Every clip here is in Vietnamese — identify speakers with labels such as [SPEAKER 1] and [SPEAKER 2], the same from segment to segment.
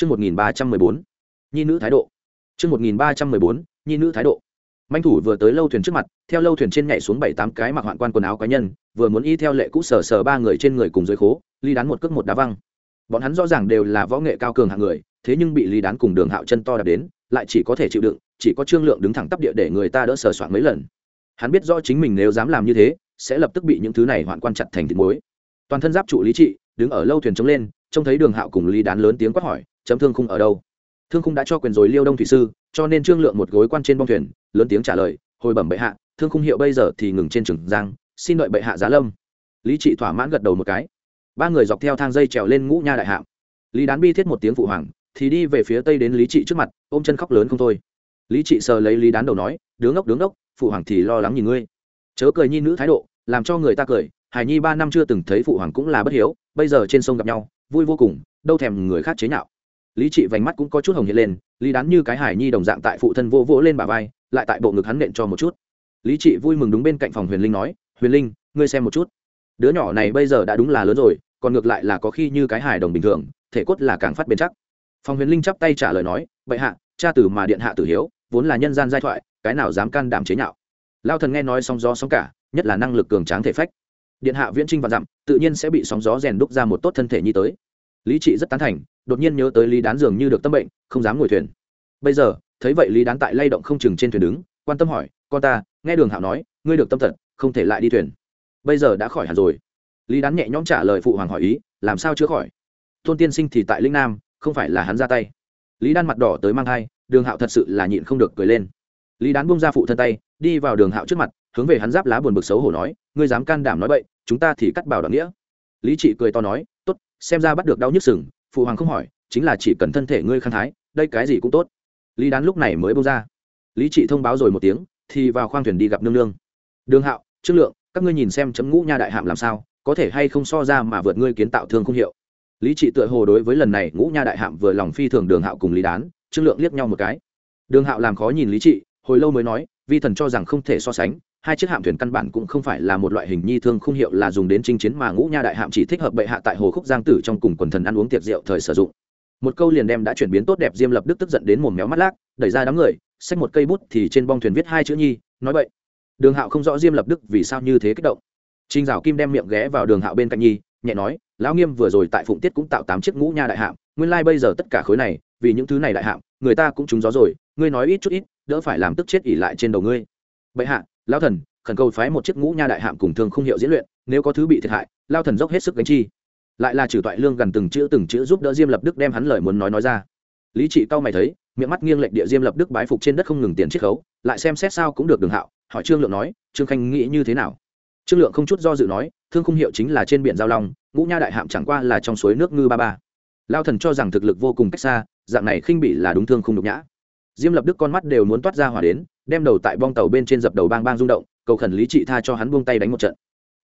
[SPEAKER 1] Chương 1314. Nhi nữ thái độ. Chương 1314. Nhi nữ thái độ. Manh thủ vừa tới lâu thuyền trước mặt, theo lâu thuyền trên nhảy xuống bảy tám cái mặc hoạn quan quần áo cá nhân, vừa muốn y theo lệ cũ sở sở ba người trên người cùng dưới khố, ly đán một cước một đá văng. Bọn hắn rõ ràng đều là võ nghệ cao cường hạng người, thế nhưng bị ly đán cùng đường hạo chân to đạp đến, lại chỉ có thể chịu đựng, chỉ có trương lượng đứng thẳng tắp địa để người ta đỡ sờ soạn mấy lần. Hắn biết rõ chính mình nếu dám làm như thế, sẽ lập tức bị những thứ này hoạn quan chặt thành thịt muối. Toàn thân giáp trụ lý trị, đứng ở lâu thuyền chống lên, trông thấy đường hạo cùng ly đán lớn tiếng quát hỏi, chấm thương khung ở đâu? thương khung đã cho quyền rồi liêu đông thủy sư, cho nên trương lượng một gối quan trên bong thuyền, lớn tiếng trả lời, hồi bẩm bệ hạ, thương khung hiệu bây giờ thì ngừng trên trường giang, xin đợi bệ hạ giá lâm. Lý trị thỏa mãn gật đầu một cái. Ba người dọc theo thang dây trèo lên ngũ nha đại hạm. Lý đán bi thiết một tiếng phụ hoàng, thì đi về phía tây đến lý trị trước mặt, ôm chân khóc lớn không thôi. Lý trị sờ lấy lý đán đầu nói, đứng ốc đứng ốc phụ hoàng thì lo lắng nhìn ngươi. Chớ cười nhi nữ thái độ, làm cho người ta cười hải nhi ba năm chưa từng thấy phụ hoàng cũng là bất hiếu, bây giờ trên sông gặp nhau, vui vô cùng, đâu thèm người khác chế nhạo lý trị vành mắt cũng có chút hồng hiện lên, lý đán như cái hải nhi đồng dạng tại phụ thân vô vỗ lên bà vai, lại tại bộ ngực hắn nện cho một chút. Lý trị vui mừng đúng bên cạnh phòng huyền linh nói, huyền linh, ngươi xem một chút. Đứa nhỏ này bây giờ đã đúng là lớn rồi, còn ngược lại là có khi như cái hải đồng bình thường, thể cốt là càng phát bền chắc. Phòng huyền linh chắp tay trả lời nói, bệ hạ, cha tử mà điện hạ tử hiếu, vốn là nhân gian giai thoại, cái nào dám can đảm chế nhạo? Lao thần nghe nói sóng gió sóng cả, nhất là năng lực cường tráng thể phách. Điện hạ viễn trinh và dặm, tự nhiên sẽ bị sóng gió rèn đúc ra một tốt thân thể như tới. Lý trị rất tán thành đột nhiên nhớ tới lý đán dường như được tâm bệnh, không dám ngồi thuyền. Bây giờ, thấy vậy lý đán tại lay động không chừng trên thuyền đứng, quan tâm hỏi, con ta, nghe đường hạo nói, ngươi được tâm thật không thể lại đi thuyền. Bây giờ đã khỏi hẳn rồi. Lý đán nhẹ nhõm trả lời phụ hoàng hỏi ý, làm sao chữa khỏi? Tôn tiên sinh thì tại linh nam, không phải là hắn ra tay. Lý đan mặt đỏ tới mang thai, đường hạo thật sự là nhịn không được cười lên. Lý đán bung ra phụ thân tay, đi vào đường hạo trước mặt, hướng về hắn giáp lá buồn bực xấu hổ nói, ngươi dám can đảm nói bậy, chúng ta thì cắt bảo đoạn nghĩa. Lý trị cười to nói, tốt, xem ra bắt được đau nhức sừng phụ hoàng không hỏi, chính là chỉ cần thân thể ngươi khăn thái, đây cái gì cũng tốt. Lý đán lúc này mới bông ra. Lý trị thông báo rồi một tiếng, thì vào khoang thuyền đi gặp nương nương. Đường hạo, trương lượng, các ngươi nhìn xem chấm ngũ nha đại hạm làm sao, có thể hay không so ra mà vượt ngươi kiến tạo thương không hiệu. Lý trị tựa hồ đối với lần này ngũ nha đại hạm vừa lòng phi thường đường hạo cùng lý đán, trương lượng liếc nhau một cái. Đường hạo làm khó nhìn lý trị, hồi lâu mới nói vi thần cho rằng không thể so sánh, hai chiếc hạm thuyền căn bản cũng không phải là một loại hình nhi thương không hiệu là dùng đến chinh chiến mà ngũ nha đại hạm chỉ thích hợp bệ hạ tại hồ khúc giang tử trong cùng quần thần ăn uống tiệc rượu thời sử dụng. Một câu liền đem đã chuyển biến tốt đẹp diêm lập đức tức giận đến mồm méo mắt lác, đẩy ra đám người, xách một cây bút thì trên bong thuyền viết hai chữ nhi, nói vậy đường hạo không rõ diêm lập đức vì sao như thế kích động. Trinh dạo kim đem miệng ghé vào đường hạo bên cạnh nhi, nhẹ nói, lão nghiêm vừa rồi tại phụng tiết cũng tạo tám chiếc ngũ nha đại hạm, nguyên lai、like、bây giờ tất cả khối này vì những thứ này đại hạm, người ta cũng trúng gió rồi, ngươi nói ít chút ít, đỡ phải làm tức chết ỉ lại trên đầu ngươi. Bệ hạ, lão thần, khẩn cầu phái một chiếc ngũ nha đại hạm cùng thương không hiệu diễn luyện, nếu có thứ bị thiệt hại lao thần dốc hết sức gánh chi. Lại là trừ toại lương gần từng chữ từng chữ giúp đỡ diêm lập đức đem hắn lời muốn nói nói ra. Lý trị cao mày thấy, miệng mắt nghiêng lệnh địa diêm lập đức bái phục trên đất không ngừng tiền chiết khấu, lại xem xét sao cũng được đường hạo, hỏi trương lượng nói, trương khanh nghĩ như thế nào? Trương lượng không chút do dự nói, thương khung hiệu chính là trên biển giao long, ngũ nha đại hạm chẳng qua là trong suối nước ngư ba ba. Lao thần cho rằng thực lực vô cùng cách xa dạng này khinh bị là đúng thương không nhục nhã. Diêm lập đức con mắt đều muốn toát ra hỏa đến, đem đầu tại bong tàu bên trên dập đầu bang bang rung động, cầu khẩn lý trị tha cho hắn buông tay đánh một trận.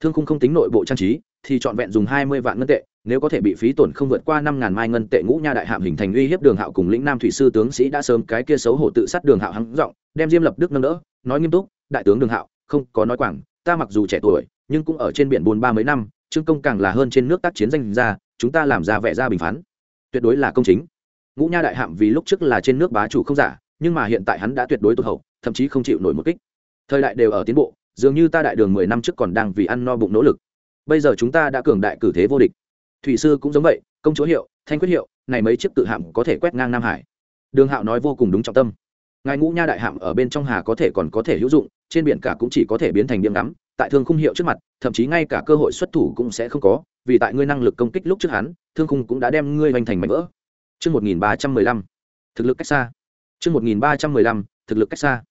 [SPEAKER 1] Thương khung không tính nội bộ trang trí, thì trọn vẹn dùng hai mươi vạn ngân tệ, nếu có thể bị phí tổn không vượt qua năm ngàn mai ngân tệ ngũ nha đại hạm hình thành uy hiếp đường hạo cùng lĩnh nam thủy sư tướng sĩ đã sớm cái kia xấu hổ tự sát đường hạo hắng giọng, đem diêm lập đức nâng đỡ, nói nghiêm túc, đại tướng đường hạo, không có nói quảng, ta mặc dù trẻ tuổi, nhưng cũng ở trên biển buôn ba mấy năm, trương công càng là hơn trên nước tác chiến danh ra chúng ta làm ra vẻ ra bình phán. Tuyệt đối là công chính ngũ nha đại hạm vì lúc trước là trên nước bá chủ không giả, nhưng mà hiện tại hắn đã tuyệt đối tụt hậu, thậm chí không chịu nổi một kích. Thời đại đều ở tiến bộ, dường như ta đại đường mười năm trước còn đang vì ăn no bụng nỗ lực. Bây giờ chúng ta đã cường đại cử thế vô địch. Thủy sư cũng giống vậy, công chúa hiệu, thanh quyết hiệu, này mấy chiếc tự hạm có thể quét ngang nam hải. Đường hạo nói vô cùng đúng trọng tâm. Ngài ngũ nha đại hạm ở bên trong hà có thể còn có thể hữu dụng, trên biển cả cũng chỉ có thể biến thành điểm ngắm, tại thương khung hiệu trước mặt, thậm chí ngay cả cơ hội xuất thủ cũng sẽ không có, vì tại ngươi năng lực công kích lúc trước hắn, thương khung cũng đã đem ngươi hoành thành mảnh vỡ. Chương 1315, thực lực cách xa. Chương 1315, thực lực cách xa.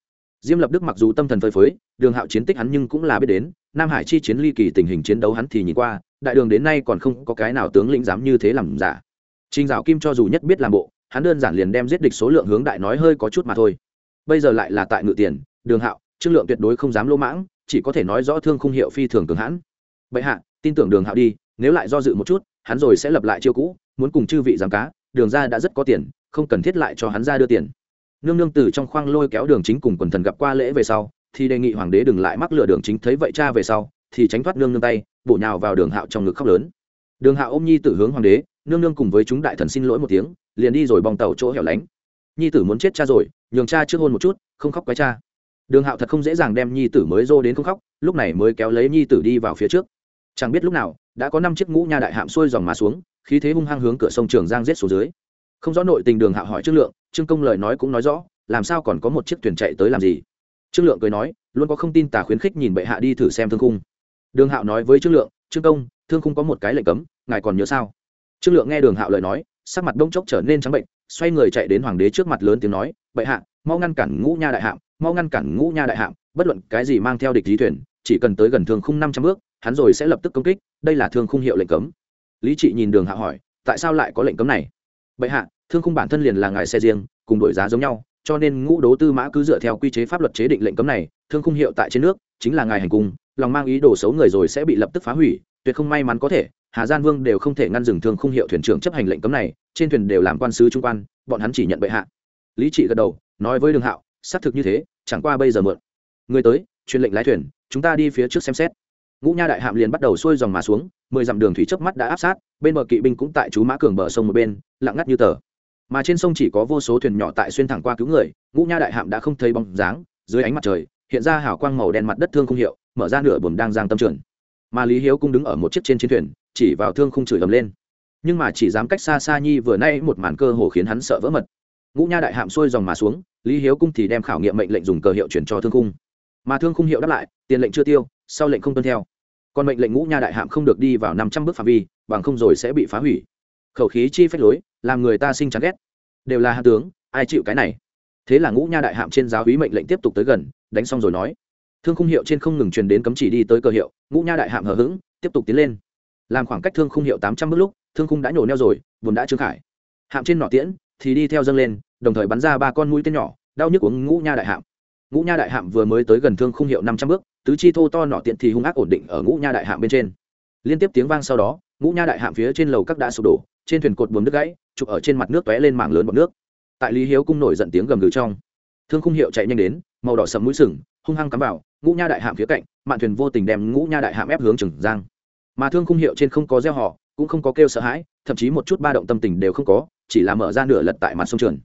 [SPEAKER 1] Diêm Lập Đức mặc dù tâm thần phơi phới, đường hạo chiến tích hắn nhưng cũng là biết đến, Nam Hải chi chiến ly kỳ tình hình chiến đấu hắn thì nhìn qua, đại đường đến nay còn không có cái nào tướng lĩnh dám như thế làm giả. Trình Dạo Kim cho dù nhất biết làm bộ, hắn đơn giản liền đem giết địch số lượng hướng đại nói hơi có chút mà thôi. Bây giờ lại là tại ngự tiền, đường hạo, Trương Lượng tuyệt đối không dám lỗ mãng, chỉ có thể nói rõ thương khung hiệu phi thường cường hãn. Bệ hạ, tin tưởng đường hạo đi, nếu lại do dự một chút, hắn rồi sẽ lập lại chiêu cũ, muốn cùng chư vị giám cá, đường ra đã rất có tiền, không cần thiết lại cho hắn ra đưa tiền. Nương nương từ trong khoang lôi kéo đường chính cùng quần thần gặp qua lễ về sau, thì đề nghị hoàng đế đừng lại mắc lừa đường chính thấy vậy cha về sau, thì tránh thoát nương nương tay, bổ nhào vào đường hạo trong ngực khóc lớn. Đường hạo ôm nhi tử hướng hoàng đế, nương nương cùng với chúng đại thần xin lỗi một tiếng, liền đi rồi bong tàu chỗ hẻo lánh. Nhi tử muốn chết cha rồi, nhường cha trước hôn một chút, không khóc cái cha. Đường hạo thật không dễ dàng đem nhi tử mới dô đến không khóc, lúc này mới kéo lấy nhi tử đi vào phía trước. Chẳng biết lúc nào, đã có năm chiếc ngũ nha đại hạm xuôi dòng mà xuống khí thế hung hăng hướng cửa sông trường giang giết xuống dưới. Không rõ nội tình đường hạo hỏi trương lượng, trương công lời nói cũng nói rõ, làm sao còn có một chiếc thuyền chạy tới làm gì? Trương lượng cười nói, luôn có không tin tả khuyến khích nhìn bệ hạ đi thử xem thương khung. Đường hạo nói với trương lượng, trương công, thương khung có một cái lệnh cấm, ngài còn nhớ sao? Trương lượng nghe đường hạo lời nói, sắc mặt đông chốc trở nên trắng bệnh, xoay người chạy đến hoàng đế trước mặt lớn tiếng nói, bệ hạ, mau ngăn cản ngũ nha đại hạm, mau ngăn cản ngũ nha đại hạm, bất luận cái gì mang theo địch lý thuyền, chỉ cần tới gần thương khung năm trăm bước, hắn rồi sẽ lập tức công kích, đây là thương khung hiệu lệnh cấm lý trị nhìn đường hạ hỏi, tại sao lại có lệnh cấm này? Bệ hạ, thương khung bản thân liền là ngài xe riêng, cùng đổi giá giống nhau, cho nên ngũ đố tư mã cứ dựa theo quy chế pháp luật chế định lệnh cấm này, thương khung hiệu tại trên nước, chính là ngài hành cung lòng mang ý đồ xấu người rồi sẽ bị lập tức phá hủy, tuyệt không may mắn có thể, hà giang vương đều không thể ngăn dừng thương khung hiệu thuyền trưởng chấp hành lệnh cấm này, trên thuyền đều làm quan sứ trung quan, bọn hắn chỉ nhận bệ hạ. Lý trị gật đầu, nói với đường hạo, xác thực như thế, chẳng qua bây giờ mượn. Người tới, truyền lệnh lái thuyền, chúng ta đi phía trước xem xét ngũ nha đại hạm liền bắt đầu xuôi dòng mà xuống, mười dặm đường thủy chớp mắt đã áp sát, bên bờ kỵ binh cũng tại chú mã cường bờ sông một bên, lặng ngắt như tờ. Mà trên sông chỉ có vô số thuyền nhỏ tại xuyên thẳng qua cứu người, ngũ nha đại hạm đã không thấy bóng dáng, dưới ánh mặt trời, hiện ra hào quang màu đen mặt đất thương không hiệu, mở ra nửa buồm đang giang tâm trường. Mà lý hiếu cũng đứng ở một chiếc trên chiến thuyền, chỉ vào thương không chửi ầm lên. Nhưng mà chỉ dám cách xa xa nhi vừa nay một màn cơ hồ khiến hắn sợ vỡ mật. Ngũ nha đại hạm xuôi dòng mà xuống, lý hiếu cung thì đem khảo nghiệm mệnh lệnh dùng cờ hiệu chuyển cho thương khung. mà thương khung hiệu đáp lại, tiền lệnh chưa tiêu, sau lệnh không tuân theo còn mệnh lệnh ngũ nha đại hạm không được đi vào năm trăm bước phạm vi, bằng không rồi sẽ bị phá hủy. Khẩu khí chi phách lối, làm người ta sinh chán ghét. Đều là hạ tướng, ai chịu cái này? Thế là ngũ nha đại hạm trên giáo hí mệnh lệnh tiếp tục tới gần, đánh xong rồi nói. Thương khung hiệu trên không ngừng truyền đến cấm chỉ đi tới cơ hiệu, ngũ nha đại hạm hờ hững, tiếp tục tiến lên. Làm khoảng cách thương khung hiệu tám trăm bước lúc, thương khung đã nhổ neo rồi, vốn đã trương khải. Hạm trên nỏ tiễn, thì đi theo dâng lên, đồng thời bắn ra ba con mũi tên nhỏ, đau nhức uống ngũ nha đại hạm. Ngũ nha đại hạm vừa mới tới gần thương khung hiệu năm trăm bước tứ chi thô to nọ tiện thì hung ác ổn định ở ngũ nha đại hạm bên trên. Liên tiếp tiếng vang sau đó, ngũ nha đại hạm phía trên lầu các đã sụp đổ, trên thuyền cột buồm nước gãy, chụp ở trên mặt nước tóe lên mảng lớn bọt nước. Tại lý hiếu cung nổi giận tiếng gầm gừ trong, thương khung hiệu chạy nhanh đến, màu đỏ sầm mũi sừng, hung hăng cắm vào, ngũ nha đại hạm phía cạnh, mạn thuyền vô tình đem ngũ nha đại hạm ép hướng trường giang. Mà thương khung hiệu trên không có gieo họ, cũng không có kêu sợ hãi, thậm chí một chút ba động tâm tình đều không có, chỉ là mở ra nửa lật tại mặt sông trường.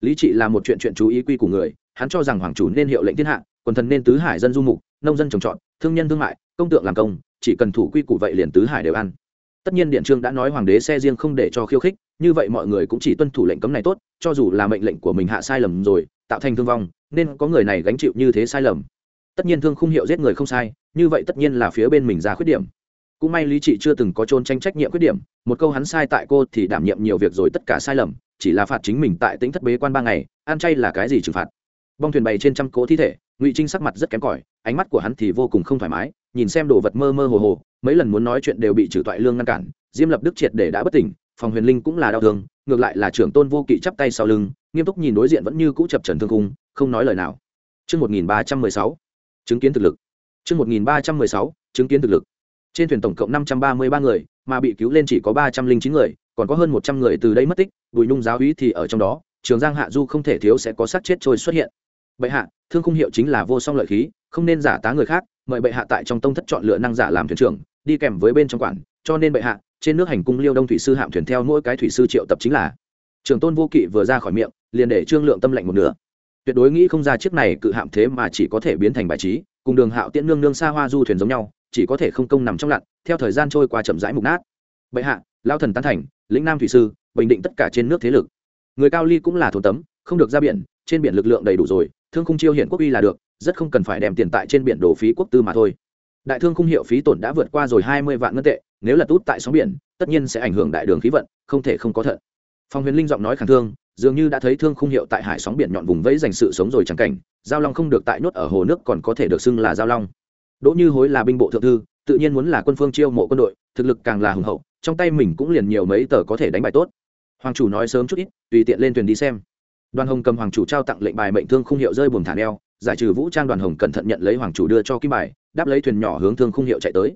[SPEAKER 1] Lý trị là một chuyện chuyện chú ý quy của người, hắn cho rằng hoàng chủ nên hiệu lệnh thiên hạ, quần thần nên tứ hải dân du mục nông dân trồng trọt, thương nhân thương mại, công tượng làm công, chỉ cần thủ quy củ vậy liền tứ hải đều ăn. Tất nhiên điện trương đã nói hoàng đế xe riêng không để cho khiêu khích, như vậy mọi người cũng chỉ tuân thủ lệnh cấm này tốt, cho dù là mệnh lệnh của mình hạ sai lầm rồi, tạo thành thương vong, nên có người này gánh chịu như thế sai lầm. Tất nhiên thương không hiệu giết người không sai, như vậy tất nhiên là phía bên mình ra khuyết điểm. Cũng may lý trị chưa từng có trôn tranh trách nhiệm khuyết điểm, một câu hắn sai tại cô thì đảm nhiệm nhiều việc rồi tất cả sai lầm, chỉ là phạt chính mình tại tính thất bế quan ba ngày, ăn chay là cái gì trừng phạt. Bong thuyền bày trên trăm cỗ thi thể ngụy trinh sắc mặt rất kém cỏi ánh mắt của hắn thì vô cùng không thoải mái nhìn xem đồ vật mơ mơ hồ hồ mấy lần muốn nói chuyện đều bị trừ toại lương ngăn cản diêm lập đức triệt để đã bất tỉnh phòng huyền linh cũng là đau thương ngược lại là trưởng tôn vô kỵ chắp tay sau lưng nghiêm túc nhìn đối diện vẫn như cũ chập trần thương cung không nói lời nào Trước 1316, chứng kiến thực lực. Trước 1316, chứng kiến thực lực. Trên thuyền tổng cộng 533 người, mà bị cứu lên chỉ có 309 người, còn có hơn 100 người từ đây mất tích, Bùi Nhung giáo úy thì ở trong đó, Trường Giang Hạ Du không thể thiếu sẽ có sát chết trôi xuất hiện. Bệ hạ, thương khung hiệu chính là vô song lợi khí, không nên giả tá người khác, mời bệ hạ tại trong tông thất chọn lựa năng giả làm thuyền trưởng, đi kèm với bên trong quản, cho nên bệ hạ, trên nước hành cung Liêu Đông thủy sư hạm thuyền theo mỗi cái thủy sư triệu tập chính là. Trường Tôn Vô Kỵ vừa ra khỏi miệng, liền để Trương Lượng tâm lạnh một nửa. Tuyệt đối nghĩ không ra chiếc này cự hạm thế mà chỉ có thể biến thành bài trí, cùng Đường Hạo Tiễn nương nương xa hoa du thuyền giống nhau, chỉ có thể không công nằm trong lặn, theo thời gian trôi qua chậm rãi mục nát. Bệ hạ, lao thần tán thành, lĩnh Nam thủy sư, bình định tất cả trên nước thế lực. Người cao ly cũng là thổ tấm, không được ra biển, trên biển lực lượng đầy đủ rồi, thương khung chiêu hiện quốc uy là được, rất không cần phải đem tiền tại trên biển đổ phí quốc tư mà thôi. Đại thương khung hiệu phí tổn đã vượt qua rồi hai mươi vạn ngân tệ, nếu là tút tại sóng biển, tất nhiên sẽ ảnh hưởng đại đường khí vận, không thể không có thận. Phong Huyền Linh giọng nói khẳng thương, dường như đã thấy thương khung hiệu tại hải sóng biển nhọn vùng vẫy dành sự sống rồi chẳng cảnh, giao long không được tại nhốt ở hồ nước còn có thể được xưng là giao long. Đỗ Như Hối là binh bộ thượng thư, tự nhiên muốn là quân phương chiêu mộ quân đội, thực lực càng là hùng hậu, trong tay mình cũng liền nhiều mấy tờ có thể đánh bài tốt. Hoàng chủ nói sớm chút ít, tùy tiện lên thuyền đi xem. Đoàn Hồng cầm hoàng chủ trao tặng lệnh bài mệnh thương khung hiệu rơi buồm thả neo, giải trừ vũ trang đoàn hồng cẩn thận nhận lấy hoàng chủ đưa cho kim bài đáp lấy thuyền nhỏ hướng thương khung hiệu chạy tới.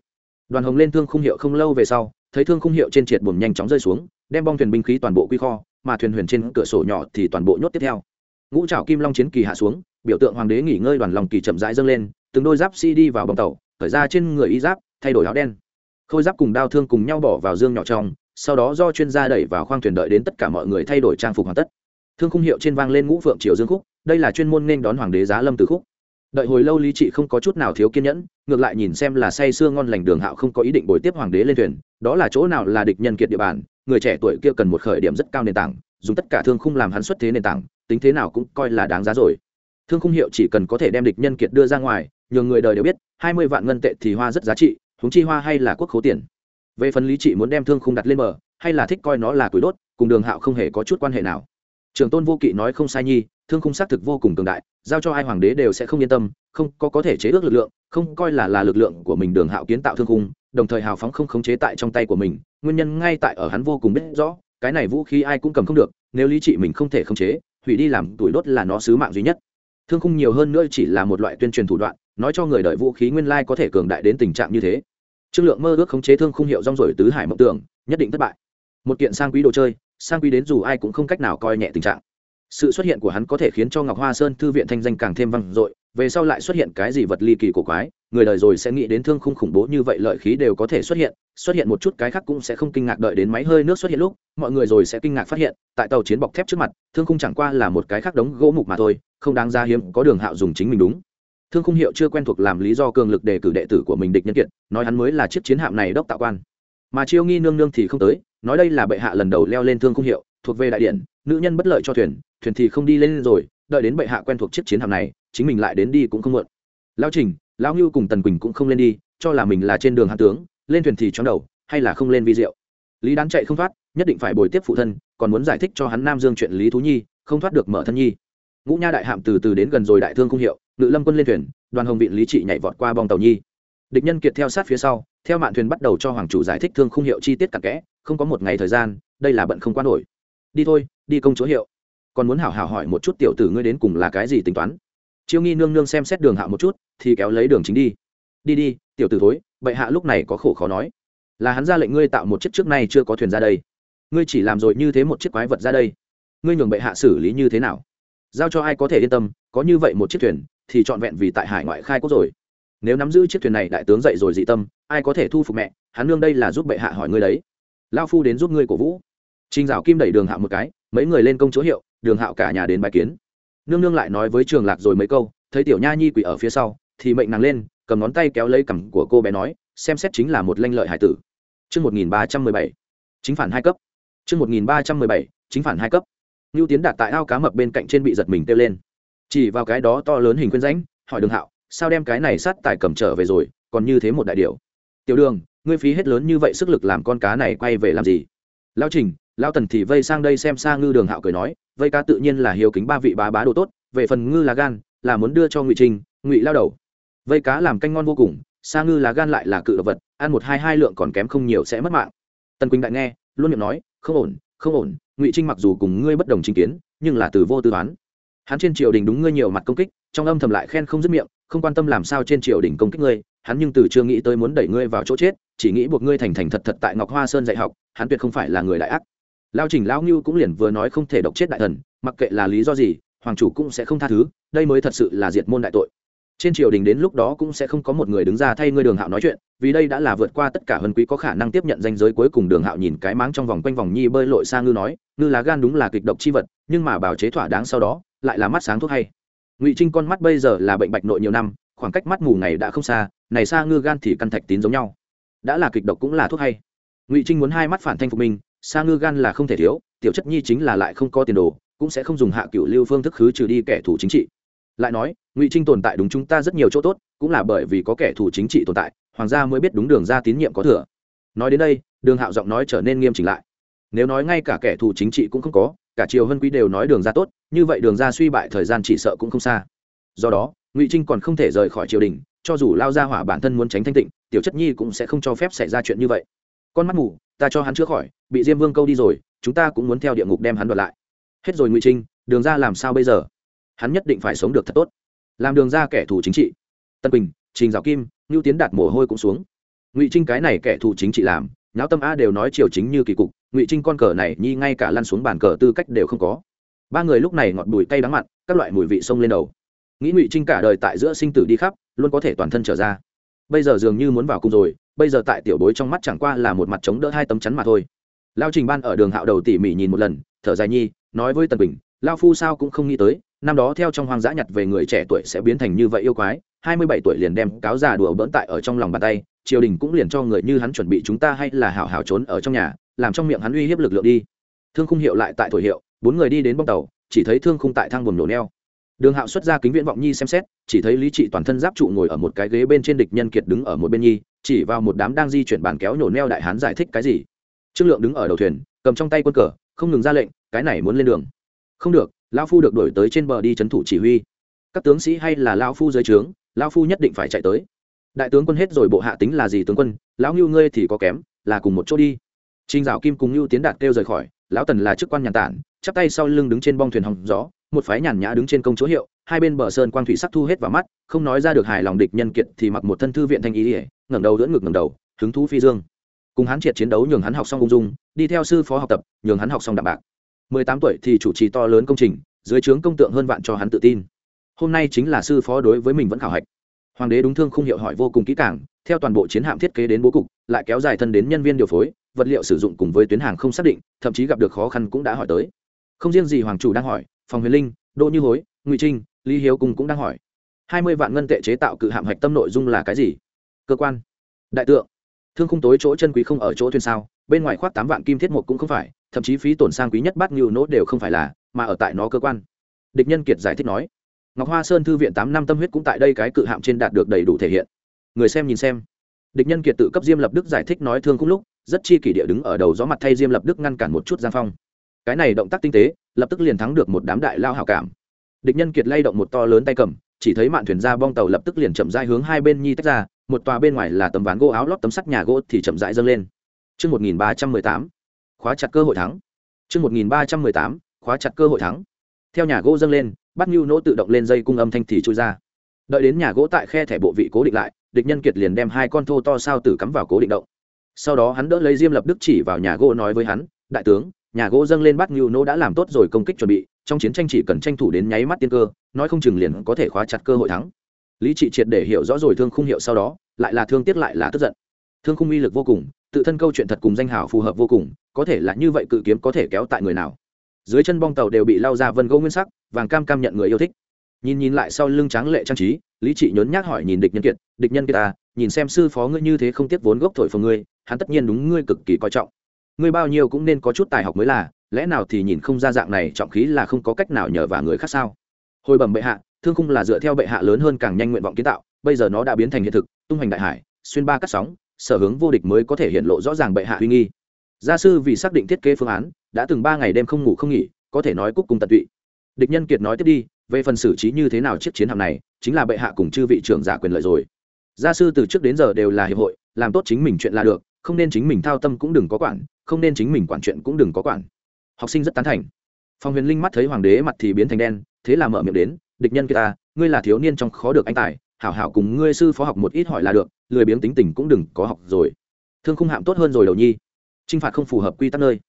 [SPEAKER 1] Đoàn hồng lên thương khung hiệu không lâu về sau thấy thương khung hiệu trên triệt buồm nhanh chóng rơi xuống đem bong thuyền binh khí toàn bộ quy kho mà thuyền huyền trên cửa sổ nhỏ thì toàn bộ nhốt tiếp theo. Ngũ trảo kim long chiến kỳ hạ xuống biểu tượng hoàng đế nghỉ ngơi đoàn lòng kỳ chậm rãi dâng lên từng đôi giáp si đi vào bồng tàu khởi ra trên người y giáp thay đổi áo đen. Khôi giáp cùng đao thương cùng nhau bỏ vào dương nhỏ trong sau đó do chuyên gia đẩy vào khoang thuyền đợi đến tất cả mọi người thay đổi trang phục hoàn tất thương khung hiệu trên vang lên ngũ phượng triều dương khúc, đây là chuyên môn nên đón hoàng đế giá lâm từ khúc. Đợi hồi lâu lý trị không có chút nào thiếu kiên nhẫn, ngược lại nhìn xem là say sưa ngon lành đường hạo không có ý định bồi tiếp hoàng đế lên thuyền, đó là chỗ nào là địch nhân kiệt địa bàn, người trẻ tuổi kia cần một khởi điểm rất cao nền tảng, dùng tất cả thương khung làm hắn xuất thế nền tảng, tính thế nào cũng coi là đáng giá rồi. Thương khung hiệu chỉ cần có thể đem địch nhân kiệt đưa ra ngoài nhiều người đời đều biết, hai mươi vạn ngân tệ thì hoa rất giá trị húng chi hoa hay là quốc khố tiền. Về phần lý trị muốn đem thương khung đặt lên bờ, hay là thích coi nó là túi đốt, cùng đường hạo không hề có chút quan hệ nào trường tôn vô kỵ nói không sai nhi, thương khung xác thực vô cùng cường đại, giao cho ai hoàng đế đều sẽ không yên tâm, không có có thể chế ước lực lượng, không coi là là lực lượng của mình đường hạo kiến tạo thương khung, đồng thời hào phóng không khống chế tại trong tay của mình, nguyên nhân ngay tại ở hắn vô cùng biết rõ, cái này vũ khí ai cũng cầm không được, nếu lý trị mình không thể khống chế, hủy đi làm tuổi đốt là nó sứ mạng duy nhất. Thương khung nhiều hơn nữa chỉ là một loại tuyên truyền thủ đoạn, nói cho người đợi vũ khí nguyên lai có thể cường đại đến tình trạng như thế. Trương lượng mơ ước khống chế thương khung hiệu rong rổi tứ hải mộng tưởng, nhất định thất bại. Một kiện sang quý đồ chơi sang quý đến dù ai cũng không cách nào coi nhẹ tình trạng. Sự xuất hiện của hắn có thể khiến cho ngọc hoa sơn thư viện thanh danh càng thêm vang dội, về sau lại xuất hiện cái gì vật ly kỳ cổ quái, người đời rồi sẽ nghĩ đến thương khung khủng bố như vậy lợi khí đều có thể xuất hiện xuất hiện một chút cái khác cũng sẽ không kinh ngạc đợi đến máy hơi nước xuất hiện lúc, mọi người rồi sẽ kinh ngạc phát hiện, tại tàu chiến bọc thép trước mặt, thương khung chẳng qua là một cái khác đống gỗ mục mà thôi, không đáng ra hiếm, có đường hạo dùng chính mình đúng. Thương khung hiệu chưa quen thuộc làm lý do cường lực đề cử đệ tử của mình địch nhân kiện, nói hắn mới là chiếc chiến hạm này đốc tạo quan mà chiêu nghi nương nương thì không tới, nói đây là bệ hạ lần đầu leo lên thương không hiệu, thuộc về đại điện, nữ nhân bất lợi cho thuyền thuyền thì không đi lên rồi, đợi đến bệ hạ quen thuộc chiếc chiến hạm này, chính mình lại đến đi cũng không muộn. Lao trình, lão ngưu cùng tần quỳnh cũng không lên đi, cho là mình là trên đường hạ tướng, lên thuyền thì chóng đầu, hay là không lên vi diệu. Lý đán chạy không thoát, nhất định phải bồi tiếp phụ thân, còn muốn giải thích cho hắn nam dương chuyện lý thú nhi, không thoát được mở thân nhi. Ngũ nha đại hạm từ từ đến gần rồi đại thương không hiệu, ngự lâm quân lên thuyền, đoàn hồng viện lý trị nhảy vọt qua bong tàu nhi địch nhân kiệt theo sát phía sau, theo mạn thuyền bắt đầu cho hoàng chủ giải thích thương không hiệu chi tiết cặn kẽ, không có một ngày thời gian, đây là bận không quan nổi. Đi thôi, đi công chúa hiệu. Còn muốn hảo hảo hỏi một chút tiểu tử ngươi đến cùng là cái gì tính toán? Chiêu nghi nương nương xem xét đường hạ một chút, thì kéo lấy đường chính đi. Đi đi, tiểu tử thối, bệ hạ lúc này có khổ khó nói. Là hắn ra lệnh ngươi tạo một chiếc trước nay chưa có thuyền ra đây. Ngươi chỉ làm rồi như thế một chiếc quái vật ra đây. Ngươi nhường bệ hạ xử lý như thế nào? Giao cho ai có thể yên tâm, có như vậy một chiếc thuyền, thì trọn vẹn vì tại hải ngoại khai quốc rồi nếu nắm giữ chiếc thuyền này đại tướng dậy rồi dị tâm ai có thể thu phục mẹ hắn nương đây là giúp bệ hạ hỏi ngươi đấy lao phu đến giúp ngươi cổ vũ Trình Dạo Kim đẩy Đường Hạo một cái, mấy người lên công chỗ hiệu, Đường Hạo cả nhà đến bài kiến. Nương nương lại nói với Trường Lạc rồi mấy câu, thấy Tiểu Nha Nhi quỳ ở phía sau, thì mệnh nàng lên, cầm ngón tay kéo lấy cằm của cô bé nói, xem xét chính là một lanh lợi hải tử. Chương 1317, chính phản hai cấp. Chương 1317, chính phản hai cấp. Nưu Tiến đạt tại ao cá mập bên cạnh trên bị giật mình kêu lên. Chỉ vào cái đó to lớn hình khuyên rãnh, hỏi Đường Hạo, sao đem cái này sát tài cầm trở về rồi, còn như thế một đại điều. Tiểu Đường, ngươi phí hết lớn như vậy sức lực làm con cá này quay về làm gì? Lão Trình, lao tần thì vây sang đây xem xa ngư đường hạo cười nói vây cá tự nhiên là hiếu kính ba vị bá bá đồ tốt về phần ngư là gan là muốn đưa cho ngụy trinh ngụy lao đầu vây cá làm canh ngon vô cùng sa ngư là gan lại là cự vật ăn một hai hai lượng còn kém không nhiều sẽ mất mạng tần quỳnh đại nghe luôn miệng nói không ổn không ổn ngụy trinh mặc dù cùng ngươi bất đồng chính kiến nhưng là từ vô tư toán hắn trên triều đình đúng ngươi nhiều mặt công kích trong âm thầm lại khen không dứt miệng không quan tâm làm sao trên triều đình công kích ngươi, hắn nhưng từ chưa nghĩ tới muốn đẩy ngươi vào chỗ chết, chỉ nghĩ buộc ngươi thành thành thật thật tại ngọc hoa sơn dạy học, hắn tuyệt không phải là người đại ác. Lao trình, lao ngưu cũng liền vừa nói không thể độc chết đại thần, mặc kệ là lý do gì, hoàng chủ cũng sẽ không tha thứ, đây mới thật sự là diệt môn đại tội. Trên triều đình đến lúc đó cũng sẽ không có một người đứng ra thay ngươi đường hạo nói chuyện, vì đây đã là vượt qua tất cả hân quý có khả năng tiếp nhận danh giới cuối cùng đường hạo nhìn cái máng trong vòng quanh vòng nhi bơi lội xa ngư nói, ngư lá gan đúng là kịch độc chi vật, nhưng mà bào chế thỏa đáng sau đó, lại là mắt sáng thuốc hay ngụy trinh con mắt bây giờ là bệnh bạch nội nhiều năm khoảng cách mắt mù này đã không xa này xa ngư gan thì căn thạch tín giống nhau đã là kịch độc cũng là thuốc hay ngụy trinh muốn hai mắt phản thanh phục minh sa ngư gan là không thể thiếu, tiểu chất nhi chính là lại không có tiền đồ, cũng sẽ không dùng hạ cựu lưu phương thức khứ trừ đi kẻ thù chính trị. Lại nói, ngụy trinh tồn tại đúng chúng ta rất nhiều chỗ tốt, cũng là bởi vì có kẻ thù chính trị tồn tại, hoàng gia mới biết đúng đường ra tín nhiệm có thừa. Nói đến đây, đường hạo giọng nói trở nên nghiêm chỉnh lại. Nếu nói ngay cả kẻ thù chính trị cũng không có cả triều hân quý đều nói đường ra tốt, như vậy đường ra suy bại thời gian chỉ sợ cũng không xa. Do đó, ngụy trinh còn không thể rời khỏi triều đình, cho dù lao ra hỏa bản thân muốn tránh thanh tịnh, tiểu chất nhi cũng sẽ không cho phép xảy ra chuyện như vậy. Con mắt mù, ta cho hắn chữa khỏi, bị diêm vương câu đi rồi, chúng ta cũng muốn theo địa ngục đem hắn đoạt lại. Hết rồi ngụy trinh, đường ra làm sao bây giờ? Hắn nhất định phải sống được thật tốt. Làm đường ra kẻ thù chính trị. Tân bình trình giáo kim ngưu tiến đạt mồ hôi cũng xuống. Ngụy trinh cái này kẻ thù chính trị làm nháo tâm a đều nói triều chính như kỳ cục, ngụy trinh con cờ này nhi ngay cả lăn xuống bàn cờ tư cách đều không có. Ba người lúc này ngọt bùi cay đắng mặn các loại mùi vị sông lên đầu. Nghĩ ngụy trinh cả đời tại giữa sinh tử đi khắp, luôn có thể toàn thân trở ra. Bây giờ dường như muốn vào cung rồi, bây giờ tại tiểu bối trong mắt chẳng qua là một mặt chống đỡ hai tấm chắn mà thôi. Lao trình ban ở đường hạo đầu tỉ mỉ nhìn một lần, thở dài nhi, nói với tần bình lao phu sao cũng không nghĩ tới năm đó theo trong hoang dã nhặt về người trẻ tuổi sẽ biến thành như vậy yêu quái, hai mươi bảy tuổi liền đem cáo già đùa bỡn tại ở trong lòng bàn tay, triều đình cũng liền cho người như hắn chuẩn bị chúng ta hay là hảo hảo trốn ở trong nhà, làm trong miệng hắn uy hiếp lực lượng đi. Thương khung hiệu lại tại thổi hiệu, bốn người đi đến bông tàu, chỉ thấy thương khung tại thang buồm nổ neo. Đường hạo xuất ra kính viễn vọng nhi xem xét, chỉ thấy lý trị toàn thân giáp trụ ngồi ở một cái ghế bên trên địch nhân kiệt đứng ở một bên nhi, chỉ vào một đám đang di chuyển bàn kéo nhổ neo đại hán giải thích cái gì. Trương lượng đứng ở đầu thuyền, cầm trong tay quân cờ, không ngừng ra lệnh, cái này muốn lên đường. Không được lao phu được đổi tới trên bờ đi c thủ chỉ huy các tướng sĩ hay là lao phu dưới trướng lao phu nhất định phải chạy tới đại tướng quân hết rồi bộ hạ tính là gì tướng quân lão ngưu ngươi thì có kém là cùng một chỗ đi Trình Dạo Kim cùng ngưu Tiến Đạt kêu rời khỏi, lão Tần là chức quan nhàn tản, chắp tay sau lưng đứng trên bong thuyền hồng gió, một phái nhàn nhã đứng trên công chỗ hiệu, hai bên bờ sơn quang thủy sắc thu hết vào mắt, không nói ra được hài lòng địch nhân kiệt thì mặc một thân thư viện thanh ý, ngẩng đầu đỡ ngực ngẩng đầu, hứng thú phi dương. Cùng hắn triệt chiến đấu nhường hắn học xong ung dung, đi theo sư phó học tập, nhường hắn học xong đạm bạc. 18 tuổi thì chủ trì to lớn công trình, dưới trướng công tượng hơn vạn cho hắn tự tin. Hôm nay chính là sư phó đối với mình vẫn khảo hạch. Hoàng đế đúng thương không hiệu hỏi vô cùng kỹ càng, theo toàn bộ chiến hạm thiết kế đến bố cục, lại kéo dài thân đến nhân viên điều phối, vật liệu sử dụng cùng với tuyến hàng không xác định thậm chí gặp được khó khăn cũng đã hỏi tới. Không riêng gì hoàng chủ đang hỏi phòng huyền linh đỗ như hối ngụy trinh lý hiếu cùng cũng đang hỏi. Hai mươi vạn ngân tệ chế tạo cự hạm hạch tâm nội dung là cái gì? Cơ quan. Đại tượng. Thương khung tối chỗ chân quý không ở chỗ thuyền sao? Bên ngoài khoác tám vạn kim thiết một cũng không phải thậm chí phí tổn sang quý nhất bát ngưu nốt đều không phải là mà ở tại nó cơ quan. Địch nhân kiệt giải thích nói ngọc hoa sơn thư viện tám năm tâm huyết cũng tại đây cái cự hạm trên đạt được đầy đủ thể hiện. Người xem nhìn xem. Địch nhân kiệt tự cấp diêm lập đức giải thích nói thương cũng lúc rất chi kỷ địa đứng ở đầu gió mặt thay diêm lập đức ngăn cản một chút giang phong. Cái này động tác tinh tế lập tức liền thắng được một đám đại lao hảo cảm. Địch nhân kiệt lay động một to lớn tay cầm chỉ thấy mạn thuyền ra bong tàu lập tức liền chậm rãi hướng hai bên nhi tách ra một tòa bên ngoài là tấm ván gỗ áo lót tấm sắt nhà gỗ thì chậm rãi dâng lên. Trước 1318, khóa chặt cơ hội thắng. chương 1318, khóa chặt cơ hội thắng. Theo nhà gỗ dâng lên, bắt nhu nỗ tự động lên dây cung âm thanh thì trôi ra. Đợi đến nhà gỗ tại khe thẻ bộ vị cố định lại, địch nhân kiệt liền đem hai con thô to sao tử cắm vào cố định động sau đó hắn đỡ lấy diêm lập đức chỉ vào nhà gỗ nói với hắn đại tướng nhà gỗ dâng lên bắt ngưu nô đã làm tốt rồi công kích chuẩn bị trong chiến tranh chỉ cần tranh thủ đến nháy mắt tiên cơ nói không chừng liền có thể khóa chặt cơ hội thắng lý trị triệt để hiểu rõ rồi thương khung hiệu sau đó lại là thương tiếc lại là tức giận thương khung uy lực vô cùng, tự thân câu chuyện thật cùng danh hảo phù hợp vô cùng, có thể là như vậy cự kiếm có thể kéo tại người nào. Dưới chân bong tàu đều bị lao ra vân gỗ nguyên sắc, vàng cam cam nhận người yêu thích. Nhìn nhìn lại sau lưng tráng lệ trang trí, lý trị nhốn nhác hỏi nhìn địch nhân kiệt, địch nhân kiệt à nhìn xem sư phó ngươi như thế không tiếc vốn gốc thổi phồng ngươi, hắn tất nhiên đúng ngươi cực kỳ coi trọng. Ngươi bao nhiêu cũng nên có chút tài học mới là, lẽ nào thì nhìn không ra dạng này trọng khí là không có cách nào nhờ vào người khác sao? Hồi bẩm bệ hạ, thương khung là dựa theo bệ hạ lớn hơn càng nhanh nguyện vọng kiến tạo, bây giờ nó đã biến thành hiện thực, tung hành đại hải, xuyên ba cắt sóng sở hướng vô địch mới có thể hiện lộ rõ ràng bệ hạ uy nghi. Gia sư vì xác định thiết kế phương án, đã từng ba ngày đêm không ngủ không nghỉ, có thể nói cúc cùng tận tụy. Địch nhân kiệt nói tiếp đi, về phần xử trí như thế nào chiếc chiến hạm này, chính là bệ hạ cùng chư vị trưởng giả quyền lợi rồi. Gia sư từ trước đến giờ đều là hiệp hội, làm tốt chính mình chuyện là được, không nên chính mình thao tâm cũng đừng có quản, không nên chính mình quản chuyện cũng đừng có quản. Học sinh rất tán thành. Phong huyền linh mắt thấy hoàng đế mặt thì biến thành đen, thế là mở miệng đến, địch nhân kia ta à, ngươi là thiếu niên trong khó được anh tài hảo hảo cùng ngươi sư phó học một ít hỏi là được, lười biếng tính tình cũng đừng có học rồi. Thương khung hạm tốt hơn rồi đầu nhi. Trinh phạt không phù hợp quy tắc nơi.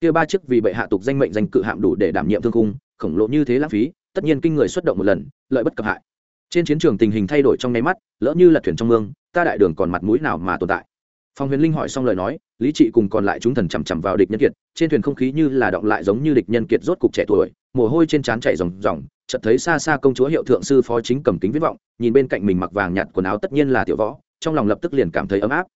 [SPEAKER 1] Kia ba chiếc vì bệ hạ tục danh mệnh danh cự hạm đủ để đảm nhiệm thương khung, khổng lồ như thế lãng phí, tất nhiên kinh người xuất động một lần, lợi bất cập hại. Trên chiến trường tình hình thay đổi trong nháy mắt, lỡ như là thuyền trong mương, ta đại đường còn mặt mũi nào mà tồn tại? Phong huyền linh hỏi xong lời nói, lý trị cùng còn lại chúng thần chằm chằm vào địch nhân kiệt, trên thuyền không khí như là động lại giống như địch nhân kiệt rốt cục trẻ tuổi, mồ hôi trên trán chảy ròng ròng chợt thấy xa xa công chúa hiệu thượng sư phó chính cầm kính viết vọng, nhìn bên cạnh mình mặc vàng nhạt quần áo tất nhiên là tiểu võ, trong lòng lập tức liền cảm thấy ấm áp.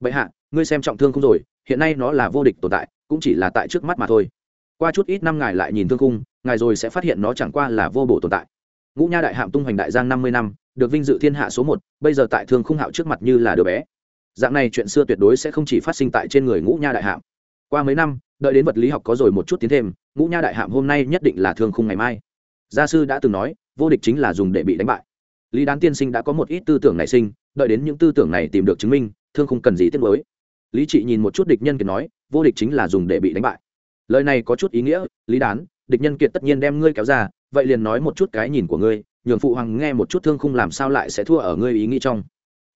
[SPEAKER 1] Bệ hạ, ngươi xem trọng thương không rồi, hiện nay nó là vô địch tồn tại, cũng chỉ là tại trước mắt mà thôi. Qua chút ít năm ngài lại nhìn thương cung ngài rồi sẽ phát hiện nó chẳng qua là vô bổ tồn tại. Ngũ nha đại hạm tung hoành đại giang năm mươi năm, được vinh dự thiên hạ số một, bây giờ tại thương khung hạo trước mặt như là đứa bé. Dạng này chuyện xưa tuyệt đối sẽ không chỉ phát sinh tại trên người ngũ nha đại hạm. Qua mấy năm, đợi đến vật lý học có rồi một chút tiến thêm, ngũ nha đại hạm hôm nay nhất định là thương khung ngày mai gia sư đã từng nói, vô địch chính là dùng để bị đánh bại. Lý đán tiên sinh đã có một ít tư tưởng nảy sinh, đợi đến những tư tưởng này tìm được chứng minh, thương không cần gì tiết mới lý trị nhìn một chút địch nhân kiệt nói, vô địch chính là dùng để bị đánh bại. Lời này có chút ý nghĩa, lý đán, địch nhân kiệt tất nhiên đem ngươi kéo ra, vậy liền nói một chút cái nhìn của ngươi, nhường phụ hoàng nghe một chút thương khung làm sao lại sẽ thua ở ngươi ý nghĩ trong.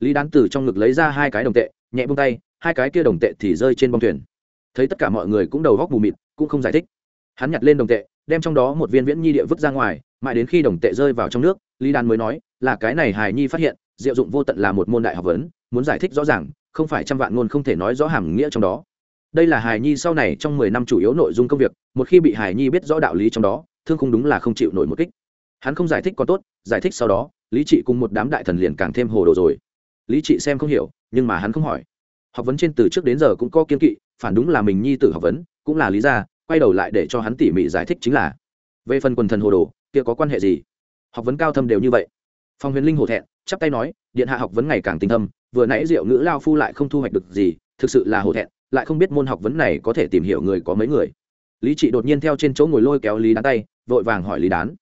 [SPEAKER 1] Lý đán từ trong ngực lấy ra hai cái đồng tệ, nhẹ bông tay, hai cái kia đồng tệ thì rơi trên bông thuyền. Thấy tất cả mọi người cũng đầu góc mù mịt, cũng không giải thích hắn nhặt lên đồng tệ, đem trong đó một viên viễn nhi địa vứt ra ngoài, mãi đến khi đồng tệ rơi vào trong nước, lý đan mới nói, là cái này hài nhi phát hiện, diệu dụng vô tận là một môn đại học vấn, muốn giải thích rõ ràng, không phải trăm vạn ngôn không thể nói rõ hàm nghĩa trong đó. Đây là hài nhi sau này trong mười năm chủ yếu nội dung công việc, một khi bị hài nhi biết rõ đạo lý trong đó, thương không đúng là không chịu nổi một kích. Hắn không giải thích có tốt, giải thích sau đó, lý trị cùng một đám đại thần liền càng thêm hồ đồ rồi. Lý trị xem không hiểu, nhưng mà hắn không hỏi. Học vấn trên từ trước đến giờ cũng có kiên kỵ, phản đúng là mình nhi tử học vấn, cũng là lý ra quay đầu lại để cho hắn tỉ mỉ giải thích chính là, về phần quần thần hồ đồ, kia có quan hệ gì? Học vấn cao thâm đều như vậy. Phong huyền linh hổ thẹn, chắp tay nói, điện hạ học vấn ngày càng tinh thâm, vừa nãy diệu ngữ lao phu lại không thu hoạch được gì, thực sự là hổ thẹn, lại không biết môn học vấn này có thể tìm hiểu người có mấy người. Lý trị đột nhiên theo trên chỗ ngồi lôi kéo lý đán tay, vội vàng hỏi lý đán.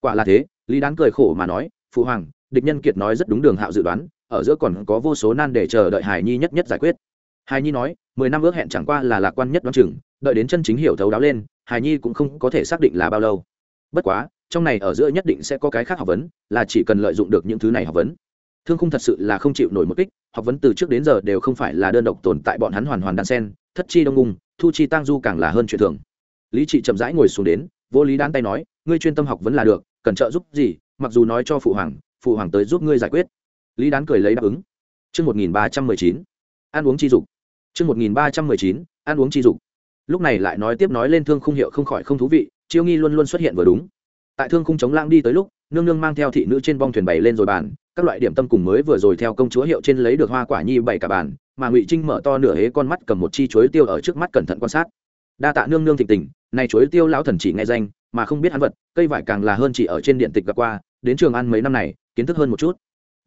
[SPEAKER 1] Quả là thế, lý đán cười khổ mà nói, phụ hoàng, địch nhân kiệt nói rất đúng đường hạo dự đoán, ở giữa còn có vô số nan để chờ đợi hải nhi nhất nhất giải quyết hải nhi nói mười năm ước hẹn chẳng qua là lạc quan nhất đoán chừng đợi đến chân chính hiểu thấu đáo lên hải nhi cũng không có thể xác định là bao lâu. Bất quá trong này ở giữa nhất định sẽ có cái khác học vấn là chỉ cần lợi dụng được những thứ này học vấn. Thương khung thật sự là không chịu nổi một kích học vấn từ trước đến giờ đều không phải là đơn độc tồn tại bọn hắn hoàn hoàn đan sen thất chi đông ngung thu chi tăng du càng là hơn chuyện thường. Lý trị chậm rãi ngồi xuống đến vô lý đan tay nói ngươi chuyên tâm học vấn là được cần trợ giúp gì mặc dù nói cho phụ hoàng phụ hoàng tới giúp ngươi giải quyết. Lý đán cười lấy đáp ứng. Trước 1319, ăn uống chi dục. Trước 1319, ăn uống chi dục. Lúc này lại nói tiếp nói lên thương khung hiệu không khỏi không thú vị, chiêu nghi luôn luôn xuất hiện vừa đúng. Tại thương khung chống lãng đi tới lúc, nương nương mang theo thị nữ trên bong thuyền bày lên rồi bàn, các loại điểm tâm cùng mới vừa rồi theo công chúa hiệu trên lấy được hoa quả nhi bày cả bàn, mà Ngụy Trinh mở to nửa hế con mắt cầm một chi chuối tiêu ở trước mắt cẩn thận quan sát. Đa tạ nương nương thịnh tình, này chuối tiêu lão thần chỉ nghe danh, mà không biết hắn vật, cây vải càng là hơn chỉ ở trên điện tịch gặp qua, đến trường ăn mấy năm này, kiến thức hơn một chút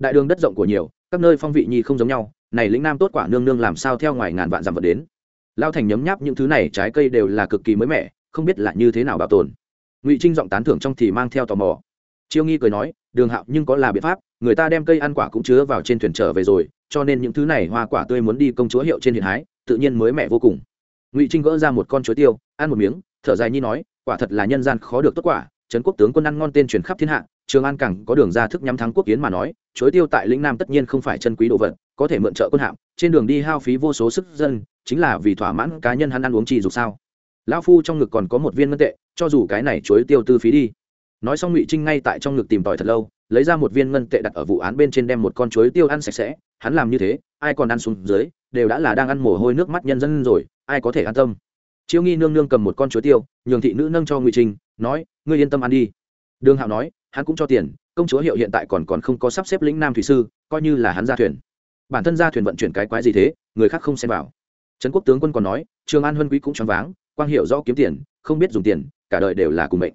[SPEAKER 1] đại đường đất rộng của nhiều các nơi phong vị nhi không giống nhau này lĩnh nam tốt quả nương nương làm sao theo ngoài ngàn vạn dặm vật đến. Lao thành nhấm nháp những thứ này, trái cây đều là cực kỳ mới mẻ, không biết là như thế nào bảo tồn. Ngụy trinh giọng tán thưởng trong thì mang theo tò mò. Chiêu nghi cười nói, đường hạo, nhưng có là biện pháp, người ta đem cây ăn quả cũng chứa vào trên thuyền trở về rồi, cho nên những thứ này hoa quả tươi muốn đi công chúa hiệu trên hiện hái, tự nhiên mới mẻ vô cùng. Ngụy trinh gỡ ra một con chuối tiêu, ăn một miếng, thở dài nhi nói, quả thật là nhân gian khó được tốt quả, trấn quốc tướng quân ăn ngon tên truyền khắp thiên hạ, trường an càng có đường ra thức nhắm thắng quốc kiến mà nói, chuối tiêu tại lĩnh nam tất nhiên không phải chân quý đồ vật có thể mượn trợ quân hạm, trên đường đi hao phí vô số sức dân, chính là vì thỏa mãn cá nhân hắn ăn uống chi dục sao? Lão phu trong ngực còn có một viên ngân tệ, cho dù cái này chối tiêu tư phí đi. Nói xong ngụy trinh ngay tại trong ngực tìm tòi thật lâu, lấy ra một viên ngân tệ đặt ở vụ án bên trên đem một con chuối tiêu ăn sạch sẽ, hắn làm như thế, ai còn ăn xuống dưới, đều đã là đang ăn mồ hôi nước mắt nhân dân rồi, ai có thể an tâm? Chiêu nghi nương nương cầm một con chuối tiêu, nhường thị nữ nâng cho ngụy trinh, nói, ngươi yên tâm ăn đi. Đường hạo nói, hắn cũng cho tiền, công chúa hiệu hiện tại còn còn không có sắp xếp lĩnh nam thủy sư, coi như là hắn ra thuyền bản thân ra thuyền vận chuyển cái quái gì thế, người khác không xem vào. Trấn quốc tướng quân còn nói, trường an huân quý cũng choáng váng, quang hiệu rõ kiếm tiền, không biết dùng tiền, cả đời đều là cùng mệnh.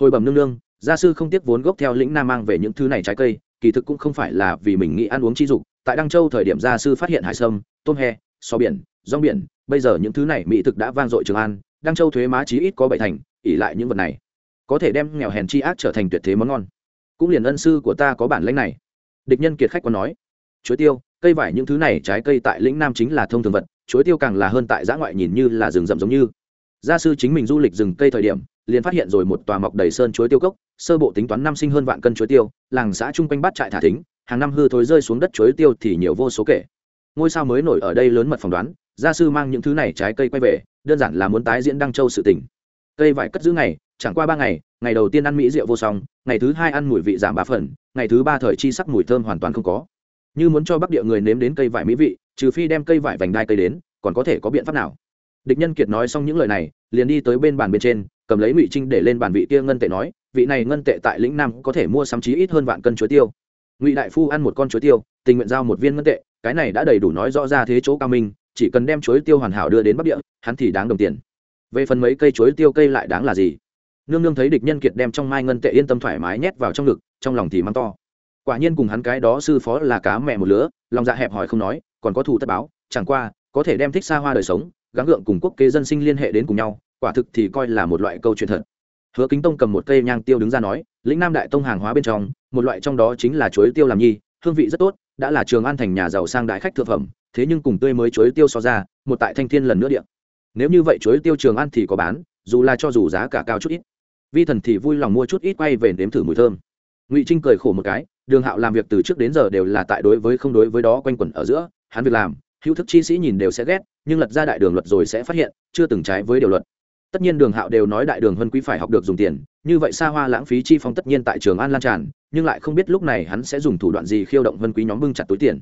[SPEAKER 1] Hồi bẩm nương nương, gia sư không tiếc vốn gốc theo lĩnh nam mang về những thứ này trái cây, kỳ thực cũng không phải là vì mình nghĩ ăn uống chi dục, tại đăng châu thời điểm gia sư phát hiện hải sâm, tôm he so biển, rong biển, bây giờ những thứ này mỹ thực đã vang dội trường an, đăng châu thuế má chí ít có bảy thành ỉ lại những vật này. Có thể đem nghèo hèn chi ác trở thành tuyệt thế món ngon. Cũng liền ân sư của ta có bản lãnh này. Địch nhân kiệt khách còn nói, chuối tiêu cây vải những thứ này trái cây tại lĩnh nam chính là thông thường vật, chuối tiêu càng là hơn tại giã ngoại nhìn như là rừng rậm giống như. Gia sư chính mình du lịch rừng cây thời điểm, liền phát hiện rồi một tòa mọc đầy sơn chuối tiêu cốc, sơ bộ tính toán năm sinh hơn vạn cân chuối tiêu, làng xã chung quanh bát trại thả thính, hàng năm hư thối rơi xuống đất chuối tiêu thì nhiều vô số kể. Ngôi sao mới nổi ở đây lớn mật phỏng đoán, gia sư mang những thứ này trái cây quay về, đơn giản là muốn tái diễn đăng châu sự tỉnh cây vải cất giữ ngày, chẳng qua ba ngày ngày đầu tiên ăn mỹ rượu vô song, ngày thứ hai ăn mùi vị giảm ba phần, ngày thứ ba thời chi sắc mùi thơm hoàn toàn không có như muốn cho bắc địa người nếm đến cây vải mỹ vị, trừ phi đem cây vải vành đai cây đến, còn có thể có biện pháp nào? Địch nhân kiệt nói xong những lời này, liền đi tới bên bàn bên trên, cầm lấy ngụy trinh để lên bàn vị kia ngân tệ nói, vị này ngân tệ tại lĩnh nam có thể mua sắm chí ít hơn vạn cân chuối tiêu. Ngụy đại phu ăn một con chuối tiêu, tình nguyện giao một viên ngân tệ, cái này đã đầy đủ nói rõ ra thế chỗ cao minh, chỉ cần đem chuối tiêu hoàn hảo đưa đến bắc địa, hắn thì đáng đồng tiền. Về phần mấy cây chuối tiêu cây lại đáng là gì? Nương nương thấy địch nhân kiệt đem trong mai ngân tệ yên tâm thoải mái nhét vào trong ngực, trong lòng thì mắng to quả nhiên cùng hắn cái đó sư phó là cá mẹ một lứa, lòng dạ hẹp hòi không nói, còn có thù tất báo, chẳng qua, có thể đem thích xa hoa đời sống, gắng gượng cùng quốc kế dân sinh liên hệ đến cùng nhau, quả thực thì coi là một loại câu chuyện thật. Hứa kính tông cầm một cây nhang tiêu đứng ra nói, lĩnh nam đại tông hàng hóa bên trong, một loại trong đó chính là chuối tiêu làm nhi, hương vị rất tốt, đã là trường an thành nhà giàu sang đại khách thượng phẩm, thế nhưng cùng tươi mới chuối tiêu so ra, một tại thanh thiên lần nữa điện nếu như vậy chuối tiêu trường an thì có bán, dù là cho dù giá cả cao chút ít. Vi thần thì vui lòng mua chút ít quay về nếm thử mùi thơm. Ngụy trinh cười khổ một cái đường hạo làm việc từ trước đến giờ đều là tại đối với không đối với đó quanh quẩn ở giữa, hắn việc làm, hữu thức chi sĩ nhìn đều sẽ ghét, nhưng lật ra đại đường luật rồi sẽ phát hiện, chưa từng trái với điều luật. Tất nhiên đường hạo đều nói đại đường huân quý phải học được dùng tiền, như vậy xa hoa lãng phí chi phong tất nhiên tại trường an lan tràn, nhưng lại không biết lúc này hắn sẽ dùng thủ đoạn gì khiêu động huân quý nhóm bưng chặt túi tiền.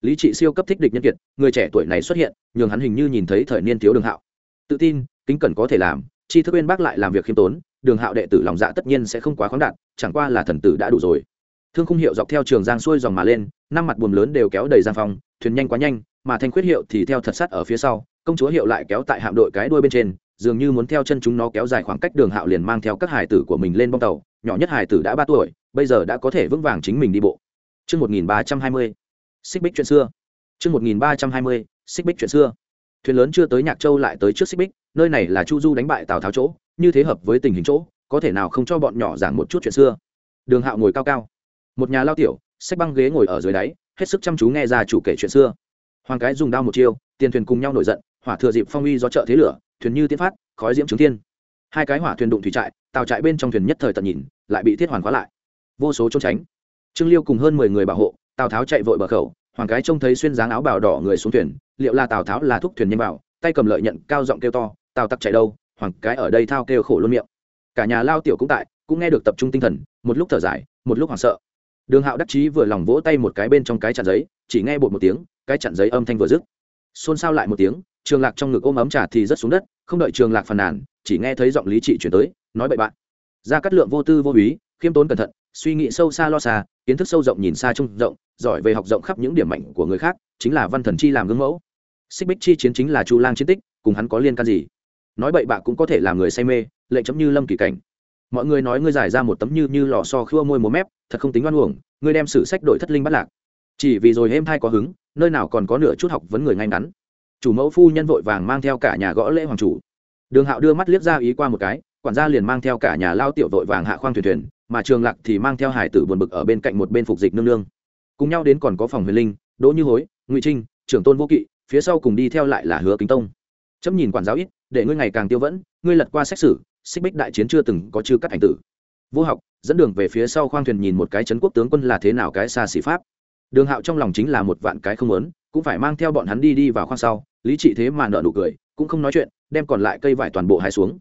[SPEAKER 1] Lý trị siêu cấp thích địch nhân kiệt, người trẻ tuổi này xuất hiện, nhường hắn hình như nhìn thấy thời niên thiếu đường hạo. Tự tin, kính cẩn có thể làm, chi thức bên bác lại làm việc khiêm tốn, đường hạo đệ tử lòng dạ tất nhiên sẽ không quá khoáng đạt, chẳng qua là thần tử đã đủ rồi thương khung hiệu dọc theo trường giang xuôi dòng mà lên năm mặt buồm lớn đều kéo đầy giang phòng thuyền nhanh quá nhanh mà thanh khuyết hiệu thì theo thật sắt ở phía sau công chúa hiệu lại kéo tại hạm đội cái đuôi bên trên dường như muốn theo chân chúng nó kéo dài khoảng cách đường hạo liền mang theo các hải tử của mình lên bong tàu nhỏ nhất hải tử đã ba tuổi bây giờ đã có thể vững vàng chính mình đi bộ Trước 1320, xích bích chuyện xưa. Trước 1320, xích bích chuyện xưa. Thuyền lớn chưa tới Nhạc Châu lại tới trước xích bích, nơi này là Chu Du đánh bại Tào Tháo chỗ, như thế hợp với tình hình chỗ, có thể nào không cho bọn nhỏ giảng một chút chuyện xưa. Đường Hạo ngồi cao cao, một nhà lao tiểu, xách băng ghế ngồi ở dưới đáy, hết sức chăm chú nghe ra chủ kể chuyện xưa. Hoàng cái dùng đao một chiêu, tiền thuyền cùng nhau nổi giận, hỏa thừa dịp phong uy do trợ thế lửa, thuyền như tiến phát, khói diễm trứng thiên. Hai cái hỏa thuyền đụng thủy trại, tàu trại bên trong thuyền nhất thời tận nhìn, lại bị thiết hoàn khóa lại. Vô số trốn tránh. Trương Liêu cùng hơn mười người bảo hộ, Tào Tháo chạy vội bờ khẩu, hoàng cái trông thấy xuyên dáng áo bào đỏ người xuống thuyền liệu là tào tháo là thúc thuyền nhanh vào tay cầm lợi nhận cao giọng kêu to tào tặc chạy đâu hoàng cái ở đây thao kêu khổ luôn miệng cả nhà lao tiểu cũng tại cũng nghe được tập trung tinh thần một lúc thở dài một lúc hoảng sợ đường hạo đắc chí vừa lòng vỗ tay một cái bên trong cái chặn giấy chỉ nghe bột một tiếng cái chặn giấy âm thanh vừa dứt. Xôn xao lại một tiếng trường lạc trong ngực ôm ấm trà thì rất xuống đất không đợi trường lạc phàn nàn chỉ nghe thấy giọng lý trị chuyển tới nói bậy bạn. Ra cắt lượng vô tư vô ý, khiêm tốn cẩn thận suy nghĩ sâu xa lo xa kiến thức sâu rộng nhìn xa trông rộng giỏi về học rộng khắp những điểm mạnh của người khác chính là văn thần chi làm gương mẫu. Xích bích chi chiến chính là chu lang chiến tích cùng hắn có liên can gì? Nói bậy bạ cũng có thể làm người say mê lệnh chấm như lâm kỳ cảnh mọi người nói ngươi giải ra một tấm như như lò so khua môi múa mép, thật không tính oan uổng, ngươi đem sử sách đội thất linh bắt lạc. Chỉ vì rồi êm thai có hứng, nơi nào còn có nửa chút học vấn người ngay ngắn. Chủ mẫu phu nhân vội vàng mang theo cả nhà gõ lễ hoàng chủ. Đường hạo đưa mắt liếc ra ý qua một cái, quản gia liền mang theo cả nhà lao tiểu vội vàng hạ khoang thuyền thuyền, mà trường lạc thì mang theo hải tử buồn bực ở bên cạnh một bên phục dịch nương nương. Cùng nhau đến còn có phòng huyền linh, đỗ như hối, ngụy trinh, trưởng tôn vô kỵ, phía sau cùng đi theo lại là hứa kính tông. Chấm nhìn quản giáo ít, để ngươi ngày càng tiêu vẫn, ngươi lật qua xét xử xích bích đại chiến chưa từng có chư cắt ảnh tử. Vô học, dẫn đường về phía sau khoang thuyền nhìn một cái trấn quốc tướng quân là thế nào cái xa xỉ pháp. Đường hạo trong lòng chính là một vạn cái không lớn cũng phải mang theo bọn hắn đi đi vào khoang sau, lý trị thế mà nợ nụ cười, cũng không nói chuyện, đem còn lại cây vải toàn bộ hai xuống.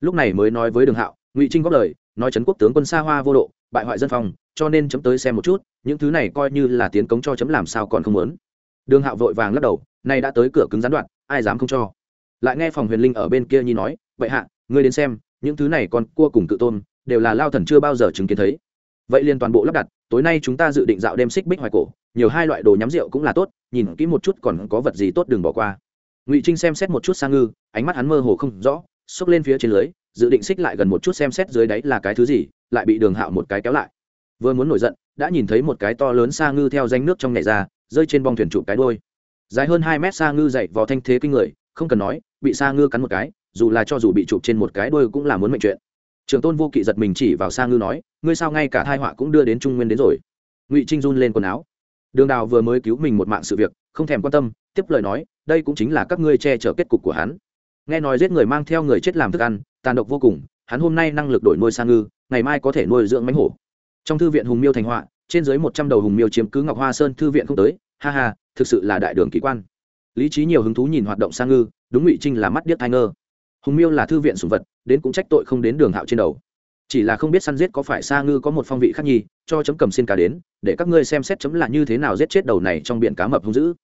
[SPEAKER 1] Lúc này mới nói với đường hạo, ngụy trinh góp lời, nói trấn quốc tướng quân xa hoa vô độ, bại hoại dân phòng, cho nên chấm tới xem một chút, những thứ này coi như là tiến cống cho chấm làm sao còn không muốn. Đường hạo vội vàng lắc đầu, nay đã tới cửa cứng gián đoạn, ai dám không cho? Lại nghe phòng huyền linh ở bên kia nhi nói vậy hạ ngươi đến xem, những thứ này còn cua cùng cự tôn đều là lao thần chưa bao giờ chứng kiến thấy. Vậy liền toàn bộ lắp đặt, tối nay chúng ta dự định dạo đêm xích bích hoài cổ, nhiều hai loại đồ nhắm rượu cũng là tốt, nhìn kỹ một chút còn có vật gì tốt đừng bỏ qua. Ngụy trinh xem xét một chút sang ngư, ánh mắt hắn mơ hồ không rõ, xốc lên phía trên lưới, dự định xích lại gần một chút xem xét dưới đáy là cái thứ gì, lại bị đường hạo một cái kéo lại. Vừa muốn nổi giận, đã nhìn thấy một cái to lớn xa ngư theo danh nước trong nhảy ra, rơi trên bong thuyền trụ cái đôi dài hơn hai mét xa ngư dậy vào thanh thế kinh người, không cần nói, bị xa ngư cắn một cái dù là cho dù bị chụp trên một cái đôi cũng là muốn mệnh chuyện. Trường tôn vô kỵ giật mình chỉ vào sang ngư nói, ngươi sao ngay cả thai họa cũng đưa đến trung nguyên đến rồi? Ngụy trinh run lên quần áo. Đường đào vừa mới cứu mình một mạng sự việc, không thèm quan tâm, tiếp lời nói, đây cũng chính là các ngươi che chở kết cục của hắn. Nghe nói giết người mang theo người chết làm thức ăn, tàn độc vô cùng, hắn hôm nay năng lực đổi nuôi sang ngư, ngày mai có thể nuôi dưỡng mánh hổ. Trong thư viện hùng miêu thành họa, trên dưới một trăm đầu hùng miêu chiếm cứ ngọc hoa sơn thư viện không tới, ha ha, thực sự là đại đường kỳ quan. Lý trí nhiều hứng thú nhìn hoạt động sang ngư, đúng ngụy trinh là mắt điếc thai ngơ hùng miêu là thư viện sùng vật, đến cũng trách tội không đến đường hạo trên đầu. Chỉ là không biết săn giết có phải sa ngư có một phong vị khác nhi, cho chấm cầm xin cá đến, để các ngươi xem xét chấm là như thế nào giết chết đầu này trong biển cá mập hung dữ.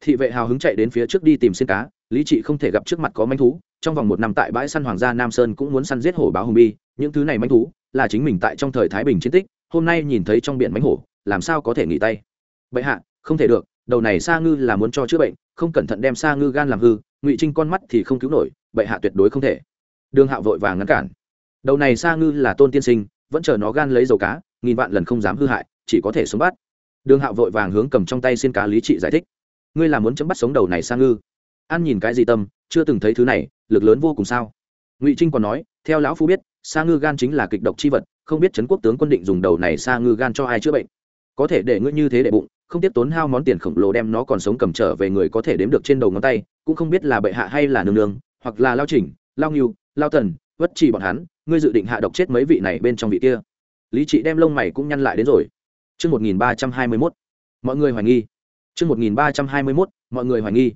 [SPEAKER 1] Thị vệ hào hứng chạy đến phía trước đi tìm xin cá, lý trị không thể gặp trước mặt có manh thú, trong vòng một năm tại bãi săn hoàng gia nam sơn cũng muốn săn giết hổ báo hùng bi, những thứ này manh thú là chính mình tại trong thời thái bình chiến tích, hôm nay nhìn thấy trong biển mánh hổ, làm sao có thể nghỉ tay? Vậy hạ, không thể được, đầu này sa ngư là muốn cho chữa bệnh, không cẩn thận đem sa ngư gan làm hư, ngụy trinh con mắt thì không cứu nổi bệ hạ tuyệt đối không thể. Đường hạo vội vàng ngăn cản. Đầu này xa ngư là tôn tiên sinh, vẫn chờ nó gan lấy dầu cá, nghìn vạn lần không dám hư hại, chỉ có thể sống bắt. Đường hạo vội vàng hướng cầm trong tay xin cá lý trị giải thích. Ngươi là muốn chấm bắt sống đầu này xa ngư? An nhìn cái gì tâm, chưa từng thấy thứ này, lực lớn vô cùng sao? Ngụy trinh còn nói, theo lão phu biết, sa ngư gan chính là kịch độc chi vật, không biết trấn quốc tướng quân định dùng đầu này sa ngư gan cho ai chữa bệnh. Có thể để ngươi như thế để bụng, không tiếp tốn hao món tiền khổng lồ đem nó còn sống cầm trở về người có thể đếm được trên đầu ngón tay, cũng không biết là bệ hạ hay là nương nương hoặc là lao chỉnh lao nghiêu lao tần vất chỉ bọn hắn ngươi dự định hạ độc chết mấy vị này bên trong vị kia lý trị đem lông mày cũng nhăn lại đến rồi Trước 1321, mọi người hoài nghi. Trước 1321, mọi người hoài nghi.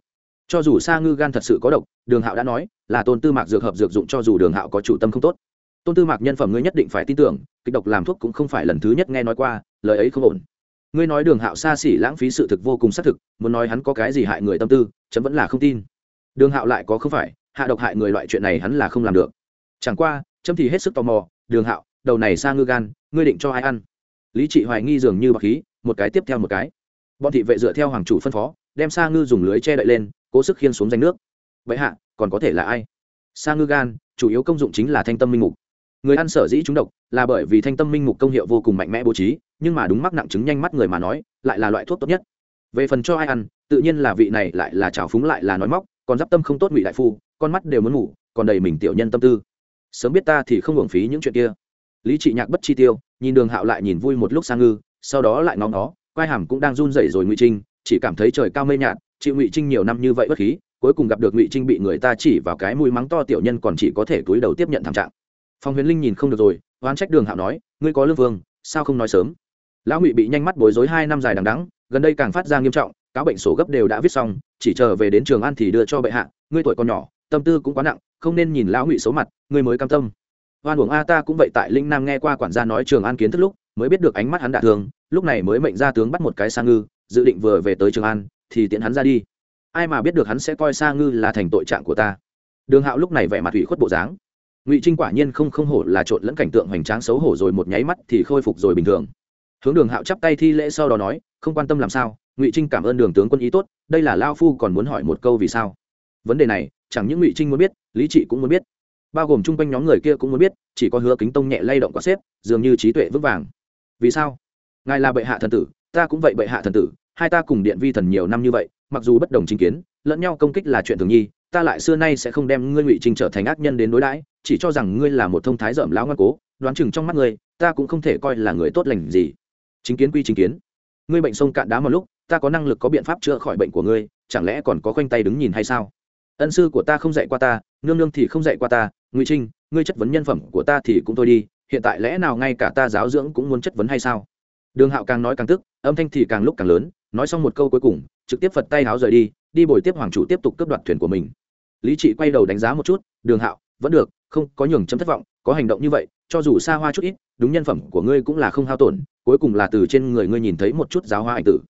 [SPEAKER 1] Cho dù sa ngư gan thật sự có độc, Đường Hạo đã nói, là tôn tư mạc dược hợp dược dụng cho dù Đường Hạo có chủ tâm không tốt. Tôn tư mạc nhân phẩm ngươi nhất định phải tin tưởng, kịch độc làm thuốc cũng không phải lần thứ nhất nghe nói qua, lời ấy không ổn. ngươi nói đường hạo xa xỉ lãng phí sự thực vô cùng xác thực muốn nói hắn có cái gì hại người tâm tư chấm vẫn là không tin đường hạo lại có không phải hạ độc hại người loại chuyện này hắn là không làm được. Chẳng qua chấm thì hết sức tò mò, đường hạo, đầu này xa ngư gan, ngươi định cho ai ăn? Lý trị hoài nghi dường như bạc khí, một cái tiếp theo một cái. Bọn thị vệ dựa theo hoàng chủ phân phó, đem sa ngư dùng lưới che đậy lên, cố sức khiên xuống danh nước. Vậy hạ, còn có thể là ai? Sa ngư gan, chủ yếu công dụng chính là thanh tâm minh mục. Người ăn sở dĩ trúng độc là bởi vì thanh tâm minh mục công hiệu vô cùng mạnh mẽ bố trí, nhưng mà đúng mắc nặng chứng nhanh mắt người mà nói, lại là loại thuốc tốt nhất. Về phần cho ai ăn, tự nhiên là vị này lại là trào phúng lại là nói móc còn d tâm không tốt ngụy đại phu, con mắt đều muốn ngủ, còn đầy mình tiểu nhân tâm tư. Sớm biết ta thì không hưởng phí những chuyện kia. Lý trị nhạc bất chi tiêu, nhìn đường hạo lại nhìn vui một lúc sang ngư, sau đó lại ngóng nó quai hàm cũng đang run rẩy rồi ngụy trinh, chỉ cảm thấy trời cao mây nhạt chị ngụy trinh nhiều năm như vậy bất khí, cuối cùng gặp được ngụy trinh bị người ta chỉ vào cái mũi mắng to tiểu nhân còn chỉ có thể túi đầu tiếp nhận thảm trạng. Phong huyền linh nhìn không được rồi, oán trách đường hạo nói, ngươi có lương vương, sao không nói sớm? Lão ngụy bị nhanh mắt bối rối hai năm dài đằng đắng gần đây càng phát ra nghiêm trọng cáo bệnh sổ gấp đều đã viết xong, chỉ chờ về đến trường an thì đưa cho bệ hạ, ngươi tuổi còn nhỏ, tâm tư cũng quá nặng, không nên nhìn lão ngụy xấu mặt, ngươi mới cam tâm. Hoan uổng a ta cũng vậy tại linh nam nghe qua quản gia nói trường an kiến thức lúc, mới biết được ánh mắt hắn đạ thường lúc này mới mệnh ra tướng bắt một cái sa ngư, dự định vừa về tới trường an, thì tiện hắn ra đi. Ai mà biết được hắn sẽ coi sa ngư là thành tội trạng của ta. Đường hạo lúc này vẻ mặt ủy khuất bộ dáng. Ngụy trinh quả nhiên không không hổ là trộn lẫn cảnh tượng hoành tráng xấu hổ rồi một nháy mắt thì khôi phục rồi bình thường. Hướng đường hạo chắp tay thi lễ sau đó nói, không quan tâm làm sao ngụy trinh cảm ơn đường tướng quân ý tốt đây là lao phu còn muốn hỏi một câu vì sao vấn đề này chẳng những ngụy trinh muốn biết lý trị cũng muốn biết bao gồm chung quanh nhóm người kia cũng muốn biết chỉ có hứa kính tông nhẹ lay động quá xếp dường như trí tuệ vững vàng vì sao ngài là bệ hạ thần tử ta cũng vậy bệ hạ thần tử hai ta cùng điện vi thần nhiều năm như vậy mặc dù bất đồng chính kiến lẫn nhau công kích là chuyện thường nhi ta lại xưa nay sẽ không đem ngươi ngụy trinh trở thành ác nhân đến đối đãi chỉ cho rằng ngươi là một thông thái dởm lão ngoan cố đoán chừng trong mắt ngươi ta cũng không thể coi là người tốt lành gì chính kiến quy chính kiến ngươi bệnh sông cạn đá một lúc ta có năng lực có biện pháp chữa khỏi bệnh của ngươi, chẳng lẽ còn có khoanh tay đứng nhìn hay sao? Ân sư của ta không dạy qua ta, nương nương thì không dạy qua ta, ngụy trinh, ngươi chất vấn nhân phẩm của ta thì cũng thôi đi, hiện tại lẽ nào ngay cả ta giáo dưỡng cũng muốn chất vấn hay sao? Đường hạo càng nói càng tức, âm thanh thì càng lúc càng lớn, nói xong một câu cuối cùng, trực tiếp phật tay háo rời đi đi bồi tiếp hoàng chủ tiếp tục cướp đoạt thuyền của mình. Lý trị quay đầu đánh giá một chút, đường hạo, vẫn được, không, có nhường chấm thất vọng, có hành động như vậy, cho dù xa hoa chút ít, đúng nhân phẩm của ngươi cũng là không hao tổn, cuối cùng là từ trên người ngươi nhìn thấy một chút giáo hoa ảnh tử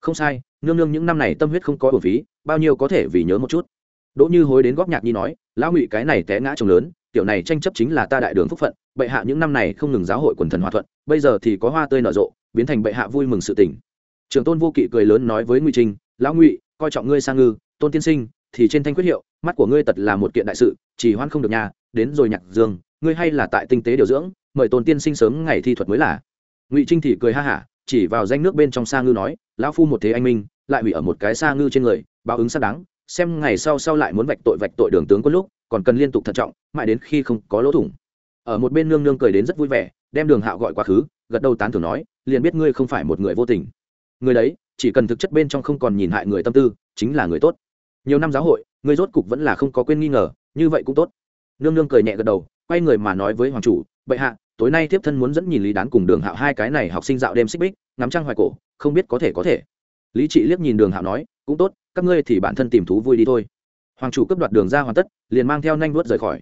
[SPEAKER 1] không sai, nương nương những năm này tâm huyết không có bổ phí, bao nhiêu có thể vì nhớ một chút đỗ như hối đến góp nhạc nhi nói, lão ngụy cái này té ngã chồng lớn, tiểu này tranh chấp chính là ta đại đường phúc phận, bệ hạ những năm này không ngừng giáo hội quần thần hòa thuận, bây giờ thì có hoa tươi nở rộ, biến thành bệ hạ vui mừng sự tỉnh. trường tôn vô kỵ cười lớn nói với ngụy trinh lão ngụy, coi trọng ngươi sang ngư, tôn tiên sinh, thì trên thanh quyết hiệu, mắt của ngươi tật là một kiện đại sự, chỉ hoan không được nhà, đến rồi nhạc dương ngươi hay là tại tinh tế điều dưỡng, mời tôn tiên sinh sớm ngày thi thuật mới là ngụy trinh thì cười ha hả chỉ vào danh nước bên trong sa ngư nói, lão phu một thế anh minh, lại hủy ở một cái sa ngư trên người, báo ứng xác đáng, xem ngày sau sau lại muốn vạch tội vạch tội đường tướng quân lúc, còn cần liên tục thận trọng, mãi đến khi không có lỗ thủng. Ở một bên nương nương cười đến rất vui vẻ, đem đường hạo gọi quá khứ gật đầu tán thưởng nói, liền biết ngươi không phải một người vô tình. Người đấy, chỉ cần thực chất bên trong không còn nhìn hại người tâm tư, chính là người tốt. Nhiều năm giáo hội, ngươi rốt cục vẫn là không có quên nghi ngờ, như vậy cũng tốt. Nương nương cười nhẹ gật đầu, quay người mà nói với hoàng chủ, bệ hạ tối nay tiếp thân muốn dẫn nhìn lý đán cùng đường hạo hai cái này học sinh dạo đêm xích bích ngắm trăng hoài cổ không biết có thể có thể. Lý trị liếc nhìn đường hạo nói cũng tốt các ngươi thì bản thân tìm thú vui đi thôi. Hoàng chủ cấp đoạt đường ra hoàn tất liền mang theo nhanh vuốt rời khỏi.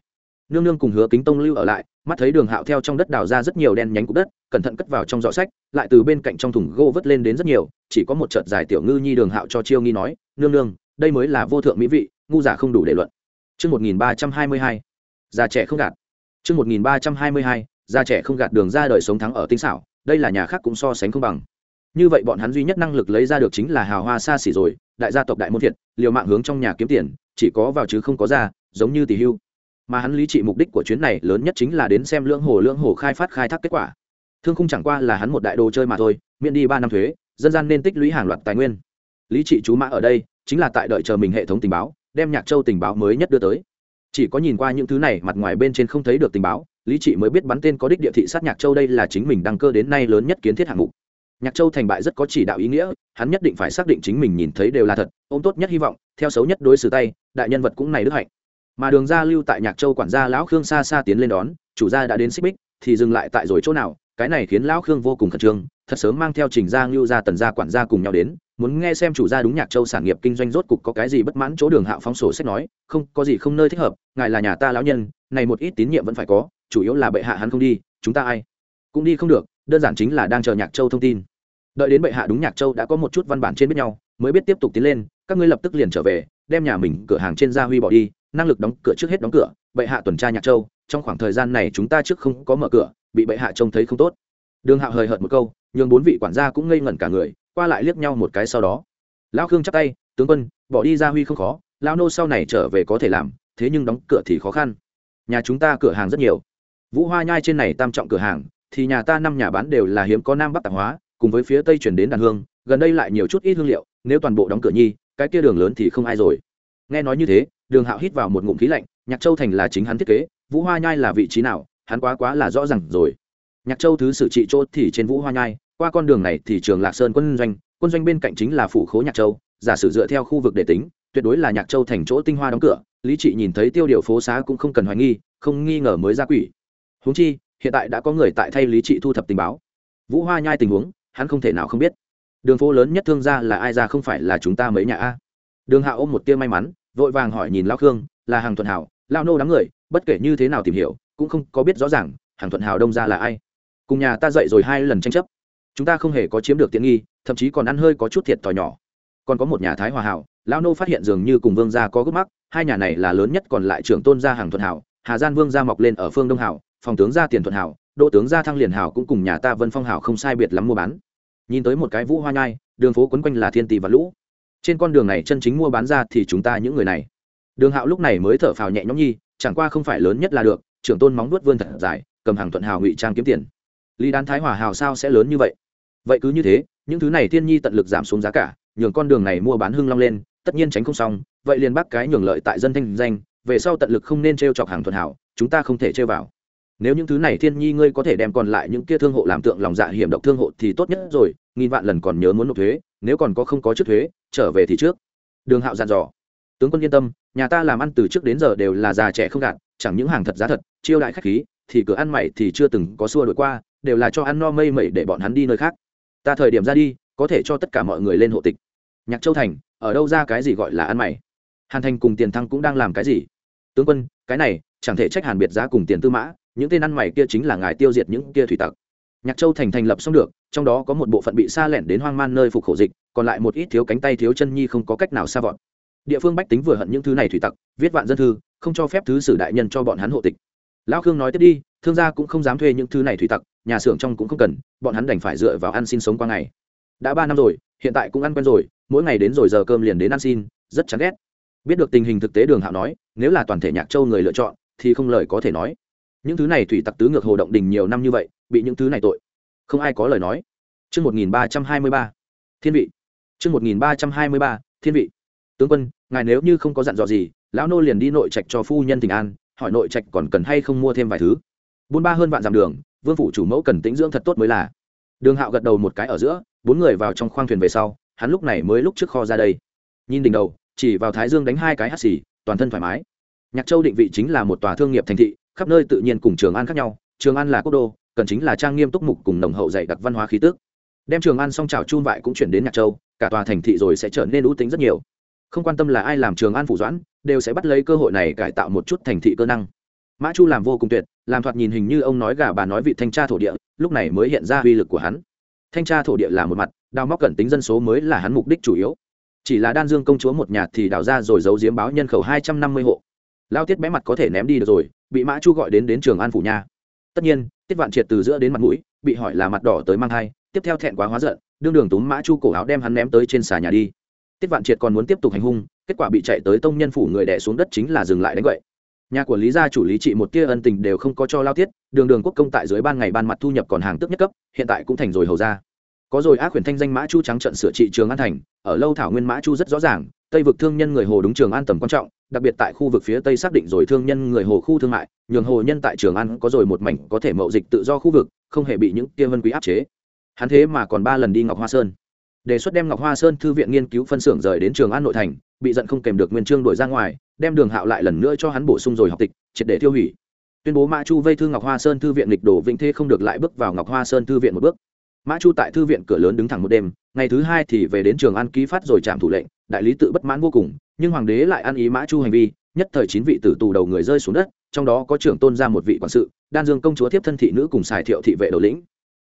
[SPEAKER 1] Nương nương cùng hứa kính tông lưu ở lại mắt thấy đường hạo theo trong đất đào ra rất nhiều đen nhánh cục đất cẩn thận cất vào trong giỏ sách lại từ bên cạnh trong thùng gỗ vớt lên đến rất nhiều chỉ có một trợt dài tiểu ngư nhi đường hạo cho chiêu nghi nói nương nương đây mới là vô thượng mỹ vị ngu giả không đủ để luận. Trước 1322, già trẻ không gạt. Trước 1322, già trẻ không gạt đường ra đời sống thắng ở tinh xảo, đây là nhà khác cũng so sánh không bằng. Như vậy bọn hắn duy nhất năng lực lấy ra được chính là hào hoa xa xỉ rồi, đại gia tộc đại môn thiệt, liều mạng hướng trong nhà kiếm tiền, chỉ có vào chứ không có ra, giống như tỷ hưu. Mà hắn lý trị mục đích của chuyến này lớn nhất chính là đến xem lưỡng hồ lưỡng hồ khai phát khai thác kết quả. Thương khung chẳng qua là hắn một đại đồ chơi mà thôi, miễn đi ba năm thuế, dân gian nên tích lũy hàng loạt tài nguyên. Lý trị chú mã ở đây, chính là tại đợi chờ mình hệ thống tình báo đem nhạc châu tình báo mới nhất đưa tới chỉ có nhìn qua những thứ này mặt ngoài bên trên không thấy được tình báo lý trị mới biết bắn tên có đích địa thị sát nhạc châu đây là chính mình đăng cơ đến nay lớn nhất kiến thiết hạng mục. Nhạc châu thành bại rất có chỉ đạo ý nghĩa, hắn nhất định phải xác định chính mình nhìn thấy đều là thật, ôm tốt nhất hy vọng, theo xấu nhất đối xử tay, đại nhân vật cũng này đức hạnh. Mà đường ra lưu tại nhạc châu quản gia lão khương xa xa tiến lên đón, chủ gia đã đến xích bích, thì dừng lại tại rồi chỗ nào, cái này khiến lão khương vô cùng khẩn trương, thật sớm mang theo trình gia ngưu gia, tần gia quản gia cùng nhau đến, muốn nghe xem chủ gia đúng nhạc châu sản nghiệp kinh doanh rốt cục có cái gì bất mãn chỗ đường hạo phóng sổ sách nói, không, có gì không nơi thích hợp, ngài là nhà ta lão nhân, này một ít tín nhiệm vẫn phải có chủ yếu là bệ hạ hắn không đi, chúng ta ai? Cũng đi không được, đơn giản chính là đang chờ nhạc châu thông tin. Đợi đến bệ hạ đúng nhạc châu đã có một chút văn bản trên biết nhau, mới biết tiếp tục tiến lên, các ngươi lập tức liền trở về, đem nhà mình cửa hàng trên gia huy bỏ đi, năng lực đóng cửa trước hết đóng cửa, bệ hạ tuần tra nhạc châu, trong khoảng thời gian này chúng ta trước không có mở cửa, bị bệ hạ trông thấy không tốt. Đường hạo hời hợt một câu, nhường bốn vị quản gia cũng ngây ngẩn cả người, qua lại liếc nhau một cái sau đó. Lão khương chắp tay, tướng quân, bỏ đi gia huy không khó, lão nô sau này trở về có thể làm, thế nhưng đóng cửa thì khó khăn. Nhà chúng ta cửa hàng rất nhiều vũ hoa nhai trên này tam trọng cửa hàng, thì nhà ta năm nhà bán đều là hiếm có nam bắc tạp hóa, cùng với phía tây chuyển đến đàn hương, gần đây lại nhiều chút ít hương liệu, nếu toàn bộ đóng cửa nhi, cái kia đường lớn thì không ai rồi. Nghe nói như thế, đường hạo hít vào một ngụm khí lạnh, nhạc châu thành là chính hắn thiết kế, vũ hoa nhai là vị trí nào, hắn quá quá là rõ r à n g rồi. Nhạc châu thứ sử trị chỗ thì trên vũ hoa nhai, qua con đường này thì trường lạc sơn quân doanh quân doanh bên cạnh chính là phủ khố nhạc châu, giả sử dựa theo khu vực để tính, tuyệt đối là nhạc châu thành chỗ tinh hoa đóng cửa, lý trị nhìn thấy tiêu điều phố xá cũng không cần hoài nghi, không nghi ngờ mới ra quỷ huống chi, hiện tại đã có người tại thay lý trị thu thập tình báo. Vũ hoa nhai tình huống, hắn không thể nào không biết. Đường phố lớn nhất thương gia là ai ra không phải là chúng ta mấy nhà a? Đường hạ ôm một tia may mắn, vội vàng hỏi nhìn lao khương, là hàng thuận hảo lao nô đám người, bất kể như thế nào tìm hiểu, cũng không có biết rõ ràng hàng thuận hảo đông ra là ai. Cùng nhà ta dậy rồi hai lần tranh chấp. Chúng ta không hề có chiếm được tiện nghi, thậm chí còn ăn hơi có chút thiệt thòi nhỏ. Còn có một nhà thái hòa hảo lao nô phát hiện dường như cùng vương gia có gốc mắc, hai nhà này là lớn nhất còn lại trưởng tôn gia hàng thuận hảo, hà gian vương gia mọc lên ở phương đông hảo phòng tướng gia tiền thuận hảo, đỗ tướng gia thăng liền hảo cũng cùng nhà ta vân phong hảo không sai biệt lắm mua bán. Nhìn tới một cái vũ hoa nhai, đường phố quấn quanh là thiên tỷ và lũ. Trên con đường này chân chính mua bán ra thì chúng ta những người này. Đường hạo lúc này mới thở phào nhẹ nhõm nhi, chẳng qua không phải lớn nhất là được, trưởng tôn móng vuốt vươn thật dài, cầm hàng thuận hào ngụy trang kiếm tiền. Lý đán thái hòa hào sao sẽ lớn như vậy? Vậy cứ như thế, những thứ này thiên nhi tận lực giảm xuống giá cả, nhường con đường này mua bán hưng long lên, tất nhiên tránh không xong, vậy liền bắt cái nhường lợi tại dân thanh danh, về sau tận lực không nên t chọc hàng thuận hảo, chúng ta không thể t vào nếu những thứ này thiên nhi ngươi có thể đem còn lại những kia thương hộ làm tượng lòng dạ hiểm độc thương hộ thì tốt nhất rồi, nghìn vạn lần còn nhớ muốn nộp thuế, nếu còn có không có trước thuế, trở về thì trước. Đường hạo dặn dò. Tướng quân yên tâm, nhà ta làm ăn từ trước đến giờ đều là già trẻ không gạt, chẳng những hàng thật giá thật, chiêu đại khách khí, thì cửa ăn mày thì chưa từng có xua đổi qua, đều là cho ăn no mây mẩy để bọn hắn đi nơi khác. Ta thời điểm ra đi, có thể cho tất cả mọi người lên hộ tịch. Nhạc châu thành, ở đâu ra cái gì gọi là ăn mày? Hàn thành cùng tiền thăng cũng đang làm cái gì? Tướng quân, cái này, chẳng thể trách hàn biệt giá cùng tiền tư mã những tên ăn mày kia chính là ngài tiêu diệt những kia thủy tặc. Nhạc châu thành thành lập xong được, trong đó có một bộ phận bị xa lẻn đến hoang man nơi phục khổ dịch, còn lại một ít thiếu cánh tay thiếu chân nhi không có cách nào xa vọt. Địa phương bách tính vừa hận những thứ này thủy tặc, viết vạn dân thư, không cho phép thứ sử đại nhân cho bọn hắn hộ tịch. Lão khương nói tiếp đi, thương gia cũng không dám thuê những thứ này thủy tặc, nhà xưởng trong cũng không cần, bọn hắn đành phải dựa vào ăn xin sống qua ngày. Đã ba năm rồi, hiện tại cũng ăn quen rồi, mỗi ngày đến rồi giờ cơm liền đến ăn xin, rất chán ghét. Biết được tình hình thực tế đường hạo nói, nếu là toàn thể nhạc châu người lựa chọn, thì không lời có thể nói những thứ này thủy tặc tứ ngược hồ động đình nhiều năm như vậy bị những thứ này tội không ai có lời nói Trước 1323, thiên vị. Trước 1323, thiên vị. Tướng quân, ngài nếu như không có dặn dò gì, lão nô liền đi nội trạch cho phu nhân tình an, hỏi nội trạch còn cần hay không mua thêm vài thứ. bốn ba hơn vạn dặm đường, vương phủ chủ mẫu cần tĩnh dưỡng thật tốt mới là. Đường Hạo gật đầu một cái ở giữa, bốn người vào trong khoang thuyền về sau, hắn lúc này mới lúc trước kho ra đây. Nhìn đỉnh đầu, chỉ vào Thái Dương đánh hai cái hắt xì, toàn thân thoải mái. Nhạc Châu định vị chính là một tòa thương nghiệp thành thị, khắp nơi tự nhiên cùng Trường An khác nhau, Trường An là quốc đô, cần chính là trang nghiêm túc mục cùng nồng hậu dạy đặc văn hóa khí tức đem trường an xong trào chun vại cũng chuyển đến nhạc châu cả tòa thành thị rồi sẽ trở nên ưu tính rất nhiều. Không quan tâm là ai làm trường an phủ doãn đều sẽ bắt lấy cơ hội này cải tạo một chút thành thị cơ năng. Mã chu làm vô cùng tuyệt làm thoạt nhìn hình như ông nói gà bà nói vị thanh tra thổ địa lúc này mới hiện ra uy lực của hắn. Thanh tra thổ địa là một mặt đào móc cẩn tính dân số mới là hắn mục đích chủ yếu. Chỉ là đan dương công chúa một nhà thì đào ra rồi giấu giếm báo nhân khẩu hai trăm năm mươi hộ. Lao tiết bé mặt có thể ném đi được rồi bị mã chu gọi đến đến trường an phủ nha. Tất nhiên, tiết vạn triệt từ giữa đến mặt mũi, bị hỏi là mặt đỏ tới mang thai, tiếp theo thẹn quá hóa giận, đương đường túm mã chu cổ áo đem hắn ném tới trên xà nhà đi. Tiết vạn triệt còn muốn tiếp tục hành hung, kết quả bị chạy tới tông nhân phủ người đẻ xuống đất chính là dừng lại đánh vậy nhà của lý gia chủ lý trị một tia ân tình đều không có cho lao tiết, đường đường quốc công tại dưới ban ngày ban mặt thu nhập còn hàng tức nhất cấp, hiện tại cũng thành rồi hầu ra có rồi ác quyền thanh danh mã chu trắng trận sửa trị trường an thành, ở lâu thảo nguyên mã chu rất rõ ràng, tây vực thương nhân người hồ đúng trường an tầm quan trọng, đặc biệt tại khu vực phía tây xác định rồi thương nhân người hồ khu thương mại, nhường hồ nhân tại trường an có rồi một mảnh có thể mậu dịch tự do khu vực, không hề bị những kia vân quý áp chế. Hắn thế mà còn ba lần đi ngọc hoa sơn. Đề xuất đem ngọc hoa sơn thư viện nghiên cứu phân xưởng rời đến trường an nội thành, bị giận không kèm được nguyên trương đổi ra ngoài, đem đường hạo lại lần nữa cho hắn bổ sung rồi học tịch, triệt để tiêu hủy. Tuyên bố mã chu vây thư ngọc hoa sơn thư viện lịch đổ vĩnh thế không được lại bước vào ngọc hoa sơn thư viện một bước mã chu tại thư viện cửa lớn đứng thẳng một đêm, ngày thứ hai thì về đến trường an ký phát rồi chạm thủ lệnh, đại lý tự bất mãn vô cùng, nhưng hoàng đế lại ăn ý mã chu hành vi, nhất thời chín vị tử tù đầu người rơi xuống đất, trong đó có trưởng tôn ra một vị quản sự, đan dương công chúa tiếp thân thị nữ cùng xài thiệu thị vệ đầu lĩnh.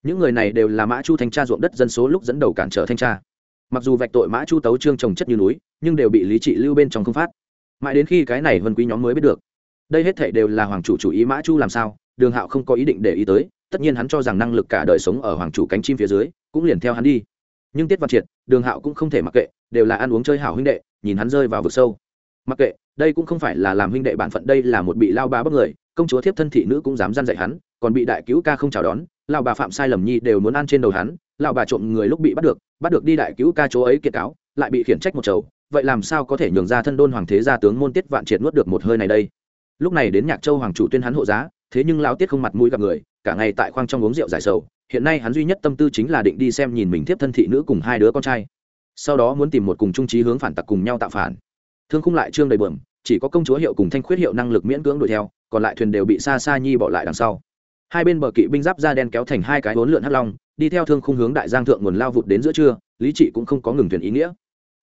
[SPEAKER 1] Những người này đều là mã chu thanh tra ruộng đất dân số lúc dẫn đầu cản trở thanh tra. Mặc dù vạch tội mã chu tấu trương trồng chất như núi, nhưng đều bị lý trị lưu bên trong không phát. Mãi đến khi cái này vân quý nhóm mới biết được, đây hết thảy đều là hoàng chủ chủ ý mã chu làm sao, đường hạo không có ý định để ý tới tất nhiên hắn cho rằng năng lực cả đời sống ở hoàng chủ cánh chim phía dưới cũng liền theo hắn đi. Nhưng tiết văn triệt, đường hạo cũng không thể mặc kệ, đều là ăn uống chơi hảo huynh đệ, nhìn hắn rơi vào vực sâu. Mặc kệ, đây cũng không phải là làm huynh đệ bản phận, đây là một bị lao ba bất người, công chúa thiếp thân thị nữ cũng dám gian dạy hắn, còn bị đại cứu ca không chào đón, lao bà phạm sai lầm nhi đều muốn ăn trên đầu hắn, lao bà trộm người lúc bị bắt được bắt được đi đại cứu ca chỗ ấy kiệt cáo, lại bị khiển trách một chầu. Vậy làm sao có thể nhường ra thân đôn hoàng thế gia tướng môn tiết vạn triệt nuốt được một hơi này đây? Lúc này đến nhạc châu hoàng chủ tuyên hắn hộ giá, thế nhưng lão tiết không mặt mũi gặp người cả ngày tại khoang trong uống rượu giải sầu, hiện nay hắn duy nhất tâm tư chính là định đi xem nhìn mình tiếp thân thị nữ cùng hai đứa con trai. Sau đó muốn tìm một cùng trung trí hướng phản tặc cùng nhau tạo phản. Thương khung lại trương đầy bờm chỉ có công chúa hiệu cùng thanh khuyết hiệu năng lực miễn cưỡng đuổi theo, còn lại thuyền đều bị xa xa nhi bỏ lại đằng sau. Hai bên bờ kỵ binh giáp da đen kéo thành hai cái bốn lượn hắt long, đi theo thương khung hướng đại giang thượng nguồn lao vụt đến giữa trưa, lý trị cũng không có ngừng thuyền ý nghĩa.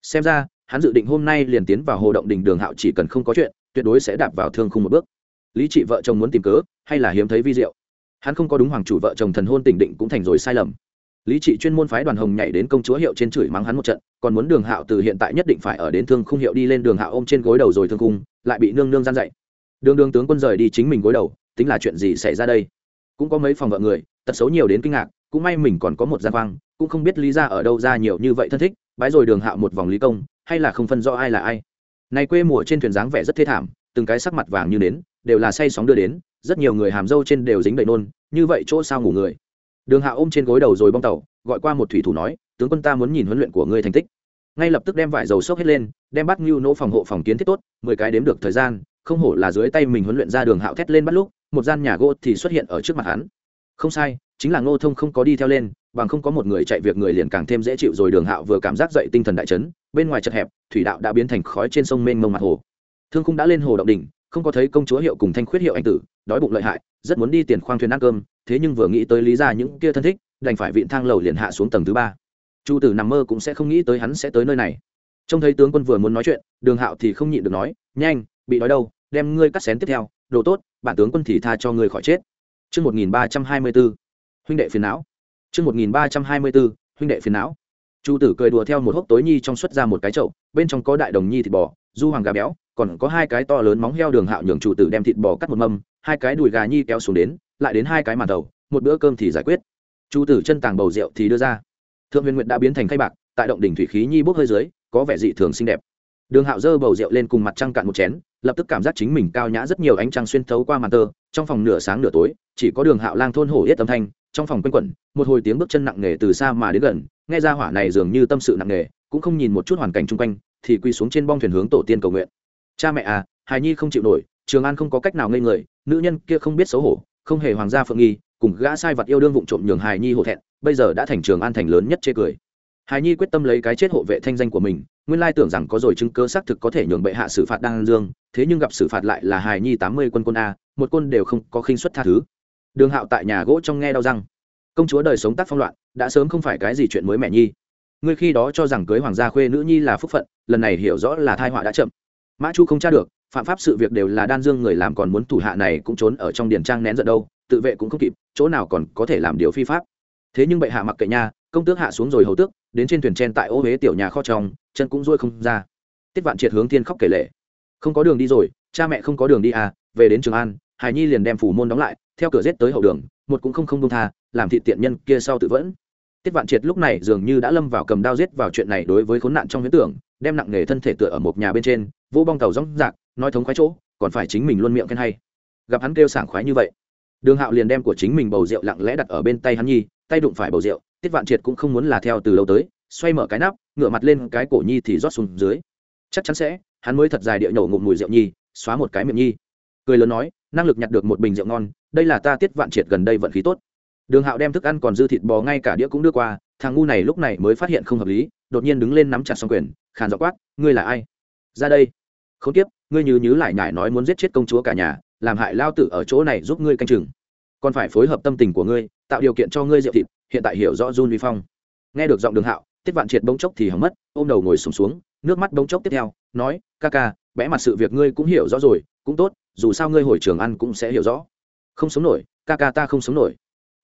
[SPEAKER 1] Xem ra, hắn dự định hôm nay liền tiến vào hồ động đình đường hạo chỉ cần không có chuyện, tuyệt đối sẽ đạp vào thương khung một bước. Lý trị vợ chồng muốn tìm cớ, hay là hiếm thấy vi diệu? Hắn không có đúng hoàng chủ vợ chồng thần hôn tỉnh định cũng thành rồi sai lầm. Lý trị chuyên môn phái đoàn hồng nhảy đến công chúa hiệu trên chửi mắng hắn một trận còn muốn đường hạo từ hiện tại nhất định phải ở đến thương khung hiệu đi lên đường hạo ôm trên gối đầu rồi thương cung, lại bị nương nương gian dậy đường đường tướng quân rời đi chính mình gối đầu tính là chuyện gì xảy ra đây? Cũng có mấy phòng vợ người tật xấu nhiều đến kinh ngạc cũng may mình còn có một gian vang, cũng không biết lý ra ở đâu ra nhiều như vậy thân thích bái rồi đường hạo một vòng lý công hay là không phân rõ ai là ai. Này quê mùa trên thuyền dáng vẻ rất thê thảm từng cái sắc mặt vàng như nến đều là say sóng đưa đến rất nhiều người hàm dâu trên đều dính đầy nôn, như vậy chỗ sao ngủ người? Đường hạ ôm trên gối đầu rồi bong tàu, gọi qua một thủy thủ nói, tướng quân ta muốn nhìn huấn luyện của ngươi thành tích. Ngay lập tức đem vải dầu xốc hết lên, đem bắt ngưu nỗ phòng hộ phòng kiến thiết tốt, mười cái đếm được thời gian, không hổ là dưới tay mình huấn luyện ra đường hạo thét lên bắt lúc, một gian nhà gỗ thì xuất hiện ở trước mặt hắn. Không sai, chính là ngô thông không có đi theo lên, bằng không có một người chạy việc người liền càng thêm dễ chịu rồi đường hạo vừa cảm giác dậy tinh thần đại chấn, bên ngoài chật hẹp, thủy đạo đã biến thành khói trên sông mênh mông mặt hồ. Thương cũng đã lên hồ động đỉnh, không có thấy công chúa hiệu cùng thanh khuyết hiệu anh tử đói bụng lợi hại rất muốn đi tiền khoang thuyền ăn cơm thế nhưng vừa nghĩ tới lý ra những kia thân thích đành phải vịn thang lầu liền hạ xuống tầng thứ ba chu tử nằm mơ cũng sẽ không nghĩ tới hắn sẽ tới nơi này trông thấy tướng quân vừa muốn nói chuyện đường hạo thì không nhịn được nói nhanh bị đói đâu đem ngươi cắt xén tiếp theo đồ tốt bản tướng quân thì tha cho ngươi khỏi chết Trước 1324, huynh đệ phiền não. Trước 1324, huynh đệ phiền não. Chu tử cười đùa theo một hốc tối nhi trong xuất ra một cái chậu, bên trong có đại đồng nhi thịt bò, du hoàng gà béo, còn có hai cái to lớn móng heo đường hạo nhường chủ tử đem thịt bò cắt một mâm, hai cái đùi gà nhi kéo xuống đến, lại đến hai cái màn đầu, một bữa cơm thì giải quyết. Chủ tử chân tàng bầu rượu thì đưa ra. Thượng Huyền Nguyệt đã biến thành khay bạc, tại động đỉnh thủy khí nhi bốc hơi dưới, có vẻ dị thường xinh đẹp. Đường Hạo dơ bầu rượu lên cùng mặt trăng cạn một chén, lập tức cảm giác chính mình cao nhã rất nhiều ánh trăng xuyên thấu qua màn tơ, trong phòng nửa sáng nửa tối, chỉ có Đường Hạo lang thôn hổ yết âm thanh, trong phòng quanh quẩn, một hồi tiếng bước chân nặng nề từ xa mà đến gần, nghe ra hỏa này dường như tâm sự nặng nề, cũng không nhìn một chút hoàn cảnh xung quanh, thì quy xuống trên bong thuyền hướng tổ tiên cầu nguyện. Cha mẹ à, hài nhi không chịu nổi, Trường An không có cách nào ngây người, nữ nhân kia không biết xấu hổ, không hề hoàng gia phượng nghi, cùng gã sai vật yêu đương vụng trộm nhường hài nhi hổ thẹn, bây giờ đã thành Trường An thành lớn nhất chê cười. Hài nhi quyết tâm lấy cái chết hộ vệ thanh danh của mình, nguyên lai tưởng rằng có rồi chứng cứ xác thực có thể nhường bệ hạ xử phạt đang dương, thế nhưng gặp xử phạt lại là hài nhi tám mươi quân quân a, một quân đều không có khinh suất tha thứ. Đường Hạo tại nhà gỗ trong nghe đau răng. Công chúa đời sống tác phong loạn, đã sớm không phải cái gì chuyện mới mẹ nhi. Ngươi khi đó cho rằng cưới hoàng gia khuê nữ nhi là phúc phận, lần này hiểu rõ là thai họa đã chậm. Mã Chu không tra được, phạm pháp sự việc đều là đan dương người làm còn muốn thủ hạ này cũng trốn ở trong điền trang nén giận đâu, tự vệ cũng không kịp, chỗ nào còn có thể làm điều phi pháp. Thế nhưng bệ hạ mặc kệ nha, công tước hạ xuống rồi hầu tước, đến trên thuyền chen tại ô huế tiểu nhà kho trong chân cũng ruôi không ra tiết vạn triệt hướng thiên khóc kể lệ không có đường đi rồi cha mẹ không có đường đi à về đến trường an hải nhi liền đem phủ môn đóng lại theo cửa rết tới hậu đường một cũng không không đông tha làm thị tiện nhân kia sau tự vẫn tiết vạn triệt lúc này dường như đã lâm vào cầm đao giết vào chuyện này đối với khốn nạn trong huyễn tưởng, đem nặng nghề thân thể tựa ở một nhà bên trên vô bong tàu rong rạc, nói thống khoái chỗ, còn phải chính mình luôn miệng khen hay. Gặp hắn kêu sảng khoái như vậy, đường hạo liền đem của chính mình bầu rượu lặng lẽ đặt ở bên tay hắn nhi, tay đụng phải bầu rượu, tiết vạn triệt cũng không muốn là theo từ lâu tới, xoay mở cái nắp, ngửa mặt lên cái cổ nhi thì rót xuống dưới. Chắc chắn sẽ, hắn mới thật dài địa nhổ ngụm mùi rượu nhi, xóa một cái miệng nhi. Cười lớn nói, năng lực nhặt được một bình rượu ngon, đây là ta tiết vạn triệt gần đây vận khí tốt đường hạo đem thức ăn còn dư thịt bò ngay cả đĩa cũng đưa qua thằng ngu này lúc này mới phát hiện không hợp lý đột nhiên đứng lên nắm chặt xong quyền khàn dọ quát ngươi là ai? Ra đây. Không tiếp ngươi như nhứ lại nhải nói muốn giết chết công chúa cả nhà làm hại lao tử ở chỗ này giúp ngươi canh chừng. Còn phải phối hợp tâm tình của ngươi tạo điều kiện cho ngươi rượu thịt hiện tại hiểu rõ run vi phong. Nghe được giọng đường hạo tiết vạn triệt bỗng chốc thì hỏng mất ôm đầu ngồi sùng xuống, xuống nước mắt bỗng chốc tiếp theo nói ca ca bẽ mặt sự việc ngươi cũng hiểu rõ rồi cũng tốt dù sao ngươi hồi trường ăn cũng sẽ hiểu rõ. Không sống nổi ca ca ta không sống nổi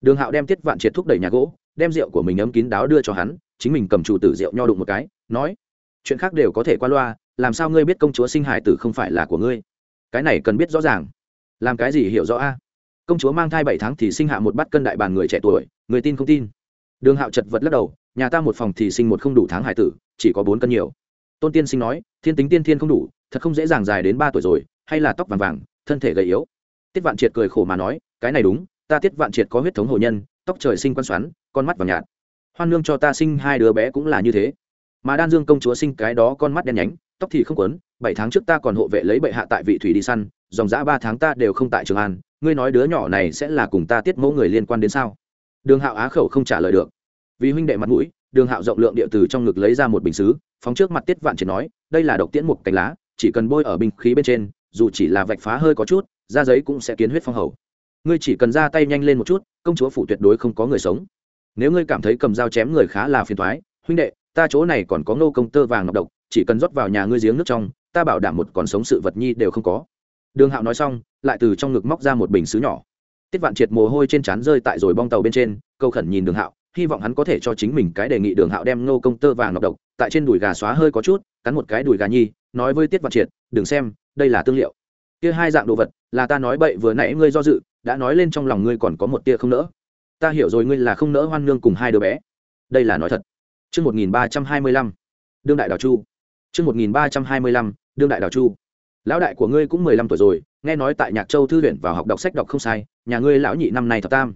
[SPEAKER 1] đường hạo đem tiết vạn triệt thúc đẩy nhà gỗ, đem rượu của mình ấm kín đáo đưa cho hắn, chính mình cầm chủ tử rượu nho đụng một cái, nói, chuyện khác đều có thể qua loa, làm sao ngươi biết công chúa sinh hải tử không phải là của ngươi? Cái này cần biết rõ ràng. Làm cái gì hiểu rõ a? Công chúa mang thai bảy tháng thì sinh hạ một bát cân đại bàn người trẻ tuổi, người tin không tin? Đường hạo chật vật lắc đầu, nhà ta một phòng thì sinh một không đủ tháng hải tử, chỉ có bốn cân nhiều. Tôn tiên sinh nói, thiên tính tiên thiên không đủ, thật không dễ dàng dài đến ba tuổi rồi, hay là tóc vàng vàng, thân thể gầy yếu. Tiết vạn triệt cười khổ mà nói, cái này đúng ta tiết vạn triệt có huyết thống hồ nhân, tóc trời sinh quan xoắn, con mắt vàng nhạt. Hoan nương cho ta sinh hai đứa bé cũng là như thế. Mà đan dương công chúa sinh cái đó con mắt đen nhánh, tóc thì không quấn, bảy tháng trước ta còn hộ vệ lấy bệ hạ tại vị thủy đi săn, dòng dã ba tháng ta đều không tại trường an, ngươi nói đứa nhỏ này sẽ là cùng ta tiết mẫu người liên quan đến sao? Đường hạo á khẩu không trả lời được. Vì huynh đệ mặt mũi, đường hạo rộng lượng địa từ trong ngực lấy ra một bình xứ phóng trước mặt tiết vạn triệt nói, đây là độc tiễn một cánh lá, chỉ cần bôi ở binh khí bên trên, dù chỉ là vạch phá hơi có chút, da giấy cũng sẽ kiến huyết phong hầu ngươi chỉ cần ra tay nhanh lên một chút, công chúa phủ tuyệt đối không có người sống. Nếu ngươi cảm thấy cầm dao chém người khá là phiền thoái huynh đệ, ta chỗ này còn có nô công tơ vàng ngọc độc, chỉ cần rót vào nhà ngươi giếng nước trong, ta bảo đảm một còn sống sự vật nhi đều không có. Đường hạo nói xong, lại từ trong ngực móc ra một bình xứ nhỏ. Tiết vạn triệt mồ hôi trên trán rơi tại rồi bong tàu bên trên câu khẩn nhìn đường hạo, hy vọng hắn có thể cho chính mình cái đề nghị đường hạo đem nô công tơ vàng ngọc độc tại trên đùi gà xóa hơi có chút, cắn một cái đùi gà nhi, nói với tiết vạn triệt, đừng xem, đây là tương liệu. Kia hai dạng đồ vật là ta nói bậy vừa nãy ngươi do dự đã nói lên trong lòng ngươi còn có một tia không nỡ ta hiểu rồi ngươi là không nỡ hoan nương cùng hai đứa bé đây là nói thật Trước 1325, đương đại đào chu. Trước 1325, đương đại đào chu. Lão đại của ngươi cũng mười lăm tuổi rồi, nghe nói tại Nhạc Châu thư viện vào học đọc sách đọc không sai, nhà ngươi lão nhị năm nay thập tam.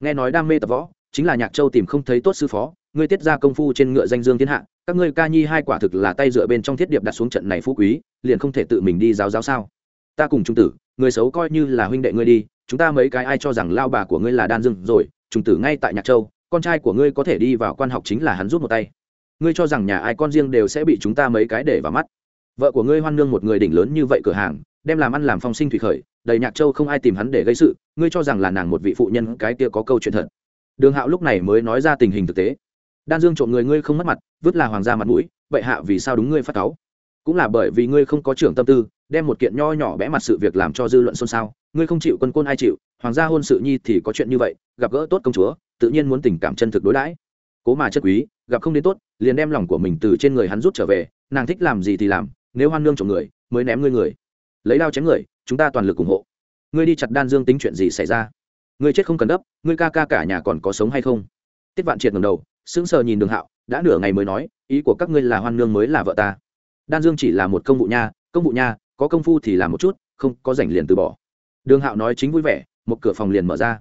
[SPEAKER 1] Nghe nói đam mê tập võ, chính là Nhạc Châu tìm không thấy tốt sư phó, ngươi tiết ra công phu trên ngựa danh dương thiên hạ, các ngươi ca nhi hai quả thực là tay dựa bên trong thiết điệp đặt xuống trận này phú quý, liền không thể tự mình đi giáo giáo sao? Ta cùng trung tử, người xấu coi như là huynh đệ ngươi đi, chúng ta mấy cái ai cho rằng lao bà của ngươi là đan dương rồi, trùng tử ngay tại Nhạc Châu, con trai của ngươi có thể đi vào quan học chính là hắn giúp một tay. Ngươi cho rằng nhà ai con riêng đều sẽ bị chúng ta mấy cái để vào mắt. Vợ của ngươi hoan nương một người đỉnh lớn như vậy cửa hàng đem làm ăn làm phong sinh thủy khởi đầy nhạc châu không ai tìm hắn để gây sự ngươi cho rằng là nàng một vị phụ nhân cái kia có câu chuyện thật. Đường hạo lúc này mới nói ra tình hình thực tế. Đan dương trộm người ngươi không mất mặt vứt là hoàng gia mặt mũi vậy hạ vì sao đúng ngươi phát cáu? Cũng là bởi vì ngươi không có trưởng tâm tư đem một kiện nho nhỏ bẽ mặt sự việc làm cho dư luận xôn xao. Ngươi không chịu quân côn ai chịu, hoàng gia hôn sự nhi thì có chuyện như vậy, gặp gỡ tốt công chúa, tự nhiên muốn tình cảm chân thực đối đãi. Cố mà chất quý, gặp không đến tốt, liền đem lòng của mình từ trên người hắn rút trở về, nàng thích làm gì thì làm, nếu hoan nương chồng người, mới ném ngươi người. Lấy đao chém người, chúng ta toàn lực ủng hộ. Ngươi đi chặt đan dương tính chuyện gì xảy ra? Ngươi chết không cần đấp ngươi ca ca cả nhà còn có sống hay không? Tiết vạn triệt ngầm đầu, sững sờ nhìn đường hạo, đã nửa ngày mới nói, ý của các ngươi là hoan nương mới là vợ ta. Đan dương chỉ là một công vụ nha, công vụ nha có công phu thì làm một chút, không có rảnh liền từ bỏ. Đường hạo nói chính vui vẻ, một cửa phòng liền mở ra.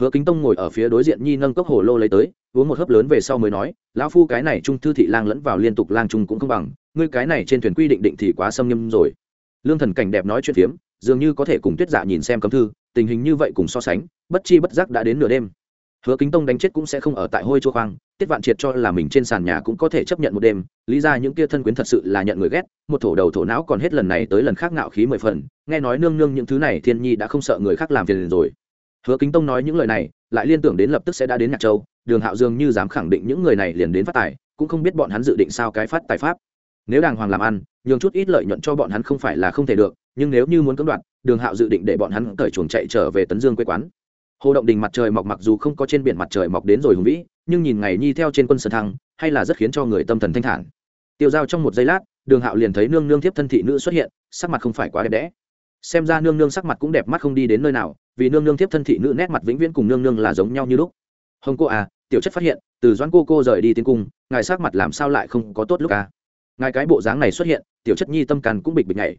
[SPEAKER 1] Hứa kính tông ngồi ở phía đối diện nhi nâng cốc hồ lô lấy tới, uống một hớp lớn về sau mới nói, lão phu cái này trung thư thị lang lẫn vào liên tục lang trung cũng không bằng, ngươi cái này trên thuyền quy định định thì quá xâm nghiêm rồi. Lương thần cảnh đẹp nói chuyện phiếm, dường như có thể cùng tuyết dạ nhìn xem cấm thư, tình hình như vậy cùng so sánh, bất chi bất giác đã đến nửa đêm. Hứa kính tông đánh chết cũng sẽ không ở tại hôi chua khoang tiết vạn triệt cho là mình trên sàn nhà cũng có thể chấp nhận một đêm, lý ra những kia thân quyến thật sự là nhận người ghét, một thổ đầu thổ não còn hết lần này tới lần khác ngạo khí mười phần, nghe nói nương nương những thứ này thiên nhi đã không sợ người khác làm phiền rồi. Hứa kính tông nói những lời này, lại liên tưởng đến lập tức sẽ đã đến nhạc châu, đường hạo Dương như dám khẳng định những người này liền đến phát tài, cũng không biết bọn hắn dự định sao cái phát tài pháp. Nếu đàng hoàng làm ăn, nhường chút ít lợi nhuận cho bọn hắn không phải là không thể được, nhưng nếu như muốn cưỡng đoạt, đường hạo dự định để bọn hắn cởi chuồng chạy trở về tấn dương quê quán. Hồ động đình mặt trời mọc mặc dù không có trên biển mặt trời mọc đến rồi hùng vĩ nhưng nhìn ngày nhi theo trên quân sơn thăng, hay là rất khiến cho người tâm thần thanh thản. Tiêu dao trong một giây lát, đường hạo liền thấy nương nương thiếp thân thị nữ xuất hiện, sắc mặt không phải quá đẹp đẽ. Xem ra nương nương sắc mặt cũng đẹp mắt không đi đến nơi nào, vì nương nương thiếp thân thị nữ nét mặt vĩnh viễn cùng nương nương là giống nhau như lúc. Hồng cô à tiểu chất phát hiện, từ doãn cô cô rời đi tiến cung, ngài sắc mặt làm sao lại không có tốt lúc à? Ngài cái bộ dáng này xuất hiện, tiểu chất nhi tâm càn cũng bịch bịch nhảy.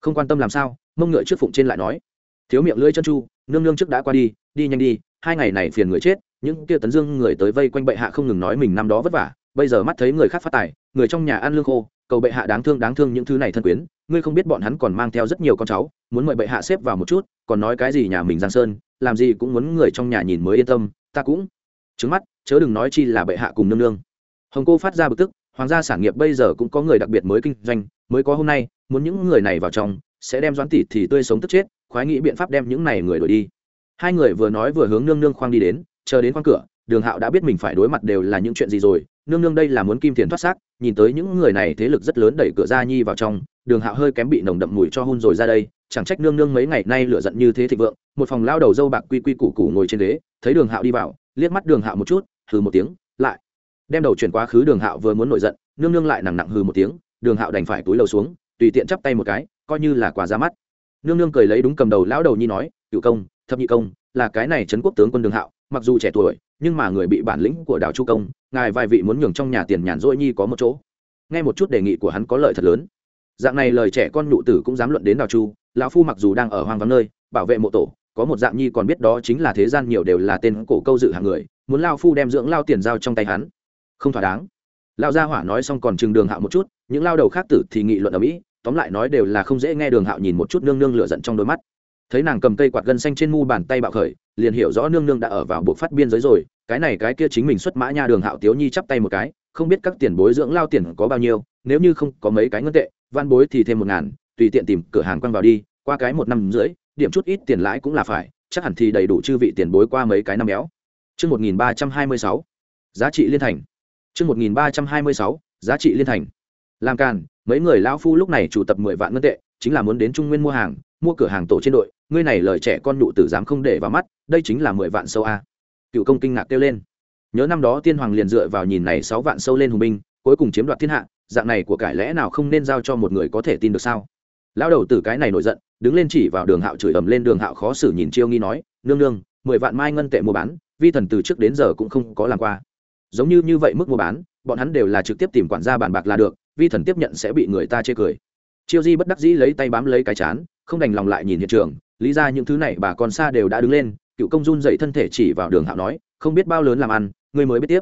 [SPEAKER 1] Không quan tâm làm sao, mông ngựa trước phụng trên lại nói. Thiếu miệng lưỡi chân chu, nương nương trước đã qua đi đi nhanh đi, hai ngày này phiền người chết những kia tấn dương người tới vây quanh bệ hạ không ngừng nói mình năm đó vất vả, bây giờ mắt thấy người khác phát tài, người trong nhà ăn lương khô, cầu bệ hạ đáng thương đáng thương những thứ này thân quyến, ngươi không biết bọn hắn còn mang theo rất nhiều con cháu, muốn mời bệ hạ xếp vào một chút, còn nói cái gì nhà mình giang sơn, làm gì cũng muốn người trong nhà nhìn mới yên tâm, ta cũng trứng mắt, chớ đừng nói chi là bệ hạ cùng nương nương. Hồng cô phát ra bực tức, hoàng gia sản nghiệp bây giờ cũng có người đặc biệt mới kinh doanh, mới có hôm nay, muốn những người này vào trong, sẽ đem doãn tỷ thì tươi sống tức chết, khoái nghĩ biện pháp đem những này người đuổi đi. Hai người vừa nói vừa hướng nương nương khoang đi đến chờ đến khoang cửa, đường hạo đã biết mình phải đối mặt đều là những chuyện gì rồi, nương nương đây là muốn kim tiền thoát xác, nhìn tới những người này thế lực rất lớn đẩy cửa ra nhi vào trong, đường hạo hơi kém bị nồng đậm mùi cho hun rồi ra đây, chẳng trách nương nương mấy ngày nay lửa giận như thế thịnh vượng, một phòng lao đầu dâu bạc quy quy củ củ ngồi trên ghế, thấy đường hạo đi vào, liếc mắt đường hạo một chút, hừ một tiếng, lại đem đầu chuyển quá khứ đường hạo vừa muốn nổi giận, nương nương lại nặng nặng hừ một tiếng, đường hạo đành phải túi lầu xuống, tùy tiện chắp tay một cái, coi như là quà ra mắt. Nương nương cười lấy đúng cầm đầu lão đầu nhi nói cựu công, thập nhị công là cái này trấn quốc tướng quân đường hạo, mặc dù trẻ tuổi, nhưng mà người bị bản lĩnh của đảo chu công, ngài vài vị muốn nhường trong nhà tiền nhàn rỗi nhi có một chỗ. Nghe một chút đề nghị của hắn có lợi thật lớn. Dạng này lời trẻ con nhụ tử cũng dám luận đến đào chu, lão phu mặc dù đang ở hoang vắng nơi, bảo vệ mộ tổ, có một dạng nhi còn biết đó chính là thế gian nhiều đều là tên cổ câu dự hàng người, muốn lao phu đem dưỡng lao tiền giao trong tay hắn. Không thỏa đáng. Lao gia hỏa nói xong còn chừng đường hạo một chút, những lao đầu khác tử thì nghị luận ở mỹ, tóm lại nói đều là không dễ nghe đường hạo nhìn một chút nương nương lửa giận trong đôi mắt thấy nàng cầm cây quạt gân xanh trên mu bàn tay bạo khởi liền hiểu rõ nương nương đã ở vào buộc phát biên giới rồi cái này cái kia chính mình xuất mã nha đường hạo tiếu nhi chắp tay một cái không biết các tiền bối dưỡng lao tiền có bao nhiêu nếu như không có mấy cái ngân tệ van bối thì thêm một ngàn tùy tiện tìm cửa hàng quăng vào đi qua cái một năm rưỡi điểm chút ít tiền lãi cũng là phải chắc hẳn thì đầy đủ chư vị tiền bối qua mấy cái năm béo Trước 1326, giá trị liên thành. Trước 1326, giá trị liên thành. Làm càn, mấy người lão phu lúc này chủ tập mười vạn ngân tệ, chính là muốn đến Trung Nguyên mua hàng, mua cửa hàng tổ trên đội, ngươi này lời trẻ con nhụ tử dám không để vào mắt, đây chính là mười vạn sâu a. Cựu công kinh ngạc kêu lên. Nhớ năm đó tiên hoàng liền dựa vào nhìn này sáu vạn sâu lên hùng binh, cuối cùng chiếm đoạt thiên hạ, dạng này của cải lẽ nào không nên giao cho một người có thể tin được sao? Lão đầu tử cái này nổi giận, đứng lên chỉ vào Đường Hạo chửi ầm lên Đường Hạo khó xử nhìn Chiêu Nghi nói, nương nương, mười vạn mai ngân tệ mua bán, vi thần từ trước đến giờ cũng không có làm qua giống như như vậy mức mua bán bọn hắn đều là trực tiếp tìm quản gia bàn bạc là được vi thần tiếp nhận sẽ bị người ta chê cười chiêu di bất đắc dĩ lấy tay bám lấy cái chán không đành lòng lại nhìn hiện trường, lý ra những thứ này bà con xa đều đã đứng lên, cựu công run dậy thân thể chỉ vào đường hạo nói, không biết bao lớn làm ăn, ngươi mới biết tiếp.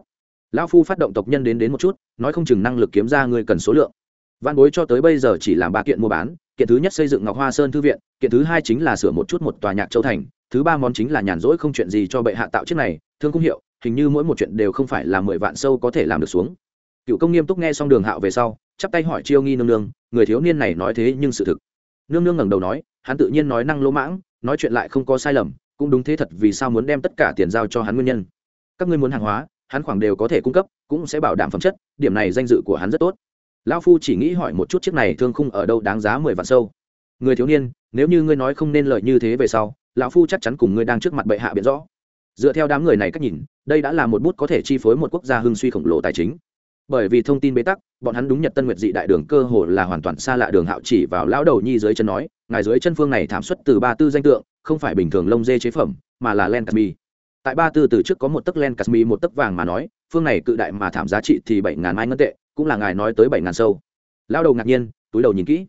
[SPEAKER 1] Lão phu phát động tộc nhân đến đến một chút, nói không chừng năng lực kiếm ra ngươi cần số lượng. Văn bối cho tới bây giờ chỉ làm ba kiện mua bán, kiện thứ nhất xây dựng ngọc hoa sơn thư viện, kiện thứ hai chính là sửa một chút một tòa nhạc châu thành, thứ ba món chính là nhàn rỗi không chuyện gì cho bệ hạ tạo chiếc này, thương công hiệu, hình như mỗi một chuyện đều không phải là mười vạn sâu có thể làm được xuống. Cựu công nghiêm túc nghe xong đường hạo về sau, chắp tay hỏi chiêu nghi nương nương, người thiếu niên này nói thế nhưng sự thực nương nương ngẩng đầu nói, hắn tự nhiên nói năng lỗ mãng, nói chuyện lại không có sai lầm, cũng đúng thế thật vì sao muốn đem tất cả tiền giao cho hắn nguyên nhân. Các ngươi muốn hàng hóa, hắn khoảng đều có thể cung cấp, cũng sẽ bảo đảm phẩm chất, điểm này danh dự của hắn rất tốt. Lão phu chỉ nghĩ hỏi một chút chiếc này thương khung ở đâu đáng giá mười vạn sâu. Người thiếu niên, nếu như ngươi nói không nên lợi như thế về sau, lão phu chắc chắn cùng ngươi đang trước mặt bệ hạ biện rõ. Dựa theo đám người này cách nhìn, đây đã là một bút có thể chi phối một quốc gia hưng suy khổng lồ tài chính bởi vì thông tin bế tắc, bọn hắn đúng nhật tân nguyệt dị đại đường cơ hồ là hoàn toàn xa lạ đường hạo chỉ vào lão đầu nhi dưới chân nói, ngài dưới chân phương này thảm xuất từ ba tư danh tượng, không phải bình thường lông dê chế phẩm, mà là len casmi tại ba tư từ trước có một tấc len casmi một tấc vàng mà nói, phương này cự đại mà thảm giá trị thì bảy ngàn mai ngân tệ, cũng là ngài nói tới bảy ngàn sâu. Lão đầu ngạc nhiên, túi đầu nhìn kỹ.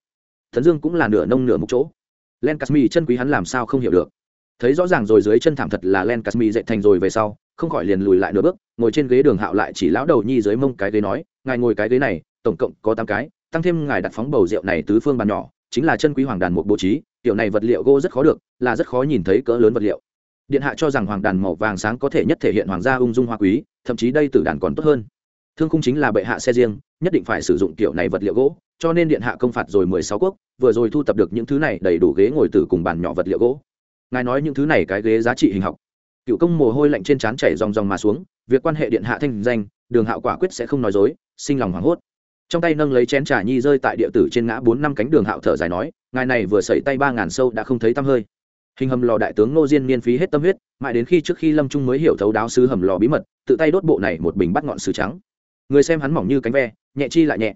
[SPEAKER 1] Thần dương cũng là nửa nông nửa một chỗ. Len casmi chân quý hắn làm sao không hiểu được. Thấy rõ ràng rồi dưới chân thảm thật là len casmi dậy thành rồi về sau không khỏi liền lùi lại nửa bước, ngồi trên ghế đường hạo lại chỉ lão đầu nhi dưới mông cái ghế nói, ngài ngồi cái ghế này, tổng cộng có tám cái, tăng thêm ngài đặt phóng bầu rượu này tứ phương bàn nhỏ, chính là chân quý hoàng đàn một bố trí kiểu này vật liệu gỗ rất khó được, là rất khó nhìn thấy cỡ lớn vật liệu. Điện hạ cho rằng hoàng đàn màu vàng sáng có thể nhất thể hiện hoàng gia ung dung hoa quý, thậm chí đây tử đàn còn tốt hơn. Thương khung chính là bệ hạ xe riêng, nhất định phải sử dụng kiểu này vật liệu gỗ, cho nên điện hạ công phạt rồi mười sáu quốc, vừa rồi thu tập được những thứ này đầy đủ ghế ngồi từ cùng bàn nhỏ vật liệu gỗ. Ngài nói những thứ này cái ghế giá trị hình học cựu công mồ hôi lạnh trên trán chảy ròng ròng mà xuống, việc quan hệ điện hạ thanh danh, đường hạo quả quyết sẽ không nói dối, sinh lòng hoảng hốt. Trong tay nâng lấy chén trà nhi rơi tại địa tử trên ngã bốn năm cánh đường hạo thở dài nói, ngài này vừa sẩy tay ba ngàn sâu đã không thấy tăm hơi. Hình hầm lò đại tướng ngô diên niên phí hết tâm huyết, mãi đến khi trước khi lâm trung mới hiểu thấu đáo sứ hầm lò bí mật, tự tay đốt bộ này một bình bắt ngọn sứ trắng. Người xem hắn mỏng như cánh ve, nhẹ chi lại nhẹ.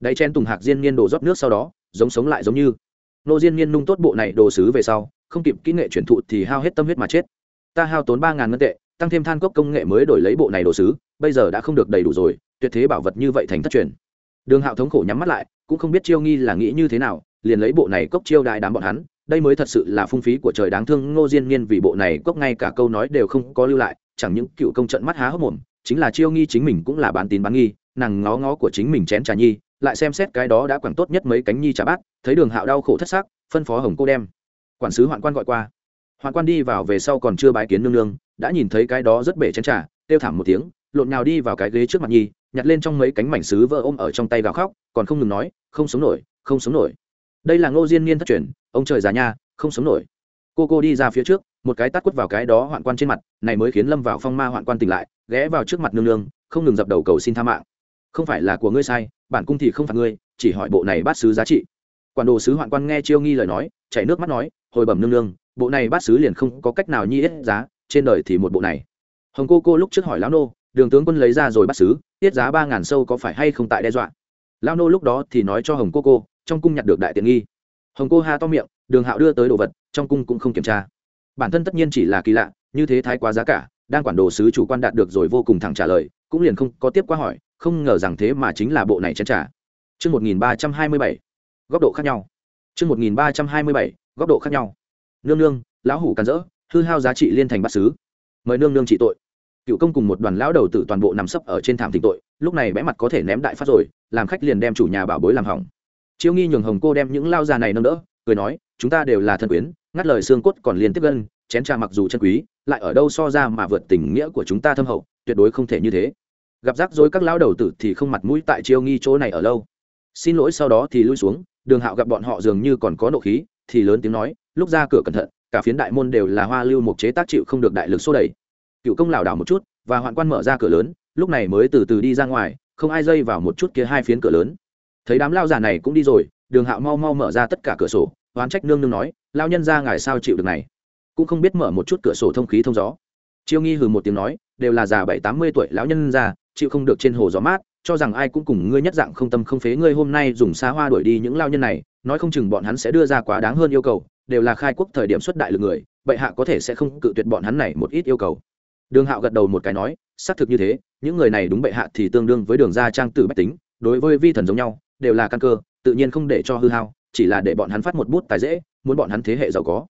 [SPEAKER 1] Đáy chen tùng hạc diên niên đổ rót nước sau đó, giống sống lại giống như. Ngô diên niên nung tốt bộ này đồ sứ về sau, không kịp kỹ nghệ chuyển thụ thì hao hết tâm huyết mà chết ta hao tốn ba ngàn ngân tệ, tăng thêm than cốc công nghệ mới đổi lấy bộ này đồ sứ, bây giờ đã không được đầy đủ rồi, tuyệt thế bảo vật như vậy thành thất truyền. Đường hạo thống khổ nhắm mắt lại, cũng không biết chiêu nghi là nghĩ như thế nào, liền lấy bộ này cốc chiêu đại đám bọn hắn, đây mới thật sự là phung phí của trời đáng thương ngô diên niên vì bộ này cốc ngay cả câu nói đều không có lưu lại, chẳng những cựu công trận mắt há hốc mồm, chính là chiêu nghi chính mình cũng là bán tín bán nghi, nàng ngó ngó của chính mình chén trà nhi, lại xem xét cái đó đã quản tốt nhất mấy cánh nhi trà bát, thấy đường hạo đau khổ thất xác phân phó hồng cô đem. Quản sứ hoạn quan gọi qua hoạn quan đi vào về sau còn chưa bái kiến nương nương, đã nhìn thấy cái đó rất bể chén trà, kêu thảm một tiếng, lộn nhào đi vào cái ghế trước mặt nhi, nhặt lên trong mấy cánh mảnh sứ vỡ ôm ở trong tay gào khóc, còn không ngừng nói, không sống nổi, không sống nổi. Đây là ngô diên niên thất truyền, ông trời già nha, không sống nổi. Cô cô đi ra phía trước, một cái tát quất vào cái đó hoạn quan trên mặt, này mới khiến lâm vào phong ma hoạn quan tỉnh lại, ghé vào trước mặt nương nương, không ngừng dập đầu cầu xin tha mạng. Không phải là của ngươi sai, bản cung thì không phạt ngươi, chỉ hỏi bộ này bát sứ giá trị. Quản đồ sứ hoạn quan nghe chiêu nghi lời nói, chảy nước mắt nói, hồi bẩm nương nương bộ này bát sứ liền không có cách nào nhi ít giá trên đời thì một bộ này. Hồng cô cô lúc trước hỏi lão nô đường tướng quân lấy ra rồi bắt sứ tiết giá ba ngàn sâu có phải hay không tại đe dọa? Lão nô lúc đó thì nói cho hồng cô cô trong cung nhặt được đại tiện nghi. Hồng cô ha to miệng đường hạo đưa tới đồ vật trong cung cũng không kiểm tra. Bản thân tất nhiên chỉ là kỳ lạ như thế thái quá giá cả đang quản đồ sứ chủ quan đạt được rồi vô cùng thẳng trả lời cũng liền không có tiếp qua hỏi không ngờ rằng thế mà chính là bộ này chén trả Trước 1327, góc độ khác nhau. Trước 1327, góc độ khác nhau. Nương nương, lão hủ càn rỡ, hư hao giá trị liên thành bắt xứ. Mời nương nương trị tội. Cựu công cùng một đoàn lão đầu tử toàn bộ nằm sấp ở trên thảm thỉnh tội, lúc này bẽ mặt có thể ném đại phát rồi, làm khách liền đem chủ nhà bảo bối làm hỏng. Chiêu Nghi nhường Hồng cô đem những lao già này nâng đỡ, cười nói, chúng ta đều là thân quyến, ngắt lời xương cốt còn liên tiếp gân, chén trà mặc dù chân quý, lại ở đâu so ra mà vượt tình nghĩa của chúng ta thâm hậu, tuyệt đối không thể như thế gặp rắc rối các lão đầu tử thì không mặt mũi tại chiêu nghi chỗ này ở lâu xin lỗi sau đó thì lui xuống đường hạo gặp bọn họ dường như còn có nộ khí thì lớn tiếng nói, lúc ra cửa cẩn thận, cả phiến đại môn đều là hoa lưu một chế tác chịu không được đại lực xô đẩy. Cựu công lảo đảo một chút, và hoạn quan mở ra cửa lớn, lúc này mới từ từ đi ra ngoài, không ai dây vào một chút kia hai phiến cửa lớn. Thấy đám lao già này cũng đi rồi, đường hạo mau mau mở ra tất cả cửa sổ, oán trách nương nương nói, lao nhân ra ngài sao chịu được này? Cũng không biết mở một chút cửa sổ thông khí thông gió. Chiêu nghi hừ một tiếng nói, đều là già bảy tám mươi tuổi lão nhân ra, chịu không được trên hồ gió mát cho rằng ai cũng cùng ngươi nhất dạng không tâm không phế ngươi hôm nay dùng xa hoa đuổi đi những lao nhân này, nói không chừng bọn hắn sẽ đưa ra quá đáng hơn yêu cầu, đều là khai quốc thời điểm xuất đại lực người bệ hạ có thể sẽ không cự tuyệt bọn hắn này một ít yêu cầu. Đường hạo gật đầu một cái nói, xác thực như thế, những người này đúng bệ hạ thì tương đương với đường gia trang tử bách tính, đối với vi thần giống nhau, đều là căn cơ, tự nhiên không để cho hư hao, chỉ là để bọn hắn phát một bút tài dễ, muốn bọn hắn thế hệ giàu có.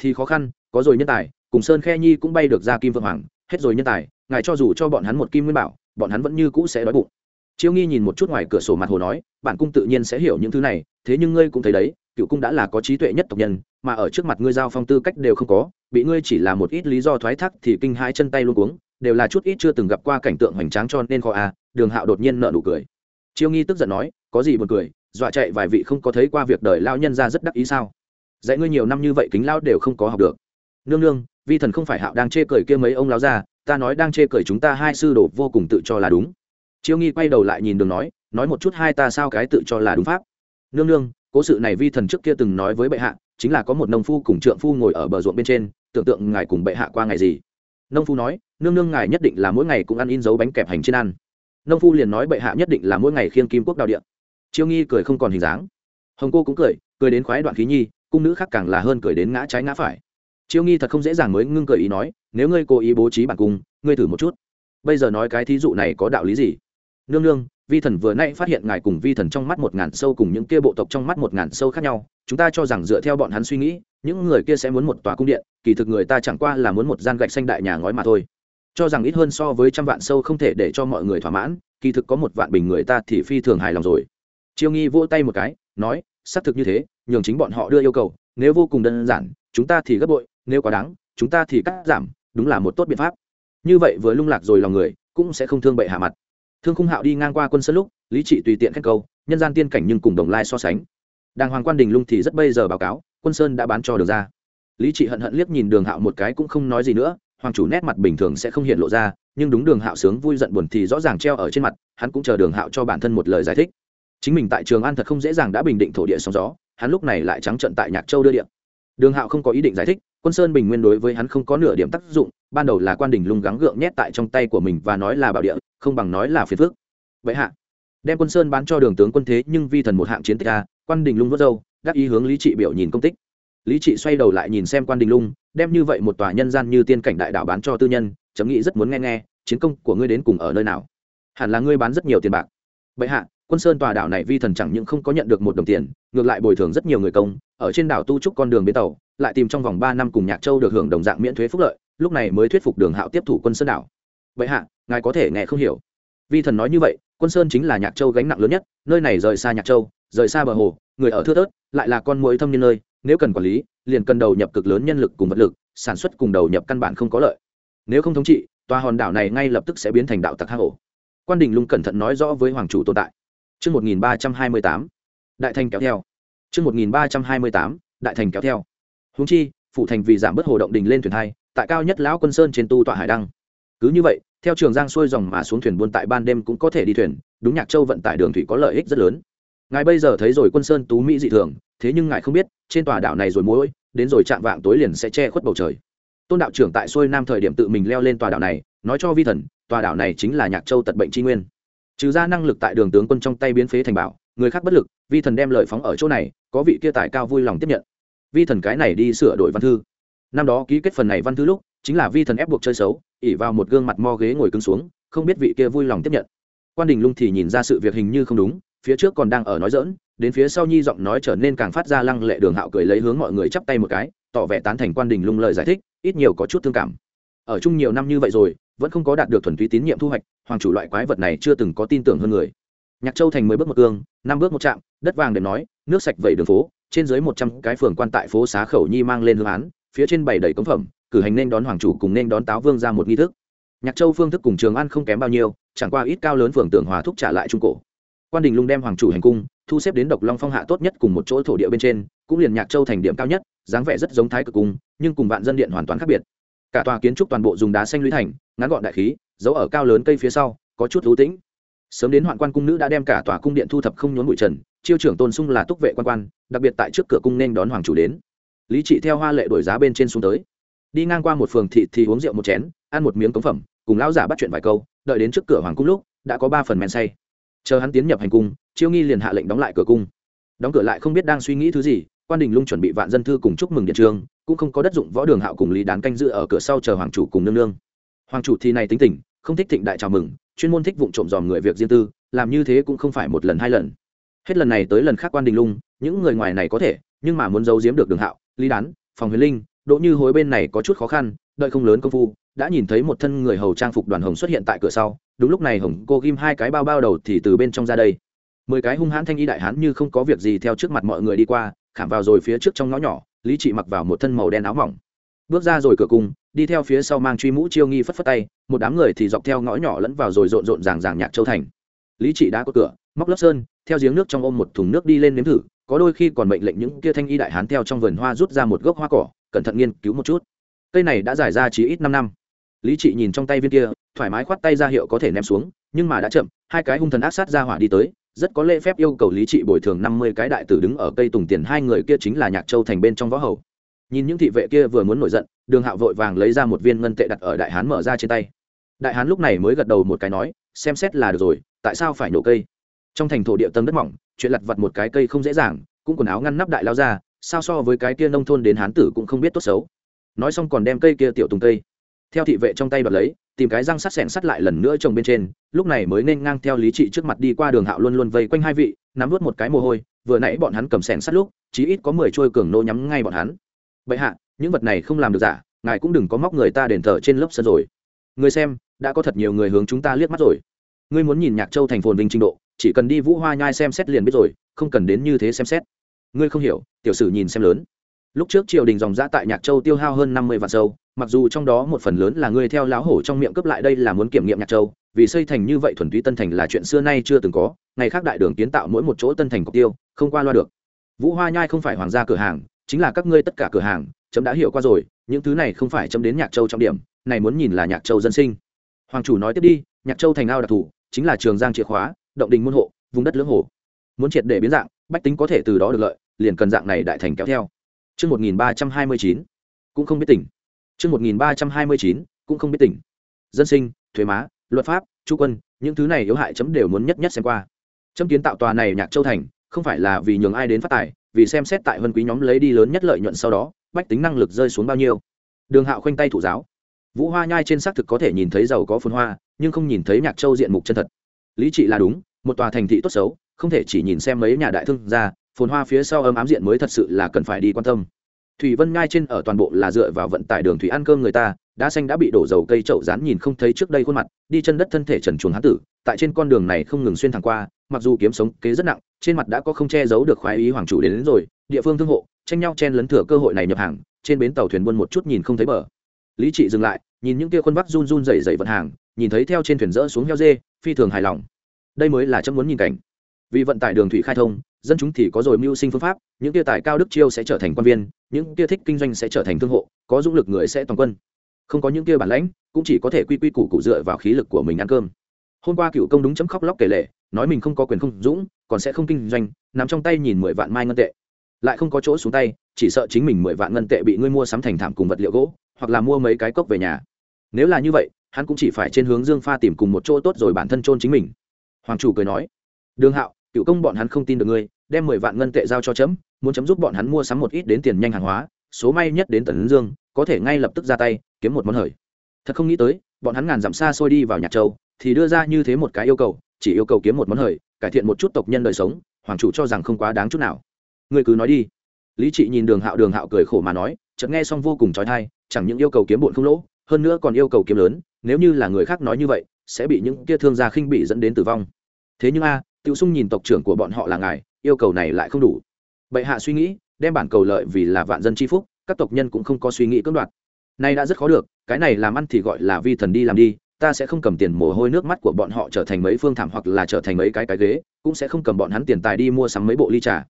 [SPEAKER 1] Thì khó khăn, có rồi nhân tài, cùng sơn khe nhi cũng bay được ra kim vương hoàng, hết rồi nhân tài, ngài cho dù cho bọn hắn một kim nguyên bảo, bọn hắn vẫn như cũ sẽ đói bụng chiêu nghi nhìn một chút ngoài cửa sổ mặt hồ nói, bản cung tự nhiên sẽ hiểu những thứ này, thế nhưng ngươi cũng thấy đấy, cựu cung đã là có trí tuệ nhất tộc nhân, mà ở trước mặt ngươi giao phong tư cách đều không có, bị ngươi chỉ là một ít lý do thoái thác thì kinh hai chân tay luôn cuống, đều là chút ít chưa từng gặp qua cảnh tượng hoành tráng cho nên khó a đường hạo đột nhiên nợ nụ cười. Chiêu nghi tức giận nói, có gì buồn cười, dọa chạy vài vị không có thấy qua việc đời lao nhân ra rất đắc ý sao? Dạy ngươi nhiều năm như vậy kính lao đều không có học được. Nương nương, vi thần không phải hạo đang chê cười kia mấy ông lao ra, ta nói đang chê cười chúng ta hai sư đồ vô cùng tự cho là đúng chiêu nghi quay đầu lại nhìn đường nói nói một chút hai ta sao cái tự cho là đúng pháp? Nương nương, cố sự này vi thần trước kia từng nói với bệ hạ, chính là có một nông phu cùng trượng phu ngồi ở bờ ruộng bên trên, tưởng tượng ngài cùng bệ hạ qua ngày gì? Nông phu nói, nương nương ngài nhất định là mỗi ngày cũng ăn in dấu bánh kẹp hành trên ăn. Nông phu liền nói, bệ hạ nhất định là mỗi ngày khiêng kim quốc đào điện chiêu nghi cười không còn hình dáng. Hồng cô cũng cười cười đến khoái đoạn khí nhi, cung nữ khác càng là hơn cười đến ngã trái ngã phải. Chiêu nghi thật không dễ dàng mới ngưng cười ý nói, nếu ngươi cố ý bố trí bản cung, ngươi thử một chút. Bây giờ nói cái thí dụ này có đạo lý gì? Nương nương, vi thần vừa nay phát hiện ngài cùng vi thần trong mắt một ngàn sâu cùng những kia bộ tộc trong mắt một ngàn sâu khác nhau. Chúng ta cho rằng dựa theo bọn hắn suy nghĩ, những người kia sẽ muốn một tòa cung điện, kỳ thực người ta chẳng qua là muốn một gian gạch xanh đại nhà ngói mà thôi. Cho rằng ít hơn so với trăm vạn sâu không thể để cho mọi người thỏa mãn, kỳ thực có một vạn bình người ta thì phi thường hài lòng rồi. Chiêu nghi vỗ tay một cái, nói, xác thực như thế, nhường chính bọn họ đưa yêu cầu, nếu vô cùng đơn giản, chúng ta thì gấp bội, nếu quá đáng, chúng ta thì cắt giảm, đúng là một tốt biện pháp. Như vậy vừa lung lạc rồi lòng người, cũng sẽ không thương bệ hạ mặt thương khung hạo đi ngang qua quân sân lúc, lý trị tùy tiện khách câu, nhân gian tiên cảnh nhưng cùng đồng lai so sánh. Đàng hoàng quan đình lung thì rất bây giờ báo cáo, quân sơn đã bán cho đường ra. Lý trị hận hận liếc nhìn đường hạo một cái cũng không nói gì nữa, hoàng chủ nét mặt bình thường sẽ không hiện lộ ra, nhưng đúng đường hạo sướng vui giận buồn thì rõ ràng treo ở trên mặt, hắn cũng chờ đường hạo cho bản thân một lời giải thích. Chính mình tại trường an thật không dễ dàng đã bình định thổ địa sóng gió, hắn lúc này lại trắng trận tại nhạc châu đưa điện đường hạo không có ý định giải thích quân sơn bình nguyên đối với hắn không có nửa điểm tác dụng, ban đầu là quan đình lung gắng gượng nhét tại trong tay của mình và nói là bảo địa, không bằng nói là phiền phước vậy hạ, đem quân sơn bán cho đường tướng quân thế nhưng vi thần một hạng chiến tích a, quan đình lung vớt dâu đắc ý hướng lý trị biểu nhìn công tích. Lý trị xoay đầu lại nhìn xem quan đình lung, đem như vậy một tòa nhân gian như tiên cảnh đại đạo bán cho tư nhân, chấm nghĩ rất muốn nghe nghe, chiến công của ngươi đến cùng ở nơi nào? Hẳn là ngươi bán rất nhiều tiền bạc. Bệ hạ, quân sơn tòa đảo này vi thần chẳng những không có nhận được một đồng tiền, ngược lại bồi thường rất nhiều người công, ở trên đảo tu trúc con đường bến tàu lại tìm trong vòng ba năm cùng nhạc châu được hưởng đồng dạng miễn thuế phúc lợi lúc này mới thuyết phục đường hạo tiếp thủ quân sơn đảo. Vậy hạ ngài có thể nghe không hiểu. Vi thần nói như vậy quân sơn chính là nhạc châu gánh nặng lớn nhất nơi này rời xa nhạc châu rời xa bờ hồ người ở thưa thớt lại là con muỗi thâm niên nơi nếu cần quản lý liền cần đầu nhập cực lớn nhân lực cùng vật lực sản xuất cùng đầu nhập căn bản không có lợi. Nếu không thống trị tòa hòn đảo này ngay lập tức sẽ biến thành đạo tặc hang ổ. Quan đình lung cẩn thận nói rõ với hoàng chủ tồn tại. Trước 1328, đại thành kéo theo. Trước 1328, đại thành kéo theo. Huống chi, phụ thành vì giảm bớt hồ động đình lên thuyền hai, tại cao nhất lão quân sơn trên tu tọa hải đăng. Cứ như vậy, theo trường giang xuôi dòng mà xuống thuyền buôn tại ban đêm cũng có thể đi thuyền, đúng nhạc châu vận tải đường thủy có lợi ích rất lớn. Ngài bây giờ thấy rồi quân sơn tú mỹ dị thường, thế nhưng ngài không biết, trên tòa đảo này rồi mỗi đến rồi chạm vạng tối liền sẽ che khuất bầu trời tôn đạo trưởng tại xuôi nam thời điểm tự mình leo lên tòa đảo này nói cho vi thần tòa đảo này chính là nhạc châu tật bệnh tri nguyên trừ ra năng lực tại đường tướng quân trong tay biến phế thành bảo người khác bất lực vi thần đem lời phóng ở chỗ này có vị kia tài cao vui lòng tiếp nhận vi thần cái này đi sửa đổi văn thư. Năm đó ký kết phần này văn thư lúc, chính là vi thần ép buộc chơi xấu, ỉ vào một gương mặt mo ghế ngồi cứng xuống, không biết vị kia vui lòng tiếp nhận. Quan đình lung thì nhìn ra sự việc hình như không đúng, phía trước còn đang ở nói dỡn đến phía sau nhi giọng nói trở nên càng phát ra lăng lệ đường hạo cười lấy hướng mọi người chắp tay một cái, tỏ vẻ tán thành quan đình lung lời giải thích, ít nhiều có chút thương cảm. Ở chung nhiều năm như vậy rồi, vẫn không có đạt được thuần túy tín nhiệm thu hoạch, hoàng chủ loại quái vật này chưa từng có tin tưởng hơn người. Nhạc châu thành mười bước một cương, năm bước một trạm, đất vàng để nói, nước sạch vẩy đường phố trên dưới một trăm cái phường quan tại phố xá khẩu nhi mang lên hương án, phía trên bảy đầy cống phẩm, cử hành nên đón hoàng chủ cùng nên đón táo vương ra một nghi thức. Nhạc châu phương thức cùng trường ăn không kém bao nhiêu, chẳng qua ít cao lớn phường tưởng hòa thúc trả lại trung cổ. Quan đình lung đem hoàng chủ hành cung, thu xếp đến độc long phong hạ tốt nhất cùng một chỗ thổ địa bên trên, cũng liền nhạc châu thành điểm cao nhất, dáng vẻ rất giống thái cực cung, nhưng cùng vạn dân điện hoàn toàn khác biệt. Cả tòa kiến trúc toàn bộ dùng đá xanh lũy thành, ngắn gọn đại khí, giấu ở cao lớn cây phía sau, có chút thú tĩnh. Sớm đến hoạn quan cung nữ đã đem cả tòa cung điện thu thập không nhốn bụi trần chiêu trưởng tôn sung là túc vệ quan quan, đặc biệt tại trước cửa cung nên đón hoàng chủ đến. Lý trị theo hoa lệ đổi giá bên trên xuống tới. Đi ngang qua một phường thị thì uống rượu một chén, ăn một miếng cống phẩm, cùng lão giả bắt chuyện vài câu, đợi đến trước cửa hoàng cung lúc, đã có ba phần men say. Chờ hắn tiến nhập hành cung, chiêu nghi liền hạ lệnh đóng lại cửa cung. Đóng cửa lại không biết đang suy nghĩ thứ gì, quan đình lung chuẩn bị vạn dân thư cùng chúc mừng điện trường, cũng không có đất dụng võ đường hạo cùng lý đán canh dự ở cửa sau chờ hoàng chủ cùng nương nương. Hoàng chủ thì này tính tình, không thích thịnh đại chào mừng, chuyên môn thích vụ trộm dòm người việc riêng tư, làm như thế cũng không phải một lần hai lần hết lần này tới lần khác quan đình lung, những người ngoài này có thể, nhưng mà muốn giấu giếm được đường hạo, lý đán, phòng huyền linh đỗ như hối bên này có chút khó khăn, đợi không lớn công phu, đã nhìn thấy một thân người hầu trang phục đoàn hồng xuất hiện tại cửa sau, đúng lúc này hồng cô ghim hai cái bao bao đầu thì từ bên trong ra đây. Mười cái hung hãn thanh y đại hán như không có việc gì theo trước mặt mọi người đi qua, khảm vào rồi phía trước trong ngõ nhỏ, lý trị mặc vào một thân màu đen áo mỏng. Bước ra rồi cửa cung, đi theo phía sau mang truy mũ chiêu nghi phất phất tay, một đám người thì dọc theo ngõ nhỏ lẫn vào rồi rộn rộn ràng ràng nhạc châu thành. Lý trị đã có cửa, móc lớp sơn theo giếng nước trong ôm một thùng nước đi lên nếm thử, có đôi khi còn mệnh lệnh những kia thanh y đại hán theo trong vườn hoa rút ra một gốc hoa cỏ, cẩn thận nghiên cứu một chút. Cây này đã dài ra chỉ ít năm năm. Lý trị nhìn trong tay viên kia, thoải mái khoát tay ra hiệu có thể ném xuống, nhưng mà đã chậm, hai cái hung thần ác sát ra hỏa đi tới, rất có lễ phép yêu cầu lý trị bồi thường năm mươi cái đại tử đứng ở cây tùng tiền hai người kia chính là nhạc châu thành bên trong võ hầu. Nhìn những thị vệ kia vừa muốn nổi giận, đường hạo vội vàng lấy ra một viên ngân tệ đặt ở đại hán mở ra trên tay. Đại hán lúc này mới gật đầu một cái nói, xem xét là được rồi, tại sao phải nổ cây? Trong thành thổ địa tầng đất mỏng, chuyện lặt vặt một cái cây không dễ dàng, cũng quần áo ngăn nắp đại lao ra, sao so với cái kia nông thôn đến hán tử cũng không biết tốt xấu. Nói xong còn đem cây kia tiểu tùng cây, theo thị vệ trong tay đoạt lấy, tìm cái răng sắt sẹn sắt lại lần nữa trồng bên trên, lúc này mới nên ngang theo lý trị trước mặt đi qua đường hạo luôn luôn vây quanh hai vị, nắm vớt một cái mồ hôi, vừa nãy bọn hắn cầm sẹn sắt lúc, chí ít có mười trôi cường nô nhắm ngay bọn hắn. Bệ hạ, những vật này không làm được giả, ngài cũng đừng có móc người ta đền thờ trên lớp sân rồi. Người xem, đã có thật nhiều người hướng chúng ta liếc mắt rồi. Ngươi muốn nhìn nhạc châu thành phồn vinh trình độ chỉ cần đi vũ hoa nhai xem xét liền biết rồi, không cần đến như thế xem xét. Ngươi không hiểu, tiểu sử nhìn xem lớn. Lúc trước triều đình dòng giã tại nhạc châu tiêu hao hơn năm mươi vạn châu mặc dù trong đó một phần lớn là ngươi theo lão hổ trong miệng cướp lại đây là muốn kiểm nghiệm nhạc châu, vì xây thành như vậy thuần túy tân thành là chuyện xưa nay chưa từng có, ngày khác đại đường kiến tạo mỗi một chỗ tân thành cọc tiêu, không qua loa được. Vũ hoa nhai không phải hoàng gia cửa hàng, chính là các ngươi tất cả cửa hàng, chấm đã hiểu qua rồi, những thứ này không phải chấm đến nhạc châu trọng điểm, này muốn nhìn là nhạc châu dân sinh. Hoàng chủ nói tiếp đi, nhạc châu thành ao đặc thù, chính là trường giang chìa khóa động đình môn hộ vùng đất lưỡng hồ muốn triệt để biến dạng bách tính có thể từ đó được lợi liền cần dạng này đại thành kéo theo Trước 1329, cũng không biết tỉnh. Trước 1329, cũng không biết tỉnh. Dân sinh, thuế má, luật pháp, chu quân, những thứ này yếu hại chấm đều muốn nhất nhất xem qua. Chấm kiến tạo tòa này nhạc châu thành, không phải là vì nhường ai đến phát tài, vì xem xét tại vân quý nhóm lấy đi lớn nhất lợi nhuận sau đó, bách tính năng lực rơi xuống bao nhiêu. Đường Hạo khoanh tay thủ giáo. Vũ Hoa Nhai trên xác thực có thể nhìn thấy giàu có phồn hoa, nhưng không nhìn thấy nhạc châu diện mục chân thật. Lý trị là đúng, một tòa thành thị tốt xấu, không thể chỉ nhìn xem mấy nhà đại thương ra phồn hoa phía sau ấm ám diện mới thật sự là cần phải đi quan tâm. Thủy vân ngai trên ở toàn bộ là dựa vào vận tải đường thủy ăn cơm người ta đá xanh đã bị đổ dầu cây trậu rán nhìn không thấy trước đây khuôn mặt đi chân đất thân thể trần chuồng hán tử tại trên con đường này không ngừng xuyên thẳng qua mặc dù kiếm sống kế rất nặng trên mặt đã có không che giấu được khoái ý hoàng chủ đến, đến rồi địa phương thương hộ tranh nhau chen lấn thừa cơ hội này nhập hàng trên bến tàu thuyền buôn một chút nhìn không thấy bờ. Lý trị dừng lại nhìn những kia quân bắc run run rẩy rẩy vận hàng, nhìn thấy theo trên thuyền rỡ xuống heo dê, phi thường hài lòng. Đây mới là chấm muốn nhìn cảnh. Vì vận tải đường thủy khai thông, dân chúng thì có rồi mưu sinh phương pháp, những kia tài cao đức chiêu sẽ trở thành quan viên, những kia thích kinh doanh sẽ trở thành thương hộ, có dũng lực người sẽ toàn quân. Không có những kia bản lãnh, cũng chỉ có thể quy quy củ cụ dựa vào khí lực của mình ăn cơm. Hôm qua cựu công đúng chấm khóc lóc kể lệ nói mình không có quyền không dũng, còn sẽ không kinh doanh, nằm trong tay nhìn mười vạn mai ngân tệ. Lại không có chỗ xuống tay, chỉ sợ chính mình mười vạn ngân tệ bị ngươi mua sắm thành thảm cùng vật liệu gỗ, hoặc là mua mấy cái cốc về nhà nếu là như vậy, hắn cũng chỉ phải trên hướng dương pha tìm cùng một chỗ tốt rồi bản thân trôn chính mình. Hoàng chủ cười nói, đường hạo, cựu công bọn hắn không tin được ngươi, đem mười vạn ngân tệ giao cho chấm, muốn chấm giúp bọn hắn mua sắm một ít đến tiền nhanh hàng hóa, số may nhất đến tần dương, có thể ngay lập tức ra tay, kiếm một món hời. Thật không nghĩ tới, bọn hắn ngàn dặm xa xôi đi vào nhạc châu, thì đưa ra như thế một cái yêu cầu, chỉ yêu cầu kiếm một món hời, cải thiện một chút tộc nhân đời sống, hoàng chủ cho rằng không quá đáng chút nào. Ngươi cứ nói đi. Lý trị nhìn đường hạo đường hạo cười khổ mà nói, chợt nghe xong vô cùng trói thai, chẳng những yêu cầu kiếm bụn không lỗ hơn nữa còn yêu cầu kiếm lớn nếu như là người khác nói như vậy sẽ bị những kia thương gia khinh bị dẫn đến tử vong. Thế nhưng a à, tiểu sung nhìn tộc trưởng của bọn họ là ngài yêu cầu này lại không đủ. Bệ hạ suy nghĩ đem bản cầu lợi vì là vạn dân c h i phúc các tộc nhân cũng không có suy nghĩ cưỡng đoạt. Nay đã rất khó được cái này làm ăn thì gọi là vi thần đi làm đi ta sẽ không cầm tiền mồ hôi nước mắt của bọn họ trở thành mấy phương thảm hoặc là trở thành mấy cái cái ghế cũng sẽ không cầm bọn hắn tiền tài đi mua sắm mấy bộ ly trà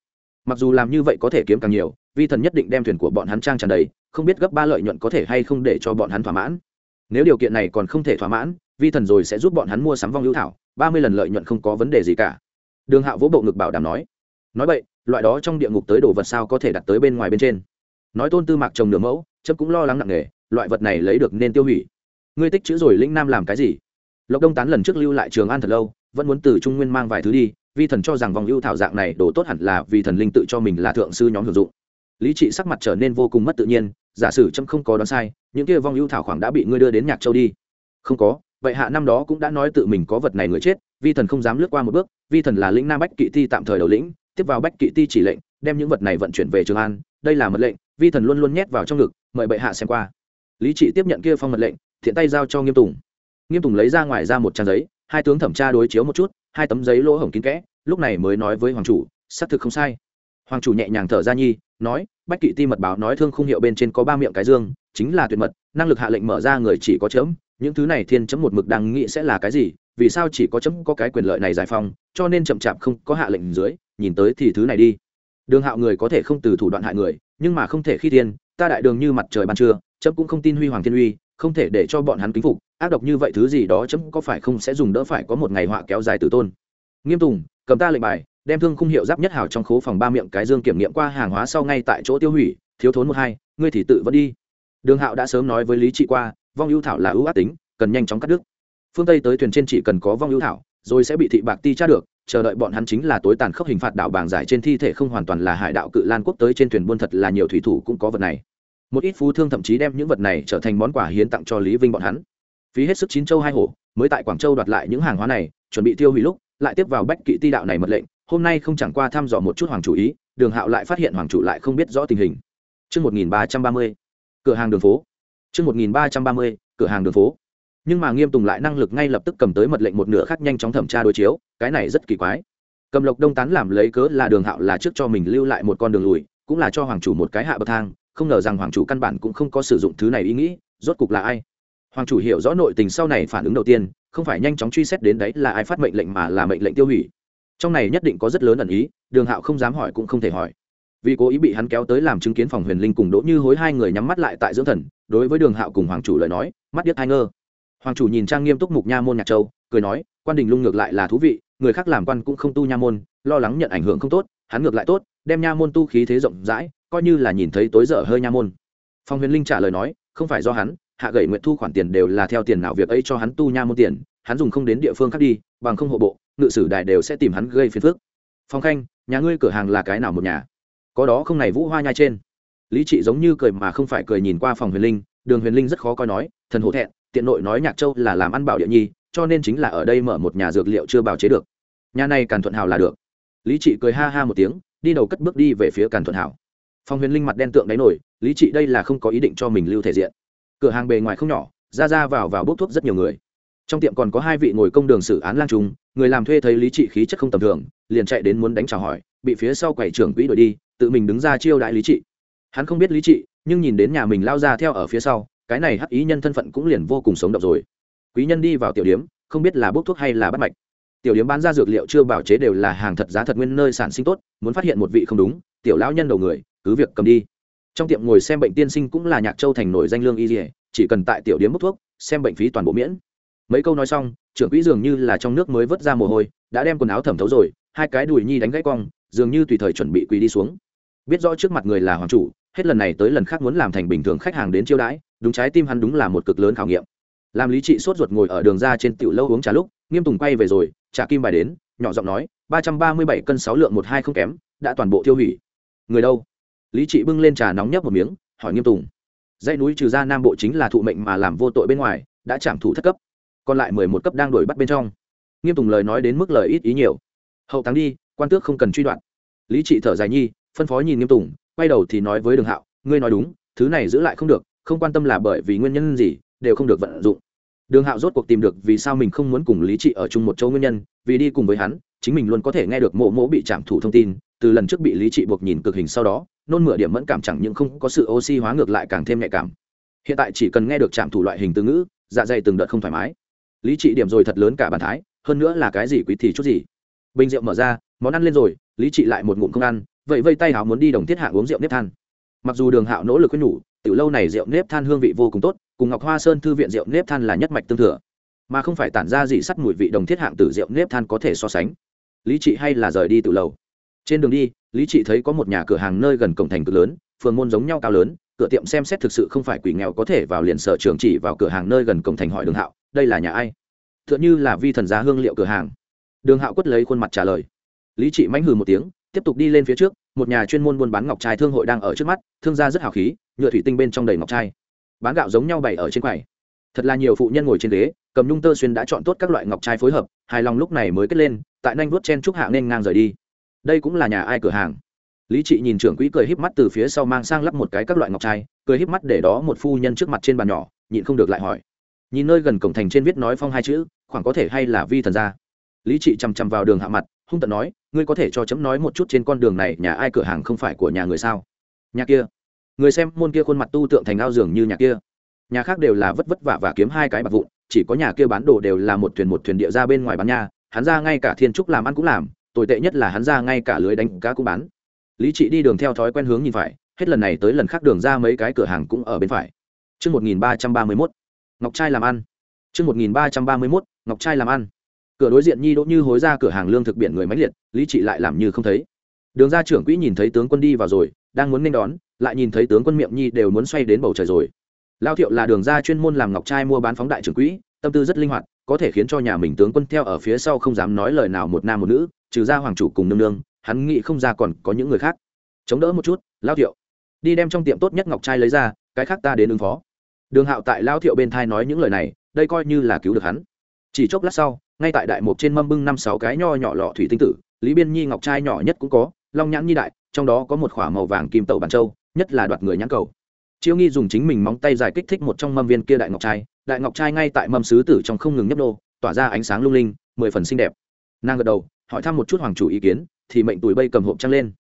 [SPEAKER 1] mặc dù làm như vậy có thể kiếm càng nhiều, vi thần nhất định đem thuyền của bọn hắn trang tràn đầy, không biết gấp ba lợi nhuận có thể hay không để cho bọn hắn thỏa mãn. Nếu điều kiện này còn không thể thỏa mãn, vi thần rồi sẽ giúp bọn hắn mua sắm vong hữu thảo, ba mươi lần lợi nhuận không có vấn đề gì cả. Đường hạo vỗ bộ ngực bảo đảm nói. Nói vậy, loại đó trong địa ngục tới đồ vật sao có thể đặt tới bên ngoài bên trên? Nói tôn tư mạc trồng nửa mẫu chấp cũng lo lắng nặng nề, loại vật này lấy được nên tiêu hủy. Ngươi tích chữ rồi lĩnh nam làm cái gì? Lộc đông tán lần trước lưu lại trường an thật lâu, vẫn muốn từ trung nguyên mang vài thứ đi vi thần cho rằng vòng ưu thảo dạng này đồ tốt hẳn là vì thần linh tự cho mình là thượng sư nhóm hưởng dụng. Lý trị sắc mặt trở nên vô cùng mất tự nhiên, giả sử trâm không có đoán sai, những kia vong ưu thảo khoảng đã bị ngươi đưa đến nhạc châu đi. Không có, vậy hạ năm đó cũng đã nói tự mình có vật này người chết, vi thần không dám lướt qua một bước, vi thần là lĩnh nam bách kỵ ti tạm thời đầu lĩnh, tiếp vào bách kỵ ti chỉ lệnh, đem những vật này vận chuyển về trường an, đây là mật lệnh, vi thần luôn luôn nhét vào trong ngực, mời bệ hạ xem qua. Lý trị tiếp nhận kia phong mật lệnh, thiện tay giao cho nghiêm tùng. Nghiêm tùng lấy ra ngoài ra một trang giấy, hai tướng thẩm tra đối chiếu một chút hai tấm giấy lỗ hổng kín kẽ, lúc này mới nói với hoàng chủ, xác thực không sai. Hoàng chủ nhẹ nhàng thở ra nhi, nói, bách kỵ ti mật báo nói thương khung hiệu bên trên có ba miệng cái dương, chính là tuyệt mật, năng lực hạ lệnh mở ra người chỉ có chấm, những thứ này thiên chấm một mực đang nghĩ sẽ là cái gì, vì sao chỉ có chấm có cái quyền lợi này giải phong, cho nên chậm chạp không có hạ lệnh dưới, nhìn tới thì thứ này đi. Đường hạo người có thể không từ thủ đoạn hại người, nhưng mà không thể khi thiên, ta đại đường như mặt trời ban trưa, chấm cũng không tin huy hoàng thiên uy không thể để cho bọn hắn kính phục, ác độc như vậy thứ gì đó chấm có phải không sẽ dùng đỡ phải có một ngày họa kéo dài từ tôn. Nghiêm tùng, cầm ta lệnh bài, đem thương khung hiệu giáp nhất hảo trong khố phòng ba miệng cái dương kiểm nghiệm qua hàng hóa sau ngay tại chỗ tiêu hủy, thiếu thốn một hai, ngươi thì tự vẫn đi. Đường hạo đã sớm nói với lý trị qua, vong ưu thảo là ưu ác tính, cần nhanh chóng cắt đứt. Phương tây tới thuyền trên chỉ cần có vong ưu thảo, rồi sẽ bị thị bạc ti tra được, chờ đợi bọn hắn chính là tối tàn khốc hình phạt đảo bảng giải trên thi thể không hoàn toàn là hải đạo cự lan quốc tới trên thuyền buôn thật là nhiều thủy thủ cũng có vật này một ít phú thương thậm chí đem những vật này trở thành món quà hiến tặng cho lý vinh bọn hắn phí hết sức chín châu hai hổ mới tại quảng châu đoạt lại những hàng hóa này chuẩn bị tiêu hủy lúc lại tiếp vào bách kỵ ti đạo này mật lệnh hôm nay không chẳng qua thăm dò một chút hoàng chủ ý đường hạo lại phát hiện hoàng chủ lại không biết rõ tình hình Trước 1330, cửa hàng đường phố. Trước 1330, cửa hàng đường phố. Nhưng mà Nghiêm Tùng lại năng lực ngay lập tức cầm tới mật lệnh một nửa khác nhanh chóng thẩm tra đối chiếu, cái này rất kỳ quái. Cầm Lộc Đông tán làm lấy cớ là Đường Hạo là trước cho mình lưu lại một con đường lùi, cũng là cho hoàng chủ một cái hạ bậc thang, không ngờ rằng hoàng chủ căn bản cũng không có sử dụng thứ này ý nghĩ, rốt cục là ai? Hoàng chủ hiểu rõ nội tình sau này phản ứng đầu tiên, không phải nhanh chóng truy xét đến đấy là ai phát mệnh lệnh mà là mệnh lệnh tiêu hủy. Trong này nhất định có rất lớn ẩn ý đường hạo không dám hỏi cũng không thể hỏi. Vì cố ý bị hắn kéo tới làm chứng kiến phòng huyền linh cùng đỗ như hối hai người nhắm mắt lại tại dưỡng thần đối với đường hạo cùng hoàng chủ lời nói mắt điếc hai ngơ. Hoàng chủ nhìn trang nghiêm túc mục nha môn nhạc châu cười nói quan đình lung ngược lại là thú vị người khác làm quan cũng không tu nha môn lo lắng nhận ảnh hưởng không tốt hắn ngược lại tốt đem nha môn tu khí thế rộng rãi coi như là nhìn thấy tối dở hơi nha môn. Phong huyền linh trả lời nói, không phải do hắn, hạ gậy nguyện thu khoản tiền đều là theo tiền nào việc ấy cho hắn tu nha môn tiền, hắn dùng không đến địa phương khác đi, bằng không hộ bộ, ngự sử đài đều sẽ tìm hắn gây phiền phức. Phong khanh, nhà ngươi cửa hàng là cái nào một nhà? Có đó không này vũ hoa nhai trên. Lý trị giống như cười mà không phải cười nhìn qua phòng huyền linh, đường huyền linh rất khó coi nói, thần hổ thẹn, tiện nội nói nhạc châu là làm ăn bảo địa nhi, cho nên chính là ở đây mở một nhà dược liệu chưa bào chế được. Nhà này càn thuận hào là được. Lý trị cười ha ha một tiếng, đi đầu cất bước đi về phía càn thuận hào Phong huyền linh mặt đen tượng đáy nổi, lý trị, đây là không có ý định cho mình lưu thể diện. Cửa hàng bề ngoài không nhỏ, ra ra vào vào bốc thuốc rất nhiều người. Trong tiệm còn có hai vị ngồi công đường xử án lang trung, người làm thuê thấy lý trị khí chất không tầm thường, liền chạy đến muốn đánh chào hỏi, bị phía sau quầy trưởng quỹ đuổi đi, tự mình đứng ra chiêu đại lý trị. Hắn không biết lý trị, nhưng nhìn đến nhà mình lao ra theo ở phía sau, cái này hắc ý nhân thân phận cũng liền vô cùng sống động rồi. Quý nhân đi vào tiểu điếm, không biết là bốc thuốc hay là bắt mạch tiểu điếm bán ra dược liệu chưa bảo chế đều là hàng thật giá thật nguyên nơi sản sinh tốt, muốn phát hiện một vị không đúng, tiểu lão nhân đầu người, cứ việc cầm đi. Trong tiệm ngồi xem bệnh tiên sinh cũng là nhạc châu thành nổi danh lương y dỉa chỉ cần tại tiểu điếm bốc thuốc, xem bệnh phí toàn bộ miễn. Mấy câu nói xong, trưởng quỹ dường như là trong nước mới vớt ra mồ hôi, đã đem quần áo thẩm thấu rồi, hai cái đùi nhi đánh gãy cong, dường như tùy thời chuẩn bị quỳ đi xuống. Biết rõ trước mặt người là hoàng chủ, hết lần này tới lần khác muốn làm thành bình thường khách hàng đến chiêu đãi, đúng trái tim hắn đúng là một cực lớn khảo nghiệm. Làm lý trị sốt ruột ngồi ở đường ra trên tiểu lâu uống trà lúc, nghiêm tùng quay về rồi trả kim bài đến, nhỏ giọng nói, ba trăm ba mươi bảy cân sáu lượng một hai không kém, đã toàn bộ tiêu hủy. Người đâu? Lý trị bưng lên trà nóng nhấp một miếng, hỏi nghiêm tùng. Dãy núi trừ ra nam bộ chính là thụ mệnh mà làm vô tội bên ngoài, đã trảm thủ thất cấp, còn lại mười một cấp đang đổi bắt bên trong. Nghiêm tùng lời nói đến mức lời ít ý nhiều. Hậu táng đi, quan tước không cần truy đoạn. Lý trị thở dài nhi, phân phó nhìn nghiêm tùng, quay đầu thì nói với đường hạo, ngươi nói đúng, thứ này giữ lại không được, không quan tâm là bởi vì nguyên nhân gì, đều không được vận dụng đường hạo rốt cuộc tìm được vì sao mình không muốn cùng lý trị ở chung một chỗ nguyên nhân, vì đi cùng với hắn, chính mình luôn có thể nghe được mộ mộ bị trảm thủ thông tin, từ lần trước bị lý trị buộc nhìn cực hình sau đó, nôn mửa điểm mẫn cảm chẳng những không có sự oxy hóa ngược lại càng thêm nhạy cảm. Hiện tại chỉ cần nghe được trảm thủ loại hình từ ngữ dạ dày từng đợt không thoải mái. Lý trị điểm rồi thật lớn cả bàn thái, hơn nữa là cái gì quý thì chút gì. Bình rượu mở ra, món ăn lên rồi, lý trị lại một ngụm không ăn vậy vây tay hào muốn đi đồng thiết hạ uống rượu nếp than. Mặc dù đường hạo nỗ lực quyết nhủ từ lâu này rượu nếp than hương vị vô cùng tốt cùng ngọc hoa sơn thư viện rượu nếp than là nhất mạch tương thừa, mà không phải tản ra gì sắt mùi vị đồng thiết hạng tử rượu nếp than có thể so sánh. Lý trị hay là rời đi từ lâu trên đường đi, lý trị thấy có một nhà cửa hàng nơi gần cổng thành cực lớn, phường môn giống nhau cao lớn, cửa tiệm xem xét thực sự không phải quỷ nghèo có thể vào liền sở trường chỉ vào cửa hàng nơi gần cổng thành hỏi đường hạo, đây là nhà ai? T h ư ợ n như là vi thần giá hương liệu cửa hàng. Đường hạo quất lấy khuôn mặt trả lời. Lý trị mánh hừ một tiếng, tiếp tục đi lên phía trước, một nhà chuyên môn buôn bán ngọc trai thương hội đang ở trước mắt, thương gia rất hào khí, nhựa thủy tinh bên trong đầy ngọc trai bán gạo giống nhau bày ở trên quầy. Thật là nhiều phụ nhân ngồi trên ghế, cầm nhung tơ xuyên đã chọn tốt các loại ngọc trai phối hợp, hài lòng lúc này mới kết lên, tại nanh vuốt chen trúc hạ nên ngang rời đi. Đây cũng là nhà ai cửa hàng. Lý trị nhìn trưởng quỹ cười híp mắt từ phía sau mang sang lắp một cái các loại ngọc trai, cười híp mắt để đó một phu nhân trước mặt trên bàn nhỏ, nhịn không được lại hỏi. Nhìn nơi gần cổng thành trên viết nói phong hai chữ, khoảng có thể hay là vi thần gia? Lý trị chằm chằm vào đường hạ mặt, hung tận nói, ngươi có thể cho chấm nói một chút trên con đường này nhà ai cửa hàng không phải của nhà người sao? Nhà kia người xem môn kia khuôn mặt tu tượng thành ao dường như nhà kia nhà khác đều là vất vất vả và kiếm hai cái bạc vụn chỉ có nhà kia bán đồ đều là một thuyền một thuyền địa ra bên ngoài bán nhà hắn ra ngay cả thiên trúc làm ăn cũng làm tồi tệ nhất là hắn ra ngay cả lưới đánh cá cũng bán lý trị đi đường theo thói quen hướng nhìn phải hết lần này tới lần khác đường ra mấy cái cửa hàng cũng ở bên phải Trước 1331, Ngọc Trai làm ăn. Trước 1331, Ngọc Trai làm ăn. Cửa đối diện Nhi Đỗ Như hối ra cửa hàng lương thực biển người máy liệt, Lý Trị lại làm như không thấy. Đường ra trưởng quỹ nhìn thấy tướng quân đi vào rồi, đang muốn nên đón, lại nhìn thấy tướng quân miệng Nhi đều muốn xoay đến bầu trời rồi. Lao Thiệu là đường ra chuyên môn làm ngọc trai mua bán phóng đại trưởng quỹ, tâm tư rất linh hoạt, có thể khiến cho nhà mình tướng quân theo ở phía sau không dám nói lời nào một nam một nữ, trừ ra hoàng chủ cùng nương nương hắn nghĩ không ra còn có những người khác. Chống đỡ một chút lao thiệu. Đi đem trong tiệm tốt nhất ngọc trai lấy ra cái khác ta đến ứng phó. Đường hạo tại lao thiệu bên thai nói những lời này đây coi như là cứu được hắn. Chỉ chốc lát sau ngay tại đại mục trên mâm bưng năm sáu cái nho nhỏ lọ thủy tinh tử lý biên nhi ngọc trai nhỏ nhất cũng có long nhãn nhi đại trong đó có một k h ỏ a màu vàng kim tàu bàn châu nhất là đoạt người nhãn cầu. Chiêu nghi dùng chính mình móng tay dài kích thích một trong mâm viên kia đại ngọc trai. Đại ngọc trai ngay tại mâm sứ tử trong không ngừng nhấp nô, tỏa ra ánh sáng lung linh, mười phần xinh đẹp. Nàng gật đầu, hỏi thăm một chút hoàng chủ ý kiến, thì mệnh tuổi bây cầm hộp trăng lên.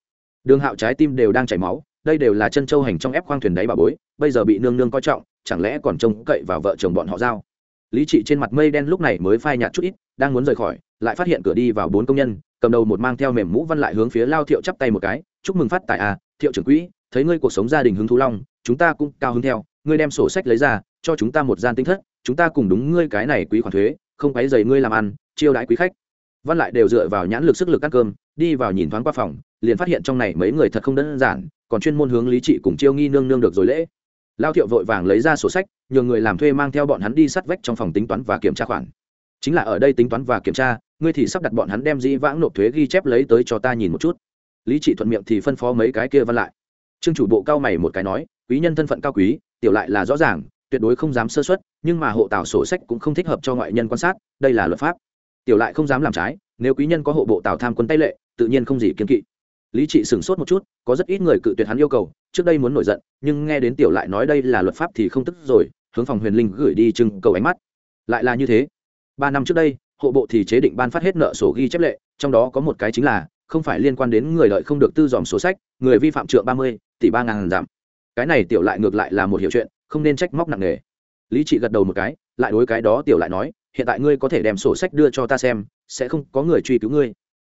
[SPEAKER 1] Đường hạo trái tim đều đang chảy máu, đây đều là chân châu hành trong ép khoang thuyền đáy bà bối, bây giờ bị nương nương coi trọng, chẳng lẽ còn trông cậy vào vợ chồng bọn họ giao? Lý trị trên mặt mây đen lúc này mới phai nhạt chút ít, đang muốn rời khỏi, lại phát hiện cửa đi vào bốn công nhân, cầm đầu một mang theo mềm mũ văn lại hướng phía lao thiệu chắp tay một cái, chúc mừng phát tài à thiệu trưởng quỹ thấy ngươi cuộc sống gia đình hứng thú long, chúng ta cũng cao hứng theo, ngươi đem sổ sách lấy ra, cho chúng ta một gian tinh thất, chúng ta cùng đúng ngươi cái này quý khoản thuế, không quấy dày ngươi làm ăn, chiêu đãi quý khách. Văn lại đều dựa vào nhãn lực sức lực ăn cơm, đi vào nhìn thoáng qua phòng, liền phát hiện trong này mấy người thật không đơn giản, còn chuyên môn hướng lý trị cùng chiêu nghi nương nương được rồi lễ. Lao thiệu vội vàng lấy ra sổ sách, nhờ người làm thuê mang theo bọn hắn đi sắt vách trong phòng tính toán và kiểm tra khoản. Chính là ở đây tính toán và kiểm tra, ngươi thì sắp đặt bọn hắn đem dĩ vãng nộp thuế ghi chép lấy tới cho ta nhìn một chút. Lý trị thuận miệng thì phân phó mấy cái kia văn lại trương chủ bộ cao mày một cái nói, quý nhân thân phận cao quý, tiểu lại là rõ ràng, tuyệt đối không dám sơ xuất nhưng mà hộ tảo sổ sách cũng không thích hợp cho ngoại nhân quan sát, đây là luật pháp. Tiểu lại không dám làm trái, nếu quý nhân có hộ bộ tào tham quân tay lệ, tự nhiên không gì kiên kỵ. Lý trị sửng sốt một chút, có rất ít người cự tuyệt hắn yêu cầu, trước đây muốn nổi giận, nhưng nghe đến tiểu lại nói đây là luật pháp thì không tức rồi, hướng phòng huyền linh gửi đi trưng cầu ánh mắt. Lại là như thế. Ba năm trước đây, hộ bộ thì chế định ban phát hết nợ sổ ghi chép lệ, trong đó có một cái chính là không phải liên quan đến người đợi không được tư dòm sổ sách, người vi phạm trượng ba mươi, tỷ ba ngàn giảm. Cái này tiểu lại ngược lại là một hiểu chuyện, không nên trách móc nặng nề. Lý trị gật đầu một cái, lại đối cái đó tiểu lại nói, hiện tại ngươi có thể đem sổ sách đưa cho ta xem, sẽ không có người truy cứu ngươi.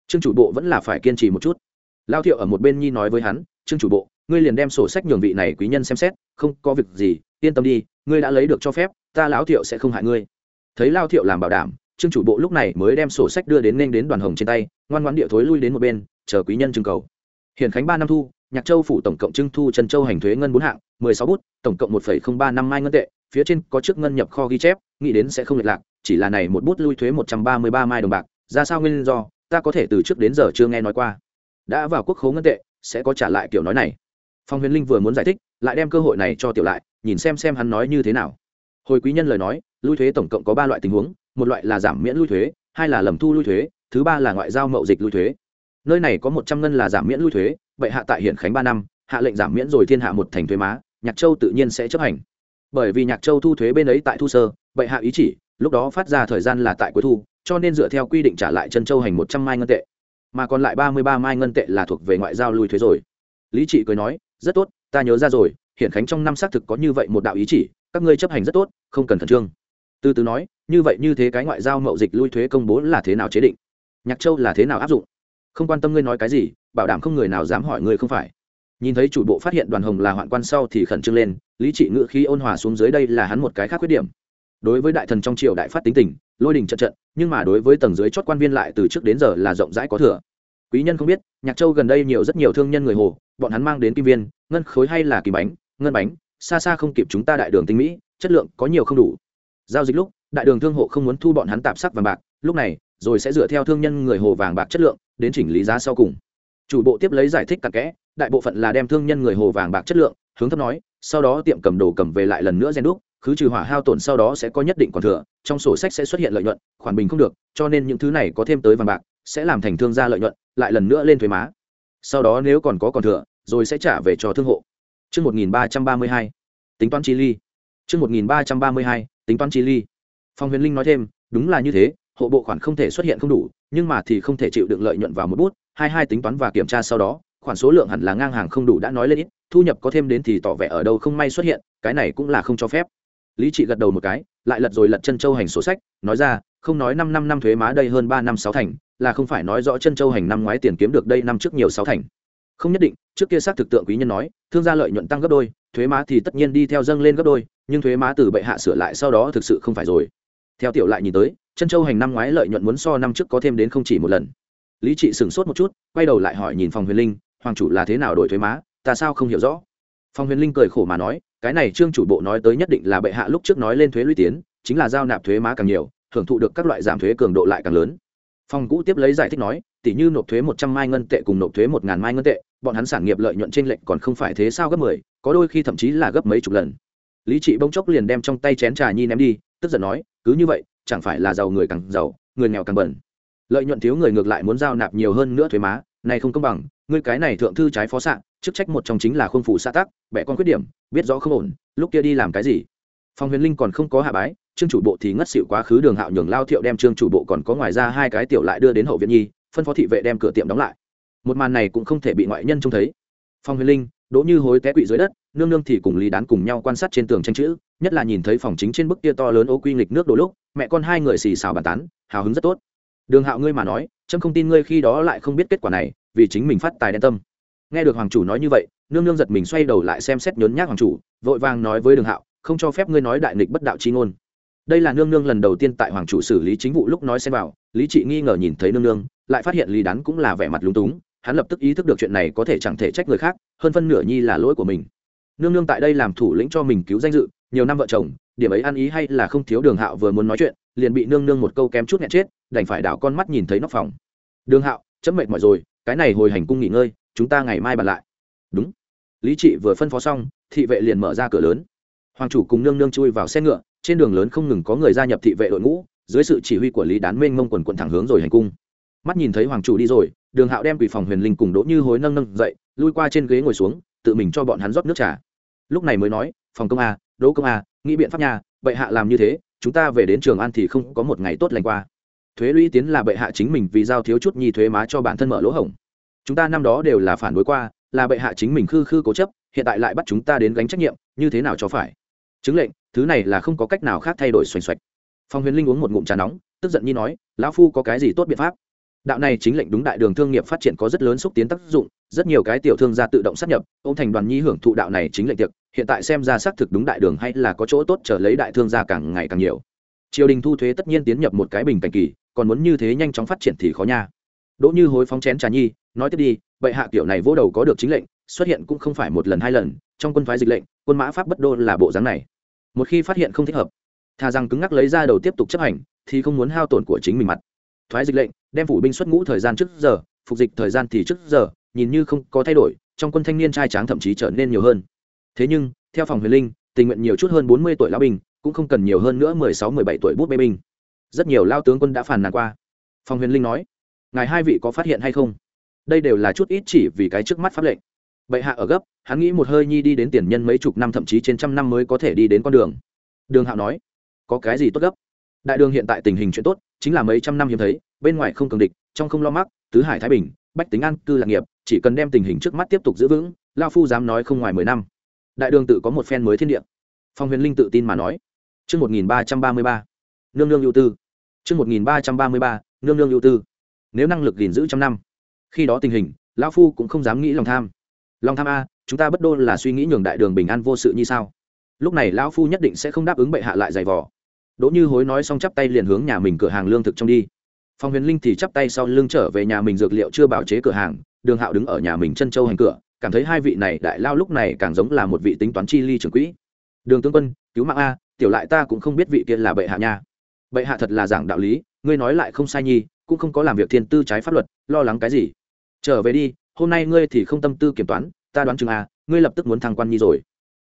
[SPEAKER 1] Trương chủ bộ vẫn là phải kiên trì một chút. Lao thiệu ở một bên nhi nói với hắn, trương chủ bộ, ngươi liền đem sổ sách nhường vị này quý nhân xem xét, không có việc gì, yên tâm đi, ngươi đã lấy được cho phép, ta lão thiệu sẽ không hại ngươi. Thấy lao thiệu làm bảo đảm trương chủ bộ lúc này mới đem sổ sách đưa đến nên đến đoàn hồng trên tay, ngoan ngoãn địa thối lui đến một bên, chờ quý nhân trưng cầu. Hiện khánh ba năm thu, nhạc châu phủ tổng cộng trưng thu trần châu hành thuế ngân bốn hạng, mười sáu bút, tổng cộng một phẩy không ba năm mai ngân tệ, phía trên có trước ngân nhập kho ghi chép, nghĩ đến sẽ không lệch lạc, chỉ là này một bút lui thuế một trăm ba mươi ba mai đồng bạc, ra sao nguyên do, ta có thể từ trước đến giờ chưa nghe nói qua. Đã vào quốc khố ngân tệ, sẽ có trả lại kiểu nói này. Phong huyền linh vừa muốn giải thích, lại đem cơ hội này cho tiểu lại, nhìn xem xem hắn nói như thế nào. Hồi quý nhân lời nói, lui thuế tổng cộng có ba loại tình huống một loại là giảm miễn lui thuế, hai là lầm thu lui thuế, thứ ba là ngoại giao mậu dịch lui thuế. Nơi này có một trăm ngân là giảm miễn lui thuế bệ hạ tại hiện khánh ba năm, hạ lệnh giảm miễn rồi thiên hạ một thành thuế má, nhạc châu tự nhiên sẽ chấp hành. Bởi vì nhạc châu thu thuế bên ấy tại thu sơ bệ hạ ý chỉ, lúc đó phát ra thời gian là tại cuối thu, cho nên dựa theo quy định trả lại chân châu hành một trăm mai ngân tệ. Mà còn lại ba mươi ba mai ngân tệ là thuộc về ngoại giao lui thuế rồi. Lý trị cười nói, rất tốt, ta nhớ ra rồi, hiện khánh trong năm xác thực có như vậy một đạo ý chỉ, các ngươi chấp hành rất tốt, không cần khẩn trương từ từ nói, như vậy như thế cái ngoại giao mậu dịch lui thuế công bố là thế nào chế định? Nhạc châu là thế nào áp dụng? Không quan tâm ngươi nói cái gì, bảo đảm không người nào dám hỏi ngươi không phải. Nhìn thấy chủ bộ phát hiện đoàn hồng là hoạn quan sau thì khẩn trương lên, lý trị ngự khí ôn hòa xuống dưới đây là hắn một cái khác khuyết điểm. Đối với đại thần trong triều đại phát tính tình, lôi đình trận trận, nhưng mà đối với tầng dưới chót quan viên lại từ trước đến giờ là rộng rãi có thừa. Quý nhân không biết, nhạc châu gần đây nhiều rất nhiều thương nhân người hồ, bọn hắn mang đến kim viên, ngân khối hay là kim bánh, ngân bánh, xa xa không kịp chúng ta đại đường tinh mỹ, chất lượng có nhiều không đủ giao dịch lúc đại đường thương hộ không muốn thu bọn hắn tạp sắc vàng bạc lúc này rồi sẽ dựa theo thương nhân người hồ vàng bạc chất lượng đến chỉnh lý giá sau cùng. Chủ bộ tiếp lấy giải thích cặn kẽ đại bộ phận là đem thương nhân người hồ vàng bạc chất lượng hướng thấp nói sau đó tiệm cầm đồ cầm về lại lần nữa gen đúc khứ trừ hỏa hao tổn sau đó sẽ có nhất định còn thừa trong sổ sách sẽ xuất hiện lợi nhuận khoản bình không được cho nên những thứ này có thêm tới vàng bạc sẽ làm thành thương gia lợi nhuận lại lần nữa lên thuế má. Sau đó nếu còn có còn thừa rồi sẽ trả về cho thương hộ. Trước 1332, tính toán chi ly. Trước 1332, tính toán chi ly. Phong Huyền Linh nói thêm, đúng là như thế, hộ bộ khoản không thể xuất hiện không đủ, nhưng mà thì không thể chịu đựng lợi nhuận vào một bút, hai hai tính toán và kiểm tra sau đó, khoản số lượng hẳn là ngang hàng không đủ đã nói lên ít, thu nhập có thêm đến thì tỏ vẻ ở đâu không may xuất hiện, cái này cũng là không cho phép. Lý Trị gật đầu một cái, lại lật rồi lật chân châu hành sổ sách, nói ra, không nói năm năm năm thuế má đây hơn ba năm sáu thành, là không phải nói rõ chân châu hành năm ngoái tiền kiếm được đây năm trước nhiều sáu thành không nhất định trước kia xác thực tượng quý nhân nói thương gia lợi nhuận tăng gấp đôi thuế má thì tất nhiên đi theo dâng lên gấp đôi, nhưng thuế má từ bệ hạ sửa lại sau đó thực sự không phải rồi. Theo tiểu lại nhìn tới chân châu hành năm ngoái lợi nhuận muốn so năm trước có thêm đến không chỉ một lần. Lý trị sửng sốt một chút, quay đầu lại hỏi nhìn phòng huyền linh, hoàng chủ là thế nào đổi thuế má? Ta sao không hiểu rõ? Phòng huyền linh cười khổ mà nói, cái này trương chủ bộ nói tới nhất định là bệ hạ lúc trước nói lên thuế lũy tiến, chính là giao nạp thuế má càng nhiều hưởng thụ được các loại giảm thuế cường độ lại càng lớn. Phòng cũ tiếp lấy giải thích nói, tỷ như nộp thuế một trăm mai ngân tệ cùng nộp thuế một ngàn mai ngân tệ, bọn hắn sản nghiệp lợi nhuận trên lệch còn không phải thế sao gấp mười có đôi khi thậm chí là gấp mấy chục lần. Lý trị bỗng chốc liền đem trong tay chén trà nhi ném đi, tức giận nói, cứ như vậy, chẳng phải là giàu người càng giàu, người nghèo càng bẩn. Lợi nhuận thiếu người ngược lại muốn giao nạp nhiều hơn nữa thuế má, này không công bằng, ngươi cái này thượng thư trái phó xạ, chức trách một trong chính là khuôn phủ xã tắc, bẻ con khuyết điểm, biết rõ không ổn, lúc kia đi làm cái gì? Phong huyền linh còn không có hạ bái, trương chủ bộ thì ngất xịu quá khứ đường hạo nhường lao thiệu đem trương chủ bộ còn có ngoài ra hai cái tiểu lại đưa đến hậu viện nhi, phân phó thị vệ đem cửa tiệm đóng lại. Một màn này cũng không thể bị ngoại nhân trông thấy. Phong huyền linh đỗ như hối té quỵ dưới đất, nương nương thì cùng lý đán cùng nhau quan sát trên tường tranh chữ, nhất là nhìn thấy phòng chính trên bức kia to lớn ô quy nghịch nước đôi lúc, mẹ con hai người xì xào bàn tán, hào hứng rất tốt. Đường hạo ngươi mà nói trâm không tin ngươi khi đó lại không biết kết quả này, vì chính mình phát tài đen tâm. Nghe được hoàng chủ nói như vậy, nương nương giật mình xoay đầu lại xem xét nhốn nhác hoàng chủ, vội vàng nói với đường hạo, không cho phép ngươi nói đại nghịch bất đạo chi ngôn. Đây là nương nương lần đầu tiên tại hoàng chủ xử lý chính vụ lúc nói xem vào, lý trị nghi ngờ nhìn thấy nương nương, lại phát hiện lý đán cũng là vẻ mặt lúng túng hắn lập tức ý thức được chuyện này có thể chẳng thể trách người khác, hơn phân nửa nhi là lỗi của mình. Nương nương tại đây làm thủ lĩnh cho mình cứu danh dự, nhiều năm vợ chồng, điểm ấy ăn ý hay là không thiếu đường hạo vừa muốn nói chuyện, liền bị nương nương một câu kém chút nghẹn chết, đành phải đảo con mắt nhìn thấy nóc phòng. Đường hạo, chấm mệt mỏi rồi, cái này hồi hành cung nghỉ ngơi, chúng ta ngày mai bàn lại. Đúng. Lý trị vừa phân phó xong, thị vệ liền mở ra cửa lớn. Hoàng chủ cùng nương nương chui vào xe ngựa, trên đường lớn không ngừng có người gia nhập thị vệ đội ngũ, dưới sự chỉ huy của lý đán mênh mông quần quận thẳng hướng rồi hành cung. Mắt nhìn thấy hoàng chủ đi rồi đường hạo đem quỷ phòng huyền linh cùng đỗ như hối nâng nâng dậy, lui qua trên ghế ngồi xuống, tự mình cho bọn hắn rót nước trà. Lúc này mới nói, phòng công a, đỗ công a, nghĩ biện pháp nhà bệ hạ làm như thế, chúng ta về đến trường an thì không có một ngày tốt lành qua. Thuế lũy tiến là bệ hạ chính mình vì giao thiếu chút nhi thuế má cho bản thân mở lỗ hổng. Chúng ta năm đó đều là phản đối qua, là bệ hạ chính mình khư khư cố chấp, hiện tại lại bắt chúng ta đến gánh trách nhiệm, như thế nào cho phải? Chứng lệnh, thứ này là không có cách nào khác thay đổi xoành xoạch. Phong huyền linh uống một ngụm trà nóng, tức giận nhi nói, lão phu có cái gì tốt biện pháp? Đạo này chính lệnh đúng đại đường thương nghiệp phát triển có rất lớn xúc tiến tác dụng, rất nhiều cái tiểu thương gia tự động sát nhập, ông thành đoàn nhi hưởng thụ đạo này chính lệnh tiệc, hiện tại xem ra xác thực đúng đại đường hay là có chỗ tốt trở lấy đại thương gia càng ngày càng nhiều. Triều đình thu thuế tất nhiên tiến nhập một cái bình cảnh kỳ, còn muốn như thế nhanh chóng phát triển thì khó nha. Đỗ như hối phóng chén trà nhi, nói tiếp đi, bệ hạ kiểu này vô đầu có được chính lệnh, xuất hiện cũng không phải một lần hai lần, trong quân phái dịch lệnh, quân mã pháp bất đô là bộ dáng này. Một khi phát hiện không thích hợp thà rằng cứng ngắc lấy ra đầu tiếp tục chấp hành, thì không muốn hao tổn của chính mình mặt. Thoái dịch lệnh đem phủ binh xuất ngũ thời gian trước giờ, phục dịch thời gian thì trước giờ, nhìn như không có thay đổi, trong quân thanh niên trai tráng thậm chí trở nên nhiều hơn. Thế nhưng, theo phòng huyền linh, tình nguyện nhiều chút hơn bốn mươi tuổi lão binh, cũng không cần nhiều hơn nữa mười sáu, mười bảy tuổi bút bê binh. Rất nhiều lao tướng quân đã phàn nàn qua. Phòng huyền linh nói, ngài hai vị có phát hiện hay không? Đây đều là chút ít chỉ vì cái trước mắt pháp lệnh. Bệ hạ ở gấp, hắn nghĩ một hơi nhi đi đến tiền nhân mấy chục năm thậm chí trên trăm năm mới có thể đi đến con đường. Đường hạo nói, có cái gì tốt gấp? Đại đường hiện tại tình hình chuyện tốt, chính là mấy trăm năm hiếm thấy bên ngoài không cường địch trong không lo mắc tứ hải thái bình bách tính an cư lạc nghiệp chỉ cần đem tình hình trước mắt tiếp tục giữ vững lao phu dám nói không ngoài mười năm đại đường tự có một phen mới thiên địa phong huyền linh tự tin mà nói Trước 1333, nương nương ưu tư. Trước 1333, nương nương ưu tư. Nếu năng lực gìn giữ trăm năm, khi đó tình hình, lão phu cũng không dám nghĩ lòng tham. Lòng tham a, chúng ta bất đô là suy nghĩ nhường đại đường bình an vô sự như sao? Lúc này lão phu nhất định sẽ không đáp ứng bệ hạ lại giày vò. Đỗ Như Hối nói xong chắp tay liền hướng nhà mình cửa hàng lương thực trong đi. Phong Huyền Linh thì chắp tay sau lưng trở về nhà mình dược liệu chưa bảo chế cửa hàng, Đường Hạo đứng ở nhà mình chân châu hành cửa, cảm thấy hai vị này đại lao lúc này càng giống là một vị tính toán chi ly trưởng quỹ. Đường tướng quân, cứu mạng a, tiểu lại ta cũng không biết vị kia là bệ hạ nha. Bệ hạ thật là giảng đạo lý, ngươi nói lại không sai nhi, cũng không có làm việc thiên tư trái pháp luật, lo lắng cái gì? Trở về đi, hôm nay ngươi thì không tâm tư kiểm toán, ta đoán chừng a, ngươi lập tức muốn thăng quan nhi rồi.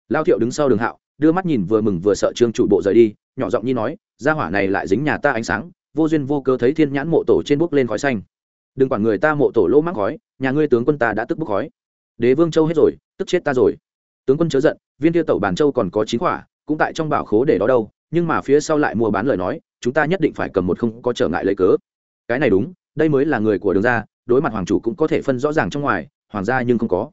[SPEAKER 1] Lao Thiệu đứng sau Đường Hạo, đưa mắt nhìn vừa mừng vừa sợ Trương chủ bộ rời đi, nhỏ giọng nhi nói, gia hỏa này lại dính nhà ta ánh sáng, vô duyên vô cớ thấy thiên nhãn mộ tổ trên bốc lên khói xanh. Đừng quản người ta mộ tổ lỗ mắc khói, nhà ngươi tướng quân ta đã tức bốc khói. Đế vương châu hết rồi, tức chết ta rồi. Tướng quân chớ giận, viên tiêu tẩu bản châu còn có chín quả, cũng tại trong bảo khố để đó đâu, nhưng mà phía sau lại mua bán lời nói, chúng ta nhất định phải cầm một không có trở ngại lấy cớ. Cái này đúng, đây mới là người của đường gia, đối mặt hoàng chủ cũng có thể phân rõ ràng trong ngoài, hoàng gia nhưng không có.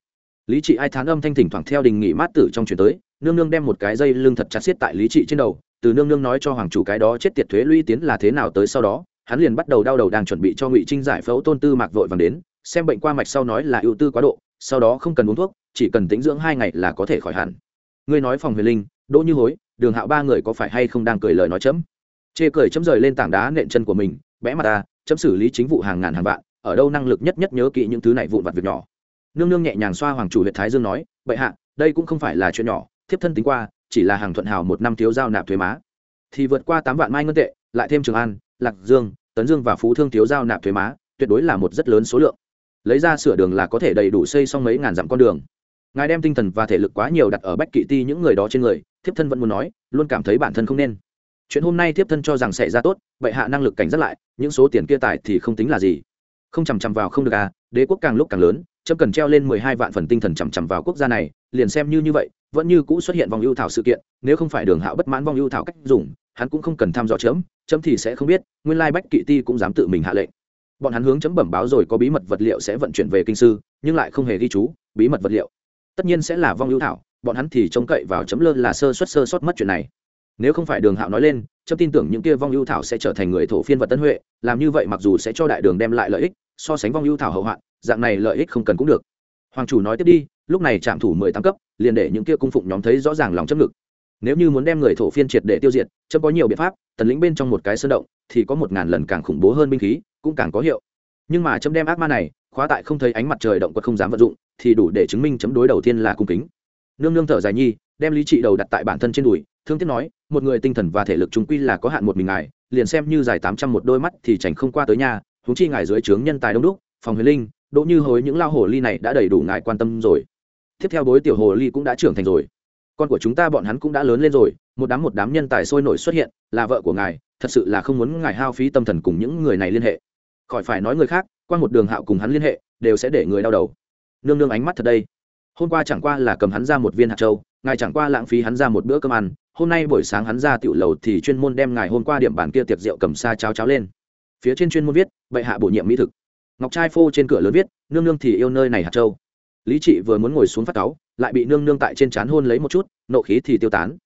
[SPEAKER 1] Lý trị ai thán âm thanh thỉnh thoảng theo đình nghỉ mát tử trong chuyển tới, nương nương đem một cái dây lưng thật chặt xiết tại lý trị trên đầu từ nương nương nói cho hoàng chủ cái đó chết tiệt thuế lũy tiến là thế nào tới sau đó, hắn liền bắt đầu đau đầu đang chuẩn bị cho ngụy trinh giải phẫu tôn tư mạc vội vàng đến, xem bệnh qua mạch sau nói là ưu tư quá độ, sau đó không cần uống thuốc, chỉ cần tĩnh dưỡng hai ngày là có thể khỏi hẳn. Ngươi nói phòng huyền linh, đỗ như hối, đường hạo ba người có phải hay không đang cười lời nói chấm? Chê cười chấm rời lên tảng đá nện chân của mình, bẽ mặt ta, chấm xử lý chính vụ hàng ngàn hàng vạn, ở đâu năng lực nhất nhất nhớ kỹ những thứ này vụn vặt việc nhỏ. Nương nương nhẹ nhàng xoa hoàng chủ huyện thái dương nói, bệ hạ, đây cũng không phải là chuyện nhỏ, thiếp thân tính qua chỉ là hàng thuận hào một năm thiếu giao nạp thuế má. Thì vượt qua tám vạn mai ngân tệ, lại thêm trường an, lạc dương, tấn dương và phú thương thiếu giao nạp thuế má, tuyệt đối là một rất lớn số lượng. Lấy ra sửa đường là có thể đầy đủ xây xong mấy ngàn dặm con đường. Ngài đem tinh thần và thể lực quá nhiều đặt ở bách kỵ ti những người đó trên người, thiếp thân vẫn muốn nói, luôn cảm thấy bản thân không nên. Chuyện hôm nay thiếp thân cho rằng sẽ ra tốt, vậy hạ năng lực cảnh giác lại, những số tiền kia tài thì không tính là gì. Không chằm chằm vào không được à đế quốc càng lúc càng lớn, chấm cần treo lên mười hai vạn phần tinh thần chằm chằm vào quốc gia này, liền xem như như vậy vẫn như cũ xuất hiện vòng ưu thảo sự kiện, nếu không phải đường hạo bất mãn vòng ưu thảo cách dùng, hắn cũng không cần thăm dò chấm chấm thì sẽ không biết, nguyên lai bách kỵ ti cũng dám tự mình hạ lệnh. Bọn hắn hướng chấm bẩm báo rồi có bí mật vật liệu sẽ vận chuyển về kinh sư, nhưng lại không hề ghi chú, bí mật vật liệu. Tất nhiên sẽ là vong ưu thảo, bọn hắn thì trông cậy vào chấm lơ là sơ xuất sơ sót mất chuyện này. Nếu không phải đường hạo nói lên, chấm tin tưởng những kia vong ưu thảo sẽ trở thành người thổ phiên vật tân huệ, làm như vậy mặc dù sẽ cho đại đường đem lại lợi ích, so sánh vong ưu thảo hậu hoạn, dạng này lợi ích không cần cũng được hoàng chủ nói tiếp đi, lúc này trạm thủ mười tám cấp, liền để những kia cung phụng nhóm thấy rõ ràng lòng chấm ngực. Nếu như muốn đem người thổ phiên triệt để tiêu diệt, chấm có nhiều biện pháp, tần lĩnh bên trong một cái sơn động, thì có một ngàn lần càng khủng bố hơn binh khí, cũng càng có hiệu. Nhưng mà chấm đem ác ma này, khóa tại không thấy ánh mặt trời động quật không dám vận dụng, thì đủ để chứng minh chấm đối đầu tiên là cung kính. Nương nương thở dài nhi, đem lý trị đầu đặt tại bản thân trên đùi, thương tiếc nói, một người tinh thần và thể lực chúng quy là có hạn một mình ngài, liền xem như dài tám trăm một đôi mắt thì tránh không qua tới nhà, huống chi ngài dưới trướng nhân tài đông đúc, phòng huyền linh đỗ như hối những lao hồ ly này đã đầy đủ ngài quan tâm rồi. Tiếp theo bối tiểu hồ ly cũng đã trưởng thành rồi. Con của chúng ta bọn hắn cũng đã lớn lên rồi, một đám một đám nhân tài sôi nổi xuất hiện, là vợ của ngài, thật sự là không muốn ngài hao phí tâm thần cùng những người này liên hệ. Khỏi phải nói người khác, qua một đường hạo cùng hắn liên hệ, đều sẽ để người đau đầu. Nương nương ánh mắt thật đây. Hôm qua chẳng qua là cầm hắn ra một viên hạt châu, ngài chẳng qua lãng phí hắn ra một bữa cơm ăn, hôm nay buổi sáng hắn ra tiểu lầu thì chuyên môn đem ngài hôm qua điểm bản kia tiệc rượu cầm xa cháo cháo lên. Phía trên chuyên môn viết, bệ hạ bổ nhiệm mỹ thực ngọc trai phô trên cửa lớn viết nương nương thì yêu nơi này hạt châu. Lý trị vừa muốn ngồi xuống phát cáu lại bị nương nương tại trên trán hôn lấy một chút nộ khí thì tiêu tán.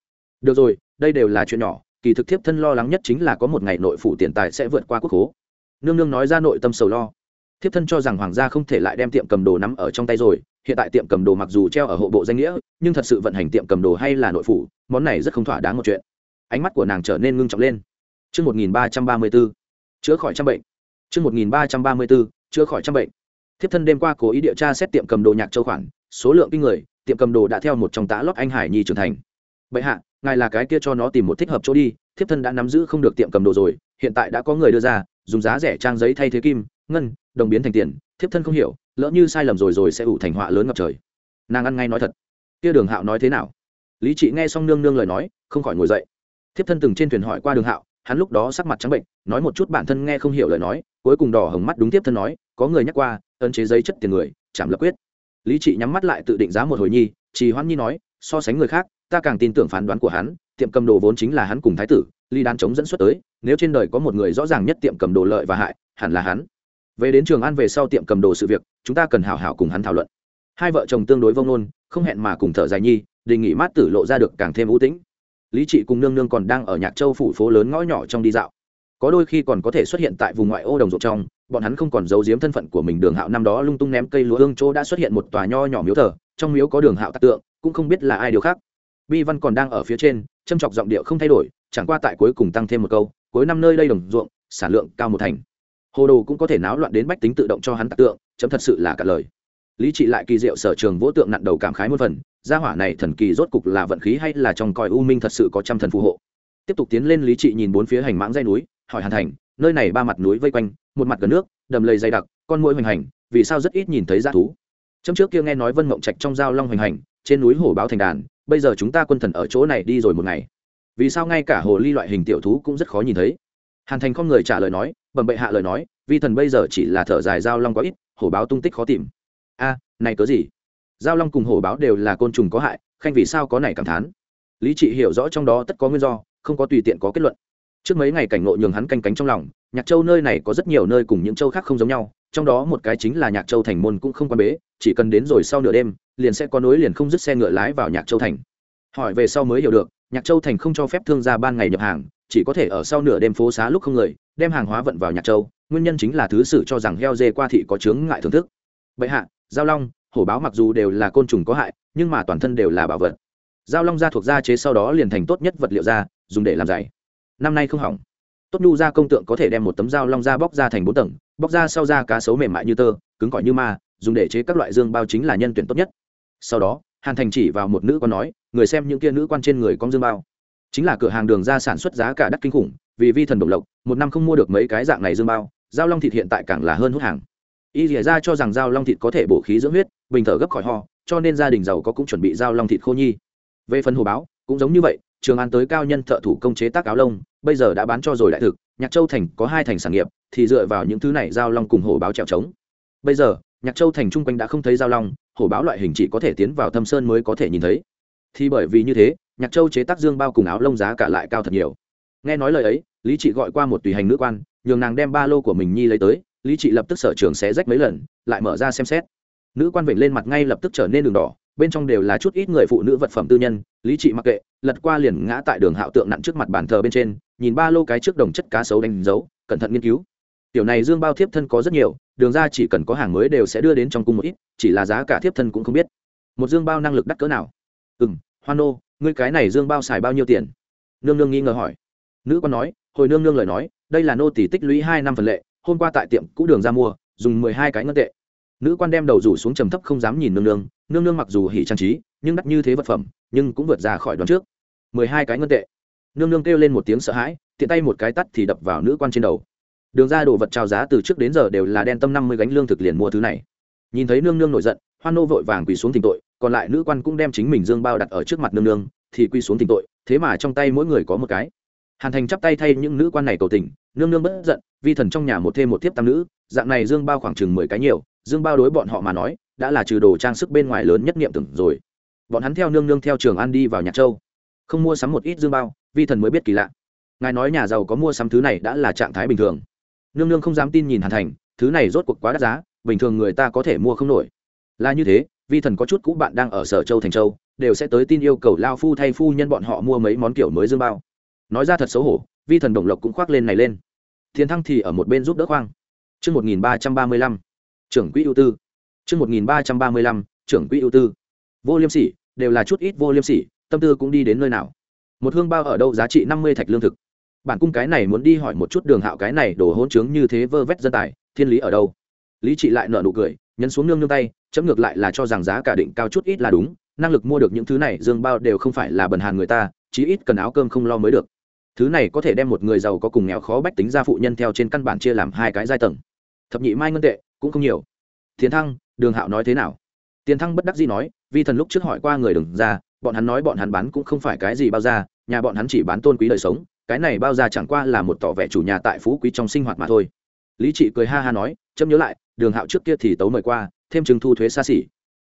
[SPEAKER 1] Được rồi đây đều là chuyện nhỏ kỳ thực thiếp thân lo lắng nhất chính là có một ngày nội phủ tiền tài sẽ vượt qua quốc hố nương nương nói ra nội tâm sầu lo. Thiếp thân cho rằng hoàng gia không thể lại đem tiệm cầm đồ nắm ở trong tay rồi hiện tại tiệm cầm đồ mặc dù treo ở hộ bộ danh nghĩa nhưng thật sự vận hành tiệm cầm đồ hay là nội phủ món này rất không thỏa đáng một chuyện. Ánh mắt của nàng trở nên ngưng trọng lên. Trước 1334, chữa khỏi trăm bệnh. Trước 1334, chữa khỏi trăm bệnh. Thiếp thân đêm qua cố ý địa tra xét tiệm cầm đồ nhạc châu khoản, số lượng kinh người, tiệm cầm đồ đã theo một trong tá lót anh hải nhi trưởng thành. Bệ hạ, ngài là cái kia cho nó tìm một thích hợp chỗ đi, thiếp thân đã nắm giữ không được tiệm cầm đồ rồi, hiện tại đã có người đưa ra, dùng giá rẻ trang giấy thay thế kim, ngân, đồng biến thành tiền, thiếp thân không hiểu, lỡ như sai lầm rồi rồi sẽ ủ thành họa lớn ngập trời. Nàng ăn ngay nói thật. Kia đường hạo nói thế nào? Lý trị nghe xong nương nương lời nói, không khỏi ngồi dậy. Thiếp thân từng trên thuyền hỏi qua đường hạo hắn lúc đó sắc mặt trắng bệnh, nói một chút bản thân nghe không hiểu lời nói, cuối cùng đỏ hồng mắt đúng tiếp thân nói, có người nhắc qua ân chế giấy chất tiền người chạm lập quyết. Lý trị nhắm mắt lại tự định giá một hồi nhi, trì hoãn nhi nói, so sánh người khác, ta càng tin tưởng phán đoán của hắn, tiệm cầm đồ vốn chính là hắn cùng thái tử ly đan chống dẫn xuất tới, nếu trên đời có một người rõ ràng nhất tiệm cầm đồ lợi và hại, hẳn là hắn. Về đến trường an về sau tiệm cầm đồ sự việc, chúng ta cần hảo hảo cùng hắn thảo luận. Hai vợ chồng tương đối vông nôn, không hẹn mà cùng thở dài nhi, đề nghị mát tử lộ ra được càng thêm ưu tĩnh lý trị cùng nương nương còn đang ở nhạc châu phủ phố lớn ngõ nhỏ trong đi dạo. Có đôi khi còn có thể xuất hiện tại vùng ngoại ô đồng ruộng trong, bọn hắn không còn giấu giếm thân phận của mình đường hạo năm đó lung tung ném cây lúa hương chỗ đã xuất hiện một tòa nho nhỏ miếu thờ, trong miếu có đường hạo tạc tượng, cũng không biết là ai điều khác. Bi văn còn đang ở phía trên, châm chọc giọng điệu không thay đổi, chẳng qua tại cuối cùng tăng thêm một câu, cuối năm nơi đây đồng ruộng, sản lượng cao một thành. Hồ đồ cũng có thể náo loạn đến bách tính tự động cho hắn tạc tượng, chấm thật sự là cả lời. Lý trị lại kỳ diệu sở trường vỗ tượng nặn đầu cảm khái một phần gia hỏa này thần kỳ rốt cục là vận khí hay là trong còi u minh thật sự có trăm thần phù hộ? Tiếp tục tiến lên lý trị nhìn bốn phía hành mãng dây núi, hỏi hàn thành, nơi này ba mặt núi vây quanh, một mặt gần nước, đầm lầy dày đặc, con mũi hoành hành, vì sao rất ít nhìn thấy dã thú? Trong trước kia nghe nói vân mộng trạch trong giao long hoành hành, trên núi hổ báo thành đàn, bây giờ chúng ta quân thần ở chỗ này đi rồi một ngày. Vì sao ngay cả hồ ly loại hình tiểu thú cũng rất khó nhìn thấy? Hàn thành không người trả lời nói, bẩm bệ hạ lời nói, vi thần bây giờ chỉ là thở dài giao long có ít, hổ báo tung tích khó tìm. A, này cớ gì? Giao long cùng hổ báo đều là côn trùng có hại, khanh vì sao có này cảm thán? Lý trị hiểu rõ trong đó tất có nguyên do, không có tùy tiện có kết luận. Trước mấy ngày cảnh ngộ nhường hắn canh cánh trong lòng, nhạc châu nơi này có rất nhiều nơi cùng những châu khác không giống nhau, trong đó một cái chính là nhạc châu thành môn cũng không quan bế, chỉ cần đến rồi sau nửa đêm, liền sẽ có nối liền không dứt xe ngựa lái vào nhạc châu thành. Hỏi về sau mới hiểu được, nhạc châu thành không cho phép thương gia ban ngày nhập hàng, chỉ có thể ở sau nửa đêm phố xá lúc không người, đem hàng hóa vận vào nhạc châu, nguyên nhân chính là thứ sử cho rằng heo dê qua thị có chướng ngại thưởng thức. Bệ hạ, giao long hổ báo mặc dù đều là côn trùng có hại, nhưng mà toàn thân đều là bảo vật. Giao long da thuộc da chế sau đó liền thành tốt nhất vật liệu da dùng để làm giày. Năm nay không hỏng. Tốt nhu da công tượng có thể đem một tấm dao long da bóc ra thành bốn tầng, bóc ra sau da cá sấu mềm mại như tơ, cứng cỏi như ma, dùng để chế các loại dương bao chính là nhân tuyển tốt nhất. Sau đó, hàn thành chỉ vào một nữ quan nói, người xem những kia nữ quan trên người con dương bao. Chính là cửa hàng đường ra sản xuất giá cả đắt kinh khủng, vì vi thần đồng lộc, một năm không mua được mấy cái dạng này dương bao, giao long thịt hiện tại càng là hơn hút hàng y rỉa ra cho rằng dao long thịt có thể bổ khí dưỡng huyết, bình thở gấp khỏi ho, cho nên gia đình giàu có cũng chuẩn bị dao long thịt khô nhi. Về phần hồ báo, cũng giống như vậy, trường an tới cao nhân thợ thủ công chế tác áo lông, bây giờ đã bán cho rồi đại thực, nhạc châu thành có hai thành sản nghiệp, thì dựa vào những thứ này giao long cùng hổ báo trèo trống. Bây giờ, nhạc châu thành chung quanh đã không thấy giao long hổ báo loại hình chỉ có thể tiến vào thâm sơn mới có thể nhìn thấy. Thì bởi vì như thế, nhạc châu chế tác dương bao cùng áo lông giá cả lại cao thật nhiều. Nghe nói lời ấy, lý trị gọi qua một tùy hành nữ quan, nhường nàng đem ba lô của mình nhi lấy tới lý trị lập tức sở trường xé rách mấy lần, lại mở ra xem xét. Nữ quan vịnh lên mặt ngay lập tức trở nên đường đỏ, bên trong đều là chút ít người phụ nữ vật phẩm tư nhân, lý trị mặc kệ, lật qua liền ngã tại đường hạo tượng nặng trước mặt bàn thờ bên trên, nhìn ba lô cái trước đồng chất cá sấu đánh dấu, cẩn thận nghiên cứu. Tiểu này dương bao thiếp thân có rất nhiều, đường ra chỉ cần có hàng mới đều sẽ đưa đến trong cung một ít, chỉ là giá cả thiếp thân cũng không biết. Một dương bao năng lực đắt cỡ nào? Ừ m hoan nô, ngươi cái này dương bao xài bao nhiêu tiền? Nương nương nghi ngờ hỏi. Nữ con nói, hồi nương nương lời nói, đây là nô tỷ tích lũy hai năm phần lệ hôm qua tại tiệm cũ đường ra mua, dùng mười hai cái ngân tệ. Nữ quan đem đầu rủ xuống trầm thấp không dám nhìn nương nương nương nương mặc dù hỉ trang trí, nhưng đắt như thế vật phẩm, nhưng cũng vượt ra khỏi đoán trước. Mười hai cái ngân tệ. Nương nương kêu lên một tiếng sợ hãi, tiện tay một cái tắt thì đập vào nữ quan trên đầu. Đường ra đồ vật trao giá từ trước đến giờ đều là đen tâm năm mươi gánh lương thực liền mua thứ này. Nhìn thấy nương nương nổi giận, hoan nô vội vàng quỳ xuống tình tội, còn lại nữ quan cũng đem chính mình dương bao đặt ở trước mặt nương nương, thì quỳ xuống tình tội, thế mà trong tay mỗi người có một cái hàn thành chắp tay thay những nữ quan này cầu tình, nương nương bất giận, vi thần trong nhà một thêm một tiếp tam nữ, dạng này dương bao khoảng chừng mười cái nhiều, dương bao đối bọn họ mà nói, đã là trừ đồ trang sức bên ngoài lớn nhất niệm tưởng rồi. Bọn hắn theo nương nương theo trường an đi vào nhạc châu, không mua sắm một ít dương bao, vi thần mới biết kỳ lạ. Ngài nói nhà giàu có mua sắm thứ này đã là trạng thái bình thường. Nương nương không dám tin nhìn hàn thành, thứ này rốt cuộc quá đắt giá, bình thường người ta có thể mua không nổi. Là như thế, vi thần có chút cũ bạn đang ở sở châu thành châu, đều sẽ tới tin yêu cầu lao phu thay phu nhân bọn họ mua mấy món kiểu mới dương bao nói ra thật xấu hổ vi thần đồng lộc cũng khoác lên này lên thiên thăng thì ở một bên giúp đỡ khoang Chương 1335. Trưởng quỹ ưu tư. Chương 1335. Trưởng quỹ ưu tư. Vô Liêm Sỉ, đều là chút ít vô liêm sỉ, tâm tư cũng đi đến nơi nào. Một hương bao ở đâu giá trị 50 thạch lương thực. Bản cung cái này muốn đi hỏi một chút Đường Hạo cái này đổ hỗn trướng như thế vơ vét dân tài, thiên lý ở đâu? Lý Trị lại nở nụ cười, nhấn xuống nương nương tay, chấm ngược lại là cho rằng giá cả định cao chút ít là đúng năng lực mua được những thứ này dương bao đều không phải là bần hàn người ta chí ít cần áo cơm không lo mới được thứ này có thể đem một người giàu có cùng nghèo khó bách tính ra phụ nhân theo trên căn bản chia làm hai cái giai tầng. Thập nhị mai ngân tệ, cũng không nhiều. Tiến thăng, đường hạo nói thế nào? Tiến thăng bất đắc dĩ nói, vi thần lúc trước hỏi qua người đừng ra bọn hắn nói bọn hắn bán cũng không phải cái gì bao ra, nhà bọn hắn chỉ bán tôn quý đời sống, cái này bao ra chẳng qua là một tỏ vẻ chủ nhà tại phú quý trong sinh hoạt mà thôi. Lý trị cười ha ha nói trâm nhớ lại, đường hạo trước kia thì tấu mời qua, thêm chứng thu thuế xa xỉ.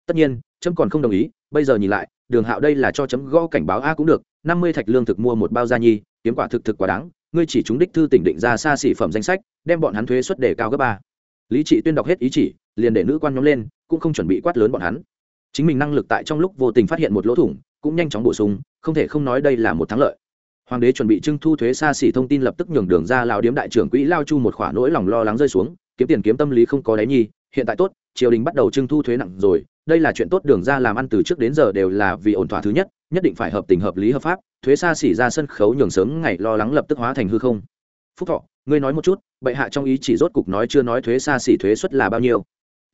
[SPEAKER 1] Tất nhiên trâm còn không đồng ý, bây giờ nhìn lại đường hạo đây là cho chấm gõ cảnh báo a cũng được, năm mươi thạch lương thực mua một bao gia nhi, kiếm quả thực thực quá đáng, ngươi chỉ chúng đích thư tỉnh định ra xa xỉ phẩm danh sách, đem bọn hắn thuế xuất đề cao gấp ba. Lý trị tuyên đọc hết ý chỉ, liền để nữ quan nhóm lên, cũng không chuẩn bị quát lớn bọn hắn. Chính mình năng lực tại trong lúc vô tình phát hiện một lỗ thủng, cũng nhanh chóng bổ sung, không thể không nói đây là một thắng lợi. Hoàng đế chuẩn bị trưng thu thuế xa xỉ thông tin lập tức nhường đường ra lao điếm đại trưởng quỹ lao chu một khoả nỗi lòng lo lắng rơi xuống, kiếm tiền kiếm tâm lý không có đáy nhi, hiện tại tốt, triều đình bắt đầu trưng thu thuế nặng rồi đây là chuyện tốt, đường ra làm ăn từ trước đến giờ đều là vì ổn thỏa thứ nhất nhất định phải hợp tình hợp lý hợp pháp, thuế xa xỉ ra sân khấu nhường sớm ngày lo lắng lập tức hóa thành hư không. Phúc thọ, ngươi nói một chút, bệ hạ trong ý chỉ rốt cục nói chưa nói thuế xa xỉ thuế suất là bao nhiêu?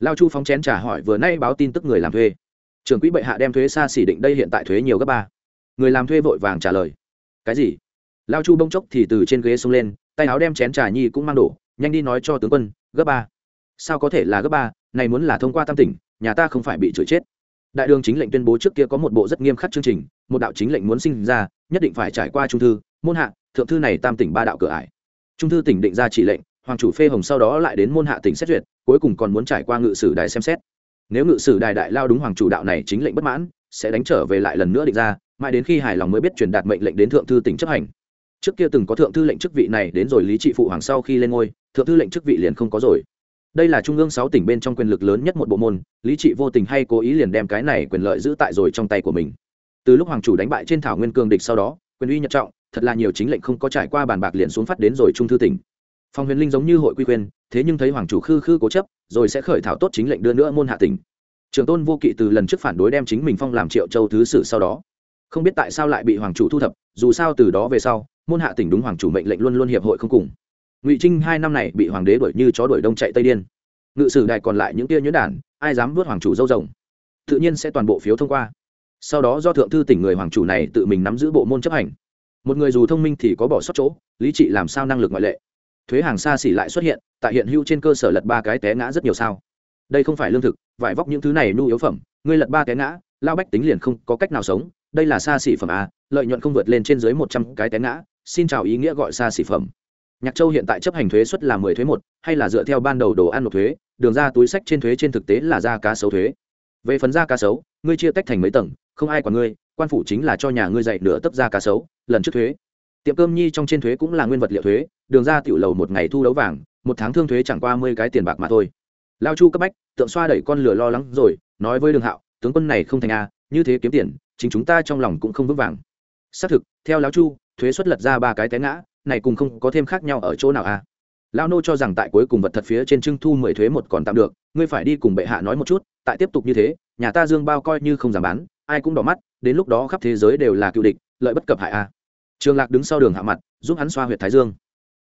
[SPEAKER 1] Lao chu phóng chén trả hỏi vừa nay báo tin tức người làm thuê. Trưởng quỹ bệ hạ đem thuế xa xỉ định đây hiện tại thuế nhiều gấp ba. Người làm thuê vội vàng trả lời. Cái gì? Lao chu bông chốc thì từ trên ghế xông lên, tay áo đem chén trà nhi cũng mang đổ, nhanh đi nói cho tướng quân, gấp ba. Sao có thể là gấp ba? Này muốn là thông qua tam tỉnh nhà ta không phải bị chửi chết. Đại đường chính lệnh tuyên bố trước kia có một bộ rất nghiêm khắc chương trình, một đạo chính lệnh muốn sinh ra, nhất định phải trải qua trung thư, môn hạ, thượng thư này tam tỉnh ba đạo cửa ải. Trung thư tỉnh định ra chỉ lệnh, hoàng chủ phê hồng sau đó lại đến môn hạ tỉnh xét duyệt, cuối cùng còn muốn trải qua ngự sử đài xem xét. Nếu ngự sử đài đại lao đúng hoàng chủ đạo này chính lệnh bất mãn, sẽ đánh trở về lại lần nữa định ra, mãi đến khi hài lòng mới biết truyền đạt mệnh lệnh đến thượng thư tỉnh chấp hành. Trước kia từng có thượng thư lệnh chức vị này đến rồi lý trị phụ hoàng sau khi lên ngôi, thượng thư lệnh chức vị liền không có rồi đây là trung ương sáu tỉnh bên trong quyền lực lớn nhất một bộ môn, lý trị vô tình hay cố ý liền đem cái này quyền lợi giữ tại rồi trong tay của mình. Từ lúc hoàng chủ đánh bại trên thảo nguyên cường địch sau đó, quyền uy nhật trọng, thật là nhiều chính lệnh không có trải qua bàn bạc liền xuống phát đến rồi trung thư tỉnh. Phong huyền linh giống như hội quy quyền thế nhưng thấy hoàng chủ khư khư cố chấp, rồi sẽ khởi thảo tốt chính lệnh đưa nữa môn hạ tỉnh. Trường tôn vô kỵ từ lần trước phản đối đem chính mình phong làm triệu châu thứ sử sau đó, không biết tại sao lại bị hoàng chủ thu thập, dù sao từ đó về sau, môn hạ tỉnh đúng hoàng chủ mệnh lệnh luôn luôn hiệp hội không cùng ngụy trinh hai năm này bị hoàng đế đuổi như chó đuổi đông chạy tây điên ngự sử đài còn lại những tia nhuyễn đản ai dám vớt hoàng chủ dâu rồng tự nhiên sẽ toàn bộ phiếu thông qua sau đó do thượng thư tỉnh người hoàng chủ này tự mình nắm giữ bộ môn chấp hành một người dù thông minh thì có bỏ sót chỗ lý trị làm sao năng lực ngoại lệ thuế hàng xa xỉ lại xuất hiện tại hiện hữu trên cơ sở lật ba cái té ngã rất nhiều sao đây không phải lương thực vải vóc những thứ này nhu yếu phẩm ngươi lật ba té ngã lao bách tính liền không có cách nào sống đây là xa xỉ phẩm a lợi nhuận không vượt lên trên dưới một trăm cái té ngã xin chào ý nghĩa gọi xa xỉ phẩm nhạc châu hiện tại chấp hành thuế suất là mười thuế một, hay là dựa theo ban đầu đồ ăn nộp thuế, đường ra túi sách trên thuế trên thực tế là ra cá sấu thuế. Về phần ra cá sấu, ngươi chia tách thành mấy tầng, không ai quản ngươi, quan phủ chính là cho nhà ngươi dạy nửa tấp ra cá sấu, lần trước thuế. Tiệm cơm nhi trong trên thuế cũng là nguyên vật liệu thuế, đường ra tiểu lầu một ngày thu đấu vàng, một tháng thương thuế chẳng qua mươi cái tiền bạc mà thôi. Lao chu cấp bách, tượng xoa đẩy con lửa lo lắng rồi, nói với đường hạo, tướng quân này không thành a, như thế kiếm tiền, chính chúng ta trong lòng cũng không vững vàng. Xác thực, theo lão chu, thuế xuất lật ra ba cái té ngã này cùng không có thêm khác nhau ở chỗ nào à? lao nô cho rằng tại cuối cùng vật thật phía trên trưng thu mười thuế một còn tạm được, ngươi phải đi cùng bệ hạ nói một chút, tại tiếp tục như thế, nhà ta dương bao coi như không giảm bán, ai cũng đỏ mắt, đến lúc đó khắp thế giới đều là cựu địch, lợi bất cập hại a trường lạc đứng sau đường hạ mặt, giúp hắn xoa huyệt thái dương.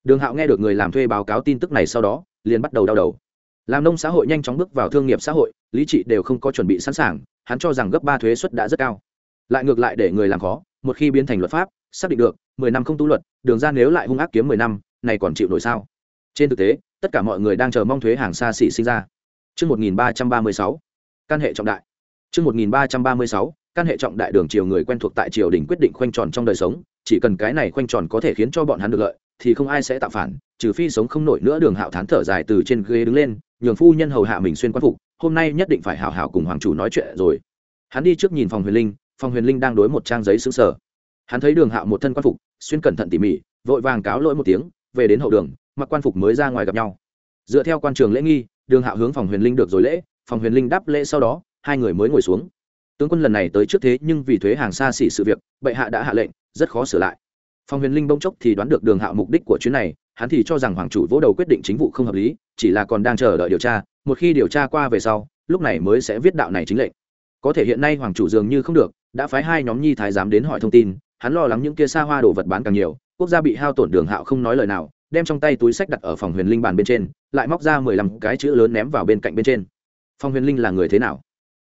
[SPEAKER 1] Đường hạo nghe được người làm thuê báo cáo tin tức này sau đó, liền bắt đầu đau đầu. Làm nông xã hội nhanh chóng bước vào thương nghiệp xã hội, lý trị đều không có chuẩn bị sẵn sàng, hắn cho rằng gấp ba thuế suất đã rất cao. Lại ngược lại để người làm khó, một khi biến thành luật pháp xác định được mười năm không tu luật đường ra nếu lại hung ác kiếm mười năm này còn chịu nổi sao trên thực tế tất cả mọi người đang chờ mong thuế hàng xa xỉ sinh ra Trước 1336, căn hệ trọng đại. Trước 1336, căn hệ trọng đại đường triều người quen thuộc tại triều đình quyết định khoanh tròn trong đời sống, chỉ cần cái này khoanh tròn có thể khiến cho bọn hắn được lợi, thì không ai sẽ tạo phản, trừ phi sống không nổi nữa đường hạo thán thở dài từ trên ghế đứng lên, nhường phu nhân hầu hạ mình xuyên quan phục, hôm nay nhất định phải hảo hảo cùng hoàng chủ nói chuyện rồi. Hắn đi trước nhìn phòng Huyền Linh, phòng Huyền Linh đang đối một trang giấy sững sờ. Hắn thấy đường hạo một thân quan phục, xuyên cẩn thận tỉ mỉ, vội vàng cáo lỗi một tiếng, về đến hậu đường, mặc quan phục mới ra ngoài gặp nhau. Dựa theo quan trường lễ nghi đường hạo hướng phòng huyền linh được rồi lễ phòng huyền linh đáp lễ sau đó hai người mới ngồi xuống. Tướng quân lần này tới trước thế nhưng vì thuế hàng xa xỉ sự việc bệ hạ đã hạ lệnh rất khó sửa lại. Phòng huyền linh bỗng chốc thì đoán được đường hạo mục đích của chuyến này hắn thì cho rằng hoàng chủ vỗ đầu quyết định chính vụ không hợp lý chỉ là còn đang chờ đợi điều tra một khi điều tra qua về sau lúc này mới sẽ viết đạo này chính lệnh. Có thể hiện nay hoàng chủ dường như không được đã phái hai nhóm nhi thái giám đến hỏi thông tin hắn lo lắng những kia xa hoa đồ vật bán càng nhiều, quốc gia bị hao tổn đường hạo không nói lời nào, đem trong tay túi sách đặt ở phòng huyền linh bàn bên trên, lại móc ra mười lăm cái chữ lớn ném vào bên cạnh bên trên. Phong huyền linh là người thế nào?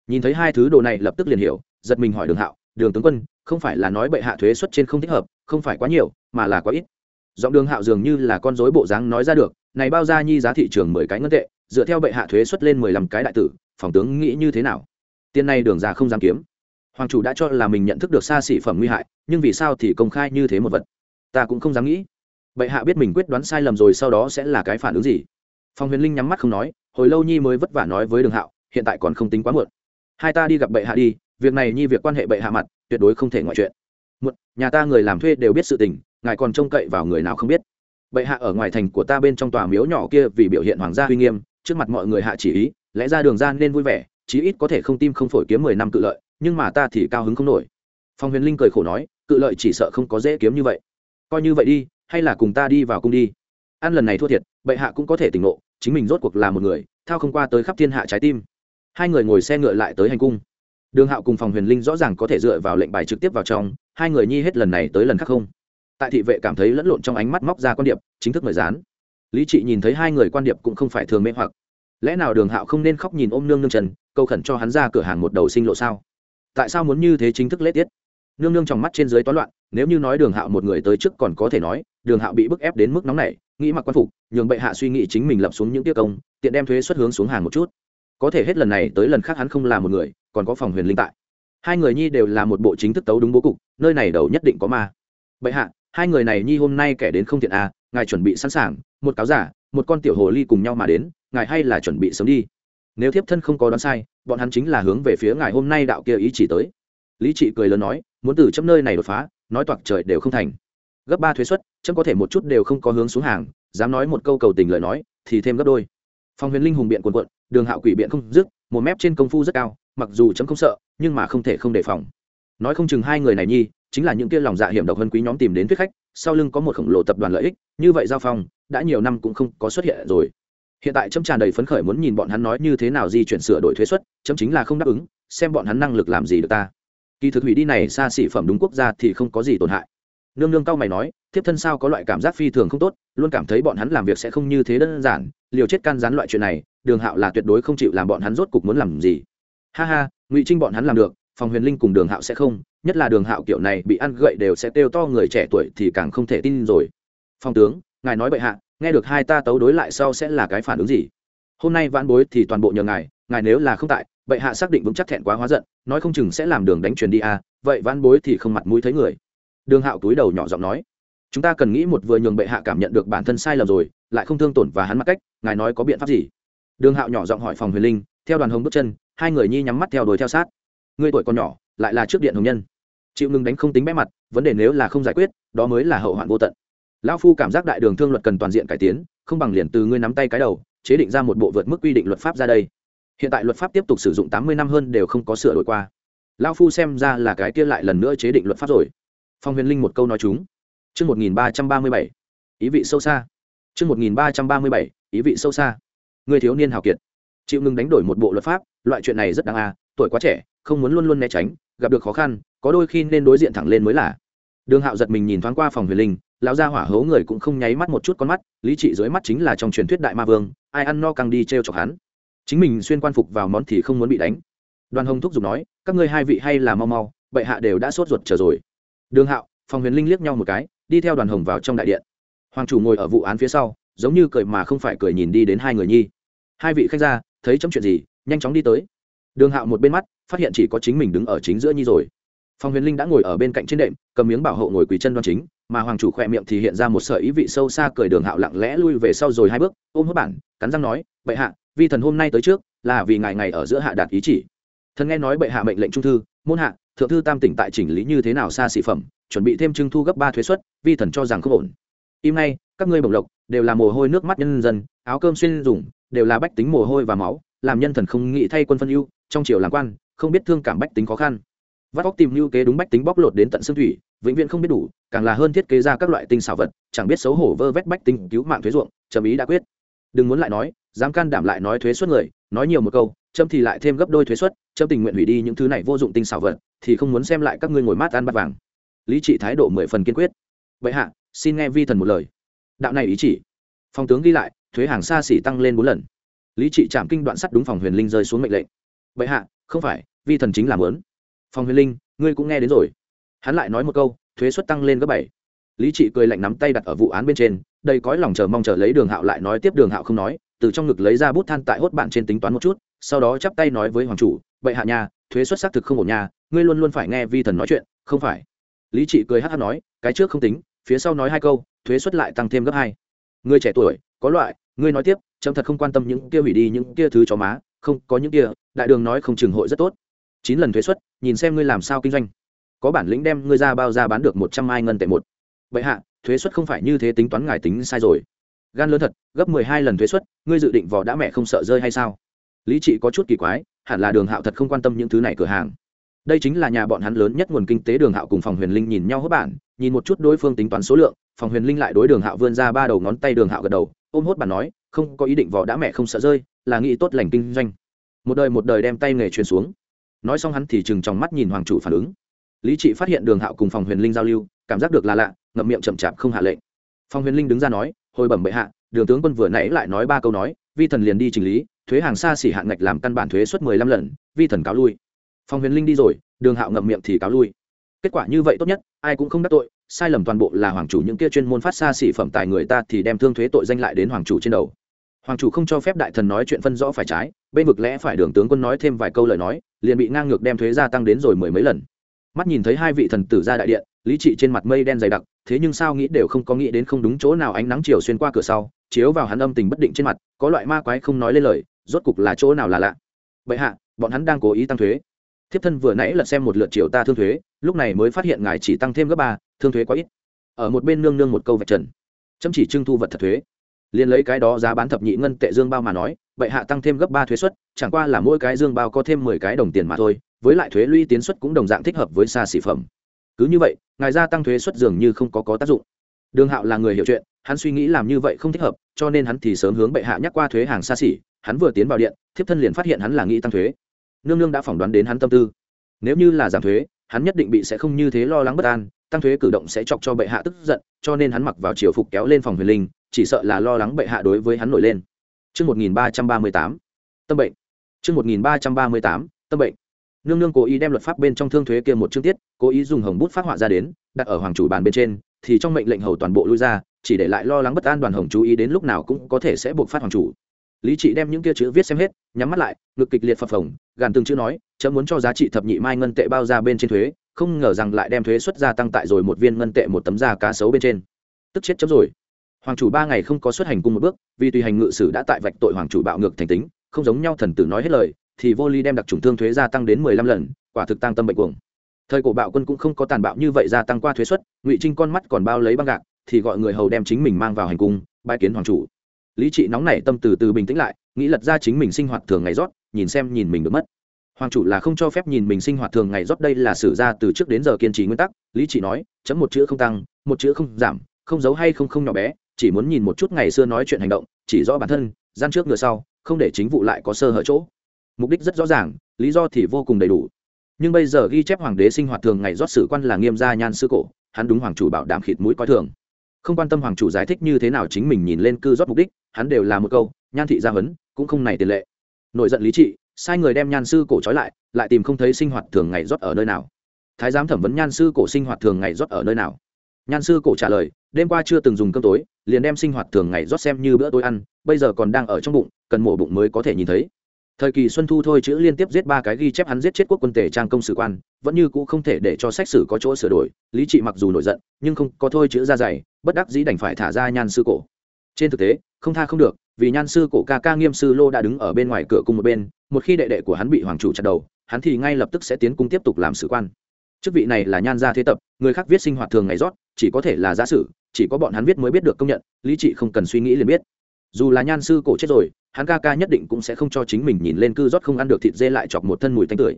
[SPEAKER 1] Nhìn thấy hai thứ đồ này lập tức liền hiểu, giật mình hỏi đường hạo, đường tướng quân, không phải là nói bệ hạ thuế xuất trên không thích hợp, không phải quá nhiều, mà là quá ít. Giọng đường hạo dường như là con dối bộ dáng nói ra được, này bao ra nhi giá thị trường mười cái ngân tệ, dựa theo bệ hạ thuế xuất lên mười lăm cái đại tử, phòng tướng nghĩ như thế nào? Tiền này đường ra không dám kiếm hoàng chủ đã cho là mình nhận thức được xa xỉ phẩm nguy hại nhưng vì sao thì công khai như thế một vật? Ta cũng không dám nghĩ. Bệ hạ biết mình quyết đoán sai lầm rồi sau đó sẽ là cái phản ứng gì? Phong huyền linh nhắm mắt không nói hồi lâu nhi mới vất vả nói với đường hạo hiện tại còn không tính quá muộn. Hai ta đi gặp bệ hạ đi việc này nhi việc quan hệ bệ hạ mặt tuyệt đối không thể ngoại chuyện. Muộn, nhà ta người làm thuê đều biết sự tình ngài còn trông cậy vào người nào không biết. Bệ hạ ở ngoài thành của ta bên trong tòa miếu nhỏ kia vì biểu hiện hoàng gia uy nghiêm trước mặt mọi người hạ chỉ ý lẽ ra đường ra nên vui vẻ chí ít có thể không tim không phổi kiếm mười năm tự lợi nhưng mà ta thì cao hứng không nổi. Phong huyền linh cười khổ nói, cự lợi chỉ sợ không có dễ kiếm như vậy. Coi như vậy đi, hay là cùng ta đi vào cung đi. Ăn lần này thua thiệt, bệ hạ cũng có thể tỉnh ngộ, chính mình rốt cuộc là một người, thao không qua tới khắp thiên hạ trái tim. Hai người ngồi xe ngựa lại tới hành cung. Đường hạo cùng phòng huyền linh rõ ràng có thể dựa vào lệnh bài trực tiếp vào trong, hai người nhi hết lần này tới lần khác không. Tại thị vệ cảm thấy lẫn lộn trong ánh mắt móc ra quan điệp, chính thức mời dán. Lý trị nhìn thấy hai người quan điệp cũng không phải thường mê hoặc. Lẽ nào đường hạo không nên khóc nhìn ôm nương nương trần câu khẩn cho hắn ra cửa hàng một đầu sinh lộ sao? Tại sao muốn như thế chính thức lễ tiết? Nương nương trong mắt trên dưới toán loạn, nếu như nói đường hạo một người tới trước còn có thể nói, đường hạo bị bức ép đến mức nóng này nghĩ mặc quan phục, nhường bệ hạ suy nghĩ chính mình lập xuống những tiết công, tiện đem thuế xuất hướng xuống hàng một chút. Có thể hết lần này tới lần khác hắn không là một người, còn có phòng huyền linh tại. Hai người nhi đều là một bộ chính thức tấu đúng bố cục, nơi này đầu nhất định có ma. Bệ hạ, hai người này nhi hôm nay kẻ đến không thiện à ngài chuẩn bị sẵn sàng, một cáo giả, một con tiểu hồ ly cùng nhau mà đến, ngài hay là chuẩn bị sớm đi nếu thiếp thân không có đoán sai, bọn hắn chính là hướng về phía ngài hôm nay đạo kia ý chỉ tới. Lý trị cười lớn nói, muốn từ chấm nơi này đột phá, nói toạc trời đều không thành. Gấp ba thuế xuất chấm có thể một chút đều không có hướng xuống hàng, dám nói một câu cầu tình lời nói, thì thêm gấp đôi. Phong huyền linh hùng biện quần quận đường hạo quỷ biện không dứt, một mép trên công phu rất cao, mặc dù chấm không sợ, nhưng mà không thể không đề phòng. Nói không chừng hai người này nhi, chính là những kia lòng dạ hiểm độc hơn quý nhóm tìm đến thuyết khách, sau lưng có một khổng lồ tập đoàn lợi ích, như vậy giao phong, đã nhiều năm cũng không có xuất hiện rồi hiện tại chấm tràn đầy phấn khởi muốn nhìn bọn hắn nói như thế nào di chuyển sửa đổi thuế xuất chấm chính là không đáp ứng, xem bọn hắn năng lực làm gì được ta. Kỳ thực hủy đi này xa xỉ phẩm đúng quốc gia thì không có gì tổn hại. Nương nương cao mày nói, thiếp thân sao có loại cảm giác phi thường không tốt, luôn cảm thấy bọn hắn làm việc sẽ không như thế đơn giản, liều chết can gián loại chuyện này, đường hạo là tuyệt đối không chịu làm bọn hắn rốt cục muốn làm gì. Ha ha, ngụy trinh bọn hắn làm được, phòng huyền linh cùng đường hạo sẽ không, nhất là đường hạo kiểu này bị ăn gậy đều sẽ kêu to người trẻ tuổi thì càng không thể tin rồi. Phong tướng ngài nói bệ hạ, nghe được hai ta tấu đối lại sau sẽ là cái phản ứng gì? Hôm nay vãn bối thì toàn bộ nhờ ngài ngài nếu là không tại, bệ hạ xác định vững chắc thẹn quá hóa giận, nói không chừng sẽ làm đường đánh truyền đi à vậy vãn bối thì không mặt mũi thấy người. Đường hạo túi đầu nhỏ giọng nói, chúng ta cần nghĩ một vừa nhường bệ hạ cảm nhận được bản thân sai lầm rồi, lại không thương tổn và hắn mặc cách, ngài nói có biện pháp gì? Đường hạo nhỏ giọng hỏi phòng huyền linh, theo đoàn hồng bước chân, hai người nhi nhắm mắt theo đuổi theo sát. Người tuổi còn nhỏ, lại là trước điện hồng nhân. Chịu ngừng đánh không tính bẽ mặt, vấn đề nếu là không giải quyết, đó mới là hậu hoạn vô tận lão phu cảm giác đại đường thương luật cần toàn diện cải tiến không bằng liền từ ngươi nắm tay cái đầu chế định ra một bộ vượt mức quy định luật pháp ra đây hiện tại luật pháp tiếp tục sử dụng tám mươi năm hơn đều không có sửa đổi qua lão phu xem ra là cái kia lại lần nữa chế định luật pháp rồi phong huyền linh một câu nói chúng Trước 1337, ý vị sâu xa. Trước 1337, ý vị sâu xa. Người thiếu niên hào kiệt. Chịu ngừng đánh đổi một bộ luật pháp, loại chuyện này rất đáng a, tuổi quá trẻ, không muốn luôn luôn né tránh, gặp được khó khăn, có đôi khi nên đối diện thẳng lên mới là. Đường Hạo giật mình nhìn thoáng qua phòng Huyền Linh, lão gia hỏa hố người cũng không nháy mắt một chút con mắt, lý trị dưới mắt chính là trong truyền thuyết đại ma vương, ai ăn no căng đi trêu chọc hắn. Chính mình xuyên quan phục vào món thì không muốn bị đánh. Đoàn Hồng thúc giục nói, các ngươi hai vị hay là mau mau, bệ hạ đều đã sốt ruột chờ rồi. Đường Hạo, Phòng Huyền Linh liếc nhau một cái, đi theo đoàn hồng vào trong đại điện hoàng chủ ngồi ở vụ án phía sau giống như cười mà không phải cười nhìn đi đến hai người nhi hai vị khách ra thấy chấm chuyện gì nhanh chóng đi tới đường hạo một bên mắt phát hiện chỉ có chính mình đứng ở chính giữa nhi rồi phong huyền linh đã ngồi ở bên cạnh trên đệm cầm miếng bảo hộ ngồi quỳ chân đoan chính mà hoàng chủ khỏe miệng thì hiện ra một sợi ý vị sâu xa cười đường hạo lặng lẽ lui về sau rồi hai bước, ôm hốt bản, cắn răng nói, bệ hạ, vi thần hôm nay tới trước, là vì ngày ngày ở giữa hạ đạt ý chỉ. Thần nghe nói bệ hạ mệnh lệnh trung thư, môn hạ, thượng thư tam tỉnh tại chỉnh lý như thế nào xa xỉ phẩm, chuẩn bị thêm trưng thu gấp ba thuế suất, vi thần cho rằng không ổn. Im nay các ngươi bổng lộc, đều là mồ hôi nước mắt nhân dân, áo cơm xuyên dùng, đều là bách tính mồ hôi và máu, làm nhân thần không nghĩ thay quân phân ưu, trong triều làm quan, không biết thương cảm bách tính khó khăn. Vắt óc tìm lưu kế đúng bách tính bóc lột đến tận xương thủy vĩnh viễn không biết đủ, càng là hơn thiết kế ra các loại tinh xảo vật, chẳng biết xấu hổ vơ vét bách tinh cứu mạng thuế ruộng trầm ý đã quyết. Đừng muốn lại nói, dám can đảm lại nói thuế suất người, nói nhiều một câu trâm thì lại thêm gấp đôi thuế suất trâm tình nguyện hủy đi những thứ này vô dụng tinh xảo vật, thì không muốn xem lại các ngươi ngồi mát ăn bát vàng. Lý trị thái độ mười phần kiên quyết. Vậy hạ, xin nghe vi thần một lời. Đạo này ý chỉ. Phong tướng ghi lại, thuế hàng xa xỉ tăng lên bốn lần. Lý trị chạm kinh đoạn sắt đúng phòng huyền linh rơi xuống mệnh lệnh. Vậy hạ, không phải, vi thần chính là lớn phòng huyền linh, ngươi cũng nghe đến rồi hắn lại nói một câu, thuế suất tăng lên gấp bảy. Lý trị cười lạnh nắm tay đặt ở vụ án bên trên đây cõi lòng chờ mong chờ lấy đường hạo lại nói tiếp, đường hạo không nói, từ trong ngực lấy ra bút than tại hốt bạn trên tính toán một chút, sau đó chắp tay nói với hoàng chủ vậy hạ nhà thuế xuất xác thực không ổn nhà ngươi luôn luôn phải nghe vi thần nói chuyện, không phải. Lý trị cười hát hát nói, cái trước không tính, phía sau nói hai câu, thuế xuất lại tăng thêm gấp hai. Ngươi trẻ tuổi, có loại, ngươi nói tiếp trâm thật không quan tâm những kia hủy đi những kia thứ chó má, không, có những kia, đại đường nói không chừng hội rất tốt. Chín lần thuế xuất nhìn xem ngươi làm sao kinh doanh có bản lĩnh đem ngươi ra bao ra bán được một trăm mai ngân tệ một. Vậy hạ, thuế xuất không phải như thế tính toán ngài tính sai rồi. Gan lớn thật, gấp mười hai lần thuế xuất ngươi dự định vỏ đã mẹ không sợ rơi hay sao? Lý trị có chút kỳ quái, hẳn là đường hạo thật không quan tâm những thứ này cửa hàng. Đây chính là nhà bọn hắn lớn nhất nguồn kinh tế đường hạo cùng phòng huyền linh nhìn nhau hốt bản, nhìn một chút đối phương tính toán số lượng, phòng huyền linh lại đối đường hạo vươn ra ba đầu ngón tay đường hạo gật đầu, ôm hốt bản nói, không có ý định vỏ đã mẹ không sợ rơi, là nghĩ tốt lành kinh doanh. Một đời một đời đem tay nghề truyền xuống. Nói xong hắn thì chừng trong mắt nhìn hoàng chủ phản ứng lý trị phát hiện đường hạo cùng phòng huyền linh giao lưu, cảm giác được là lạ, ngậm miệng chậm chạp không hạ lệnh. Phòng huyền linh đứng ra nói, hồi bẩm bệ hạ, đường tướng quân vừa nãy lại nói ba câu nói, vi thần liền đi trình lý, thuế hàng xa xỉ hạn ngạch làm căn bản thuế suất mười lăm lần, vi thần cáo lui. Phòng huyền linh đi rồi, đường hạo ngậm miệng thì cáo lui. Kết quả như vậy tốt nhất, ai cũng không đắc tội, sai lầm toàn bộ là hoàng chủ những kia chuyên môn phát xa xỉ phẩm tài người ta thì đem thương thuế tội danh lại đến hoàng chủ trên đầu. Hoàng chủ không cho phép đại thần nói chuyện phân rõ phải trái, bên vực lẽ phải đường tướng quân nói thêm vài câu lời nói, liền bị ngang ngược đem thuế gia tăng đến rồi mười mấy lần mắt nhìn thấy hai vị thần tử ra đại điện, lý trị trên mặt mây đen dày đặc, thế nhưng sao nghĩ đều không có nghĩ đến không đúng chỗ nào ánh nắng chiều xuyên qua cửa sau, chiếu vào hắn âm tình bất định trên mặt, có loại ma quái không nói lên lời, rốt cục là chỗ nào là lạ. Vậy hạ, bọn hắn đang cố ý tăng thuế. Thiếp thân vừa nãy lật xem một lượt chiều ta thương thuế, lúc này mới phát hiện ngài chỉ tăng thêm gấp ba, thương thuế quá ít. Ở một bên nương nương một câu vạch trần. Chấm chỉ trưng thu vật thật thuế. Liền lấy cái đó giá bán thập nhị ngân tệ dương bao mà nói vậy hạ tăng thêm gấp ba thuế suất, chẳng qua là mỗi cái dương bao có thêm mười cái đồng tiền mà thôi với lại thuế lũy tiến suất cũng đồng dạng thích hợp với xa xỉ phẩm. Cứ như vậy ngài gia tăng thuế suất dường như không có có tác dụng. Đường hạo là người hiểu chuyện hắn suy nghĩ làm như vậy không thích hợp cho nên hắn thì sớm hướng bệ hạ nhắc qua thuế hàng xa xỉ hắn vừa tiến vào điện thiếp thân liền phát hiện hắn là nghĩ tăng thuế. Nương nương đã phỏng đoán đến hắn tâm tư. Nếu như là giảm thuế hắn nhất định bị sẽ không như thế lo lắng bất an tăng thuế cử động sẽ chọc cho bệ hạ tức giận cho nên hắn mặc vào triều phục kéo lên phòng huyền linh chỉ sợ là lo lắng bệ hạ đối với hắn nổi lên. Trước 1338, tâm bệnh. Trước 1338, tâm bệnh. Nương nương cố ý đem luật pháp bên trong thương thuế kia một chương tiết, cố ý dùng hồng bút phát họa ra đến, đặt ở hoàng chủ bàn bên trên, thì trong mệnh lệnh hầu toàn bộ lui ra, chỉ để lại lo lắng bất an đoàn hồng chú ý đến lúc nào cũng có thể sẽ buộc phát hoàng chủ. Lý Trị đem những kia chữ viết xem hết, nhắm mắt lại, ngực kịch liệt phập phồng, gàn từng chữ nói, chấm muốn cho giá trị thập nhị mai ngân tệ bao ra bên trên thuế, không ngờ rằng lại đem thuế xuất gia tăng tại rồi một viên ngân tệ một tấm da cá sấu bên trên. Tức chết chấm rồi hoàng chủ ba ngày không có xuất hành cùng một bước vì tùy hành ngự sử đã tại vạch tội hoàng chủ bạo ngược thành tính không giống nhau thần tử nói hết lời thì vô ly đem đặc trùng thương thuế gia tăng đến mười lăm lần, quả thực tăng tâm bệnh cuồng. Thời cổ bạo quân cũng không có tàn bạo như vậy gia tăng qua thuế suất, ngụy trinh con mắt còn bao lấy băng gạc, thì gọi người hầu đem chính mình mang vào hành cung bãi kiến hoàng chủ. Lý trị nóng nảy tâm từ từ bình tĩnh lại, nghĩ lật ra chính mình sinh hoạt thường ngày rót, nhìn xem nhìn mình được mất. Hoàng chủ là không cho phép nhìn mình sinh hoạt thường ngày rót đây là sử ra từ trước đến giờ kiên trì nguyên tắc, lý trị nói, chấm một chữ không tăng, một chữ không giảm, không giấu hay không không nhỏ bé, chỉ muốn nhìn một chút ngày xưa nói chuyện hành động, chỉ rõ bản thân, gian trước ngựa sau, không để chính vụ lại có sơ hở chỗ mục đích rất rõ ràng, lý do thì vô cùng đầy đủ. Nhưng bây giờ ghi chép hoàng đế sinh hoạt thường ngày rót sử quan là nghiêm gia nhan sư cổ, hắn đúng hoàng chủ bảo đảm khịt mũi coi thường. Không quan tâm hoàng chủ giải thích như thế nào chính mình nhìn lên cư rót mục đích, hắn đều là một câu, nhan thị gia huấn, cũng không này tiền lệ. Nội giận lý trị, sai người đem nhan sư cổ trói lại lại tìm không thấy sinh hoạt thường ngày rót ở nơi nào. Thái giám thẩm vấn nhan sư cổ sinh hoạt thường ngày rót ở nơi nào? Nhan sư cổ trả lời, đêm qua chưa từng dùng cơm tối, liền đem sinh hoạt thường ngày rót xem như bữa tối ăn, bây giờ còn đang ở trong bụng, cần mổ bụng mới có thể nhìn thấy thời kỳ xuân thu thôi chữ liên tiếp giết ba cái ghi chép hắn giết chết quốc quân tể trang công sử quan, vẫn như cũ không thể để cho sách sử có chỗ sửa đổi, lý trị mặc dù nổi giận, nhưng không có thôi chữ ra dày bất đắc dĩ đành phải thả ra nhan sư cổ. Trên thực tế, không tha không được, vì nhan sư cổ ca ca nghiêm sư lô đã đứng ở bên ngoài cửa cung một bên, một khi đệ đệ của hắn bị hoàng chủ chặt đầu, hắn thì ngay lập tức sẽ tiến cung tiếp tục làm sử quan. Chức vị này là nhan gia thế tập, người khác viết sinh hoạt thường ngày rót, chỉ có thể là giả sử, chỉ có bọn hắn viết mới biết được công nhận, lý trị không cần suy nghĩ liền biết. Dù là nhan sư cổ chết rồi hắn ca ca nhất định cũng sẽ không cho chính mình nhìn lên cư rót không ăn được thịt dê lại chọc một thân mùi tanh tưởi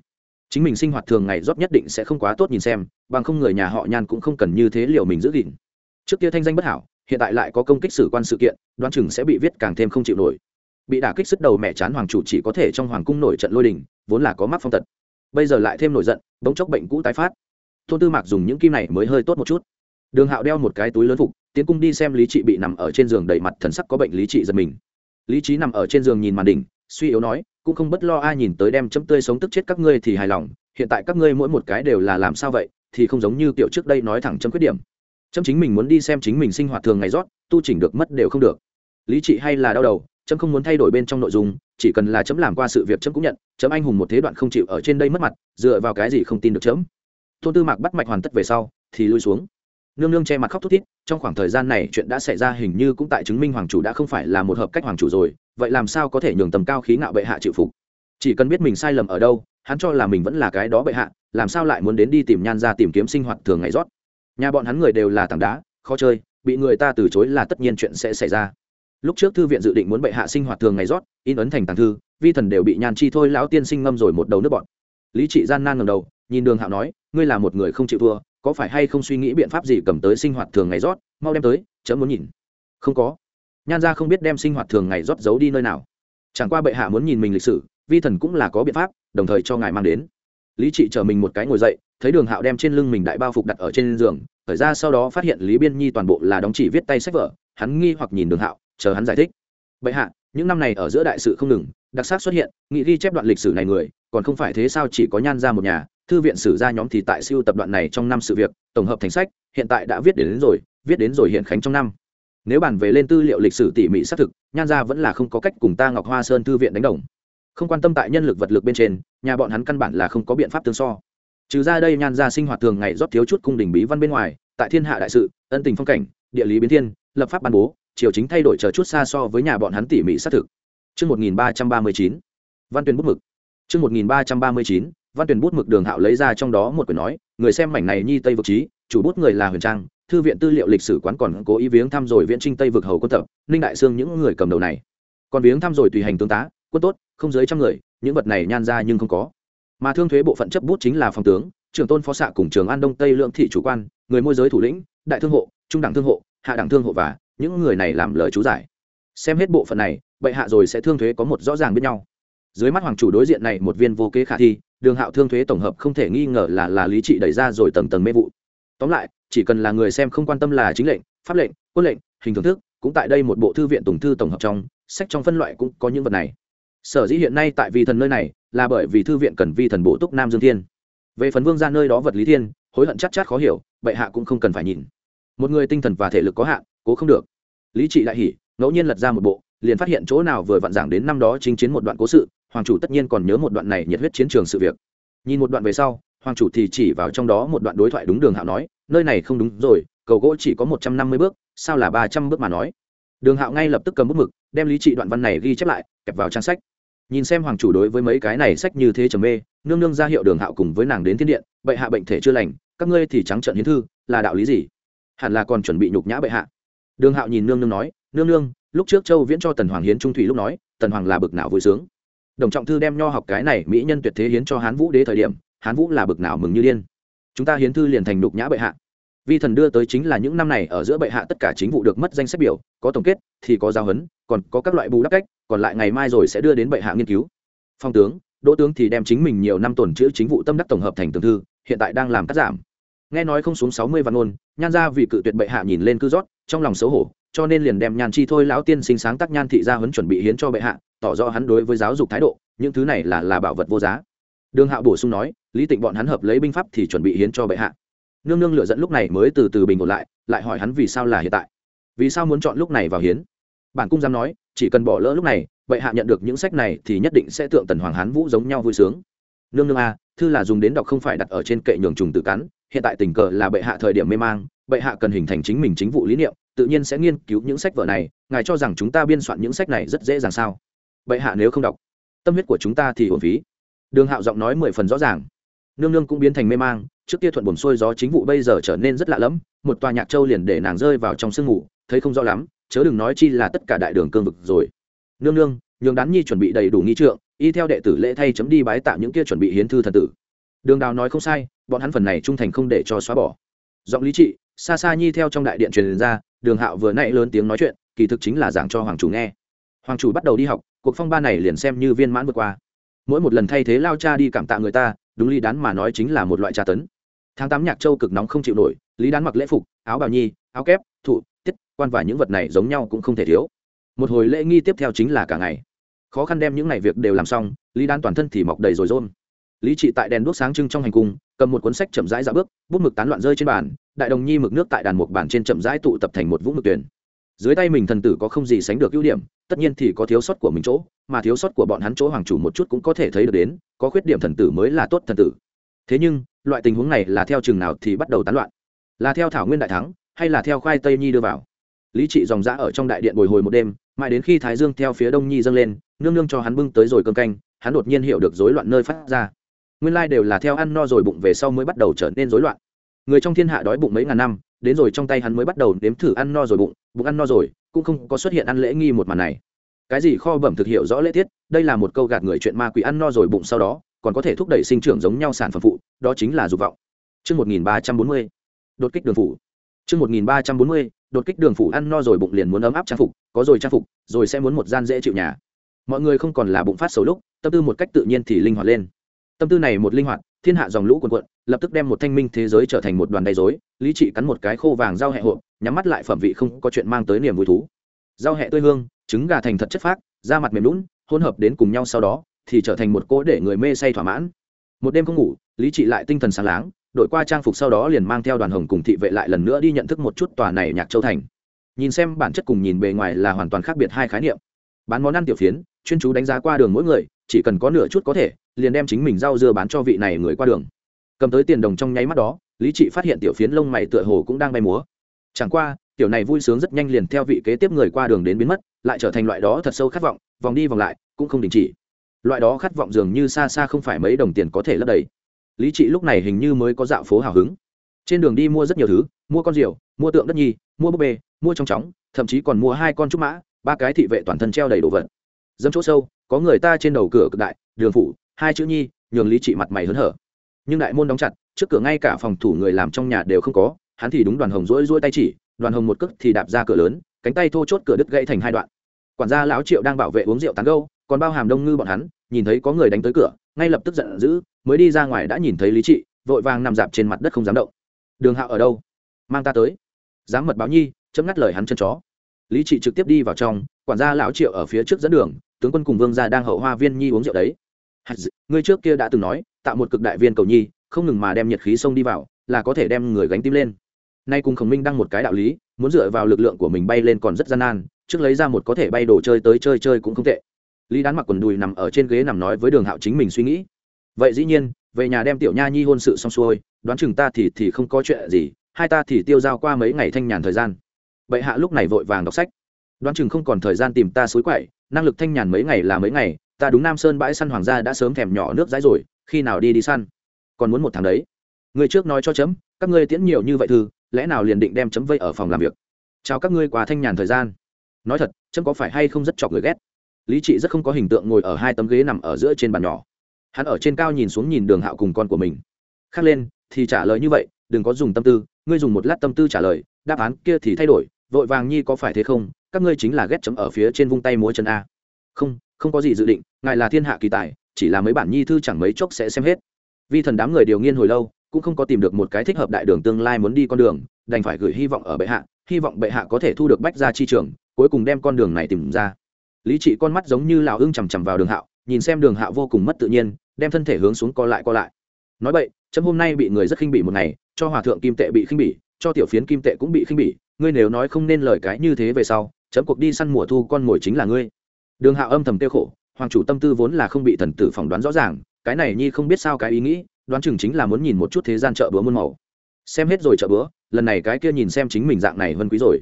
[SPEAKER 1] chính mình sinh hoạt thường ngày rót nhất định sẽ không quá tốt nhìn xem, bằng không người nhà họ nhan cũng không cần như thế liệu mình giữ gìn. Trước kia thanh danh bất hảo, hiện tại lại có công kích sử quan sự kiện, đoán chừng sẽ bị viết càng thêm không chịu nổi. Bị đả kích sức đầu mẹ chán hoàng chủ chỉ có thể trong hoàng cung nổi trận lôi đình, vốn là có mắc phong tật. Bây giờ lại thêm nổi giận, bỗng chốc bệnh cũ tái phát. Thôn tư mạc dùng những kim này mới hơi tốt một chút. Đường hạo đeo một cái túi lớn phục, tiến cung đi xem lý trị bị nằm ở trên giường đầy mặt thần sắc có bệnh lý trị giật mình lý trí nằm ở trên giường nhìn màn đỉnh, suy yếu nói, cũng không bất lo ai nhìn tới đem chấm tươi sống tức chết các ngươi thì hài lòng, hiện tại các ngươi mỗi một cái đều là làm sao vậy, thì không giống như kiểu trước đây nói thẳng chấm khuyết điểm. Chấm chính mình muốn đi xem chính mình sinh hoạt thường ngày rót, tu chỉnh được mất đều không được. Lý trị hay là đau đầu, chấm không muốn thay đổi bên trong nội dung, chỉ cần là chấm làm qua sự việc chấm cũng nhận, chấm anh hùng một thế đoạn không chịu ở trên đây mất mặt, dựa vào cái gì không tin được chấm. Tôn tư mạc bắt mạch hoàn tất về sau, thì lui xuống nương nương che mặt khóc thút thít, trong khoảng thời gian này chuyện đã xảy ra hình như cũng tại chứng minh hoàng chủ đã không phải là một hợp cách hoàng chủ rồi, vậy làm sao có thể nhường tầm cao khí ngạo bệ hạ chịu phục? Chỉ cần biết mình sai lầm ở đâu, hắn cho là mình vẫn là cái đó bệ hạ, làm sao lại muốn đến đi tìm nhan ra tìm kiếm sinh hoạt thường ngày rót? Nhà bọn hắn người đều là tảng đá, khó chơi, bị người ta từ chối là tất nhiên chuyện sẽ xảy ra. Lúc trước thư viện dự định muốn bệ hạ sinh hoạt thường ngày rót, in ấn thành tàng thư, vi thần đều bị nhan chi thôi lão tiên sinh ngâm rồi một đầu nước bọn lý trị gian nan ngầm đầu, nhìn đường hạo nói, ngươi là một người không chịu thua có phải hay không suy nghĩ biện pháp gì cầm tới sinh hoạt thường ngày rót, mau đem tới chớ muốn nhìn. Không có. Nhan ra không biết đem sinh hoạt thường ngày rót giấu đi nơi nào. Chẳng qua bệ hạ muốn nhìn mình lịch sử, vi thần cũng là có biện pháp, đồng thời cho ngài mang đến. Lý trị chờ mình một cái ngồi dậy, thấy đường hạo đem trên lưng mình đại bao phục đặt ở trên giường, thời ra sau đó phát hiện lý biên nhi toàn bộ là đóng chỉ viết tay sách vở, hắn nghi hoặc nhìn đường hạo, chờ hắn giải thích. Bệ hạ, những năm này ở giữa đại sự không ngừng, đặc sắc xuất hiện, nghị ghi chép đoạn lịch sử này người, còn không phải thế sao chỉ có nhan ra một nhà thư viện sử gia nhóm thì tại siêu tập đoạn này trong năm sự việc tổng hợp thành sách hiện tại đã viết đến, đến rồi viết đến rồi hiện khánh trong năm. Nếu bàn về lên tư liệu lịch sử tỉ mỉ xác thực nhan gia vẫn là không có cách cùng ta ngọc hoa sơn thư viện đánh đồng. Không quan tâm tại nhân lực vật lực bên trên nhà bọn hắn căn bản là không có biện pháp tương so. Trừ ra đây nhan gia sinh hoạt thường ngày rót thiếu chút cung đình bí văn bên ngoài tại thiên hạ đại sự ân tình phong cảnh địa lý biến thiên lập pháp ban bố triều chính thay đổi chờ chút xa so với nhà bọn hắn tỉ mỉ xác thực. Trước 1339, văn tuyên bút mực. Trước 1339, văn tuyển bút mực đường hạo lấy ra trong đó một quyển nói, người xem mảnh này nhi tây vực trí, chủ bút người là Huyền Trang, thư viện tư liệu lịch sử quán còn cố ý viếng thăm rồi viễn trinh tây vực hầu quân tập, ninh đại xương những người cầm đầu này. Còn viếng thăm rồi tùy hành tướng tá, quân tốt, không dưới trăm người, những vật này nhan ra nhưng không có. Mà thương thuế bộ phận chấp bút chính là phòng tướng, trưởng tôn phó xạ cùng trường an đông tây lượng thị chủ quan, người môi giới thủ lĩnh, đại thương hộ, trung đẳng thương hộ, hạ đẳng thương hộ và những người này làm lời chú giải xem hết bộ phận này bệ hạ rồi sẽ thương thuế có một rõ ràng biết nhau dưới mắt hoàng chủ đối diện này một viên vô kế khả thi đường hạo thương thuế tổng hợp không thể nghi ngờ là là lý trị đẩy ra rồi tầng tầng mê vụ. Tóm lại, chỉ cần là người xem không quan tâm là chính lệnh, pháp lệnh, quân lệnh, hình thưởng thức, cũng tại đây một bộ thư viện tùng thư tổng hợp trong, sách trong phân loại cũng có những vật này. Sở dĩ hiện nay tại vi thần nơi này, là bởi vì thư viện cần vi thần bổ túc nam dương thiên. Về phần vương ra nơi đó vật lý thiên, hối hận chắc chát khó hiểu, bệ hạ cũng không cần phải nhìn. Một người tinh thần và thể lực có hạn, cố không được. Lý trị lại hỉ, ngẫu nhiên lật ra một bộ, liền phát hiện chỗ nào vừa vặn giảng đến năm đó chính chiến một đoạn cố sự hoàng chủ tất nhiên còn nhớ một đoạn này nhiệt huyết chiến trường sự việc. Nhìn một đoạn về sau, hoàng chủ thì chỉ vào trong đó một đoạn đối thoại đúng đường hạo nói, nơi này không đúng rồi, cầu gỗ chỉ có một trăm năm mươi bước, sao là ba trăm bước mà nói? Đường hạo ngay lập tức cầm bút mực, đem lý trị đoạn văn này ghi chép lại, kẹp vào trang sách. Nhìn xem hoàng chủ đối với mấy cái này sách như thế trầm mê, nương nương ra hiệu đường hạo cùng với nàng đến thiên điện, bệ hạ bệnh thể chưa lành, các ngươi thì trắng trợn hiến thư, là đạo lý gì? Hẳn là còn chuẩn bị nhục nhã bệ hạ. Đường hạo nhìn nương nương nói, nương nương, lúc trước châu viễn cho tần hoàng hiến trung thủy lúc nói, tần hoàng là bực nào vui sướng đồng trọng thư đem nho học cái này mỹ nhân tuyệt thế hiến cho hán vũ đế thời điểm, hán vũ là bực nào mừng như điên. Chúng ta hiến thư liền thành đục nhã bệ hạ. Vi thần đưa tới chính là những năm này ở giữa bệ hạ tất cả chính vụ được mất danh sách biểu, có tổng kết thì có giao hấn, còn có các loại bù đắp cách, còn lại ngày mai rồi sẽ đưa đến bệ hạ nghiên cứu. Phong tướng, đỗ tướng thì đem chính mình nhiều năm tồn chữ chính vụ tâm đắc tổng hợp thành tường thư, hiện tại đang làm cắt giảm. Nghe nói không xuống sáu mươi văn ôn nhan ra vì cự tuyệt bệ hạ nhìn lên cư rót, trong lòng xấu hổ, cho nên liền đem nhan chi thôi lão tiên sinh sáng tác nhan thị gia huấn chuẩn bị hiến cho bệ hạ tỏ rõ hắn đối với giáo dục thái độ, những thứ này là là bảo vật vô giá. Đường hạo bổ sung nói, lý tịnh bọn hắn hợp lấy binh pháp thì chuẩn bị hiến cho bệ hạ. Nương nương lựa dẫn lúc này mới từ từ bình ổn lại lại hỏi hắn vì sao là hiện tại. Vì sao muốn chọn lúc này vào hiến? Bản cung dám nói, chỉ cần bỏ lỡ lúc này, bệ hạ nhận được những sách này thì nhất định sẽ tượng tần hoàng hán vũ giống nhau vui sướng. Nương nương a, thư là dùng đến đọc không phải đặt ở trên kệ nhường trùng tự cắn, hiện tại tình cờ là bệ hạ thời điểm mê mang, bệ hạ cần hình thành chính mình chính vụ lý niệm, tự nhiên sẽ nghiên cứu những sách vở này, ngài cho rằng chúng ta biên soạn những sách này rất dễ dàng sao? Bệ hạ nếu không đọc, tâm huyết của chúng ta thì hồn phí. Đường hạo giọng nói mười phần rõ ràng. Nương nương cũng biến thành mê mang, trước kia thuận buồn xuôi gió chính vụ bây giờ trở nên rất lạ lẫm, một tòa nhạc châu liền để nàng rơi vào trong sương ngủ thấy không rõ lắm, chớ đừng nói chi là tất cả đại đường cương vực rồi. Nương nương, nhường đán nhi chuẩn bị đầy đủ nghi trượng, y theo đệ tử lễ thay chấm đi bái tạm những kia chuẩn bị hiến thư thần tử. Đường đào nói không sai, bọn hắn phần này trung thành không để cho xóa bỏ. Giọng lý trị, xa xa nhi theo trong đại điện truyền ra, đường hạo vừa nãy lớn tiếng nói chuyện, kỳ thực chính là giảng cho hoàng chủ nghe hoàng chủ bắt đầu đi học, cuộc phong ba này liền xem như viên mãn vượt qua. Mỗi một lần thay thế lao cha đi cảm tạ người ta, đúng lý đán mà nói chính là một loại tra tấn. Tháng tám nhạc châu cực nóng không chịu nổi, lý đán mặc lễ phục, áo bào nhi, áo kép, thụ, tiết, quan và những vật này giống nhau cũng không thể thiếu. Một hồi lễ nghi tiếp theo chính là cả ngày. Khó khăn đem những ngày việc đều làm xong, lý Đán toàn thân thì mọc đầy rồi rôn lý trị tại đèn đuốc sáng trưng trong hành cung, cầm một cuốn sách chậm rãi dạo bước, bút mực tán loạn rơi trên bàn, đại đồng nhi mực nước tại đàn mục bản trên chậm rãi tụ tập thành một vũng mực tuyển dưới tay mình thần tử có không gì sánh được ưu điểm, tất nhiên thì có thiếu sót của mình chỗ, mà thiếu sót của bọn hắn chỗ hoàng chủ một chút cũng có thể thấy được đến, có khuyết điểm thần tử mới là tốt thần tử. Thế nhưng, loại tình huống này là theo chừng nào thì bắt đầu tán loạn? Là theo thảo nguyên đại thắng, hay là theo khoai tây nhi đưa vào? Lý trị dòng dã ở trong đại điện bồi hồi một đêm, mãi đến khi thái dương theo phía đông nhi dâng lên, nương nương cho hắn bưng tới rồi cơm canh, hắn đột nhiên hiểu được rối loạn nơi phát ra. Nguyên lai đều là theo ăn no rồi bụng về sau mới bắt đầu trở nên rối loạn. Người trong thiên hạ đói bụng mấy ngàn năm đến rồi trong tay hắn mới bắt đầu nếm thử ăn no rồi bụng bụng ăn no rồi cũng không có xuất hiện ăn lễ nghi một màn này cái gì kho bẩm thực hiệu rõ lễ tiết đây là một câu gạt người chuyện ma quỷ ăn no rồi bụng sau đó còn có thể thúc đẩy sinh trưởng giống nhau sản phẩm phụ đó chính là dục vọng Trước 1340, đột kích đường phủ. Trước 1340, đột kích đường phủ ăn no rồi bụng liền muốn ấm áp trang phục, có rồi trang phục, rồi sẽ muốn một gian dễ chịu nhà. Mọi người không còn là bụng phát xấu lúc, tâm tư một cách tự nhiên thì linh hoạt lên. Tâm tư này một linh hoạt, thiên hạ dòng lũ quần cuộn, lập tức đem một thanh minh thế giới trở thành một đoàn đầy dối, lý trị cắn một cái khô vàng rau hẹ hộp, nhắm mắt lại phẩm vị không có chuyện mang tới niềm vui thú. Rau hẹ tươi hương, trứng gà thành thật chất phác, da mặt mềm lún, hỗn hợp đến cùng nhau sau đó, thì trở thành một cỗ để người mê say thỏa mãn. Một đêm không ngủ, lý trị lại tinh thần sáng láng, đội qua trang phục sau đó liền mang theo đoàn hồng cùng thị vệ lại lần nữa đi nhận thức một chút tòa này nhạc châu thành nhìn xem bản chất cùng nhìn bề ngoài là hoàn toàn khác biệt hai khái niệm bán món ăn tiểu phiến chuyên chú đánh giá qua đường mỗi người chỉ cần có nửa chút có thể liền đem chính mình rau dưa bán cho vị này người qua đường cầm tới tiền đồng trong nháy mắt đó, lý trị phát hiện tiểu phiến lông mày tựa hồ cũng đang bay múa. Chẳng qua, tiểu này vui sướng rất nhanh liền theo vị kế tiếp người qua đường đến biến mất, lại trở thành loại đó thật sâu khát vọng, vòng đi vòng lại, cũng không đình chỉ. Loại đó khát vọng dường như xa xa không phải mấy đồng tiền có thể lấp đầy. Lý trị lúc này hình như mới có dạo phố hào hứng. Trên đường đi mua rất nhiều thứ, mua con rượu, mua tượng đất nhi, mua búp bê, mua trong chóng, thậm chí còn mua hai con trúc mã, ba cái thị vệ toàn thân treo đầy đồ vật. Dẫm chỗ sâu, có người ta trên đầu cửa cực đại, đường phủ, hai chữ nhi, nhường lý trị mặt mày hớn hở nhưng đại môn đóng chặt, trước cửa ngay cả phòng thủ người làm trong nhà đều không có, hắn thì đúng đoàn hồng rỗi rỗi tay chỉ, đoàn hồng một cước thì đạp ra cửa lớn, cánh tay thô chốt cửa đứt gãy thành hai đoạn. Quản gia lão triệu đang bảo vệ uống rượu tán gâu, còn bao hàm đông ngư bọn hắn, nhìn thấy có người đánh tới cửa, ngay lập tức giận dữ, mới đi ra ngoài đã nhìn thấy lý trị, vội vàng nằm dạp trên mặt đất không dám động. Đường hạo ở đâu? Mang ta tới. Dám mật báo nhi chấm ngắt lời hắn chân chó. Lý trị trực tiếp đi vào trong, quản gia lão triệu ở phía trước dẫn đường, tướng quân cùng vương gia đang hậu hoa viên nhi uống rượu đấy ngươi trước kia đã từng nói, tạo một cực đại viên cầu nhi, không ngừng mà đem nhiệt khí sông đi vào, là có thể đem người gánh tim lên. Nay cùng khổng minh đăng một cái đạo lý, muốn dựa vào lực lượng của mình bay lên còn rất gian nan, trước lấy ra một có thể bay đồ chơi tới chơi chơi cũng không tệ. Lý đán mặc quần đùi nằm ở trên ghế nằm nói với đường hạo chính mình suy nghĩ. Vậy dĩ nhiên, về nhà đem tiểu nha nhi hôn sự xong xuôi, đoán chừng ta thì thì không có chuyện gì, hai ta thì tiêu dao qua mấy ngày thanh nhàn thời gian. Bệ hạ lúc này vội vàng đọc sách. Đoán chừng không còn thời gian tìm ta suối quậy, năng lực thanh nhàn mấy ngày là mấy ngày ta đúng nam sơn bãi săn hoàng gia đã sớm thèm nhỏ nước dãi rồi, khi nào đi đi săn? Còn muốn một tháng đấy. Người trước nói cho chấm, các ngươi tiễn nhiều như vậy thư, lẽ nào liền định đem chấm vây ở phòng làm việc? Chào các ngươi quá thanh nhàn thời gian. Nói thật, chấm có phải hay không rất chọc người ghét? Lý trị rất không có hình tượng ngồi ở hai tấm ghế nằm ở giữa trên bàn nhỏ. Hắn ở trên cao nhìn xuống nhìn đường hạo cùng con của mình. Khác lên, thì trả lời như vậy, đừng có dùng tâm tư, ngươi dùng một lát tâm tư trả lời, đáp án kia thì thay đổi, vội vàng nhi có phải thế không? Các ngươi chính là ghét chấm ở phía trên vung tay múa chân a. Không không có gì dự định, ngài là thiên hạ kỳ tài, chỉ là mấy bản nhi thư chẳng mấy chốc sẽ xem hết. Vi thần đám người điều nghiên hồi lâu, cũng không có tìm được một cái thích hợp đại đường tương lai muốn đi con đường, đành phải gửi hy vọng ở bệ hạ, hy vọng bệ hạ có thể thu được bách ra chi trường, cuối cùng đem con đường này tìm ra. Lý trị con mắt giống như lão ưng chằm chằm vào đường hạo, nhìn xem đường hạo vô cùng mất tự nhiên, đem thân thể hướng xuống co lại co lại. Nói vậy, chấm hôm nay bị người rất khinh bỉ một ngày, cho hòa thượng kim tệ bị khinh bỉ, cho tiểu phiến kim tệ cũng bị khinh bỉ, ngươi nếu nói không nên lời cái như thế về sau, chấm cuộc đi săn mùa thu con mồi chính là ngươi đường hạo âm thầm tiêu khổ, hoàng chủ tâm tư vốn là không bị thần tử phỏng đoán rõ ràng, cái này nhi không biết sao cái ý nghĩ, đoán chừng chính là muốn nhìn một chút thế gian chợ búa muôn màu. Xem hết rồi chợ búa, lần này cái kia nhìn xem chính mình dạng này hơn quý rồi.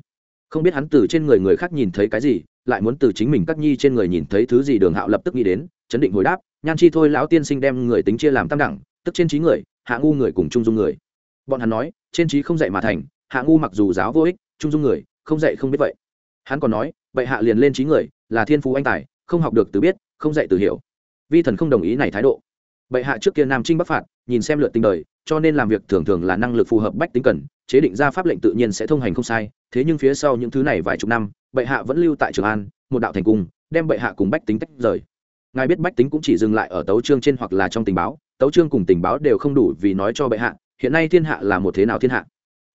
[SPEAKER 1] Không biết hắn từ trên người người khác nhìn thấy cái gì, lại muốn từ chính mình các nhi trên người nhìn thấy thứ gì đường hạo lập tức nghĩ đến, chấn định hồi đáp, nhan chi thôi, lão tiên sinh đem người tính chia làm tam đẳng, tức trên trí người, hạ ngu người cùng trung dung người. Bọn hắn nói, trên trí không dạy mà thành, hạ ngu mặc dù giáo vô ích, trung dung người, không dạy không biết vậy. Hắn còn nói vậy hạ liền lên trí người là thiên phú anh tài, không học được từ biết, không dạy từ hiểu. Vi thần không đồng ý này thái độ. Bệ hạ trước kia nam trinh bắc phạt, nhìn xem lượt tình đời, cho nên làm việc thường thường là năng lực phù hợp bách tính cần, chế định ra pháp lệnh tự nhiên sẽ thông hành không sai, thế nhưng phía sau những thứ này vài chục năm, bệ hạ vẫn lưu tại trường an, một đạo thành cung, đem bệ hạ cùng bách tính tách rời. Ngài biết bách tính cũng chỉ dừng lại ở tấu trương trên hoặc là trong tình báo, tấu trương cùng tình báo đều không đủ vì nói cho bệ hạ, hiện nay thiên hạ là một thế nào thiên hạ?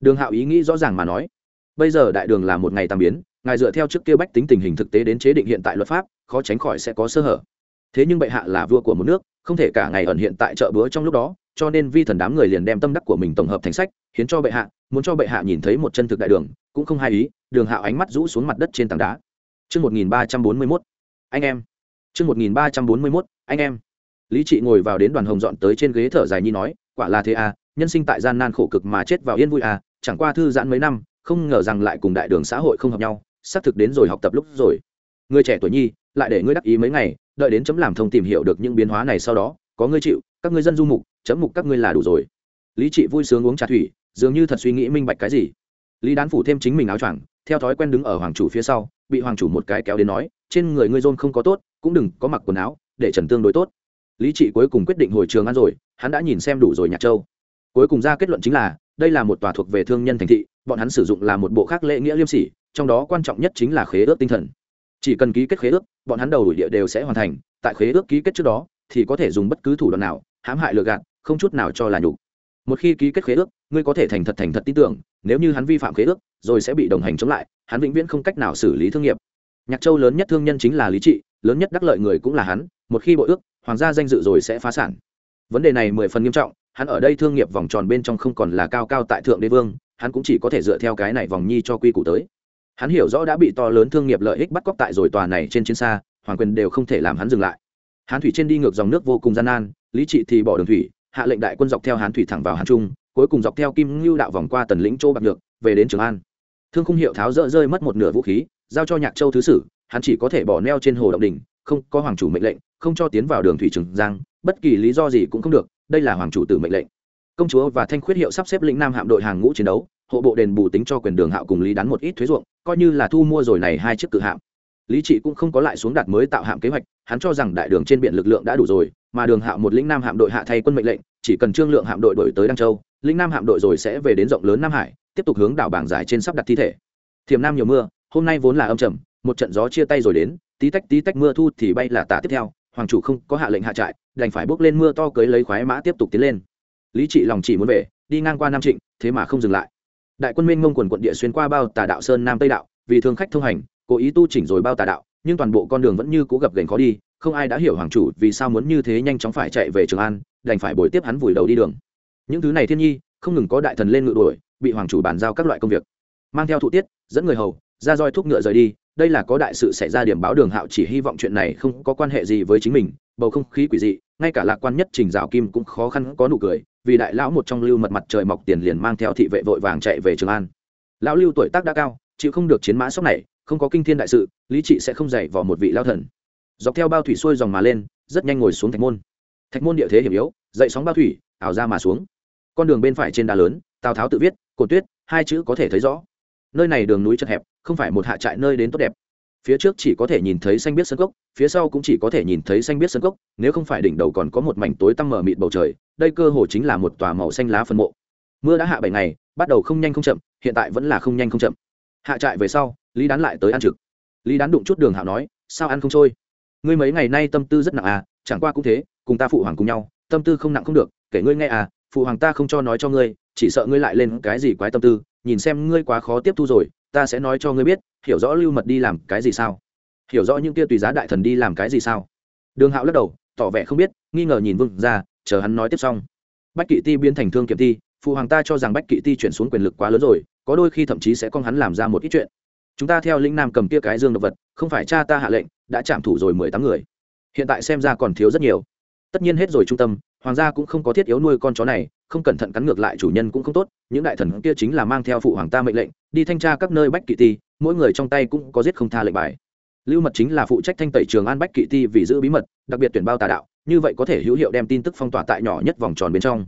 [SPEAKER 1] Đường hạo ý nghĩ rõ ràng mà nói. Bây giờ đại đường là một ngày tam biến ngài dựa theo trước kia bách tính tình hình thực tế đến chế định hiện tại luật pháp khó tránh khỏi sẽ có sơ hở thế nhưng bệ hạ là vua của một nước không thể cả ngày ẩn hiện tại chợ búa trong lúc đó cho nên vi thần đám người liền đem tâm đắc của mình tổng hợp thành sách khiến cho bệ hạ muốn cho bệ hạ nhìn thấy một chân thực đại đường cũng không hai ý đường hạo ánh mắt rũ xuống mặt đất trên tảng đá Trước 1341, anh em. Trước 1341, anh em. Lý Trị ngồi vào đến đoàn hồng dọn tới trên ghế thở dài nhi nói, quả là thế à, nhân sinh tại gian nan khổ cực mà chết vào yên vui à, chẳng qua thư giãn mấy năm, không ngờ rằng lại cùng đại đường xã hội không hợp nhau, xác thực đến rồi học tập lúc rồi. Người trẻ tuổi nhi, lại để ngươi đắc ý mấy ngày, đợi đến chấm làm thông tìm hiểu được những biến hóa này sau đó, có ngươi chịu, các ngươi dân du mục, chấm mục các ngươi là đủ rồi. Lý Trị vui sướng uống trà thủy, dường như thật suy nghĩ minh bạch cái gì. Lý Đán phủ thêm chính mình áo choàng, theo thói quen đứng ở hoàng chủ phía sau, bị hoàng chủ một cái kéo đến nói, trên người ngươi rôn không có tốt, cũng đừng có mặc quần áo, để trần tương đối tốt lý trị cuối cùng quyết định hồi trường ăn rồi hắn đã nhìn xem đủ rồi nhạc châu cuối cùng ra kết luận chính là đây là một tòa thuộc về thương nhân thành thị bọn hắn sử dụng là một bộ khác lễ nghĩa liêm sỉ trong đó quan trọng nhất chính là khế ước tinh thần. Chỉ cần ký kết khế ước, bọn hắn đầu đuổi địa đều sẽ hoàn thành, tại khế ước ký kết trước đó, thì có thể dùng bất cứ thủ đoạn nào, hãm hại lừa gạt, không chút nào cho là nhục. Một khi ký kết khế ước, ngươi có thể thành thật thành thật tin tưởng, nếu như hắn vi phạm khế ước, rồi sẽ bị đồng hành chống lại, hắn vĩnh viễn không cách nào xử lý thương nghiệp. Nhạc châu lớn nhất thương nhân chính là lý trị, lớn nhất đắc lợi người cũng là hắn, một khi bội ước, hoàng gia danh dự rồi sẽ phá sản. Vấn đề này mười phần nghiêm trọng, hắn ở đây thương nghiệp vòng tròn bên trong không còn là cao cao tại thượng đế vương, hắn cũng chỉ có thể dựa theo cái này vòng nhi cho quy củ tới hắn hiểu rõ đã bị to lớn thương nghiệp lợi ích bắt cóc tại rồi tòa này trên chiến xa, hoàng quyền đều không thể làm hắn dừng lại. Hán thủy trên đi ngược dòng nước vô cùng gian nan, lý trị thì bỏ đường thủy, hạ lệnh đại quân dọc theo hán thủy thẳng vào hán trung, cuối cùng dọc theo kim ngưu đạo vòng qua tần lĩnh châu bạc được về đến trường an. Thương khung hiệu tháo rỡ rơi mất một nửa vũ khí, giao cho nhạc châu thứ sử, hắn chỉ có thể bỏ neo trên hồ động đình không có hoàng chủ mệnh lệnh, không cho tiến vào đường thủy trường giang, bất kỳ lý do gì cũng không được, đây là hoàng chủ tử mệnh lệnh. Công chúa và thanh khuyết hiệu sắp xếp lĩnh nam hạm đội hàng ngũ chiến đấu hộ bộ đền bù tính cho quyền đường hạo cùng lý đắn một ít thuế ruộng, coi như là thu mua rồi này hai chiếc cự hạm. Lý trị cũng không có lại xuống đặt mới tạo hạm kế hoạch, hắn cho rằng đại đường trên biển lực lượng đã đủ rồi, mà đường hạo một lĩnh nam hạm đội hạ thay quân mệnh lệnh, chỉ cần trương lượng hạm đội đổi tới đăng châu, lĩnh nam hạm đội rồi sẽ về đến rộng lớn nam hải, tiếp tục hướng đảo bảng giải trên sắp đặt thi thể. Thiềm nam nhiều mưa, hôm nay vốn là âm trầm, một trận gió chia tay rồi đến, tí tách tí tách mưa thu thì bay là tả tiếp theo, hoàng chủ không có hạ lệnh hạ trại, đành phải bước lên mưa to cưới lấy khoái mã tiếp tục tiến lên. Lý trị lòng chỉ muốn về, đi ngang qua nam trịnh, thế mà không dừng lại đại quân minh ngông quần quận địa xuyên qua bao tà đạo sơn nam tây đạo, vì thương khách thông hành, cố ý tu chỉnh rồi bao tà đạo, nhưng toàn bộ con đường vẫn như cố gập gành khó đi, không ai đã hiểu hoàng chủ vì sao muốn như thế nhanh chóng phải chạy về trường an, đành phải bồi tiếp hắn vùi đầu đi đường. Những thứ này thiên nhi, không ngừng có đại thần lên ngự đuổi, bị hoàng chủ bàn giao các loại công việc. Mang theo thụ tiết, dẫn người hầu, ra roi thuốc ngựa rời đi, đây là có đại sự xảy ra điểm báo đường hạo chỉ hy vọng chuyện này không có quan hệ gì với chính mình, bầu không khí quỷ dị, ngay cả lạc quan nhất trình rào kim cũng khó khăn có nụ cười vì đại lão một trong lưu mật mặt trời mọc tiền liền mang theo thị vệ vội vàng chạy về trường an. Lão lưu tuổi tác đã cao, chịu không được chiến mã sốc này, không có kinh thiên đại sự, lý trị sẽ không dạy vào một vị lao thần. Dọc theo bao thủy xuôi dòng mà lên, rất nhanh ngồi xuống thạch môn. Thạch môn địa thế hiểm yếu, dậy sóng bao thủy, ảo ra mà xuống. Con đường bên phải trên đá lớn, tào tháo tự viết cột tuyết, hai chữ có thể thấy rõ. Nơi này đường núi chật hẹp, không phải một hạ trại nơi đến tốt đẹp phía trước chỉ có thể nhìn thấy xanh biết sân cốc, phía sau cũng chỉ có thể nhìn thấy xanh biết sân cốc, nếu không phải đỉnh đầu còn có một mảnh tối tăm mở mịt bầu trời, đây cơ hồ chính là một tòa màu xanh lá phân mộ. Mưa đã hạ bảy ngày, bắt đầu không nhanh không chậm, hiện tại vẫn là không nhanh không chậm. Hạ trại về sau, lý đán lại tới ăn trực. Lý đán đụng chút đường hạo nói, sao ăn không trôi? Ngươi mấy ngày nay tâm tư rất nặng à chẳng qua cũng thế, cùng ta phụ hoàng cùng nhau, tâm tư không nặng không được, kể ngươi nghe à phụ hoàng ta không cho nói cho ngươi, chỉ sợ ngươi lại lên cái gì quái tâm tư, nhìn xem ngươi quá khó tiếp thu rồi ta sẽ nói cho ngươi biết, hiểu rõ lưu mật đi làm cái gì sao? Hiểu rõ những kia tùy giá đại thần đi làm cái gì sao? Đường hạo lắc đầu, tỏ vẻ không biết, nghi ngờ nhìn vương ra chờ hắn nói tiếp xong. Bách kỵ ti biến thành thương kiểm ti, phụ hoàng ta cho rằng bách kỵ ti chuyển xuống quyền lực quá lớn rồi, có đôi khi thậm chí sẽ con hắn làm ra một ít chuyện. Chúng ta theo lĩnh nam cầm kia cái dương độc vật, không phải cha ta hạ lệnh, đã chạm thủ rồi mười tám người. Hiện tại xem ra còn thiếu rất nhiều. Tất nhiên hết rồi trung tâm hoàng gia cũng không có thiết yếu nuôi con chó này, không cẩn thận cắn ngược lại chủ nhân cũng không tốt, những đại thần kia chính là mang theo phụ hoàng ta mệnh lệnh, đi thanh tra các nơi bách kỵ ti, mỗi người trong tay cũng có giết không tha lệnh bài. Lưu mật chính là phụ trách thanh tẩy trường an bách kỵ ti vì giữ bí mật, đặc biệt tuyển bao tà đạo, như vậy có thể hữu hiệu đem tin tức phong tỏa tại nhỏ nhất vòng tròn bên trong.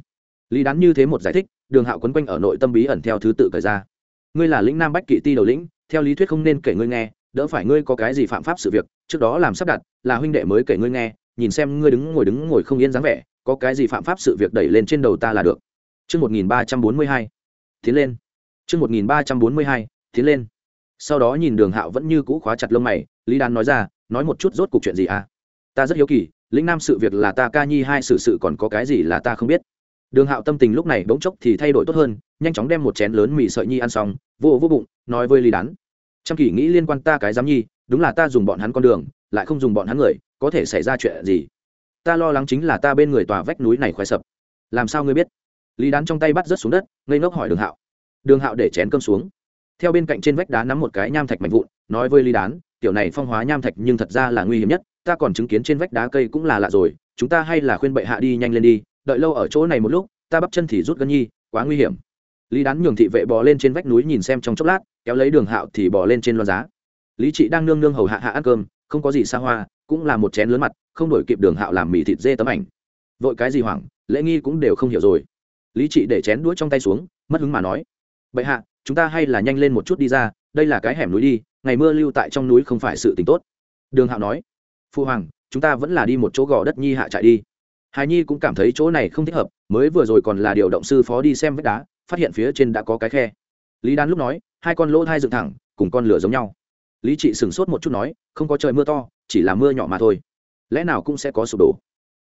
[SPEAKER 1] Lý đán như thế một giải thích, đường hạo quấn quanh ở nội tâm bí ẩn theo thứ tự cởi ra. Ngươi là lĩnh nam bách kỵ ti đầu lĩnh, theo lý thuyết không nên kể ngươi nghe, đỡ phải ngươi có cái gì phạm pháp sự việc, trước đó làm sắp đặt, là huynh đệ mới kể ngươi nghe, nhìn xem ngươi đứng ngồi đứng ngồi không yên dáng vẻ có cái gì phạm pháp sự việc đẩy lên trên đầu ta là được Chương 1342. Tiến lên. Chương 1342. Tiến lên. Sau đó nhìn Đường Hạo vẫn như cũ khóa chặt lông mày, Lý Đan nói ra, nói một chút rốt cuộc chuyện gì à? Ta rất hiếu kỳ, lĩnh nam sự việc là ta ca nhi hai sự sự còn có cái gì là ta không biết. Đường Hạo tâm tình lúc này bỗng chốc thì thay đổi tốt hơn, nhanh chóng đem một chén lớn mì sợi nhi ăn xong, vô vô bụng, nói với Lý Đán, trăm kỷ nghĩ liên quan ta cái giám nhi đúng là ta dùng bọn hắn con đường lại không dùng bọn hắn người có thể xảy ra chuyện gì ta lo lắng chính là ta bên người tòa vách núi này khoái sập. Làm sao ngươi biết? Lý đán trong tay bắt rớt xuống đất, ngây ngốc hỏi đường hạo. Đường hạo để chén cơm xuống. Theo bên cạnh trên vách đá nắm một cái nham thạch mạnh vụn, nói với lý đán, tiểu này phong hóa nham thạch nhưng thật ra là nguy hiểm nhất, ta còn chứng kiến trên vách đá cây cũng là lạ rồi, chúng ta hay là khuyên bệ hạ đi nhanh lên đi, đợi lâu ở chỗ này một lúc, ta bắp chân thì rút gân nhi, quá nguy hiểm. Lý đán nhường thị vệ bò lên trên vách núi nhìn xem trong chốc lát, kéo lấy đường hạo thì bò lên trên loa giá. Lý trị đang nương nương hầu hạ hạ ăn cơm, không có gì xa hoa cũng là một chén lớn mặt, không đổi kịp đường hạo làm mì thịt dê tấm ảnh. Vội cái gì hoảng, lễ nghi cũng đều không hiểu rồi. Lý trị để chén đuối trong tay xuống, mất hứng mà nói, bệ hạ, chúng ta hay là nhanh lên một chút đi ra, đây là cái hẻm núi đi, ngày mưa lưu tại trong núi không phải sự t tốt. Đường hạo nói, phu hoàng, chúng ta vẫn là đi một chỗ gò đất nhi hạ trại đi. Hài nhi cũng cảm thấy chỗ này không thích hợp, mới vừa rồi còn là điều động sư phó đi xem vách đá, phát hiện phía trên đã có cái khe. Lý đan lúc nói, hai con lỗ thai dựng thẳng, cùng con lửa giống nhau lý trị sửng sốt một chút nói, không có trời mưa to, chỉ là mưa nhỏ mà thôi. Lẽ nào cũng sẽ có sụp đổ?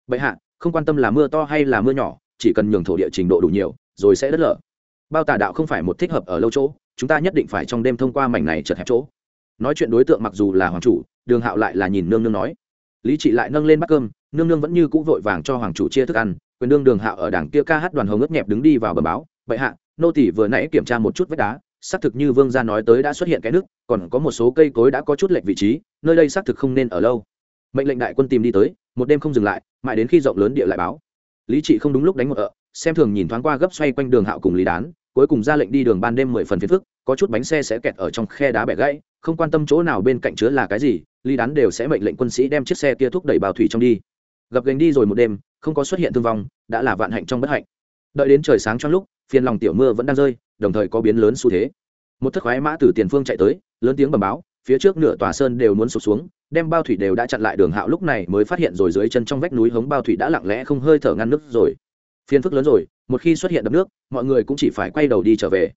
[SPEAKER 1] Bệ hạ, không quan tâm là mưa to hay là mưa nhỏ, chỉ cần nhường thổ địa trình độ đủ nhiều, rồi sẽ đất lở. Bao tà đạo không phải một thích hợp ở lâu chỗ, chúng ta nhất định phải trong đêm thông qua mảnh này chật hẹp chỗ. Nói chuyện đối tượng mặc dù là hoàng chủ, đường hạo lại là nhìn nương nương nói. Lý trị lại nâng lên bát cơm, nương nương vẫn như cũ vội vàng cho hoàng chủ chia thức ăn, quyền đương đường hạo ở đảng kia ca hát đoàn hồng ướt nhẹp đứng đi vào bờ báo. Bệ hạ, nô tỷ vừa nãy kiểm tra một chút vách đá xác thực như vương gia nói tới đã xuất hiện cái nước, còn có một số cây cối đã có chút lệch vị trí, nơi đây xác thực không nên ở lâu. Mệnh lệnh đại quân tìm đi tới, một đêm không dừng lại, mãi đến khi rộng lớn địa lại báo. Lý trị không đúng lúc đánh một ợ, xem thường nhìn thoáng qua gấp xoay quanh đường hạo cùng lý đán, cuối cùng ra lệnh đi đường ban đêm mười phần phiền phức, có chút bánh xe sẽ kẹt ở trong khe đá bẻ gãy, không quan tâm chỗ nào bên cạnh chứa là cái gì, lý đán đều sẽ mệnh lệnh quân sĩ đem chiếc xe kia thúc đẩy bào thủy trong đi. Gập gành đi rồi một đêm, không có xuất hiện thương vong, đã là vạn hạnh trong bất hạnh. Đợi đến trời sáng trong lúc, phiền lòng tiểu mưa vẫn đang rơi đồng thời có biến lớn xu thế. Một thất khoái mã từ tiền phương chạy tới, lớn tiếng bầm báo, phía trước nửa tòa sơn đều muốn sụp xuống, đem bao thủy đều đã chặn lại đường hạo lúc này mới phát hiện rồi dưới chân trong vách núi hống bao thủy đã lặng lẽ không hơi thở ngăn nước rồi. Phiền phức lớn rồi, một khi xuất hiện đập nước, mọi người cũng chỉ phải quay đầu đi trở về.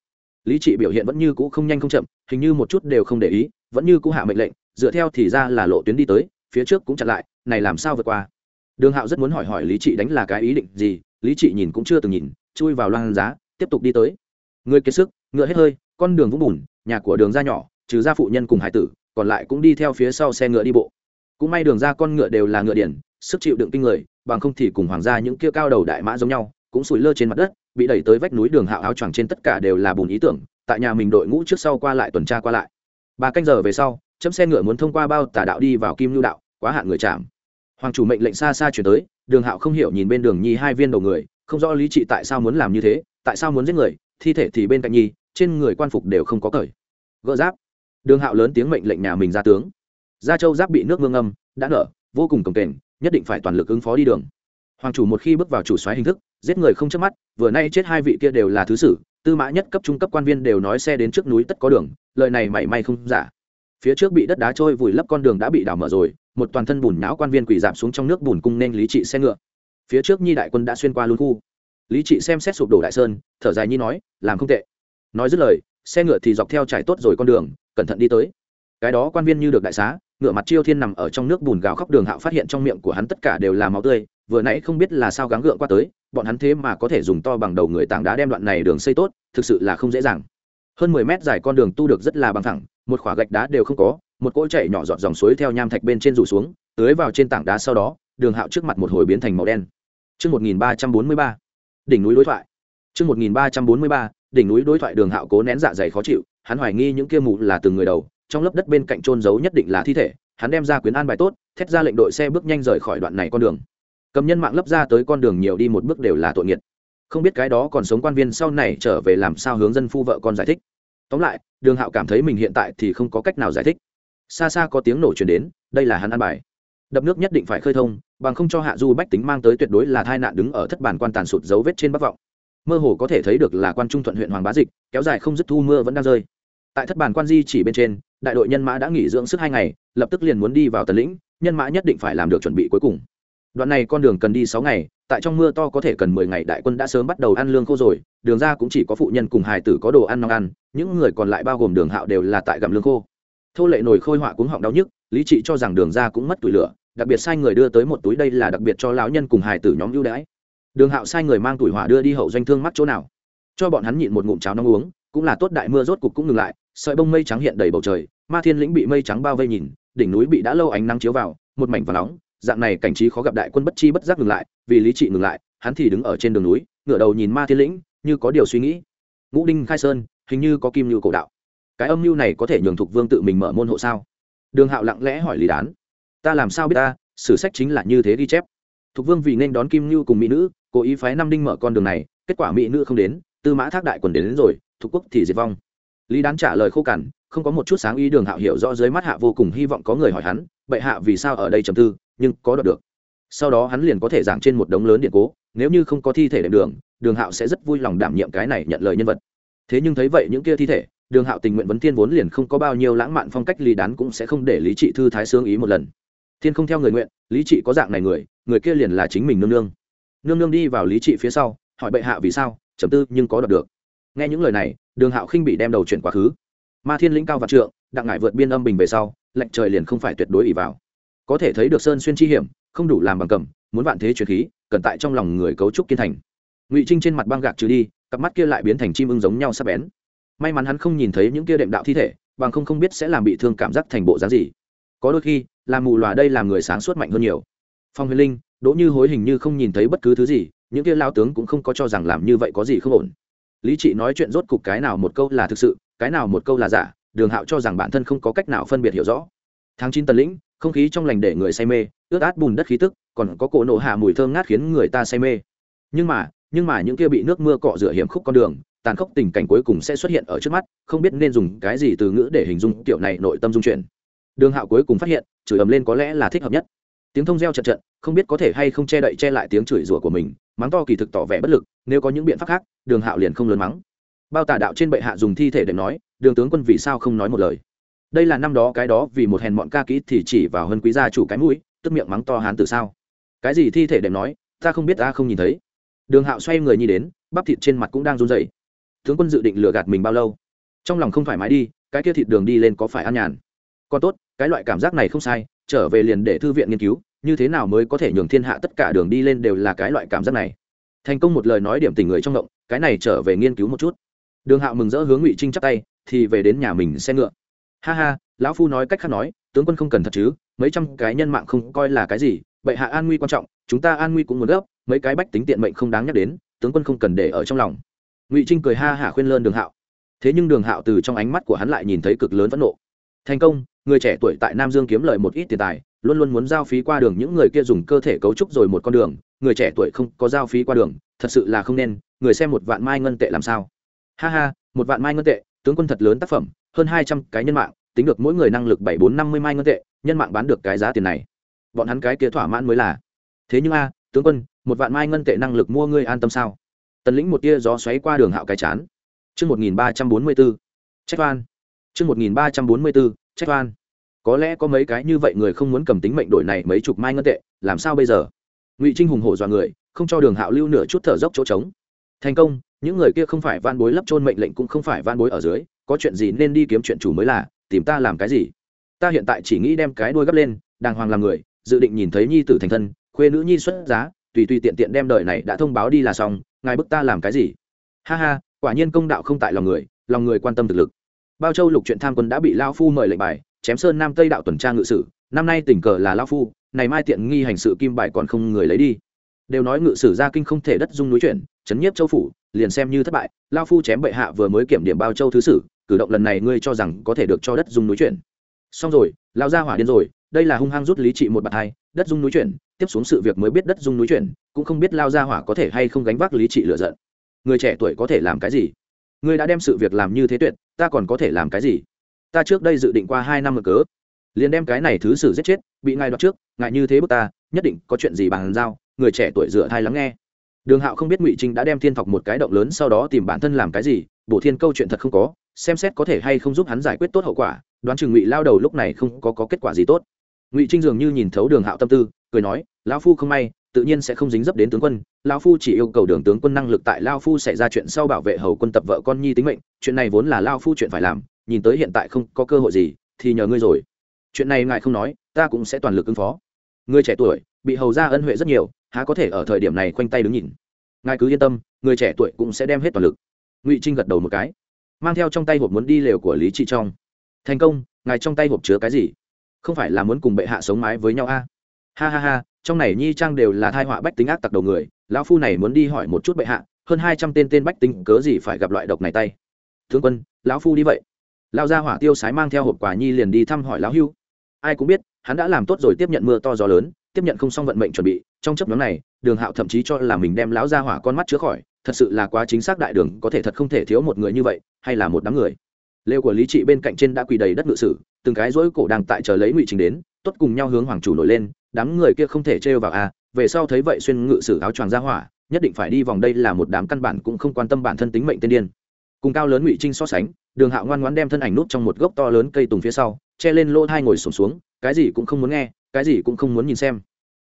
[SPEAKER 1] Lý trị biểu hiện vẫn như cũ không nhanh không chậm, hình như một chút đều không để ý, vẫn như cũ hạ mệnh lệnh, dựa theo thì ra là lộ tuyến đi tới, phía trước cũng chặn lại, này làm sao vượt qua? Đường hạo rất muốn hỏi hỏi lý trị đánh là cái ý định gì, lý trị nhìn cũng chưa từng nhìn, chui vào loan giá, tiếp tục đi tới người kiệt sức, ngựa hết hơi, con đường vũng bùn, nhà của đường ra nhỏ, trừ ra phụ nhân cùng hải tử, còn lại cũng đi theo phía sau xe ngựa đi bộ. Cũng may đường ra con ngựa đều là ngựa điển, sức chịu đựng kinh người, bằng không thì cùng hoàng gia những kia cao đầu đại mã giống nhau, cũng sủi lơ trên mặt đất, bị đẩy tới vách núi đường hạo áo choàng trên tất cả đều là bùn ý tưởng, tại nhà mình đội ngũ trước sau qua lại tuần tra qua lại. Ba canh giờ về sau, chấm xe ngựa muốn thông qua bao tà đạo đi vào kim lưu đạo, quá hạn người chạm. Hoàng chủ mệnh lệnh xa xa chuyển tới, đường hạo không hiểu nhìn bên đường nhi hai viên đầu người, không rõ lý trị tại sao muốn làm như thế, tại sao muốn giết người thi thể thì bên cạnh nhi, trên người quan phục đều không có cởi. Gỡ giáp. Đường hạo lớn tiếng mệnh lệnh nhà mình ra tướng. Gia châu giáp bị nước mương âm đã nở, vô cùng cồng kềnh, nhất định phải toàn lực ứng phó đi đường. Hoàng chủ một khi bước vào chủ xoáy hình thức, giết người không chớp mắt, vừa nay chết hai vị kia đều là thứ sử, tư mã nhất cấp trung cấp quan viên đều nói xe đến trước núi tất có đường, lời này mảy may không giả. Phía trước bị đất đá trôi vùi lấp con đường đã bị đào mở rồi, một toàn thân bùn nhão quan viên quỳ giảm xuống trong nước bùn cung nên lý trị xe ngựa. Phía trước nhi đại quân đã xuyên qua luôn khu lý trị xem xét sụp đổ đại sơn thở dài nhi nói làm không tệ. Nói dứt lời xe ngựa thì dọc theo trải tốt rồi con đường cẩn thận đi tới. Cái đó quan viên như được đại xá ngựa mặt chiêu thiên nằm ở trong nước bùn gào khóc đường hạo phát hiện trong miệng của hắn tất cả đều là máu tươi vừa nãy không biết là sao gắng gượng qua tới bọn hắn thế mà có thể dùng to bằng đầu người tảng đá đem đoạn này đường xây tốt thực sự là không dễ dàng. Hơn mười mét dài con đường tu được rất là bằng thẳng một khỏa gạch đá đều không có một cỗ chảy nhỏ giọt dòng suối theo nham thạch bên trên rủ xuống tưới vào trên tảng đá sau đó đường hạo trước mặt một hồi biến thành màu đen. Trước 1343, đỉnh núi đối thoại. Trước 1343, đỉnh núi đối thoại đường hạo cố nén dạ dày khó chịu, hắn hoài nghi những kia mù là từng người đầu, trong lớp đất bên cạnh trôn giấu nhất định là thi thể, hắn đem ra quyến an bài tốt, thét ra lệnh đội xe bước nhanh rời khỏi đoạn này con đường. Cầm nhân mạng lấp ra tới con đường nhiều đi một bước đều là tội nghiệt. Không biết cái đó còn sống quan viên sau này trở về làm sao hướng dân phu vợ con giải thích. Tóm lại, Đường Hạo cảm thấy mình hiện tại thì không có cách nào giải thích. Xa xa có tiếng nổ truyền đến, đây là hắn an bài. Đập nước nhất định phải khơi thông, bằng không cho hạ du bách tính mang tới tuyệt đối là tai nạn đứng ở thất bản quan tàn sụt dấu vết trên bắc vọng. Mơ hồ có thể thấy được là quan trung thuận huyện hoàng bá dịch kéo dài không dứt thu mưa vẫn đang rơi. Tại thất bản quan di chỉ bên trên đại đội nhân mã đã nghỉ dưỡng sức hai ngày lập tức liền muốn đi vào tần lĩnh nhân mã nhất định phải làm được chuẩn bị cuối cùng. Đoạn này con đường cần đi sáu ngày tại trong mưa to có thể cần mười ngày đại quân đã sớm bắt đầu ăn lương khô rồi đường ra cũng chỉ có phụ nhân cùng hài tử có đồ ăn nong ăn những người còn lại bao gồm đường hạo đều là tại gặm lương khô. Thô lệ nổi khôi họa cuống họng đau nhức lý trị cho rằng đường ra cũng mất tuổi lửa đặc biệt sai người đưa tới một túi đây là đặc biệt cho lão nhân cùng hài tử nhóm ưu đãi. Đường hạo sai người mang tuổi hỏa đưa đi hậu doanh thương mắc chỗ nào? Cho bọn hắn nhịn một ngụm cháo nóng uống, cũng là tốt đại mưa rốt cục cũng ngừng lại, sợi bông mây trắng hiện đầy bầu trời, ma thiên lĩnh bị mây trắng bao vây nhìn, đỉnh núi bị đã lâu ánh nắng chiếu vào, một mảnh và nóng, dạng này cảnh trí khó gặp đại quân bất chi bất giác ngừng lại, vì lý trị ngừng lại, hắn thì đứng ở trên đường núi, ngửa đầu nhìn ma thiên lĩnh, như có điều suy nghĩ. Ngũ đinh khai sơn, hình như có kim như cổ đạo. Cái âm mưu này có thể nhường thục vương tự mình mở môn hộ sao? Đường hạo lặng lẽ hỏi lý đán ta làm sao biết ta sử sách chính là như thế ghi chép. Thục vương vì nên đón kim như cùng mỹ nữ cố ý phái năm đinh mở con đường này kết quả mỹ nữ không đến tư mã thác đại quần đến, đến rồi thục quốc thì diệt vong. Lý đán trả lời khô cằn không có một chút sáng ý đường hạo hiểu rõ dưới mắt hạ vô cùng hy vọng có người hỏi hắn bệ hạ vì sao ở đây trầm tư nhưng có đọc được? Sau đó hắn liền có thể giảng trên một đống lớn điện cố nếu như không có thi thể đệm đường đường hạo sẽ rất vui lòng đảm nhiệm cái này nhận lời nhân vật. Thế nhưng thấy vậy những kia thi thể đường hạo tình nguyện vấn thiên vốn liền không có bao nhiêu lãng mạn phong cách lý đán cũng sẽ không để lý trị thư thái sướng ý một lần thiên không theo người nguyện, lý trị có dạng này người người kia liền là chính mình nương nương. Nương nương đi vào lý trị phía sau, hỏi bệ hạ vì sao chấm tư nhưng có đọc được. Nghe những lời này, đường hạo khinh bị đem đầu chuyển quá khứ ma thiên lĩnh cao vạn trượng, đặng ngải vượt biên âm bình về sau, lệnh trời liền không phải tuyệt đối ỉ vào. Có thể thấy được sơn xuyên chi hiểm, không đủ làm bằng cầm, muốn vạn thế truyền khí, cần tại trong lòng người cấu trúc kiên thành. Ngụy trinh trên mặt băng gạc trừ đi, cặp mắt kia lại biến thành chim ưng giống nhau sắp bén. May mắn hắn không nhìn thấy những kia đệm đạo thi thể, bằng không không biết sẽ làm bị thương cảm giác thành bộ dáng gì. Có đôi khi làm mù lòa đây làm người sáng suốt mạnh hơn nhiều. Phong huyền linh, đỗ như hối hình như không nhìn thấy bất cứ thứ gì, những kia lao tướng cũng không có cho rằng làm như vậy có gì không ổn. Lý trị nói chuyện rốt cục cái nào một câu là thực sự, cái nào một câu là giả, đường hạo cho rằng bản thân không có cách nào phân biệt hiểu rõ. Tháng chín tần lĩnh, không khí trong lành để người say mê, ướt át bùn đất khí tức, còn có cỗ nổ hạ mùi thơm ngát khiến người ta say mê. Nhưng mà nhưng mà những kia bị nước mưa cọ rửa hiểm khúc con đường, tàn khốc tình cảnh cuối cùng sẽ xuất hiện ở trước mắt, không biết nên dùng cái gì từ ngữ để hình dung kiểu này nội tâm dung chuyển đường hạo cuối cùng phát hiện, chửi ầm lên có lẽ là thích hợp nhất. Tiếng thông reo trận trận không biết có thể hay không che đậy che lại tiếng chửi rủa của mình, mắng to kỳ thực tỏ vẻ bất lực, nếu có những biện pháp khác, đường hạo liền không lớn mắng. Bao tà đạo trên bệ hạ dùng thi thể để nói, đường tướng quân vì sao không nói một lời? Đây là năm đó, cái đó vì một hèn mọn ca kỹ thì chỉ vào hơn quý gia chủ cái mũi, tức miệng mắng to hán từ sao? Cái gì thi thể đệm nói, ta không biết, ta không nhìn thấy. Đường hạo xoay người nhi đến, bắp thịt trên mặt cũng đang run dậy tướng quân dự định lừa gạt mình bao lâu? Trong lòng không thoải mái đi, cái kia thịt đường đi lên có phải ăn nhàn? Còn tốt, cái loại cảm giác này không sai, trở về liền để thư viện nghiên cứu, như thế nào mới có thể nhường thiên hạ tất cả đường đi lên đều là cái loại cảm giác này. Thành công một lời nói điểm tình người trong động, cái này trở về nghiên cứu một chút. Đường hạo mừng rỡ hướng ngụy trinh chắp tay, thì về đến nhà mình xe ngựa. Ha ha, lão phu nói cách khác nói, tướng quân không cần thật chứ, mấy trăm cái nhân mạng không coi là cái gì, bệ hạ an nguy quan trọng, chúng ta an nguy cũng muốn gấp mấy cái bách tính tiện mệnh không đáng nhắc đến, tướng quân không cần để ở trong lòng. Ngụy trinh cười ha hả khuyên lơn đường hạo. Thế nhưng đường hạo từ trong ánh mắt của hắn lại nhìn thấy cực lớn phẫn nộ. Thành công người trẻ tuổi tại nam dương kiếm lợi một ít tiền tài luôn luôn muốn giao phí qua đường những người kia dùng cơ thể cấu trúc rồi một con đường người trẻ tuổi không có giao phí qua đường thật sự là không nên người xem một vạn mai ngân tệ làm sao. Ha ha một vạn mai ngân tệ tướng quân thật lớn tác phẩm hơn hai trăm cái nhân mạng tính được mỗi người năng lực bảy bốn năm mươi mai ngân tệ nhân mạng bán được cái giá tiền này. Bọn hắn cái kia thỏa mãn mới là. Thế nhưng a tướng quân một vạn mai ngân tệ năng lực mua ngươi an tâm sao? Tần lĩnh một tia gió xoáy qua đường hạo cái chán. Chưn một nghìn ba trăm bốn mươi bốn, Trách oan. mươi bốn trách oan. Có lẽ có mấy cái như vậy người không muốn cầm tính mệnh đổi này mấy chục mai ngân tệ, làm sao bây giờ? Ngụy trinh hùng hổ dọa người, không cho đường hạo lưu nửa chút thở dốc chỗ trống. Thành công, những người kia không phải van bối lấp trôn mệnh lệnh cũng không phải van bối ở dưới, có chuyện gì nên đi kiếm chuyện chủ mới là, tìm ta làm cái gì? Ta hiện tại chỉ nghĩ đem cái đuôi gấp lên, đàng hoàng làm người, dự định nhìn thấy nhi tử thành thân, khuê nữ nhi xuất giá, tùy tùy tiện tiện đem đời này đã thông báo đi là xong, ngài bức ta làm cái gì? Ha ha, quả nhiên công đạo không tại lòng người lòng người quan tâm thực lực bao châu lục chuyện tham quân đã bị lao phu mời lệnh bài, chém sơn nam tây đạo tuần tra ngự sử. Năm nay tình cờ là lao phu, này mai tiện nghi hành sự kim bài còn không người lấy đi. Đều nói ngự sử gia kinh không thể đất dung núi chuyển, chấn nhiếp châu phủ, liền xem như thất bại. Lao phu chém bệ hạ vừa mới kiểm điểm bao châu thứ sử, cử động lần này ngươi cho rằng có thể được cho đất dung núi chuyển. Xong rồi, lao ra hỏa điên rồi, đây là hung hăng rút lý trị một bạt hai, đất dung núi chuyển, tiếp xuống sự việc mới biết đất dung núi chuyển, cũng không biết lao ra hỏa có thể hay không gánh vác lý trị lựa giận. Người trẻ tuổi có thể làm cái gì? Ngươi đã đem sự việc làm như thế tuyệt ta còn có thể làm cái gì? Ta trước đây dự định qua hai năm mở cớ. Liền đem cái này thứ xử giết chết bị ngài đoạt trước ngại như thế bức ta nhất định có chuyện gì bàn giao người trẻ tuổi dựa thai lắng nghe. Đường hạo không biết ngụy trinh đã đem thiên thọc một cái động lớn sau đó tìm bản thân làm cái gì bổ thiên câu chuyện thật không có xem xét có thể hay không giúp hắn giải quyết tốt hậu quả đoán chừng ngụy lao đầu lúc này không có, có kết quả gì tốt. Ngụy trinh dường như nhìn thấu đường hạo tâm tư cười nói lão phu không may tự nhiên sẽ không dính dấp đến tướng quân lão phu chỉ yêu cầu đường tướng quân năng lực tại lao phu xảy ra chuyện sau bảo vệ hầu quân tập vợ con nhi tính mệnh, chuyện này vốn là lao phu chuyện phải làm, nhìn tới hiện tại không có cơ hội gì, thì nhờ ngươi rồi. Chuyện này ngài không nói, ta cũng sẽ toàn lực ứng phó. Người trẻ tuổi, bị hầu ra ân huệ rất nhiều, há có thể ở thời điểm này khoanh tay đứng nhìn. Ngài cứ yên tâm, người trẻ tuổi cũng sẽ đem hết toàn lực. Ngụy trinh gật đầu một cái, mang theo trong tay hộp muốn đi lều của lý trị trong. Thành công, ngài trong tay hộp chứa cái gì? Không phải là muốn cùng bệ hạ sống mái với nhau a? Ha ha ha, trong này nhi trang đều là thai họa bách tính ác tặc đầu người lão phu này muốn đi hỏi một chút bệ hạ hơn hai trăm tên tên bách tính cớ gì phải gặp loại độc này tay? Thương quân lão phu đi vậy. Lão gia hỏa tiêu sái mang theo hộp quà nhi liền đi thăm hỏi lão hưu. Ai cũng biết hắn đã làm tốt rồi tiếp nhận mưa to gió lớn tiếp nhận không xong vận mệnh chuẩn bị trong chấp nhóm này đường hạo thậm chí cho là mình đem lão gia hỏa con mắt chữa khỏi thật sự là quá chính xác đại đường có thể thật không thể thiếu một người như vậy hay là một đám người. Lều của lý trị bên cạnh trên đã quỳ đầy đất ngự sử từng cái rỗi cổ đang tại chờ lấy ngụy trình đến tốt cùng nhau hướng hoàng chủ nổi lên đám người kia không thể trêu vào a à, về sau thấy vậy xuyên ngự sử áo choàng ra hỏa, nhất định phải đi vòng đây là một đám căn bản cũng không quan tâm bản thân tính mệnh tiên điên. Cùng cao lớn ngụy trinh so sánh, đường hạo ngoan ngoãn đem thân ảnh nút trong một gốc to lớn cây tùng phía sau, che lên lỗ thai ngồi sổm xuống, cái gì cũng không muốn nghe, cái gì cũng không muốn nhìn xem.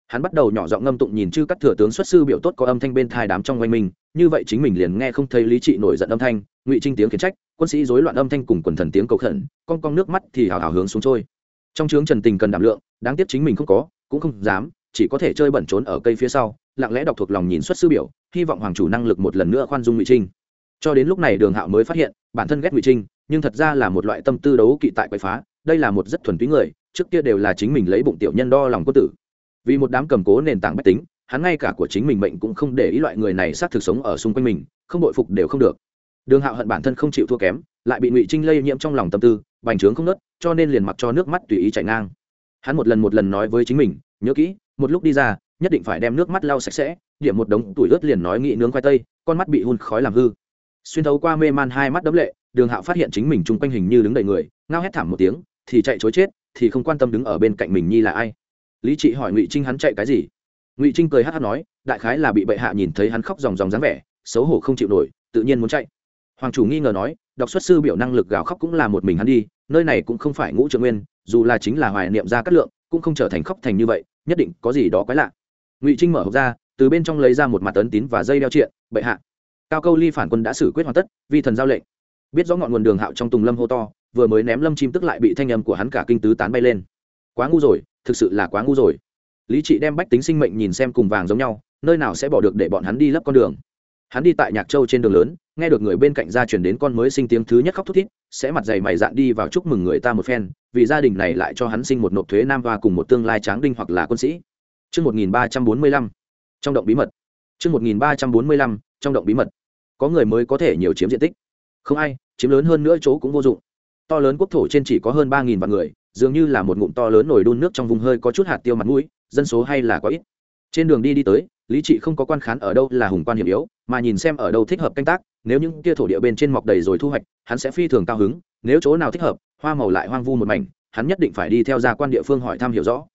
[SPEAKER 1] Hắn bắt đầu nhỏ giọng ngâm tụng nhìn chư các thừa tướng xuất sư biểu tốt có âm thanh bên thai đám trong quanh mình, như vậy chính mình liền nghe không thấy lý trị nổi giận âm thanh, ngụy trinh tiếng khiển trách, quân sĩ rối loạn âm thanh cùng quần thần tiếng cầu khẩn, con con nước mắt thì hào hào hướng xuống trôi. Trong trướng trần tình cần đảm lượng, đáng tiếc chính mình không có, cũng không dám chỉ có thể chơi bẩn trốn ở cây phía sau, lặng lẽ đọc thuộc lòng nhìn xuất sư biểu, hy vọng hoàng chủ năng lực một lần nữa khoan dung ngụy trinh. Cho đến lúc này đường hạo mới phát hiện, bản thân ghét ngụy trinh, nhưng thật ra là một loại tâm tư đấu kỵ tại quậy phá, đây là một rất thuần túy người, trước kia đều là chính mình lấy bụng tiểu nhân đo lòng quân tử. Vì một đám cầm cố nền tảng bách tính, hắn ngay cả của chính mình mệnh cũng không để ý loại người này sát thực sống ở xung quanh mình, không đội phục đều không được. Đường hạo hận bản thân không chịu thua kém, lại bị ngụy trinh lây nhiễm trong lòng tâm tư, bành trướng không nớt, cho nên liền mặc cho nước mắt tùy ý chảy ngang. Hắn một lần một lần nói với chính mình, nhớ kỹ một lúc đi ra, nhất định phải đem nước mắt lau sạch sẽ, điểm một đống tuổi ướt liền nói nghị nướng khoai tây, con mắt bị hun khói làm hư. Xuyên thấu qua mê man hai mắt đấm lệ, đường hạo phát hiện chính mình chung quanh hình như đứng đầy người, ngao hét thảm một tiếng, thì chạy chối chết, thì không quan tâm đứng ở bên cạnh mình nhi là ai. Lý trị hỏi ngụy trinh hắn chạy cái gì? Ngụy trinh cười hát hát nói, đại khái là bị bệ hạ nhìn thấy hắn khóc dòng dòng dáng vẻ, xấu hổ không chịu nổi, tự nhiên muốn chạy. Hoàng chủ nghi ngờ nói, đọc xuất sư biểu năng lực gào khóc cũng là một mình hắn đi, nơi này cũng không phải ngũ trượng nguyên, dù là chính là hoài niệm ra cát lượng, cũng không trở thành khóc thành như vậy nhất định có gì đó quái lạ. Ngụy trinh mở hộp ra, từ bên trong lấy ra một mặt ấn tín và dây đeo triện, bệ hạ. Cao câu ly phản quân đã xử quyết hoàn tất, vi thần giao lệnh. Biết rõ ngọn nguồn đường hạo trong tùng lâm hô to, vừa mới ném lâm chim tức lại bị thanh âm của hắn cả kinh tứ tán bay lên. Quá ngu rồi, thực sự là quá ngu rồi. Lý trị đem bách tính sinh mệnh nhìn xem cùng vàng giống nhau, nơi nào sẽ bỏ được để bọn hắn đi lấp con đường? Hắn đi tại nhạc châu trên đường lớn nghe được người bên cạnh ra chuyển đến con mới sinh tiếng thứ nhất khóc thút thít sẽ mặt dày mày dạn đi vào chúc mừng người ta một phen vì gia đình này lại cho hắn sinh một nộp thuế nam và cùng một tương lai tráng đinh hoặc là quân sĩ Trước 1345, trong động bí mật. Trước 1345, trong động bí mật. Có người mới có thể nhiều chiếm diện tích. Không ai, chiếm lớn hơn nữa chỗ cũng vô dụng. To lớn quốc thổ trên chỉ có hơn 3000 vạn người, dường như là một ngụm to lớn nổi đun nước trong vùng hơi có chút hạt tiêu mặt mũi, dân số hay là có ít. Trên đường đi đi tới, Lý Trị không có quan khán ở đâu là hùng quan hiểm yếu, mà nhìn xem ở đâu thích hợp canh tác, nếu những kia thổ địa bên trên mọc đầy rồi thu hoạch, hắn sẽ phi thường cao hứng, nếu chỗ nào thích hợp, hoa màu lại hoang vu một mảnh, hắn nhất định phải đi theo gia quan địa phương hỏi thăm hiểu rõ.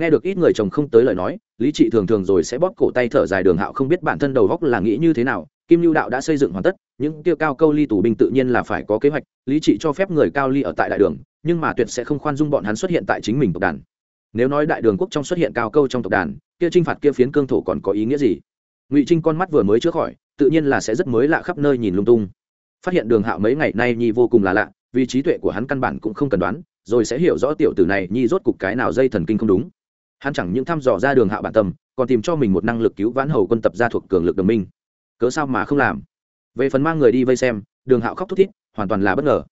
[SPEAKER 1] Nghe được ít người chồng không tới lời nói lý trị thường thường rồi sẽ bóp cổ tay thở dài đường hạo không biết bản thân đầu góc là nghĩ như thế nào kim lưu đạo đã xây dựng hoàn tất những tiêu cao câu ly tù binh tự nhiên là phải có kế hoạch lý trị cho phép người cao ly ở tại đại đường nhưng mà tuyệt sẽ không khoan dung bọn hắn xuất hiện tại chính mình tộc đàn. Nếu nói đại đường quốc trong xuất hiện cao câu trong tộc đàn kia trinh phạt kia phiến cương thổ còn có ý nghĩa gì? Ngụy trinh con mắt vừa mới chữa khỏi, tự nhiên là sẽ rất mới lạ khắp nơi nhìn lung tung. Phát hiện đường hạo mấy ngày nay nhi vô cùng là lạ, vì trí tuệ của hắn căn bản cũng không cần đoán, rồi sẽ hiểu rõ tiểu tử này nhi rốt cục cái nào dây thần kinh không đúng. Hắn chẳng những thăm dò ra đường Hạo bản tâm, còn tìm cho mình một năng lực cứu vãn hầu quân tập gia thuộc cường lực đồng minh. Cớ sao mà không làm? Về phần mang người đi vây xem, đường hạo khóc thút thít, hoàn toàn là bất ngờ.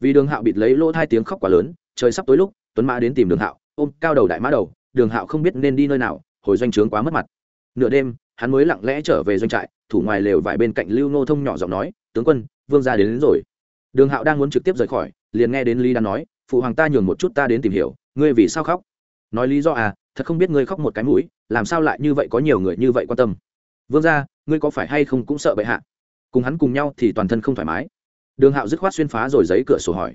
[SPEAKER 1] Vì đường hạo bịt lấy lỗ hai tiếng khóc quá lớn, trời sắp tối lúc, tuấn mã đến tìm đường hạo, ôm cao đầu đại mã đầu, đường hạo không biết nên đi nơi nào hồi doanh trướng quá mất mặt. Nửa đêm hắn mới lặng lẽ trở về doanh trại thủ ngoài lều vải bên cạnh lưu nô thông nhỏ giọng nói tướng quân vương gia đến, đến rồi. Đường hạo đang muốn trực tiếp rời khỏi liền nghe đến lý đan nói phụ hoàng ta nhường một chút ta đến tìm hiểu ngươi vì sao khóc? Nói lý do à thật không biết ngươi khóc một cái mũi làm sao lại như vậy có nhiều người như vậy quan tâm? Vương gia, ngươi có phải hay không cũng sợ bệ hạ? Cùng hắn cùng nhau thì toàn thân không thoải mái. Đường hạo dứt khoát xuyên phá rồi giấy cửa sổ hỏi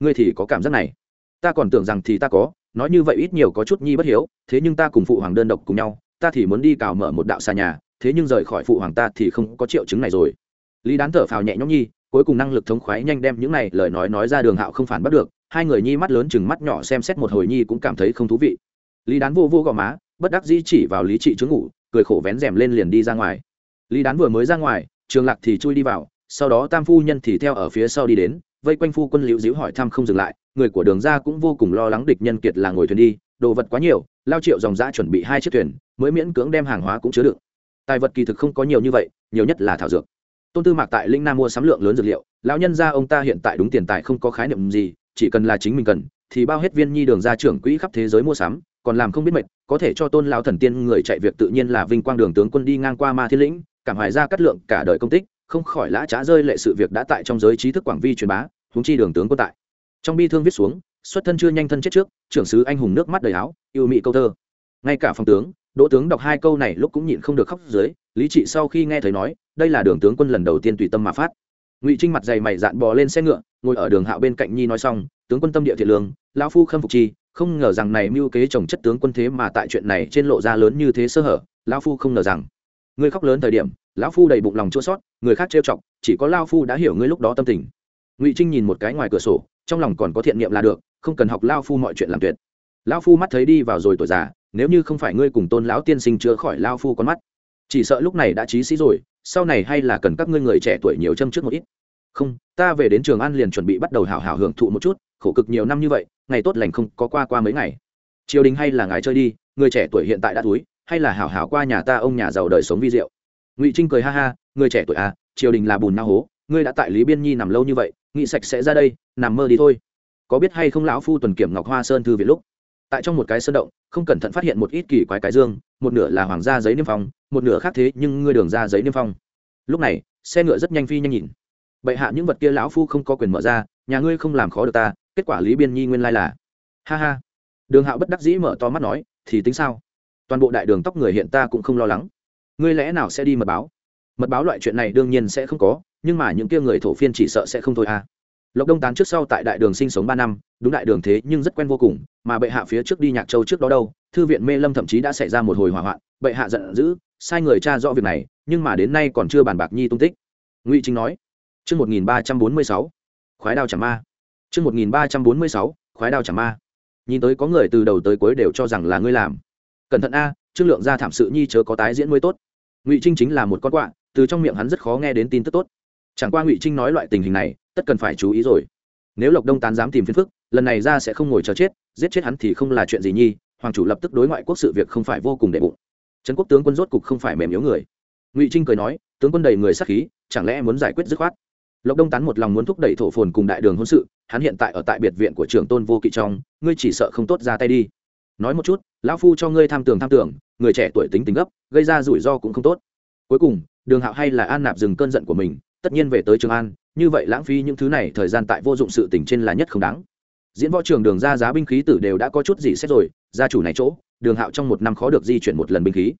[SPEAKER 1] ngươi thì có cảm giác này? Ta còn tưởng rằng thì ta có nói như vậy ít nhiều có chút nhi bất hiếu, thế nhưng ta cùng phụ hoàng đơn độc cùng nhau, ta thì muốn đi cào mở một đạo xa nhà, thế nhưng rời khỏi phụ hoàng ta thì không có triệu chứng này rồi. Lý đán thở phào nhẹ nhõm nhi, cuối cùng năng lực thống khoái nhanh đem những này lời nói nói ra đường hạo không phản bắt được, hai người nhi mắt lớn chừng mắt nhỏ xem xét một hồi nhi cũng cảm thấy không thú vị. Lý đán vô vô gò má, bất đắc dĩ chỉ vào lý trị chứng ngủ, cười khổ vén rèm lên liền đi ra ngoài. Lý đán vừa mới ra ngoài, trường lạc thì chui đi vào, sau đó tam phu nhân thì theo ở phía sau đi đến vây quanh phu quân liễu díu hỏi thăm không dừng lại, người của đường ra cũng vô cùng lo lắng địch nhân kiệt là ngồi thuyền đi, đồ vật quá nhiều, lao triệu dòng giã chuẩn bị hai chiếc thuyền, mới miễn cưỡng đem hàng hóa cũng chứa đựng. Tài vật kỳ thực không có nhiều như vậy, nhiều nhất là thảo dược. Tôn tư mạc tại linh nam mua sắm lượng lớn dược liệu, lão nhân gia ông ta hiện tại đúng tiền tài không có khái niệm gì, chỉ cần là chính mình cần, thì bao hết viên nhi đường ra trưởng quỹ khắp thế giới mua sắm, còn làm không biết mệt, có thể cho tôn lão thần tiên người chạy việc tự nhiên là vinh quang đường tướng quân đi ngang qua ma thiên lĩnh, cảm hoài ra cắt lượng cả đời công tích, không khỏi lã trá rơi lệ sự việc đã tại trong giới trí thức quảng vi truyền bá huống chi đường tướng quân tại. Trong bi thương viết xuống, xuất thân chưa nhanh thân chết trước, trưởng sứ anh hùng nước mắt đầy áo, yêu mị câu thơ. Ngay cả phòng tướng, đỗ tướng đọc hai câu này lúc cũng nhịn không được khóc dưới, lý trị sau khi nghe thấy nói, đây là đường tướng quân lần đầu tiên tùy tâm mà phát. Ngụy trinh mặt dày mày dạn bò lên xe ngựa, ngồi ở đường hạo bên cạnh nhi nói xong, tướng quân tâm địa thiện lương, lão phu khâm phục chi, không ngờ rằng này mưu kế chồng chất tướng quân thế mà tại chuyện này trên lộ ra lớn như thế sơ hở, lão phu không ngờ rằng. Ngươi khóc lớn thời điểm, lão phu đầy bụng lòng chua sót người khác trêu chọc, chỉ có lao phu đã hiểu ngươi lúc đó tâm tình ngụy trinh nhìn một cái ngoài cửa sổ trong lòng còn có thiện niệm là được không cần học lao phu mọi chuyện làm tuyệt lao phu mắt thấy đi vào rồi tuổi già nếu như không phải ngươi cùng tôn lão tiên sinh chữa khỏi lao phu con mắt chỉ sợ lúc này đã trí sĩ rồi sau này hay là cần các ngươi người trẻ tuổi nhiều châm trước một ít không ta về đến trường an liền chuẩn bị bắt đầu hào hào hưởng thụ một chút khổ cực nhiều năm như vậy ngày tốt lành không có qua qua mấy ngày triều đình hay là ngài chơi đi người trẻ tuổi hiện tại đã túi hay là hào hào qua nhà ta ông nhà giàu đời sống vi diệu ngụy trinh cười ha ha người trẻ tuổi à triều đình là bùn na hố ngươi đã tại lý biên nhi nằm lâu như vậy nghĩ sạch sẽ ra đây, nằm mơ đi thôi. Có biết hay không lão phu tuần kiểm ngọc hoa sơn thư viện lúc? Tại trong một cái sơn động, không cẩn thận phát hiện một ít kỳ quái cái dương, một nửa là hoàng gia giấy niêm phong, một nửa khác thế nhưng ngươi đường ra giấy niêm phong. Lúc này, xe ngựa rất nhanh phi nhanh nhìn. Bệ hạ những vật kia lão phu không có quyền mở ra, nhà ngươi không làm khó được ta, kết quả lý biên nhi nguyên lai là. Ha ha. Đường hạo bất đắc dĩ mở to mắt nói, thì tính sao? Toàn bộ đại đường tóc người hiện ta cũng không lo lắng. Ngươi lẽ nào sẽ đi mật báo? Mật báo loại chuyện này đương nhiên sẽ không có nhưng mà những kia người thổ phiên chỉ sợ sẽ không thôi à. Lộc đông tán trước sau tại đại đường sinh sống ba năm, đúng đại đường thế nhưng rất quen vô cùng, mà bệ hạ phía trước đi nhạc châu trước đó đâu, thư viện mê lâm thậm chí đã xảy ra một hồi hỏa hoạn, bệ hạ giận dữ, sai người cha rõ việc này, nhưng mà đến nay còn chưa bàn bạc nhi tung tích. Ngụy chính nói, chương một nghìn ba trăm bốn mươi sáu, khoái đao chẳng ma. Chương một nghìn ba trăm bốn mươi sáu, khoái đao chẳng ma. Nhìn tới có người từ đầu tới cuối đều cho rằng là ngươi làm. Cẩn thận a, trương lượng ra thảm sự nhi chớ có tái diễn mới tốt. Ngụy trinh chính là một con quạ, từ trong miệng hắn rất khó nghe đến tin tức tốt chẳng qua ngụy trinh nói loại tình hình này, tất cần phải chú ý rồi. Nếu lộc đông tán dám tìm phiền phức, lần này ra sẽ không ngồi chờ chết, giết chết hắn thì không là chuyện gì nhi, hoàng chủ lập tức đối ngoại quốc sự việc không phải vô cùng đệ bụng. Trấn quốc tướng quân rốt cục không phải mềm yếu người. Ngụy trinh cười nói, tướng quân đầy người sắc khí, chẳng lẽ muốn giải quyết dứt khoát? Lộc đông tán một lòng muốn thúc đẩy thổ phồn cùng đại đường hôn sự, hắn hiện tại ở tại biệt viện của trưởng tôn vô kỵ trong, ngươi chỉ sợ không tốt ra tay đi. Nói một chút, lão phu cho ngươi tham tưởng tham tưởng người trẻ tuổi tính tính gấp, gây ra rủi ro cũng không tốt. Cuối cùng, đường hạo hay là an nạp dừng cơn giận của mình tất nhiên về tới trường an, như vậy lãng phí những thứ này thời gian tại vô dụng sự tình trên là nhất không đáng. Diễn võ trường đường ra giá binh khí tử đều đã có chút gì xét rồi, gia chủ này chỗ, đường hạo trong một năm khó được di chuyển một lần binh khí.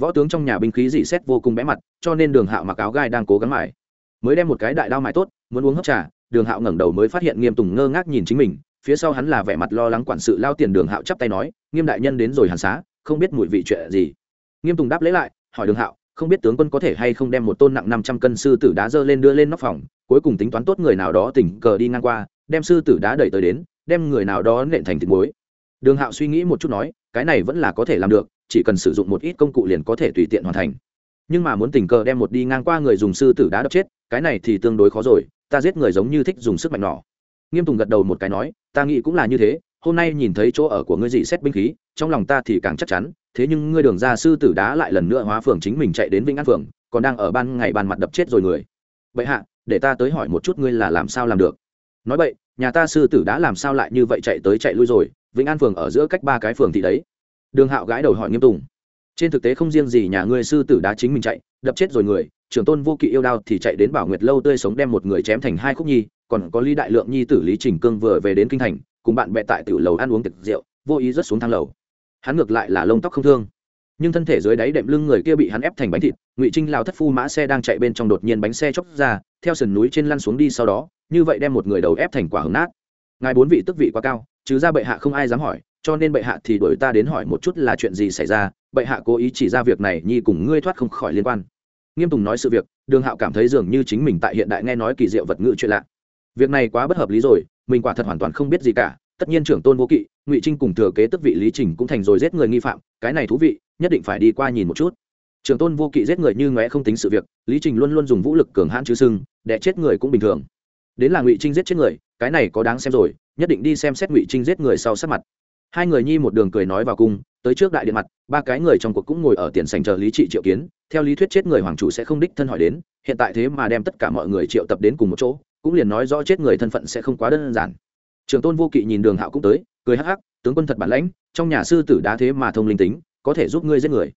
[SPEAKER 1] Võ tướng trong nhà binh khí dị xét vô cùng bẽ mặt, cho nên đường hạo mặc áo gai đang cố gắng mải. Mới đem một cái đại đao mài tốt, muốn uống hấp trà, đường hạo ngẩng đầu mới phát hiện nghiêm tùng ngơ ngác nhìn chính mình, phía sau hắn là vẻ mặt lo lắng quản sự lao tiền đường hạo chắp tay nói, nghiêm đại nhân đến rồi hàn xá, không biết mùi vị chuyện gì. Nghiêm tùng đáp lấy lại, hỏi đường hạo không biết tướng quân có thể hay không đem một tôn nặng năm trăm cân sư tử đá dơ lên đưa lên nóc phòng, cuối cùng tính toán tốt người nào đó tình cờ đi ngang qua, đem sư tử đá đẩy tới đến, đem người nào đó nện thành thịt muối. Đường hạo suy nghĩ một chút nói, cái này vẫn là có thể làm được, chỉ cần sử dụng một ít công cụ liền có thể tùy tiện hoàn thành. Nhưng mà muốn tình cờ đem một đi ngang qua người dùng sư tử đá đập chết, cái này thì tương đối khó rồi, ta giết người giống như thích dùng sức mạnh nỏ nghiêm tùng gật đầu một cái nói, ta nghĩ cũng là như thế, hôm nay nhìn thấy chỗ ở của ngươi dị xét binh khí, trong lòng ta thì càng chắc chắn thế nhưng ngươi đường ra sư tử đá lại lần nữa hóa phường chính mình chạy đến vĩnh an phường, còn đang ở ban ngày bàn mặt đập chết rồi người. Vậy hạ, để ta tới hỏi một chút ngươi là làm sao làm được. Nói vậy, nhà ta sư tử đã làm sao lại như vậy chạy tới chạy lui rồi, vĩnh an phường ở giữa cách ba cái phường thì đấy. Đường hạo gái đầu hỏi nghiêm tùng. Trên thực tế không riêng gì nhà ngươi sư tử đá chính mình chạy, đập chết rồi người, trưởng tôn vô kỵ yêu đao thì chạy đến bảo nguyệt lâu tươi sống đem một người chém thành hai khúc nhi, còn có lý đại lượng nhi tử lý trình cương vừa về đến kinh thành, cùng bạn bè tại tiểu lầu ăn uống tiệc rượu, vô ý rớt xuống thang lầu hắn ngược lại là lông tóc không thương. Nhưng thân thể dưới đáy đệm lưng người kia bị hắn ép thành bánh thịt, ngụy trinh lao thất phu mã xe đang chạy bên trong đột nhiên bánh xe chóc ra, theo sườn núi trên lăn xuống đi sau đó, như vậy đem một người đầu ép thành quả hứng nát. Ngài bốn vị tức vị quá cao chứ ra bệ hạ không ai dám hỏi, cho nên bệ hạ thì đổi ta đến hỏi một chút là chuyện gì xảy ra, bệ hạ cố ý chỉ ra việc này, nhi cùng ngươi thoát không khỏi liên quan. Nghiêm tùng nói sự việc, đường hạo cảm thấy dường như chính mình tại hiện đại nghe nói kỳ diệu vật ngữ chuyện lạ. Việc này quá bất hợp lý rồi, mình quả thật hoàn toàn không biết gì cả, tất nhiên trưởng tôn vô kỵ ngụy trinh cùng thừa kế tức vị lý trình cũng thành rồi giết người nghi phạm cái này thú vị nhất định phải đi qua nhìn một chút Trường tôn vô kỵ giết người như ngóe không tính sự việc lý trình luôn luôn dùng vũ lực cường hãn chứ sưng để chết người cũng bình thường đến là ngụy trinh giết chết người cái này có đáng xem rồi nhất định đi xem xét ngụy trinh giết người sau sát mặt hai người nhi một đường cười nói vào cung tới trước đại điện mặt ba cái người trong cuộc cũng ngồi ở tiền sành chờ lý trị triệu kiến theo lý thuyết chết người hoàng chủ sẽ không đích thân hỏi đến hiện tại thế mà đem tất cả mọi người triệu tập đến cùng một chỗ cũng liền nói rõ chết người thân phận sẽ không quá đơn giản trường tôn vô kỵ nhìn đường hạo cũng tới, cười hắc hắc, tướng quân thật bản lãnh, trong nhà sư tử đá thế mà thông linh tính, có thể giúp ngươi giết người.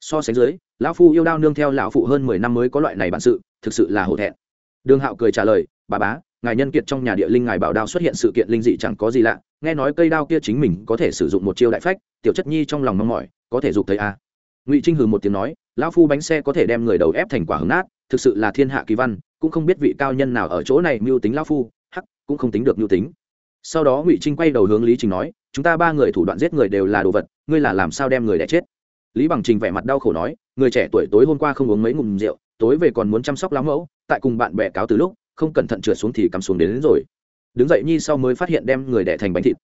[SPEAKER 1] So sánh dưới, lão phu yêu đao nương theo lão phụ hơn mười năm mới có loại này bản sự, thực sự là hổ thẹn. Đường hạo cười trả lời, bà bá, ngài nhân kiệt trong nhà địa linh ngài bảo đao xuất hiện sự kiện linh dị chẳng có gì lạ, nghe nói cây đao kia chính mình có thể sử dụng một chiêu đại phách, tiểu chất nhi trong lòng mong mỏi, có thể dục thấy a à. ngụy trinh hừ một tiếng nói, lão phu bánh xe có thể đem người đầu ép thành quả hứng nát, thực sự là thiên hạ kỳ văn, cũng không biết vị cao nhân nào ở chỗ này mưu tính lão phu, hắc, cũng không tính được mưu tính sau đó ngụy trinh quay đầu hướng lý trình nói chúng ta ba người thủ đoạn giết người đều là đồ vật ngươi là làm sao đem người đẻ chết? Lý bằng trình vẻ mặt đau khổ nói người trẻ tuổi tối hôm qua không uống mấy ngụm rượu tối về còn muốn chăm sóc lão mẫu tại cùng bạn bè cáo từ lúc không cẩn thận trượt xuống thì cắm xuống đến, đến rồi. Đứng dậy nhi sau mới phát hiện đem người đẻ thành bánh thịt.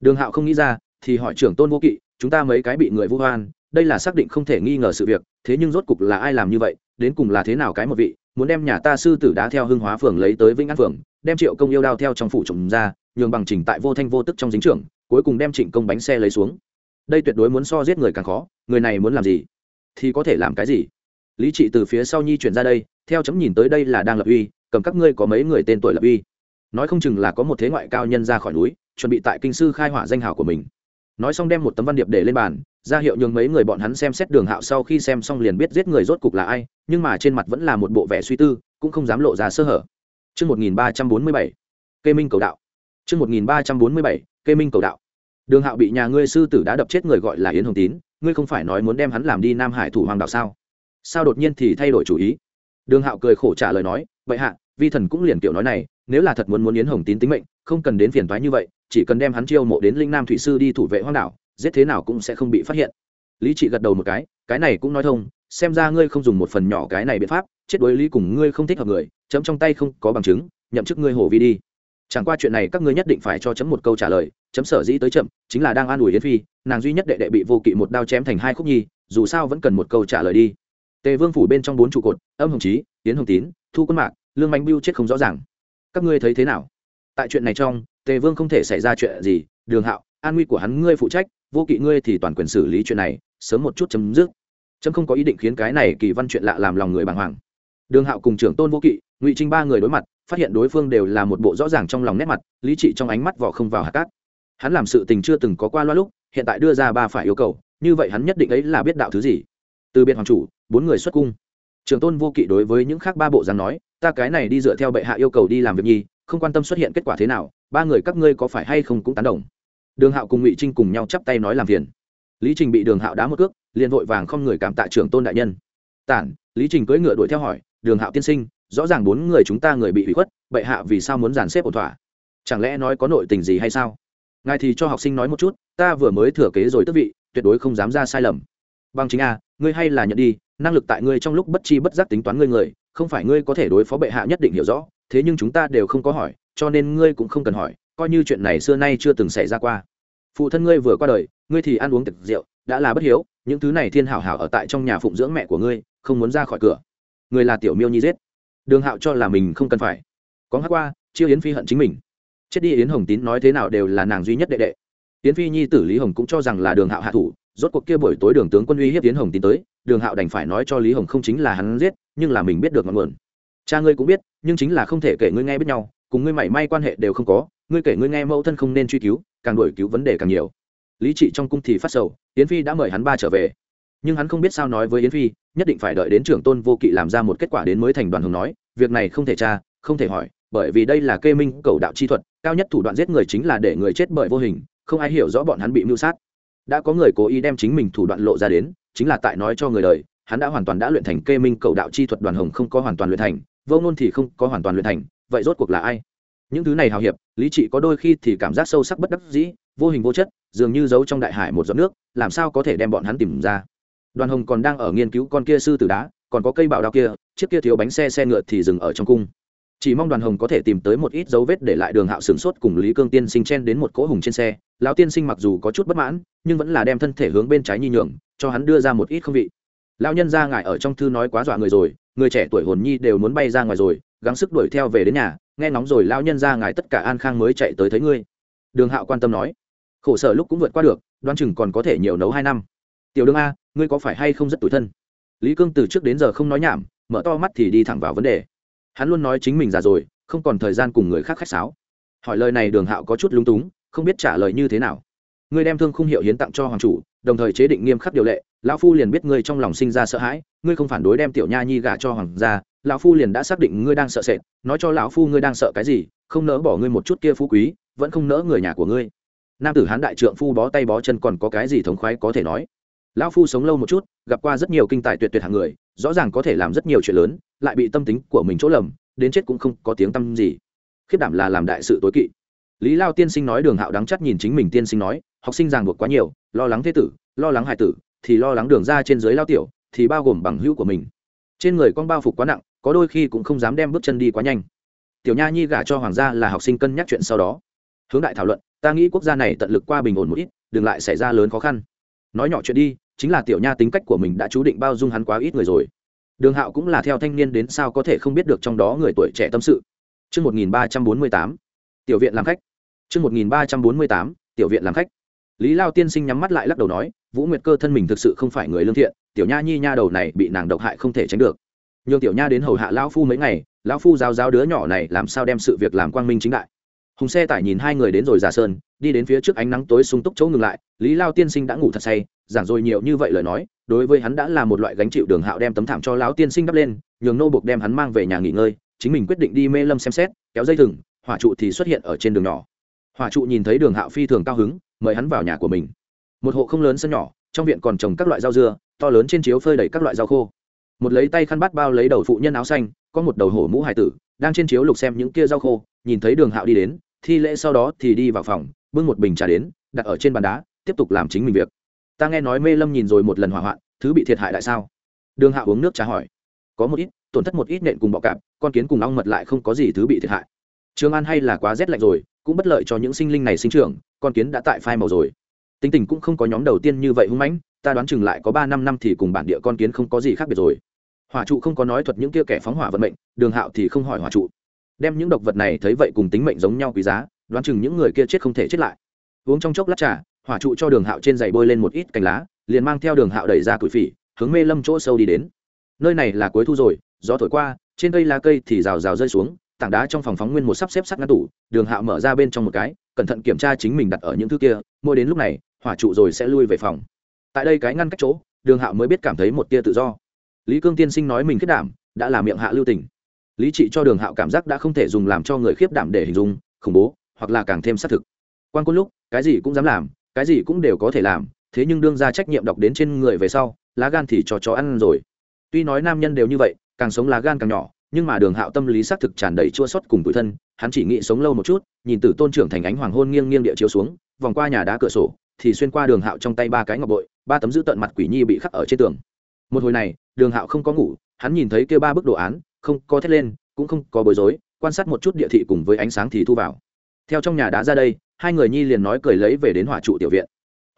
[SPEAKER 1] Đường hạo không nghĩ ra thì hỏi trưởng tôn vô kỵ chúng ta mấy cái bị người vu hoan đây là xác định không thể nghi ngờ sự việc, thế nhưng rốt cục là ai làm như vậy, đến cùng là thế nào cái một vị, muốn đem nhà ta sư tử đá theo hưng hóa phường lấy tới vĩnh an phường, đem triệu công yêu đao theo trong phủ trồng ra, nhường bằng trình tại vô thanh vô tức trong dính trưởng, cuối cùng đem trịnh công bánh xe lấy xuống. Đây tuyệt đối muốn so giết người càng khó, người này muốn làm gì? Thì có thể làm cái gì? Lý trị từ phía sau nhi chuyển ra đây, theo chấm nhìn tới đây là đang lập uy, cầm các ngươi có mấy người tên tuổi lập uy? Nói không chừng là có một thế ngoại cao nhân ra khỏi núi, chuẩn bị tại kinh sư khai hỏa danh hào của mình. Nói xong đem một tấm văn điệp để lên bàn ra hiệu nhường mấy người bọn hắn xem xét đường hạo sau khi xem xong liền biết giết người rốt cục là ai nhưng mà trên mặt vẫn là một bộ vẻ suy tư cũng không dám lộ ra sơ hở Trước 1347, Kê Minh cầu đạo. Trước 1347, Kê Minh cầu đạo. Đường Hạo bị nhà ngươi sư tử đã đập chết người gọi là Yến Hồng Tín, ngươi không phải nói muốn đem hắn làm đi Nam Hải thủ hoàng đạo sao? Sao đột nhiên thì thay đổi chủ ý? Đường Hạo cười khổ trả lời nói, vậy hạ, vi thần cũng liền kiểu nói này, nếu là thật muốn muốn Yến Hồng Tín tính mệnh, không cần đến phiền toái như vậy, chỉ cần đem hắn chiêu mộ đến Linh Nam thủy sư đi thủ vệ hoang đảo, giết thế nào cũng sẽ không bị phát hiện. Lý Trị gật đầu một cái, cái này cũng nói thông, xem ra ngươi không dùng một phần nhỏ cái này biện pháp, chết đối lý cùng ngươi không thích hợp người, chấm trong tay không có bằng chứng, nhậm chức ngươi hổ vi đi. Chẳng qua chuyện này các ngươi nhất định phải cho chấm một câu trả lời chấm sở dĩ tới chậm chính là đang an ủi yến phi nàng duy nhất đệ đệ bị vô kỵ một đao chém thành hai khúc nhi dù sao vẫn cần một câu trả lời đi. Tề vương phủ bên trong bốn trụ cột âm hồng Chí, tiến hồng tín thu quân mạc lương Mạnh biêu chết không rõ ràng. Các ngươi thấy thế nào? Tại chuyện này trong tề vương không thể xảy ra chuyện gì đường hạo an nguy của hắn ngươi phụ trách vô kỵ ngươi thì toàn quyền xử lý chuyện này, sớm một chút chấm dứt. Chấm không có ý định khiến cái này kỳ văn chuyện lạ làm lòng người bàng hoàng. Đường hạo cùng trưởng tôn vô kỵ, ngụy trinh ba người đối mặt, phát hiện đối phương đều là một bộ rõ ràng trong lòng nét mặt, lý trị trong ánh mắt vỏ không vào hạt cát. Hắn làm sự tình chưa từng có qua loa lúc, hiện tại đưa ra ba phải yêu cầu, như vậy hắn nhất định ấy là biết đạo thứ gì. Từ biệt hoàng chủ, bốn người xuất cung. Trường tôn vô kỵ đối với những khác ba bộ dáng nói, ta cái này đi dựa theo bệ hạ yêu cầu đi làm việc nhi không quan tâm xuất hiện kết quả thế nào, ba người các ngươi có phải hay không cũng tán đồng đường hạo cùng ngụy trinh cùng nhau chắp tay nói làm phiền. Lý trình bị đường hạo đá một cước, liền vội vàng không người cảm tạ trưởng tôn đại nhân. Tản. Lý trình cưỡi ngựa đuổi theo hỏi, đường hạo tiên sinh, rõ ràng bốn người chúng ta người bị hủy khuất, bệ hạ vì sao muốn dàn xếp ổn thỏa? Chẳng lẽ nói có nội tình gì hay sao? Ngài thì cho học sinh nói một chút, ta vừa mới thừa kế rồi tức vị, tuyệt đối không dám ra sai lầm. Bằng chính a à, ngươi hay là nhận đi, năng lực tại ngươi trong lúc bất chi bất giác tính toán ngươi người, không phải ngươi có thể đối phó bệ hạ nhất định hiểu rõ, thế nhưng chúng ta đều không có hỏi, cho nên ngươi cũng không cần hỏi coi như chuyện này xưa nay chưa từng xảy ra qua. Phụ thân ngươi vừa qua đời, ngươi thì ăn uống tiệc rượu, đã là bất hiếu, những thứ này thiên hảo hảo ở tại trong nhà phụng dưỡng mẹ của ngươi, không muốn ra khỏi cửa. Người là tiểu miêu nhi giết. Đường hạo cho là mình không cần phải. Có hát qua, chiêu yến phi hận chính mình. Chết đi yến hồng tín nói thế nào đều là nàng duy nhất đệ đệ. Yến phi nhi tử lý hồng cũng cho rằng là đường hạo hạ thủ, rốt cuộc kia buổi tối đường tướng quân uy hiếp yến hồng tín tới, đường hạo đành phải nói cho lý hồng không chính là hắn giết, nhưng là mình biết được ngọn nguồn. Cha ngươi cũng biết, nhưng chính là không thể kể ngươi nghe biết nhau, cùng ngươi mảy may quan hệ đều không có ngươi kể ngươi nghe mẫu thân không nên truy cứu, càng đổi cứu vấn đề càng nhiều. Lý trị trong cung thì phát sầu, yến phi đã mời hắn ba trở về. Nhưng hắn không biết sao nói với yến phi, nhất định phải đợi đến trưởng tôn vô kỵ làm ra một kết quả đến mới thành đoàn hồng nói, việc này không thể tra, không thể hỏi, bởi vì đây là kê minh cầu đạo chi thuật, cao nhất thủ đoạn giết người chính là để người chết bởi vô hình, không ai hiểu rõ bọn hắn bị mưu sát. Đã có người cố ý đem chính mình thủ đoạn lộ ra đến, chính là tại nói cho người đời, hắn đã hoàn toàn đã luyện thành kê minh cầu đạo chi thuật đoàn hồng không có hoàn toàn luyện thành, vô ngôn thì không có hoàn toàn luyện thành, vậy rốt cuộc là ai? Những thứ này hào hiệp, lý trị có đôi khi thì cảm giác sâu sắc bất đắc dĩ, vô hình vô chất, dường như giấu trong đại hải một giọt nước, làm sao có thể đem bọn hắn tìm ra. Đoàn hồng còn đang ở nghiên cứu con kia sư tử đá, còn có cây bạo đao kia, chiếc kia thiếu bánh xe xe ngựa thì dừng ở trong cung. Chỉ mong đoàn hồng có thể tìm tới một ít dấu vết để lại đường hạo sửng sốt cùng lý cương tiên sinh chen đến một cỗ hùng trên xe. Lão tiên sinh mặc dù có chút bất mãn, nhưng vẫn là đem thân thể hướng bên trái nhi nhường, cho hắn đưa ra một ít không vị. Lão nhân ra ngại ở trong thư nói quá dọa người rồi, người trẻ tuổi hồn nhi đều muốn bay ra ngoài rồi, gắng sức đuổi theo về đến nhà nghe nóng rồi lão nhân ra ngài tất cả an khang mới chạy tới thấy ngươi. Đường hạo quan tâm nói. Khổ sở lúc cũng vượt qua được đoan chừng còn có thể nhiều nấu hai năm. Tiểu đương a, ngươi có phải hay không rất tủi thân? Lý cương từ trước đến giờ không nói nhảm, mở to mắt thì đi thẳng vào vấn đề. Hắn luôn nói chính mình già rồi, không còn thời gian cùng người khác khách sáo. Hỏi lời này đường hạo có chút lúng túng, không biết trả lời như thế nào. Ngươi đem thương khung hiệu hiến tặng cho hoàng chủ, đồng thời chế định nghiêm khắc điều lệ, lão phu liền biết ngươi trong lòng sinh ra sợ hãi, ngươi không phản đối đem tiểu nha nhi gả cho hoàng gia lão phu liền đã xác định ngươi đang sợ sệt, nói cho lão phu ngươi đang sợ cái gì, không nỡ bỏ ngươi một chút kia phú quý, vẫn không nỡ người nhà của ngươi. Nam tử hán đại trượng phu bó tay bó chân còn có cái gì thống khoái có thể nói. Lão phu sống lâu một chút, gặp qua rất nhiều kinh tài tuyệt tuyệt hàng người, rõ ràng có thể làm rất nhiều chuyện lớn, lại bị tâm tính của mình chỗ lầm, đến chết cũng không có tiếng tâm gì. Khiết đảm là làm đại sự tối kỵ. Lý lao tiên sinh nói đường hạo đáng chắc nhìn chính mình tiên sinh nói, học sinh ràng buộc quá nhiều, lo lắng thế tử, lo lắng hải tử, thì lo lắng đường ra trên dưới lao tiểu, thì bao gồm bằng hữu của mình. Trên người con bao phục quá nặng có đôi khi cũng không dám đem bước chân đi quá nhanh tiểu nha nhi gả cho hoàng gia là học sinh cân nhắc chuyện sau đó hướng đại thảo luận ta nghĩ quốc gia này tận lực qua bình ổn một ít đừng lại xảy ra lớn khó khăn nói nhỏ chuyện đi chính là tiểu nha tính cách của mình đã chú định bao dung hắn quá ít người rồi đường hạo cũng là theo thanh niên đến sao có thể không biết được trong đó người tuổi trẻ tâm sự Trước 1348, tiểu viện làm khách. Trước 1348, tiểu viện làm khách. Lý Lao tiên sinh nhắm mắt lại lắc đầu nói, Vũ Nguyệt Cơ thân mình thực sự không phải người lương thiện, tiểu nha nhi nha đầu này bị nàng độc hại không thể tránh được nhường tiểu nha đến hầu hạ lão phu mấy ngày, lão phu giáo giáo đứa nhỏ này làm sao đem sự việc làm quang minh chính đại. Hùng xe tải nhìn hai người đến rồi giả sơn, đi đến phía trước ánh nắng tối sung túc chỗ ngừng lại, Lý Lao tiên sinh đã ngủ thật say, giảng rồi nhiều như vậy lời nói, đối với hắn đã là một loại gánh chịu đường hạo đem tấm thảm cho lão tiên sinh đắp lên, nhường nô buộc đem hắn mang về nhà nghỉ ngơi, chính mình quyết định đi mê lâm xem xét, kéo dây thừng, hỏa trụ thì xuất hiện ở trên đường nhỏ. Hỏa trụ nhìn thấy đường hạo phi thường cao hứng, mời hắn vào nhà của mình một hộ không lớn sân nhỏ trong viện còn trồng các loại rau dưa to lớn trên chiếu phơi đầy các loại rau khô một lấy tay khăn bắt bao lấy đầu phụ nhân áo xanh, có một đầu hổ mũ hải tử, đang trên chiếu lục xem những kia rau khô, nhìn thấy đường hạo đi đến, thi lễ sau đó thì đi vào phòng, bưng một bình trà đến, đặt ở trên bàn đá, tiếp tục làm chính mình việc. Ta nghe nói mê lâm nhìn rồi một lần hỏa hoạn, thứ bị thiệt hại tại sao? Đường hạo uống nước trà hỏi. Có một ít, tổn thất một ít nện cùng bọ cạp, con kiến cùng ong mật lại không có gì thứ bị thiệt hại. Trường an hay là quá rét lạnh rồi, cũng bất lợi cho những sinh linh này sinh trưởng, con kiến đã tại phai màu rồi. Tính tình cũng không có nhóm đầu tiên như vậy hung mãnh, ta đoán chừng lại có ba năm năm thì cùng bản địa con kiến không có gì khác biệt rồi hỏa trụ không có nói thuật những kia kẻ phóng hỏa vận mệnh, đường hạo thì không hỏi hỏa trụ. Đem những độc vật này thấy vậy cùng tính mệnh giống nhau quý giá, đoán chừng những người kia chết không thể chết lại. Uống trong chốc lát trà, hỏa trụ cho đường hạo trên giày bôi lên một ít cành lá, liền mang theo đường hạo đẩy ra củi phỉ, hướng mê lâm chỗ sâu đi đến. Nơi này là cuối thu rồi, gió thổi qua, trên cây lá cây thì rào rào rơi xuống, tảng đá trong phòng phóng nguyên một sắp xếp sắt ngăn tủ, đường hạo mở ra bên trong một cái, cẩn thận kiểm tra chính mình đặt ở những thứ kia, mỗi đến lúc này, hỏa trụ rồi sẽ lui về phòng. Tại đây cái ngăn cách chỗ, đường hạo mới biết cảm thấy một tia tự do lý cương tiên sinh nói mình khiết đảm, đã là miệng hạ lưu tình. Lý trị cho đường hạo cảm giác đã không thể dùng làm cho người khiếp đảm để hình dung, khủng bố, hoặc là càng thêm xác thực. Quan quân lúc, cái gì cũng dám làm, cái gì cũng đều có thể làm, thế nhưng đương ra trách nhiệm đọc đến trên người về sau, lá gan thì cho chó ăn rồi. Tuy nói nam nhân đều như vậy, càng sống lá gan càng nhỏ, nhưng mà đường hạo tâm lý xác thực tràn đầy chua xót cùng tủi thân, hắn chỉ nghĩ sống lâu một chút, nhìn từ tôn trưởng thành ánh hoàng hôn nghiêng nghiêng địa chiếu xuống, vòng qua nhà đá cửa sổ, thì xuyên qua đường hạo trong tay ba cái ngọc bội, ba tấm giữ tận mặt quỷ nhi bị khắc ở trên tường một hồi này đường hạo không có ngủ hắn nhìn thấy kêu ba bức đồ án không có thét lên cũng không có bối rối quan sát một chút địa thị cùng với ánh sáng thì thu vào. Theo trong nhà đá ra đây hai người nhi liền nói cười lấy về đến hỏa trụ tiểu viện.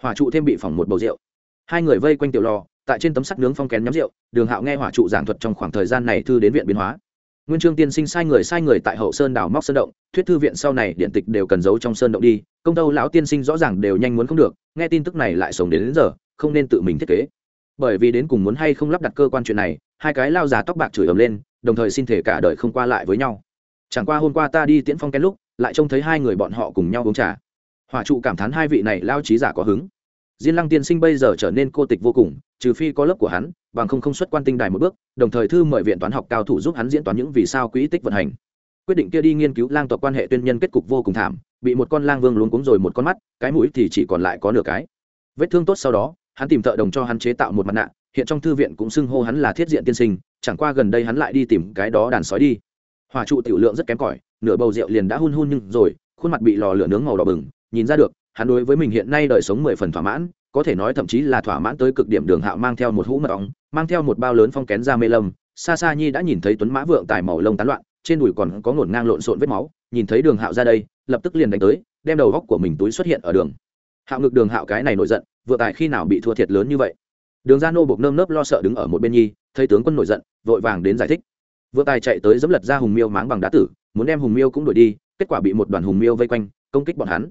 [SPEAKER 1] Hỏa trụ thêm bị phỏng một bầu rượu. Hai người vây quanh tiểu lò tại trên tấm sắt nướng phong kén nhắm rượu đường hạo nghe hỏa trụ giảng thuật trong khoảng thời gian này thư đến viện biến hóa. Nguyên trương tiên sinh sai người sai người tại hậu sơn đào móc sơn động thuyết thư viện sau này điện tịch đều cần giấu trong sơn động đi công tâu lão tiên sinh rõ ràng đều nhanh muốn không được nghe tin tức này lại sống đến, đến giờ không nên tự mình thiết kế bởi vì đến cùng muốn hay không lắp đặt cơ quan chuyện này, hai cái lao già tóc bạc chửi ầm lên, đồng thời xin thể cả đời không qua lại với nhau. Chẳng qua hôm qua ta đi tiễn phong kén lúc, lại trông thấy hai người bọn họ cùng nhau uống trà. Hỏa trụ cảm thán hai vị này lao trí giả có hứng. Diên lăng tiên sinh bây giờ trở nên cô tịch vô cùng, trừ phi có lớp của hắn, bằng không không xuất quan tinh đài một bước, đồng thời thư mời viện toán học cao thủ giúp hắn diễn toán những vì sao quỹ tích vận hành. Quyết định kia đi nghiên cứu lang tộc quan hệ tuyên nhân kết cục vô cùng thảm, bị một con lang vương luống cuống rồi một con mắt, cái mũi thì chỉ còn lại có nửa cái. Vết thương tốt sau đó hắn tìm thợ đồng cho hắn chế tạo một mặt nạ, hiện trong thư viện cũng xưng hô hắn là thiết diện tiên sinh, chẳng qua gần đây hắn lại đi tìm cái đó đàn sói đi. Hòa trụ tiểu lượng rất kém cỏi, nửa bầu rượu liền đã hun hun nhưng rồi, khuôn mặt bị lò lửa nướng màu đỏ bừng, nhìn ra được, hắn đối với mình hiện nay đời sống mười phần thỏa mãn, có thể nói thậm chí là thỏa mãn tới cực điểm đường hạo mang theo một hũ mật ong, mang theo một bao lớn phong kén ra mê lâm. Xa xa nhi đã nhìn thấy tuấn mã vượng tài màu lông tán loạn, trên đùi còn có ngổn ngang lộn xộn vết máu, nhìn thấy đường hạo ra đây, lập tức liền đánh tới, đem đầu góc của mình túi xuất hiện ở đường hạo ngực đường hạo cái này nổi giận vượng tài khi nào bị thua thiệt lớn như vậy? Đường gia nô buộc nơm nớp lo sợ đứng ở một bên nhi thấy tướng quân nổi giận vội vàng đến giải thích. Vượng tài chạy tới dẫm lật ra hùng miêu máng bằng đá tử muốn đem hùng miêu cũng đuổi đi kết quả bị một đoàn hùng miêu vây quanh công kích bọn hắn.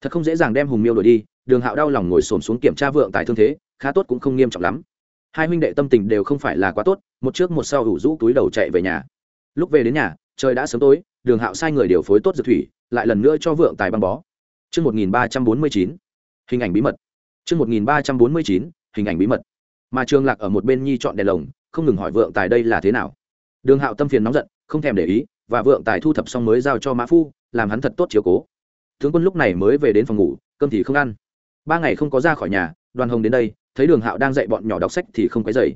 [SPEAKER 1] Thật không dễ dàng đem hùng miêu đuổi đi đường hạo đau lòng ngồi xổm xuống kiểm tra vượng tài thương thế khá tốt cũng không nghiêm trọng lắm. Hai huynh đệ tâm tình đều không phải là quá tốt một trước một sau hủ rũ túi đầu chạy về nhà. Lúc về đến nhà trời đã sớm tối đường hạo sai người điều phối tốt dược thủy lại lần nữa cho vượng tài băng bó. Trước 1349, hình ảnh bí mật. Trước 1349, hình ảnh bí mật. Mà Trường Lạc ở một bên nhi chọn đèn lồng, không ngừng hỏi vượng tài đây là thế nào. Đường Hạo tâm phiền nóng giận, không thèm để ý, và vượng tài thu thập xong mới giao cho Mã Phu, làm hắn thật tốt chiếu cố. Tướng quân lúc này mới về đến phòng ngủ, cơm thì không ăn. Ba ngày không có ra khỏi nhà, Đoàn Hồng đến đây, thấy Đường Hạo đang dạy bọn nhỏ đọc sách thì không quấy rầy.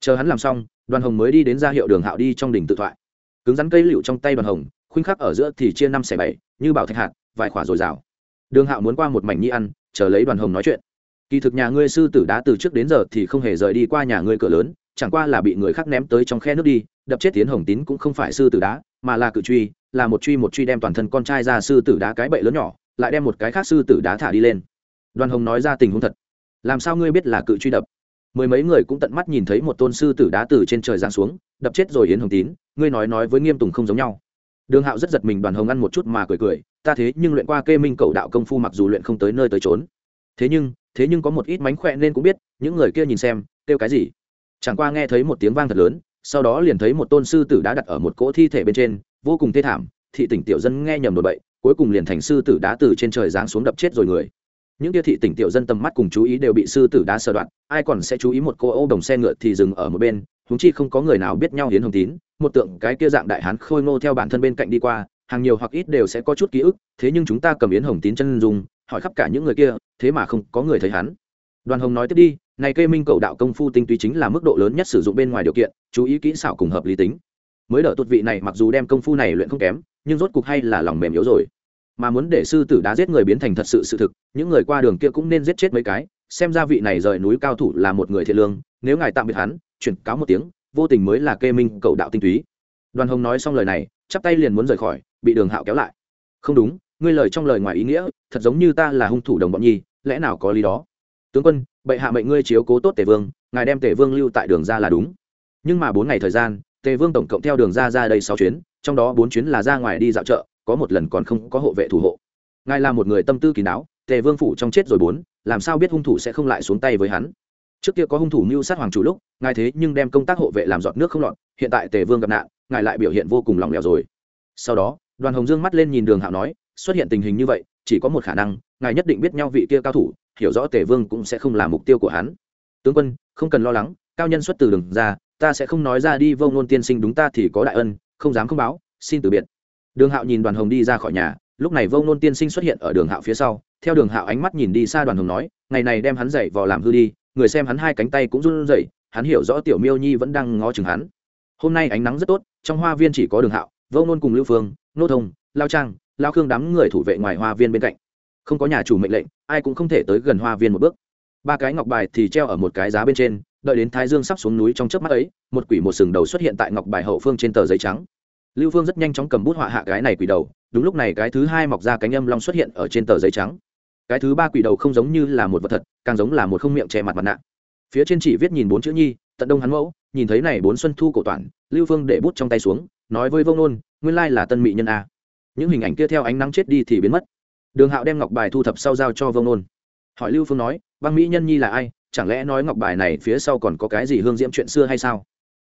[SPEAKER 1] Chờ hắn làm xong, Đoàn Hồng mới đi đến ra hiệu Đường Hạo đi trong đỉnh tự thoại. Cứng rắn cây liễu trong tay Đoàn Hồng, khuynh khắc ở giữa thì chia năm xẻ bảy, như bảo thạch hạt, vài khỏa rồi rào đường hạo muốn qua một mảnh nhi ăn chờ lấy đoàn hồng nói chuyện. Kỳ thực nhà ngươi sư tử đá từ trước đến giờ thì không hề rời đi qua nhà ngươi cửa lớn, chẳng qua là bị người khác ném tới trong khe nước đi, đập chết tiến hồng tín cũng không phải sư tử đá, mà là cự truy, là một truy một truy đem toàn thân con trai ra sư tử đá cái bậy lớn nhỏ, lại đem một cái khác sư tử đá thả đi lên. Đoàn hồng nói ra tình huống thật. Làm sao ngươi biết là cự truy đập? Mười mấy người cũng tận mắt nhìn thấy một tôn sư tử đá từ trên trời giáng xuống, đập chết rồi yến hồng tín, ngươi nói nói với nghiêm tùng không giống nhau đường hạo rất giật mình đoàn hồng ăn một chút mà cười cười, ta thế nhưng luyện qua kê minh cầu đạo công phu mặc dù luyện không tới nơi tới trốn thế nhưng thế nhưng có một ít mánh khỏe nên cũng biết, những người kia nhìn xem, kêu cái gì? Chẳng qua nghe thấy một tiếng vang thật lớn, sau đó liền thấy một tôn sư tử đã đặt ở một cỗ thi thể bên trên, vô cùng thê thảm, thị tỉnh tiểu dân nghe nhầm đồn bậy, cuối cùng liền thành sư tử đá từ trên trời giáng xuống đập chết rồi người những kia thị tỉnh tiểu dân tầm mắt cùng chú ý đều bị sư tử đá sờ đoạn ai còn sẽ chú ý một cô ô đồng xe ngựa thì dừng ở một bên húng chi không có người nào biết nhau hiến hồng tín, một tượng cái kia dạng đại hán khôi ngô theo bản thân bên cạnh đi qua, hàng nhiều hoặc ít đều sẽ có chút ký ức, thế nhưng chúng ta cầm yến hồng tín chân dùng hỏi khắp cả những người kia, thế mà không có người thấy hắn. Đoàn hồng nói tiếp đi, này kê minh cầu đạo công phu tinh túy chính là mức độ lớn nhất sử dụng bên ngoài điều kiện, chú ý kỹ xảo cùng hợp lý tính. Mới đỡ tuột vị này mặc dù đem công phu này luyện không kém, nhưng rốt cục hay là lòng mềm yếu rồi mà muốn để sư tử đá giết người biến thành thật sự sự thực, những người qua đường kia cũng nên giết chết mấy cái, xem ra vị này rời núi cao thủ là một người thiện lương, nếu ngài tạm biệt hắn, chuyển cáo một tiếng, vô tình mới là kê minh cầu đạo tinh túy. Đoàn hồng nói xong lời này, chắp tay liền muốn rời khỏi, bị đường hạo kéo lại. Không đúng, ngươi lời trong lời ngoài ý nghĩa, thật giống như ta là hung thủ đồng bọn nhi, lẽ nào có lý đó? Tướng quân, bệ hạ mệnh ngươi chiếu cố tốt tề vương, ngài đem tề vương lưu tại đường ra là đúng. Nhưng mà bốn ngày thời gian, tề vương tổng cộng theo đường ra ra đây sáu chuyến, trong đó bốn chuyến là ra ngoài đi dạo chợ có một lần còn không có hộ vệ thủ hộ. Ngài là một người tâm tư kín đáo, tề vương phủ trong chết rồi bốn, làm sao biết hung thủ sẽ không lại xuống tay với hắn? Trước kia có hung thủ mưu sát hoàng chủ lúc, ngài thế nhưng đem công tác hộ vệ làm dọn nước không lọt, hiện tại tề vương gặp nạn, ngài lại biểu hiện vô cùng lòng lẻo rồi. Sau đó, đoàn hồng dương mắt lên nhìn đường hạo nói, xuất hiện tình hình như vậy, chỉ có một khả năng, ngài nhất định biết nhau vị kia cao thủ, hiểu rõ tề vương cũng sẽ không là mục tiêu của hắn. Tướng quân, không cần lo lắng, cao nhân xuất từ đường ra, ta sẽ không nói ra đi vông nôn tiên sinh đúng ta thì có đại ân, không dám không báo, xin từ biệt đường hạo nhìn đoàn hồng đi ra khỏi nhà, lúc này vông nôn tiên sinh xuất hiện ở đường hạo phía sau, theo đường hạo ánh mắt nhìn đi xa đoàn hồng nói, ngày này đem hắn dậy vào làm hư đi, người xem hắn hai cánh tay cũng run rẩy, hắn hiểu rõ tiểu miêu nhi vẫn đang ngó chừng hắn. Hôm nay ánh nắng rất tốt, trong hoa viên chỉ có đường hạo, vô nôn cùng lưu phương, nô thông, lao trang, lao khương đám người thủ vệ ngoài hoa viên bên cạnh. Không có nhà chủ mệnh lệnh, ai cũng không thể tới gần hoa viên một bước. Ba cái ngọc bài thì treo ở một cái giá bên trên, đợi đến thái dương sắp xuống núi trong chớp mắt ấy, một quỷ một sừng đầu xuất hiện tại ngọc bài hậu phương trên tờ giấy trắng lưu phương rất nhanh chóng cầm bút họa hạ cái này quỷ đầu, đúng lúc này cái thứ hai mọc ra cánh âm long xuất hiện ở trên tờ giấy trắng. Cái thứ ba quỷ đầu không giống như là một vật thật, càng giống là một không miệng che mặt mặt nạ. Phía trên chỉ viết nhìn bốn chữ nhi, tận đông hắn mẫu, nhìn thấy này bốn xuân thu cổ toàn, lưu phương để bút trong tay xuống, nói với vông nôn, nguyên lai là tân mỹ nhân a. Những hình ảnh kia theo ánh nắng chết đi thì biến mất. Đường hạo đem ngọc bài thu thập sau giao cho vông nôn. Hỏi lưu phương nói, băng mỹ nhân nhi là ai? Chẳng lẽ nói ngọc bài này phía sau còn có cái gì hương diễm chuyện xưa hay sao?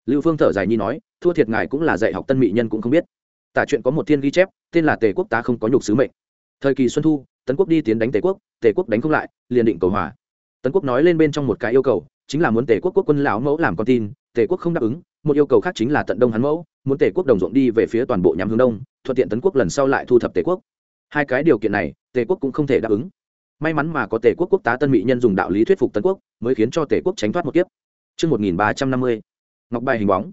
[SPEAKER 1] Lưu phương thở dài nhi nói thua thiệt ngài cũng là dạy học tân mỹ nhân cũng không biết. Tả chuyện có một thiên ghi chép tên là tề quốc ta không có nhục sứ mệnh. Thời kỳ xuân thu tấn quốc đi tiến đánh tề quốc tề quốc đánh không lại liền định cầu hòa. Tấn quốc nói lên bên trong một cái yêu cầu chính là muốn tề quốc quốc quân lão mẫu làm con tin tề quốc không đáp ứng một yêu cầu khác chính là tận đông hắn mẫu muốn tề quốc đồng ruộng đi về phía toàn bộ nhắm hướng đông thuận tiện tấn quốc lần sau lại thu thập tề quốc. Hai cái điều kiện này tề quốc cũng không thể đáp ứng. May mắn mà có tề quốc quốc tá tân mỹ nhân dùng đạo lý thuyết phục tấn quốc mới khiến cho tề quốc tránh thoát một kiếp. Trước 1350, ngọc bài hình bóng.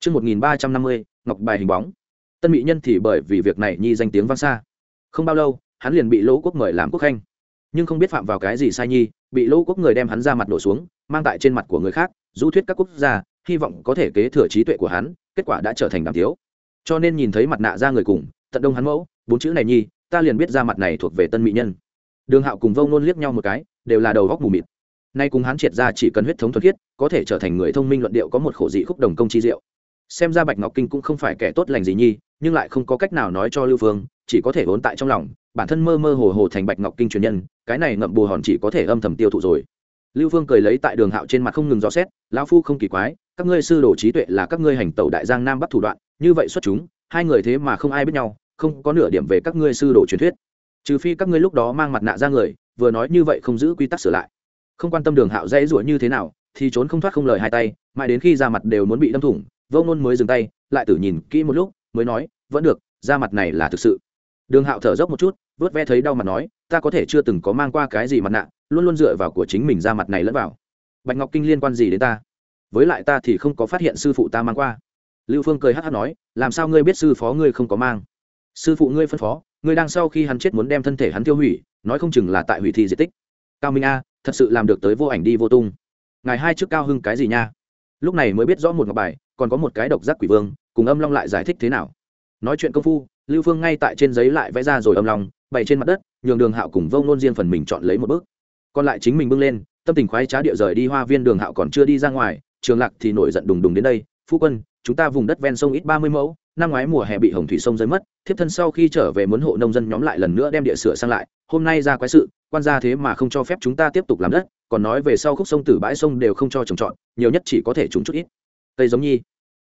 [SPEAKER 1] Trước 1350, ngọc bài hình bóng. Tân mỹ nhân thì bởi vì việc này nhi danh tiếng vang xa. Không bao lâu, hắn liền bị lỗ quốc mời làm quốc khanh. Nhưng không biết phạm vào cái gì sai nhi, bị lỗ quốc người đem hắn ra mặt đổ xuống, mang tại trên mặt của người khác, du thuyết các quốc gia, hy vọng có thể kế thừa trí tuệ của hắn kết quả đã trở thành đàm thiếu cho nên nhìn thấy mặt nạ ra người cùng tận đông hắn mẫu bốn chữ này nhi ta liền biết ra mặt này thuộc về tân mỹ nhân đường hạo cùng vông nôn liếc nhau một cái đều là đầu góc mù mịt nay cùng hắn triệt ra chỉ cần huyết thống thuần khiết, có thể trở thành người thông minh luận điệu có một khổ dị khúc đồng công chi diệu. Xem ra bạch ngọc kinh cũng không phải kẻ tốt lành gì nhi, nhưng lại không có cách nào nói cho lưu phương, chỉ có thể vốn tại trong lòng, bản thân mơ mơ hồ hồ thành bạch ngọc kinh truyền nhân, cái này ngậm bù hòn chỉ có thể âm thầm tiêu thụ rồi. Lưu phương cười lấy tại đường hạo trên mặt không ngừng rõ xét, lão phu không kỳ quái, các ngươi sư đồ trí tuệ là các ngươi hành tẩu đại giang nam bắc thủ đoạn, như vậy xuất chúng, hai người thế mà không ai biết nhau, không có nửa điểm về các ngươi sư đồ truyền thuyết. Trừ phi các ngươi lúc đó mang mặt nạ ra người, vừa nói như vậy không giữ quy tắc sửa lại không quan tâm đường hạo dễ ruổi như thế nào, thì trốn không thoát không lời hai tay, mãi đến khi ra mặt đều muốn bị đâm thủng, vô ngôn mới dừng tay, lại tử nhìn kỹ một lúc, mới nói, vẫn được, da mặt này là thực sự. Đường hạo thở dốc một chút, vớt ve thấy đau mặt nói, ta có thể chưa từng có mang qua cái gì mặt nạ, luôn luôn dựa vào của chính mình ra mặt này lẫn vào. Bạch ngọc kinh liên quan gì đến ta? Với lại ta thì không có phát hiện sư phụ ta mang qua. Lưu phương cười hát hát nói, làm sao ngươi biết sư phó ngươi không có mang? Sư phụ ngươi phân phó, ngươi đang sau khi hắn chết muốn đem thân thể hắn tiêu hủy, nói không chừng là tại hủy thi di tích. Cao minh a thật sự làm được tới vô ảnh đi vô tung. Ngài hai trước cao hưng cái gì nha? Lúc này mới biết rõ một ngọc bài, còn có một cái độc giác quỷ vương, cùng âm long lại giải thích thế nào. Nói chuyện công phu, lưu phương ngay tại trên giấy lại vẽ ra rồi âm long, bày trên mặt đất, nhường đường hạo cùng vông nôn riêng phần mình chọn lấy một bước. Còn lại chính mình bưng lên, tâm tình khoái trá địa rời đi, hoa viên đường hạo còn chưa đi ra ngoài, trường lạc thì nổi giận đùng đùng đến đây, phu quân, chúng ta vùng đất ven sông ít ba mươi mẫu, năm ngoái mùa hè bị hồng thủy sông rơi mất, thiếp thân sau khi trở về muốn hộ nông dân nhóm lại lần nữa đem địa sửa sang lại, hôm nay ra quái sự quan gia thế mà không cho phép chúng ta tiếp tục làm đất, còn nói về sau khúc sông từ bãi sông đều không cho trồng trọt, nhiều nhất chỉ có thể trúng chút ít. Cây giống nhi.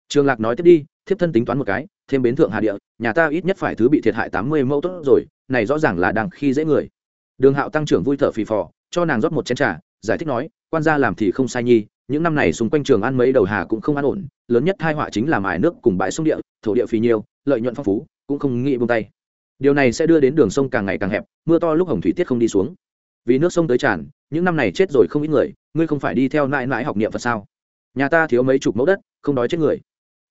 [SPEAKER 1] Trường lạc nói tiếp đi, thiếp thân tính toán một cái, thêm bến thượng hà địa, nhà ta ít nhất phải thứ bị thiệt hại tám mươi mẫu tốt rồi, này rõ ràng là đang khi dễ người. Đường hạo tăng trưởng vui thở phì phò, cho nàng rót một chén trà, giải thích nói, quan gia làm thì không sai nhi, những năm này xung quanh trường ăn mấy đầu hà cũng không an ổn, lớn nhất hai họa chính là mài nước cùng bãi sông địa, thổ địa phì nhiều, lợi nhuận phong phú, cũng không nghĩ buông tay điều này sẽ đưa đến đường sông càng ngày càng hẹp, mưa to lúc hồng thủy tiết không đi xuống. Vì nước sông tới tràn, những năm này chết rồi không ít người, ngươi không phải đi theo nãi nãi học niệm phật sao? Nhà ta thiếu mấy chục mẫu đất, không đói chết người.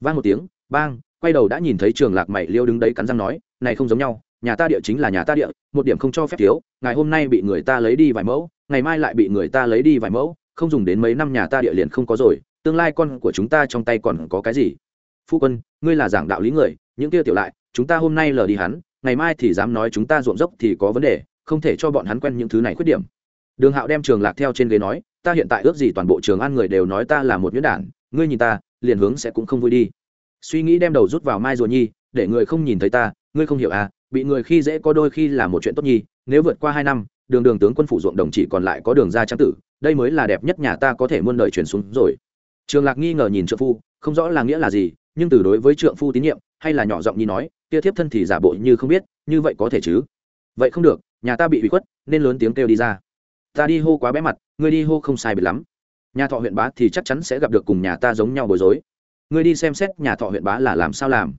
[SPEAKER 1] Vang một tiếng, bang, quay đầu đã nhìn thấy trường lạc mày liêu đứng đấy cắn răng nói, này không giống nhau, nhà ta địa chính là nhà ta địa, một điểm không cho phép thiếu, ngày hôm nay bị người ta lấy đi vài mẫu, ngày mai lại bị người ta lấy đi vài mẫu, không dùng đến mấy năm nhà ta địa liền không có rồi, tương lai con của chúng ta trong tay còn có cái gì? Phu quân, ngươi là giảng đạo lý người, những kia tiểu lại, chúng ta hôm nay lờ đi hắn ngày mai thì dám nói chúng ta ruộng dốc thì có vấn đề, không thể cho bọn hắn quen những thứ này khuyết điểm. Đường hạo đem trường lạc theo trên ghế nói, ta hiện tại ước gì toàn bộ trường ăn người đều nói ta là một nhuyễn đản, ngươi nhìn ta, liền hướng sẽ cũng không vui đi. Suy nghĩ đem đầu rút vào mai rùa nhi, để người không nhìn thấy ta, ngươi không hiểu à bị người khi dễ có đôi khi là một chuyện tốt nhi, nếu vượt qua hai năm, đường đường tướng quân phủ ruộng đồng chỉ còn lại có đường ra trang tử, đây mới là đẹp nhất nhà ta có thể muôn đời truyền xuống rồi. Trường lạc nghi ngờ nhìn trượng phu, không rõ là nghĩa là gì, nhưng từ đối với trượng phu tín nhiệm hay là nhỏ giọng nhi nói kia thiếp thân thì giả bộ như không biết, như vậy có thể chứ? Vậy không được, nhà ta bị bị khuất, nên lớn tiếng kêu đi ra. Ta đi hô quá bé mặt, ngươi đi hô không sai biệt lắm. Nhà thọ huyện bá thì chắc chắn sẽ gặp được cùng nhà ta giống nhau bối rối. Ngươi đi xem xét nhà thọ huyện bá là làm sao làm.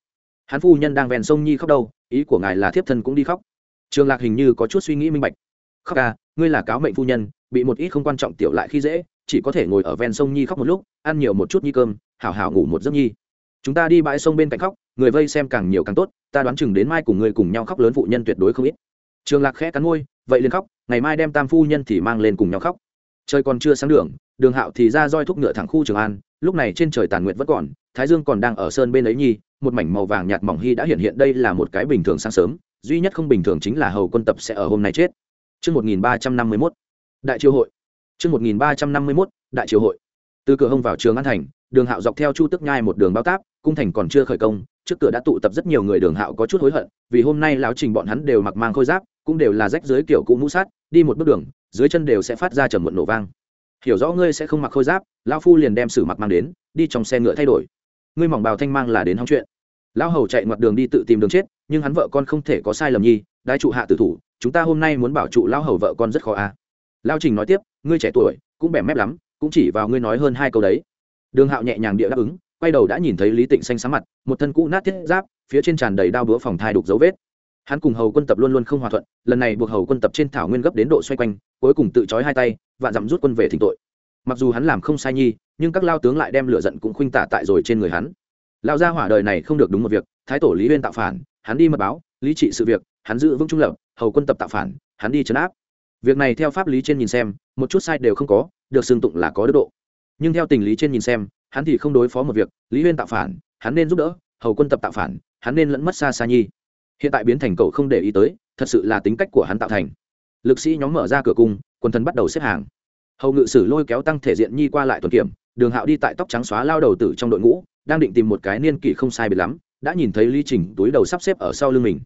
[SPEAKER 1] Hắn phu nhân đang ven sông nhi khóc đâu, ý của ngài là thiếp thân cũng đi khóc. Trường lạc hình như có chút suy nghĩ minh bạch. Khóc à ngươi là cáo mệnh phu nhân, bị một ít không quan trọng tiểu lại khi dễ, chỉ có thể ngồi ở ven sông nhi khóc một lúc, ăn nhiều một chút nhi cơm, hảo hảo ngủ một giấc nhi chúng ta đi bãi sông bên cạnh khóc người vây xem càng nhiều càng tốt ta đoán chừng đến mai cùng người cùng nhau khóc lớn phụ nhân tuyệt đối không ít trường lạc khẽ cắn môi vậy liền khóc ngày mai đem tam phu nhân thì mang lên cùng nhau khóc trời còn chưa sáng đường đường hạo thì ra roi thúc ngựa thẳng khu trường an lúc này trên trời tàn nguyện vẫn còn thái dương còn đang ở sơn bên ấy nhi một mảnh màu vàng nhạt mỏng hy đã hiện hiện đây là một cái bình thường sáng sớm duy nhất không bình thường chính là hầu quân tập sẽ ở hôm nay chết Trước 1351, Đại triều hội. Trước 1351, Đại triều hội. Từ cửa hông vào trường An Thành, đường hạo dọc theo chu tức nhai một đường bao táp, cung thành còn chưa khởi công, trước cửa đã tụ tập rất nhiều người đường hạo có chút hối hận, vì hôm nay lão trình bọn hắn đều mặc mang khôi giáp, cũng đều là rách dưới kiểu cũ mũ sát, đi một bước đường, dưới chân đều sẽ phát ra trầm muộn nổ vang. Hiểu rõ ngươi sẽ không mặc khôi giáp, lão phu liền đem sử mặc mang đến, đi trong xe ngựa thay đổi. Ngươi mỏng bào thanh mang là đến hóng chuyện. Lão hầu chạy ngoặt đường đi tự tìm đường chết, nhưng hắn vợ con không thể có sai lầm nhi, đại trụ hạ tử thủ, chúng ta hôm nay muốn bảo trụ lão hầu vợ con rất khó a. À. Lão trình nói tiếp, ngươi trẻ tuổi, cũng bẻ mép lắm, cũng chỉ vào ngươi nói hơn hai câu đấy. Đường Hạo nhẹ nhàng địa đáp ứng, quay đầu đã nhìn thấy Lý Tịnh xanh sáng mặt, một thân cũ nát thiết giáp, phía trên tràn đầy đao búa phòng thai đục dấu vết. Hắn cùng Hầu quân tập luôn luôn không hòa thuận, lần này buộc Hầu quân tập trên thảo nguyên gấp đến độ xoay quanh, cuối cùng tự trói hai tay, và dặm rút quân về thỉnh tội. Mặc dù hắn làm không sai nhi, nhưng các lao tướng lại đem lửa giận cũng khuynh tả tại rồi trên người hắn. Lão gia hỏa đời này không được đúng một việc, thái tổ Lý Uyên tạo phản, hắn đi mật báo, lý trị sự việc, hắn giữ vững trung lập, Hầu quân tập tạo phản, hắn đi chấn áp. Việc này theo pháp lý trên nhìn xem, một chút sai đều không có, được xưng tụng là có đức độ. Nhưng theo tình lý trên nhìn xem, hắn thì không đối phó một việc lý huyên tạo phản hắn nên giúp đỡ hầu quân tập tạo phản hắn nên lẫn mất xa xa nhi. Hiện tại biến thành cậu không để ý tới thật sự là tính cách của hắn tạo thành. Lực sĩ nhóm mở ra cửa cung quần thần bắt đầu xếp hàng. Hầu ngự sử lôi kéo tăng thể diện nhi qua lại tuần kiểm đường hạo đi tại tóc trắng xóa lao đầu tử trong đội ngũ đang định tìm một cái niên kỷ không sai biệt lắm đã nhìn thấy lý trình túi đầu sắp xếp ở sau lưng mình.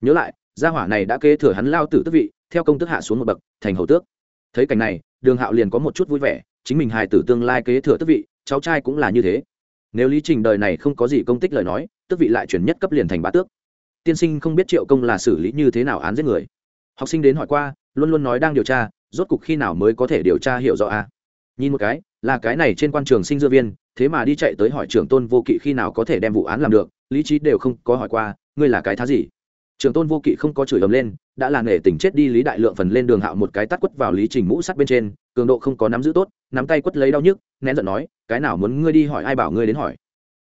[SPEAKER 1] Nhớ lại gia hỏa này đã kế thừa hắn lao tử tức vị theo công tước hạ xuống một bậc, thành hầu tước. Thấy cảnh này, đường hạo liền có một chút vui vẻ, chính mình hài tử tương lai kế thừa tước vị, cháu trai cũng là như thế. Nếu lý trình đời này không có gì công tích lời nói, tước vị lại chuyển nhất cấp liền thành bá tước. Tiên sinh không biết triệu công là xử lý như thế nào án giết người. Học sinh đến hỏi qua, luôn luôn nói đang điều tra, rốt cục khi nào mới có thể điều tra hiểu rõ a nhìn một cái, là cái này trên quan trường sinh dư viên, thế mà đi chạy tới hỏi trưởng tôn vô kỵ khi nào có thể đem vụ án làm được, lý trí đều không có hỏi qua, ngươi là cái thá gì? Trường tôn vô kỵ không có chửi ầm lên, đã là nể tình chết đi lý đại lượng phần lên đường hạo một cái tắt quất vào lý trình mũ sắt bên trên, cường độ không có nắm giữ tốt, nắm tay quất lấy đau nhức, nén giận nói, cái nào muốn ngươi đi hỏi ai bảo ngươi đến hỏi?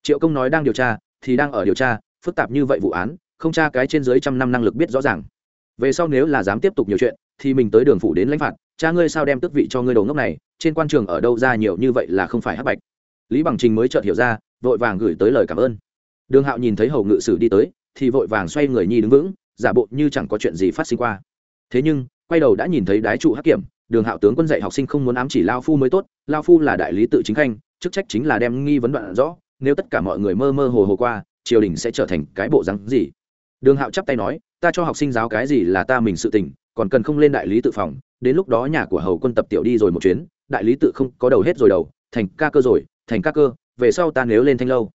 [SPEAKER 1] Triệu công nói đang điều tra, thì đang ở điều tra, phức tạp như vậy vụ án, không tra cái trên dưới trăm năm năng lực biết rõ ràng. Về sau nếu là dám tiếp tục nhiều chuyện, thì mình tới đường phủ đến lãnh phạt, cha ngươi sao đem tước vị cho ngươi đầu ngốc này, trên quan trường ở đâu ra nhiều như vậy là không phải hắc bạch. Lý bằng trình mới chợt hiểu ra, vội vàng gửi tới lời cảm ơn. Đường hạo nhìn thấy hầu ngự sử đi tới thì vội vàng xoay người nhi đứng vững, giả bộ như chẳng có chuyện gì phát sinh qua. Thế nhưng, quay đầu đã nhìn thấy đái trụ hắc kiểm, đường hạo tướng quân dạy học sinh không muốn ám chỉ lao phu mới tốt, lao phu là đại lý tự chính khanh, chức trách chính là đem nghi vấn đoạn rõ, nếu tất cả mọi người mơ mơ hồ hồ qua, triều đình sẽ trở thành cái bộ rắn gì? Đường hạo chắp tay nói, ta cho học sinh giáo cái gì là ta mình sự tình, còn cần không lên đại lý tự phòng, đến lúc đó nhà của hầu quân tập tiểu đi rồi một chuyến, đại lý tự không có đầu hết rồi đầu, thành ca cơ rồi, thành ca cơ, về sau ta nếu lên thanh lâu.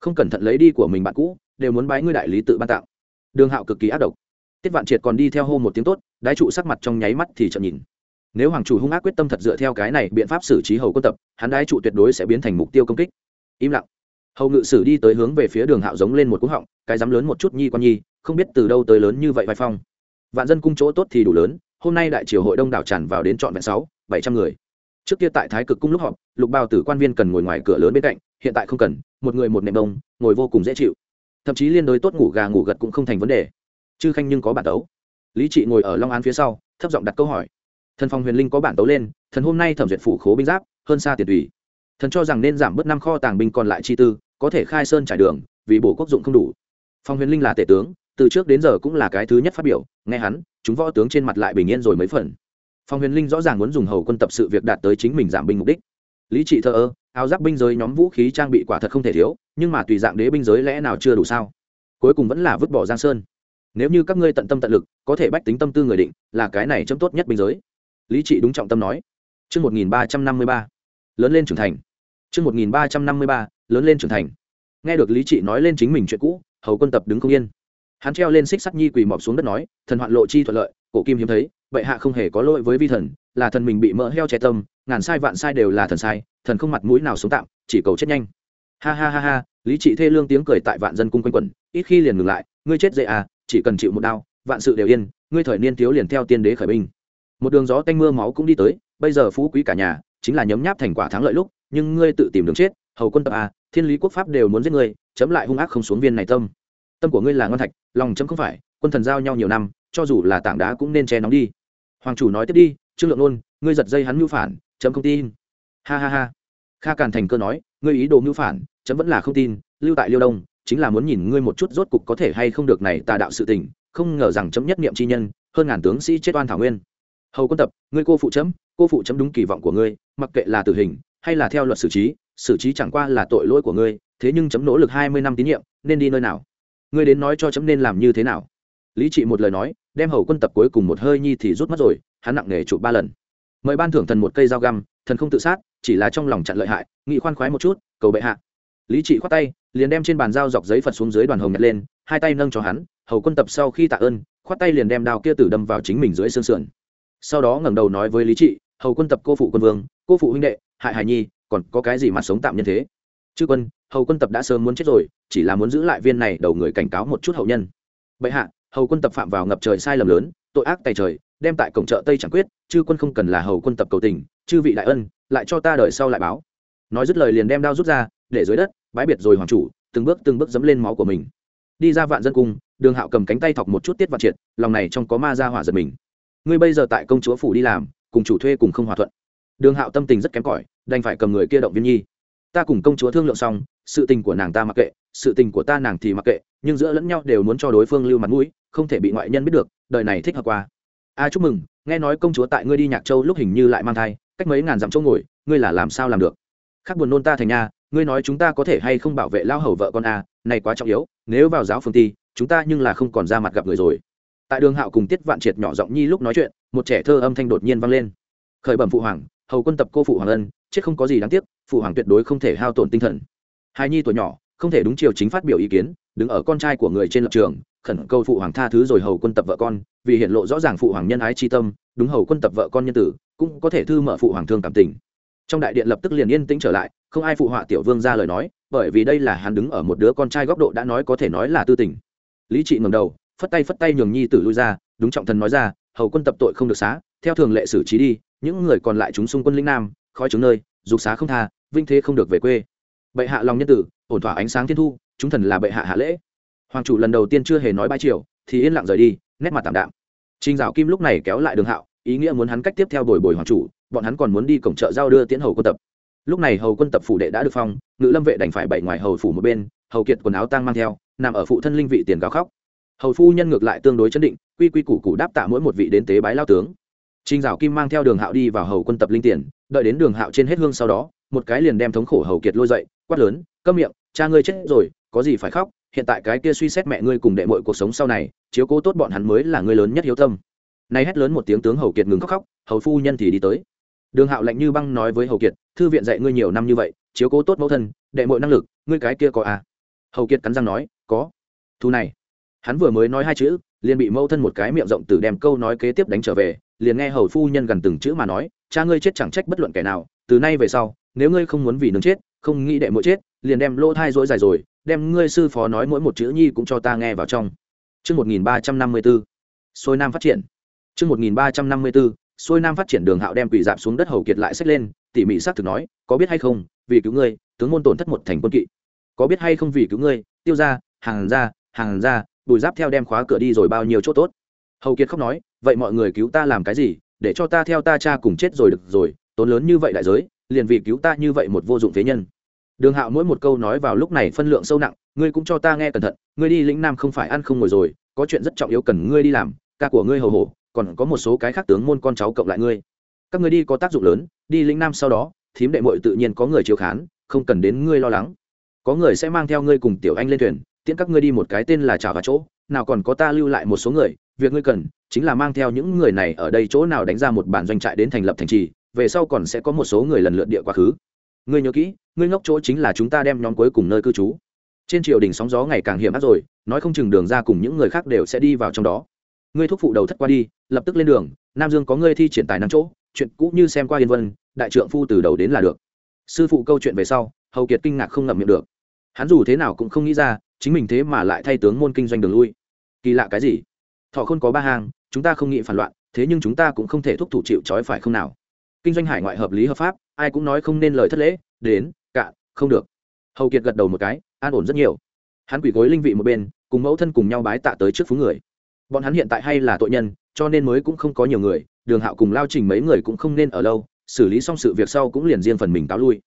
[SPEAKER 1] Không cẩn thận lấy đi của mình bạn cũ đều muốn bái ngươi đại lý tự ban tặng, đường hạo cực kỳ ác độc. Tiết vạn triệt còn đi theo hô một tiếng tốt đái trụ sắc mặt trong nháy mắt thì chậm nhìn. Nếu hoàng chủ hung ác quyết tâm thật dựa theo cái này biện pháp xử trí hầu quân tập hắn đái trụ tuyệt đối sẽ biến thành mục tiêu công kích. Im lặng. Hầu ngự sử đi tới hướng về phía đường hạo giống lên một cú họng cái dám lớn một chút nhi quan nhi không biết từ đâu tới lớn như vậy vai phong. Vạn dân cung chỗ tốt thì đủ lớn hôm nay đại triều hội đông đảo tràn vào đến trọn vẹn sáu bảy trăm người. Trước kia tại thái cực cung lúc họp lục bào tử quan viên cần ngồi ngoài cửa lớn bên cạnh hiện tại không cần một người một nệm đông ngồi vô cùng dễ chịu thậm chí liên đối tốt ngủ gà ngủ gật cũng không thành vấn đề. Chư khanh nhưng có bản tấu. Lý trị ngồi ở long án phía sau, thấp giọng đặt câu hỏi. Thần phong huyền linh có bản tấu lên, thần hôm nay thẩm duyệt phủ khố binh giáp, hơn xa tiền tùy. Thần cho rằng nên giảm bớt năm kho tàng binh còn lại chi tư, có thể khai sơn trải đường, vì bổ quốc dụng không đủ. Phong huyền linh là tể tướng, từ trước đến giờ cũng là cái thứ nhất phát biểu, nghe hắn, chúng võ tướng trên mặt lại bình yên rồi mấy phần. Phong huyền linh rõ ràng muốn dùng hầu quân tập sự việc đạt tới chính mình giảm binh mục đích. Lý trị thờ ơ áo giáp binh giới nhóm vũ khí trang bị quả thật không thể thiếu nhưng mà tùy dạng đế binh giới lẽ nào chưa đủ sao cuối cùng vẫn là vứt bỏ giang sơn nếu như các ngươi tận tâm tận lực có thể bách tính tâm tư người định là cái này chấm tốt nhất binh giới lý trị đúng trọng tâm nói Trước 1353, lớn lên trưởng thành. Trước 1353, lớn lên trưởng thành. Nghe được Lý Trị nói lên chính mình chuyện cũ, hầu quân tập đứng không yên. Hắn treo lên xích sắt nhi quỳ mọp xuống đất nói, thần hoạn lộ chi thuận lợi, cổ kim hiếm thấy, vậy hạ không hề có lỗi với vi thần, là thần mình bị mỡ heo che tâm, ngàn sai vạn sai đều là thần sai, thần không mặt mũi nào sống tạm, chỉ cầu chết nhanh. Ha ha ha ha, Lý Trị thê lương tiếng cười tại vạn dân cung quanh quẩn, ít khi liền ngừng lại, ngươi chết dễ à, chỉ cần chịu một đau, vạn sự đều yên, ngươi thời niên thiếu liền theo tiên đế khởi binh. Một đường gió tanh mưa máu cũng đi tới, bây giờ phú quý cả nhà, chính là nhấm nháp thành quả thắng lợi lúc, nhưng ngươi tự tìm đường chết, hầu quân tập à, thiên lý quốc pháp đều muốn giết ngươi, chấm lại hung ác không xuống viên này tâm tâm của ngươi là ngon thạch lòng chấm không phải quân thần giao nhau nhiều năm cho dù là tảng đá cũng nên che nóng đi hoàng chủ nói tiếp đi trương lượng nôn, ngươi giật dây hắn mưu phản, chấm không tin. Ha ha ha. Kha càn thành cơ nói, ngươi ý đồ mưu phản, chấm vẫn là không tin, lưu tại liêu đông, chính là muốn nhìn ngươi một chút rốt cục có thể hay không được này tà đạo sự tình, không ngờ rằng chấm nhất niệm chi nhân, hơn ngàn tướng sĩ chết oan thảo nguyên. Hầu quân tập, ngươi cô phụ chấm, cô phụ chấm đúng kỳ vọng của ngươi, mặc kệ là tử hình, hay là theo luật xử trí xử trí chẳng qua là tội lỗi của ngươi, thế nhưng chấm nỗ lực hai mươi năm tín nhiệm, nên đi nơi nào? Ngươi đến nói cho chấm nên làm như thế nào? Lý trị một lời nói, đem hầu quân tập cuối cùng một hơi nhi thì rút mất rồi, hắn nặng nề chụp ba lần. Mời ban thưởng thần một cây dao găm, thần không tự sát, chỉ là trong lòng chặn lợi hại, nghị khoan khoái một chút, cầu bệ hạ. Lý trị khoát tay, liền đem trên bàn dao dọc giấy phật xuống dưới đoàn hồng nhặt lên, hai tay nâng cho hắn, hầu quân tập sau khi tạ ơn, khoát tay liền đem đao kia tử đâm vào chính mình dưới xương sườn. Sau đó ngẩng đầu nói với lý trị, hầu quân tập cô phụ quân vương, cô phụ huynh đệ, hại hải nhi, còn có cái gì mà sống tạm nhân thế? Chứ quân, hầu quân tập đã sớm muốn chết rồi, chỉ là muốn giữ lại viên này đầu người cảnh cáo một chút hậu nhân. Bệ hạ hầu quân tập phạm vào ngập trời sai lầm lớn, tội ác tài trời, đem tại cổng chợ tây chẳng quyết, chư quân không cần là hầu quân tập cầu tình, chư vị đại ân, lại cho ta đợi sau lại báo. Nói dứt lời liền đem đao rút ra, để dưới đất, bãi biệt rồi hoàng chủ, từng bước từng bước dẫm lên máu của mình. Đi ra vạn dân cung, đường hạo cầm cánh tay thọc một chút tiết vạn triệt, lòng này trong có ma ra hỏa giật mình. Ngươi bây giờ tại công chúa phủ đi làm, cùng chủ thuê cùng không hòa thuận. Đường hạo tâm tình rất kém cỏi, đành phải cầm người kia động viên nhi ta cùng công chúa thương lượng xong, sự tình của nàng ta mặc kệ, sự tình của ta nàng thì mặc kệ, nhưng giữa lẫn nhau đều muốn cho đối phương lưu mặt mũi, không thể bị ngoại nhân biết được, đời này thích hợp qua. A, chúc mừng, nghe nói công chúa tại ngươi đi nhạc châu lúc hình như lại mang thai, cách mấy ngàn dặm châu ngồi, ngươi là làm sao làm được? Khác buồn nôn ta thành nha ngươi nói chúng ta có thể hay không bảo vệ lao hầu vợ con a, này quá trọng yếu, nếu vào giáo phương ti chúng ta nhưng là không còn ra mặt gặp người rồi. Tại đường hạo cùng tiết vạn triệt nhỏ giọng nhi lúc nói chuyện, một trẻ thơ âm thanh đột nhiên vang lên. Khởi bẩm phụ hoàng hầu quân tập cô phụ hoàng ân, chết không có gì đáng tiếc, phụ hoàng tuyệt đối không thể hao tổn tinh thần. Hài nhi tuổi nhỏ, không thể đúng chiều chính phát biểu ý kiến, đứng ở con trai của người trên lập trường, khẩn cầu phụ hoàng tha thứ rồi hầu quân tập vợ con, vì hiện lộ rõ ràng phụ hoàng nhân ái tri tâm, đúng hầu quân tập vợ con nhân tử, cũng có thể thư mở phụ hoàng thương cảm tình. Trong đại điện lập tức liền yên tĩnh trở lại, không ai phụ họa tiểu vương ra lời nói, bởi vì đây là hắn đứng ở một đứa con trai góc độ đã nói có thể nói là tư tình. Lý trị ngầm đầu, phất tay phất tay nhường nhi tử lui ra, đúng trọng thần nói ra, hầu quân tập tội không được xá, theo thường lệ xử trí đi những người còn lại chúng xung quân lĩnh nam khói chúng nơi dục xá không tha vinh thế không được về quê bệ hạ lòng nhân tử ổn thỏa ánh sáng thiên thu chúng thần là bệ hạ hạ lễ hoàng chủ lần đầu tiên chưa hề nói bãi triều thì yên lặng rời đi nét mặt tạm đạm Trình Dạo Kim lúc này kéo lại Đường Hạo, ý nghĩa muốn hắn cách tiếp theo bồi bồi hoàng chủ, bọn hắn còn muốn đi cổng chợ giao đưa tiễn hầu quân tập. Lúc này hầu quân tập phủ đệ đã được phong, ngự lâm vệ đành phải bày ngoài hầu phủ một bên, hầu kiệt quần áo tang mang theo, nằm ở phụ thân linh vị tiền gào khóc. Hầu phu nhân ngược lại tương đối chấn định, quy quy củ củ đáp tạ mỗi một vị đến tế bái lao tướng. Trình Dạo Kim mang theo Đường Hạo đi vào hầu quân tập linh tiền, đợi đến Đường Hạo trên hết hương sau đó, một cái liền đem thống khổ hầu kiệt lôi dậy, quát lớn, câm miệng, cha ngươi chết rồi, có gì phải khóc, hiện tại cái kia suy xét mẹ ngươi cùng đệ muội cuộc sống sau này, chiếu cố tốt bọn hắn mới là ngươi lớn nhất hiếu tâm. Nay hét lớn một tiếng tướng hầu kiệt ngừng khóc khóc hầu phu nhân thì đi tới. Đường hạo lạnh như băng nói với hầu kiệt thư viện dạy ngươi nhiều năm như vậy chiếu cố tốt mẫu thân đệ muội năng lực ngươi cái kia có à? Hầu kiệt cắn răng nói có. Thu này hắn vừa mới nói hai chữ liền bị mâu thân một cái miệng rộng từ đem câu nói kế tiếp đánh trở về liền nghe hầu phu nhân gần từng chữ mà nói cha ngươi chết chẳng trách bất luận kẻ nào từ nay về sau nếu ngươi không muốn vì nương chết không nghĩ đệ mỗi chết liền đem lỗ thai dối dài rồi đem ngươi sư phó nói mỗi một chữ nhi cũng cho ta nghe vào trong Trước 1354, Xôi Nam phát triển. Trước 1354, Xôi nam phát triển đường hạo đem quỷ dạp xuống đất hầu kiệt lại xách lên, tỉ mỉ xác thực nói, có biết hay không, vì cứu ngươi, tướng môn tổn thất một thành quân kỵ. Có biết hay không vì cứu ngươi, tiêu ra, hàng ra, hàng ra, bùi giáp theo đem khóa cửa đi rồi bao nhiêu chỗ tốt. Hầu kiệt khóc nói, vậy mọi người cứu ta làm cái gì, để cho ta theo ta cha cùng chết rồi được rồi, tốn lớn như vậy đại giới, liền vì cứu ta như vậy một vô dụng phế nhân. Đường Hạo mỗi một câu nói vào lúc này phân lượng sâu nặng, ngươi cũng cho ta nghe cẩn thận, ngươi đi lĩnh nam không phải ăn không ngồi rồi, có chuyện rất trọng yếu cần ngươi đi làm, ca của ngươi hầu hổ, còn có một số cái khác tướng môn con cháu cộng lại ngươi các ngươi đi có tác dụng lớn đi lĩnh nam sau đó thím đệ mội tự nhiên có người chiếu khán không cần đến ngươi lo lắng có người sẽ mang theo ngươi cùng tiểu anh lên thuyền tiễn các ngươi đi một cái tên là trả vào chỗ, nào còn có ta lưu lại một số người, việc ngươi cần chính là mang theo những người này ở đây chỗ nào đánh ra một bản doanh trại đến thành lập thành trì, về sau còn sẽ có một số người lần lượt địa quá khứ. Ngươi nhớ kỹ, ngươi ngốc chỗ chính là chúng ta đem nhóm cuối cùng nơi cư trú. Trên triều đình sóng gió ngày càng hiểm ác rồi, nói không chừng đường ra cùng những người khác đều sẽ đi vào trong đó. Ngươi thúc phụ đầu thất qua đi, lập tức lên đường, nam dương có ngươi thi triển tài năng chỗ, chuyện cũ như xem qua yên vân, đại trượng phu từ đầu đến là được. Sư phụ câu chuyện về sau, hầu kiệt kinh ngạc không ngậm miệng được. Hắn dù thế nào cũng không nghĩ ra chính mình thế mà lại thay tướng môn kinh doanh đường lui. Kỳ lạ cái gì? Thọ không có ba hàng chúng ta không nghĩ phản loạn, thế nhưng chúng ta cũng không thể thúc thủ chịu trói phải không nào? Kinh doanh hải ngoại hợp lý hợp pháp, ai cũng nói không nên lời thất lễ, đến, cạn, không được. Hầu kiệt gật đầu một cái, an ổn rất nhiều. Hắn quỷ gối linh vị một bên, cùng mẫu thân cùng nhau bái tạ tới trước phú người. Bọn hắn hiện tại hay là tội nhân, cho nên mới cũng không có nhiều người, đường hạo cùng lao trình mấy người cũng không nên ở lâu, xử lý xong sự việc sau cũng liền riêng phần mình cáo lui.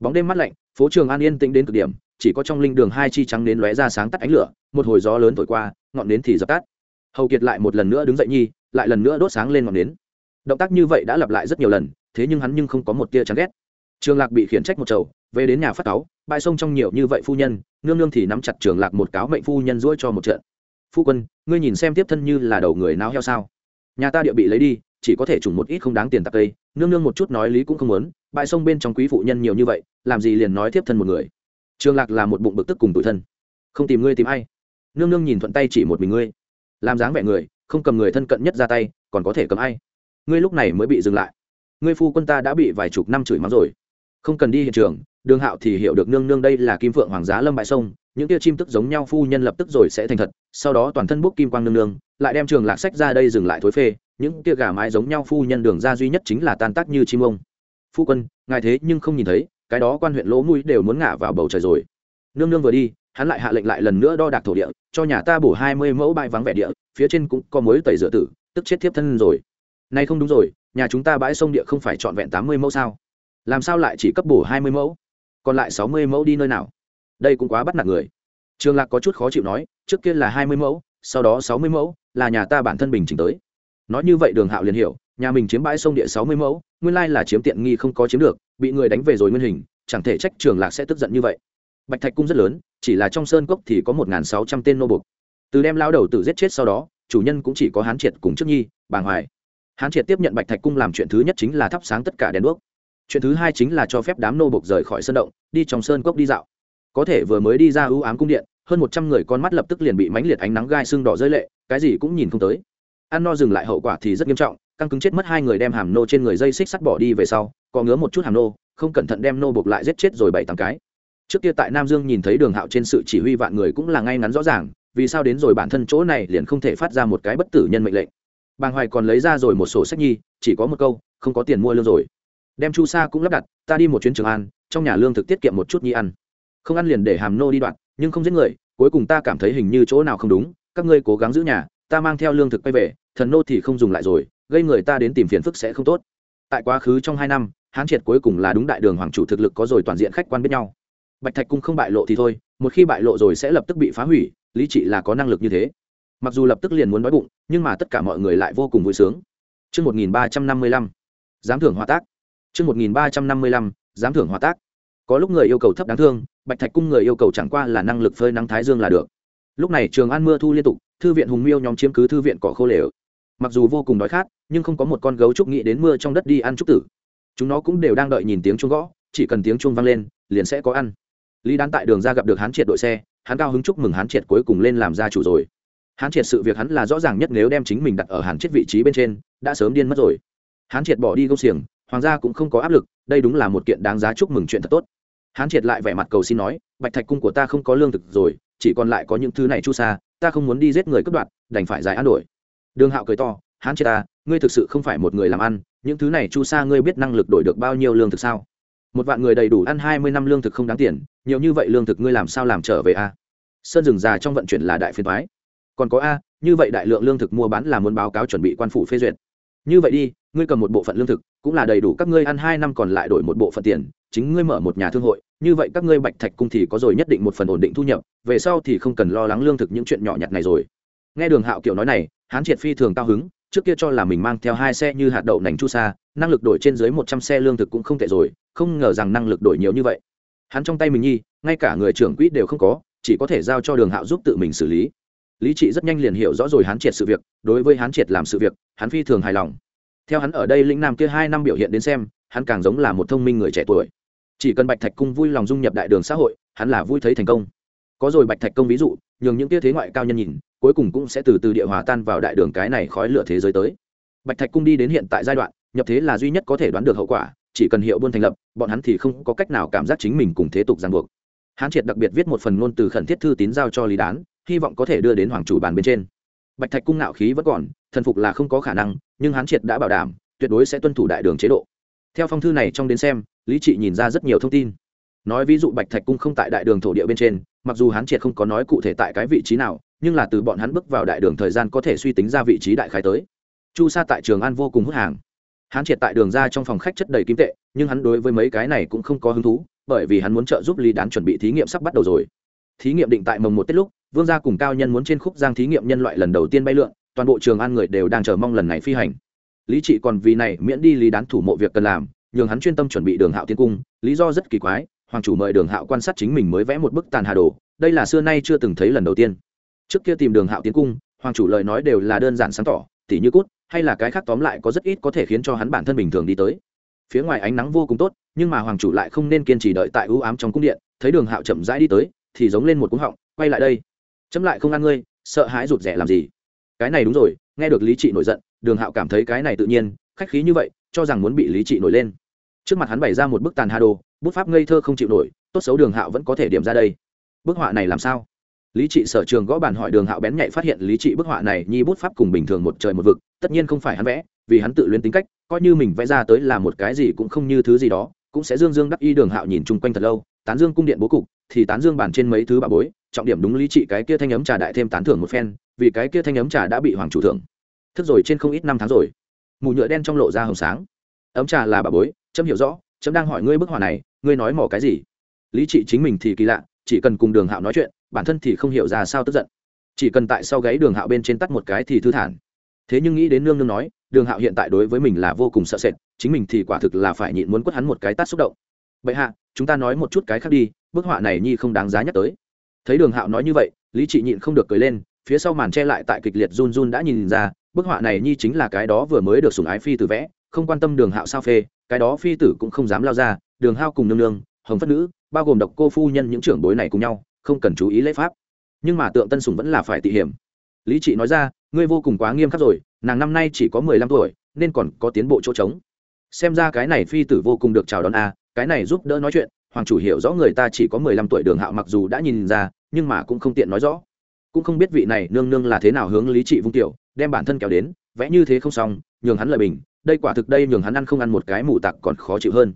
[SPEAKER 1] Bóng đêm mắt lạnh, phố trường an yên tĩnh đến cực điểm chỉ có trong linh đường hai chi trắng đến lóe ra sáng tắt ánh lửa, một hồi gió lớn thổi qua, ngọn nến thì dập tắt. Hầu kiệt lại một lần nữa đứng dậy nhi, lại lần nữa đốt sáng lên ngọn nến. Động tác như vậy đã lặp lại rất nhiều lần, thế nhưng hắn nhưng không có một tia chán ghét. Trường lạc bị khiển trách một chầu, về đến nhà phát cáo bãi sông trong nhiều như vậy phu nhân, nương nương thì nắm chặt trường lạc một cáo mệnh phu nhân ruỗi cho một trận. Phu quân, ngươi nhìn xem tiếp thân như là đầu người náo heo sao? Nhà ta địa bị lấy đi, chỉ có thể trùng một ít không đáng tiền tạc cây. Nương nương một chút nói lý cũng không muốn, bãi sông bên trong quý phụ nhân nhiều như vậy, làm gì liền nói tiếp thân một người trường lạc là một bụng bực tức cùng tủi thân. Không tìm ngươi tìm ai. Nương nương nhìn thuận tay chỉ một mình ngươi. Làm dáng vẻ người, không cầm người thân cận nhất ra tay, còn có thể cầm ai? Ngươi lúc này mới bị dừng lại. Ngươi phu quân ta đã bị vài chục năm chửi mắng rồi. Không cần đi hiện trường, đường hạo thì hiểu được nương nương đây là kim phượng hoàng giá lâm bại sông, những tia chim tức giống nhau phu nhân lập tức rồi sẽ thành thật, sau đó toàn thân bốc kim quang nương nương, lại đem trường lạc sách ra đây dừng lại thối phê, những tia gà mái giống nhau phu nhân đường ra duy nhất chính là tan tác như chim ông. Phu quân, ngài thế nhưng không nhìn thấy cái đó quan huyện lỗ mũi đều muốn ngả vào bầu trời rồi. Nương nương vừa đi, hắn lại hạ lệnh lại lần nữa đo đạc thổ địa, cho nhà ta bổ hai mươi mẫu bãi vắng vẻ địa, phía trên cũng có mối tẩy rửa tử, tức chết thiếp thân rồi. Nay không đúng rồi, nhà chúng ta bãi sông địa không phải trọn vẹn tám mươi mẫu sao? Làm sao lại chỉ cấp bổ hai mươi mẫu? Còn lại sáu mươi mẫu đi nơi nào? Đây cũng quá bắt nạt người. Trường lạc có chút khó chịu nói, trước kia là hai mươi mẫu, sau đó sáu mươi mẫu, là nhà ta bản thân bình chỉnh tới nói như vậy đường hạo liền hiểu, nhà mình chiếm bãi sông địa sáu mươi mẫu, nguyên lai là chiếm tiện nghi không có chiếm được, bị người đánh về rồi nguyên hình, chẳng thể trách trường lạc sẽ tức giận như vậy. Bạch thạch cung rất lớn, chỉ là trong sơn cốc thì có một sáu trăm tên nô bục từ đem lao đầu tự giết chết sau đó, chủ nhân cũng chỉ có hán triệt cùng trước nhi bàng hoài hán triệt tiếp nhận bạch thạch cung làm chuyện thứ nhất chính là thắp sáng tất cả đèn đuốc. Chuyện thứ hai chính là cho phép đám nô bục rời khỏi sân động, đi trong sơn cốc đi dạo. Có thể vừa mới đi ra ưu ám cung điện, hơn một trăm người con mắt lập tức liền bị mãnh liệt ánh nắng gai xương đỏ rơi lệ, cái gì cũng nhìn không tới ăn no dừng lại hậu quả thì rất nghiêm trọng, căng cứng chết mất hai người đem hàm nô trên người dây xích sắt bỏ đi về sau, có ngứa một chút hàm nô, không cẩn thận đem nô buộc lại giết chết rồi bảy tám cái. Trước kia tại nam dương nhìn thấy đường hạo trên sự chỉ huy vạn người cũng là ngay ngắn rõ ràng, vì sao đến rồi bản thân chỗ này liền không thể phát ra một cái bất tử nhân mệnh lệnh. Bàng hoài còn lấy ra rồi một sổ sách nhi, chỉ có một câu, không có tiền mua lương rồi. Đem chu sa cũng lắp đặt, ta đi một chuyến trường an, trong nhà lương thực tiết kiệm một chút nhi ăn. Không ăn liền để hàm nô đi đoạn, nhưng không giết người, cuối cùng ta cảm thấy hình như chỗ nào không đúng, các ngươi cố gắng giữ nhà ta mang theo lương thực quay về thần nô thì không dùng lại rồi gây người ta đến tìm phiền phức sẽ không tốt tại quá khứ trong hai năm hán triệt cuối cùng là đúng đại đường hoàng chủ thực lực có rồi toàn diện khách quan biết nhau bạch thạch cung không bại lộ thì thôi một khi bại lộ rồi sẽ lập tức bị phá hủy lý trị là có năng lực như thế mặc dù lập tức liền muốn đói bụng nhưng mà tất cả mọi người lại vô cùng vui sướng Trước 1355, giám thưởng hòa tác. Trước 1355, giám thưởng hòa tác. Có lúc người yêu cầu thấp đáng thương, Bạch Thạch cung người yêu cầu chẳng qua là năng lực phơi nắng thái dương là được. Lúc này Trường An mưa thu liên tục, thư viện Hùng Miêu nhóm chiếm cứ thư viện cỏ khô lều. Mặc dù vô cùng đói khát, nhưng không có một con gấu trúc nghĩ đến mưa trong đất đi ăn trúc tử. Chúng nó cũng đều đang đợi nhìn tiếng chuông gõ, chỉ cần tiếng chuông vang lên, liền sẽ có ăn. Lý Đán tại đường ra gặp được Hán Triệt đội xe, hắn cao hứng chúc mừng Hán Triệt cuối cùng lên làm gia chủ rồi. Hán Triệt sự việc hắn là rõ ràng nhất nếu đem chính mình đặt ở hàn Triệt vị trí bên trên, đã sớm điên mất rồi. Hán Triệt bỏ đi công xiềng, hoàng gia cũng không có áp lực, đây đúng là một kiện đáng giá chúc mừng chuyện thật tốt. Hán Triệt lại vẻ mặt cầu xin nói, Bạch Thạch cung của ta không có lương thực rồi, chỉ còn lại có những thứ này chu sa, ta không muốn đi giết người cướp đoạt, đành phải giải ăn đổi. Đường Hạo cười to, Hán chê ta, ngươi thực sự không phải một người làm ăn, những thứ này chu sa ngươi biết năng lực đổi được bao nhiêu lương thực sao? Một vạn người đầy đủ ăn hai mươi năm lương thực không đáng tiền, nhiều như vậy lương thực ngươi làm sao làm trở về a? Sơn rừng già trong vận chuyển là đại phiền thoái Còn có a, như vậy đại lượng lương thực mua bán là muốn báo cáo chuẩn bị quan phủ phê duyệt như vậy đi, ngươi cầm một bộ phận lương thực, cũng là đầy đủ các ngươi ăn hai năm còn lại đổi một bộ phận tiền, chính ngươi mở một nhà thương hội, như vậy các ngươi bạch thạch cung thì có rồi nhất định một phần ổn định thu nhập, về sau thì không cần lo lắng lương thực những chuyện nhỏ nhặt này rồi. Nghe đường hạo kiểu nói này, hán triệt phi thường cao hứng, trước kia cho là mình mang theo hai xe như hạt đậu nành chu sa, năng lực đổi trên dưới một trăm xe lương thực cũng không tệ rồi, không ngờ rằng năng lực đổi nhiều như vậy. Hắn trong tay mình nhi, ngay cả người trưởng quỹ đều không có, chỉ có thể giao cho đường hạo giúp tự mình xử lý lý trị rất nhanh liền hiểu rõ rồi hán triệt sự việc, đối với hán triệt làm sự việc, hắn phi thường hài lòng. Theo hắn ở đây lĩnh nam kia hai năm biểu hiện đến xem, hắn càng giống là một thông minh người trẻ tuổi. Chỉ cần bạch thạch cung vui lòng dung nhập đại đường xã hội, hắn là vui thấy thành công. Có rồi bạch thạch công ví dụ, nhường những tia thế ngoại cao nhân nhìn, cuối cùng cũng sẽ từ từ địa hòa tan vào đại đường cái này khói lửa thế giới tới. Bạch thạch cung đi đến hiện tại giai đoạn, nhập thế là duy nhất có thể đoán được hậu quả, chỉ cần hiệu buôn thành lập, bọn hắn thì không có cách nào cảm giác chính mình cùng thế tục giang buộc. Hán triệt đặc biệt viết một phần ngôn từ khẩn thiết thư tín giao cho lý đán hy vọng có thể đưa đến hoàng chủ bàn bên trên. Bạch thạch cung nạo khí vẫn còn, thần phục là không có khả năng, nhưng hán triệt đã bảo đảm, tuyệt đối sẽ tuân thủ đại đường chế độ. Theo phong thư này trong đến xem, lý trị nhìn ra rất nhiều thông tin. Nói ví dụ bạch thạch cung không tại đại đường thổ địa bên trên, mặc dù hán triệt không có nói cụ thể tại cái vị trí nào, nhưng là từ bọn hắn bước vào đại đường thời gian có thể suy tính ra vị trí đại khái tới. Chu sa tại trường an vô cùng hút hàng. Hán triệt tại đường ra trong phòng khách chất đầy kim tệ, nhưng hắn đối với mấy cái này cũng không có hứng thú, bởi vì hắn muốn trợ giúp lý đán chuẩn bị thí nghiệm sắp bắt đầu rồi. Thí nghiệm định tại mồng một tết lúc vương gia cùng cao nhân muốn trên khúc giang thí nghiệm nhân loại lần đầu tiên bay lượn, toàn bộ trường an người đều đang chờ mong lần này phi hành. Lý trị còn vì này miễn đi lý đán thủ mộ việc cần làm, nhường hắn chuyên tâm chuẩn bị đường hạo tiên cung, lý do rất kỳ quái, hoàng chủ mời đường hạo quan sát chính mình mới vẽ một bức tàn hà đồ, đây là xưa nay chưa từng thấy lần đầu tiên. Trước kia tìm đường hạo tiến cung, hoàng chủ lời nói đều là đơn giản sáng tỏ, tỉ như cút, hay là cái khác tóm lại có rất ít có thể khiến cho hắn bản thân bình thường đi tới. Phía ngoài ánh nắng vô cùng tốt, nhưng mà hoàng chủ lại không nên kiên trì đợi tại ưu ám trong cung điện, thấy đường hạo chậm rãi đi tới, thì giống lên một cúng họng, quay lại đây chấm lại không ăn ngươi, sợ hãi rụt rẻ làm gì? Cái này đúng rồi, nghe được lý trị nổi giận, đường hạo cảm thấy cái này tự nhiên, khách khí như vậy, cho rằng muốn bị lý trị nổi lên. Trước mặt hắn bày ra một bức tàn hà đồ bút pháp ngây thơ không chịu nổi, tốt xấu đường hạo vẫn có thể điểm ra đây. Bức họa này làm sao? Lý trị sở trường gõ bàn hỏi đường hạo bén nhạy phát hiện lý trị bức họa này nhi bút pháp cùng bình thường một trời một vực, tất nhiên không phải hắn vẽ, vì hắn tự luyến tính cách, coi như mình vẽ ra tới là một cái gì cũng không như thứ gì đó, cũng sẽ dương dương đắc y đường hạo nhìn chung quanh thật lâu, tán dương cung điện bố cục thì tán dương bản trên mấy thứ bà bối, trọng điểm đúng lý trị cái kia thanh ấm trà đại thêm tán thưởng một phen, vì cái kia thanh ấm trà đã bị hoàng chủ thưởng. Thức rồi trên không ít năm tháng rồi, mù nhựa đen trong lộ ra hồng sáng. Ấm trà là bà bối, chấm hiểu rõ, chấm đang hỏi ngươi bức họa này, ngươi nói mỏ cái gì? Lý trị chính mình thì kỳ lạ, chỉ cần cùng đường hạo nói chuyện, bản thân thì không hiểu ra sao tức giận. Chỉ cần tại sau gáy đường hạo bên trên tắt một cái thì thư thản. Thế nhưng nghĩ đến nương nương nói, đường hạo hiện tại đối với mình là vô cùng sợ sệt, chính mình thì quả thực là phải nhịn muốn quất hắn một cái tát xúc động. Vậy hạ chúng ta nói một chút cái khác đi, bức họa này nhi không đáng giá nhắc tới. Thấy đường hạo nói như vậy, lý trị nhịn không được cười lên, phía sau màn che lại tại kịch liệt run run đã nhìn ra, bức họa này nhi chính là cái đó vừa mới được sủng ái phi tử vẽ, không quan tâm đường hạo sao phê, cái đó phi tử cũng không dám lao ra, đường hao cùng nương nương, hồng phất nữ, bao gồm độc cô phu nhân những trưởng bối này cùng nhau, không cần chú ý lễ pháp. Nhưng mà tượng tân sùng vẫn là phải tị hiểm. Lý trị nói ra, ngươi vô cùng quá nghiêm khắc rồi, nàng năm nay chỉ có mười lăm tuổi, nên còn có tiến bộ chỗ trống. Xem ra cái này phi tử vô cùng được chào đón a cái này giúp đỡ nói chuyện hoàng chủ hiểu rõ người ta chỉ có mười lăm tuổi đường hạo mặc dù đã nhìn ra nhưng mà cũng không tiện nói rõ cũng không biết vị này nương nương là thế nào hướng lý trị vung tiểu đem bản thân kéo đến vẽ như thế không xong nhường hắn lời bình đây quả thực đây nhường hắn ăn không ăn một cái mù tặc còn khó chịu hơn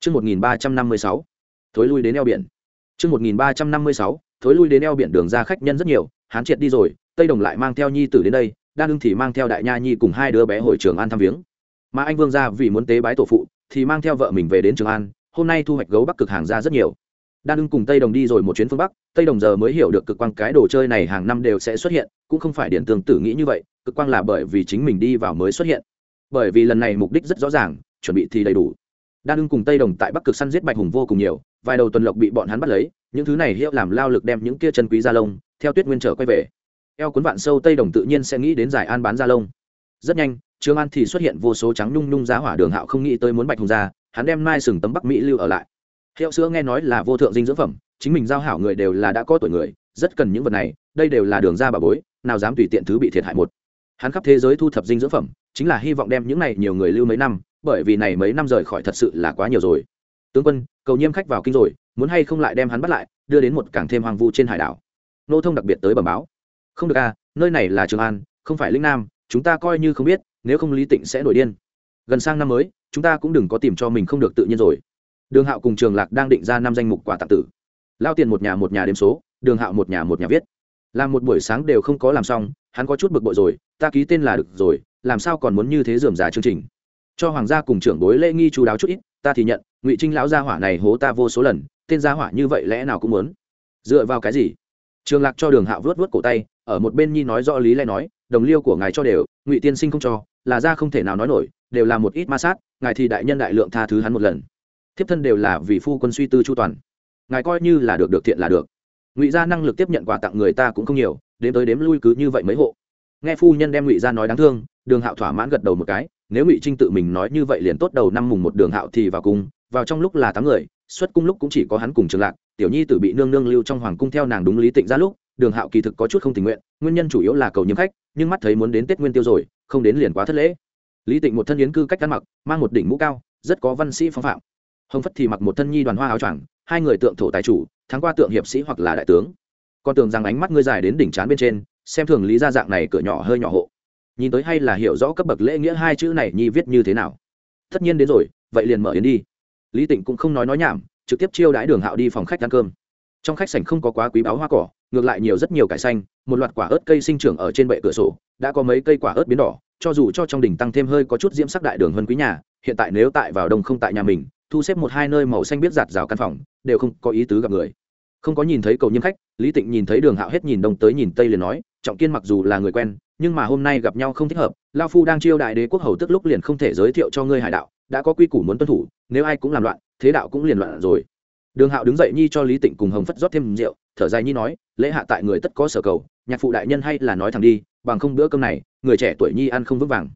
[SPEAKER 1] Trước 1356, thối lui đến eo biển. Trước 1356, thối lui đến eo biển đường ra khách nhân rất nhiều, hắn triệt đi rồi, Tây Đồng lại mang theo nhi tử đến đây, Đan Ưng thì mang theo đại nha nhi cùng hai đứa bé hồi trường an thăm viếng. Mà anh Vương gia vì muốn tế bái tổ phụ, thì mang theo vợ mình về đến Trường An, hôm nay thu hoạch gấu bắc cực hàng ra rất nhiều. Đan Ưng cùng Tây Đồng đi rồi một chuyến phương Bắc, Tây Đồng giờ mới hiểu được cực quang cái đồ chơi này hàng năm đều sẽ xuất hiện, cũng không phải điển tương tử nghĩ như vậy, cực quang là bởi vì chính mình đi vào mới xuất hiện. Bởi vì lần này mục đích rất rõ ràng, chuẩn bị thì đầy đủ. Đan Ưng cùng Tây Đồng tại Bắc Cực săn giết bạch hùng vô cùng nhiều, vài đầu tuần lộc bị bọn hắn bắt lấy, những thứ này hiệu làm lao lực đem những kia chân quý gia lông, theo Tuyết Nguyên trở quay về. Eo cuốn vạn sâu Tây Đồng tự nhiên sẽ nghĩ đến giải an bán gia lông. Rất nhanh, Trương An thì xuất hiện vô số trắng nhung nhung giá hỏa đường hạo không nghĩ tới muốn bạch hùng ra, hắn đem mai sừng tấm Bắc Mỹ lưu ở lại. Hiệu sữa nghe nói là vô thượng dinh dưỡng phẩm, chính mình giao hảo người đều là đã có tuổi người, rất cần những vật này, đây đều là đường ra bà bối, nào dám tùy tiện thứ bị thiệt hại một. Hắn khắp thế giới thu thập dinh dưỡng phẩm, chính là hy vọng đem những này nhiều người lưu mấy năm, bởi vì này mấy năm rời khỏi thật sự là quá nhiều rồi. Tướng quân, cầu nhiêm khách vào kinh rồi, muốn hay không lại đem hắn bắt lại, đưa đến một cảng thêm hoang vu trên hải đảo. Nô thông đặc biệt tới bẩm báo. Không được à nơi này là trường an, không phải linh nam, chúng ta coi như không biết, nếu không lý tịnh sẽ nổi điên. Gần sang năm mới chúng ta cũng đừng có tìm cho mình không được tự nhiên rồi. Đường hạo cùng trường lạc đang định ra năm danh mục quà tặng tử. Lao tiền một nhà một nhà đếm số, đường hạo một nhà một nhà viết. Làm một buổi sáng đều không có làm xong, hắn có chút bực bội rồi, ta ký tên là được rồi, làm sao còn muốn như thế dườm già chương trình. Cho hoàng gia cùng trưởng bối lễ nghi chú đáo chút ít, ta thì nhận, ngụy trinh lão gia hỏa này hố ta vô số lần, tên gia hỏa như vậy lẽ nào cũng muốn. Dựa vào cái gì? Trường lạc cho đường hạo vớt vớt cổ tay, ở một bên nhi nói rõ lý lẽ nói, đồng liêu của ngài cho đều, ngụy tiên sinh không cho, là ra không thể nào nói nổi đều là một ít ma sát, ngài thì đại nhân đại lượng tha thứ hắn một lần. Thiếp thân đều là vì phu quân suy tư chu toàn. Ngài coi như là được được thiện là được. Ngụy gia năng lực tiếp nhận quà tặng người ta cũng không nhiều, đến tới đếm lui cứ như vậy mấy hộ. Nghe phu nhân đem ngụy gia nói đáng thương, đường hạo thỏa mãn gật đầu một cái, nếu ngụy trinh tự mình nói như vậy liền tốt đầu năm mùng một đường hạo thì vào cung, vào trong lúc là tám người, xuất cung lúc cũng chỉ có hắn cùng trường lạc, tiểu nhi tử bị nương nương lưu trong hoàng cung theo nàng đúng lý tịnh ra lúc, đường hạo kỳ thực có chút không tình nguyện, nguyên nhân chủ yếu là cầu nhiễm khách, nhưng mắt thấy muốn đến tết nguyên tiêu rồi, không đến liền quá thất lễ lý tịnh một thân yến cư cách ăn mặc, mang một đỉnh mũ cao, rất có văn sĩ phong phạm. Hồng phất thì mặc một thân nhi đoàn hoa áo choàng, hai người tượng thổ tài chủ, thắng qua tượng hiệp sĩ hoặc là đại tướng. Con tưởng rằng ánh mắt ngươi dài đến đỉnh trán bên trên, xem thường lý ra dạng này cửa nhỏ hơi nhỏ hộ. Nhìn tới hay là hiểu rõ cấp bậc lễ nghĩa hai chữ này nhi viết như thế nào. Tất nhiên đến rồi, vậy liền mở yến đi. Lý tịnh cũng không nói nói nhảm, trực tiếp chiêu đãi đường hạo đi phòng khách ăn cơm. Trong khách sảnh không có quá quý báo hoa cỏ, ngược lại nhiều rất nhiều cải xanh, một loạt quả ớt cây sinh trưởng ở trên bệ cửa sổ, đã có mấy cây quả ớt biến đỏ cho dù cho trong đỉnh tăng thêm hơi có chút diễm sắc đại đường hơn quý nhà, hiện tại nếu tại vào đông không tại nhà mình, thu xếp một hai nơi màu xanh biết giạt rào căn phòng, đều không có ý tứ gặp người. Không có nhìn thấy cầu nhân khách, lý tịnh nhìn thấy đường hạo hết nhìn đông tới nhìn tây liền nói, trọng kiên mặc dù là người quen, nhưng mà hôm nay gặp nhau không thích hợp, lao phu đang chiêu đại đế quốc hầu tức lúc liền không thể giới thiệu cho ngươi hải đạo, đã có quy củ muốn tuân thủ, nếu ai cũng làm loạn, thế đạo cũng liền loạn rồi. Đường hạo đứng dậy nhi cho lý tịnh cùng hồng phất rót thêm rượu, thở dài nhi nói, lễ hạ tại người tất có sở cầu, nhạc phụ đại nhân hay là nói thẳng đi, bằng không bữa cơm này người trẻ tuổi nhi ăn không vững vàng.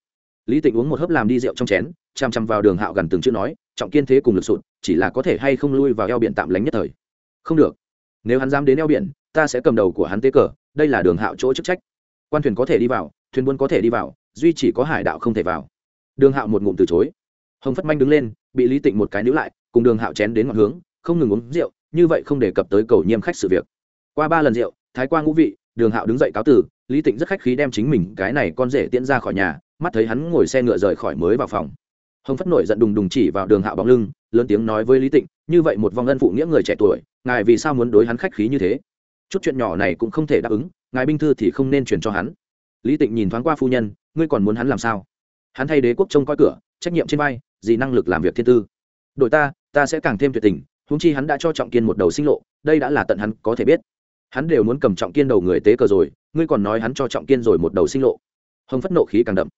[SPEAKER 1] Lý tịnh uống một hớp làm đi rượu trong chén chằm chằm vào đường hạo gần từng chữ nói, trọng kiên thế cùng lực sụt, chỉ là có thể hay không lui vào eo biển tạm lánh nhất thời. Không được. Nếu hắn dám đến eo biển, ta sẽ cầm đầu của hắn tế cờ, đây là đường hạo chỗ chức trách. Quan thuyền có thể đi vào, thuyền buôn có thể đi vào, duy chỉ có hải đạo không thể vào. Đường hạo một ngụm từ chối. Hồng phất manh đứng lên, bị lý tịnh một cái níu lại, cùng đường hạo chén đến ngọn hướng, không ngừng uống rượu, như vậy không đề cập tới cầu nhiêm khách sự việc. Qua ba lần rượu, thái qua ngũ vị, đường hạo đứng dậy cáo tử lý tịnh rất khách khí đem chính mình cái này con rể tiễn ra khỏi nhà, mắt thấy hắn ngồi xe ngựa rời khỏi mới vào phòng. Hồng phất nổi giận đùng đùng chỉ vào đường hạo bóng lưng, lớn tiếng nói với lý tịnh, như vậy một vong ân phụ nghĩa người trẻ tuổi, ngài vì sao muốn đối hắn khách khí như thế? Chút chuyện nhỏ này cũng không thể đáp ứng, ngài binh thư thì không nên chuyển cho hắn. Lý tịnh nhìn thoáng qua phu nhân, ngươi còn muốn hắn làm sao? Hắn thay đế quốc trông coi cửa, trách nhiệm trên vai, gì năng lực làm việc thiên tư? Đội ta ta sẽ càng thêm tuyệt tình húng chi hắn đã cho trọng kiên một đầu sinh lộ, đây đã là tận hắn có thể biết. Hắn đều muốn cầm trọng kiên đầu người tế cờ rồi ngươi còn nói hắn cho trọng kiên rồi một đầu sinh lộ hồng phất nộ khí càng đậm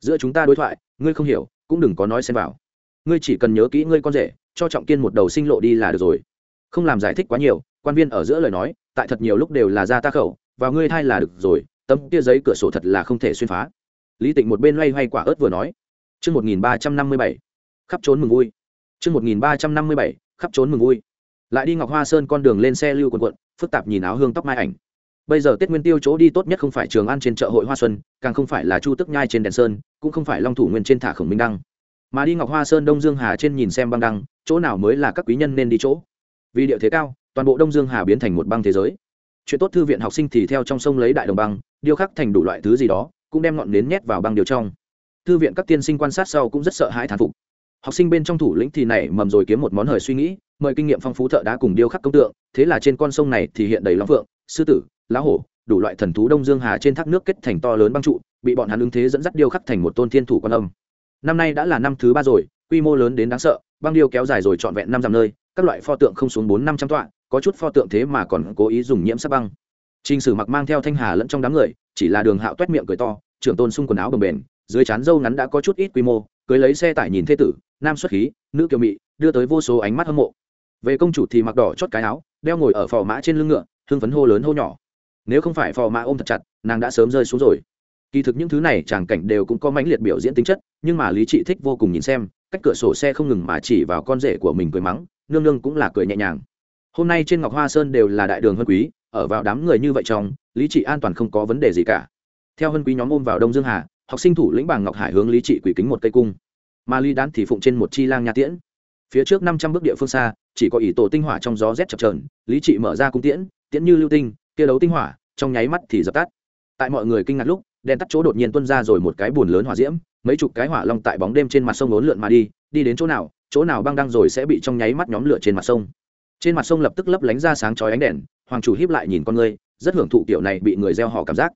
[SPEAKER 1] giữa chúng ta đối thoại ngươi không hiểu cũng đừng có nói xem vào ngươi chỉ cần nhớ kỹ ngươi con rể cho trọng kiên một đầu sinh lộ đi là được rồi không làm giải thích quá nhiều quan viên ở giữa lời nói tại thật nhiều lúc đều là ra ta khẩu và ngươi thay là được rồi tấm kia giấy cửa sổ thật là không thể xuyên phá lý tịnh một bên loay hoay quả ớt vừa nói chương một nghìn ba trăm năm mươi bảy, khắp trốn mừng vui. Chương một nghìn ba trăm năm mươi bảy, khắp trốn mừng vui. Lại đi Ngọc Hoa Sơn con đường lên xe lưu quần quận, phức tạp nhìn áo hương tóc mai ảnh. Bây giờ Tết Nguyên Tiêu chỗ đi tốt nhất không phải Trường An trên chợ hội Hoa Xuân, càng không phải là Chu Tức Nhai trên đèn sơn, cũng không phải Long Thủ Nguyên trên thả khổng minh đăng, mà đi Ngọc Hoa Sơn Đông Dương Hà trên nhìn xem băng đăng, chỗ nào mới là các quý nhân nên đi chỗ. Vì địa thế cao, toàn bộ Đông Dương Hà biến thành một băng thế giới. Chuyện tốt thư viện học sinh thì theo trong sông lấy đại đồng băng, điêu khắc thành đủ loại thứ gì đó, cũng đem ngọn nến nhét vào băng điều trong thư viện các tiên sinh quan sát sau cũng rất sợ hãi thán phục học sinh bên trong thủ lĩnh thì nảy mầm rồi kiếm một món hời suy nghĩ mời kinh nghiệm phong phú thợ đá cùng điêu khắc công tượng thế là trên con sông này thì hiện đầy long phượng sư tử lá hổ đủ loại thần thú đông dương hà trên thác nước kết thành to lớn băng trụ bị bọn hắn ứng thế dẫn dắt điêu khắc thành một tôn thiên thủ quan âm năm nay đã là năm thứ ba rồi quy mô lớn đến đáng sợ băng điêu kéo dài rồi trọn vẹn năm dặm nơi các loại pho tượng không xuống bốn năm trăm tọa có chút pho tượng thế mà còn cố ý dùng nhiễm sắc băng Trình Sử mặc mang theo Thanh Hà lẫn trong đám người, chỉ là Đường Hạo toét miệng cười to, trưởng tôn xung quần áo bồng bềnh, dưới trán râu ngắn đã có chút ít quy mô, cưới lấy xe tải nhìn thê tử, nam xuất khí, nữ kiều mị, đưa tới vô số ánh mắt hâm mộ. Về công chủ thì mặc đỏ chót cái áo, đeo ngồi ở phò mã trên lưng ngựa, hưng phấn hô lớn hô nhỏ. Nếu không phải phò mã ôm thật chặt, nàng đã sớm rơi xuống rồi. Kỳ thực những thứ này tràng cảnh đều cũng có mãnh liệt biểu diễn tính chất, nhưng mà Lý Trị thích vô cùng nhìn xem, cách cửa sổ xe không ngừng mà chỉ vào con rể của mình cười mắng, nương nương cũng là cười nhẹ nhàng. Hôm nay trên Ngọc Hoa Sơn đều là đại đường hân quý, ở vào đám người như vậy trong lý trị an toàn không có vấn đề gì cả theo hân quý nhóm ôm vào đông dương hà học sinh thủ lĩnh bàng ngọc hải hướng lý trị quỷ kính một cây cung mà lý đán thì phụng trên một chi lang nha tiễn phía trước năm trăm bước địa phương xa chỉ có ỷ tổ tinh hỏa trong gió rét chập trờn lý trị mở ra cung tiễn tiễn như lưu tinh kia đấu tinh hỏa, trong nháy mắt thì dập tắt. Tại mọi người kinh ngạc lúc, đèn tắt chỗ đột nhiên tuân ra rồi một cái bùn lớn hỏa diễm, mấy chục cái hỏa long tại bóng đêm trên mặt sông lốn lượn mà đi đi đến chỗ nào chỗ nào băng đăng rồi sẽ bị trong nháy mắt nhóm lửa trên mặt sông. Trên mặt sông lập tức lấp lánh ra sáng chói ánh đèn, hoàng chủ hiếp lại nhìn con ngươi rất hưởng thụ kiểu này bị người gieo họ cảm giác.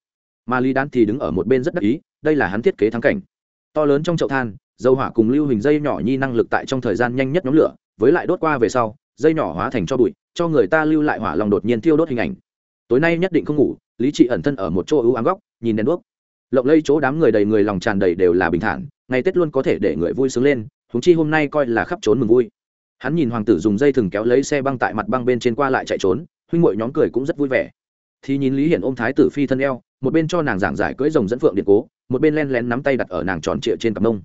[SPEAKER 1] Mà lý đan thì đứng ở một bên rất đắc ý, đây là hắn thiết kế thắng cảnh. To lớn trong chậu than, dầu hỏa cùng lưu hình dây nhỏ nhi năng lực tại trong thời gian nhanh nhất nhóm lửa, với lại đốt qua về sau, dây nhỏ hóa thành cho bụi, cho người ta lưu lại hỏa lòng đột nhiên thiêu đốt hình ảnh tối nay nhất định không ngủ, lý trị ẩn thân ở một chỗ ưu ám góc, nhìn đèn đuốc. Lộng lây chỗ đám người đầy người lòng tràn đầy đều là bình thản, ngày tết luôn có thể để người vui sướng lên húng chi hôm nay coi là khắp trốn mừng vui. Hắn nhìn hoàng tử dùng dây thừng kéo lấy xe băng tại mặt băng bên trên qua lại chạy trốn, huynh ngội nhóm cười cũng rất vui vẻ. Thì nhìn lý hiển ôm thái tử phi thân eo, một bên cho nàng giảng giải cưỡi rồng dẫn phượng điện cố, một bên len lén nắm tay đặt ở nàng tròn trịa trên cặp mông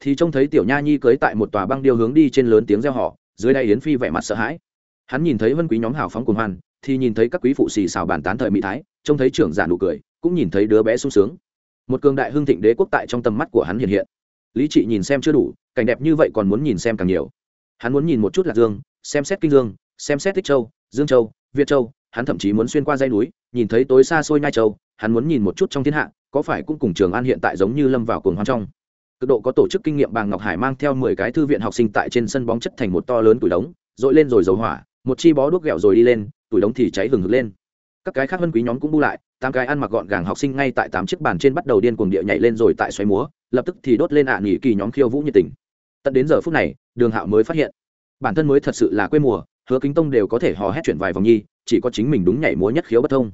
[SPEAKER 1] thì trông thấy tiểu nha nhi cưới tại một tòa băng điêu hướng đi trên lớn tiếng reo họ dưới đây yến phi vẻ mặt sợ hãi. Hắn nhìn thấy vân quý nhóm hào phóng cùng hoan thì nhìn thấy các quý phụ xì xào bàn tán thời mỹ thái, trông thấy trưởng giả nụ cười, cũng nhìn thấy đứa bé sung sướng. Một cường đại hưng thịnh đế quốc tại trong tầm mắt của hắn hiện hiện. Lý trị nhìn xem chưa đủ, cảnh đẹp như vậy còn muốn nhìn xem càng nhiều. Hắn muốn nhìn một chút lạc dương, xem xét kinh dương, xem xét tích châu, dương châu, việt châu, hắn thậm chí muốn xuyên qua dãy núi, nhìn thấy tối xa xôi nhai châu, hắn muốn nhìn một chút trong thiên hạ, có phải cũng cùng trường an hiện tại giống như lâm vào cuồng hoang trong. Cực độ có tổ chức kinh nghiệm bàng ngọc hải mang theo mười cái thư viện học sinh tại trên sân bóng chất thành một to lớn củi đống dội lên rồi dầu hỏa, một chi bó đuốc ghẹo rồi đi lên tuổi đống thì cháy hừng hực lên. Các cái khác vân quý nhóm cũng bu lại, tám cái ăn mặc gọn gàng học sinh ngay tại tám chiếc bàn trên bắt đầu điên cuồng địa nhảy lên rồi tại xoáy múa, lập tức thì đốt lên ạ nghỉ kỳ nhóm khiêu vũ nhiệt tình. Tận đến giờ phút này, đường hạo mới phát hiện, bản thân mới thật sự là quê mùa, hứa kính tông đều có thể hò hét chuyển vài vòng nhi, chỉ có chính mình đúng nhảy múa nhất khiếu bất thông.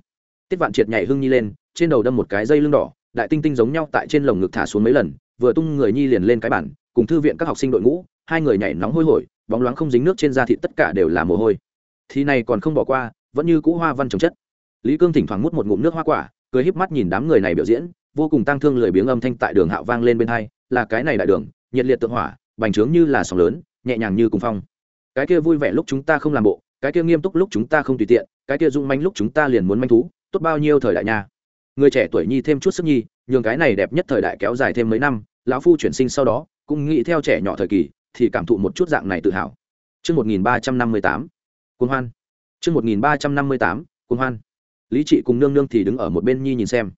[SPEAKER 1] Tiết vạn triệt nhảy hưng nhi lên, trên đầu đâm một cái dây lưng đỏ, đại tinh tinh giống nhau tại trên lồng ngực thả xuống mấy lần, vừa tung người nhi liền lên cái bản cùng thư viện các học sinh đội ngũ, hai người nhảy nóng hôi hổi, bóng loáng không dính nước trên da thịt tất cả đều là mồ hôi thì này còn không bỏ qua vẫn như cũ hoa văn trồng chất. Lý cương thỉnh thoảng mút một ngụm nước hoa quả cười híp mắt nhìn đám người này biểu diễn vô cùng tăng thương lười biếng âm thanh tại đường hạo vang lên bên hai là cái này đại đường nhiệt liệt tượng hỏa bành trướng như là sóng lớn nhẹ nhàng như cùng phong. Cái kia vui vẻ lúc chúng ta không làm bộ cái kia nghiêm túc lúc chúng ta không tùy tiện cái kia dung manh lúc chúng ta liền muốn manh thú tốt bao nhiêu thời đại nha. Người trẻ tuổi nhi thêm chút sức nhi nhường cái này đẹp nhất thời đại kéo dài thêm mấy năm lão phu chuyển sinh sau đó cũng nghĩ theo trẻ nhỏ thời kỳ thì cảm thụ một chút dạng này tự hào. Trước 1358, Cuồng hoan. Trước 1358, Cuồng hoan. Lý trị cùng nương nương thì đứng ở một bên nhi nhìn xem.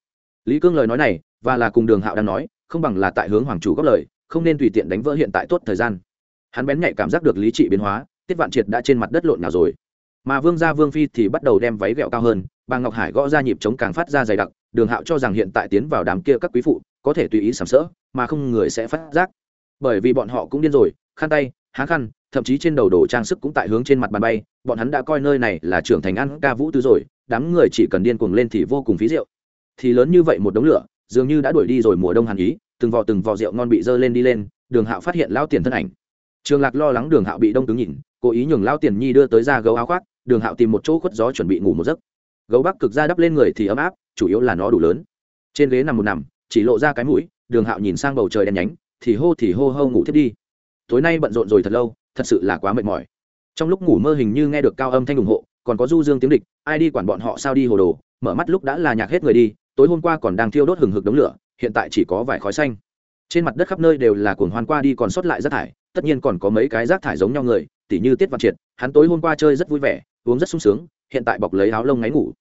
[SPEAKER 1] Lý Cương lời nói này, và là cùng Đường Hạo đang nói, không bằng là tại hướng hoàng chủ góp lời, không nên tùy tiện đánh vỡ hiện tại tốt thời gian hắn bén nhạy cảm giác được lý trị biến hóa tiết vạn triệt đã trên mặt đất lộn nào rồi mà vương gia vương phi thì bắt đầu đem váy ghẹo cao hơn bà ngọc hải gõ ra nhịp trống càng phát ra dày đặc đường hạo cho rằng hiện tại tiến vào đám kia các quý phụ có thể tùy ý sầm sỡ mà không người sẽ phát giác bởi vì bọn họ cũng điên rồi khăn tay há khăn thậm chí trên đầu đồ trang sức cũng tại hướng trên mặt bàn bay, bọn hắn đã coi nơi này là trưởng thành ăn ca vũ tứ rồi, đám người chỉ cần điên cuồng lên thì vô cùng phí rượu. Thì lớn như vậy một đống lửa, dường như đã đuổi đi rồi mùa đông hàn ý, từng vò từng vò rượu ngon bị dơ lên đi lên, đường hạo phát hiện lao tiền thân ảnh. Trường lạc lo lắng đường hạo bị đông cứng nhìn, cố ý nhường lao tiền nhi đưa tới ra gấu áo khoác, đường hạo tìm một chỗ khuất gió chuẩn bị ngủ một giấc. Gấu bắc cực ra đắp lên người thì ấm áp, chủ yếu là nó đủ lớn. Trên ghế nằm một nằm, chỉ lộ ra cái mũi, đường hạo nhìn sang bầu trời đen nhánh, thì hô thì hô hô ngủ thiết đi. Tối nay bận rộn rồi thật lâu thật sự là quá mệt mỏi. Trong lúc ngủ mơ hình như nghe được cao âm thanh ủng hộ, còn có du dương tiếng địch, ai đi quản bọn họ sao đi hồ đồ, mở mắt lúc đã là nhạc hết người đi, tối hôm qua còn đang thiêu đốt hừng hực đống lửa, hiện tại chỉ có vài khói xanh. Trên mặt đất khắp nơi đều là cuồng hoan qua đi còn sót lại rác thải, tất nhiên còn có mấy cái rác thải giống nhau người, tỉ như tiết văn triệt, hắn tối hôm qua chơi rất vui vẻ, uống rất sung sướng, hiện tại bọc lấy áo lông ngáy ngủ.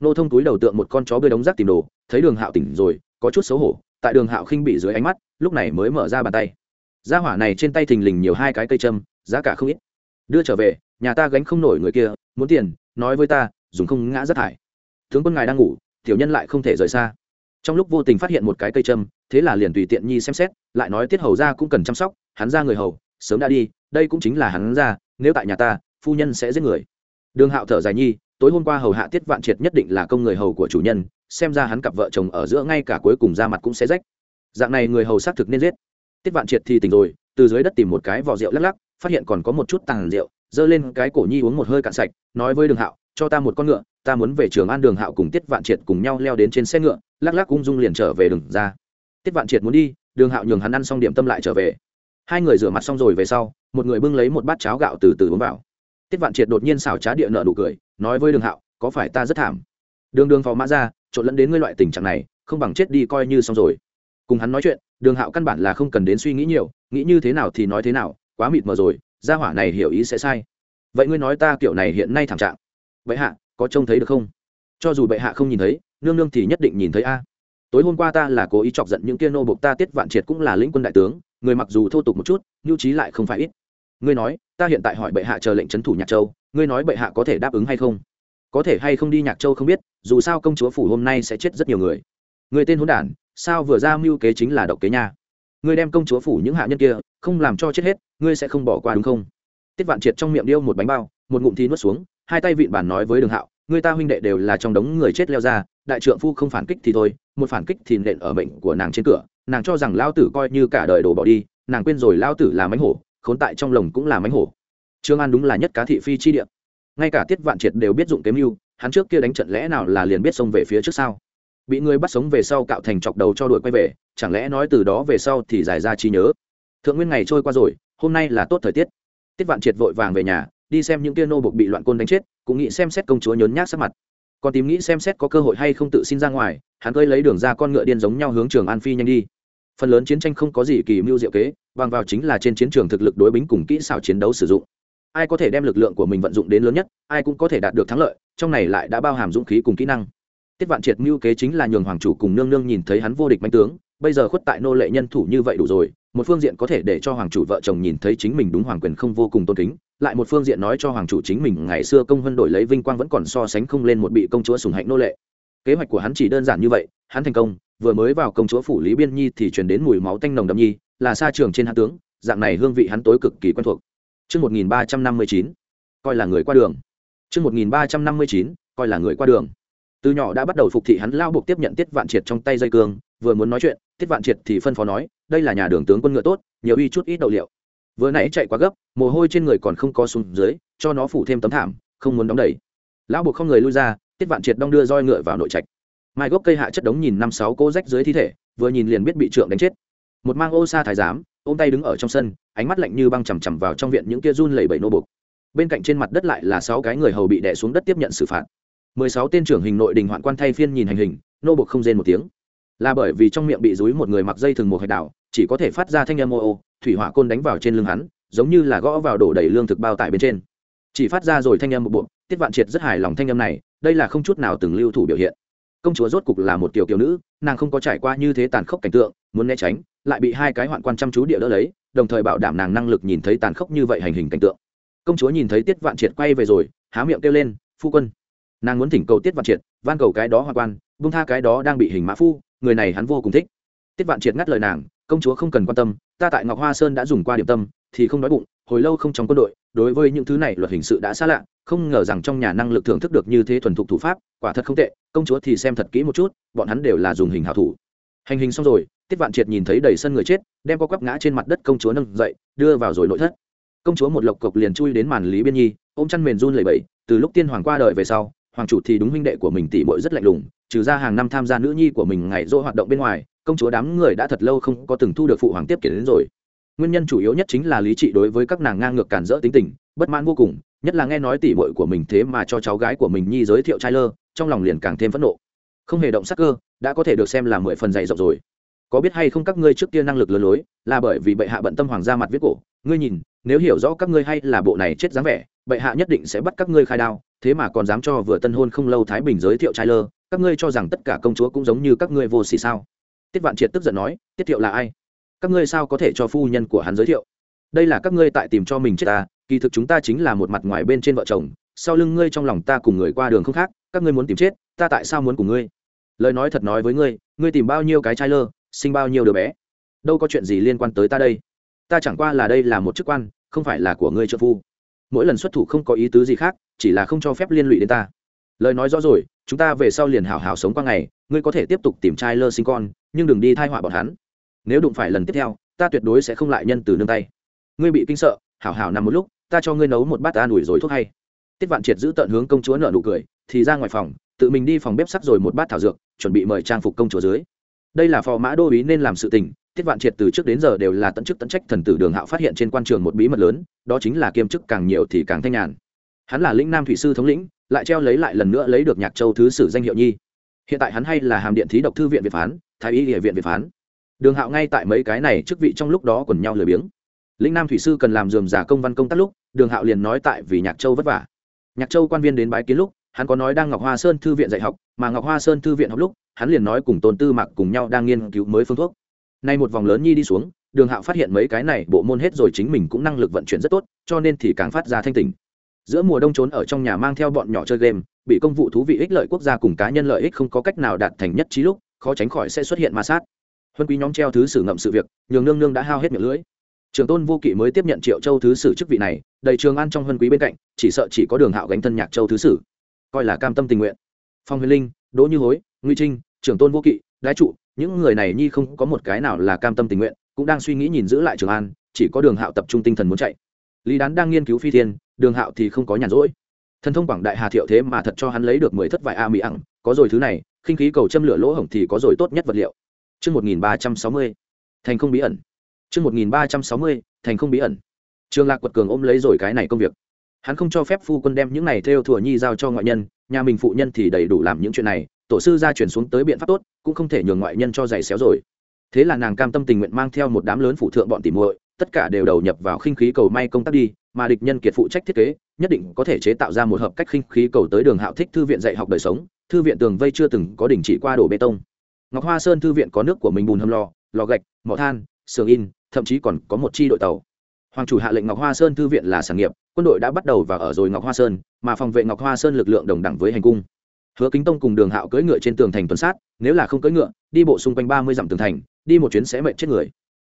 [SPEAKER 1] Nô thông túi đầu tượng một con chó bơi đống rác tìm đồ, thấy đường hạo tỉnh rồi, có chút xấu hổ, tại đường hạo khinh bị dưới ánh mắt, lúc này mới mở ra bàn tay. Ra hỏa này trên tay thình lình nhiều hai cái cây châm giá cả không ít. Đưa trở về, nhà ta gánh không nổi người kia, muốn tiền, nói với ta, dùng không ngã rất thải. Tướng quân ngài đang ngủ, tiểu nhân lại không thể rời xa. Trong lúc vô tình phát hiện một cái cây châm, thế là liền tùy tiện nhi xem xét, lại nói tiết hầu ra cũng cần chăm sóc, hắn ra người hầu, sớm đã đi, đây cũng chính là hắn ra, nếu tại nhà ta, phu nhân sẽ giết người. Đường hạo thở dài nhi, tối hôm qua hầu hạ tiết vạn triệt nhất định là công người hầu của chủ nhân, xem ra hắn cặp vợ chồng ở giữa ngay cả cuối cùng ra mặt cũng sẽ rách. Dạng này người hầu xác thực nên giết. Tiết vạn triệt thì tỉnh rồi, từ dưới đất tìm một cái vỏ rượu lắc lắc phát hiện còn có một chút tàng rượu, giơ lên cái cổ nhi uống một hơi cạn sạch, nói với đường hạo, cho ta một con ngựa, ta muốn về trường an đường hạo cùng tiết vạn triệt cùng nhau leo đến trên xe ngựa. Lắc lắc ung dung liền trở về đường ra. Tiết vạn triệt muốn đi, đường hạo nhường hắn ăn xong điểm tâm lại trở về. Hai người rửa mặt xong rồi về sau, một người bưng lấy một bát cháo gạo từ từ uống vào. Tiết vạn triệt đột nhiên xào trá địa nợ nụ cười, nói với đường hạo, có phải ta rất thảm? Đường đường phò mã ra, trộn lẫn đến ngươi loại tình trạng này, không bằng chết đi coi như xong rồi. Cùng hắn nói chuyện, đường hạo căn bản là không cần đến suy nghĩ nhiều, nghĩ như thế nào thì nói thế nào quá mịt mờ rồi, gia hỏa này hiểu ý sẽ sai. Vậy ngươi nói ta kiểu này hiện nay thảm trạng. Vậy hạ, có trông thấy được không? Cho dù bệ hạ không nhìn thấy, nương nương thì nhất định nhìn thấy a. Tối hôm qua ta là cố ý chọc giận những kia nô bộc ta tiết vạn triệt cũng là lĩnh quân đại tướng, người mặc dù thô tục một chút, nhu trí lại không phải ít. Ngươi nói, ta hiện tại hỏi bệ hạ chờ lệnh trấn thủ nhạc châu, ngươi nói bệ hạ có thể đáp ứng hay không? Có thể hay không đi nhạc châu không biết, dù sao công chúa phủ hôm nay sẽ chết rất nhiều người. Người tên hôn đản, sao vừa ra mưu kế chính là độc kế nha? Ngươi đem công chúa phủ những hạ nhân kia, không làm cho chết hết ngươi sẽ không bỏ qua đúng không? Tiết vạn triệt trong miệng điêu một bánh bao, một ngụm thi nuốt xuống, hai tay vịn bản nói với đường hạo người ta huynh đệ đều là trong đống người chết leo ra, đại trượng phu không phản kích thì thôi, một phản kích thì nện ở bệnh của nàng trên cửa, nàng cho rằng lao tử coi như cả đời đổ bỏ đi, nàng quên rồi lao tử là mánh hổ, khốn tại trong lồng cũng là mánh hổ. Trương an đúng là nhất cá thị phi chi địa. Ngay cả tiết vạn triệt đều biết dụng kiếm mưu, hắn trước kia đánh trận lẽ nào là liền biết xông về phía trước sau bị người bắt sống về sau cạo thành chọc đầu cho đuổi quay về, chẳng lẽ nói từ đó về sau thì giải ra trí nhớ? Thượng nguyên ngày trôi qua rồi hôm nay là tốt thời tiết. Tiết vạn triệt vội vàng về nhà, đi xem những kia nô bộc bị loạn côn đánh chết, cũng nghĩ xem xét công chúa nhốn nhác sắc mặt. Còn tìm nghĩ xem xét có cơ hội hay không tự xin ra ngoài, hắn cơi lấy đường ra con ngựa điên giống nhau hướng trường an phi nhanh đi. Phần lớn chiến tranh không có gì kỳ mưu diệu kế, bằng vào chính là trên chiến trường thực lực đối bính cùng kỹ xảo chiến đấu sử dụng. Ai có thể đem lực lượng của mình vận dụng đến lớn nhất, ai cũng có thể đạt được thắng lợi, trong này lại đã bao hàm dũng khí cùng kỹ năng. Tiết vạn triệt mưu kế chính là nhường hoàng chủ cùng nương nương nhìn thấy hắn vô địch manh tướng bây giờ khuất tại nô lệ nhân thủ như vậy đủ rồi một phương diện có thể để cho hoàng chủ vợ chồng nhìn thấy chính mình đúng hoàng quyền không vô cùng tôn kính lại một phương diện nói cho hoàng chủ chính mình ngày xưa công hơn đổi lấy vinh quang vẫn còn so sánh không lên một bị công chúa sùng hạnh nô lệ kế hoạch của hắn chỉ đơn giản như vậy hắn thành công vừa mới vào công chúa phủ lý biên nhi thì truyền đến mùi máu tanh nồng đậm nhi là xa trường trên hạ tướng dạng này hương vị hắn tối cực kỳ quen thuộc Trước 1359, coi là người qua đường. Trước 1359, coi là người qua đường. Từ nhỏ đã bắt đầu phục thị hắn lao buộc tiếp nhận tiết vạn triệt trong tay dây cương, vừa muốn nói chuyện, tiết vạn triệt thì phân phó nói, đây là nhà đường tướng quân ngựa tốt, nhiều uy chút ít đậu liệu. Vừa nãy chạy quá gấp, mồ hôi trên người còn không có xuống dưới, cho nó phủ thêm tấm thảm, không muốn đóng đẩy Lão buộc không người lui ra, tiết vạn triệt đong đưa roi ngựa vào nội trạch. Mai gốc cây hạ chất đống nhìn năm sáu cô rách dưới thi thể, vừa nhìn liền biết bị trượng đánh chết. Một mang ô sa thái giám, ôm tay đứng ở trong sân, ánh mắt lạnh như băng chằm chằm vào trong viện những kia run lẩy bẩy nô buộc. Bên cạnh trên mặt đất lại là sáu cái người hầu bị đè xuống đất tiếp nhận xử phạt mười sáu tên trưởng hình nội đình hoạn quan thay phiên nhìn hành hình, nô buộc không rên một tiếng. Là bởi vì trong miệng bị dúi một người mặc dây thừng một hạch đảo, chỉ có thể phát ra thanh âm ô ô, thủy hỏa côn đánh vào trên lưng hắn, giống như là gõ vào đổ đầy lương thực bao tải bên trên. Chỉ phát ra rồi thanh âm một bộ, tiết vạn triệt rất hài lòng thanh âm này, đây là không chút nào từng lưu thủ biểu hiện. Công chúa rốt cục là một tiểu kiều nữ, nàng không có trải qua như thế tàn khốc cảnh tượng, muốn né tránh, lại bị hai cái hoạn quan chăm chú địa đỡ lấy, đồng thời bảo đảm nàng năng lực nhìn thấy tàn khốc như vậy hành hình cảnh tượng. Công chúa nhìn thấy tiết vạn triệt quay về rồi, há miệng kêu lên, phu quân nàng muốn thỉnh cầu tiết vạn triệt, van cầu cái đó hoa quan bung tha cái đó đang bị hình mã phu, người này hắn vô cùng thích. Tiết vạn triệt ngắt lời nàng, công chúa không cần quan tâm, ta tại ngọc hoa sơn đã dùng qua điểm tâm, thì không nói bụng, hồi lâu không trong quân đội, đối với những thứ này luật hình sự đã xa lạ, không ngờ rằng trong nhà năng lực thưởng thức được như thế thuần thục thủ pháp, quả thật không tệ, công chúa thì xem thật kỹ một chút, bọn hắn đều là dùng hình hảo thủ. Hành hình xong rồi, tiết vạn triệt nhìn thấy đầy sân người chết, đem co quắp ngã trên mặt đất công chúa nâng dậy, đưa vào rồi nội thất. Công chúa một lộc cộc liền chui đến màn lý biên nhi, ôm chăn mền run lẩy bẩy, từ lúc tiên hoàng qua đời về sau hoàng chủ thì đúng huynh đệ của mình tỷ muội rất lạnh lùng, trừ ra hàng năm tham gia nữ nhi của mình ngày dỗ hoạt động bên ngoài, công chúa đám người đã thật lâu không có từng thu được phụ hoàng tiếp kiến đến rồi. Nguyên nhân chủ yếu nhất chính là lý trị đối với các nàng ngang ngược cản rỡ tính tình, bất mãn vô cùng, nhất là nghe nói tỉ mội của mình thế mà cho cháu gái của mình nhi giới thiệu trai lơ, trong lòng liền càng thêm phẫn nộ. Không hề động sắc cơ, đã có thể được xem là mười phần dày rộng rồi. Có biết hay không các ngươi trước kia năng lực lừa lối, là bởi vì bệ hạ bận tâm hoàng gia mặt viết cổ. Ngươi nhìn, nếu hiểu rõ các ngươi hay là bộ này chết dáng vẻ bệ hạ nhất định sẽ bắt các ngươi khai đao, thế mà còn dám cho vừa tân hôn không lâu thái bình giới thiệu trai lơ, các ngươi cho rằng tất cả công chúa cũng giống như các ngươi vô xỉ sao? Tiết vạn triệt tức giận nói, tiết thiệu là ai? Các ngươi sao có thể cho phu nhân của hắn giới thiệu? Đây là các ngươi tại tìm cho mình chết ta kỳ thực chúng ta chính là một mặt ngoài bên trên vợ chồng, sau lưng ngươi trong lòng ta cùng người qua đường không khác, các ngươi muốn tìm chết, ta tại sao muốn cùng ngươi? Lời nói thật nói với ngươi ngươi tìm bao nhiêu cái trai lơ, sinh bao nhiêu đứa bé? Đâu có chuyện gì liên quan tới ta đây. Ta chẳng qua là đây là một chức quan, không phải là của ngươi trợ phu mỗi lần xuất thủ không có ý tứ gì khác, chỉ là không cho phép liên lụy đến ta. Lời nói rõ rồi, chúng ta về sau liền hảo hảo sống qua ngày, ngươi có thể tiếp tục tìm trai lơ sinh con, nhưng đừng đi thai họa bọn hắn. Nếu đụng phải lần tiếp theo, ta tuyệt đối sẽ không lại nhân từ nương tay. Ngươi bị kinh sợ, hảo hảo nằm một lúc, ta cho ngươi nấu một bát an ủi rồi thuốc hay. Tiết vạn triệt giữ tận hướng công chúa nợ nụ cười, thì ra ngoài phòng, tự mình đi phòng bếp sắc rồi một bát thảo dược, chuẩn bị mời trang phục công chúa dưới. Đây là phò mã đô ý nên làm sự tình tiết vạn triệt từ trước đến giờ đều là tận chức tận trách thần tử đường hạo phát hiện trên quan trường một bí mật lớn, đó chính là kiêm chức càng nhiều thì càng thanh nhàn. Hắn là lĩnh nam thủy sư thống lĩnh, lại treo lấy lại lần nữa lấy được nhạc châu thứ sử danh hiệu nhi. Hiện tại hắn hay là hàm điện thí độc thư viện việt phán, thái y địa viện việt phán. Đường hạo ngay tại mấy cái này chức vị trong lúc đó quần nhau lười biếng. Lĩnh nam thủy sư cần làm dườm giả công văn công tác lúc, đường hạo liền nói tại vì nhạc châu vất vả. Nhạc châu quan viên đến bái kiến lúc, hắn có nói đang ngọc hoa sơn thư viện dạy học, mà ngọc hoa sơn thư viện học lúc, hắn liền nói cùng tôn tư mạc cùng nhau đang nghiên cứu mới phương thuốc nay một vòng lớn nhi đi xuống, đường hạo phát hiện mấy cái này bộ môn hết rồi chính mình cũng năng lực vận chuyển rất tốt, cho nên thì càng phát ra thanh tình giữa mùa đông trốn ở trong nhà mang theo bọn nhỏ chơi game, bị công vụ thú vị ích lợi quốc gia cùng cá nhân lợi ích không có cách nào đạt thành nhất trí lúc, khó tránh khỏi sẽ xuất hiện ma sát. Huân quý nhóm treo thứ sử ngậm sự việc, nhường nương nương đã hao hết miệng lưỡi. Trường tôn vô kỵ mới tiếp nhận triệu châu thứ sử chức vị này, đầy trường an trong huân quý bên cạnh, chỉ sợ chỉ có đường hạo gánh thân nhạc châu thứ sử. Coi là cam tâm tình nguyện. Phong huyền linh, đỗ như hối nguy trinh trưởng tôn vô kỵ, đái trụ những người này nhi không có một cái nào là cam tâm tình nguyện, cũng đang suy nghĩ nhìn giữ lại trường an, chỉ có đường hạo tập trung tinh thần muốn chạy. Lý đán đang nghiên cứu phi thiên, đường hạo thì không có nhàn rỗi. Thần thông quảng đại hà thiệu thế mà thật cho hắn lấy được mười thất vải a mỹ ẳng, có rồi thứ này, khinh khí cầu châm lửa lỗ hổng thì có rồi tốt nhất vật liệu. Chương một nghìn ba trăm sáu mươi, thành không bí ẩn. Chương một nghìn ba trăm sáu mươi, thành không bí ẩn. Trường lạc quật cường ôm lấy rồi cái này công việc. Hắn không cho phép phu quân đem những này theo thùa nhi giao cho ngoại nhân, nhà mình phụ nhân thì đầy đủ làm những chuyện này tổ sư gia chuyển xuống tới biện pháp tốt, cũng không thể nhường ngoại nhân cho giày xéo rồi. Thế là nàng cam tâm tình nguyện mang theo một đám lớn phụ thượng bọn tỉ muội, tất cả đều đầu nhập vào khinh khí cầu may công tác đi, mà địch nhân kiệt phụ trách thiết kế, nhất định có thể chế tạo ra một hợp cách khinh khí cầu tới đường hạo thích thư viện dạy học đời sống, thư viện tường vây chưa từng có đình chỉ qua đổ bê tông. Ngọc hoa sơn thư viện có nước của mình bùn hầm lò lò gạch, mỏ than, sườn in, thậm chí còn có một chi đội tàu. Hoàng chủ hạ lệnh ngọc hoa sơn thư viện là sản nghiệp, quân đội đã bắt đầu và ở rồi ngọc hoa sơn, mà phòng vệ ngọc hoa sơn lực lượng đồng đẳng với hành cung hứa kính tông cùng đường hạo cưỡi ngựa trên tường thành tuần sát, nếu là không cưỡi ngựa, đi bộ xung quanh ba mươi dặm tường thành, đi một chuyến sẽ mệt chết người.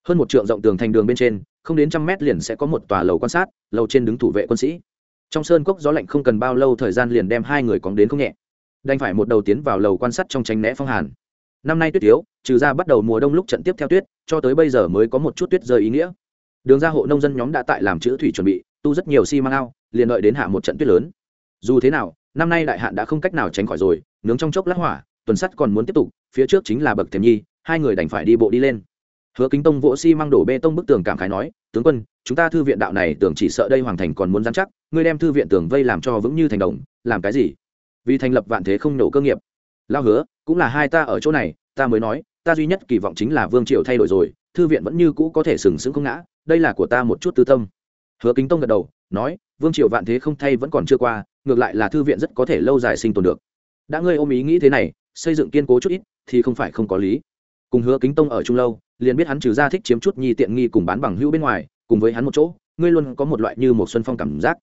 [SPEAKER 1] Hơn một trượng rộng tường thành đường bên trên, không đến trăm mét liền sẽ có một tòa lầu quan sát, lầu trên đứng thủ vệ quân sĩ. Trong sơn cốc gió lạnh không cần bao lâu thời gian liền đem hai người cóng đến không nhẹ. Đành phải một đầu tiến vào lầu quan sát trong tránh né phong hàn. Năm nay tuyết thiếu trừ ra bắt đầu mùa đông lúc trận tiếp theo tuyết, cho tới bây giờ mới có một chút tuyết rơi ý nghĩa. Đường ra hộ nông dân nhóm đã tại làm chữ thủy chuẩn bị, tu rất nhiều xi、si、măng ao, liền đợi đến hạ một trận tuyết lớn. Dù thế nào năm nay đại hạn đã không cách nào tránh khỏi rồi, nướng trong chốc lát hỏa, tuần sắt còn muốn tiếp tục, phía trước chính là bậc thềm nhi, hai người đành phải đi bộ đi lên. Hứa kính tông vỗ xi、si、măng đổ bê tông bức tường cảm khái nói, tướng quân, chúng ta thư viện đạo này tưởng chỉ sợ đây hoàng thành còn muốn dám chắc, ngươi đem thư viện tường vây làm cho vững như thành đồng, làm cái gì? Vì thành lập vạn thế không nổ cơ nghiệp. Lao hứa, cũng là hai ta ở chỗ này, ta mới nói, ta duy nhất kỳ vọng chính là vương triều thay đổi rồi, thư viện vẫn như cũ có thể sừng sững không ngã, đây là của ta một chút tư tâm. Hứa kính tông gật đầu, nói, vương triều vạn thế không thay vẫn còn chưa qua ngược lại là thư viện rất có thể lâu dài sinh tồn được. Đã ngươi ôm ý nghĩ thế này, xây dựng kiên cố chút ít, thì không phải không có lý. Cùng hứa kính tông ở chung lâu, liền biết hắn trừ ra thích chiếm chút nhi tiện nghi cùng bán bằng hữu bên ngoài, cùng với hắn một chỗ, ngươi luôn có một loại như một xuân phong cảm giác.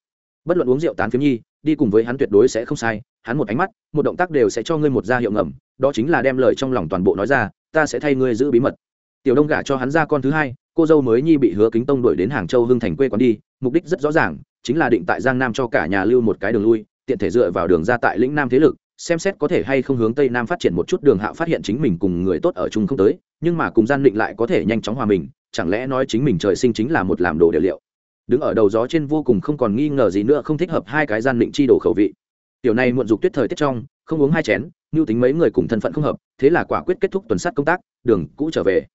[SPEAKER 1] Bất luận uống rượu tán phiếm nhi, đi cùng với hắn tuyệt đối sẽ không sai, hắn một ánh mắt, một động tác đều sẽ cho ngươi một gia hiệu ngầm, đó chính là đem lời trong lòng toàn bộ nói ra, ta sẽ thay ngươi giữ bí mật. Tiểu đông gả cho hắn ra con thứ hai, cô dâu mới nhi bị hứa kính tông đuổi đến hàng châu hưng thành quê quán đi, mục đích rất rõ ràng chính là định tại giang nam cho cả nhà lưu một cái đường lui, tiện thể dựa vào đường ra tại lĩnh nam thế lực, xem xét có thể hay không hướng tây nam phát triển một chút đường hạ phát hiện chính mình cùng người tốt ở chung không tới, nhưng mà cùng gian định lại có thể nhanh chóng hòa mình, chẳng lẽ nói chính mình trời sinh chính là một làm đồ địa liệu? Đứng ở đầu gió trên vô cùng không còn nghi ngờ gì nữa không thích hợp hai cái gian định chi đồ khẩu vị. Tiểu này muộn dục tuyết thời tiết trong, không uống hai chén như tính mấy người cùng thân phận không hợp, thế là quả quyết kết thúc tuần sát công tác, đường cũ trở về.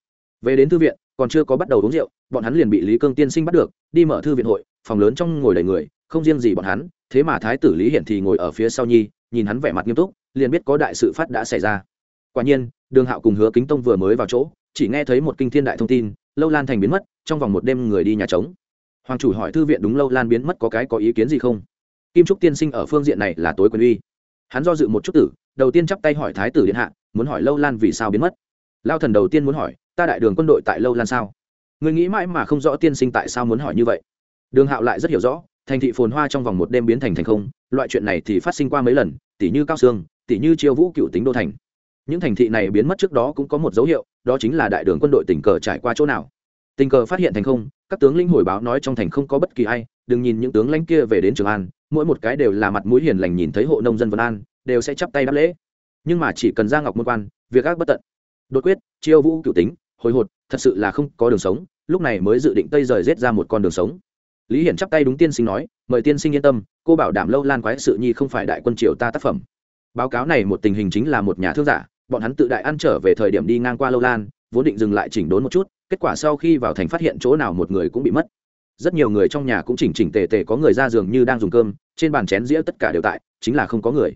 [SPEAKER 1] Về đến thư viện, còn chưa có bắt đầu uống rượu, bọn hắn liền bị lý cương tiên sinh bắt được, đi mở thư viện hội phòng lớn trong ngồi đầy người, không riêng gì bọn hắn, thế mà thái tử lý hiển thì ngồi ở phía sau nhi, nhìn hắn vẻ mặt nghiêm túc, liền biết có đại sự phát đã xảy ra. Quả nhiên, đường hạo cùng hứa kính tông vừa mới vào chỗ, chỉ nghe thấy một kinh thiên đại thông tin, lâu lan thành biến mất, trong vòng một đêm người đi nhà trống. Hoàng chủ hỏi thư viện đúng lâu lan biến mất có cái có ý kiến gì không? Kim trúc tiên sinh ở phương diện này là tối quyền uy. Hắn do dự một chút tử, đầu tiên chắp tay hỏi thái tử điện hạ, muốn hỏi lâu lan vì sao biến mất. Lao thần đầu tiên muốn hỏi, ta đại đường quân đội tại lâu lan sao? Người nghĩ mãi mà không rõ tiên sinh tại sao muốn hỏi như vậy đường hạo lại rất hiểu rõ, thành thị phồn hoa trong vòng một đêm biến thành thành không, loại chuyện này thì phát sinh qua mấy lần tỷ như cao sương tỷ như chiêu vũ cựu tính đô thành. Những thành thị này biến mất trước đó cũng có một dấu hiệu, đó chính là đại đường quân đội tình cờ trải qua chỗ nào. Tình cờ phát hiện thành không, các tướng linh hồi báo nói trong thành không có bất kỳ ai, đừng nhìn những tướng lãnh kia về đến trường an, mỗi một cái đều là mặt mũi hiền lành nhìn thấy hộ nông dân vân an, đều sẽ chắp tay đáp lễ. Nhưng mà chỉ cần ra ngọc môn quan, việc ác bất tận. Đột quyết, chiêu vũ cựu tính, hồi hột, thật sự là không có đường sống, lúc này mới dự định tây rời rết ra một con đường sống lý hiển chắp tay đúng tiên sinh nói, mời tiên sinh yên tâm, cô bảo đảm lâu lan quái sự nhi không phải đại quân triều ta tác phẩm. Báo cáo này một tình hình chính là một nhà thương giả, bọn hắn tự đại ăn trở về thời điểm đi ngang qua lâu lan, vốn định dừng lại chỉnh đốn một chút, kết quả sau khi vào thành phát hiện chỗ nào một người cũng bị mất. Rất nhiều người trong nhà cũng chỉnh chỉnh tề tề có người ra giường như đang dùng cơm, trên bàn chén dĩa tất cả đều tại, chính là không có người.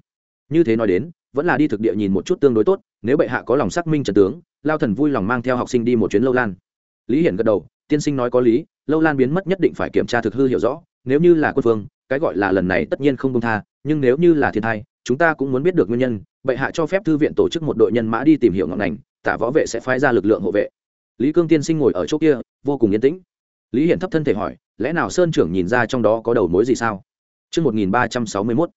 [SPEAKER 1] Như thế nói đến, vẫn là đi thực địa nhìn một chút tương đối tốt, nếu bệ hạ có lòng xác minh trần tướng, lao thần vui lòng mang theo học sinh đi một chuyến lâu lan. Lý hiển gật đầu, tiên sinh nói có lý lâu lan biến mất nhất định phải kiểm tra thực hư hiểu rõ nếu như là quân phương cái gọi là lần này tất nhiên không công tha nhưng nếu như là thiên thai chúng ta cũng muốn biết được nguyên nhân bệ hạ cho phép thư viện tổ chức một đội nhân mã đi tìm hiểu ngọn ngành tả võ vệ sẽ phái ra lực lượng hộ vệ lý cương tiên sinh ngồi ở chỗ kia vô cùng yên tĩnh lý hiển thấp thân thể hỏi lẽ nào sơn trưởng nhìn ra trong đó có đầu mối gì sao Trước 1361,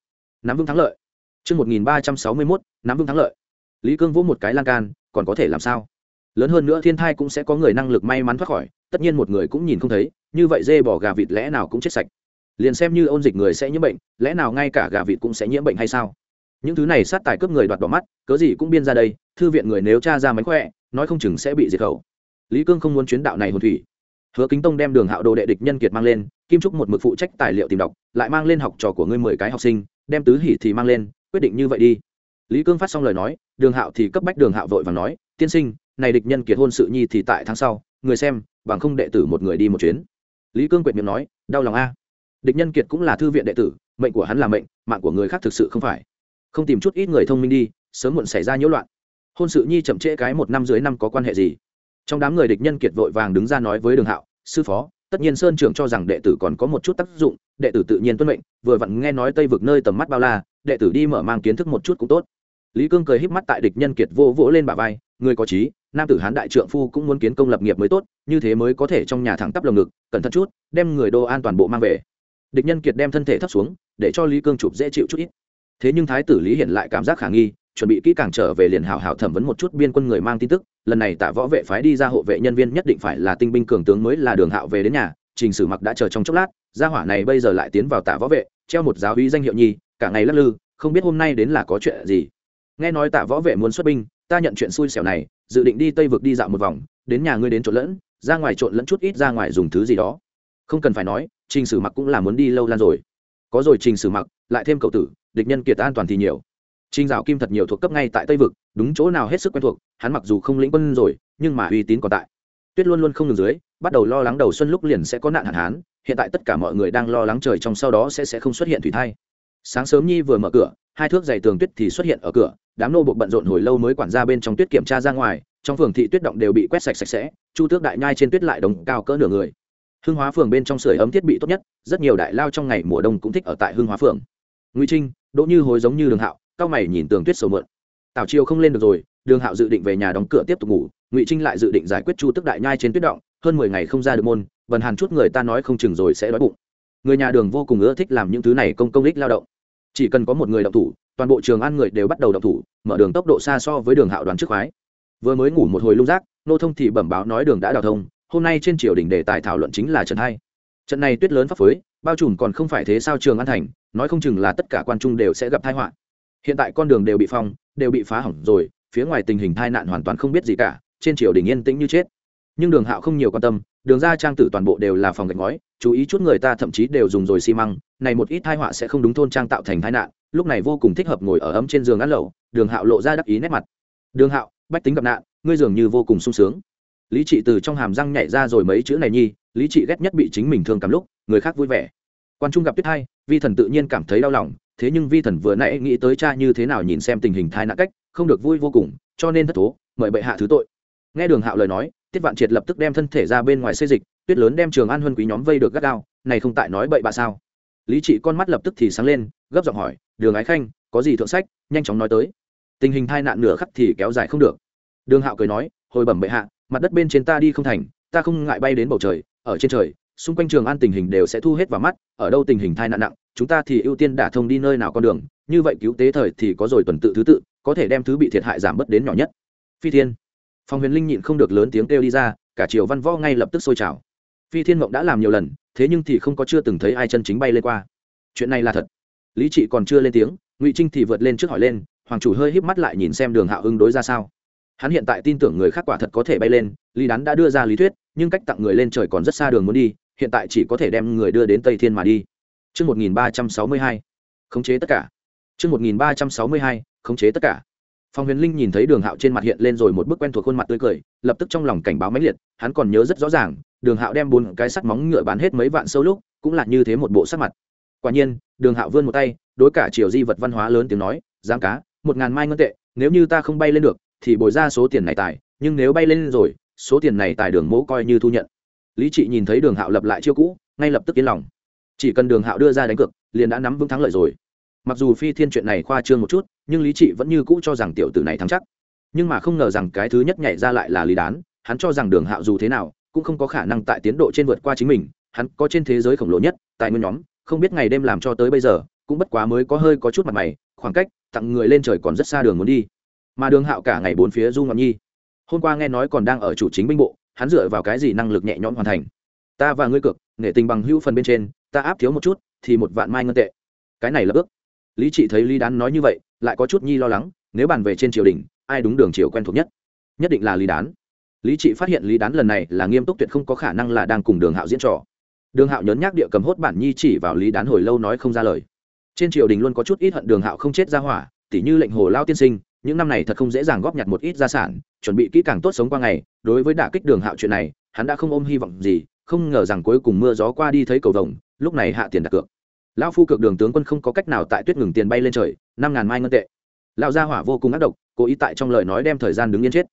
[SPEAKER 1] nắm vững thắng lợi. Trước 1361, nắm vững thắng lợi. Lý Cương vỗ một cái lan can, còn có thể làm sao? Lớn hơn nữa thiên thai cũng sẽ có người năng lực may mắn thoát khỏi, tất nhiên một người cũng nhìn không thấy, như vậy dê bò gà vịt lẽ nào cũng chết sạch. Liền xem như ôn dịch người sẽ nhiễm bệnh, lẽ nào ngay cả gà vịt cũng sẽ nhiễm bệnh hay sao? Những thứ này sát tài cướp người đoạt bỏ mắt, cớ gì cũng biên ra đây, thư viện người nếu tra ra mánh khỏe, nói không chừng sẽ bị diệt khẩu. Lý Cương không muốn chuyến đạo này hồn thủy. Hứa Kính Tông đem Đường Hạo Đồ đệ địch nhân kiệt mang lên, Kim Trúc một mực phụ trách tài liệu tìm đọc, lại mang lên học trò của ngươi mười cái học sinh, đem tứ hỉ thì mang lên, quyết định như vậy đi lý cương phát xong lời nói đường hạo thì cấp bách đường hạo vội và nói tiên sinh này địch nhân kiệt hôn sự nhi thì tại tháng sau, người xem, bằng không đệ tử một người đi một chuyến. Lý cương quyệt miệng nói, đau lòng a. Địch nhân kiệt cũng là thư viện đệ tử, mệnh của hắn là mệnh, mạng của người khác thực sự không phải. Không tìm chút ít người thông minh đi, sớm muộn xảy ra nhiễu loạn. Hôn sự nhi chậm trễ cái một năm dưới năm có quan hệ gì? Trong đám người địch nhân kiệt vội vàng đứng ra nói với đường hạo, sư phó, tất nhiên sơn trưởng cho rằng đệ tử còn có một chút tác dụng, đệ tử tự nhiên tuân mệnh, vừa vặn nghe nói tây vực nơi tầm mắt bao la, đệ tử đi mở mang kiến thức một chút cũng tốt. Lý cương cười híp mắt tại địch nhân kiệt vô vỗ lên bả vai, người có trí nam tử hán đại trượng phu cũng muốn kiến công lập nghiệp mới tốt, như thế mới có thể trong nhà thẳng tắp lồng ngực, cẩn thận chút, đem người đô an toàn bộ mang về. Địch nhân kiệt đem thân thể thấp xuống, để cho lý cương chụp dễ chịu chút ít. Thế nhưng thái tử lý hiện lại cảm giác khả nghi, chuẩn bị kỹ càng trở về liền hảo hảo thẩm vấn một chút biên quân người mang tin tức, lần này tạ võ vệ phái đi ra hộ vệ nhân viên nhất định phải là tinh binh cường tướng mới là đường hạo về đến nhà, trình sử mặc đã chờ trong chốc lát, gia hỏa này bây giờ lại tiến vào tạ võ vệ, treo một giáo uy danh hiệu nhi, cả ngày lắc lư, không biết hôm nay đến là có chuyện gì. Nghe nói tạ võ vệ muốn xuất binh, ta nhận chuyện xui xẻo này dự định đi tây vực đi dạo một vòng, đến nhà ngươi đến trộn lẫn, ra ngoài trộn lẫn chút ít, ra ngoài dùng thứ gì đó. Không cần phải nói, trình sử mặc cũng là muốn đi lâu lan rồi. Có rồi trình sử mặc, lại thêm cậu tử, địch nhân kiệt an toàn thì nhiều. Trình dạo kim thật nhiều thuộc cấp ngay tại tây vực, đúng chỗ nào hết sức quen thuộc, hắn mặc dù không lĩnh quân rồi, nhưng mà uy tín còn tại. Tuyết luôn luôn không ngừng dưới, bắt đầu lo lắng đầu xuân lúc liền sẽ có nạn hạn hán, hiện tại tất cả mọi người đang lo lắng trời trong sau đó sẽ sẽ không xuất hiện thủy thai. Sáng sớm nhi vừa mở cửa hai thước dày tường tuyết thì xuất hiện ở cửa, đám nô buộc bận rộn hồi lâu mới quản ra bên trong tuyết kiểm tra ra ngoài, trong phường thị tuyết động đều bị quét sạch sạch sẽ, chu tước đại nhai trên tuyết lại đồng cao cỡ nửa người. Hưng hóa phường bên trong sưởi ấm thiết bị tốt nhất, rất nhiều đại lao trong ngày mùa đông cũng thích ở tại hưng hóa phường. Nguy trinh, đỗ như hối giống như đường hạo, cao mày nhìn tường tuyết sầu mượn. Tào chiều không lên được rồi, đường hạo dự định về nhà đóng cửa tiếp tục ngủ, ngụy trinh lại dự định giải quyết chu tức đại nhai trên tuyết động, hơn mười ngày không ra được môn, vần hàn chút người ta nói không chừng rồi sẽ đói bụng. Người nhà đường vô cùng ưa thích làm những thứ này công công đích lao động chỉ cần có một người động thủ, toàn bộ trường ăn người đều bắt đầu động thủ, mở đường tốc độ xa so với đường hạo đoàn trước khoái. Vừa mới ngủ một hồi lung rác nô thông thì bẩm báo nói đường đã đào thông, hôm nay trên triều đình đề tài thảo luận chính là trận hai. Trận này tuyết lớn pháp phới bao trùm còn không phải thế sao trường an thành, nói không chừng là tất cả quan trung đều sẽ gặp tai họa. Hiện tại con đường đều bị phong, đều bị phá hỏng rồi, phía ngoài tình hình tai nạn hoàn toàn không biết gì cả, trên triều đình yên tĩnh như chết nhưng đường hạo không nhiều quan tâm, đường ra trang tử toàn bộ đều là phòng gạch ngói, chú ý chút người ta thậm chí đều dùng rồi xi măng, này một ít thai họa sẽ không đúng thôn trang tạo thành tai nạn, lúc này vô cùng thích hợp ngồi ở ấm trên giường ăn lẩu, đường hạo lộ ra đắc ý nét mặt. Đường hạo, bách tính gặp nạn, ngươi dường như vô cùng sung sướng. Lý trị từ trong hàm răng nhảy ra rồi mấy chữ này nhi, lý trị ghét nhất bị chính mình thương cảm lúc, người khác vui vẻ. Quan trung gặp tuyết thai vi thần tự nhiên cảm thấy đau lòng, thế nhưng vi thần vừa nãy nghĩ tới cha như thế nào nhìn xem tình hình thai nạn cách, không được vui vô cùng, cho nên thất thố, mời bệ hạ thứ tội. Nghe đường hạo lời nói tiết vạn triệt lập tức đem thân thể ra bên ngoài xây dịch, tuyết lớn đem trường an huân quý nhóm vây được gắt gao, này không tại nói bậy bạ sao? Lý trị con mắt lập tức thì sáng lên, gấp giọng hỏi, đường ái khanh, có gì thượng sách, nhanh chóng nói tới. Tình hình tai nạn nửa khắc thì kéo dài không được. Đường hạo cười nói, hồi bẩm bệ hạ, mặt đất bên trên ta đi không thành, ta không ngại bay đến bầu trời, ở trên trời, xung quanh trường an tình hình đều sẽ thu hết vào mắt, ở đâu tình hình tai nạn nặng, chúng ta thì ưu tiên đả thông đi nơi nào con đường, như vậy cứu tế thời thì có rồi tuần tự thứ tự, có thể đem thứ bị thiệt hại giảm bớt đến nhỏ nhất. Phi thiên phòng huyền linh nhịn không được lớn tiếng kêu đi ra cả triều văn võ ngay lập tức sôi trào. Phi thiên mộng đã làm nhiều lần thế nhưng thì không có chưa từng thấy ai chân chính bay lên qua. Chuyện này là thật. Lý trị còn chưa lên tiếng ngụy trinh thì vượt lên trước hỏi lên hoàng chủ hơi híp mắt lại nhìn xem đường hạo hưng đối ra sao. Hắn hiện tại tin tưởng người khác quả thật có thể bay lên lý đán đã đưa ra lý thuyết nhưng cách tặng người lên trời còn rất xa đường muốn đi hiện tại chỉ có thể đem người đưa đến tây thiên mà đi. Trước 1362, khống chế tất cả. Trước 1362, khống chế tất cả. Phong Huyền Linh nhìn thấy Đường Hạo trên mặt hiện lên rồi một bức quen thuộc khuôn mặt tươi cười, lập tức trong lòng cảnh báo mãnh liệt, hắn còn nhớ rất rõ ràng, Đường Hạo đem bốn cái sắt móng ngựa bán hết mấy vạn sâu lúc, cũng là như thế một bộ sắc mặt. Quả nhiên, Đường Hạo vươn một tay, đối cả triều di vật văn hóa lớn tiếng nói, "Giáng cá, một ngàn mai ngân tệ, nếu như ta không bay lên được, thì bồi ra số tiền này tài, nhưng nếu bay lên rồi, số tiền này tài Đường Mỗ coi như thu nhận." Lý Trị nhìn thấy Đường Hạo lập lại chiêu cũ, ngay lập tức yên lòng. Chỉ cần Đường Hạo đưa ra đánh cược, liền đã nắm vững thắng lợi rồi. Mặc dù phi thiên chuyện này khoa trương một chút, nhưng Lý Trị vẫn như cũ cho rằng tiểu tử này thắng chắc. Nhưng mà không ngờ rằng cái thứ nhất nhảy ra lại là lý đán hắn cho rằng đường hạo dù thế nào cũng không có khả năng tại tiến độ trên vượt qua chính mình hắn có trên thế giới khổng lồ nhất tại nguyên nhóm không biết ngày đêm làm cho tới bây giờ cũng bất quá mới có hơi có chút mặt mày khoảng cách tặng người lên trời còn rất xa đường muốn đi. Mà đường hạo cả ngày bốn phía du ngọn nhi. Hôm qua nghe nói còn đang ở chủ chính binh bộ hắn dựa vào cái gì năng lực nhẹ nhõm hoàn thành? Ta và ngươi cực nghệ tình bằng hữu phần bên trên ta áp thiếu một chút thì một vạn mai ngân tệ. Cái này là ước lý trị thấy lý đán nói như vậy, lại có chút nhi lo lắng, nếu bàn về trên triều đình, ai đúng đường triều quen thuộc nhất? Nhất định là lý đán. Lý trị phát hiện lý đán lần này là nghiêm túc tuyệt không có khả năng là đang cùng đường hạo diễn trò. Đường hạo nhấn nhác địa cầm hốt bản nhi chỉ vào lý đán hồi lâu nói không ra lời. Trên triều đình luôn có chút ít hận đường hạo không chết ra hỏa, tỉ như lệnh hồ lao tiên sinh, những năm này thật không dễ dàng góp nhặt một ít gia sản, chuẩn bị kỹ càng tốt sống qua ngày, đối với đả kích đường hạo chuyện này, hắn đã không ôm hy vọng gì, không ngờ rằng cuối cùng mưa gió qua đi thấy cầu vồng, lúc này hạ tiền đặt cược. Lão phu cực đường tướng quân không có cách nào tại tuyết ngừng tiền bay lên trời, năm ngàn mai ngân tệ. Lão gia hỏa vô cùng ác độc, cố ý tại trong lời nói đem thời gian đứng yên chết.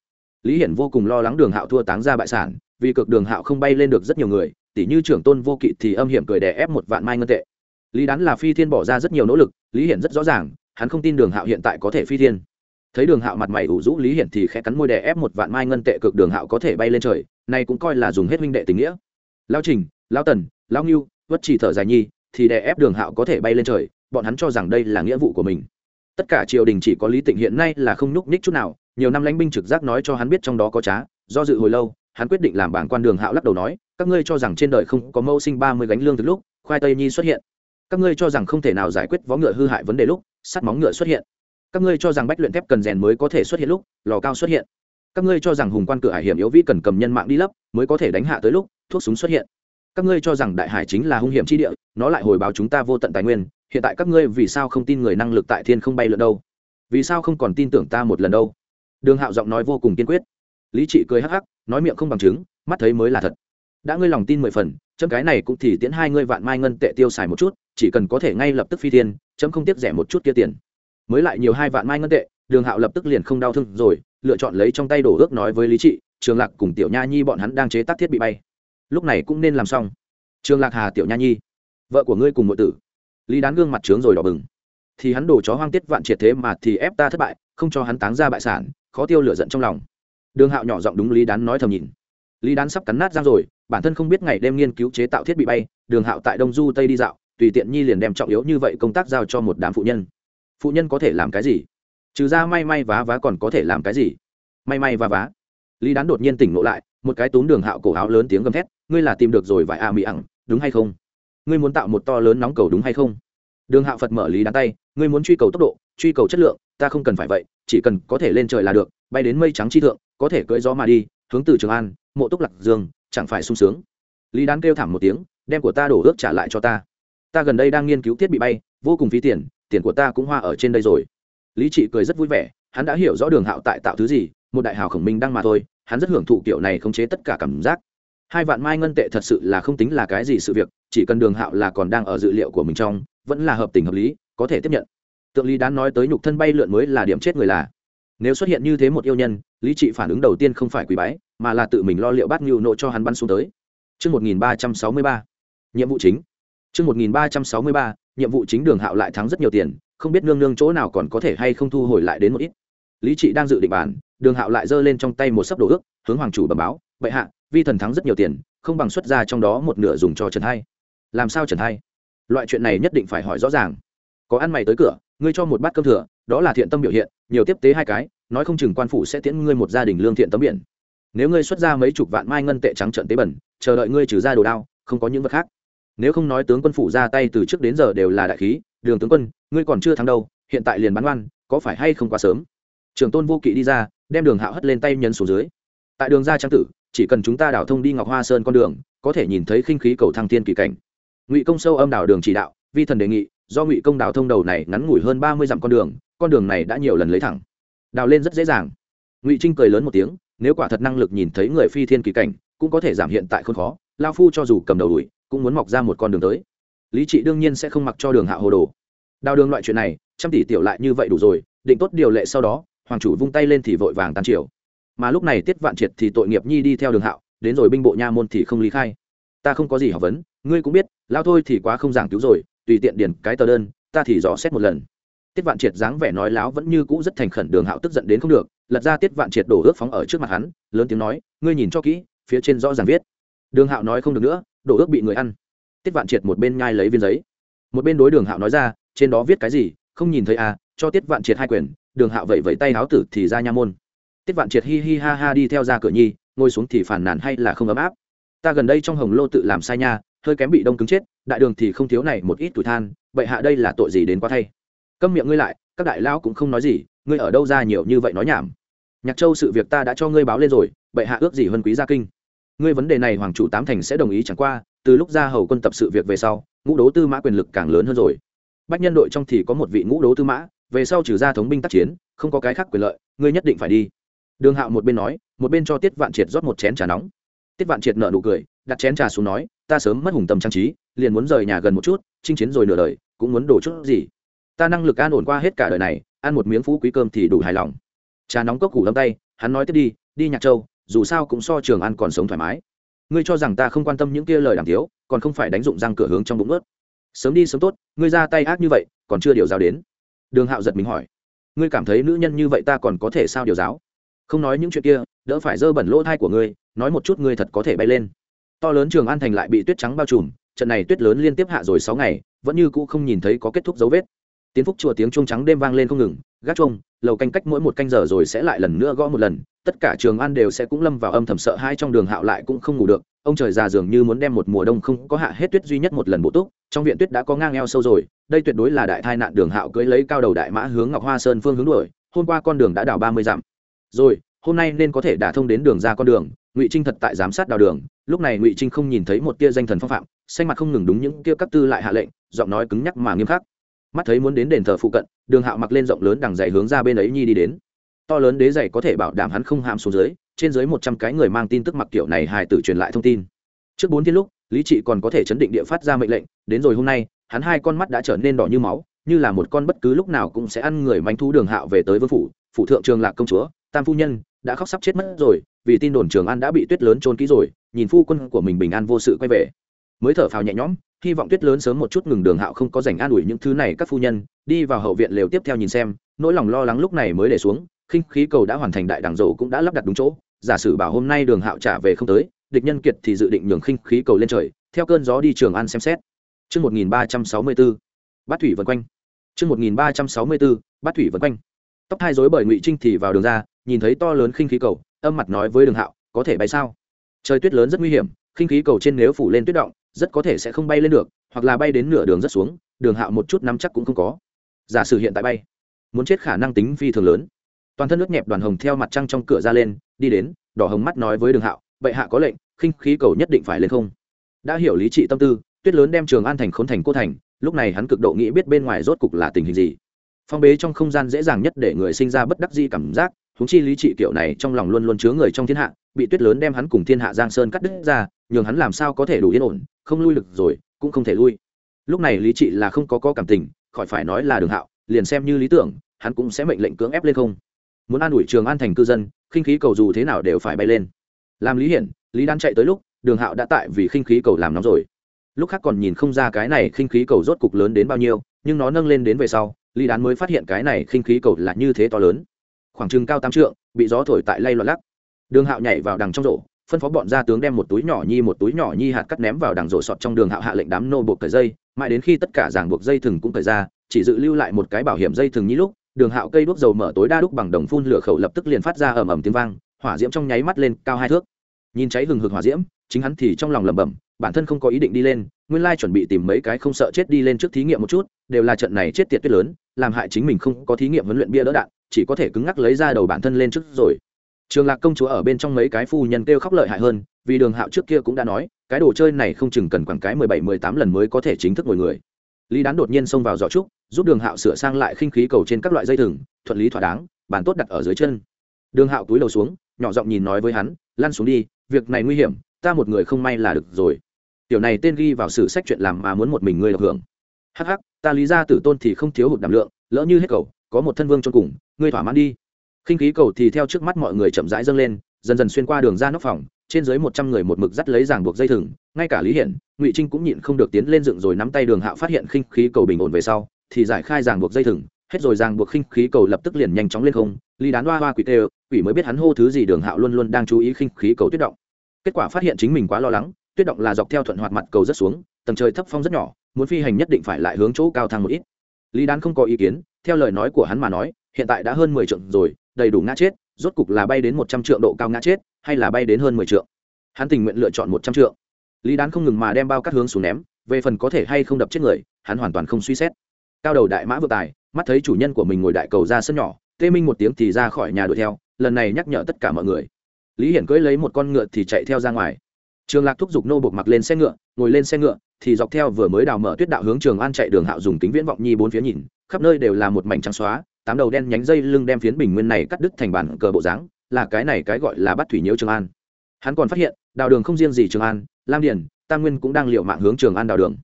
[SPEAKER 1] Lý hiển vô cùng lo lắng đường hạo thua táng ra bại sản, vì cực đường hạo không bay lên được rất nhiều người tỷ như trưởng tôn vô kỵ thì âm hiểm cười đè ép một vạn mai ngân tệ. Lý đán là phi thiên bỏ ra rất nhiều nỗ lực, lý hiển rất rõ ràng, hắn không tin đường hạo hiện tại có thể phi thiên. Thấy đường hạo mặt mày ủ rũ, lý hiển thì khẽ cắn môi đè ép một vạn mai ngân tệ cực đường hạo có thể bay lên trời này cũng coi là dùng hết huynh đệ tình nghĩa. Lao trình lao tần lao ngưu, vất chỉ thở dài nhi thì đè ép đường hạo có thể bay lên trời, bọn hắn cho rằng đây là nghĩa vụ của mình. Tất cả triều đình chỉ có lý tịnh hiện nay là không nhúc nhích chút nào, nhiều năm lãnh binh trực giác nói cho hắn biết trong đó có trá, do dự hồi lâu, hắn quyết định làm bảng quan đường hạo lắc đầu nói, các ngươi cho rằng trên đời không có mâu sinh ba mươi gánh lương từ lúc, khoai tây nhi xuất hiện. Các ngươi cho rằng không thể nào giải quyết vó ngựa hư hại vấn đề lúc, sắt móng ngựa xuất hiện. Các ngươi cho rằng bách luyện thép cần rèn mới có thể xuất hiện lúc, lò cao xuất hiện. Các ngươi cho rằng hùng quan cửa hải hiểm yếu vĩ cần cầm nhân mạng đi lấp, mới có thể đánh hạ tới lúc, thuốc súng xuất hiện. Các ngươi cho rằng đại hải chính là hung hiểm chi địa nó lại hồi báo chúng ta vô tận tài nguyên, hiện tại các ngươi vì sao không tin người năng lực tại thiên không bay lượn đâu? Vì sao không còn tin tưởng ta một lần đâu? Đường hạo giọng nói vô cùng kiên quyết. Lý trị cười hắc hắc, nói miệng không bằng chứng, mắt thấy mới là thật. Đã ngươi lòng tin mười phần, chấm cái này cũng thì tiễn hai ngươi vạn mai ngân tệ tiêu xài một chút, chỉ cần có thể ngay lập tức phi thiên, chấm không tiếp rẻ một chút kia tiền. Mới lại nhiều hai vạn mai ngân tệ, đường hạo lập tức liền không đau thương rồi, lựa chọn lấy trong tay đổ ước nói với lý trị, trường lạc cùng tiểu nha nhi bọn hắn đang chế tác thiết bị bay. Lúc này cũng nên làm xong. Trường lạc hà, tiểu nha nhi vợ của ngươi cùng ngụ tử. Lý đán gương mặt trướng rồi đỏ bừng. Thì hắn đổ chó hoang tiết vạn triệt thế mà thì ép ta thất bại, không cho hắn táng ra bại sản, khó tiêu lửa giận trong lòng. Đường hạo nhỏ giọng đúng lý đán nói thầm nhìn. Lý đán sắp cắn nát răng rồi, bản thân không biết ngày đêm nghiên cứu chế tạo thiết bị bay, đường hạo tại đông du tây đi dạo, tùy tiện nhi liền đem trọng yếu như vậy công tác giao cho một đám phụ nhân. Phụ nhân có thể làm cái gì? Trừ ra may may vá vá còn có thể làm cái gì? May may vá vá. Lý đán đột nhiên tỉnh ngộ lại, một cái túm đường hạo cổ áo lớn tiếng gầm thét, ngươi là tìm được rồi vài a à mỹ ẳng, đúng hay không? Ngươi muốn tạo một to lớn nóng cầu đúng hay không? Đường hạo phật mở lý đán tay, ngươi muốn truy cầu tốc độ, truy cầu chất lượng, ta không cần phải vậy, chỉ cần có thể lên trời là được, bay đến mây trắng chi thượng, có thể cưỡi gió mà đi, hướng từ trường an, mộ túc lạc dương, chẳng phải sung sướng. Lý đán kêu thảm một tiếng, đem của ta đổ ước trả lại cho ta. Ta gần đây đang nghiên cứu thiết bị bay, vô cùng phí tiền tiền của ta cũng hoa ở trên đây rồi. Lý trị cười rất vui vẻ, hắn đã hiểu rõ đường hạo tại tạo thứ gì, một đại hào khổng minh đang mà thôi, hắn rất hưởng thụ kiểu này khống chế tất cả cảm giác hai vạn mai ngân tệ thật sự là không tính là cái gì sự việc chỉ cần đường hạo là còn đang ở dự liệu của mình trong vẫn là hợp tình hợp lý có thể tiếp nhận tượng lý đán nói tới nhục thân bay lượn mới là điểm chết người là nếu xuất hiện như thế một yêu nhân lý trị phản ứng đầu tiên không phải quý bái mà là tự mình lo liệu bắt nhu nộ cho hắn bắn xuống tới Trước 1363, nhiệm vụ chính. Trước 1363, nhiệm vụ chính đường hạo lại thắng rất nhiều tiền, không biết nương nương chỗ nào còn có thể hay không thu hồi lại đến một ít. Lý trị đang dự định bàn, đường hạo lại giơ lên trong tay một sấp đồ ước, hướng hoàng chủ bẩm báo, "Vậy hạ, vi thần thắng rất nhiều tiền, không bằng xuất ra trong đó một nửa dùng cho Trần Hai." Làm sao Trần Hai? Loại chuyện này nhất định phải hỏi rõ ràng. Có ăn mày tới cửa, ngươi cho một bát cơm thừa, đó là thiện tâm biểu hiện, nhiều tiếp tế hai cái, nói không chừng quan phủ sẽ tiễn ngươi một gia đình lương thiện tấm biển nếu ngươi xuất ra mấy chục vạn mai ngân tệ trắng trận tế bẩn chờ đợi ngươi trừ ra đồ đao không có những vật khác nếu không nói tướng quân phủ ra tay từ trước đến giờ đều là đại khí đường tướng quân ngươi còn chưa thắng đâu hiện tại liền bán oan có phải hay không quá sớm trường tôn vô kỵ đi ra đem đường hạo hất lên tay nhân xuống dưới tại đường ra trang tử, chỉ cần chúng ta đảo thông đi ngọc hoa sơn con đường, có thể nhìn thấy khinh khí cầu thăng thiên kỳ cảnh. Ngụy công sâu âm đảo đường chỉ đạo, vi thần đề nghị, do ngụy công đảo thông đầu này ngắn ngủi hơn ba mươi dặm con đường con đường này đã nhiều lần lấy thẳng. Đào lên rất dễ dàng. Ngụy trinh cười lớn một tiếng, nếu quả thật năng lực nhìn thấy người phi thiên kỳ cảnh, cũng có thể giảm hiện tại không khó, lao phu cho dù cầm đầu đuổi, cũng muốn mọc ra một con đường tới. Lý trị đương nhiên sẽ không mặc cho đường hạ hồ đồ. Đào đường loại chuyện này, trăm tỷ tiểu lại như vậy đủ rồi, định tốt điều lệ sau đó, hoàng chủ vung tay lên thì vội vàng tan triều mà lúc này tiết vạn triệt thì tội nghiệp nhi đi theo đường hạo, đến rồi binh bộ nha môn thì không lý khai. Ta không có gì học vấn, ngươi cũng biết, lao thôi thì quá không giảng cứu rồi, tùy tiện điền cái tờ đơn, ta thì dò xét một lần. Tiết vạn triệt dáng vẻ nói láo vẫn như cũ rất thành khẩn, đường hạo tức giận đến không được, lật ra tiết vạn triệt đổ ước phóng ở trước mặt hắn, lớn tiếng nói, ngươi nhìn cho kỹ, phía trên rõ ràng viết. Đường hạo nói không được nữa, đổ ước bị người ăn. Tiết vạn triệt một bên nhai lấy viên giấy. Một bên đối đường hạo nói ra, trên đó viết cái gì, không nhìn thấy à cho tiết vạn triệt hai quyền, đường hạo vẫy vẫy tay áo tử thì ra nha môn tiết vạn triệt hi hi ha ha đi theo ra cửa nhi, ngồi xuống thì phản nàn hay là không ấm áp? Ta gần đây trong hồng lô tự làm sai nha, hơi kém bị đông cứng chết, đại đường thì không thiếu này một ít tuổi than, vậy hạ đây là tội gì đến quá thay? Câm miệng ngươi lại, các đại lão cũng không nói gì, ngươi ở đâu ra nhiều như vậy nói nhảm? Nhạc châu sự việc ta đã cho ngươi báo lên rồi bệ hạ ước gì hơn quý gia kinh? Ngươi vấn đề này hoàng chủ tám thành sẽ đồng ý chẳng qua, từ lúc ra hầu quân tập sự việc về sau, ngũ đố tư mã quyền lực càng lớn hơn rồi. Bách nhân đội trong thì có một vị ngũ đố tư mã, về sau trừ ra thống binh tác chiến, không có cái khác quyền lợi, ngươi nhất định phải đi đường hạo một bên nói, một bên cho tiết vạn triệt rót một chén trà nóng. Tiết vạn triệt nợ nụ cười, đặt chén trà xuống nói, ta sớm mất hùng tâm trang trí, liền muốn rời nhà gần một chút, chinh chiến rồi nửa đời, cũng muốn đổ chút gì. Ta năng lực an ổn qua hết cả đời này, ăn một miếng phú quý cơm thì đủ hài lòng. Trà nóng cốc củ lâm tay, hắn nói tiếp đi đi nhạc châu, dù sao cũng so trường ăn còn sống thoải mái. Ngươi cho rằng ta không quan tâm những kia lời đàm thiếu còn không phải đánh dụng răng cửa hướng trong bụng ướt. Sớm đi sớm tốt, ngươi ra tay ác như vậy, còn chưa điều giáo đến. Đường hạo giật mình hỏi, ngươi cảm thấy nữ nhân như vậy ta còn có thể sao điều giáo? Không nói những chuyện kia, đỡ phải dơ bẩn lỗ thai của ngươi, nói một chút ngươi thật có thể bay lên. To lớn trường an thành lại bị tuyết trắng bao trùm, trận này tuyết lớn liên tiếp hạ rồi sáu ngày, vẫn như cũ không nhìn thấy có kết thúc dấu vết. Tiến phúc chùa tiếng chuông trắng đêm vang lên không ngừng, gác chuông, lầu canh cách mỗi một canh giờ rồi sẽ lại lần nữa gõ một lần, tất cả trường ăn đều sẽ cũng lâm vào âm thầm sợ hai trong đường hạo lại cũng không ngủ được, ông trời già dường như muốn đem một mùa đông không có hạ hết tuyết duy nhất một lần bộ túc, trong viện tuyết đã có ngang eo sâu rồi, đây tuyệt đối là đại tai nạn đường hạo cưỡi lấy cao đầu đại mã hướng ngọc hoa sơn phương hướng đuổi, hôm qua con đường đã đào ba mươi dặm rồi, hôm nay nên có thể đả thông đến đường ra con đường, ngụy trinh thật tại giám sát đào đường, lúc này ngụy trinh không nhìn thấy một tia danh thần phong phạm, xanh mặt không ngừng đúng những kia các tư lại hạ lệnh, giọng nói cứng nhắc mà nghiêm khắc. Mắt thấy muốn đến đền thờ phụ cận, đường hạo mặc lên rộng lớn đằng dày hướng ra bên ấy nhi đi đến. To lớn đế dày có thể bảo đảm hắn không hàm xuống dưới, trên dưới một trăm cái người mang tin tức mặc kiểu này hài tử truyền lại thông tin. Trước bốn thiên lúc, lý trị còn có thể chấn định địa phát ra mệnh lệnh, đến rồi hôm nay, hắn hai con mắt đã trở nên đỏ như máu, như là một con bất cứ lúc nào cũng sẽ ăn người manh thu đường hạo về tới vương phủ phủ thượng trường lạc công chúa tam phu nhân đã khóc sắp chết mất rồi vì tin đồn trường an đã bị tuyết lớn trôn kỹ rồi nhìn phu quân của mình bình an vô sự quay về mới thở phào nhẹ nhõm hy vọng tuyết lớn sớm một chút ngừng đường hạo không có dành an ủi những thứ này các phu nhân đi vào hậu viện lều tiếp theo nhìn xem nỗi lòng lo lắng lúc này mới để xuống khinh khí cầu đã hoàn thành đại đảng rổ cũng đã lắp đặt đúng chỗ giả sử bảo hôm nay đường hạo trả về không tới địch nhân kiệt thì dự định nhường khinh khí cầu lên trời theo cơn gió đi trường an xem xét Trước 1364, bát thủy vân quanh. Trước 1364, bát thủy vân quanh. Tóc hai rối bởi Ngụy Trinh thì vào đường ra, nhìn thấy to lớn khinh khí cầu, âm mặt nói với Đường Hạo, có thể bay sao? Trời tuyết lớn rất nguy hiểm, khinh khí cầu trên nếu phủ lên tuyết động, rất có thể sẽ không bay lên được hoặc là bay đến nửa đường rất xuống đường hạo một chút nắm chắc cũng không có. Giả sử hiện tại bay muốn chết khả năng tính phi thường lớn. Toàn thân nước nhẹp đoàn hồng theo mặt trăng trong cửa ra lên đi đến đỏ hồng mắt nói với đường hạo bệ hạ có lệnh khinh khí cầu nhất định phải lên không. Đã hiểu lý trị tâm tư tuyết lớn đem trường an thành khốn thành cô thành lúc này hắn cực độ nghĩ biết bên ngoài rốt cục là tình hình gì. Phong bế trong không gian dễ dàng nhất để người sinh ra bất đắc dĩ cảm giác huống chi lý trị kiểu này trong lòng luôn luôn chứa người trong thiên hạ, bị tuyết lớn đem hắn cùng thiên hạ giang sơn cắt đứt ra, nhường hắn làm sao có thể đủ yên ổn, không lui được rồi, cũng không thể lui. Lúc này lý trị là không có có cảm tình, khỏi phải nói là đường hạo, liền xem như lý tưởng, hắn cũng sẽ mệnh lệnh cưỡng ép lên không. Muốn an ủi trường an thành cư dân, khinh khí cầu dù thế nào đều phải bay lên. Làm lý hiển, lý đan chạy tới lúc, đường hạo đã tại vì khinh khí cầu làm nóng rồi. Lúc khác còn nhìn không ra cái này khinh khí cầu rốt cục lớn đến bao nhiêu, nhưng nó nâng lên đến về sau, lý đán mới phát hiện cái này khinh khí cầu là như thế to lớn khoảng chừng cao tám trượng, bị gió thổi tại lay loạn lắc. Đường hạo nhảy vào đằng trong rổ, phân phó bọn gia tướng đem một túi nhỏ nhi một túi nhỏ nhi hạt cắt ném vào đằng rổ sọt trong đường hạo hạ lệnh đám nô buộc cởi dây, mãi đến khi tất cả giảng buộc dây thừng cũng cởi ra, chỉ dự lưu lại một cái bảo hiểm dây thừng nhi lúc, đường hạo cây đuốc dầu mở tối đa đúc bằng đồng phun lửa khẩu lập tức liền phát ra ầm ầm tiếng vang, hỏa diễm trong nháy mắt lên cao hai thước. Nhìn cháy hừng hực hỏa diễm, chính hắn thì trong lòng lẩm bẩm, bản thân không có ý định đi lên, nguyên lai chuẩn bị tìm mấy cái không sợ chết đi lên trước thí nghiệm một chút, đều là trận này chết tiệt tuyết lớn, làm hại chính mình không có thí nghiệm huấn luyện bia đỡ đạn chỉ có thể cứng ngắc lấy ra đầu bản thân lên trước rồi. Trường lạc công chúa ở bên trong mấy cái phu nhân kêu khóc lợi hại hơn, vì đường hạo trước kia cũng đã nói, cái đồ chơi này không chừng cần khoảng cái mười bảy, mười tám lần mới có thể chính thức ngồi người. Lý đán đột nhiên xông vào giỏ trúc, giúp đường hạo sửa sang lại khinh khí cầu trên các loại dây thừng, thuận lý thỏa đáng, bàn tốt đặt ở dưới chân. Đường hạo túi đầu xuống, nhỏ giọng nhìn nói với hắn, lăn xuống đi, việc này nguy hiểm, ta một người không may là được rồi. Tiểu này tên ghi vào sử sách chuyện làm mà muốn một mình ngươi được hưởng. Hắc hắc, ta lý ra tử tôn thì không thiếu hụt đảm lượng, lỡ như hết cầu, có một thân vương cho cùng ngươi thỏa mãn đi. Khinh khí cầu thì theo trước mắt mọi người chậm rãi dâng lên, dần dần xuyên qua đường ra nóc phòng, trên dưới một trăm người một mực dắt lấy ràng buộc dây thừng, ngay cả lý hiển, ngụy trinh cũng nhịn không được tiến lên dựng rồi nắm tay đường hạo phát hiện khinh khí cầu bình ổn về sau, thì giải khai ràng buộc dây thừng, hết rồi ràng buộc khinh khí cầu lập tức liền nhanh chóng lên không, lý đán hoa hoa quỷ tê, quỷ mới biết hắn hô thứ gì đường hạo luôn luôn đang chú ý khinh khí cầu tuyết động. Kết quả phát hiện chính mình quá lo lắng, tuyết động là dọc theo thuận hoạt mặt cầu rất xuống, tầng trời thấp phong rất nhỏ, muốn phi hành nhất định phải lại hướng chỗ cao thang một ít. Lý đán không có ý kiến, theo lời nói của hắn mà nói hiện tại đã hơn mười trượng rồi, đầy đủ ngã chết, rốt cục là bay đến một trăm trượng độ cao ngã chết, hay là bay đến hơn mười trượng? Hắn tình nguyện lựa chọn một trăm trượng. Lý đán không ngừng mà đem bao cắt hướng xuống ném, về phần có thể hay không đập chết người, hắn hoàn toàn không suy xét. Cao đầu đại mã vừa tài, mắt thấy chủ nhân của mình ngồi đại cầu ra sân nhỏ, tê minh một tiếng thì ra khỏi nhà đuổi theo, lần này nhắc nhở tất cả mọi người. Lý hiển cưỡi lấy một con ngựa thì chạy theo ra ngoài. Trường lạc thúc giục nô buộc mặc lên xe ngựa, ngồi lên xe ngựa thì dọc theo vừa mới đào mở tuyết đạo hướng trường an chạy đường hạo dùng kính viễn vọng nhi bốn phía nhìn, khắp nơi đều là một mảnh trắng xóa tám đầu đen nhánh dây lưng đem phiến bình nguyên này cắt đứt thành bản cờ bộ dáng, là cái này cái gọi là bắt thủy nhiễu trường an. Hắn còn phát hiện, đào đường không riêng gì trường an, lam điền, tam nguyên cũng đang liệu mạng hướng trường an đào đường.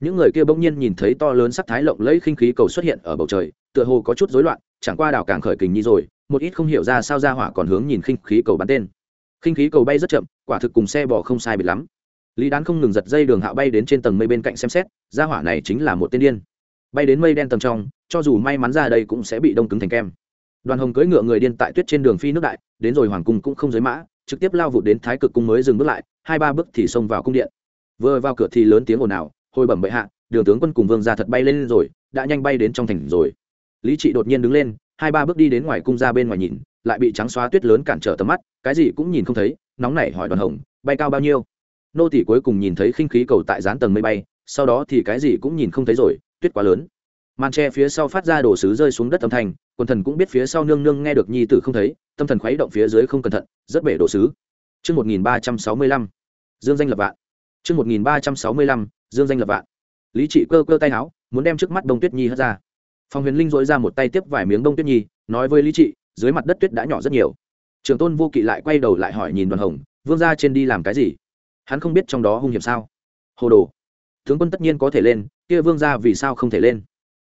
[SPEAKER 1] Những người kia bỗng nhiên nhìn thấy to lớn sắc thái lộng lẫy khinh khí cầu xuất hiện ở bầu trời, tựa hồ có chút rối loạn, chẳng qua đào càng khởi kình nhi rồi, một ít không hiểu ra sao ra hỏa còn hướng nhìn khinh khí cầu bắn tên. Khinh khí cầu bay rất chậm, quả thực cùng xe bò không sai biệt lắm. Lý đán không ngừng giật dây đường hạo bay đến trên tầng mây bên cạnh xem xét, ra hỏa này chính là một tên điên. Bay đến mây đen tầng trong cho dù may mắn ra đây cũng sẽ bị đông cứng thành kem. Đoàn hồng cưỡi ngựa người điên tại tuyết trên đường phi nước đại, đến rồi hoàng cung cũng không giới mã, trực tiếp lao vụt đến thái cực cung mới dừng bước lại, hai ba bước thì xông vào cung điện. Vừa vào cửa thì lớn tiếng ồn ào, hồi bẩm bệ hạ, đường tướng quân cùng vương ra thật bay lên rồi, đã nhanh bay đến trong thành rồi. Lý trị đột nhiên đứng lên, hai ba bước đi đến ngoài cung ra bên ngoài nhìn, lại bị trắng xóa tuyết lớn cản trở tầm mắt, cái gì cũng nhìn không thấy, nóng nảy hỏi đoàn hồng, bay cao bao nhiêu? Nô tỷ cuối cùng nhìn thấy khinh khí cầu tại dán tầng mây bay, sau đó thì cái gì cũng nhìn không thấy rồi, tuyết quá lớn màn tre phía sau phát ra đồ sứ rơi xuống đất âm thanh quần thần cũng biết phía sau nương nương nghe được nhi tử không thấy tâm thần khuấy động phía dưới không cẩn thận rất bể đồ sứ Trước 1365, Dương danh lập vạn. Trước 1365, Dương danh lập vạn. Lý trị cơ cơ tay áo, muốn đem trước mắt đông tuyết nhi hất ra. Phong huyền linh dội ra một tay tiếp vài miếng đông tuyết nhi, nói với Lý trị, dưới mặt đất tuyết đã nhỏ rất nhiều. Trường tôn vô kỵ lại quay đầu lại hỏi nhìn đoàn hồng, vương gia trên đi làm cái gì? Hắn không biết trong đó hung hiểm sao? Hồ đồ. Tướng quân tất nhiên có thể lên, kia vương gia vì sao không thể lên?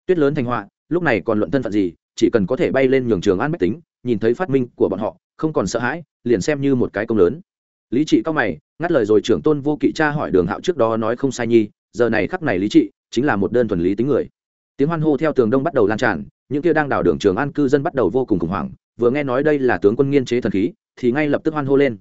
[SPEAKER 1] Tuyết lớn thành họa, lúc này còn luận thân phận gì, chỉ cần có thể bay lên nhường trường an mách tính, nhìn thấy phát minh của bọn họ, không còn sợ hãi, liền xem như một cái công lớn. Lý trị cao mày, ngắt lời rồi trưởng tôn vô kỵ cha hỏi đường hạo trước đó nói không sai nhi, giờ này khắc này lý trị chính là một đơn thuần lý tính người. Tiếng hoan hô theo tường đông bắt đầu lan tràn, những kia đang đảo đường trường an cư dân bắt đầu vô cùng khủng hoảng, vừa nghe nói đây là tướng quân nghiên chế thần khí, thì ngay lập tức hoan hô lên.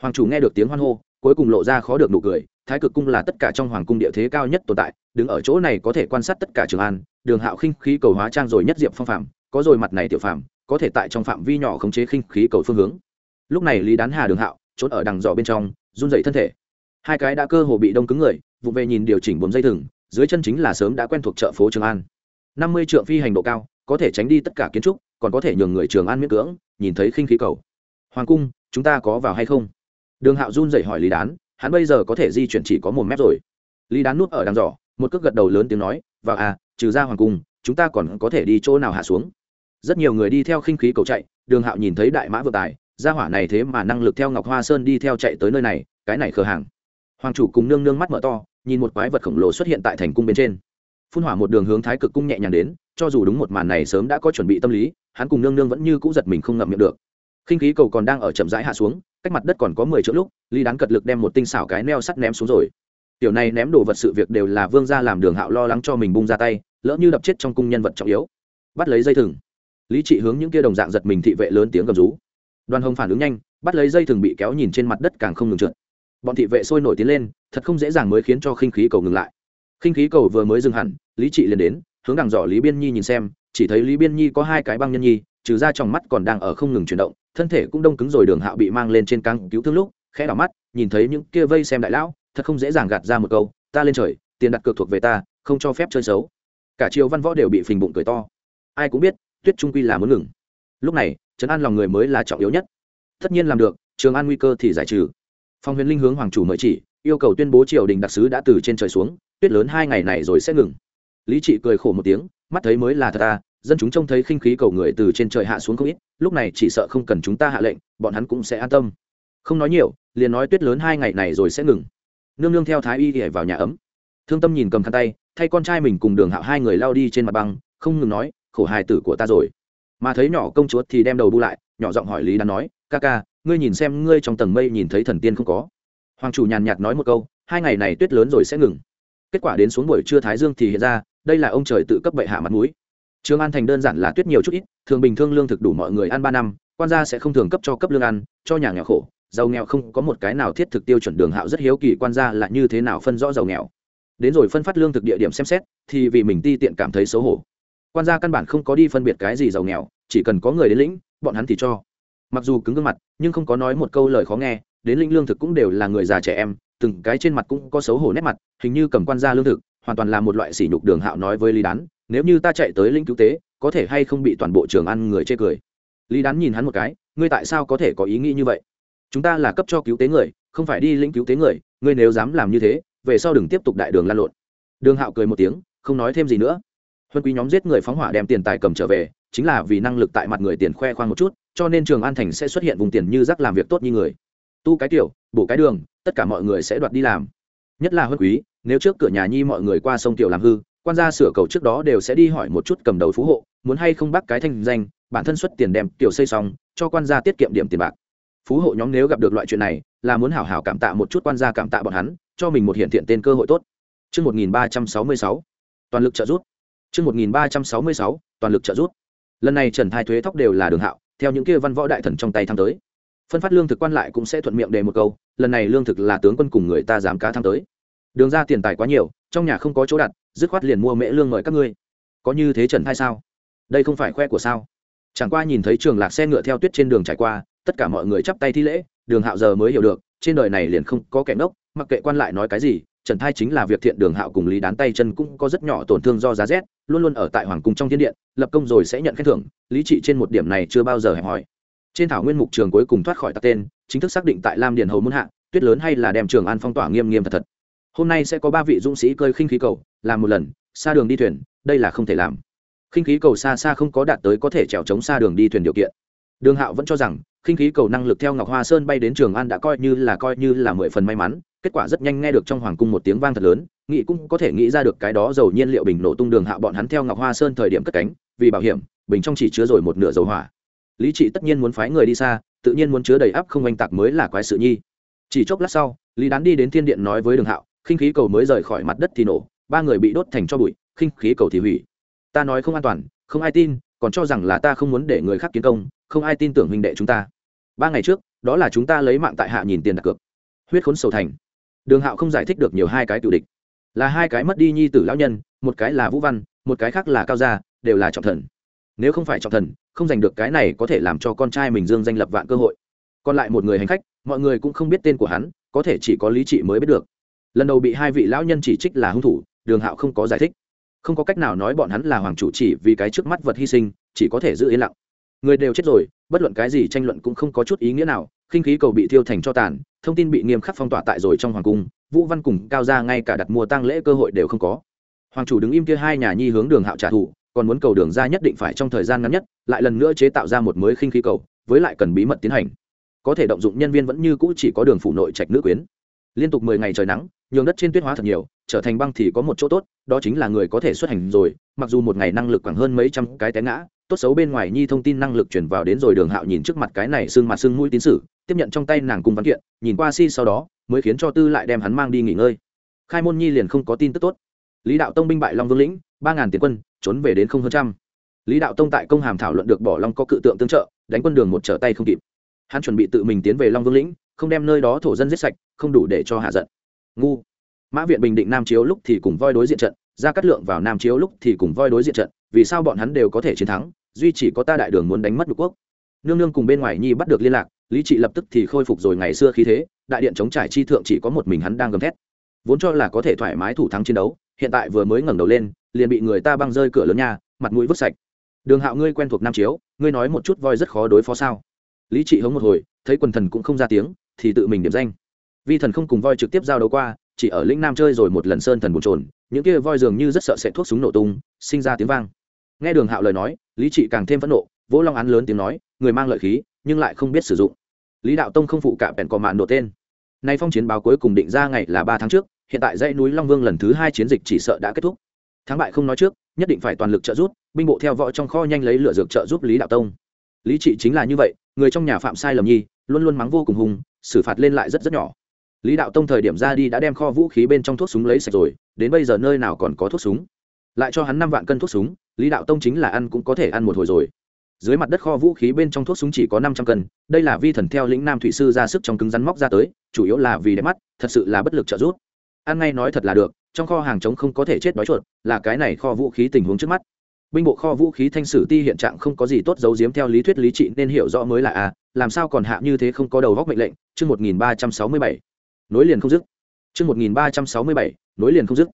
[SPEAKER 1] Hoàng chủ nghe được tiếng hoan hô cuối cùng lộ ra khó được nụ cười, thái cực cung là tất cả trong hoàng cung địa thế cao nhất tồn tại, đứng ở chỗ này có thể quan sát tất cả trường an, đường hạo khinh khí cầu hóa trang rồi nhất diệp phong phạm, có rồi mặt này tiểu phạm, có thể tại trong phạm vi nhỏ khống chế khinh khí cầu phương hướng. Lúc này lý đán hà đường hạo, trốn ở đằng giỏ bên trong, run dậy thân thể. Hai cái đã cơ hồ bị đông cứng người, vụ về nhìn điều chỉnh bốn dây thừng, dưới chân chính là sớm đã quen thuộc chợ phố trường an. Năm mươi trượng phi hành độ cao, có thể tránh đi tất cả kiến trúc, còn có thể nhường người trường an miễn cưỡng, nhìn thấy khinh khí cầu. Hoàng cung, chúng ta có vào hay không? Đường hạo run dậy hỏi lý đán, hắn bây giờ có thể di chuyển chỉ có một mét rồi. Lý đán núp ở đằng giỏ, một cước gật đầu lớn tiếng nói, và à trừ ra hoàng cung, chúng ta còn có thể đi chỗ nào hạ xuống? Rất nhiều người đi theo khinh khí cầu chạy, đường hạo nhìn thấy đại mã vừa tài, gia hỏa này thế mà năng lực theo ngọc hoa sơn đi theo chạy tới nơi này, cái này khờ hàng. Hoàng chủ cùng nương nương mắt mở to, nhìn một quái vật khổng lồ xuất hiện tại thành cung bên trên. Phun hỏa một đường hướng thái cực cung nhẹ nhàng đến, cho dù đúng một màn này sớm đã có chuẩn bị tâm lý, hắn cùng nương nương vẫn như cũ giật mình không ngậm miệng được. Khinh khí cầu còn đang ở chậm rãi hạ xuống cách mặt đất còn có mười chỗ lúc ly đán cật lực đem một tinh xảo cái neo sắt ném xuống rồi. Tiểu này ném đồ vật sự việc đều là vương gia làm đường hạo lo lắng cho mình bung ra tay, lỡ như đập chết trong cung nhân vật trọng yếu. Bắt lấy dây thừng. Lý trị hướng những kia đồng dạng giật mình thị vệ lớn tiếng gầm rú. Đoàn hồng phản ứng nhanh, bắt lấy dây thừng bị kéo nhìn trên mặt đất càng không ngừng trượt. Bọn thị vệ sôi nổi tiến lên, thật không dễ dàng mới khiến cho khinh khí cầu ngừng lại. Khinh khí cầu vừa mới dừng hẳn, lý trị liền đến, hướng đằng dò lý biên nhi nhìn xem, chỉ thấy lý biên nhi có hai cái băng nhân nhi trừ ra trong mắt còn đang ở không ngừng chuyển động, thân thể cũng đông cứng rồi đường hạo bị mang lên trên căng cứu thương lúc, khẽ đảo mắt, nhìn thấy những kia vây xem đại lão, thật không dễ dàng gạt ra một câu, ta lên trời, tiền đặt cược thuộc về ta, không cho phép chơi xấu. Cả triều văn võ đều bị phình bụng cười to. Ai cũng biết, tuyết trung quy là muốn ngừng. Lúc này, trấn an lòng người mới là trọng yếu nhất. Tất nhiên làm được, trường an nguy cơ thì giải trừ. Phong huyền linh hướng hoàng chủ mời chỉ, yêu cầu tuyên bố triều đình đặc sứ đã từ trên trời xuống, tuyết lớn hai ngày này rồi sẽ ngừng. Lý trị cười khổ một tiếng, mắt thấy mới là thật ta dân chúng trông thấy khinh khí cầu người từ trên trời hạ xuống không ít, lúc này chỉ sợ không cần chúng ta hạ lệnh, bọn hắn cũng sẽ an tâm. Không nói nhiều, liền nói tuyết lớn hai ngày này rồi sẽ ngừng. Nương nương theo thái y ỉa vào nhà ấm. Thương tâm nhìn cầm khăn tay, thay con trai mình cùng đường hạo hai người lao đi trên mặt băng, không ngừng nói, khổ hài tử của ta rồi. Mà thấy nhỏ công chúa thì đem đầu bu lại, nhỏ giọng hỏi lý đán nói, ca ca, ngươi nhìn xem ngươi trong tầng mây nhìn thấy thần tiên không có? Hoàng chủ nhàn nhạt nói một câu, hai ngày này tuyết lớn rồi sẽ ngừng. Kết quả đến xuống buổi trưa thái dương thì hiện ra, đây là ông trời tự cấp bệ hạ mặt mũi trường an thành đơn giản là tuyết nhiều chút ít, thường bình thường lương thực đủ mọi người ăn ba năm, quan gia sẽ không thường cấp cho cấp lương ăn, cho nhà nghèo khổ. Giàu nghèo không có một cái nào thiết thực tiêu chuẩn đường hạo rất hiếu kỳ quan gia là như thế nào phân rõ giàu nghèo. Đến rồi phân phát lương thực địa điểm xem xét, thì vì mình ti tiện cảm thấy xấu hổ. Quan gia căn bản không có đi phân biệt cái gì giàu nghèo, chỉ cần có người đến lĩnh, bọn hắn thì cho. Mặc dù cứng gương mặt, nhưng không có nói một câu lời khó nghe, đến lĩnh lương thực cũng đều là người già trẻ em, từng cái trên mặt cũng có xấu hổ nét mặt, hình như cầm quan gia lương thực, hoàn toàn là một loại sỉ nhục đường hạo nói với lý đán nếu như ta chạy tới lĩnh cứu tế, có thể hay không bị toàn bộ trường ăn người chê cười? Lý đán nhìn hắn một cái, ngươi tại sao có thể có ý nghĩ như vậy? Chúng ta là cấp cho cứu tế người, không phải đi lĩnh cứu tế người, ngươi nếu dám làm như thế, về sau đừng tiếp tục đại đường lan lộn. Đường hạo cười một tiếng, không nói thêm gì nữa. Huân quý nhóm giết người phóng hỏa đem tiền tài cầm trở về, chính là vì năng lực tại mặt người tiền khoe khoang một chút, cho nên trường an thành sẽ xuất hiện vùng tiền như rắc làm việc tốt như người. Tu cái tiểu, bổ cái đường, tất cả mọi người sẽ đoạt đi làm. Nhất là huân quý, nếu trước cửa nhà nhi mọi người qua sông tiểu làm hư quan gia sửa cầu trước đó đều sẽ đi hỏi một chút cầm đầu phú hộ muốn hay không bắt cái thanh danh bản thân xuất tiền đem tiểu xây xong cho quan gia tiết kiệm điểm tiền bạc phú hộ nhóm nếu gặp được loại chuyện này là muốn hảo hảo cảm tạ một chút quan gia cảm tạ bọn hắn cho mình một hiện thiện tên cơ hội tốt Trước 1366, toàn lực trợ giúp. Trước 1366, toàn lực trợ giúp. Lần này Trần Thai thuế thóc đều là đường hạo, theo những kia văn võ đại thần trong tay thăng tới. Phân phát lương thực quan lại cũng sẽ thuận miệng đề một câu, lần này lương thực là tướng quân cùng người ta dám cá thăng tới. Đường ra tiền tài quá nhiều, trong nhà không có chỗ đặt, dứt khoát liền mua mễ lương mời các ngươi. Có như thế Trần Thai sao? Đây không phải khoe của sao? Chẳng qua nhìn thấy trường lạc xe ngựa theo tuyết trên đường trải qua, tất cả mọi người chắp tay thi lễ, Đường Hạo giờ mới hiểu được, trên đời này liền không có kẻ ngốc, mặc kệ quan lại nói cái gì, trần thai chính là việc thiện đường hạo cùng lý đán tay chân cũng có rất nhỏ tổn thương do giá rét luôn luôn ở tại hoàng cung trong thiên điện lập công rồi sẽ nhận khen thưởng lý trị trên một điểm này chưa bao giờ hẹp hỏi trên thảo nguyên mục trường cuối cùng thoát khỏi tạc tên chính thức xác định tại lam điền hầu muôn hạ tuyết lớn hay là đem trường an phong tỏa nghiêm nghiêm thật thật hôm nay sẽ có ba vị dũng sĩ cơi khinh khí cầu, làm một lần, xa đường đi thuyền, đây là không thể làm. Khinh khí cầu xa xa không có đạt tới có thể trèo chống xa đường đi thuyền điều kiện. Đường hạo vẫn cho rằng, khinh khí cầu năng lực theo ngọc hoa sơn bay đến trường an đã coi như là coi như là mười phần may mắn, kết quả rất nhanh nghe được trong hoàng cung một tiếng vang thật lớn nghị cũng có thể nghĩ ra được cái đó dầu nhiên liệu bình nổ tung đường hạ bọn hắn theo ngọc hoa sơn thời điểm cất cánh, vì bảo hiểm, bình trong chỉ chứa rồi một nửa dầu hỏa. Lý trị tất nhiên muốn phái người đi xa, tự nhiên muốn chứa đầy áp không oanh tạc mới là quái sự nhi. Chỉ chốc lát sau, lý đán đi đến thiên điện nói với đường hạo khinh khí cầu mới rời khỏi mặt đất thì nổ, ba người bị đốt thành cho bụi, khinh khí cầu thì hủy. Ta nói không an toàn, không ai tin, còn cho rằng là ta không muốn để người khác kiến công, không ai tin tưởng huynh đệ chúng ta. Ba ngày trước, đó là chúng ta lấy mạng tại hạ nhìn tiền đặt cược. Huyết khốn sầu thành. Đường hạo không giải thích được nhiều hai cái cựu địch. Là hai cái mất đi nhi tử lão nhân, một cái là vũ văn, một cái khác là cao gia, đều là trọng thần. Nếu không phải trọng thần, không giành được cái này có thể làm cho con trai mình dương danh lập vạn cơ hội. Còn lại một người hành khách, mọi người cũng không biết tên của hắn, có thể chỉ có lý trị mới biết được lần đầu bị hai vị lão nhân chỉ trích là hung thủ, đường hạo không có giải thích. Không có cách nào nói bọn hắn là hoàng chủ chỉ vì cái trước mắt vật hy sinh, chỉ có thể giữ yên lặng. Người đều chết rồi, bất luận cái gì tranh luận cũng không có chút ý nghĩa nào, khinh khí cầu bị thiêu thành cho tàn, thông tin bị nghiêm khắc phong tỏa tại rồi trong hoàng cung, vũ văn cùng cao ra ngay cả đặt mua tăng lễ cơ hội đều không có. Hoàng chủ đứng im kia hai nhà nhi hướng đường hạo trả thù, còn muốn cầu đường ra nhất định phải trong thời gian ngắn nhất, lại lần nữa chế tạo ra một mới khinh khí cầu, với lại cần bí mật tiến hành. Có thể động dụng nhân viên vẫn như cũ chỉ có đường phủ nội trạch nữ quyến liên tục mười ngày trời nắng, nhường đất trên tuyết hóa thật nhiều, trở thành băng thì có một chỗ tốt, đó chính là người có thể xuất hành rồi, mặc dù một ngày năng lực khoảng hơn mấy trăm cái té ngã, tốt xấu bên ngoài nhi thông tin năng lực chuyển vào đến rồi đường hạo nhìn trước mặt cái này xương mặt xương mũi tín sử, tiếp nhận trong tay nàng cung văn kiện, nhìn qua si sau đó, mới khiến cho tư lại đem hắn mang đi nghỉ ngơi. Khai môn nhi liền không có tin tức tốt. Lý đạo tông binh bại long vương lĩnh, ba ngàn tiền quân, trốn về đến không hơn trăm. Lý đạo tông tại công hàm thảo luận được bỏ long có cự tượng tương trợ, đánh quân đường một trở tay không kịp. Hắn chuẩn bị tự mình tiến về long vương lĩnh không đem nơi đó thổ dân giết sạch, không đủ để cho hạ giận. Ngu. Mã viện bình định nam chiếu lúc thì cùng voi đối diện trận ra cắt lượng vào nam chiếu lúc thì cùng voi đối diện trận, vì sao bọn hắn đều có thể chiến thắng, duy chỉ có ta đại đường muốn đánh mất đục quốc. Nương nương cùng bên ngoài nhi bắt được liên lạc, lý trị lập tức thì khôi phục rồi ngày xưa khí thế, đại điện chống trải chi thượng chỉ có một mình hắn đang gầm thét. Vốn cho là có thể thoải mái thủ thắng chiến đấu, hiện tại vừa mới ngẩng đầu lên, liền bị người ta băng rơi cửa lớn nhà mặt mũi vứt sạch. Đường hạo ngươi quen thuộc nam chiếu, ngươi nói một chút voi rất khó đối phó sao? Lý trị hống một hồi, thấy quần thần cũng không ra tiếng thì tự mình điểm danh. Vi thần không cùng voi trực tiếp giao đấu qua, chỉ ở lĩnh nam chơi rồi một lần sơn thần bồn trồn những kia voi dường như rất sợ sẽ thuốc súng nổ tung, sinh ra tiếng vang. Nghe đường hạo lời nói, lý trị càng thêm phẫn nộ, vỗ long án lớn tiếng nói, người mang lợi khí, nhưng lại không biết sử dụng. Lý đạo tông không phụ cả bèn cò mạn nổ tên. Nay phong chiến báo cuối cùng định ra ngày là ba tháng trước, hiện tại dãy núi long vương lần thứ hai chiến dịch chỉ sợ đã kết thúc. Thắng bại không nói trước, nhất định phải toàn lực trợ giúp, binh bộ theo võ trong kho nhanh lấy lửa dược trợ giúp lý đạo tông. Lý trị chính là như vậy, người trong nhà phạm sai lầm nhi, luôn luôn mắng vô cùng hùng xử phạt lên lại rất rất nhỏ. Lý đạo tông thời điểm ra đi đã đem kho vũ khí bên trong thuốc súng lấy sạch rồi, đến bây giờ nơi nào còn có thuốc súng? Lại cho hắn năm vạn cân thuốc súng, lý đạo tông chính là ăn cũng có thể ăn một hồi rồi. Dưới mặt đất kho vũ khí bên trong thuốc súng chỉ có năm trăm cân, đây là vi thần theo lĩnh nam thủy sư ra sức trong cứng rắn móc ra tới, chủ yếu là vì đẹp mắt, thật sự là bất lực trợ giúp. Ăn ngay nói thật là được, trong kho hàng trống không có thể chết đói chuột, là cái này kho vũ khí tình huống trước mắt binh bộ kho vũ khí thanh sử ti hiện trạng không có gì tốt giấu giếm theo lý thuyết lý trị nên hiểu rõ mới là a làm sao còn hạ như thế không có đầu góc mệnh lệnh, chương một nghìn ba trăm sáu mươi bảy. Nối liền không dứt. Chương một nghìn ba trăm sáu mươi bảy, nối liền không dứt.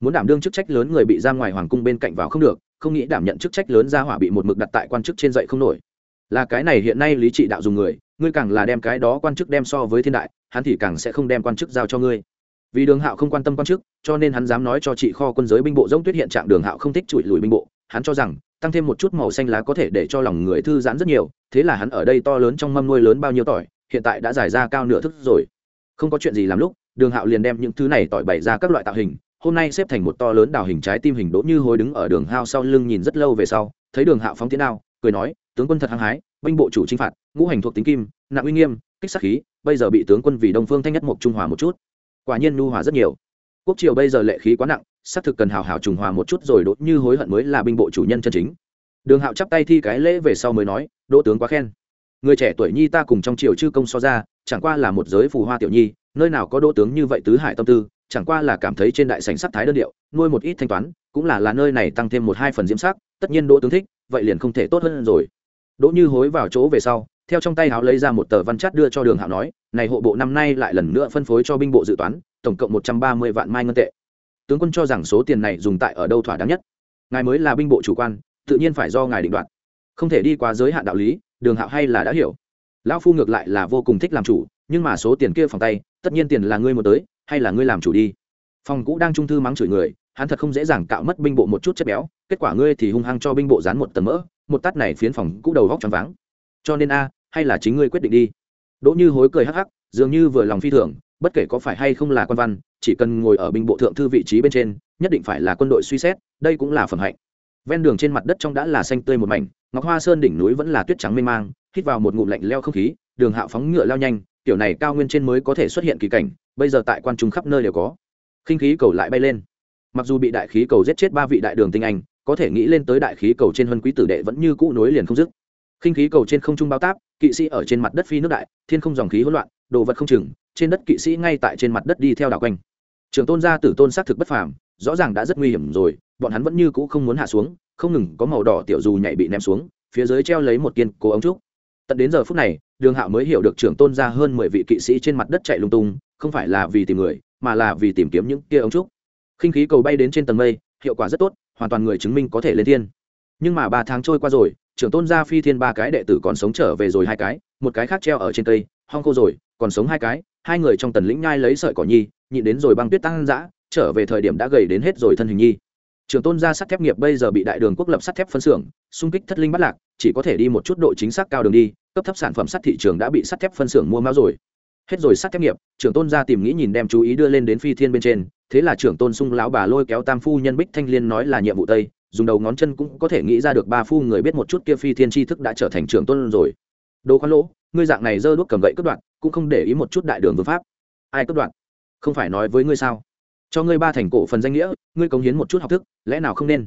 [SPEAKER 1] Muốn đảm đương chức trách lớn người bị giam ngoài hoàng cung bên cạnh vào không được, không nghĩ đảm nhận chức trách lớn ra hỏa bị một mực đặt tại quan chức trên dậy không nổi. Là cái này hiện nay lý trị đạo dùng người, ngươi càng là đem cái đó quan chức đem so với thiên đại, hắn thì càng sẽ không đem quan chức giao cho ngươi. Vì đường hạo không quan tâm quan chức, cho nên hắn dám nói cho chị kho quân giới binh bộ giống tuyết hiện trạng đường hạo không thích chùi lùi binh bộ hắn cho rằng, tăng thêm một chút màu xanh lá có thể để cho lòng người thư giãn rất nhiều, thế là hắn ở đây to lớn trong mâm nuôi lớn bao nhiêu tỏi, hiện tại đã giải ra cao nửa thức rồi. Không có chuyện gì làm lúc, đường hạo liền đem những thứ này tỏi bày ra các loại tạo hình, hôm nay xếp thành một to lớn đào hình trái tim hình đỗ như hối đứng ở đường hao sau lưng nhìn rất lâu về sau, thấy đường hạo phóng tiến đao, cười nói, tướng quân thật hăng hái, binh bộ chủ chinh phạt, ngũ hành thuộc tính kim, nặng uy nghiêm, kích sát khí, bây giờ bị tướng quân vì đông phương thanh nhất mục trung hòa một chút. Quả nhiên nhu hòa rất nhiều. Quốc triều bây giờ lệ khí quá nặng xác thực cần hào hào trùng hòa một chút rồi đốt như hối hận mới là binh bộ chủ nhân chân chính. Đường hạo chắp tay thi cái lễ về sau mới nói, đỗ tướng quá khen. Người trẻ tuổi nhi ta cùng trong triều chư công so ra, chẳng qua là một giới phù hoa tiểu nhi, nơi nào có đỗ tướng như vậy tứ hải tâm tư, chẳng qua là cảm thấy trên đại sảnh sắc thái đơn điệu, nuôi một ít thanh toán, cũng là là nơi này tăng thêm một hai phần diễm sắc, tất nhiên đỗ tướng thích, vậy liền không thể tốt hơn rồi. Đỗ như hối vào chỗ về sau, theo trong tay háo lấy ra một tờ văn chát đưa cho đường hạo nói, này hộ bộ năm nay lại lần nữa phân phối cho binh bộ dự toán, tổng cộng một trăm ba mươi vạn mai ngân tệ tướng quân cho rằng số tiền này dùng tại ở đâu thỏa đáng nhất. Ngài mới là binh bộ chủ quan, tự nhiên phải do ngài định đoạt. Không thể đi qua giới hạn đạo lý, đường hạo hay là đã hiểu. Lão phu ngược lại là vô cùng thích làm chủ, nhưng mà số tiền kia phòng tay, tất nhiên tiền là ngươi một tới, hay là ngươi làm chủ đi. Phòng cũ đang trung thư mắng chửi người, hắn thật không dễ dàng cạo mất binh bộ một chút chất béo, kết quả ngươi thì hung hăng cho binh bộ dán một tầng mỡ, một tát này phiến phòng cũ đầu vóc tròn váng. Cho nên a, hay là chính ngươi quyết định đi. Đỗ như hối cười hắc hắc, dường như vừa lòng phi thường, bất kể có phải hay không là quan văn chỉ cần ngồi ở binh bộ thượng thư vị trí bên trên, nhất định phải là quân đội suy xét, đây cũng là phẩm hạnh. Ven đường trên mặt đất trong đã là xanh tươi một mảnh, ngọc hoa sơn đỉnh núi vẫn là tuyết trắng mênh mang, hít vào một ngụm lạnh leo không khí, đường hạo phóng ngựa lao nhanh kiểu này cao nguyên trên mới có thể xuất hiện kỳ cảnh, bây giờ tại quan trung khắp nơi đều có. Khinh khí cầu lại bay lên. Mặc dù bị đại khí cầu giết chết ba vị đại đường tinh anh, có thể nghĩ lên tới đại khí cầu trên huân quý tử đệ vẫn như cũ nối liền không dứt. Khinh khí cầu trên không trung bao táp, kỵ sĩ ở trên mặt đất phi nước đại, thiên không dòng khí hỗn loạn, đồ vật không chừng, trên đất kỵ sĩ ngay tại trên mặt đất đi theo đảo quanh trường tôn gia tử tôn xác thực bất phàm, rõ ràng đã rất nguy hiểm rồi, bọn hắn vẫn như cũ không muốn hạ xuống, không ngừng có màu đỏ tiểu dù nhảy bị ném xuống, phía dưới treo lấy một kiên cố ống trúc. Tận đến giờ phút này, đường hạo mới hiểu được trưởng tôn ra hơn mười vị kỵ sĩ trên mặt đất chạy lung tung, không phải là vì tìm người, mà là vì tìm kiếm những kia ống trúc. Khinh khí cầu bay đến trên tầng mây, hiệu quả rất tốt, hoàn toàn người chứng minh có thể lên thiên. Nhưng mà ba tháng trôi qua rồi, trưởng tôn gia phi thiên ba cái đệ tử còn sống trở về rồi hai cái, một cái khác treo ở trên cây hong khô rồi, còn sống hai cái, hai người trong tần lĩnh nhai lấy sợi cỏ nhi nhịn đến rồi băng tuyết tăng dã, trở về thời điểm đã gầy đến hết rồi thân hình nhi. Trường tôn gia sắt thép nghiệp bây giờ bị đại đường quốc lập sắt thép phân xưởng, xung kích thất linh bắt lạc, chỉ có thể đi một chút độ chính xác cao đường đi, cấp thấp sản phẩm sắt thị trường đã bị sắt thép phân xưởng mua máu rồi. Hết rồi sắt thép nghiệp trưởng tôn gia tìm nghĩ nhìn đem chú ý đưa lên đến phi thiên bên trên, thế là trưởng tôn sung lão bà lôi kéo tam phu nhân bích thanh liên nói là nhiệm vụ tây, dùng đầu ngón chân cũng có thể nghĩ ra được ba phu người biết một chút kia phi thiên tri thức đã trở thành trưởng tôn rồi. Đồ khoan lỗ, ngươi dạng này giơ đuốc cầm gậy cất đoạn cũng không để ý một chút đại đường vương pháp. Ai cất đoạn không phải nói với ngươi sao? Cho ngươi ba thành cổ phần danh nghĩa, ngươi cống hiến một chút học thức, lẽ nào không nên?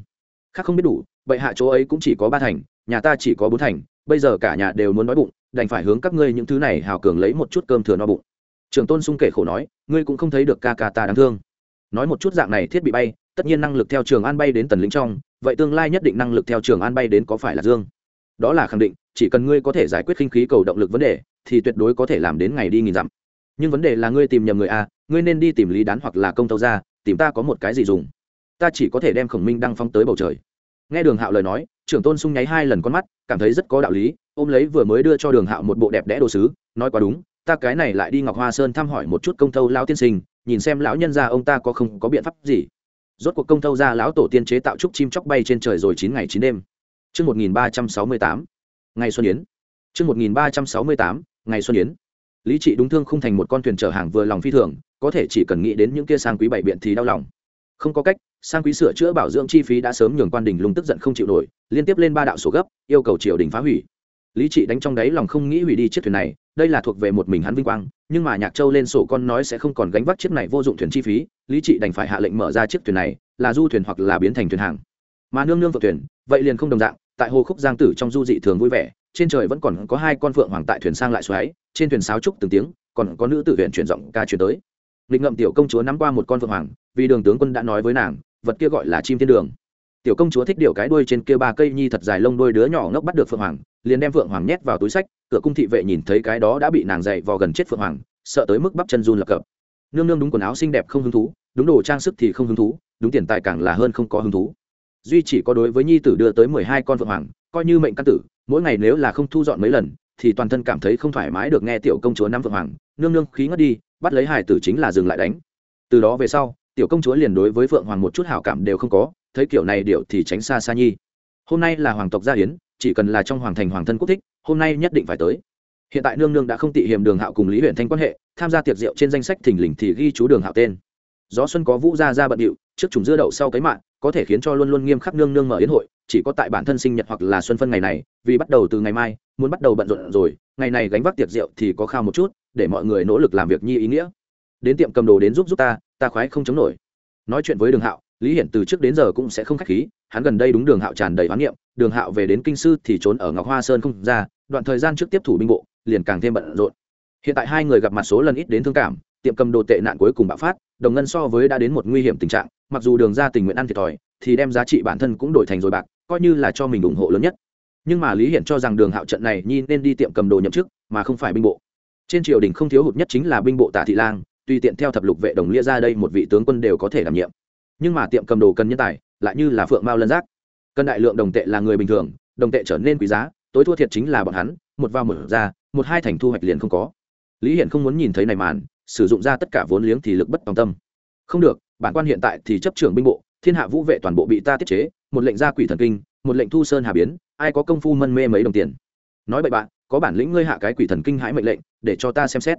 [SPEAKER 1] Khác không biết đủ vậy hạ chỗ ấy cũng chỉ có ba thành, nhà ta chỉ có bốn thành, bây giờ cả nhà đều muốn nói bụng, đành phải hướng các ngươi những thứ này hào cường lấy một chút cơm thừa no bụng. Trường tôn sung kể khổ nói, ngươi cũng không thấy được ca ca ta đáng thương. Nói một chút dạng này thiết bị bay, tất nhiên năng lực theo trường an bay đến tần lĩnh trong, vậy tương lai nhất định năng lực theo trường an bay đến có phải là dương? Đó là khẳng định, chỉ cần ngươi có thể giải quyết khinh khí cầu động lực vấn đề, thì tuyệt đối có thể làm đến ngày đi nghìn dặm nhưng vấn đề là ngươi tìm nhầm người a ngươi nên đi tìm lý đán hoặc là công tâu ra tìm ta có một cái gì dùng ta chỉ có thể đem khổng minh đăng phong tới bầu trời nghe đường hạo lời nói trưởng tôn sung nháy hai lần con mắt cảm thấy rất có đạo lý ôm lấy vừa mới đưa cho đường hạo một bộ đẹp đẽ đồ sứ nói quá đúng ta cái này lại đi ngọc hoa sơn thăm hỏi một chút công tâu lão tiên sinh nhìn xem lão nhân gia ông ta có không có biện pháp gì rốt cuộc công tâu ra lão tổ tiên chế tạo trúc chim chóc bay trên trời rồi chín ngày chín đêm Trước 1368, ngày xuân yến. Trước 1368, ngày xuân yến. Lý trị đúng thương không thành một con thuyền chở hàng vừa lòng phi thường, có thể chỉ cần nghĩ đến những kia sang quý bảy biện thì đau lòng. Không có cách, sang quý sửa chữa bảo dưỡng chi phí đã sớm nhường quan đình lung tức giận không chịu nổi, liên tiếp lên ba đạo sổ gấp, yêu cầu triều đình phá hủy. Lý trị đánh trong đáy lòng không nghĩ hủy đi chiếc thuyền này, đây là thuộc về một mình hắn vinh quang, nhưng mà Nhạc Châu lên sổ con nói sẽ không còn gánh vác chiếc này vô dụng thuyền chi phí, Lý trị đành phải hạ lệnh mở ra chiếc thuyền này, là du thuyền hoặc là biến thành thuyền hàng. Mà nương nương vợ thuyền, vậy liền không đồng dạng, tại hồ khúc giang tử trong du dị thường vui vẻ, trên trời vẫn còn có hai con phượng hoàng tại thuyền sang lại xoáy trên thuyền sáo trúc từng tiếng, còn có nữ tử huyện chuyển giọng ca chuyển tới. Nghịch ngậm tiểu công chúa nắm qua một con vượng hoàng, vì đường tướng quân đã nói với nàng, vật kia gọi là chim thiên đường. Tiểu công chúa thích điều cái đuôi trên kia ba cây nhi thật dài lông đuôi đứa nhỏ ngốc bắt được phượng hoàng, liền đem phượng hoàng nhét vào túi sách, cửa cung thị vệ nhìn thấy cái đó đã bị nàng dậy vò gần chết phượng hoàng, sợ tới mức bắp chân run lập cập. Nương nương đúng quần áo xinh đẹp không hứng thú, đúng đồ trang sức thì không hứng thú, đúng tiền tài càng là hơn không có hứng thú. Duy chỉ có đối với nhi tử đưa tới mười hai con phượng hoàng, coi như mệnh căn tử, mỗi ngày nếu là không thu dọn mấy lần thì toàn thân cảm thấy không thoải mái được nghe tiểu công chúa năm vượng hoàng, nương nương khí ngất đi, bắt lấy hải tử chính là dừng lại đánh. Từ đó về sau, tiểu công chúa liền đối với phượng hoàng một chút hảo cảm đều không có, thấy kiểu này điệu thì tránh xa xa nhi. Hôm nay là hoàng tộc gia hiến, chỉ cần là trong hoàng thành hoàng thân quốc thích, hôm nay nhất định phải tới. Hiện tại nương nương đã không tị hiểm đường hạo cùng lý huyện thanh quan hệ, tham gia tiệc rượu trên danh sách thình lình thì ghi chú đường hạo tên. Gió xuân có vũ gia ra bận điệu, trước trùng dưa đậu sau cái mạng, có thể khiến cho luôn luôn nghiêm khắc nương nương mở yến hội, chỉ có tại bản thân sinh nhật hoặc là xuân phân ngày này, vì bắt đầu từ ngày mai muốn bắt đầu bận rộn rồi, ngày này gánh vác tiệc rượu thì có khao một chút, để mọi người nỗ lực làm việc nhi ý nghĩa. Đến tiệm cầm đồ đến giúp giúp ta ta khoái không chống nổi. Nói chuyện với đường hạo, lý hiển từ trước đến giờ cũng sẽ không k h á c h khí, hắn gần đây đúng đường hạo tràn đầy hoán niệm, đường hạo về đến kinh sư thì trốn ở ngọc hoa sơn không ra, đoạn thời gian trước tiếp thủ binh bộ, liền càng thêm bận rộn. Hiện tại hai người gặp mặt số lần ít đến thương cảm, tiệm cầm đồ tệ nạn cuối cùng bạo phát, đồng ngân so với đã đến một nguy hiểm tình trạng, mặc dù đường ra tình nguyện ăn thiệt thòi, thì đem giá trị bản thân cũng đổi thành rồi bạc, coi như là cho mình ủng hộ lớn nhất nhưng mà lý hiển cho rằng đường hạo trận này nhi nên đi tiệm cầm đồ nhậm chức, mà không phải binh bộ. Trên triều đình không thiếu hụt nhất chính là binh bộ tả thị lang tùy tiện theo thập lục vệ đồng lia ra đây một vị tướng quân đều có thể đảm nhiệm. Nhưng mà tiệm cầm đồ cần nhân tài, lại như là phượng mao lân giác. Cân đại lượng đồng tệ là người bình thường, đồng tệ trở nên quý giá, tối thua thiệt chính là bọn hắn, một vào một ra, một hai thành thu hoạch liền không có. Lý hiển không muốn nhìn thấy này màn, sử dụng ra tất cả vốn liếng thì lực bất tòng tâm. Không được, bản quan hiện tại thì chấp trưởng binh bộ, thiên hạ vũ vệ toàn bộ bị ta tiết chế, một lệnh gia quỷ thần kinh, một lệnh thu sơn hà biến ai có công phu mân mê mấy đồng tiền? Nói bậy bạn có bản lĩnh ngươi hạ cái quỷ thần kinh hãi mệnh lệnh, để cho ta xem xét.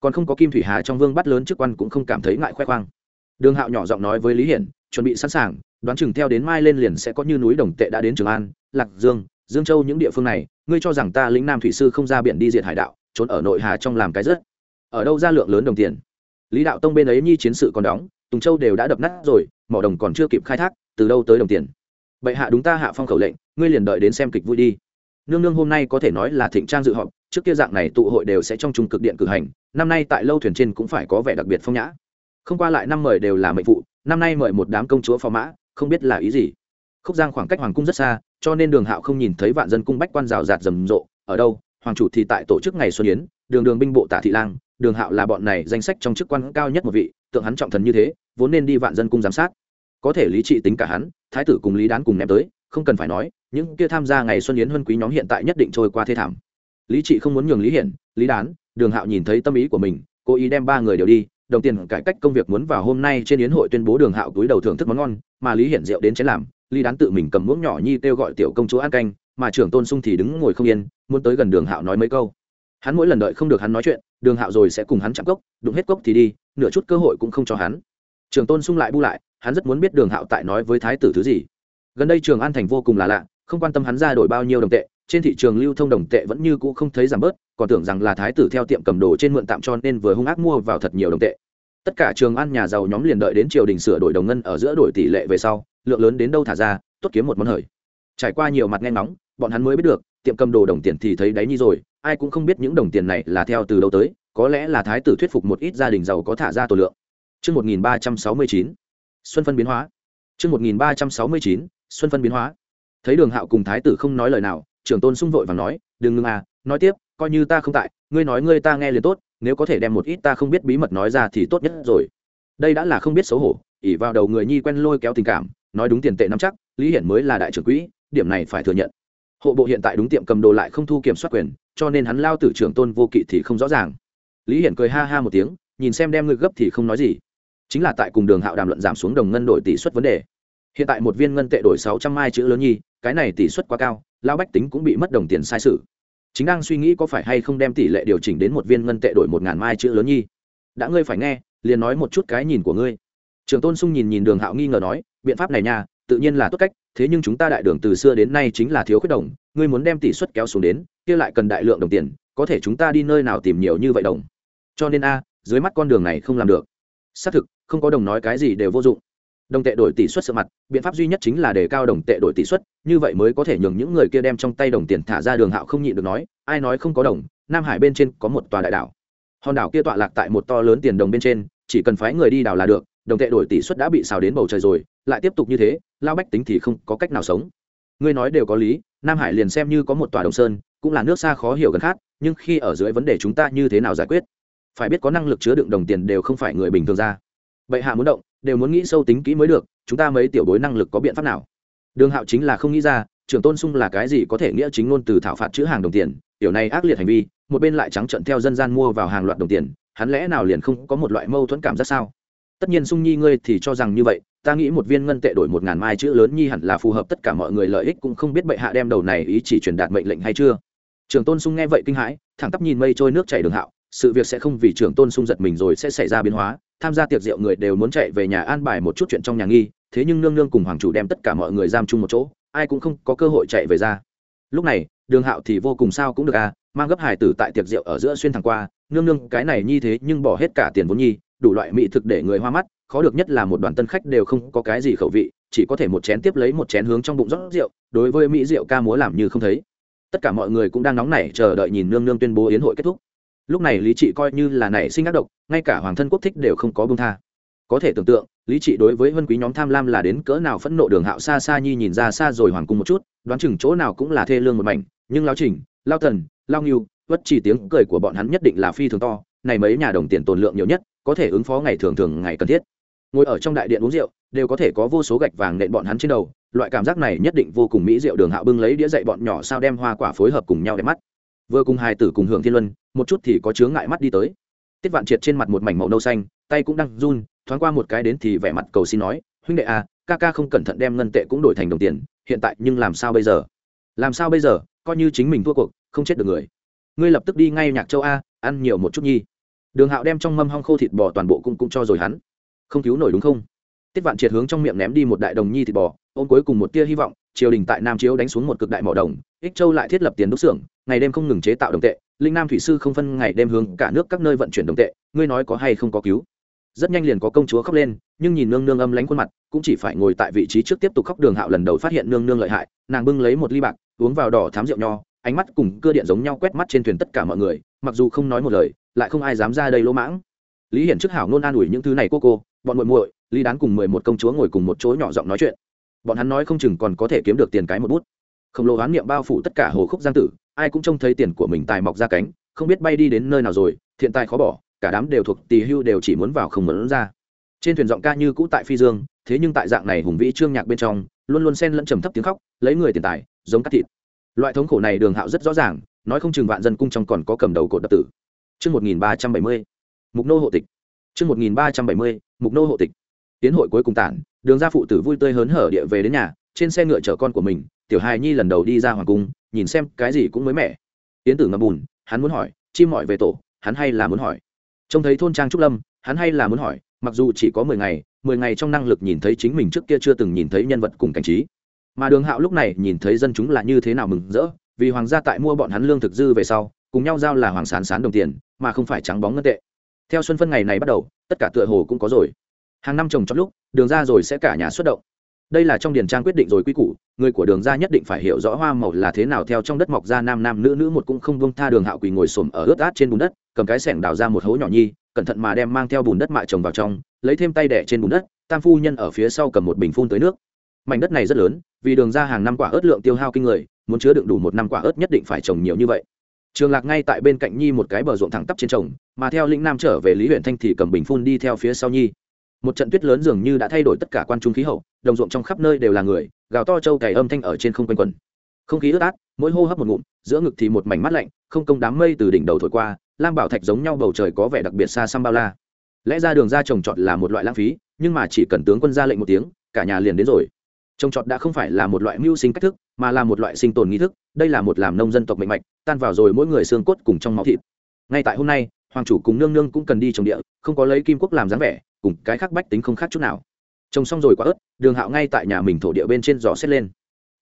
[SPEAKER 1] Còn không có kim thủy hà trong vương bắt lớn chức quan cũng không cảm thấy ngại khoe khoang. Đường hạo nhỏ giọng nói với lý hiển, chuẩn bị sẵn sàng, đoán chừng theo đến mai lên liền sẽ có như núi đồng tệ đã đến trường an, lạc dương dương châu những địa phương này, ngươi cho rằng ta lĩnh nam thủy sư không ra biển đi diệt hải đạo, trốn ở nội hà trong làm cái rất ở đâu ra lượng lớn đồng tiền? Lý đạo tông bên ấy nhi chiến sự còn đóng, tùng châu đều đã đập nát rồi, mỏ đồng còn chưa kịp khai thác, từ đâu tới đồng tiền? Bệ hạ đúng ta hạ phong khẩu lệnh, ngươi liền đợi đến xem kịch vui đi. Nương nương hôm nay có thể nói là thịnh trang dự họp, trước kia dạng này tụ hội đều sẽ trong trung cực điện cử hành, năm nay tại lâu thuyền trên cũng phải có vẻ đặc biệt phong nhã. Không qua lại năm mời đều là mệnh phụ, năm nay mời một đám công chúa phò mã, không biết là ý gì. Khúc giang khoảng cách hoàng cung rất xa, cho nên đường hạo không nhìn thấy vạn dân cung bách quan rào rạt rầm rộ, ở đâu, hoàng chủ thì tại tổ chức ngày xuân yến, đường đường binh bộ tả thị lang, đường hạo là bọn này danh sách trong chức quan cao nhất một vị, tượng hắn trọng thần như thế, vốn nên đi vạn dân cung giám sát có thể lý trị tính cả hắn, thái tử cùng lý đán cùng ném tới, không cần phải nói, những kia tham gia ngày xuân yến huân quý nhóm hiện tại nhất định trôi qua thế thảm. Lý trị không muốn nhường lý hiển, lý đán, đường hạo nhìn thấy tâm ý của mình, cố ý đem ba người đều đi, đồng tiền cải cách công việc muốn vào hôm nay trên yến hội tuyên bố đường hạo túi đầu thưởng thức món ngon, mà lý hiển rượu đến chén làm, lý đán tự mình cầm muỗng nhỏ nhi kêu gọi tiểu công chúa ăn canh, mà trưởng tôn sung thì đứng ngồi không yên, muốn tới gần đường hạo nói mấy câu. Hắn mỗi lần đợi không được hắn nói chuyện, đường hạo rồi sẽ cùng hắn chạm cốc, đụng hết cốc thì đi, nửa chút cơ hội cũng không cho hắn trường tôn sung lại bu lại, hắn rất muốn biết đường hạo tại nói với thái tử thứ gì. Gần đây trường an thành vô cùng là lạ, không quan tâm hắn ra đổi bao nhiêu đồng tệ, trên thị trường lưu thông đồng tệ vẫn như cũ không thấy giảm bớt, còn tưởng rằng là thái tử theo tiệm cầm đồ trên mượn tạm cho nên vừa hung ác mua vào thật nhiều đồng tệ. Tất cả trường ăn nhà giàu nhóm liền đợi đến triều đình sửa đổi đồng ngân ở giữa đổi tỷ lệ về sau, lượng lớn đến đâu thả ra, tốt kiếm một món hời. Trải qua nhiều mặt nghe ngóng, bọn hắn mới biết được, tiệm cầm đồ đồng tiền thì thấy đáy như rồi, ai cũng không biết những đồng tiền này là theo từ đâu tới, có lẽ là thái tử thuyết phục một ít gia đình giàu có thả ra tổ lượng. Chương 1369, Xuân phân biến hóa. Chương 1369, Xuân phân biến hóa. Thấy đường hạo cùng thái tử không nói lời nào, trưởng tôn sung vội và nói, đừng ngưng à, nói tiếp, coi như ta không tại, ngươi nói ngươi ta nghe liền tốt, nếu có thể đem một ít ta không biết bí mật nói ra thì tốt nhất rồi. Đây đã là không biết xấu hổ, ỷ vào đầu người nhi quen lôi kéo tình cảm, nói đúng tiền tệ nắm chắc, Lý Hiển mới là đại trưởng quỹ, điểm này phải thừa nhận. Hộ bộ hiện tại đúng tiệm cầm đồ lại không thu kiểm soát quyền, cho nên hắn lao tử trưởng tôn vô kỵ thì không rõ ràng. Lý Hiển cười ha ha một tiếng, nhìn xem đem ngươi gấp thì không nói gì chính là tại cùng đường hạo đàm luận giảm xuống đồng ngân đổi tỷ suất vấn đề. Hiện tại một viên ngân tệ đổi sáu trăm mai chữ lớn nhi, cái này tỷ suất quá cao lao bách tính cũng bị mất đồng tiền sai sự. Chính đang suy nghĩ có phải hay không đem tỷ lệ điều chỉnh đến một viên ngân tệ đổi một ngàn mai chữ lớn nhi. Đã ngươi phải nghe, liền nói một chút cái nhìn của ngươi. Trường tôn sung nhìn nhìn đường hạo nghi ngờ nói, biện pháp này nha, tự nhiên là tốt cách, thế nhưng chúng ta đại đường từ xưa đến nay chính là thiếu khuyết đồng, ngươi muốn đem tỷ suất kéo xuống đến, kia lại cần đại lượng đồng tiền, có thể chúng ta đi nơi nào tìm nhiều như vậy đồng. Cho nên a, dưới mắt con đường này không làm được. Xác thực không có đồng nói cái gì đều vô dụng. Đồng tệ đổi tỷ suất sợ mặt, biện pháp duy nhất chính là đề cao đồng tệ đổi tỷ suất, như vậy mới có thể nhường những người kia đem trong tay đồng tiền thả ra đường hạo không nhịn được nói, ai nói không có đồng, nam hải bên trên có một tòa đại đảo. Hòn đảo kia tọa lạc tại một to lớn tiền đồng bên trên, chỉ cần phái người đi đảo là được, đồng tệ đổi tỷ suất đã bị xào đến bầu trời rồi, lại tiếp tục như thế, lao bách tính thì không có cách nào sống. Ngươi nói đều có lý, nam hải liền xem như có một tòa đồng sơn, cũng là nước xa khó hiểu gần khác, nhưng khi ở dưới vấn đề chúng ta như thế nào giải quyết? Phải biết có năng lực chứa đựng đồng tiền đều không phải người bình thường ra bệ hạ muốn động, đều muốn nghĩ sâu tính kỹ mới được, chúng ta mấy tiểu bối năng lực có biện pháp nào? Đường hạo chính là không nghĩ ra, trưởng tôn sung là cái gì có thể nghĩa chính ngôn từ thảo phạt chữ hàng đồng tiền, tiểu này ác liệt hành vi, một bên lại trắng trận theo dân gian mua vào hàng loạt đồng tiền, hắn lẽ nào liền không có một loại mâu thuẫn cảm giác sao? Tất nhiên sung nhi ngươi thì cho rằng như vậy, ta nghĩ một viên ngân tệ đổi một ngàn mai chữ lớn nhi hẳn là phù hợp tất cả mọi người lợi ích cũng không biết bệ hạ đem đầu này ý chỉ truyền đạt mệnh lệnh hay chưa? Trường tôn sung nghe vậy kinh hãi, thẳng tắp nhìn mây trôi nước chảy đường hạo, sự việc sẽ không vì trưởng tôn sung giật mình rồi sẽ xảy ra biến hóa tham gia tiệc rượu người đều muốn chạy về nhà an bài một chút chuyện trong nhà nghi, thế nhưng nương nương cùng hoàng chủ đem tất cả mọi người giam chung một chỗ, ai cũng không có cơ hội chạy về ra. Lúc này, đường hạo thì vô cùng sao cũng được à mang gấp hải tử tại tiệc rượu ở giữa xuyên thẳng qua, nương nương cái này nhi thế nhưng bỏ hết cả tiền vốn nhi, đủ loại mỹ thực để người hoa mắt, khó được nhất là một đoàn tân khách đều không có cái gì khẩu vị, chỉ có thể một chén tiếp lấy một chén hướng trong bụng rót rượu, đối với mỹ rượu ca múa làm như không thấy. Tất cả mọi người cũng đang nóng nảy chờ đợi nhìn nương nương tuyên bố yến hội kết thúc lúc này lý trị coi như là nảy sinh ác độc, ngay cả hoàng thân quốc thích đều không có bông tha. Có thể tưởng tượng, lý trị đối với vân quý nhóm tham lam là đến cỡ nào phẫn nộ đường hạo xa xa nhi nhìn ra xa rồi hoàng cung một chút, đoán chừng chỗ nào cũng là thê lương một mảnh. Nhưng lao trình, lao thần, lao nghiêu vất chỉ tiếng cười của bọn hắn nhất định là phi thường to, này mấy nhà đồng tiền tồn lượng nhiều nhất, có thể ứng phó ngày thường thường ngày cần thiết. Ngồi ở trong đại điện uống rượu, đều có thể có vô số gạch vàng nện bọn hắn trên đầu, loại cảm giác này nhất định vô cùng mỹ rượu đường hạo bưng lấy đĩa dậy bọn nhỏ sao đem hoa quả phối hợp cùng nhau đẹp mắt vừa cùng hai tử cùng hưởng thiên luân, một chút thì có chướng ngại mắt đi tới. Tiết vạn triệt trên mặt một mảnh màu nâu xanh, tay cũng đang run, thoáng qua một cái đến thì vẻ mặt cầu xin nói, huynh đệ à ca ca không cẩn thận đem ngân tệ cũng đổi thành đồng tiền, hiện tại nhưng làm sao bây giờ? Làm sao bây giờ? Coi như chính mình thua cuộc, không chết được người. Ngươi lập tức đi ngay nhạc châu a, ăn nhiều một chút nhi. Đường hạo đem trong mâm hong khô thịt bò toàn bộ cũng cũng cho rồi hắn. Không cứu nổi đúng không? Tiết vạn triệt hướng trong miệng ném đi một đại đồng nhi thịt bò, ôm cuối cùng một tia hy vọng triều đình tại nam chiếu đánh xuống một cực đại mỏ đồng, ích châu lại thiết lập tiền đúc xưởng, ngày đêm không ngừng chế tạo đồng tệ, linh nam thủy sư không phân ngày đêm hướng cả nước các nơi vận chuyển đồng tệ, ngươi nói có hay không có cứu? Rất nhanh liền có công chúa khóc lên, nhưng nhìn nương nương âm lánh khuôn mặt, cũng chỉ phải ngồi tại vị trí trước tiếp tục khóc đường hạo lần đầu phát hiện nương nương lợi hại, nàng bưng lấy một ly bạc, uống vào đỏ thám rượu nho, ánh mắt cùng cưa điện giống nhau quét mắt trên thuyền tất cả mọi người, mặc dù không nói một lời, lại không ai dám ra đây lỗ mãng. Lý hiển trước hảo nôn an ủi những thứ này cô cô, bọn muội muội, lý đán cùng mười một công chúa ngồi cùng một chỗ nhỏ giọng nói chuyện bọn hắn nói không chừng còn có thể kiếm được tiền cái một bút khổng lồ hoán niệm bao phủ tất cả hồ khúc giang tử ai cũng trông thấy tiền của mình tài mọc ra cánh không biết bay đi đến nơi nào rồi thiện tài khó bỏ cả đám đều thuộc tỳ hưu đều chỉ muốn vào không muốn ra trên thuyền giọng ca như cũ tại phi dương thế nhưng tại dạng này hùng vĩ trương nhạc bên trong luôn luôn xen lẫn trầm thấp tiếng khóc lấy người tiền tài giống cắt thịt loại thống khổ này đường hạo rất rõ ràng nói không chừng vạn dân cung trong còn có cầm đầu cột đập tử Trước 1370, mục nô hộ tịch. Trước 1370, mục nô hộ tịch. Tiến hội cuối cùng tản, đường gia phụ tử vui tươi hớn hở địa về đến nhà, trên xe ngựa chở con của mình, tiểu hài nhi lần đầu đi ra hoàng cung, nhìn xem cái gì cũng mới mẻ. Tiến tử ngập bùn, hắn muốn hỏi, chim mọi về tổ, hắn hay là muốn hỏi. Trông thấy thôn trang trúc lâm, hắn hay là muốn hỏi, mặc dù chỉ có mười ngày, mười ngày trong năng lực nhìn thấy chính mình trước kia chưa từng nhìn thấy nhân vật cùng cảnh trí. Mà Đường Hạo lúc này nhìn thấy dân chúng là như thế nào mừng rỡ, vì hoàng gia tại mua bọn hắn lương thực dư về sau, cùng nhau giao là hoàng sán sán đồng tiền, mà không phải trắng bóng ngân tệ theo xuân phân ngày này bắt đầu tất cả tựa hồ cũng có rồi hàng năm trồng trong lúc, đường ra rồi sẽ cả nhà xuất động. Đây là trong điền trang quyết định rồi quy củ, người của đường ra nhất định phải hiểu rõ hoa màu là thế nào theo trong đất mọc ra nam nam nữ nữ một cũng không bông tha đường hạo quỳ ngồi xổm ở ướt át trên bùn đất, cầm cái sẻng đào ra một hố nhỏ nhi, cẩn thận mà đem mang theo bùn đất mạ trồng vào trong, lấy thêm tay đẻ trên bùn đất, tam phu nhân ở phía sau cầm một bình phun tới nước. Mảnh đất này rất lớn, vì đường ra hàng năm quả ớt lượng tiêu hao kinh người, muốn chứa đựng đủ một năm quả ớt nhất định phải trồng nhiều như vậy. Trường lạc ngay tại bên cạnh nhi một cái bờ ruộng thẳng tắp trên trồng, mà theo lĩnh nam trở về lý huyện thanh thì cầm bình phun đi theo phía sau nhi một trận tuyết lớn dường như đã thay đổi tất cả quan trung khí hậu, đồng ruộng trong khắp nơi đều là người, gào to trâu cày âm thanh ở trên không quanh quần không khí ướt át, mỗi hô hấp một ngụm, giữa ngực thì một mảnh mắt lạnh, không công đám mây từ đỉnh đầu thổi qua, lam bảo thạch giống nhau bầu trời có vẻ đặc biệt xa xăm bao la. Lẽ ra đường ra trồng trọt là một loại lãng phí, nhưng mà chỉ cần tướng quân ra lệnh một tiếng, cả nhà liền đến rồi. Trồng trọt đã không phải là một loại mưu sinh cách thức, mà là một loại sinh tồn nghi thức, đây là một làm nông dân tộc mạnh mạnh tan vào rồi mỗi người xương cốt cùng trong máu thịt. Ngay tại hôm nay, hoàng chủ cùng nương nương cũng cần đi trồng địa, không có lấy kim quốc làm dáng vẻ cùng cái khác bách tính không khác chút nào. Trồng xong rồi quả ớt, đường hạo ngay tại nhà mình thổ địa bên trên gió xét lên.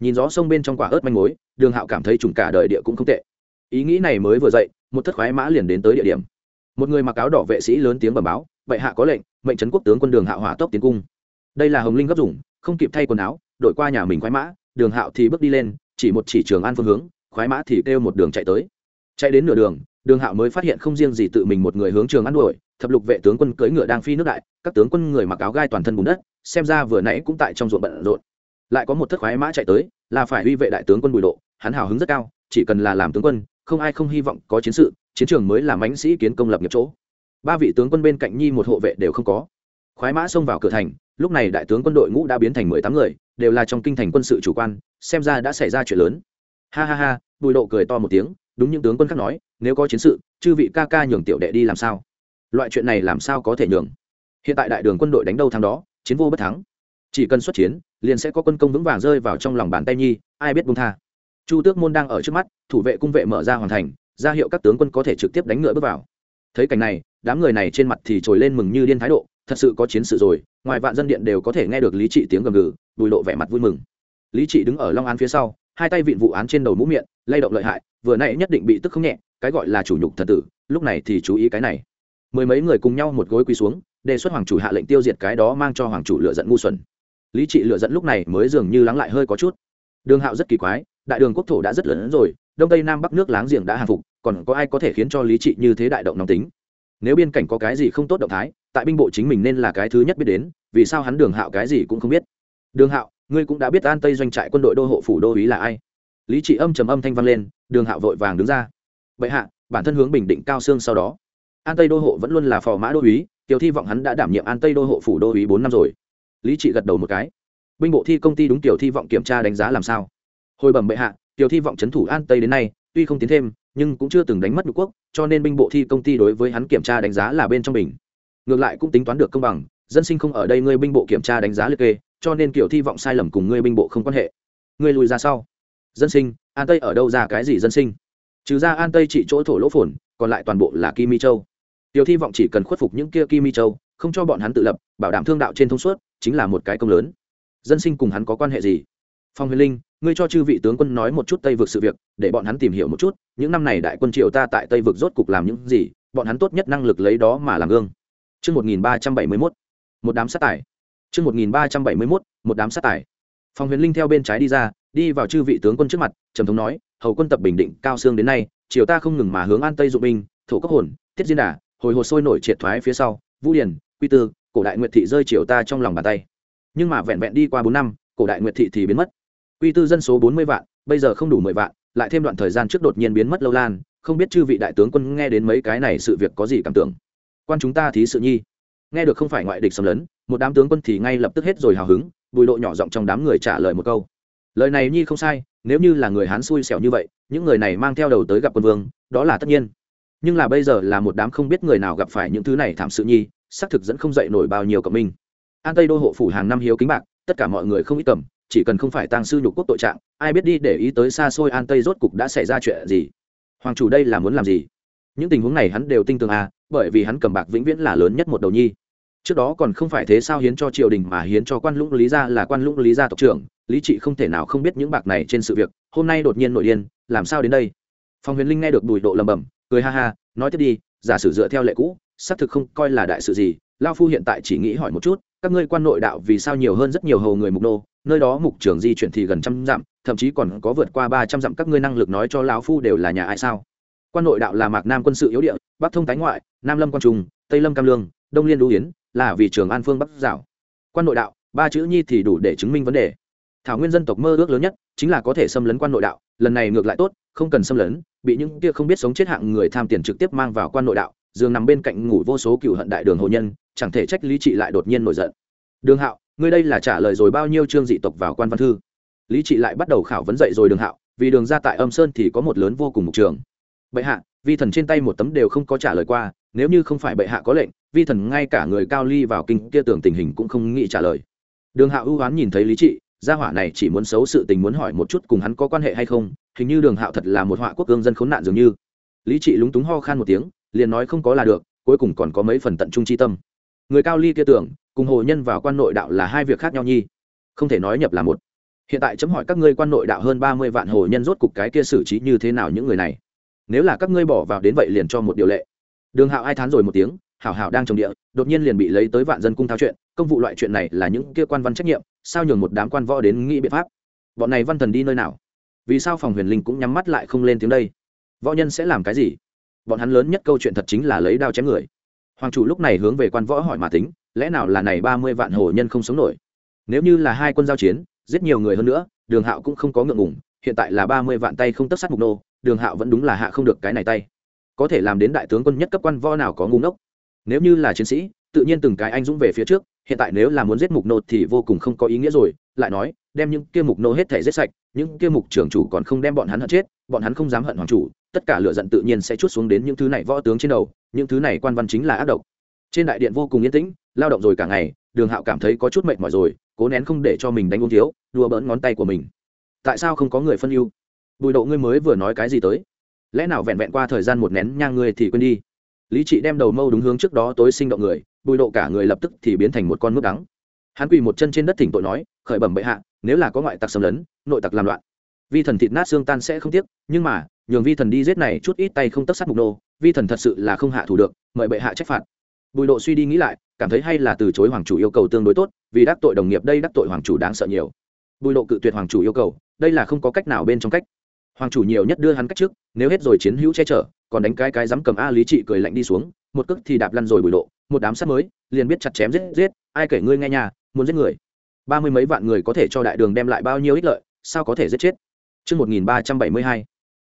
[SPEAKER 1] Nhìn gió sông bên trong quả ớt manh mối, đường hạo cảm thấy trùng cả đời địa cũng không tệ. Ý nghĩ này mới vừa dậy, một thất khoái mã liền đến tới địa điểm. Một người mặc áo đỏ vệ sĩ lớn tiếng bẩm báo, bệ hạ có lệnh, mệnh trấn quốc tướng quân đường hạo hỏa tốc tiến cung. Đây là hồng linh gấp dùng, không kịp thay quần áo, đội qua nhà mình khoái mã, đường hạo thì bước đi lên, chỉ một chỉ trường an phương hướng, khoái mã thì kêu một đường chạy tới. Chạy đến nửa đường đường hạo mới phát hiện không riêng gì tự mình một người hướng trường an đuổi thập lục vệ tướng quân cưỡi ngựa đang phi nước đại, các tướng quân người mặc áo gai toàn thân bùn đất, xem ra vừa nãy cũng tại trong ruộng bận rộn. Lại có một thất khoái mã chạy tới, là phải uy vệ đại tướng quân bùi độ, hắn hào hứng rất cao, chỉ cần là làm tướng quân, không ai không hy vọng có chiến sự, chiến trường mới làm ánh sĩ kiến công lập nghiệp chỗ. Ba vị tướng quân bên cạnh nhi một hộ vệ đều không có. Khoái mã xông vào cửa thành, lúc này đại tướng quân đội ngũ đã biến thành mười tám người, đều là trong kinh thành quân sự chủ quan, xem ra đã xảy ra chuyện lớn. Ha ha ha, bùi độ cười to một tiếng, đúng những tướng quân khác nói, nếu có chiến sự, chư vị ca ca nhường tiểu đệ đi làm sao? Loại chuyện này làm sao có thể nhường? Hiện tại đại đường quân đội đánh đâu thắng đó, chiến vô bất thắng. Chỉ cần xuất chiến, liền sẽ có quân công vững vàng rơi vào trong lòng bàn tay nhi, ai biết bung tha. Chu tước môn đang ở trước mắt, thủ vệ cung vệ mở ra hoàn thành, ra hiệu các tướng quân có thể trực tiếp đánh ngựa bước vào. Thấy cảnh này, đám người này trên mặt thì trồi lên mừng như điên thái độ, thật sự có chiến sự rồi, ngoài vạn dân điện đều có thể nghe được lý trị tiếng gầm gừ, bùi lộ vẻ mặt vui mừng. Lý trị đứng ở long án phía sau, hai tay vịn vụ án trên đầu mũ miệng, lay động lợi hại, vừa nãy nhất định bị tức không nhẹ, cái gọi là chủ nhục thật tử, lúc này thì chú ý cái này mười mấy người cùng nhau một gối quỳ xuống, đề xuất hoàng chủ hạ lệnh tiêu diệt cái đó mang cho hoàng chủ lựa dẫn ngu xuẩn. Lý trị lựa dẫn lúc này mới dường như lắng lại hơi có chút. Đường hạo rất kỳ quái, đại đường quốc thổ đã rất lớn rồi, đông tây nam bắc nước láng giềng đã hàng phục, còn có ai có thể khiến cho lý trị như thế đại động nóng tính? Nếu biên cảnh có cái gì không tốt động thái, tại binh bộ chính mình nên là cái thứ nhất biết đến, vì sao hắn đường hạo cái gì cũng không biết? Đường hạo, ngươi cũng đã biết an tây doanh trại quân đội đô hộ phủ đô ý là ai? Lý trị âm trầm âm thanh vang lên, đường hạo vội vàng đứng ra. Bệ hạ, bản thân hướng bình định cao xương sau đó an tây đô hộ vẫn luôn là phò mã đô uý tiểu thi vọng hắn đã đảm nhiệm an tây đô hộ phủ đô uý bốn năm rồi. Lý trị gật đầu một cái. Binh bộ thi công ty đúng tiểu thi vọng kiểm tra đánh giá làm sao? Hồi bẩm bệ hạ, tiểu thi vọng c thủ an tây đến nay, tuy không tiến thêm, nhưng cũng chưa từng đánh mất nhục quốc, cho nên binh bộ thi công ty đối với hắn kiểm tra đánh giá là bên trong mình. ngược lại cũng tính toán được công bằng, dân sinh không ở đây ngươi binh bộ kiểm tra đánh giá liệt kê, cho nên kiểu thi vọng sai lầm cùng ngươi binh bộ không quan hệ. Ngươi lùi ra sau. Dân sinh, an tây ở đâu ra cái gì dân sinh? Trừ ra an tây chỉ chỗ thổ lỗ phồn, còn lại toàn bộ là kim mi châu tiểu thi vọng chỉ cần khuất phục những kia kim mi châu không cho bọn hắn tự lập bảo đảm thương đạo trên thông suốt chính là một cái công lớn dân sinh cùng hắn có quan hệ gì phong huyền linh ngươi cho chư vị tướng quân nói một chút tây vực sự việc để bọn hắn tìm hiểu một chút những năm này đại quân triều ta tại tây vực rốt cục làm những gì bọn hắn tốt nhất năng lực lấy đó mà làm gương Trước 1371, một đám sát tải. Trước 1371, một đám sát tải. Phong Huyền Linh theo bên trái đi ra, đi vào chư vị tướng quân trước mặt, trầm thống nói, hầu quân tập bình định cao xương đến nay, triều ta không ngừng mà hướng an tây dụng binh, thổ cấp hồn, tiết diên đà, hồi hồ sôi nổi triệt thoái phía sau, Vũ Điền, Quy Tư, cổ đại nguyệt thị rơi chiều ta trong lòng bàn tay. Nhưng mà vẹn vẹn đi qua bốn năm, cổ đại nguyệt thị thì biến mất. Quy Tư dân số bốn mươi vạn, bây giờ không đủ mười vạn, lại thêm đoạn thời gian trước đột nhiên biến mất lâu lan, không biết chư vị đại tướng quân nghe đến mấy cái này sự việc có gì cảm tưởng quan chúng ta thí sự nhi nghe được không phải ngoại địch xâm lấn một đám tướng quân thì ngay lập tức hết rồi hào hứng bùi lộ nhỏ giọng trong đám người trả lời một câu lời này nhi không sai nếu như là người hán xui xẻo như vậy những người này mang theo đầu tới gặp quân vương đó là tất nhiên nhưng là bây giờ là một đám không biết người nào gặp phải những thứ này thảm sự nhi, xác thực dẫn không dậy nổi bao nhiêu cộng minh. An tây đô hộ phủ hàng năm hiếu kính bạc, tất cả mọi người không ít cầm, chỉ cần không phải tăng sư nhục quốc tội trạng, ai biết đi để ý tới xa xôi an tây rốt cục đã xảy ra chuyện gì. Hoàng chủ đây là muốn làm gì? Những tình huống này hắn đều tinh tường à bởi vì hắn cầm bạc vĩnh viễn là lớn nhất một đầu nhi. Trước đó còn không phải thế sao hiến cho triều đình mà hiến cho quan lũng lý gia là quan lũng lý gia tộc trưởng, lý trị không thể nào không biết những bạc này trên sự việc, hôm nay đột nhiên nổi điên, làm sao đến đây? Phòng huyền linh nghe được bùi độ lầm bầm cười ha ha, nói tiếp đi, giả sử dựa theo lệ cũ, xác thực không coi là đại sự gì, lao phu hiện tại chỉ nghĩ hỏi một chút, các ngươi quan nội đạo vì sao nhiều hơn rất nhiều hầu người mục nô, nơi đó mục trưởng di chuyển thì gần trăm dặm, thậm chí còn có vượt qua ba trăm dặm các ngươi năng lực nói cho lão phu đều là nhà ai sao? Quan nội đạo là mạc nam quân sự yếu địa, bắc thông tái ngoại, nam lâm quan trung, tây lâm cam lương, đông liên đũ yến, là vì trường an phương bắc giảo quan nội đạo, ba chữ nhi thì đủ để chứng minh vấn đề. Thảo nguyên dân tộc mơ ước lớn nhất chính là có thể xâm lấn quan nội đạo, lần này ngược lại tốt, không cần xâm lấn bị những kia không biết sống chết hạng người tham tiền trực tiếp mang vào quan nội đạo, giường nằm bên cạnh ngủ vô số cựu hận đại đường hồ nhân, chẳng thể trách lý trị lại đột nhiên nổi giận. Đường hạo, ngươi đây là trả lời rồi bao nhiêu chương dị tộc vào quan văn thư? Lý trị lại bắt đầu khảo vấn dậy rồi đường hạo, vì đường ra tại âm sơn thì có một lớn vô cùng mục trường. Bệ hạ, vi thần trên tay một tấm đều không có trả lời qua, nếu như không phải bệ hạ có lệnh, vi thần ngay cả người cao ly vào kinh kia tưởng tình hình cũng không nghĩ trả lời. Đường hạo ưu oán nhìn thấy lý trị gia hỏa này chỉ muốn xấu sự tình muốn hỏi một chút cùng hắn có quan hệ hay không, hình như đường hạo thật là một họa quốc cương dân khốn nạn dường như. Lý trị lúng túng ho khan một tiếng, liền nói không có là được, cuối cùng còn có mấy phần tận trung chi tâm. Người cao ly kia tưởng, cùng hồ nhân vào quan nội đạo là hai việc khác nhau nhi. Không thể nói nhập là một. Hiện tại chấm hỏi các ngươi quan nội đạo hơn ba mươi vạn hồ nhân rốt cục cái kia xử trí như thế nào những người này. Nếu là các ngươi bỏ vào đến vậy liền cho một điều lệ. Đường hạo ai thán rồi một tiếng, hảo hảo đang trồng địa, đột nhiên liền bị lấy tới vạn dân cung thao chuyện, công vụ loại chuyện này là những kia quan văn trách nhiệm sao nhường một đám quan võ đến nghĩ biện pháp? Bọn này văn thần đi nơi nào? Vì sao phòng huyền linh cũng nhắm mắt lại không lên tiếng đây? Võ nhân sẽ làm cái gì? Bọn hắn lớn nhất câu chuyện thật chính là lấy đao chém người. Hoàng chủ lúc này hướng về quan võ hỏi mà tính, lẽ nào là này ba mươi vạn hồ nhân không sống nổi? Nếu như là hai quân giao chiến, giết nhiều người hơn nữa, đường hạo cũng không có ngượng ngùng, hiện tại là ba mươi vạn tay không tất sát mục nô, đường hạo vẫn đúng là hạ không được cái này tay. Có thể làm đến đại tướng quân nhất cấp quan võ nào có ngu ngốc? Nếu như là chiến sĩ, tự nhiên từng cái anh dũng về phía trước hiện tại nếu là muốn giết mục nô thì vô cùng không có ý nghĩa rồi, lại nói, đem những kia mục nô hết thể giết sạch, những kia mục trưởng chủ còn không đem bọn hắn hận chết, bọn hắn không dám hận hoàng chủ, tất cả lựa giận tự nhiên sẽ chút xuống đến những thứ này võ tướng trên đầu, những thứ này quan văn chính là ác độc. Trên đại điện vô cùng yên tĩnh, lao động rồi cả ngày, đường hạo cảm thấy có chút mệt mỏi rồi, cố nén không để cho mình đánh uống thiếu, đùa bỡn ngón tay của mình. Tại sao không có người phân ưu? Bùi độ ngươi mới vừa nói cái gì tới? Lẽ nào vẹn vẹn qua thời gian một nén nhang ngươi thì quên đi? Lý trị đem đầu mâu đúng hướng trước đó tối sinh động người bùi độ cả người lập tức thì biến thành một con mướp đắng. Hắn quỳ một chân trên đất thỉnh tội nói, khởi bẩm bệ hạ, nếu là có ngoại tặc xâm lấn, nội tặc làm loạn. Vi thần thịt nát xương tan sẽ không tiếc, nhưng mà, nhường vi thần đi giết này chút ít tay không tất sát mục nô, vi thần thật sự là không hạ thủ được, mời bệ hạ trách phạt. Bùi độ suy đi nghĩ lại, cảm thấy hay là từ chối hoàng chủ yêu cầu tương đối tốt, vì đắc tội đồng nghiệp đây đắc tội hoàng chủ đáng sợ nhiều. Bùi độ cự tuyệt hoàng chủ yêu cầu, đây là không có cách nào bên trong cách. Hoàng chủ nhiều nhất đưa hắn cách trước, nếu hết rồi chiến hữu che chở, còn đánh cái cái dám cầm a lý trị cười lạnh đi xuống, một cước thì đạp lăn rồi bùi độ một đám sát mới liền biết chặt chém giết giết ai kể ngươi nghe nhà muốn giết người ba mươi mấy vạn người có thể cho đại đường đem lại bao nhiêu ích lợi sao có thể giết chết chương một nghìn ba trăm bảy mươi hai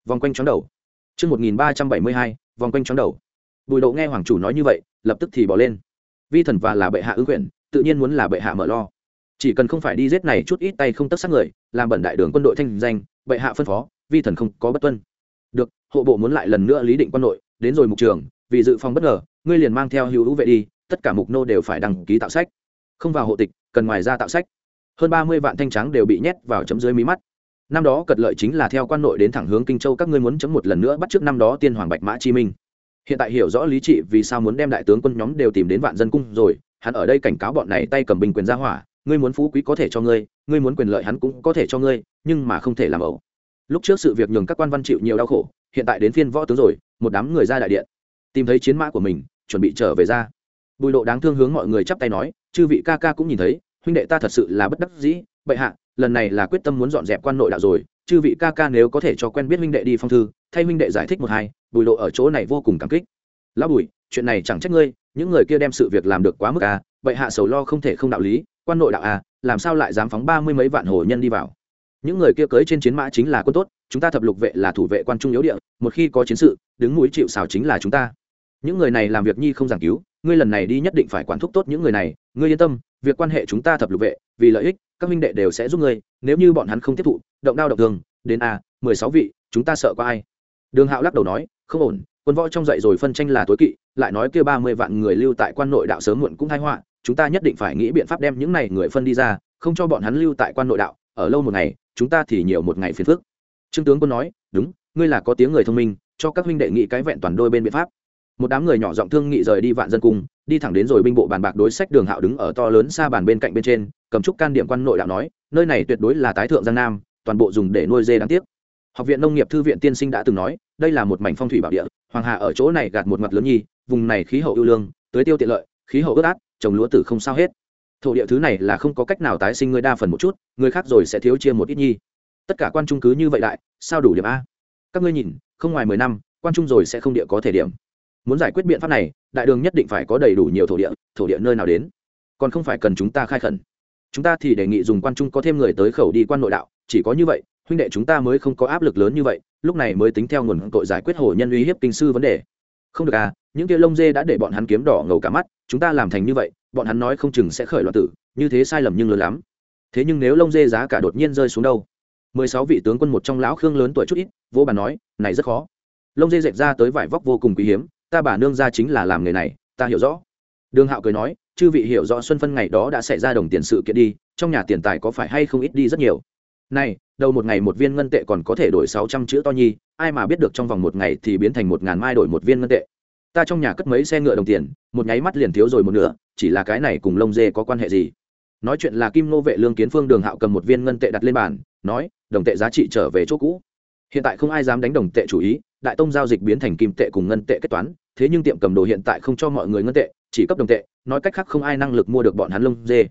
[SPEAKER 1] vòng quanh chóng đầu. chương một nghìn ba trăm bảy mươi hai vòng quanh chóng đầu. Bùi độ nghe hoàng chủ nói như vậy, lập tức thì bỏ lên. Vi thần và là bệ hạ ứng quyển tự nhiên muốn là bệ hạ mở lo. Chỉ cần không phải đi giết này chút ít tay không tất sát người, làm bẩn đại đường quân đội thanh danh, bệ hạ phân phó, vi thần không có bất tuân. Được, hộ bộ muốn lại lần nữa lý định quân nội, đến rồi mục trường, vì dự phòng bất ngờ, ngươi liền mang theo hữu hữu vệ đi, tất cả mục nô đều phải đăng ký tạo sách. Không vào hộ tịch, cần ngoài ra tạo sách. Hơn ba mươi vạn thanh trắng đều bị nhét vào chấm dưới mí mắt năm đó cật lợi chính là theo quan nội đến thẳng hướng kinh châu các ngươi muốn chấm một lần nữa bắt trước năm đó tiên hoàng bạch mã chi minh hiện tại hiểu rõ lý trị vì sao muốn đem đại tướng quân nhóm đều tìm đến vạn dân cung rồi hắn ở đây cảnh cáo bọn này tay cầm bình quyền ra hỏa ngươi muốn phú quý có thể cho ngươi ngươi muốn quyền lợi hắn cũng có thể cho ngươi nhưng mà không thể làm ẩu lúc trước sự việc nhường các quan văn chịu nhiều đau khổ hiện tại đến phiên võ tướng rồi một đám người ra đại điện tìm thấy chiến mã của mình, chuẩn bị trở về ra. Bùi độ đáng thương hướng mọi người chắp tay nói, chư vị ca ca cũng nhìn thấy, huynh đệ ta thật sự là bất đắc dĩ. Bệ hạ, lần này là quyết tâm muốn dọn dẹp quan nội đạo rồi. Chư vị ca ca nếu có thể cho quen biết huynh đệ đi phong thư, thay huynh đệ giải thích một hai. Bùi lộ ở chỗ này vô cùng cảm kích. Lão bùi, chuyện này chẳng trách ngươi, những người kia đem sự việc làm được quá mức à. Bệ hạ sầu lo không thể không đạo lý, quan nội đạo à làm sao lại dám phóng ba mươi mấy vạn hồ nhân đi vào? Những người kia cưới trên chiến mã chính là quân tốt, chúng ta thập lục vệ là thủ vệ quan trung yếu địa, một khi có chiến sự, đứng mũi chịu xào chính là chúng ta những người này làm việc nhi không giảng cứu, ngươi lần này đi nhất định phải quản thúc tốt những người này. Ngươi yên tâm, việc quan hệ chúng ta thập lục vệ, vì lợi ích, các minh đệ đều sẽ giúp ngươi. Nếu như bọn hắn không tiếp thụ, động đao động thường đến a mười sáu vị, chúng ta sợ có ai? Đường hạo lắc đầu nói, không ổn, quân võ trong dậy rồi phân tranh là tối kỵ, lại nói kia ba mươi vạn người lưu tại quan nội đạo sớm muộn cũng thái họa, chúng ta nhất định phải nghĩ biện pháp đem những này người phân đi ra, không cho bọn hắn lưu tại quan nội đạo, ở lâu một ngày, chúng ta thì nhiều một ngày phiền phức. Trương tướng quân nói, đúng, ngươi là có tiếng người thông minh, cho các huynh đệ nghĩ cái vẹn toàn đôi bên biện pháp một đám người nhỏ giọng thương nghị rời đi vạn dân cung, đi thẳng đến rồi binh bộ bàn bạc đối sách đường hạo đứng ở to lớn xa bàn bên cạnh bên trên, cầm trúc can điểm quan nội đạo nói, nơi này tuyệt đối là tái thượng giang nam, toàn bộ dùng để nuôi dê đáng tiếc. Học viện nông nghiệp thư viện tiên sinh đã từng nói, đây là một mảnh phong thủy bảo địa, hoàng hà ở chỗ này gạt một mặt lớn nhi, vùng này khí hậu ưu lương, tưới tiêu tiện lợi, khí hậu ướt át, trồng lúa tử không sao hết. Thổ địa thứ này là không có cách nào tái sinh người đa phần một chút, người khác rồi sẽ thiếu chia một ít nhi. Tất cả quan trung cứ như vậy đại, sao đủ điểm a? Các ngươi nhìn, không ngoài mười năm, quan trung rồi sẽ không địa có thể điểm muốn giải quyết biện pháp này, đại đường nhất định phải có đầy đủ nhiều thổ địa thổ địa nơi nào đến. Còn không phải cần chúng ta khai khẩn. Chúng ta thì đề nghị dùng quan trung có thêm người tới khẩu đi quan nội đạo, chỉ có như vậy, huynh đệ chúng ta mới không có áp lực lớn như vậy, lúc này mới tính theo nguồn tội giải quyết hồ nhân uy hiếp kinh sư vấn đề. Không được à những kia lông dê đã để bọn hắn kiếm đỏ ngầu cả mắt, chúng ta làm thành như vậy, bọn hắn nói không chừng sẽ khởi loạn tử, như thế sai lầm nhưng lớn lắm. Thế nhưng nếu lông dê giá cả đột nhiên rơi xuống đâu? Mười sáu vị tướng quân một trong lão khương lớn tuổi chút ít vô bàn nói, này rất khó. Lông dê dệt ra tới vải vóc vô cùng quý hiếm ta bà nương ra chính là làm nghề này, ta hiểu rõ. Đường hạo cười nói, chư vị hiểu rõ xuân phân ngày đó đã xảy ra đồng tiền sự kiện đi, trong nhà tiền tài có phải hay không ít đi rất nhiều. Này, đầu một ngày một viên ngân tệ còn có thể đổi sáu trăm chữ to nhi, ai mà biết được trong vòng một ngày thì biến thành một ngàn mai đổi một viên ngân tệ. Ta trong nhà cất mấy xe ngựa đồng tiền, một nháy mắt liền thiếu rồi một nửa, chỉ là cái này cùng lông dê có quan hệ gì? Nói chuyện là kim nô vệ lương kiến phương đường hạo cầm một viên ngân tệ đặt lên bàn, nói, đồng tệ giá trị trở về chỗ cũ. Hiện tại không ai dám đánh đồng tệ chủ ý đại tông giao dịch biến thành kim tệ cùng ngân tệ kết toán, thế nhưng tiệm cầm đồ hiện tại không cho mọi người ngân tệ, chỉ cấp đồng tệ, nói cách khác không ai năng lực mua được bọn hắn lông dê.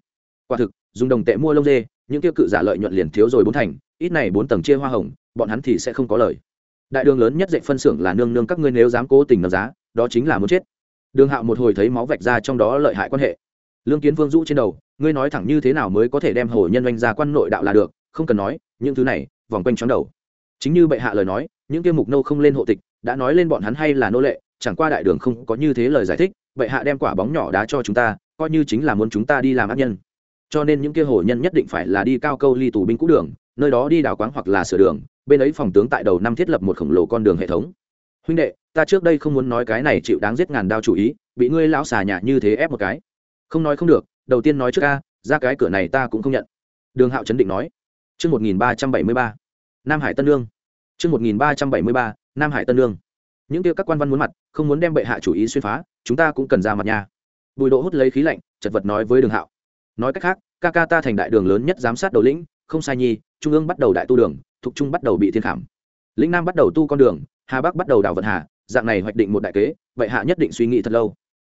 [SPEAKER 1] Quả thực, dùng đồng tệ mua lông dê, những tiêu cự giả lợi nhuận liền thiếu rồi bốn thành, ít này bốn tầng chia hoa hồng, bọn hắn thì sẽ không có lời. Đại đường lớn nhất dạy phân xưởng là nương nương các ngươi nếu dám cố tình nâng giá, đó chính là muốn chết. Đường hạo một hồi thấy máu vạch ra trong đó lợi hại quan hệ. Lương kiến vương rũ trên đầu, ngươi nói thẳng như thế nào mới có thể đem hồ nhân oanh ra quan nội đạo là được, không cần nói, những thứ này, vòng quanh chóng đầu. Chính như bệ hạ lời nói những kia mục nô không lên hộ tịch đã nói lên bọn hắn hay là nô lệ chẳng qua đại đường không có như thế lời giải thích bệ hạ đem quả bóng nhỏ đá cho chúng ta coi như chính là muốn chúng ta đi làm ác nhân. Cho nên những kia hổ nhân nhất định phải là đi cao câu ly tù binh cũ đường nơi đó đi đào quáng hoặc là sửa đường bên ấy phòng tướng tại đầu năm thiết lập một khổng lồ con đường hệ thống. Huynh đệ ta trước đây không muốn nói cái này chịu đáng giết ngàn đao chủ ý bị ngươi lão xà nhà như thế ép một cái. Không nói không được đầu tiên nói trước ca ra cái cửa này ta cũng không nhận. Đường hạo chấn định nói. Trước 1373, Nam Hải Tân Lương. Trước 1373, Nam Hải Tân Lương. Những kia các quan văn muốn mặt, không muốn đem bệ hạ chủ ý xuyên phá, chúng ta cũng cần ra mặt nha. Bùi Độ hút lấy khí lạnh, chật vật nói với Đường Hạo. Nói cách khác, ca ca ta thành đại đường lớn nhất giám sát đầu lĩnh, không sai nhi, trung ương bắt đầu đại tu đường, thuộc trung bắt đầu bị thiên khảm. Lĩnh Nam bắt đầu tu con đường, Hà Bắc bắt đầu đào vận hà, dạng này hoạch định một đại kế, bệ hạ nhất định suy nghĩ thật lâu.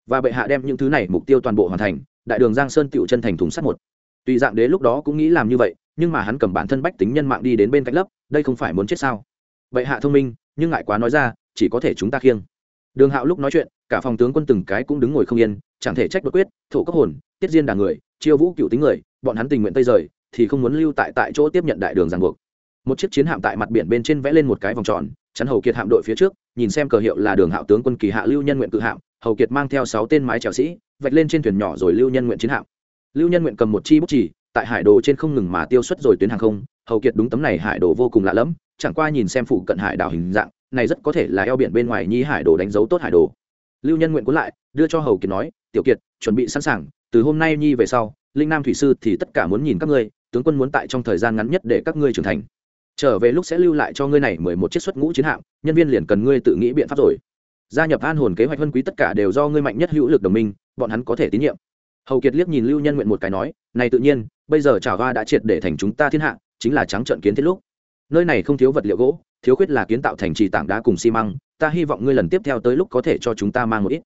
[SPEAKER 1] Và bệ hạ đem những thứ này mục tiêu toàn bộ hoàn thành, đại đường Giang Sơn tiểu chân thành thùng sắt một. Tuy dạng đế lúc đó cũng nghĩ làm như vậy, nhưng mà hắn cầm bản thân bách tính nhân mạng đi đến bên cạnh lấp đây không phải muốn chết sao vậy hạ thông minh, nhưng ngại quá nói ra, chỉ có thể chúng ta khiêng. Đường hạo lúc nói chuyện, cả phòng tướng quân từng cái cũng đứng ngồi không yên, chẳng thể trách bất quyết, thổ cấp hồn, tiết diên đà người, chiêu vũ cựu tính người, bọn hắn tình nguyện tây rời, thì không muốn lưu tại tại chỗ tiếp nhận đại đường ràng buộc. Một chiếc chiến hạm tại mặt biển bên trên vẽ lên một cái vòng tròn, chắn hầu kiệt hạm đội phía trước, nhìn xem cờ hiệu là đường hạo tướng quân kỳ hạ lưu nhân nguyện cự hạm, hầu kiệt mang theo sáu tên mái trèo sĩ, vạch lên trên thuyền nhỏ rồi lưu nhân nguyện chiến hạm. Lưu nhân nguyện cầm một chi bút chỉ, tại hải đồ trên không ngừng mà tiêu xuất rồi tuyến hàng không hầu kiệt đúng tấm này hải đồ vô cùng lạ lẫm, chẳng qua nhìn xem phụ cận hải đảo hình dạng, này rất có thể là eo biển bên ngoài nhi hải đồ đánh dấu tốt hải đồ. Lưu nhân nguyện cuốn lại, đưa cho hầu kiệt nói, tiểu kiệt, chuẩn bị sẵn sàng, từ hôm nay nhi về sau, linh nam thủy sư thì tất cả muốn nhìn các ngươi, tướng quân muốn tại trong thời gian ngắn nhất để các ngươi trưởng thành. Trở về lúc sẽ lưu lại cho ngươi này mười một chiếc xuất ngũ chiến hạm, nhân viên liền cần ngươi tự nghĩ biện pháp rồi. Gia nhập an hồn kế hoạch vân quý tất cả đều do ngươi mạnh nhất hữu lực đồng minh, bọn hắn có thể tín nhiệm. Hầu kiệt liếc nhìn lưu nhân nguyện một cái nói, này tự nhiên, bây giờ trà hoa đã triệt để thành chúng ta thiên hạ chính là trắng trận kiến thiết lúc. Nơi này không thiếu vật liệu gỗ, thiếu khuyết là kiến tạo thành trì tảng đá cùng xi măng, ta hy vọng ngươi lần tiếp theo tới lúc có thể cho chúng ta mang một ít.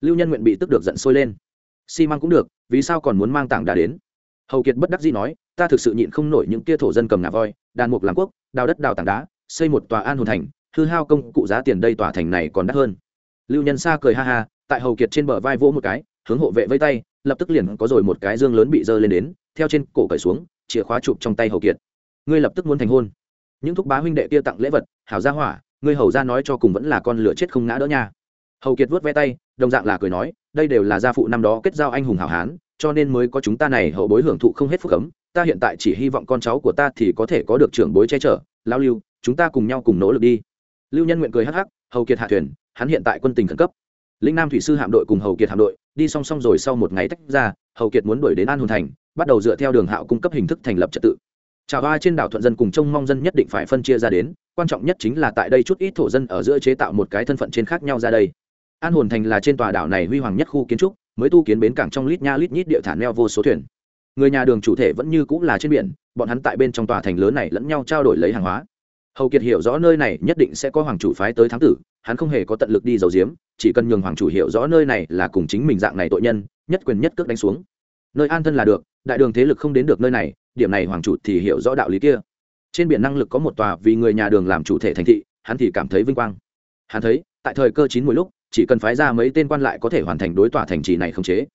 [SPEAKER 1] Lưu nhân nguyện bị tức được giận sôi lên. Xi măng cũng được, vì sao còn muốn mang tảng đá đến? Hầu kiệt bất đắc dĩ nói, ta thực sự nhịn không nổi những kia thổ dân cầm ngà voi, đàn mục làm quốc, đào đất đào tảng đá, xây một tòa an hồn thành, hư hao công cụ giá tiền đây tòa thành này còn đắt hơn. Lưu nhân xa cười ha ha, tại hầu kiệt trên bờ vai vỗ một cái, hướng hộ vệ vây tay, lập tức liền có rồi một cái dương lớn bị dơ lên đến, theo trên cổ cởi xuống, chìa khóa chụp trong tay hầu kiệt ngươi lập tức muốn thành hôn. Những thúc bá huynh đệ kia tặng lễ vật, hảo gia hỏa, ngươi hầu ra nói cho cùng vẫn là con lửa chết không ngã đỡ nha. Hầu kiệt vuốt ve tay, đồng dạng là cười nói, đây đều là gia phụ năm đó kết giao anh hùng hảo hán, cho nên mới có chúng ta này hậu bối hưởng thụ không hết phúc cấm ta hiện tại chỉ hy vọng con cháu của ta thì có thể có được trưởng bối che chở, lao lưu, chúng ta cùng nhau cùng nỗ lực đi. Lưu nhân nguyện cười hắc hắc, hầu kiệt hạ thuyền, hắn hiện tại quân tình khẩn cấp. Linh nam thủy sư hạm đội cùng hầu kiệt hạm đội, đi song song rồi sau một ngày tách ra, hầu kiệt muốn đuổi đến an hồn thành, bắt đầu dựa theo đường hạo cung cấp hình thức thành lập trật tự trà hoa trên đảo thuận dân cùng trông mong dân nhất định phải phân chia ra đến, quan trọng nhất chính là tại đây chút ít thổ dân ở giữa chế tạo một cái thân phận trên khác nhau ra đây. An hồn thành là trên tòa đảo này huy hoàng nhất khu kiến trúc, mới tu kiến bến cảng trong lít nha lít nhít địa thản neo vô số thuyền. Người nhà đường chủ thể vẫn như cũng là trên biển, bọn hắn tại bên trong tòa thành lớn này lẫn nhau trao đổi lấy hàng hóa. Hầu kiệt hiểu rõ nơi này nhất định sẽ có hoàng chủ phái tới thám tử, hắn không hề có tận lực đi giấu giếm, chỉ cần nhường hoàng chủ hiểu rõ nơi này là cùng chính mình dạng này tội nhân, nhất quyền nhất cước đánh xuống. Nơi an thân là được, đại đường thế lực không đến được nơi này điểm này hoàng chủ thì hiểu rõ đạo lý kia. Trên biển năng lực có một tòa vì người nhà đường làm chủ thể thành thị, hắn thì cảm thấy vinh quang. Hắn thấy, tại thời cơ chín mỗi lúc, chỉ cần phái ra mấy tên quan lại có thể hoàn thành đối tòa thành trì này không chế.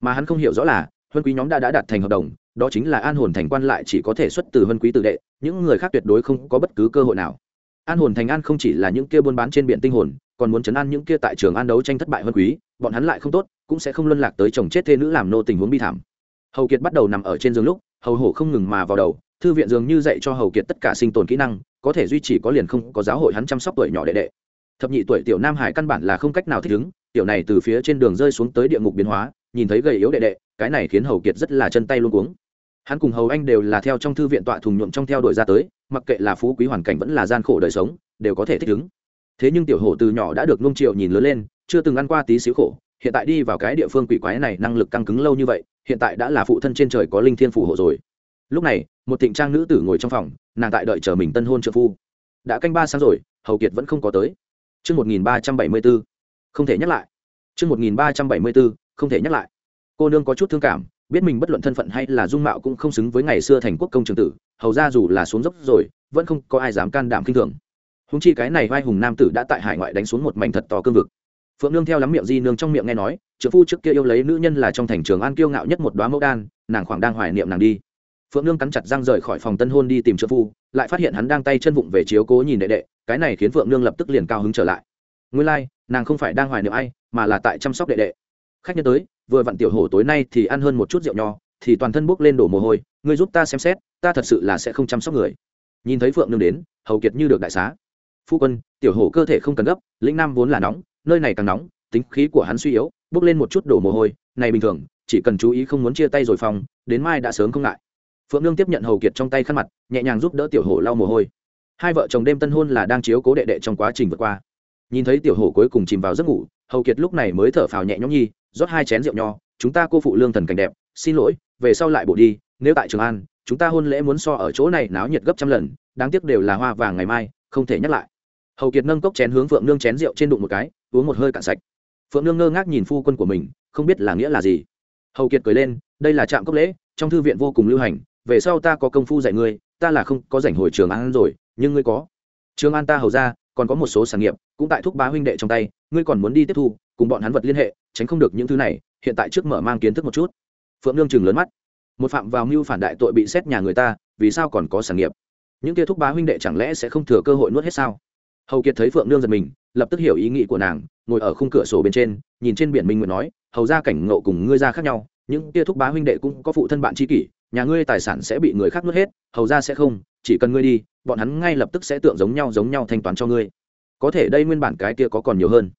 [SPEAKER 1] Mà hắn không hiểu rõ là, huân quý nhóm đã đã đạt thành hợp đồng, đó chính là an hồn thành quan lại chỉ có thể xuất từ huân quý tự đệ, những người khác tuyệt đối không có bất cứ cơ hội nào. An hồn thành an không chỉ là những kia buôn bán trên biển tinh hồn, còn muốn chấn an những kia tại trường an đấu tranh thất bại huân quý, bọn hắn lại không tốt, cũng sẽ không luân lạc tới chồng chết thê nữ làm nô tình huống bi thảm. Hầu kiệt bắt đầu nằm ở trên giường lúc hầu hổ không ngừng mà vào đầu, thư viện dường như dạy cho hầu kiệt tất cả sinh tồn kỹ năng, có thể duy trì có liền không, có giáo hội hắn chăm sóc tuổi nhỏ đệ đệ. Thập nhị tuổi tiểu nam hải căn bản là không cách nào thích ứng, tiểu này từ phía trên đường rơi xuống tới địa ngục biến hóa, nhìn thấy gầy yếu đệ đệ, cái này khiến hầu kiệt rất là chân tay luôn cuống. Hắn cùng hầu anh đều là theo trong thư viện tọa thùng nhuộm trong theo đuổi ra tới, mặc kệ là phú quý hoàn cảnh vẫn là gian khổ đời sống, đều có thể thích ứng. Thế nhưng tiểu hổ từ nhỏ đã được nung triệu nhìn lớn lên, chưa từng ăn qua tí xíu khổ, hiện tại đi vào cái địa phương quỷ quái này năng lực căng cứng lâu như vậy hiện tại đã là phụ thân trên trời có linh thiên phù hộ rồi lúc này một thịnh trang nữ tử ngồi trong phòng nàng tại đợi chờ mình tân hôn trợ phu đã canh ba sáng rồi hầu kiệt vẫn không có tới chương 1374, không thể nhắc lại. chương 1374, không thể nhắc lại. Cô nương có chút thương cảm, biết mình bất luận thân phận hay là dung mạo cũng không xứng với ngày xưa thành quốc công trường tử, hầu ra dù là xuống dốc rồi, vẫn không có ai dám can đảm kinh thường. Húng chi cái này vai hùng nam tử đã tại hải ngoại đánh xuống một mảnh thật to cương vực. Phượng nương theo lắm miệng di nương trong miệng nghe nói, trưởng phu trước kia yêu lấy nữ nhân là trong thành trường an kiêu ngạo nhất một đóa mẫu đan, nàng khoảng đang hoài niệm nàng đi. Phượng nương cắn chặt răng rời khỏi phòng tân hôn đi tìm trưởng phu, lại phát hiện hắn đang tay chân vụng về chiếu cố nhìn đệ đệ, cái này khiến Phượng nương lập tức liền cao hứng trở lại. Nguyên lai、like, nàng không phải đang hoài niệm ai, mà là tại chăm sóc đệ đệ khách nhân tới vừa vặn tiểu hổ tối nay thì ăn hơn một chút rượu nho thì toàn thân bốc lên đổ mồ hôi ngươi giúp ta xem xét ta thật sự là sẽ không chăm sóc người nhìn thấy phượng nương đến hầu kiệt như được đại xá phu quân tiểu hổ cơ thể không cần gấp lĩnh nam vốn là nóng nơi này càng nóng, tính khí của hắn suy yếu bước lên một chút đổ mồ hôi, này bình thường, chỉ cần chú ý không muốn chia tay rồi phòng, đến mai đã sớm không ngại. Phượng nương tiếp nhận hầu kiệt trong tay khăn mặt, nhẹ nhàng giúp đỡ tiểu hổ lau mồ hôi. Hai vợ chồng đêm tân hôn là đang chiếu cố đệ đệ trong quá trình vượt qua. Nhìn thấy tiểu hổ cuối cùng chìm vào giấc ngủ, hầu kiệt lúc này mới thở phào nhẹ nhõm nhi, rót hai chén rượu nho, chúng ta cô phụ lương thần cảnh đẹp, xin lỗi, về sau lại bộ đi, nếu tại trường an, chúng ta hôn lễ muốn so ở chỗ này náo nhiệt gấp trăm lần, đáng tiếc đều là hoa vàng ngày mai, không thể nhắc lại. Hầu kiệt nâng cốc chén hướng phượng nương chén rượu trên đụng một cái uống một hơi cạn sạch. Phượng nương ngơ ngác nhìn phu quân của mình, không biết là nghĩa là gì. Hầu kiệt cười lên, đây là trạm cốc lễ, trong thư viện vô cùng lưu hành, về sau ta có công phu dạy ngươi, ta là không có rảnh hồi trường an rồi, nhưng ngươi có. Trường an ta hầu ra, còn có một số sản nghiệp, cũng tại thúc bá huynh đệ trong tay, ngươi còn muốn đi tiếp thu, cùng bọn hắn vật liên hệ, tránh không được những thứ này, hiện tại trước mở mang kiến thức một chút. Phượng Nương chừng lớn mắt. Một phạm vào mưu phản đại tội bị xét nhà người ta, vì sao còn có sản nghiệp? Những kia thúc bá huynh đệ chẳng lẽ sẽ không thừa cơ hội nuốt hết sao? Hầu kiệt thấy phượng nương giật mình lập tức hiểu ý nghĩ của nàng ngồi ở khung cửa sổ bên trên nhìn trên biển minh nguyện nói hầu ra cảnh ngộ cùng ngươi ra khác nhau những tia thúc bá huynh đệ cũng có phụ thân bạn tri kỷ nhà ngươi tài sản sẽ bị người khác nuốt hết hầu ra sẽ không chỉ cần ngươi đi bọn hắn ngay lập tức sẽ tượng giống nhau giống nhau thanh toán cho ngươi có thể đây nguyên bản cái kia có còn nhiều hơn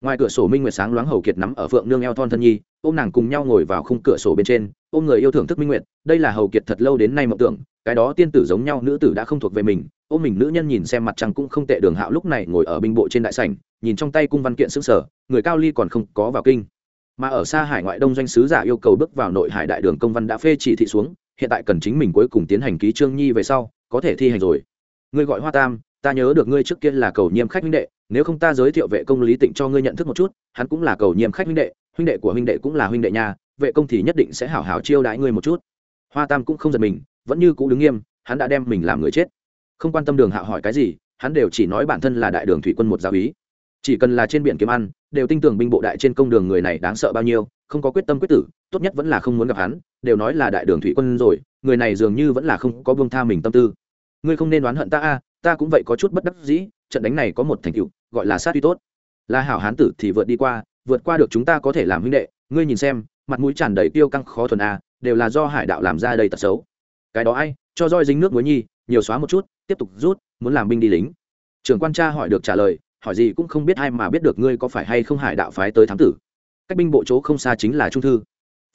[SPEAKER 1] ngoài cửa sổ minh nguyệt sáng loáng hầu kiệt nắm ở phượng nương eo thon thân nhi, ôm nàng cùng nhau ngồi vào khung cửa sổ bên trên, ôm người yêu thưởng thức minh nguyệt, đây là hầu kiệt thật lâu đến nay mộng tưởng, cái đó tiên tử giống nhau nữ tử đã không thuộc về mình, ôm mình nữ nhân nhìn xem mặt trăng cũng không tệ đường hạo lúc này ngồi ở binh bộ trên đại sảnh, nhìn trong tay cung văn kiện xứng sở người cao ly còn không có vào kinh. Mà ở xa hải ngoại đông doanh sứ giả yêu cầu bước vào nội hải đại đường công văn đã phê chỉ thị xuống, hiện tại cần chính mình cuối cùng tiến hành ký trương nhi về sau, có thể thi hành rồi. Ngươi gọi hoa tam, ta nhớ được ngươi trước kia là cầu nhiêm khách huynh đệ nếu không ta giới thiệu vệ công lý tịnh cho ngươi nhận thức một chút, hắn cũng là cầu nhiêm khách huynh đệ huynh đệ của huynh đệ cũng là huynh đệ nhà vệ công thì nhất định sẽ hảo hảo chiêu đãi ngươi một chút. Hoa tam cũng không giật mình, vẫn như cũ đứng nghiêm, hắn đã đem mình làm người chết. Không quan tâm đường hạ hỏi cái gì, hắn đều chỉ nói bản thân là đại đường thủy quân một giáo ý chỉ cần là trên biển kiếm ăn, đều tin tưởng binh bộ đại trên công đường người này đáng sợ bao nhiêu, không có quyết tâm quyết tử, tốt nhất vẫn là không muốn gặp hắn, đều nói là đại đường thủy quân rồi, người này dường như vẫn là không có buông tha mình tâm tư. Ngươi không nên đoán hận ta a, ta cũng vậy có chút bất đắc dĩ trận đánh này có một thành tựu, gọi là sát uy tốt. Là hảo hán tử thì vượt đi qua, vượt qua được chúng ta có thể làm huynh đệ. Ngươi nhìn xem, mặt mũi tràn đầy tiêu căng khó thuần a, đều là do hải đạo làm ra đây tật xấu. Cái đó ai, cho roi dính nước muối nhi, nhiều xóa một chút, tiếp tục rút, muốn làm binh đi lính. Trưởng quan cha hỏi được trả lời, hỏi gì cũng không biết ai mà biết được ngươi có phải hay không hải đạo phái tới thám tử. Cách binh bộ chỗ không xa chính là trung thư.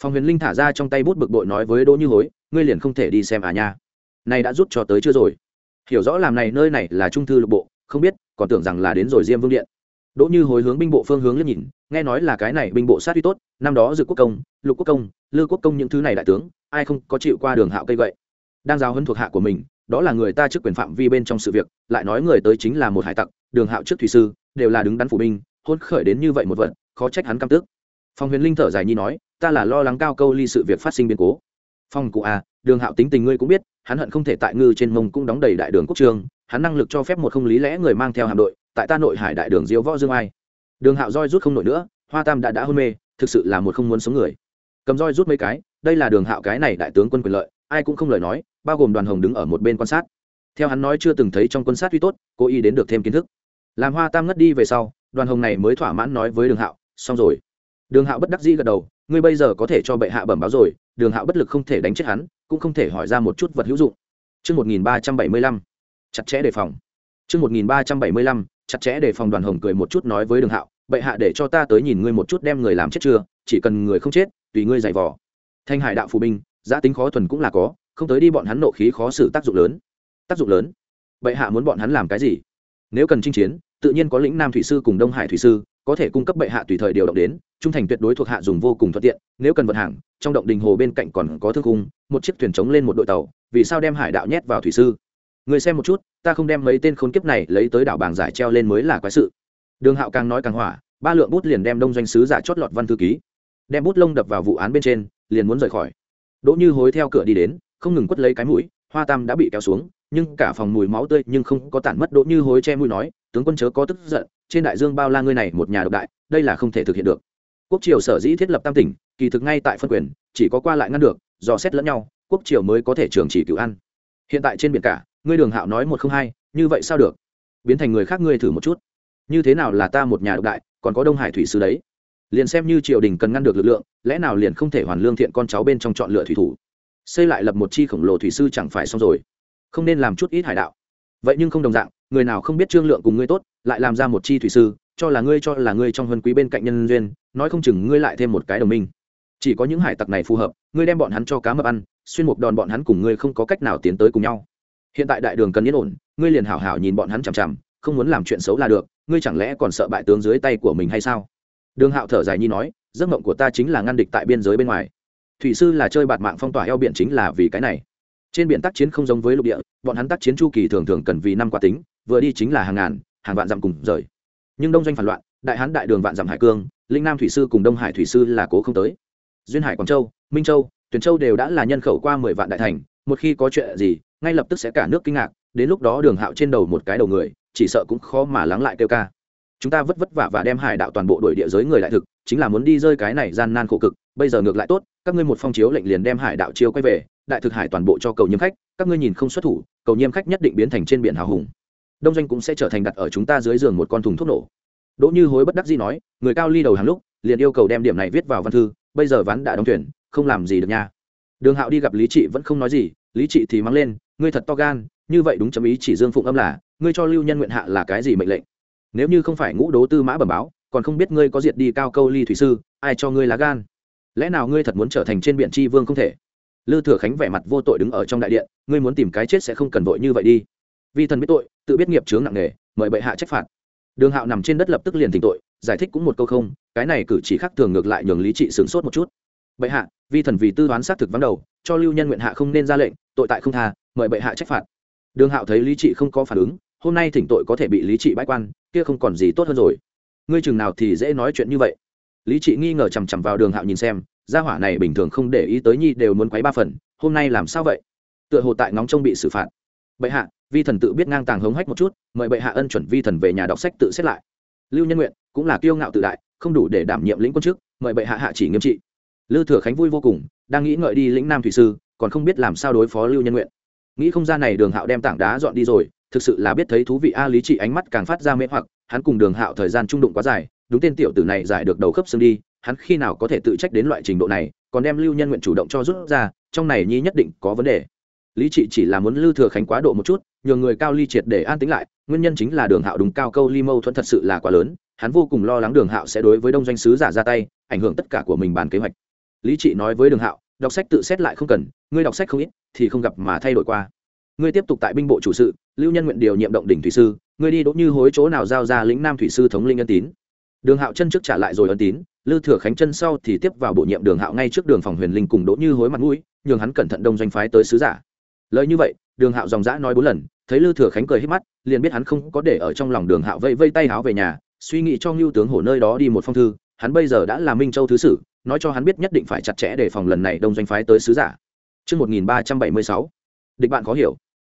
[SPEAKER 1] Phòng huyền linh thả ra trong tay bút bực bội nói với đỗ như hối, ngươi liền không thể đi xem à nha. Này đã rút cho tới chưa rồi. Hiểu rõ làm này, nơi này là trung thư lục bộ không biết, còn tưởng rằng là đến rồi diêm vương điện. Đỗ như hối hướng binh bộ phương hướng liếc nhìn, nghe nói là cái này binh bộ sát uy tốt, năm đó dự quốc công, lục quốc công, lư quốc công những thứ này đại tướng, ai không có chịu qua đường hạo cây vậy? Đang giáo hấn thuộc hạ của mình, đó là người ta trước quyền phạm vi bên trong sự việc, lại nói người tới chính là một hải tặc, đường hạo trước thủy sư, đều là đứng đắn phủ binh, hôn khởi đến như vậy một vật, khó trách hắn căm tức. Phong huyền linh thở dài nhi nói, ta là lo lắng cao câu ly sự việc phát sinh biến cố. Phong cụ à đường hạo tính tình ngươi cũng biết, hắn hận không thể tại ngư trên mông cũng đóng đầy đại đường quốc trường hắn năng lực cho phép một không lý lẽ người mang theo hạm đội tại ta nội hải đại đường diễu võ dương ai. Đường hạo roi rút không nổi nữa hoa tam đã đã hôn mê thực sự là một không muốn sống người. Cầm roi rút mấy cái đây là đường hạo cái này đại tướng quân quyền lợi ai cũng không lời nói bao gồm đoàn hồng đứng ở một bên quan sát. Theo hắn nói chưa từng thấy trong quân sát uy tốt cố ý đến được thêm kiến thức. Làm hoa tam ngất đi về sau đoàn hồng này mới thỏa mãn nói với đường hạo xong rồi. Đường hạo bất đắc dĩ gật đầu ngươi bây giờ có thể cho bệ hạ bẩm báo rồi đường hạo bất lực không thể đánh chết hắn cũng không thể hỏi ra một chút vật hữu dụng. Trước 1375, chặt chẽ đề phòng. Trước 1375, chặt chẽ đề phòng đoàn hồng cười một chút nói với đường hạo bệ hạ để cho ta tới nhìn ngươi một chút đem người làm chết chưa chỉ cần người không chết tùy ngươi giày vò. Thanh hải đạo phù binh giá tính khó thuần cũng là có không tới đi bọn hắn nộ khí khó xử tác dụng lớn. Tác dụng lớn? Bệ hạ muốn bọn hắn làm cái gì? Nếu cần chinh chiến tự nhiên có lĩnh nam thủy sư cùng đông hải thủy sư có thể cung cấp bệ hạ tùy thời điều động đến trung thành tuyệt đối thuộc hạ dùng vô cùng thuận tiện nếu cần vận hàng trong động đình hồ bên cạnh còn có thương cung một chiếc thuyền trống lên một đội tàu vì sao đem hải đạo nhét vào thủy sư? Người xem một chút, ta không đem mấy tên khốn kiếp này lấy tới đảo bàng giải treo lên mới là quái sự. Đường hạo càng nói càng hỏa, ba lượng bút liền đem đông doanh sứ giả chót lọt văn thư ký. Đem bút lông đập vào vụ án bên trên, liền muốn rời khỏi. Đỗ như hối theo cửa đi đến, không ngừng quất lấy cái mũi, hoa tam đã bị kéo xuống, nhưng cả phòng mùi máu tươi nhưng không có tản mất. Đỗ như hối che mũi nói, tướng quân chớ có tức giận, trên đại dương bao la ngươi này một nhà độc đại, đây là không thể thực hiện được. Quốc triều sở dĩ thiết lập tam tỉnh, kỳ thực ngay tại phân quyền, chỉ có qua lại ngăn được, dò xét lẫn nhau, quốc triều mới có thể trường chỉ cứu ăn hiện tại trên biển cả ngươi đường hạo nói một không hai, như vậy sao được? Biến thành người khác ngươi thử một chút. Như thế nào là ta một nhà độc đại, còn có đông hải thủy sứ đấy? Liền xem như triều đình cần ngăn được lực lượng, lẽ nào liền không thể hoàn lương thiện con cháu bên trong chọn lựa thủy thủ? Xây lại lập một chi khổng lồ thủy sư chẳng phải xong rồi. Không nên làm chút ít hải đạo. Vậy nhưng không đồng dạng, người nào không biết trương lượng cùng ngươi tốt, lại làm ra một chi thủy sư, cho là ngươi cho là ngươi trong huân quý bên cạnh nhân duyên, nói không chừng ngươi lại thêm một cái đồng minh. Chỉ có những hải tặc này phù hợp, ngươi đem bọn hắn cho cá mập ăn, xuyên mục đòn bọn hắn cùng ngươi không có cách nào tiến tới cùng nhau hiện tại đại đường cần yên ổn, ngươi liền hảo hảo nhìn bọn hắn chằm chằm, không muốn làm chuyện xấu là được, ngươi chẳng lẽ còn sợ bại tướng dưới tay của mình hay sao? Đường hạo thở dài nhi nói, giấc mộng của ta chính là ngăn địch tại biên giới bên ngoài. Thủy sư là chơi bạt mạng phong tỏa eo biển chính là vì cái này. Trên biển tác chiến không giống với lục địa, bọn hắn tác chiến chu kỳ thường thường cần vì năm quả tính, vừa đi chính là hàng ngàn, hàng vạn dặm cùng rời. Nhưng đông doanh phản loạn, đại hán đại đường vạn dặm hải cương, linh nam thủy sư cùng đông hải thủy sư là cố không tới. Duyên hải quảng châu, minh châu, tuyền châu đều đã là nhân khẩu qua mười vạn đại thành, một khi có chuyện gì ngay lập tức sẽ cả nước kinh ngạc, đến lúc đó đường hạo trên đầu một cái đầu người, chỉ sợ cũng khó mà lắng lại kêu ca. Chúng ta vất vất vả và đem hải đạo toàn bộ đội địa giới người đại thực, chính là muốn đi rơi cái này gian nan khổ cực, bây giờ ngược lại tốt, các ngươi một phong chiếu lệnh liền đem hải đạo chiếu quay về, đại thực hải toàn bộ cho cầu nhiễm khách, các ngươi nhìn không xuất thủ, cầu nhiễm khách nhất định biến thành trên biển hào hùng. Đông doanh cũng sẽ trở thành đặt ở chúng ta dưới giường một con thùng thuốc nổ. Đỗ như hối bất đắc dĩ nói, người cao ly đầu hàng lúc, liền yêu cầu đem điểm này viết vào văn thư, bây giờ ván đã đóng thuyền, không làm gì được nha. Đường hạo đi gặp lý trị vẫn không nói gì, lý trị thì mắng lên ngươi thật to gan, như vậy đúng chấm ý chỉ dương phụng âm là, ngươi cho lưu nhân nguyện hạ là cái gì mệnh lệnh? Nếu như không phải ngũ đố tư mã bẩm báo, còn không biết ngươi có diệt đi cao câu ly thủy sư, ai cho ngươi lá gan? Lẽ nào ngươi thật muốn trở thành trên biển tri vương không thể? Lư thừa khánh vẻ mặt vô tội đứng ở trong đại điện, ngươi muốn tìm cái chết sẽ không cần vội như vậy đi. Vì thần biết tội, tự biết nghiệp chướng nặng nề, mời bệ hạ trách phạt. Đường hạo nằm trên đất lập tức liền tỉnh tội, giải thích cũng một câu không, cái này cử chỉ khác thường ngược lại nhường lý trị sướng sốt một chút. Bệ hạ, vi thần vì tư toán xác thực vắng đầu, cho lưu nhân nguyện hạ không nên ra lệnh tội tại không tha, mời bệ hạ trách phạt. Đường hạo thấy lý trị không có phản ứng, hôm nay thỉnh tội có thể bị lý trị bãi quan, kia không còn gì tốt hơn rồi. Ngươi chừng nào thì dễ nói chuyện như vậy. Lý trị nghi ngờ chằm chằm vào đường hạo nhìn xem, gia hỏa này bình thường không để ý tới nhi đều muốn quấy ba phần, hôm nay làm sao vậy? Tựa hồ tại ngóng trông bị xử phạt. Bệ hạ, vi thần tự biết ngang tàng hống hách một chút, mời bệ hạ ân chuẩn vi thần về nhà đọc sách tự xét lại. Lưu nhân nguyện, cũng là kiêu ngạo tự đại, không đủ để đảm nhiệm lĩnh quân chức, mời bệ hạ hạ chỉ nghiêm trị. Lư thừa khánh vui vô cùng, đang nghĩ ngợi đi lĩnh nam thủy sư còn không biết làm sao đối phó lưu nhân nguyện. Nghĩ không ra này đường hạo đem tảng đá dọn đi rồi, thực sự là biết thấy thú vị a lý trị ánh mắt càng phát ra mê hoặc, hắn cùng đường hạo thời gian trung đụng quá dài, đúng tên tiểu tử này giải được đầu khớp xương đi, hắn khi nào có thể tự trách đến loại trình độ này, còn đem lưu nhân nguyện chủ động cho rút ra, trong này nhi nhất định có vấn đề. Lý trị chỉ là muốn lưu thừa khánh quá độ một chút nhường người cao ly triệt để an tĩnh lại, nguyên nhân chính là đường hạo đúng cao câu ly mâu thuẫn thật sự là quá lớn, hắn vô cùng lo lắng đường hạo sẽ đối với đông doanh sứ giả ra tay, ảnh hưởng tất cả của mình bàn kế hoạch. Lý trị nói với đường hạo đọc sách tự xét lại không cần, ngươi đọc sách không ít, thì không gặp mà thay đổi qua. Ngươi tiếp tục tại binh bộ chủ sự, lưu nhân nguyện điều nhiệm động đỉnh thủy sư, ngươi đi đỗ như hối chỗ nào giao ra lĩnh nam thủy sư thống linh ân tín. Đường hạo chân trước trả lại rồi ân tín, lư thừa khánh chân sau thì tiếp vào bổ nhiệm đường hạo ngay trước đường phòng huyền linh cùng đỗ như hối mặt mũi, nhường hắn cẩn thận đông doanh phái tới sứ giả. Lời như vậy, đường hạo dòng dã nói bốn lần, thấy lư thừa khánh cười hết mắt, liền biết hắn không có để ở trong lòng đường hạo vây vây tay háo về nhà, suy nghĩ cho ngưu tướng hổ nơi đó đi một phong thư, hắn bây giờ đã là minh châu thứ sử nói cho hắn biết nhất định phải chặt chẽ để phòng lần này đông doanh phái tới sứ giả Trước 1376, địch bạn khó hiểu.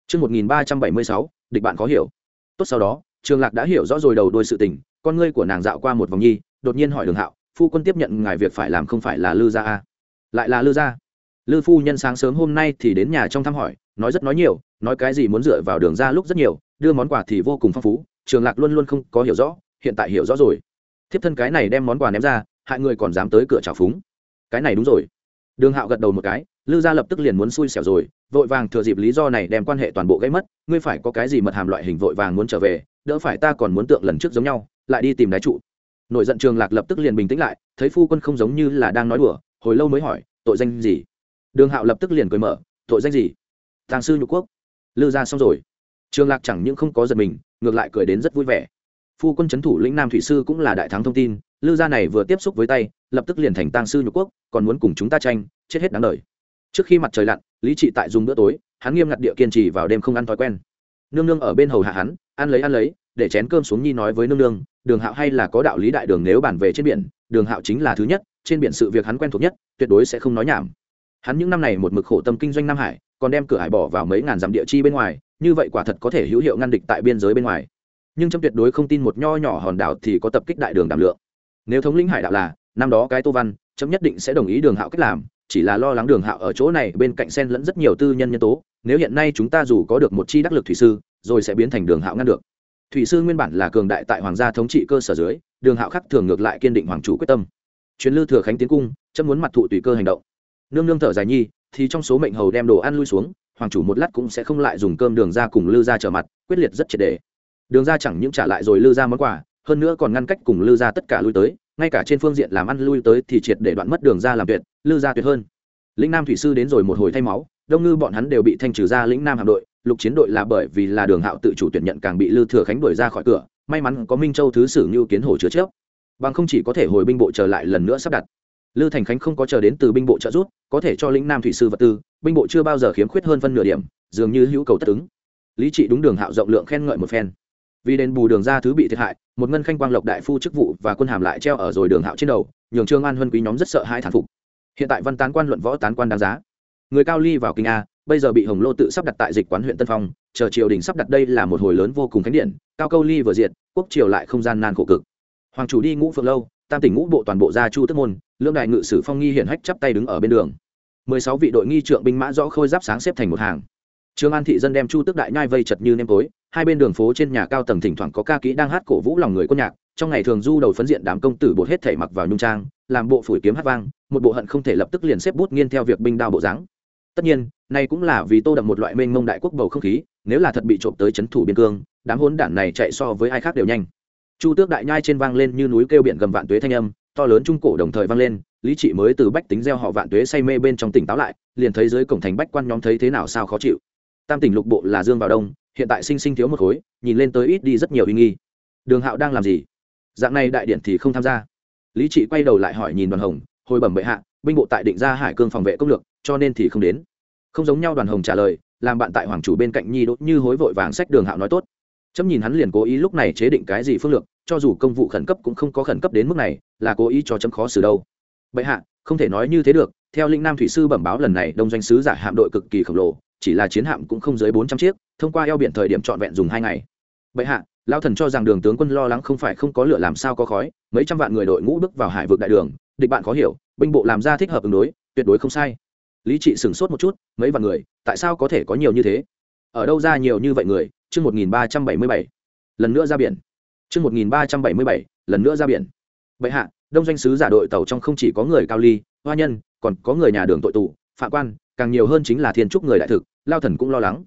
[SPEAKER 1] Trước 1376, địch bạn khó hiểu. Tốt sau đó, Trường Lạc đã hiểu rõ rồi đầu đuôi sự tình, con ngươi của nàng dạo qua một vòng nhi, đột nhiên hỏi Đường Hạo, phu quân tiếp nhận ngài việc phải làm không phải là Lư gia a? Lại là Lư gia? Lư phu nhân sáng sớm hôm nay thì đến nhà trong thăm hỏi, nói rất nói nhiều, nói cái gì muốn dựa vào Đường gia lúc rất nhiều, đưa món quà thì vô cùng phong phú, Trường Lạc luôn luôn không có hiểu rõ, hiện tại hiểu rõ rồi. Thiếp thân cái này đem món quà ném ra, hại người còn dám tới cửa trào phúng. Cái này đúng rồi. Đường Hạo gật đầu một cái, Lư gia lập tức liền muốn xui xẻo rồi, vội vàng thừa dịp lý do này đem quan hệ toàn bộ gãy mất, ngươi phải có cái gì mật hàm loại hình vội vàng muốn trở về, đỡ phải ta còn muốn tượng lần trước giống nhau, lại đi tìm đái trụ. Nội giận Trường Lạc lập tức liền bình tĩnh lại, thấy phu quân không giống như là đang nói đùa, hồi lâu mới hỏi, tội danh gì? Đường Hạo lập tức liền cười mở, tội danh gì? Tàng sư nhục quốc. Lư gia xong rồi. Trường Lạc chẳng những không có giật mình, ngược lại cười đến rất vui vẻ. Phu quân chấn thủ lĩnh Nam thủy sư cũng là đại thắng thông tin, Lư gia này vừa tiếp xúc với tay, lập tức liền thành tang sư nhục quốc, còn muốn cùng chúng ta tranh, chết hết đáng đời. Trước khi mặt trời lặn lý trị tại dùng bữa tối hắn nghiêm ngặt địa kiên trì vào đêm không ăn thói quen. Nương nương ở bên hầu hạ hắn ăn lấy ăn lấy để chén cơm xuống nhi nói với nương nương đường hạo hay là có đạo lý đại đường nếu bản về trên biển đường hạo chính là thứ nhất trên biển sự việc hắn quen thuộc nhất tuyệt đối sẽ không nói nhảm. Hắn những năm này một mực khổ tâm kinh doanh nam hải còn đem cửa hải bỏ vào mấy ngàn dặm địa chi bên ngoài như vậy quả thật có thể hữu hiệu ngăn địch tại biên giới bên ngoài nhưng trong tuyệt đối không tin một nho nhỏ hòn đảo thì có tập kích đại đường đảm lượng. Nếu thống lĩnh hải đạo là, năm đó cái tô văn chấm nhất định sẽ đồng ý đường hạo cách làm, chỉ là lo lắng đường hạo ở chỗ này bên cạnh sen lẫn rất nhiều tư nhân nhân tố, nếu hiện nay chúng ta dù có được một chi đắc lực thủy sư, rồi sẽ biến thành đường hạo ngăn được. Thủy sư nguyên bản là cường đại tại hoàng gia thống trị cơ sở dưới, đường hạo khắc thường ngược lại kiên định hoàng chủ quyết tâm. Chuyến lư thừa khánh tiến cung chấm muốn mặt thụ tùy cơ hành động. Nương nương thở dài nhi, thì trong số mệnh hầu đem đồ ăn lui xuống, hoàng chủ một lát cũng sẽ không lại dùng cơm đường ra cùng lư ra trở mặt, quyết liệt rất triệt đề đường ra chẳng những trả lại rồi lư ra món quà hơn nữa còn ngăn cách cùng lư ra tất cả lui tới ngay cả trên phương diện làm ăn lui tới thì triệt để đoạn mất đường ra làm tuyệt lư ra tuyệt hơn. Lĩnh nam thủy sư đến rồi một hồi thay máu đông ngư bọn hắn đều bị thanh trừ ra lĩnh nam hạm đội lục chiến đội là bởi vì là đường hạo tự chủ tuyển nhận càng bị lư thừa khánh đuổi ra khỏi cửa may mắn có minh châu thứ sử như kiến hồ chứa trước. Bằng không chỉ có thể hồi binh bộ trở lại lần nữa sắp đặt. Lư thành khánh không có chờ đến từ binh bộ trợ giúp, có thể cho lĩnh nam thủy sư vật tư binh bộ chưa bao giờ khiếm khuyết hơn phân nửa điểm dường như hữu cầu tất ứng. Lý trị đúng đường hạo rộng lượng khen ngợi một phen vì đền bù đường ra thứ bị thiệt hại, một ngân khanh quang lộc đại phu chức vụ và quân hàm lại treo ở rồi đường hạo trên đầu, nhường trương an huân quý nhóm rất sợ hãi thản phục. Hiện tại văn tán quan luận võ tán quan đáng giá. Người cao ly vào kinh a, bây giờ bị hồng lô tự sắp đặt tại dịch quán huyện tân phong, chờ triều đình sắp đặt đây là một hồi lớn vô cùng khánh điện, cao câu ly vừa diệt, quốc triều lại không gian nan khổ cực. Hoàng chủ đi ngũ phượng lâu, tam tỉnh ngũ bộ toàn bộ gia chu tức môn lương đại ngự sử phong nghi hiển hách chắp tay đứng ở bên đường. Mười sáu vị đội nghi trượng binh mã rõ khôi giáp sáng xếp thành một hàng trương an thị dân đem chu tức đại nhai vây chật như nêm tối, hai bên đường phố trên nhà cao tầng thỉnh thoảng có ca kỹ đang hát cổ vũ lòng người quân nhạc, trong ngày thường du đầu phấn diện đám công tử bột hết thể mặc vào nhung trang, làm bộ phủi kiếm hát vang, một bộ hận không thể lập tức liền xếp bút nghiên theo việc binh đao bộ dáng. Tất nhiên, nay cũng là vì tô đậm một loại mênh mông đại quốc bầu không khí, nếu là thật bị trộm tới c h ấ n thủ biên cương, đám hốn đản này chạy so với ai khác đều nhanh. Chu tước đại nhai trên vang lên như núi kêu biển gầm vạn tuế thanh âm, to lớn trung cổ đồng thời vang lên, lý trị mới từ bách tính gieo họ vạn tuế say mê bên trong tỉnh táo lại, liền thấy dưới cổng thành bách quan nhóm thấy thế nào sao khó chịu tam tỉnh lục bộ là dương vào đông, hiện tại sinh sinh thiếu một khối, nhìn lên tới ít đi rất nhiều uy nghi. Đường hạo đang làm gì? Dạng này đại điện thì không tham gia. Lý trị quay đầu lại hỏi nhìn đoàn hồng, hồi bẩm bệ hạ, binh bộ tại định ra hải cương phòng vệ công lược, cho nên thì không đến. Không giống nhau đoàn hồng trả lời, làm bạn tại hoàng chủ bên cạnh nhi đốt như hối vội vàng sách đường hạo nói tốt. Chấm nhìn hắn liền cố ý lúc này chế định cái gì phương lược, cho dù công vụ khẩn cấp cũng không có khẩn cấp đến mức này, là cố ý cho chấm khó xử đâu. Bệ hạ, không thể nói như thế được, theo linh nam thủy sư bẩm báo lần này đông doanh sứ giả hạm đội cực kỳ khổng lồ chỉ là chiến hạm cũng không dưới bốn trăm chiếc, thông qua eo biển thời điểm trọn vẹn dùng hai ngày. Bệ hạ, lao thần cho rằng đường tướng quân lo lắng không phải không có lửa làm sao có khói, mấy trăm vạn người đội ngũ bước vào hải vực đại đường, địch bạn khó hiểu, binh bộ làm ra thích hợp ứng đối, tuyệt đối không sai. Lý trị sửng sốt một chút, mấy vạn người, tại sao có thể có nhiều như thế? Ở đâu ra nhiều như vậy người? Chương một nghìn ba trăm bảy mươi bảy. Lần nữa ra biển. Chương một nghìn ba trăm bảy mươi bảy, lần nữa ra biển. Bệ hạ, đông doanh sứ giả đội tàu trong không chỉ có người cao ly, hoa nhân, còn có người nhà đường tội tù phạm quan, càng nhiều hơn chính là thiên trúc người đại thực, lao thần cũng lo lắng.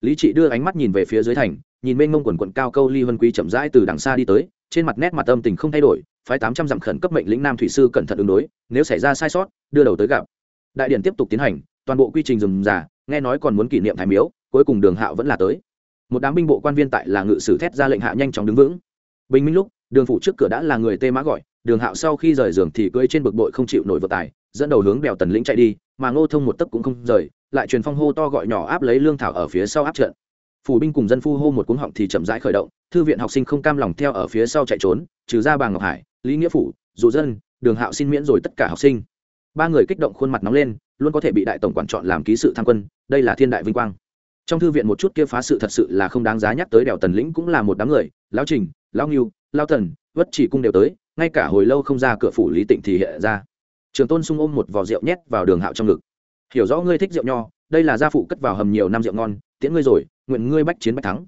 [SPEAKER 1] Lý trị đưa ánh mắt nhìn về phía dưới thành, nhìn bên mông quần quận cao câu ly vân quý chậm rãi từ đằng xa đi tới, trên mặt nét mặt âm tình không thay đổi, phái tám trăm dặm khẩn cấp mệnh lĩnh nam thủy sư cẩn thận ứng đối, nếu xảy ra sai sót, đưa đầu tới gặp. Đại điện tiếp tục tiến hành, toàn bộ quy trình dừng giả nghe nói còn muốn kỷ niệm thái miếu, cuối cùng đường hạo vẫn là tới. Một đám binh bộ quan viên tại là ngự sử thét ra lệnh hạ nhanh chóng đứng vững. Bình minh lúc, đường phủ trước cửa đã là người tê mã gọi, đường hạo sau khi rời giường thì cưỡi trên bực bội không chịu nổi vận tải dẫn đầu hướng bèo tần lĩnh chạy đi mà ngô thông một tấc cũng không rời, lại truyền phong hô to gọi nhỏ áp lấy lương thảo ở phía sau áp trận. Phủ binh cùng dân phu hô một cuống họng thì chậm rãi khởi động, thư viện học sinh không cam lòng theo ở phía sau chạy trốn, trừ ra bà ngọc hải, lý nghĩa phủ dụ dân, đường hạo xin miễn rồi tất cả học sinh. Ba người kích động khuôn mặt nóng lên, luôn có thể bị đại tổng quản chọn làm ký sự tham quân, đây là thiên đại vinh quang. Trong thư viện một chút kia phá sự thật sự là không đáng giá nhắc tới đèo tần lĩnh cũng là một đám người, lão trình, lão nghiêu lao tần, vất chỉ cung đều tới, ngay cả hồi lâu không ra cửa phủ lý tịnh thì hiện ra trường tôn sung ôm một vò rượu nhét vào đường hạo trong ngực. Hiểu rõ ngươi thích rượu nho, đây là gia phụ cất vào hầm nhiều năm rượu ngon, tiễn ngươi rồi, nguyện ngươi bách chiến bách thắng.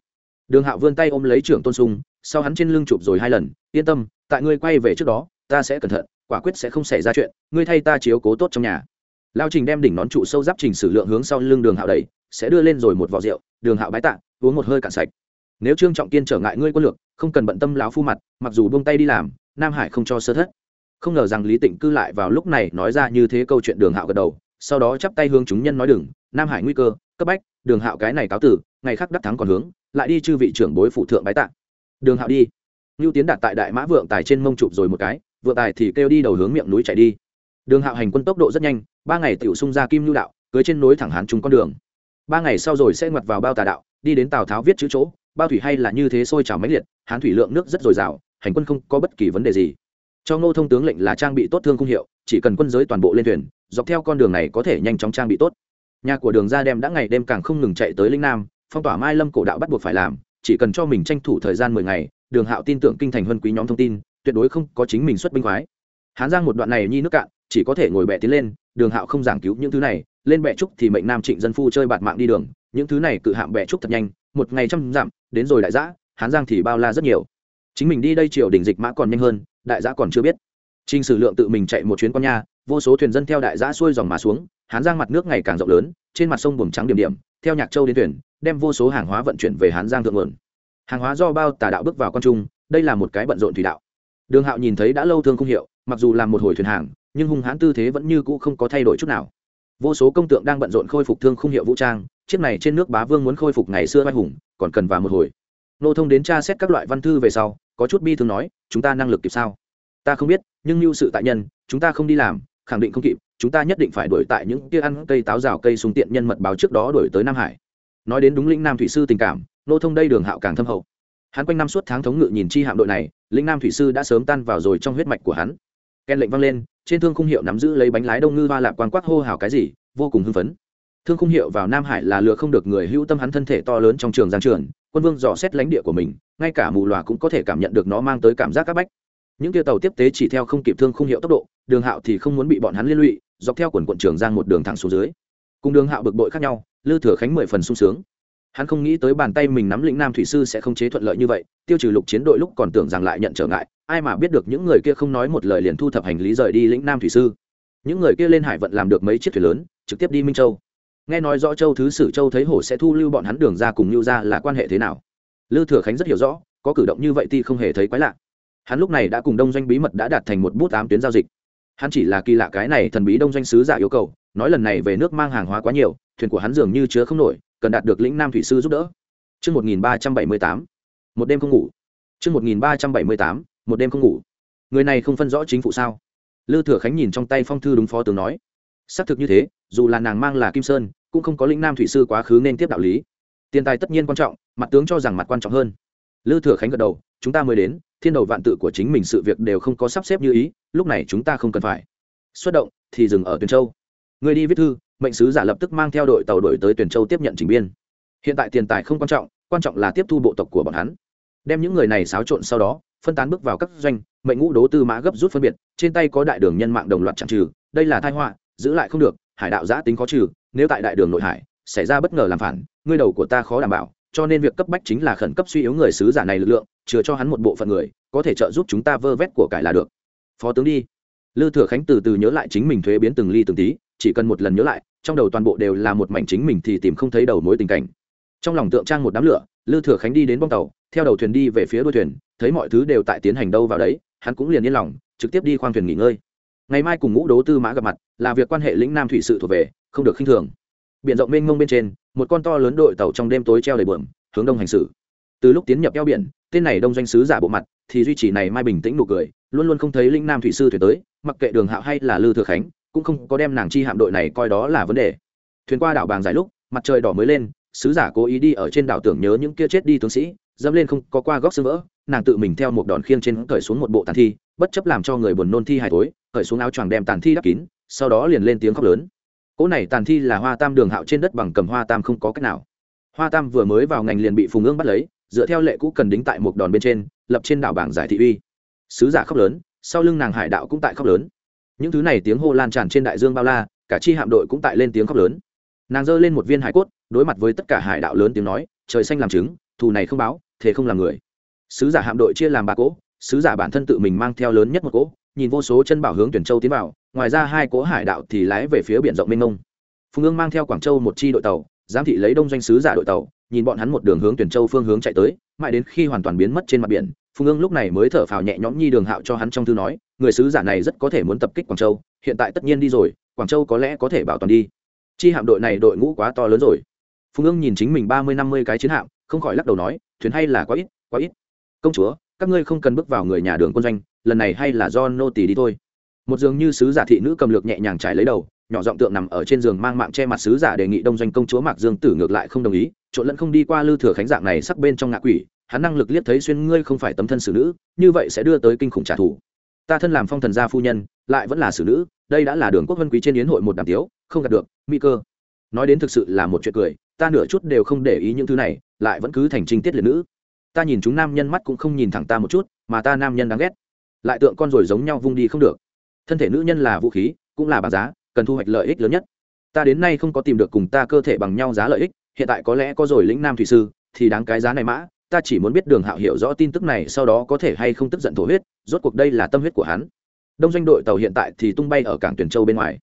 [SPEAKER 1] Đường hạo vươn tay ôm lấy trưởng tôn sung, sau hắn trên lưng chụp rồi hai lần, yên tâm, tại ngươi quay về trước đó, ta sẽ cẩn thận, quả quyết sẽ không xảy ra chuyện, ngươi thay ta chiếu cố tốt trong nhà. Lao trình đem đỉnh nón trụ sâu giáp trình sử lượng hướng sau lưng đường hạo đầy sẽ đưa lên rồi một vò rượu, đường hạo bái tạ, uống một hơi cạn sạch. Nếu trương trọng kiên trở ngại ngươi quân lược, không cần bận tâm láo phu mặt, mặc dù buông tay đi làm, nam hải không cho sơ thất không ngờ rằng lý tịnh cư lại vào lúc này nói ra như thế câu chuyện đường hạo gật đầu, sau đó chắp tay hướng chúng nhân nói đừng, nam hải nguy cơ, cấp bách, đường hạo cái này cáo tử, ngày khác đắc thắng còn hướng, lại đi chư vị trưởng bối phụ thượng bái tạ. Đường hạo đi. Ngưu tiến đạt tại đại mã vượng tài trên mông chụp rồi một cái, vượng tài thì kêu đi đầu hướng miệng núi chạy đi. Đường hạo hành quân tốc độ rất nhanh, ba ngày tiểu xung ra kim lưu đạo, cưới trên núi thẳng hán chúng con đường. Ba ngày sau rồi sẽ ngoặt vào bao tà đạo, đi đến tào tháo viết chữ chỗ, bao thủy hay là như thế sôi trào mãnh liệt, hán thủy lượng nước rất dồi dào, hành quân không có bất kỳ vấn đề gì cho ngô thông tướng lệnh là trang bị tốt thương cung hiệu, chỉ cần quân giới toàn bộ lên thuyền, dọc theo con đường này có thể nhanh chóng trang bị tốt. Nhà của đường ra đem đã ngày đêm càng không ngừng chạy tới linh nam, phong tỏa mai lâm cổ đạo bắt buộc phải làm, chỉ cần cho mình tranh thủ thời gian mười ngày, đường hạo tin tưởng kinh thành huân quý nhóm thông tin, tuyệt đối không có chính mình xuất binh khoái. Hán giang một đoạn này nhi nước cạn, chỉ có thể ngồi bẹ tiến lên, đường hạo không giảng cứu những thứ này, lên bẹ trúc thì mệnh nam trịnh dân phu chơi bạt mạng đi đường, những thứ này cự hạm bẹ trúc thật nhanh, một ngày trăm dặm, đến rồi đại giã hán giang thì bao la rất nhiều. Chính mình đi đây triều đình dịch mã còn nhanh hơn đại giã còn chưa biết Trình Sử Lượng tự mình chạy một chuyến con nha, vô số thuyền dân theo đại giã xuôi dòng mà xuống, Hán Giang mặt nước ngày càng rộng lớn, trên mặt sông buồm trắng điểm điểm, theo Nhạc Châu đến thuyền, đem vô số hàng hóa vận chuyển về Hán Giang thượng nguồn. Hàng hóa do bao tà đạo bước vào con trung, đây là một cái bận rộn thủy đạo. Đường Hạo nhìn thấy đã lâu thương không hiệu, mặc dù làm một hồi thuyền hàng, nhưng hung hãn tư thế vẫn như cũ không có thay đổi chút nào. Vô số công tượng đang bận rộn khôi phục thương không hiệu vũ trang, chiếc này trên nước bá vương muốn khôi phục ngày xưa vai hùng, còn cần vào một hồi. Nô thông đến tra xét các loại văn thư về sau, có chút bi thương nói, chúng ta năng lực kịp sao? ta không biết, nhưng mưu sự tại nhân, chúng ta không đi làm, khẳng định không kịp, chúng ta nhất định phải đuổi tại những kia ăn cây táo rào cây súng tiện nhân mật báo trước đó đuổi tới nam hải. Nói đến đúng lĩnh nam thủy sư tình cảm, nô thông đây đường hạo càng thâm hậu. Hắn quanh năm suốt tháng thống ngự nhìn chi hạm đội này, lĩnh nam thủy sư đã sớm tan vào rồi trong huyết mạch của hắn. Ken lệnh vang lên, trên thương khung hiệu nắm giữ lấy bánh lái đông ngư hoa lạp quan quắc hô hào cái gì, vô cùng hưng phấn. Thương khung hiệu vào nam hải là lừa không được người hữu tâm hắn thân thể to lớn trong trường giang trường quân vương dò xét lãnh địa của mình, ngay cả mù loà cũng có thể cảm nhận được nó mang tới cảm giác áp bách. Những kia tàu tiếp tế chỉ theo không kịp thương không hiệu tốc độ, đường hạo thì không muốn bị bọn hắn liên lụy, dọc theo quần quận trường giang một đường thẳng xuống dưới. Cùng đường hạo bực bội khác nhau, lư thừa khánh mười phần sung sướng. Hắn không nghĩ tới bàn tay mình nắm lĩnh nam thủy sư sẽ không chế thuận lợi như vậy, tiêu trừ lục chiến đội lúc còn tưởng rằng lại nhận trở ngại, ai mà biết được những người kia không nói một lời liền thu thập hành lý rời đi lĩnh nam thủy sư. Những người kia lên hải vận làm được mấy chiếc thuyền lớn, trực tiếp đi minh châu nghe nói rõ châu thứ sử châu thấy hổ sẽ thu lưu bọn hắn đường ra cùng lưu ra là quan hệ thế nào lư thừa khánh rất hiểu rõ có cử động như vậy thì không hề thấy quái lạ hắn lúc này đã cùng đông doanh bí mật đã đạt thành một bút tám tuyến giao dịch hắn chỉ là kỳ lạ cái này thần bí đông doanh sứ giả yêu cầu nói lần này về nước mang hàng hóa quá nhiều thuyền của hắn dường như chứa không nổi cần đạt được lĩnh nam thủy sư giúp đỡ Trước 1378, một đêm không ngủ. Trước 1378, một đêm không ngủ. Người này không phân rõ chính phủ sao? Lư Thừa Khánh nhìn trong tay phong thư đúng phó tướng nói. Xác thực như thế, dù là nàng mang là Kim Sơn, cũng không có lĩnh nam thủy sư quá khứ nên tiếp đạo lý. Tiền tài tất nhiên quan trọng, mặt tướng cho rằng mặt quan trọng hơn. Lư Thừa Khánh gật đầu, chúng ta mới đến, thiên đầu vạn tự của chính mình sự việc đều không có sắp xếp như ý lúc này chúng ta không cần phải xuất động thì dừng ở tuyền châu người đi viết thư mệnh sứ giả lập tức mang theo đội tàu đội tới tuyền châu tiếp nhận trình biên hiện tại tiền tài không quan trọng quan trọng là tiếp thu bộ tộc của bọn hắn đem những người này xáo trộn sau đó phân tán bước vào các doanh mệnh ngũ đố tư mã gấp rút phân biệt trên tay có đại đường nhân mạng đồng loạt chẳng trừ đây là thai họa giữ lại không được, hải đạo giã tính khó trừ, nếu tại đại đường nội hải, xảy ra bất ngờ làm phản, ngươi đầu của ta khó đảm bảo, cho nên việc cấp bách chính là khẩn cấp suy yếu người sứ giả này lực lượng, chừa cho hắn một bộ phận người, có thể trợ giúp chúng ta vơ vét của cải là được. Phó tướng đi. Lư thừa khánh từ từ nhớ lại chính mình thuế biến từng ly từng tí, chỉ cần một lần nhớ lại, trong đầu toàn bộ đều là một mảnh chính mình thì tìm không thấy đầu mối tình cảnh. Trong lòng tượng trang một đám lửa, lư thừa khánh đi đến bong tàu, theo đầu thuyền đi về phía đuôi thuyền, thấy mọi thứ đều tại tiến hành đâu vào đấy, hắn cũng liền yên lòng, trực tiếp đi khoang thuyền nghỉ ngơi ngày mai cùng ngũ đố tư mã gặp mặt, là việc quan hệ lĩnh nam thủy sự thuộc về, không được khinh thường. Biển rộng mênh mông bên trên, một con to lớn đội tàu trong đêm tối treo đầy bờm hướng đông hành xử. Từ lúc tiến nhập eo biển, tên này đông doanh sứ giả bộ mặt, thì duy trì này mai bình tĩnh nụ cười, luôn luôn không thấy linh nam thủy sư thuyền tới, mặc kệ đường hạo hay là lư thừa khánh, cũng không có đem nàng chi hạm đội này coi đó là vấn đề. Thuyền qua đảo bàng dài lúc, mặt trời đỏ mới lên, sứ giả cố ý đi ở trên đảo tưởng nhớ những kia chết đi tướng sĩ, dẫm lên không có qua góc xương vỡ, nàng tự mình theo một đòn khiêng trên cởi xuống một bộ tàn thi, bất chấp làm cho người buồn nôn thi hài tối cởi xuống áo choàng đem tàn thi đắp kín, sau đó liền lên tiếng khóc lớn. Cỗ này tàn thi là hoa tam đường hạo trên đất bằng cầm hoa tam không có cách nào. Hoa tam vừa mới vào ngành liền bị phùng ương bắt lấy, dựa theo lệ cũ cần đính tại một đòn bên trên, lập trên đảo bảng giải thị uy. Sứ giả khóc lớn, sau lưng nàng hải đạo cũng tại khóc lớn. Những thứ này tiếng hô lan tràn trên đại dương bao la, cả chi hạm đội cũng tại lên tiếng khóc lớn. Nàng giơ lên một viên hải cốt, đối mặt với tất cả hải đạo lớn tiếng nói, trời xanh làm chứng, thù này không báo thế không làm người. Sứ giả hạm đội chia làm ba cỗ, sứ giả bản thân tự mình mang theo lớn nhất một cỗ nhìn vô số chân bảo hướng tuyển châu tiến vào, ngoài ra hai cỗ hải đạo thì lái về phía biển rộng mênh mông. Phùng ương mang theo quảng châu một chi đội tàu, giám thị lấy đông doanh sứ giả đội tàu, nhìn bọn hắn một đường hướng tuyển châu phương hướng chạy tới, mãi đến khi hoàn toàn biến mất trên mặt biển, phùng ương lúc này mới thở phào nhẹ nhõm nhi đường hạo cho hắn trong thư nói, người sứ giả này rất có thể muốn tập kích quảng châu, hiện tại tất nhiên đi rồi, quảng châu có lẽ có thể bảo toàn đi. Chi hạm đội này đội ngũ quá to lớn rồi. Phùng ương nhìn chính mình ba mươi, năm mươi cái chiến hạm, không khỏi lắc đầu nói, thuyền hay là quá ít quá ít. Công chúa, các ngươi không cần bước vào người nhà đường quân doanh lần này hay là do nô tỳ đi thôi. Một dường như sứ giả thị nữ cầm lược nhẹ nhàng trải lấy đầu, nhỏ giọng tượng nằm ở trên giường mang mạng che mặt sứ giả đề nghị đông doanh công chúa mạc dương tử ngược lại không đồng ý, trộn lẫn không đi qua lư thừa khánh dạng này sắc bên trong ngạ quỷ, hắn năng lực liếc thấy xuyên ngươi không phải tấm thân xử nữ, như vậy sẽ đưa tới kinh khủng trả thù. Ta thân làm phong thần gia phu nhân, lại vẫn là xử nữ, đây đã là đường quốc vân quý trên yến hội một đàm tiếu, không gạt được, mỹ cơ. Nói đến thực sự là một chuyện cười, ta nửa chút đều không để ý những thứ này, lại vẫn cứ thành trinh tiết liệt nữ. Ta nhìn chúng nam nhân mắt cũng không nhìn thẳng ta một chút, mà ta nam nhân đáng ghét lại tượng con rồi giống nhau vung đi không được. Thân thể nữ nhân là vũ khí, cũng là bằng giá, cần thu hoạch lợi ích lớn nhất. Ta đến nay không có tìm được cùng ta cơ thể bằng nhau giá lợi ích, hiện tại có lẽ có rồi lĩnh nam thủy sư, thì đáng cái giá này mã, ta chỉ muốn biết đường hạo hiểu rõ tin tức này, sau đó có thể hay không tức giận thổ huyết, rốt cuộc đây là tâm huyết của hắn. Đông doanh đội tàu hiện tại thì tung bay ở cảng tuyển châu bên ngoài.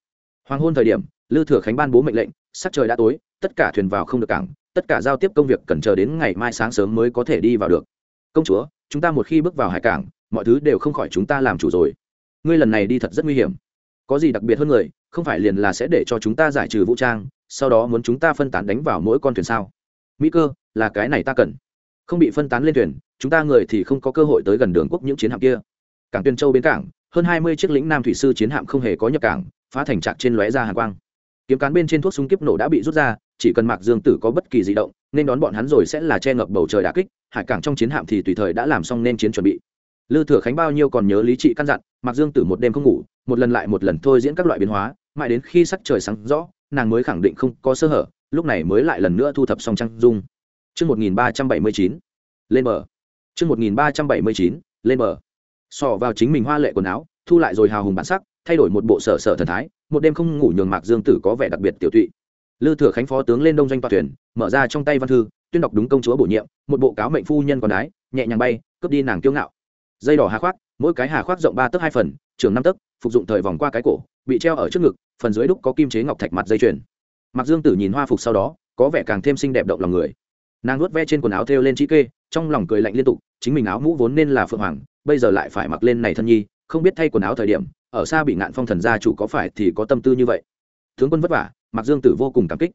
[SPEAKER 1] Hoàng hôn thời điểm, lư thừa khánh ban bố mệnh lệnh, sắc trời đã tối, tất cả thuyền vào không được cảng, tất cả giao tiếp công việc cần chờ đến ngày mai sáng sớm mới có thể đi vào được. Công chúa, chúng ta một khi bước vào hải cảng mọi thứ đều không khỏi chúng ta làm chủ rồi. Ngươi lần này đi thật rất nguy hiểm. Có gì đặc biệt hơn người, không phải liền là sẽ để cho chúng ta giải trừ vũ trang, sau đó muốn chúng ta phân tán đánh vào mỗi con thuyền sao? Mỹ cơ, là cái này ta cần. Không bị phân tán lên thuyền, chúng ta người thì không có cơ hội tới gần đường quốc những chiến hạm kia. Cảng tuyên châu bến cảng, hơn hai mươi chiếc lĩnh nam thủy sư chiến hạm không hề có nhập cảng, phá thành trạc trên lóe ra hàng quang. Kiếm cán bên trên thuốc súng kiếp nổ đã bị rút ra, chỉ cần mạc dương tử có bất kỳ di động, nên đón bọn hắn rồi sẽ là che ngập bầu trời đà kích, hải cảng trong chiến hạm thì tùy thời đã làm xong nên chiến chuẩn bị lư thừa khánh bao nhiêu còn nhớ lý trị căn dặn, Mặc dương tử một đêm không ngủ, một lần lại một lần thôi diễn các loại biến hóa, mãi đến khi sắc trời sáng rõ, nàng mới khẳng định không có sơ hở, lúc này mới lại lần nữa thu thập xong trang dung. Chương một nghìn ba trăm bảy mươi chín, lên bờ. Chương một nghìn ba trăm bảy mươi chín, lên bờ. Sò vào chính mình hoa lệ quần áo, thu lại rồi hào hùng bản sắc, thay đổi một bộ sở sở thần thái, một đêm không ngủ nhường mạc dương tử có vẻ đặc biệt tiểu tụy. Lư thừa khánh phó tướng lên đông doanh toa thuyền, mở ra trong tay văn thư, tuyên đọc đúng công chúa bổ nhiệm, một bộ cáo mệnh phu nhân còn đái nhẹ nhàng bay, cướp đi nàng kiêu ngạo dây đỏ hà khoác, mỗi cái hà khoác rộng ba tấc hai phần, trường năm tấc, phục dụng thời vòng qua cái cổ, bị treo ở trước ngực, phần dưới đúc có kim chế ngọc thạch mặt dây chuyền. Mặc dương tử nhìn hoa phục sau đó, có vẻ càng thêm xinh đẹp động lòng người. Nàng nuốt ve trên quần áo thêu lên trí kê, trong lòng cười lạnh liên tục, chính mình áo mũ vốn nên là phượng hoàng, bây giờ lại phải mặc lên này thân nhi, không biết thay quần áo thời điểm, ở xa bị ngạn phong thần gia chủ có phải thì có tâm tư như vậy. Tướng quân vất vả mặc dương tử vô cùng cảm kích.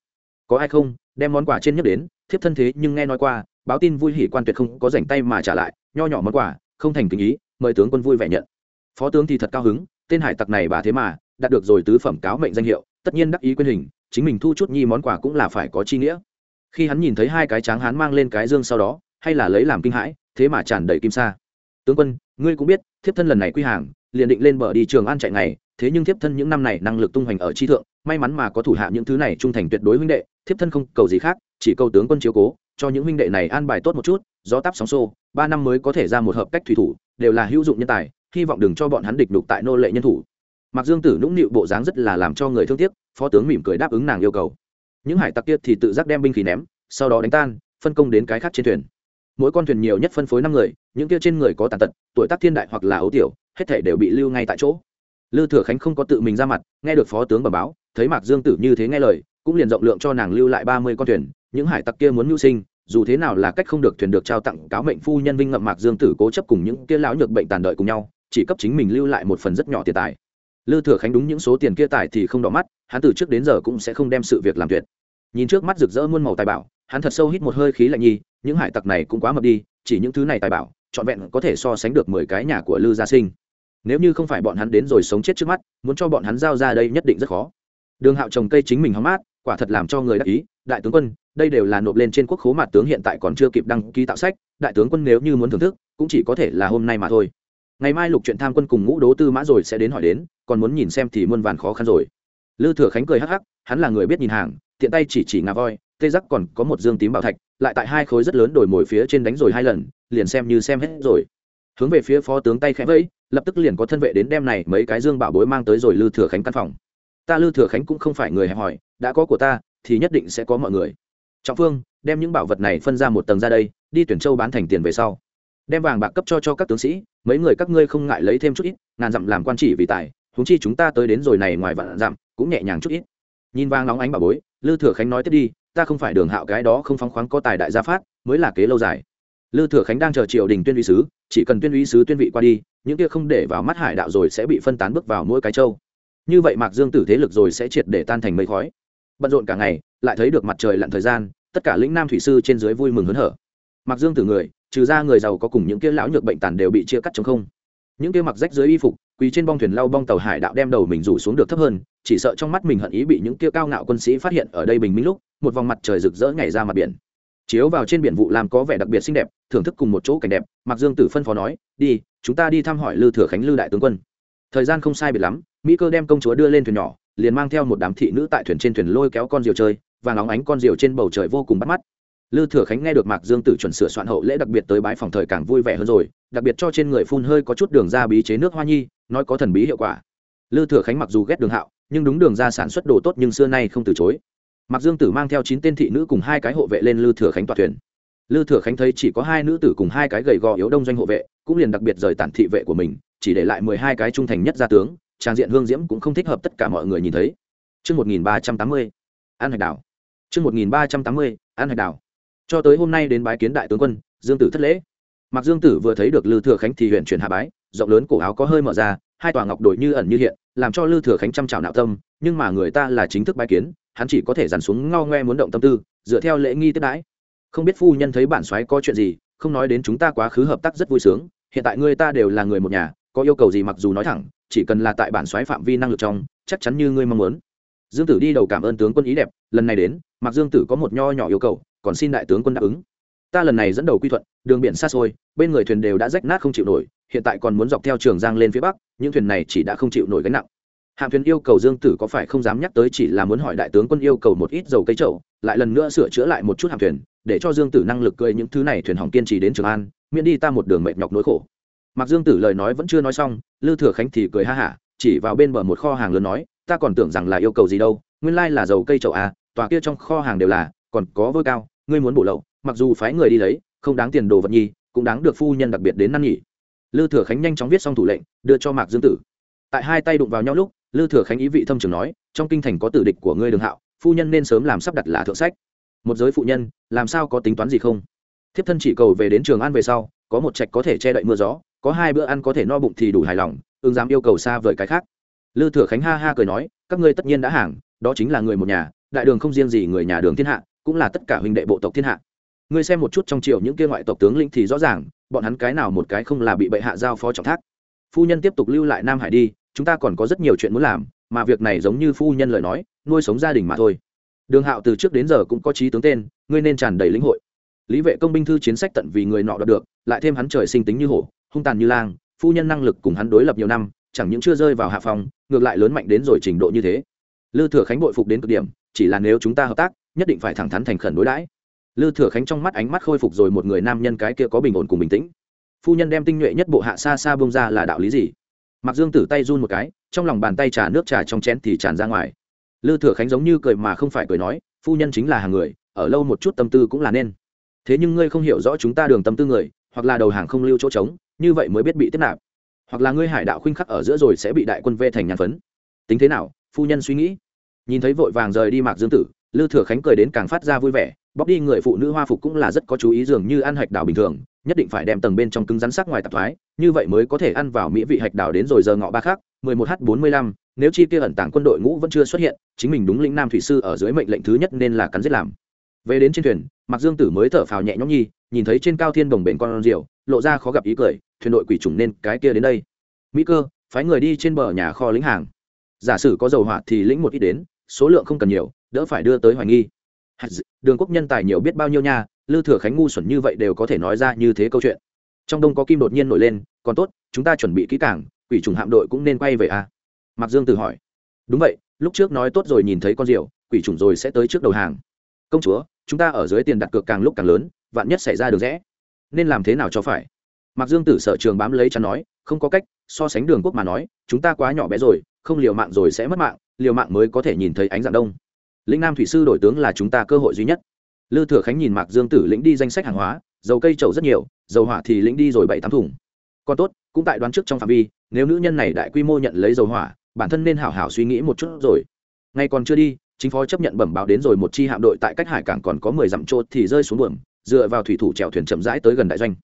[SPEAKER 1] Có ai không, đem món quà trên nhất đến, thiếp thân thế nhưng nghe nói qua, báo tin vui hỉ quan tuyệt không có rảnh tay mà trả lại, nho nhỏ món quà không thành tình ý, mời tướng quân vui vẻ nhận. Phó tướng thì thật cao hứng, tên hải tặc này bà thế mà, đạt được rồi tứ phẩm cáo mệnh danh hiệu, tất nhiên đắc ý quyền hình, chính mình thu chút nhi món quà cũng là phải có chi nghĩa. Khi hắn nhìn thấy hai cái tráng hắn mang lên cái dương sau đó, hay là lấy làm kinh hãi, thế mà tràn đầy kim sa. Tướng quân, ngươi cũng biết, thiếp thân lần này quy hàng, liền định lên bờ đi trường an chạy ngày, thế nhưng thiếp thân những năm này năng lực tung hoành ở chi thượng, may mắn mà có thủ hạ những thứ này trung thành tuyệt đối huynh đệ, thiếp thân không cầu gì khác, chỉ cầu tướng quân chiếu cố cho những huynh đệ này an bài tốt một chút, gió táp sóng xô, ba năm mới có thể ra một hợp cách thủy thủ, đều là hữu dụng nhân tài, hy vọng đừng cho bọn hắn địch đục tại nô lệ nhân thủ. Mặc dương tử nũng nịu bộ dáng rất là làm cho người thương tiếc, phó tướng mỉm cười đáp ứng nàng yêu cầu. Những hải tặc kia thì tự giác đem binh khí ném, sau đó đánh tan, phân công đến cái khác trên thuyền. Mỗi con thuyền nhiều nhất phân phối năm người, những kia trên người có tàn tật, tuổi tác thiên đại hoặc là ấu tiểu, hết thể đều bị lưu ngay tại chỗ. Lư thừa khánh không có tự mình ra mặt, nghe được phó tướng bẩm báo, thấy mạc dương tử như thế nghe lời, cũng liền rộng lượng cho nàng lưu lại ba mươi con thuyền những hải tặc kia muốn mưu sinh, dù thế nào là cách không được thuyền được trao tặng cáo mệnh phu nhân vinh ngậm mạc dương tử cố chấp cùng những kia lão nhược bệnh tàn đợi cùng nhau, chỉ cấp chính mình lưu lại một phần rất nhỏ tiền tài. Lư thừa khánh đúng những số tiền kia tài thì không đỏ mắt, hắn từ trước đến giờ cũng sẽ không đem sự việc làm tuyệt. Nhìn trước mắt rực rỡ muôn màu tài bảo, hắn thật sâu hít một hơi khí lạnh nhi, những hải tặc này cũng quá mập đi, chỉ những thứ này tài bảo, trọn vẹn có thể so sánh được mười cái nhà của lư gia sinh. Nếu như không phải bọn hắn đến rồi sống chết trước mắt, muốn cho bọn hắn giao ra đây nhất định rất khó. Đường hạo trồng cây chính mình hóng mát, quả thật làm cho người đắc ý, đại tướng quân đây đều là nộp lên trên quốc khố mặt tướng hiện tại còn chưa kịp đăng ký tạo sách, đại tướng quân nếu như muốn thưởng thức, cũng chỉ có thể là hôm nay mà thôi. Ngày mai lục chuyện tham quân cùng ngũ đố tư mã rồi sẽ đến hỏi đến, còn muốn nhìn xem thì muôn vàn khó khăn rồi. Lư thừa khánh cười hắc hắc, hắn là người biết nhìn hàng, tiện tay chỉ chỉ ngà voi, tê giác còn có một dương tím bảo thạch, lại tại hai khối rất lớn đổi mồi phía trên đánh rồi hai lần, liền xem như xem hết rồi. Hướng về phía phó tướng tay khẽ vẫy, lập tức liền có thân vệ đến đem này mấy cái dương bảo bối mang tới rồi lư thừa khánh căn phòng. Ta lư thừa khánh cũng không phải người hẹp hỏi đã có của ta, thì nhất định sẽ có mọi người trọng phương, đem những bảo vật này phân ra một tầng ra đây, đi tuyển châu bán thành tiền về sau. Đem vàng bạc cấp cho cho các tướng sĩ, mấy người các ngươi không ngại lấy thêm chút ít, ngàn dặm làm quan chỉ vì tài, huống chi chúng ta tới đến rồi này ngoài vạn dặm, cũng nhẹ nhàng chút ít. Nhìn vàng nóng ánh bảo bối, lư thừa khánh nói tiếp đi, ta không phải đường hạo cái đó không phóng khoáng có tài đại gia phát, mới là kế lâu dài. Lư thừa khánh đang chờ triều đình tuyên uy sứ, chỉ cần tuyên uy sứ tuyên vị qua đi, những kia không để vào mắt hải đạo rồi sẽ bị phân tán bước vào mỗi cái châu. Như vậy mạc dương tử thế lực rồi sẽ triệt để tan thành mây khói. Bận rộn cả ngày lại thấy được mặt trời lặn thời gian, tất cả lĩnh nam thủy sư trên dưới vui mừng hớn hở. Mặc dương tử người, trừ ra người giàu có cùng những kia lão nhược bệnh tàn đều bị chia cắt chống không. Những kia mặc rách dưới y phục, quỳ trên bong thuyền lau bong tàu hải đạo đem đầu mình rủ xuống được thấp hơn, chỉ sợ trong mắt mình hận ý bị những kia cao ngạo quân sĩ phát hiện ở đây bình minh lúc, một vòng mặt trời rực rỡ nhảy ra mặt biển. Chiếu vào trên biển vụ làm có vẻ đặc biệt xinh đẹp, thưởng thức cùng một chỗ cảnh đẹp mặc dương tử phân phó nói, đi, chúng ta đi thăm hỏi lư thừa khánh lư đại tướng quân. Thời gian không sai biệt lắm, mỹ cơ đem công chúa đưa lên thuyền nhỏ, liền mang theo một đám thị nữ tại thuyền trên thuyền lôi kéo con diều chơi và nóng ánh con diều trên bầu trời vô cùng bắt mắt. Lư thừa khánh nghe được mạc dương tử chuẩn sửa soạn hậu lễ đặc biệt tới bãi phòng thời càng vui vẻ hơn rồi đặc biệt cho trên người phun hơi có chút đường ra bí chế nước hoa nhi nói có thần bí hiệu quả. Lư thừa khánh mặc dù ghét đường hạo nhưng đúng đường ra sản xuất đồ tốt nhưng xưa nay không từ chối. Mạc dương tử mang theo chín tên thị nữ cùng hai cái hộ vệ lên lư thừa khánh tọa thuyền. Lư thừa khánh thấy chỉ có hai nữ tử cùng hai cái gầy gò yếu đông doanh hộ vệ cũng liền đặc biệt rời tản thị vệ của mình chỉ để lại mười hai cái trung thành nhất gia tướng trang diện hương diễm cũng không thích hợp tất cả mọi người nhìn thấy. Trước 1380, An Hạch Đảo. Trước 1380, An Hạch Đảo. Cho tới hôm nay đến bái kiến đại tướng quân, Dương Tử thất lễ. Mạc Dương Tử vừa thấy được Lư Thừa Khánh thì huyện chuyển hạ bái, rộng lớn cổ áo có hơi mở ra, hai tòa ngọc đổi như ẩn như hiện, làm cho Lư Thừa Khánh trăm trảo nạo tâm, nhưng mà người ta là chính thức bái kiến, hắn chỉ có thể dằn xuống ngao ngoe muốn động tâm tư, dựa theo lễ nghi tiếp đãi. Không biết phu nhân thấy bản soái có chuyện gì, không nói đến chúng ta quá khứ hợp tác rất vui sướng, hiện tại người ta đều là người một nhà, có yêu cầu gì mặc dù nói thẳng, chỉ cần là tại bản soái phạm vi năng lực trong chắc chắn như ngươi mong muốn dương tử đi đầu cảm ơn tướng quân ý đẹp, lần này đến, mặc dương tử có một nho nhỏ yêu cầu, còn xin đại tướng quân đáp ứng. Ta lần này dẫn đầu quy thuận, đường biển xa xôi, bên người thuyền đều đã rách nát không chịu nổi, hiện tại còn muốn dọc theo trường giang lên phía bắc, những thuyền này chỉ đã không chịu nổi gánh nặng. Hạm thuyền yêu cầu dương tử có phải không dám nhắc tới chỉ là muốn hỏi đại tướng quân yêu cầu một ít dầu cây trậu lại lần nữa sửa chữa lại một chút hạm thuyền, để cho dương tử năng lực cơi những thứ này thuyền hỏng kiên trì đến trường an, miễn đi ta một đường mệt nhọc nỗi khổ. Mặc dương tử lời nói vẫn chưa nói xong, lư thừa khánh thì cười ha hả, chỉ vào bên bờ một kho hàng lớn nói ta còn tưởng rằng là yêu cầu gì đâu, nguyên lai là dầu cây trậu à tòa kia trong kho hàng đều là, còn có vôi cao, ngươi muốn bổ lậu, mặc dù phái người đi lấy, không đáng tiền đồ vật nhi, cũng đáng được phu nhân đặc biệt đến năn nhỉ. Lư thừa khánh nhanh chóng viết xong thủ lệnh, đưa cho mạc dương tử. Tại hai tay đụng vào nhau lúc, lư thừa khánh ý vị thâm trường nói, trong kinh thành có tử địch của ngươi đường hạo, phu nhân nên sớm làm sắp đặt là thượng sách. Một giới phụ nhân, làm sao có tính toán gì không? Thiếp thân chỉ cầu về đến trường an về sau, có một trạch có thể che đậy mưa gió, có hai bữa ăn có thể no bụng thì đủ hài lòng, ương dám yêu cầu xa vời cái khác lư thừa khánh ha ha cười nói, các ngươi tất nhiên đã hàng, đó chính là người một nhà, đại đường không riêng gì người nhà đường thiên hạ, cũng là tất cả huynh đệ bộ tộc thiên hạ. Ngươi xem một chút trong triều những kia ngoại tộc tướng lĩnh thì rõ ràng, bọn hắn cái nào một cái không là bị bệ hạ giao phó trọng thác. Phu nhân tiếp tục lưu lại nam hải đi, chúng ta còn có rất nhiều chuyện muốn làm, mà việc này giống như phu nhân lời nói, nuôi sống gia đình mà thôi. Đường hạo từ trước đến giờ cũng có trí tướng tên, ngươi nên tràn đầy lĩnh hội. Lý vệ công binh thư chiến sách tận vì người nọ đọc được, lại thêm hắn trời sinh tính như hổ, hung tàn như lang, phu nhân năng lực cùng hắn đối lập nhiều năm chẳng những chưa rơi vào hạ phòng ngược lại lớn mạnh đến rồi trình độ như thế. Lư thừa khánh bội phục đến cực điểm, chỉ là nếu chúng ta hợp tác, nhất định phải thẳng thắn thành khẩn đối đãi. Lư thừa khánh trong mắt ánh mắt khôi phục rồi một người nam nhân cái kia có bình ổn cùng bình tĩnh. Phu nhân đem tinh nhuệ nhất bộ hạ xa xa bông ra là đạo lý gì? Mặc dương tử tay run một cái, trong lòng bàn tay trà nước trà trong chén thì tràn ra ngoài. Lư thừa khánh giống như cười mà không phải cười nói, phu nhân chính là hàng người, ở lâu một chút tâm tư cũng là nên. Thế nhưng ngươi không hiểu rõ chúng ta đường tâm tư người, hoặc là đầu hàng không lưu chỗ trống, như vậy mới biết bị tiếp nạp hoặc là ngươi hải đạo khuynh khắc ở giữa rồi sẽ bị đại quân vê thành nhàn phấn. Tính thế nào, phu nhân suy nghĩ. Nhìn thấy vội vàng rời đi mạc dương tử, lư thừa khánh cười đến càng phát ra vui vẻ, bóc đi người phụ nữ hoa phục cũng là rất có chú ý dường như ăn hạch đào bình thường, nhất định phải đem tầng bên trong cứng rắn sắc ngoài tạp thoái, như vậy mới có thể ăn vào mỹ vị hạch đào đến rồi giờ ngọ ba khác 11 h 45 nếu chi kia ẩn tàng quân đội ngũ vẫn chưa xuất hiện, chính mình đúng lĩnh nam thủy sư ở dưới mệnh lệnh thứ nhất nên là cắn giết làm. Về đến trên thuyền mặc dương tử mới thở phào nhẹ nhõm nhi, nhìn thấy trên cao thiên đồng bền con rượu, lộ ra khó gặp ý cười thuyền đội quỷ trùng nên cái kia đến đây. Mỹ cơ, phái người đi trên bờ nhà kho lĩnh hàng. Giả sử có dầu hỏa thì lĩnh một ít đến, số lượng không cần nhiều, đỡ phải đưa tới hoài nghi. Đường quốc nhân tài nhiều biết bao nhiêu nha, lư thừa khánh ngu xuẩn như vậy đều có thể nói ra như thế câu chuyện. Trong đông có kim đột nhiên nổi lên, còn tốt, chúng ta chuẩn bị kỹ càng, quỷ trùng hạm đội cũng nên quay về à? Mạc dương tự hỏi. Đúng vậy, lúc trước nói tốt rồi nhìn thấy con rượu, quỷ trùng rồi sẽ tới trước đầu hàng. Công chúa, chúng ta ở dưới tiền đặt cược càng lúc càng lớn, vạn nhất xảy ra được rẽ, nên làm thế nào cho phải? Mạc dương tử sở trường bám lấy chắn nói, không có cách, so sánh đường quốc mà nói, chúng ta quá nhỏ bé rồi, không liều mạng rồi sẽ mất mạng, liều mạng mới có thể nhìn thấy ánh dạng đông. Lĩnh nam thủy sư đổi tướng là chúng ta cơ hội duy nhất. Lư thừa khánh nhìn mạc dương tử lĩnh đi danh sách hàng hóa, dầu cây trầu rất nhiều, dầu hỏa thì lĩnh đi rồi bảy tám thùng. Còn tốt, cũng tại đoán trước trong phạm vi, nếu nữ nhân này đại quy mô nhận lấy dầu hỏa, bản thân nên hảo hảo suy nghĩ một chút rồi. Ngay còn chưa đi, chính phó chấp nhận bẩm báo đến rồi một chi hạm đội tại cách hải cảng còn có mười dặm chốt thì rơi xuống buồm, dựa vào thủy thủ chèo thuyền chậm rãi tới gần đại doanh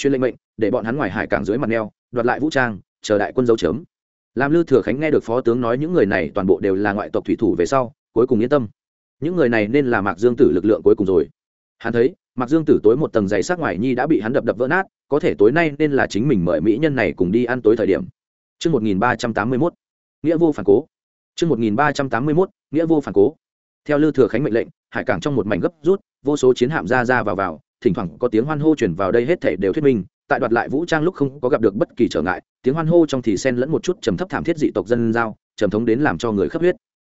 [SPEAKER 1] chuyên lệnh mệnh để bọn hắn ngoài hải cảng dưới mặt neo đoạt lại vũ trang chờ đại quân dấu chấm làm lư thừa khánh nghe được phó tướng nói những người này toàn bộ đều là ngoại tộc thủy thủ về sau cuối cùng yên tâm những người này nên là mạc dương tử lực lượng cuối cùng rồi hắn thấy mạc dương tử tối một tầng giày sát ngoài nhi đã bị hắn đập đập vỡ nát có thể tối nay nên là chính mình mời mỹ nhân này cùng đi ăn tối thời điểm Trước 1381, nghĩa vô phản cố. Trước 1381, nghĩa vô phản cố. Theo Lư Thừa Khánh mệnh lệnh, hải cảng trong một mảnh gấp rút, vô số chiến hạm ra ra vào vào, thỉnh thoảng có tiếng hoan hô truyền vào đây hết thảy đều thuyết minh, tại đoạt lại vũ trang lúc không có gặp được bất kỳ trở ngại, tiếng hoan hô trong thì xen lẫn một chút trầm thấp thảm thiết dị tộc dân giao, trầm thống đến làm cho người khắp huyết.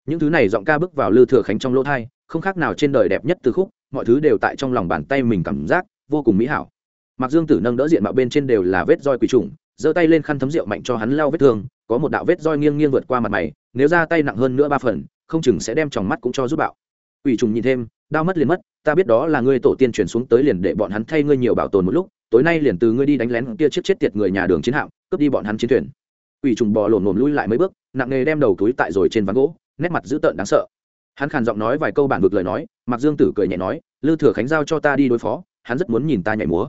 [SPEAKER 1] Những thứ này giọng ca bước vào Lư Thừa Khánh trong lỗ thai không khác nào trên đời đẹp nhất từ khúc, mọi thứ đều tại trong lòng bàn tay mình cảm giác vô cùng mỹ hảo. mặc Dương Tử nâng đỡ diện mạo bên trên đều là vết roi quỷ trùng, giơ tay lên khăn thấm rượu mạnh cho hắn lau vết thương, có một đạo vết roi nghiêng nghiêng vượt qua mặt mày, nếu ra tay nặng hơn nữa ba phần, không chừng sẽ đem tròng mắt cũng cho giúp bạo. Quỷ trùng nhìn thêm, đau mất liền mất, ta biết đó là ngươi tổ tiên truyền xuống tới liền để bọn hắn thay ngươi nhiều bảo tồn một lúc, tối nay liền từ ngươi đi đánh lén kia chết chết tiệt người nhà đường chiến hạm, cướp đi bọn hắn chiến thuyền. Quỷ trùng bò lổn lổn lui lại mấy bước, nặng nề đem đầu túi tại rồi trên ván gỗ, nét mặt dữ tợn đáng sợ. Hắn khàn giọng nói vài câu bản vực lời nói, Mặc Dương Tử cười nhẹ nói, Lư Thừa Khánh giao cho ta đi đối phó, hắn rất muốn nhìn ta nhảy múa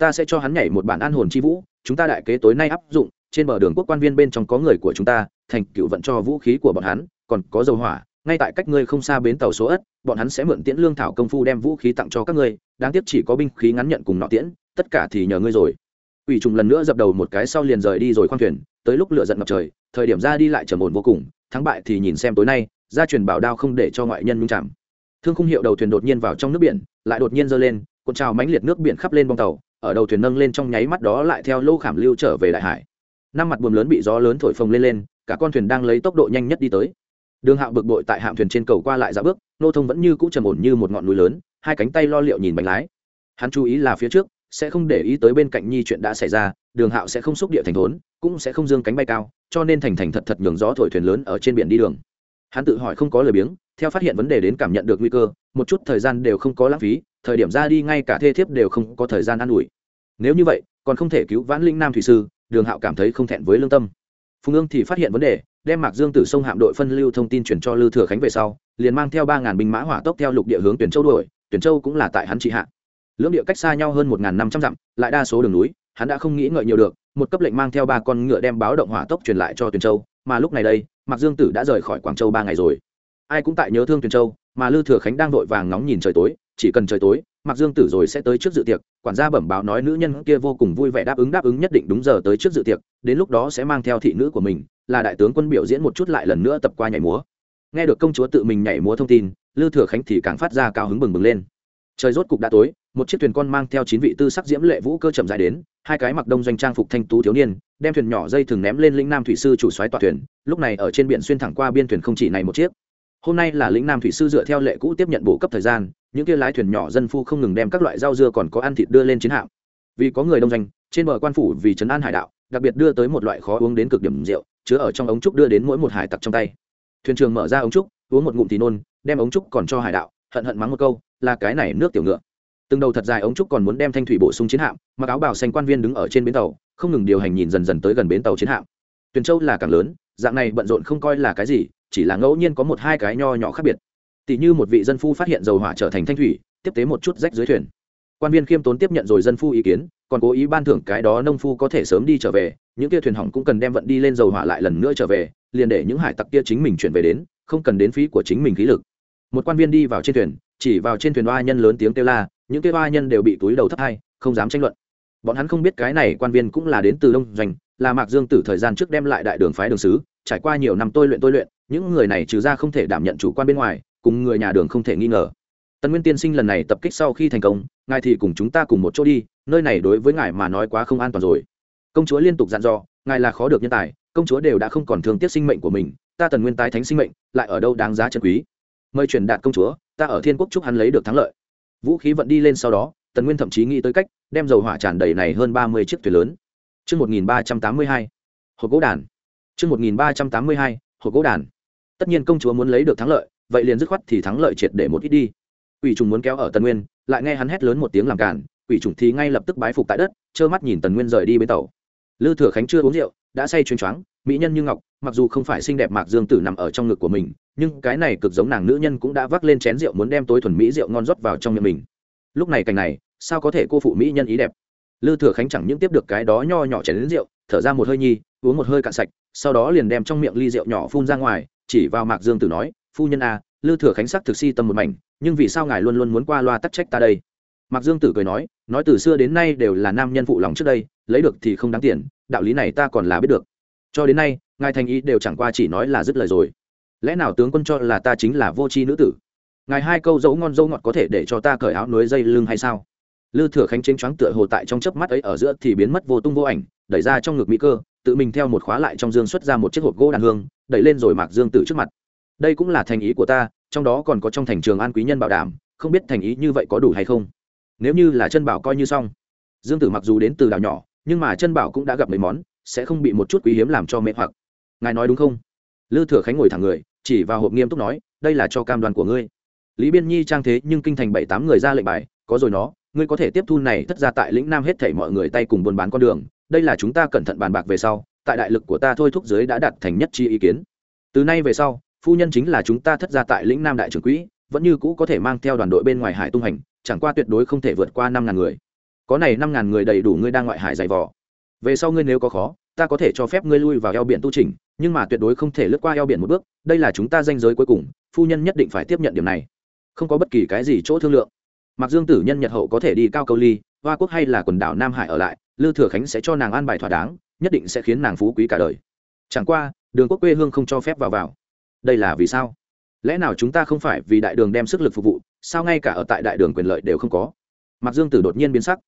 [SPEAKER 1] ta sẽ cho hắn nhảy một bản an hồn chi vũ chúng ta đại kế tối nay áp dụng trên bờ đường quốc quan viên bên trong có người của chúng ta thành cựu vận cho vũ khí của bọn hắn còn có dầu hỏa ngay tại cách ngươi không xa bến tàu số ất, bọn hắn sẽ mượn tiễn lương thảo công phu đem vũ khí tặng cho các ngươi, đáng tiếc chỉ có binh khí ngắn nhận cùng nọ tiễn, tất cả thì nhờ ngươi rồi. Ủy trùng lần nữa dập đầu một cái sau liền rời đi rồi khoang thuyền, tới lúc lửa giận ngập trời, thời điểm ra đi lại trầm ổn vô cùng, thắng bại thì nhìn xem tối nay, gia truyền bảo đao không để cho ngoại nhân nhung chạm. Thương khung hiệu đầu thuyền đột nhiên vào trong nước biển, lại đột nhiên giơ lên, cuộn trào mãnh liệt nước biển khắp lên bong tàu, ở đầu thuyền nâng lên trong nháy mắt đó lại theo lô khảm lưu trở về đại hải. Năm mặt buồm lớn bị gió lớn thổi phồng lên lên, cả con thuyền đang lấy tốc độ nhanh nhất đi tới đường hạo bực bội tại hạm thuyền trên cầu qua lại dạo bước, nô thông vẫn như cũ trầm ổn như một ngọn núi lớn, hai cánh tay lo liệu nhìn bánh lái. Hắn chú ý là phía trước, sẽ không để ý tới bên cạnh nhi chuyện đã xảy ra, đường hạo sẽ không xúc địa thành thốn, cũng sẽ không dương cánh bay cao, cho nên thành thành thật thật nhường gió thổi thuyền lớn ở trên biển đi đường. Hắn tự hỏi không có lời biếng, theo phát hiện vấn đề đến cảm nhận được nguy cơ, một chút thời gian đều không có lãng phí, thời điểm ra đi ngay cả thê thiếp đều không có thời gian an ủi. Nếu như vậy, còn không thể cứu vãn linh nam thủy sư, đường hạo cảm thấy không thẹn với lương tâm. Phùng ương thì phát hiện vấn đề đem mạc dương Tử sông hạm đội phân lưu thông tin chuyển cho lư thừa khánh về sau, liền mang theo ba ngàn binh mã hỏa tốc theo lục địa hướng tuyển châu đuổi, tuyển châu cũng là tại hắn trị hạ. Lưỡng địa cách xa nhau hơn một năm trăm dặm, lại đa số đường núi, hắn đã không nghĩ ngợi nhiều được, một cấp lệnh mang theo ba con ngựa đem báo động hỏa tốc truyền lại cho tuyển châu, mà lúc này đây, mạc dương tử đã rời khỏi quảng châu ba ngày rồi. Ai cũng tại nhớ thương tuyển châu, mà lư thừa khánh đang vội vàng ngóng nhìn trời tối chỉ cần trời tối mặc dương tử rồi sẽ tới trước dự tiệc, quản gia bẩm báo nói nữ nhân kia vô cùng vui vẻ đáp ứng đáp ứng nhất định đúng giờ tới trước dự tiệc, đến lúc đó sẽ mang theo thị nữ của mình, là đại tướng quân biểu diễn một chút lại lần nữa tập qua nhảy múa. Nghe được công chúa tự mình nhảy múa thông tin, lư thừa khánh thì càng phát ra cao hứng bừng bừng lên. Trời rốt cục đã tối, một chiếc thuyền con mang theo chín vị tư sắc diễm lệ vũ cơ chậm dài đến, hai cái mặc đông doanh trang phục thanh tú thiếu niên, đem thuyền nhỏ dây thừng ném lên lĩnh nam thủy sư chủ xoáy tòa thuyền, lúc này ở trên biển xuyên thẳng qua biên thuyền không chỉ này một chiếc. Hôm nay là lĩnh nam thủy sư dựa theo lệ cũ tiếp nhận bổ cấp thời gian những kia lái thuyền nhỏ dân phu không ngừng đem các loại rau dưa còn có ăn thịt đưa lên chiến hạm. Vì có người đông doanh, trên bờ quan phủ vì trấn an hải đạo, đặc biệt đưa tới một loại khó uống đến cực điểm rượu, chứa ở trong ống trúc đưa đến mỗi một hải tặc trong tay. Thuyền trường mở ra ống trúc, uống một ngụm thì nôn, đem ống trúc còn cho hải đạo, hận hận mắng một câu, là cái này nước tiểu ngựa. Từng đầu thật dài ống trúc còn muốn đem thanh thủy bổ sung chiến hạm, mặc áo bảo xanh quan viên đứng ở trên bến tàu, không ngừng điều hành nhìn dần dần tới gần bến tàu chiến hạm. Tuyền châu là càng lớn, dạng này bận rộn không coi là cái gì, chỉ là ngẫu nhiên có một hai cái nho nhỏ khác biệt tỷ như một vị dân phu phát hiện dầu hỏa trở thành thanh thủy, tiếp tế một chút rách dưới thuyền. Quan viên khiêm tốn tiếp nhận rồi dân phu ý kiến, còn cố ý ban thưởng cái đó nông phu có thể sớm đi trở về, những kia thuyền hỏng cũng cần đem vận đi lên dầu hỏa lại lần nữa trở về, liền để những hải tặc kia chính mình chuyển về đến, không cần đến phí của chính mình khí lực. Một quan viên đi vào trên thuyền, chỉ vào trên thuyền oa nhân lớn tiếng kêu la, những kia oa nhân đều bị túi đầu thấp hai không dám tranh luận. Bọn hắn không biết cái này quan viên cũng là đến từ đông doanh, là mạc dương tử thời gian trước đem lại đại đường phái đường sứ, trải qua nhiều năm tôi luyện tôi luyện, những người này trừ ra không thể đảm nhận chủ quan bên ngoài cùng người nhà đường không thể nghi ngờ. Tần nguyên tiên sinh lần này tập kích sau khi thành công ngài thì cùng chúng ta cùng một chỗ đi nơi này đối với ngài mà nói quá không an toàn rồi. Công chúa liên tục dặn dò ngài là khó được nhân tài công chúa đều đã không còn thương tiếc sinh mệnh của mình ta tần nguyên tái thánh sinh mệnh lại ở đâu đáng giá chân quý? Mời truyền đạt công chúa ta ở thiên quốc chúc hắn lấy được thắng lợi. Vũ khí vận đi lên sau đó tần nguyên thậm chí nghĩ tới cách đem dầu hỏa tràn đầy này hơn ba mươi chiếc thuyền lớn. Trước 1382, hộp gỗ đàn. Trước 1382, hộp gỗ đàn. Tất nhiên công chúa muốn lấy được thắng lợi, vậy liền dứt khoát thì thắng lợi triệt để một ít đi. Quỷ trùng muốn kéo ở Tần Nguyên, lại nghe hắn hét lớn một tiếng làm cản, quỷ trùng thì ngay lập tức bái phục tại đất, trơ mắt nhìn Tần Nguyên rời đi bên tàu. Lư Thừa Khánh chưa uống rượu, đã say chuyến choáng, mỹ nhân như ngọc, mặc dù không phải xinh đẹp Mạc Dương Tử nằm ở trong ngực của mình, nhưng cái này cực giống nàng nữ nhân cũng đã vác lên chén rượu muốn đem tối thuần mỹ rượu ngon rót vào trong miệng mình. Lúc này cảnh này, sao có thể cô phụ mỹ nhân ý đẹp? Lư Thừa Khánh chẳng những tiếp được cái đó nho nhỏ chén đến rượu, thở ra một hơi nhi, uống một hơi cạn sạch, sau đó liền đem trong miệng ly rượu nhỏ phun ra ngoài, chỉ vào Mạc Dương Tử nói, "Phu nhân a, à, Lư Thừa Khánh sắc thực si tâm một mảnh, nhưng vì sao ngài luôn luôn muốn qua loa tắc trách ta đây?" Mạc Dương Tử cười nói, nói từ xưa đến nay đều là nam nhân phụ lòng trước đây, lấy được thì không đáng tiền, đạo lý này ta còn là biết được. Cho đến nay, ngài thành ý đều chẳng qua chỉ nói là dứt lời rồi. Lẽ nào tướng quân cho là ta chính là vô tri nữ tử? Ngài hai câu dấu ngon dấu ngọt có thể để cho ta cởi áo núi dây lưng hay sao? lư thừa khánh chênh choáng tựa hồ tại trong chớp mắt ấy ở giữa thì biến mất vô tung vô ảnh đẩy ra trong ngực mỹ cơ tự mình theo một khóa lại trong dương xuất ra một chiếc hộp gỗ đàn hương đẩy lên rồi mạc dương tử trước mặt đây cũng là thành ý của ta, trong đó còn có trong thành trường an quý nhân bảo đảm, không biết thành ý như vậy có đủ hay không. Nếu như là chân bảo coi như xong. Dương tử mặc dù đến từ đảo nhỏ, nhưng mà chân bảo cũng đã gặp mấy món, sẽ không bị một chút quý hiếm làm cho mẹ hoặc. Ngài nói đúng không? Lư thừa khánh ngồi thẳng người, chỉ vào hộp nghiêm túc nói, đây là cho cam đoàn của ngươi. Lý biên nhi trang thế nhưng kinh thành bảy tám người ra lệnh bài, có rồi nó, ngươi có thể tiếp thu này thất ra tại lĩnh nam hết thảy mọi người tay cùng buôn bán con đường, đây là chúng ta cẩn thận bàn bạc về sau, tại đại lực của ta thôi thúc giới đã đạt thành nhất chi ý kiến. Từ nay về sau phu nhân chính là chúng ta thất gia tại lĩnh nam đại trưởng quỹ, vẫn như cũ có thể mang theo đoàn đội bên ngoài hải tung hành, chẳng qua tuyệt đối không thể vượt qua năm ngàn người. Có này năm ngàn người đầy đủ ngươi đang ngoại hải dày vò. Về sau ngươi nếu có khó, ta có thể cho phép ngươi lui vào eo biển tu trình nhưng mà tuyệt đối không thể lướt qua eo biển một bước, đây là chúng ta danh giới cuối cùng, phu nhân nhất định phải tiếp nhận điểm này. Không có bất kỳ cái gì chỗ thương lượng. Mặc dương tử nhân nhật hậu có thể đi cao câu ly, hoa quốc hay là quần đảo nam hải ở lại, lư thừa khánh sẽ cho nàng an bài thỏa đáng, nhất định sẽ khiến nàng phú quý cả đời. Chẳng qua, đường quốc quê hương không cho phép vào vào đây là vì sao? Lẽ nào chúng ta không phải vì đại đường đem sức lực phục vụ, sao ngay cả ở tại đại đường quyền lợi đều không có? Mặc dương tử đột nhiên biến sắc.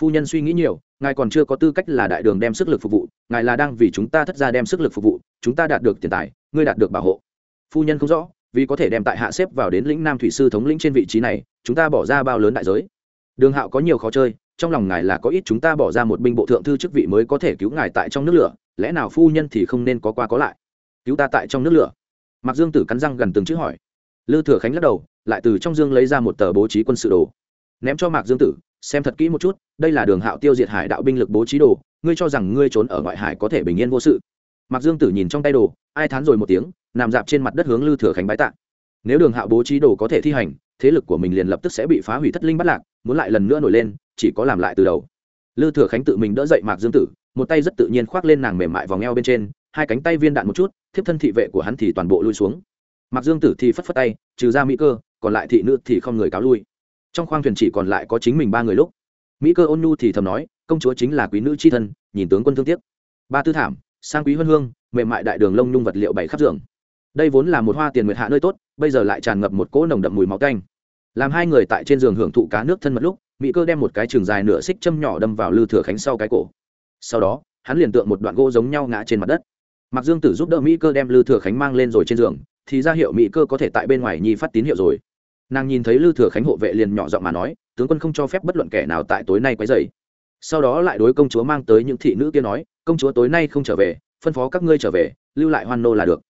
[SPEAKER 1] Phu nhân suy nghĩ nhiều, ngài còn chưa có tư cách là đại đường đem sức lực phục vụ, ngài là đang vì chúng ta thất ra đem sức lực phục vụ, chúng ta đạt được tiền tài, ngươi đạt được bảo hộ. Phu nhân không rõ, vì có thể đem tại hạ xếp vào đến lĩnh nam thủy sư thống lĩnh trên vị trí này, chúng ta bỏ ra bao lớn đại giới. Đường hạo có nhiều khó chơi, trong lòng ngài là có ít chúng ta bỏ ra một binh bộ thượng thư chức vị mới có thể cứu ngài tại trong nước lửa, lẽ nào phu nhân thì không nên có qua có lại? Cứu ta tại trong nước lửa. Mạc dương tử cắn răng gần từng chữ hỏi. Lư thừa khánh lắc đầu, lại từ trong dương lấy ra một tờ bố trí quân sự đồ. Ném cho mạc dương tử, xem thật kỹ một chút, đây là đường hạo tiêu diệt hải đạo binh lực bố trí đồ, ngươi cho rằng ngươi trốn ở ngoại hải có thể bình yên vô sự. Mạc dương tử nhìn trong tay đồ, ai thán rồi một tiếng, nằm dạp trên mặt đất hướng lư thừa khánh bái tạ. Nếu đường hạo bố trí đồ có thể thi hành, thế lực của mình liền lập tức sẽ bị phá hủy thất linh bắt lạc, muốn lại lần nữa nổi lên, chỉ có làm lại từ đầu. Lư thừa khánh tự mình đỡ dậy mạc dương tử, một tay rất tự nhiên khoác lên nàng mềm mại vòng eo bên trên hai cánh tay viên đạn một chút, thiếp thân thị vệ của hắn thì toàn bộ lui xuống. Mặc dương tử thì phất phất tay, trừ ra mỹ cơ, còn lại thị nữ thì không người cáo lui. Trong khoang thuyền chỉ còn lại có chính mình ba người lúc. Mỹ cơ ôn nhu thì thầm nói, công chúa chính là quý nữ c thân, nhìn tướng quân thương tiếc. Ba tư thảm, sang quý huân hương, mềm mại đại đường lông nhung vật liệu bảy khắp giường. Đây vốn là một hoa tiền nguyệt hạ nơi tốt, bây giờ lại tràn ngập một cỗ nồng đậm mùi máu canh. Làm hai người tại trên giường hưởng thụ cá nước thân mật lúc, mỹ cơ đem một cái trường dài nửa xích châm nhỏ đâm vào lư thừa khánh sau cái cổ. Sau đó, hắn liền tượng một đoạn gỗ giống nhau ngã trên mặt đất mặc dương tử giúp đỡ mỹ cơ đem lư thừa khánh mang lên rồi trên giường, thì ra hiệu mỹ cơ có thể tại bên ngoài nhi phát tín hiệu rồi. Nàng nhìn thấy lư thừa khánh hộ vệ liền nhỏ giọng mà nói, tướng quân không cho phép bất luận kẻ nào tại tối nay quấy dày sau đó lại đối công chúa mang tới những thị nữ kia nói, công chúa tối nay không trở về, phân phó các ngươi trở về, lưu lại hoan nô là được.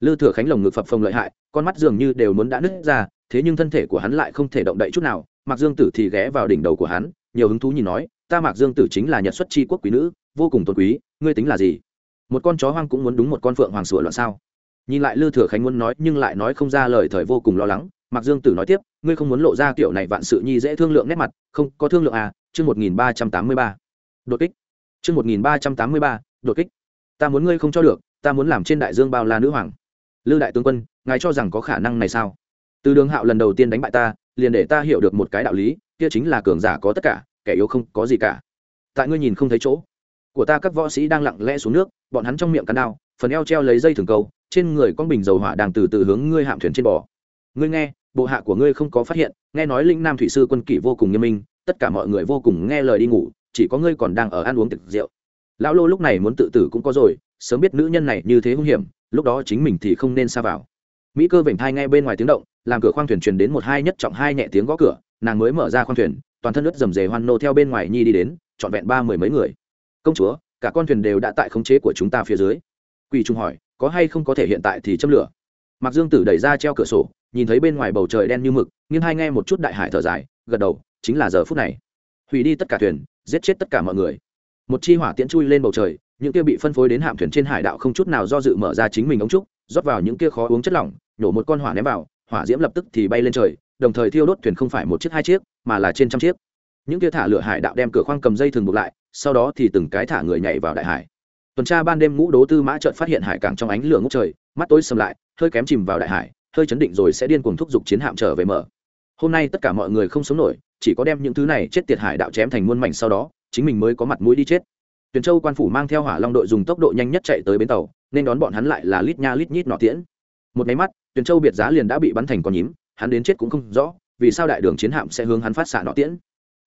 [SPEAKER 1] Lư thừa khánh lồng ngực phập phồng lợi hại, con mắt dường như đều muốn đã nứt ra, thế nhưng thân thể của hắn lại không thể động đậy chút nào, mạc dương tử thì ghé vào đỉnh đầu của hắn, nhiều hứng thú nhìn nói, ta mạc dương tử chính là nhật xuất Chi quốc quý nữ, vô cùng tôn quý, ngươi tính là gì? Một con chó hoang cũng muốn đúng một con phượng hoàng sủa loạn sao? Nhìn lại lư thừa khánh muốn nói, nhưng lại nói không ra lời thời vô cùng lo lắng. Mạc dương tử nói tiếp, ngươi không muốn lộ ra kiểu này vạn sự nhi dễ thương lượng nét mặt, không, có thương lượng à chương một nghìn ba trăm tám mươi ba, đột kích. Chương một nghìn ba trăm tám mươi ba, đột kích. Ta muốn ngươi không cho được, ta muốn làm trên đại dương bao la nữ hoàng. Lư đại tướng quân, ngài cho rằng có khả năng này sao? Từ đường hạo lần đầu tiên đánh bại ta, liền để ta hiểu được một cái đạo lý, kia chính là cường giả có tất cả, kẻ yếu không có gì cả. Tại ngươi nhìn không thấy chỗ của ta các võ sĩ đang lặng lẽ xuống nước, bọn hắn trong miệng cắn đao, phần eo treo lấy dây thường câu, trên người con bình dầu hỏa đang từ từ hướng ngươi hạm thuyền trên bò. Ngươi nghe, bộ hạ của ngươi không có phát hiện, nghe nói linh nam thủy sư quân kỷ vô cùng nghiêm minh, tất cả mọi người vô cùng nghe lời đi ngủ, chỉ có ngươi còn đang ở ăn uống thực rượu. Lão lô lúc này muốn tự tử cũng có rồi, sớm biết nữ nhân này như thế hung hiểm, lúc đó chính mình thì không nên xa vào. Mỹ cơ vểnh thai ngay bên ngoài tiếng động, làm cửa khoang thuyền truyền đến một hai nhất trọng hai nhẹ tiếng gõ cửa, nàng mới mở ra khoang thuyền, toàn thân ướt dầm dề hoan nô theo bên ngoài nhi đi đến, trọn vẹn ba mười mấy người công chúa, cả con thuyền đều đã tại khống chế của chúng ta phía dưới. Quỷ trung hỏi, có hay không có thể hiện tại thì châm lửa? Mặc dương tử đẩy ra treo cửa sổ, nhìn thấy bên ngoài bầu trời đen như mực nhưng hai nghe một chút đại hải thở dài, gật đầu, chính là giờ phút này. Hủy đi tất cả thuyền, giết chết tất cả mọi người. Một chi hỏa tiễn chui lên bầu trời, những kia bị phân phối đến hạm thuyền trên hải đạo không chút nào do dự mở ra chính mình ống trúc, rót vào những kia khó uống chất lỏng, nhổ một con hỏa ném vào, hỏa diễm lập tức thì bay lên trời, đồng thời thiêu đốt thuyền không phải một chiếc hai chiếc, mà là trên trăm chiếc những kia thả lửa hải đạo đem cửa khoang cầm dây thường buộc lại, sau đó thì từng cái thả người nhảy vào đại hải. Tuần tra ban đêm ngũ đố tư mã trợn phát hiện hải cảng trong ánh lửa ngốc trời, mắt tối sầm lại, hơi kém chìm vào đại hải, hơi chấn định rồi sẽ điên cuồng thúc giục chiến hạm trở về mở. Hôm nay tất cả mọi người không sống nổi, chỉ có đem những thứ này chết tiệt hải đạo chém thành muôn mảnh sau đó, chính mình mới có mặt mũi đi chết. Tuyền châu quan phủ mang theo hỏa long đội dùng tốc độ nhanh nhất chạy tới bến tàu, nên đón bọn hắn lại là lít nha lít nhít nọ tiễn. Một máy mắt, tuyền châu biệt giá liền đã bị bắn thành con nhím, hắn đến chết cũng không rõ, vì sao đại đường chiến hạm sẽ hướng hắn phát xạ nọ tiễn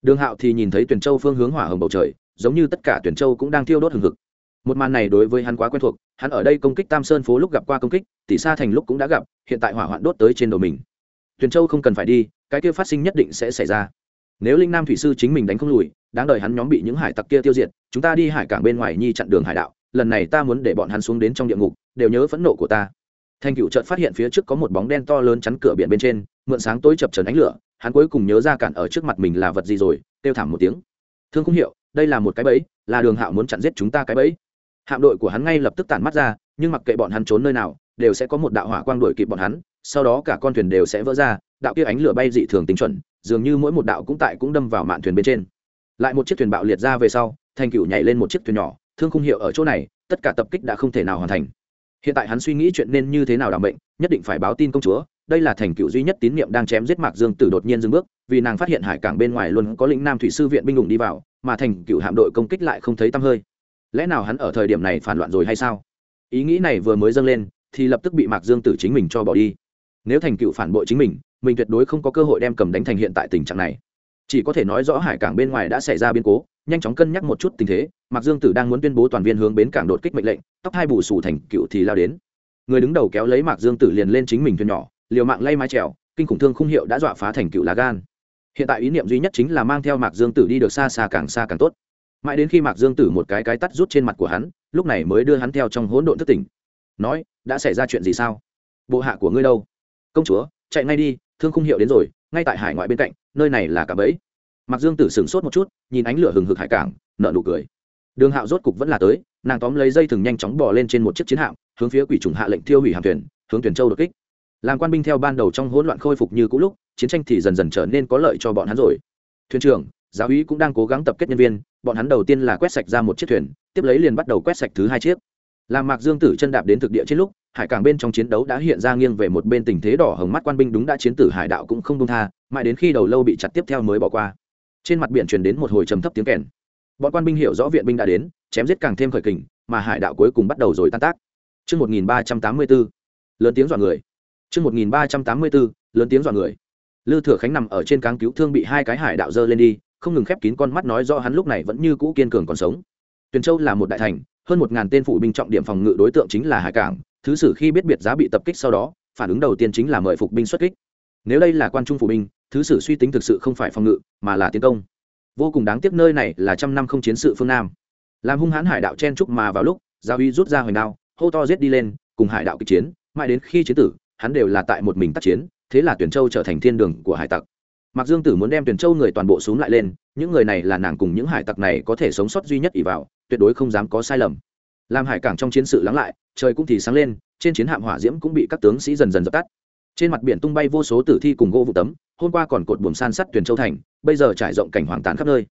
[SPEAKER 1] đường hạo thì nhìn thấy Tuyển châu phương hướng hỏa hồng bầu trời, giống như tất cả Tuyển châu cũng đang thiêu đốt hừng hực. Một màn này đối với hắn quá quen thuộc, hắn ở đây công kích tam sơn phố lúc gặp qua công kích, tỷ sa thành lúc cũng đã gặp, hiện tại hỏa hoạn đốt tới trên đầu mình. Tuyển châu không cần phải đi, cái kia phát sinh nhất định sẽ xảy ra. Nếu linh nam thủy sư chính mình đánh không lùi, đáng đời hắn nhóm bị những hải tặc kia tiêu diệt, chúng ta đi hải cảng bên ngoài nhi chặn đường hải đạo, lần này ta muốn để bọn hắn xuống đến trong địa ngục, đều nhớ phẫn nộ của ta. Thanh cựu trợt phát hiện phía trước có một bóng đen to lớn chắn cửa biển bên trên, mượn sáng tối chập trần ánh lửa hắn cuối cùng nhớ ra cản ở trước mặt mình là vật gì rồi, kêu thảm một tiếng. Thương không hiểu, đây là một cái bẫy, là đường hạo muốn chặn giết chúng ta cái bẫy. Hạm đội của hắn ngay lập tức tản mắt ra, nhưng mặc kệ bọn hắn trốn nơi nào, đều sẽ có một đạo hỏa quang đuổi kịp bọn hắn, sau đó cả con thuyền đều sẽ vỡ ra, đạo kia ánh lửa bay dị thường tính chuẩn, dường như mỗi một đạo cũng tại cũng đâm vào mạn thuyền bên trên. Lại một chiếc thuyền bạo liệt ra về sau, thành cựu nhảy lên một chiếc thuyền nhỏ, thương không hiệu ở chỗ này, tất cả tập kích đã không thể nào hoàn thành. Hiện tại hắn suy nghĩ chuyện nên như thế nào đảm bệnh nhất định phải báo tin công chúa đây là thành cựu duy nhất tín nhiệm đang chém giết mạc dương tử đột nhiên dừng bước, vì nàng phát hiện hải cảng bên ngoài luôn có lĩnh nam thủy sư viện binh đủng đi vào, mà thành cựu hạm đội công kích lại không thấy tăm hơi. Lẽ nào hắn ở thời điểm này phản loạn rồi hay sao? Ý nghĩ này vừa mới dâng lên, thì lập tức bị mạc dương tử chính mình cho bỏ đi. Nếu thành cựu phản bội chính mình mình tuyệt đối không có cơ hội đem cầm đánh thành hiện tại tình trạng này. Chỉ có thể nói rõ hải cảng bên ngoài đã xảy ra biến cố, nhanh chóng cân nhắc một chút tình thế, mạc dương tử đang muốn tuyên bố toàn viên hướng bến cảng đột kích mệnh lệnh, tóc hai bù xù thành cựu thì lao đến. Người đứng đầu kéo lấy mạc dương tử liền lên chính mình thuyền nhỏ liều mạng lay mái trèo kinh khủng thương khung hiệu đã dọa phá thành cựu lá gan. Hiện tại ý niệm duy nhất chính là mang theo mạc dương tử đi được xa xa càng xa càng tốt. Mãi đến khi mạc dương tử một cái cái tắt rút trên mặt của hắn, lúc này mới đưa hắn theo trong hỗn độn thất tỉnh. Nói, đã xảy ra chuyện gì sao? Bộ hạ của ngươi đâu? Công chúa, chạy ngay đi, thương khung hiệu đến rồi, ngay tại hải ngoại bên cạnh, nơi này là cả bẫy. Mạc dương tử sửng sốt một chút, nhìn ánh lửa hừng hực hải cảng nợ nụ cười. Đường hạo rốt cục vẫn là tới, nàng tóm lấy dây thừng nhanh chóng bỏ lên trên một chiếc chiến hạm, hướng phía quỷ trùng hạ lệnh tiêu hủy hạm thuyền, hướng thuyền châu đột kích làm quan binh theo ban đầu trong hỗn loạn khôi phục như cũ lúc chiến tranh thì dần dần trở nên có lợi cho bọn hắn rồi. Thuyền trưởng giáo úy cũng đang cố gắng tập kết nhân viên bọn hắn đầu tiên là quét sạch ra một chiếc thuyền tiếp lấy liền bắt đầu quét sạch thứ hai chiếc. Làm mạc dương tử chân đạp đến thực địa trên lúc hải cảng bên trong chiến đấu đã hiện ra nghiêng về một bên tình thế đỏ hồng mắt quan binh đúng đã chiến tử hải đạo cũng không đông tha mãi đến khi đầu lâu bị chặt tiếp theo mới bỏ qua. Trên mặt biển truyền đến một hồi trầm thấp tiếng kèn. Bọn quan binh hiểu rõ viện binh đã đến chém giết càng thêm khởi kình mà hải đạo cuối cùng bắt đầu rồi tan tác. Trước 1384, lớn tiếng dọa người. Trước 1384, lớn tiếng dọa người. Lư Thừa Khánh nằm ở trên cáng cứu thương bị hai cái hải đạo dơ lên đi, không ngừng khép kín con mắt nói rõ hắn lúc này vẫn như cũ kiên cường còn sống. Tuyền Châu là một đại thành, hơn một ngàn tên phụ binh trọng điểm phòng ngự đối tượng chính là hải cảng. Thứ sử khi biết biệt giá bị tập kích sau đó, phản ứng đầu tiên chính là mời phục binh xuất kích. Nếu đây là quan trung phụ binh, thứ sử suy tính thực sự không phải phòng ngự, mà là tiến công. Vô cùng đáng tiếc nơi này là trăm năm không chiến sự phương Nam. Làm hung hãn hải đạo chen trúc mà vào lúc, Giao uy rút ra hồi đao, hô to giết đi lên, cùng hải đạo kịch chiến, mãi đến khi chiến tử, hắn đều là tại một mình tác chiến, thế là tuyển châu trở thành thiên đường của hải tặc. Mạc dương tử muốn đem tuyển châu người toàn bộ xuống lại lên những người này là nàng cùng những hải tặc này có thể sống sót duy nhất ỷ vào tuyệt đối không dám có sai lầm. Làm hải cảng trong chiến sự lắng lại trời cũng thì sáng lên trên chiến hạm hỏa diễm cũng bị các tướng sĩ dần dần dập tắt. Trên mặt biển tung bay vô số tử thi cùng gỗ vụ tấm hôm qua còn cột buồm san sắt tuyển châu thành bây giờ trải rộng cảnh hoàng tàn khắp nơi.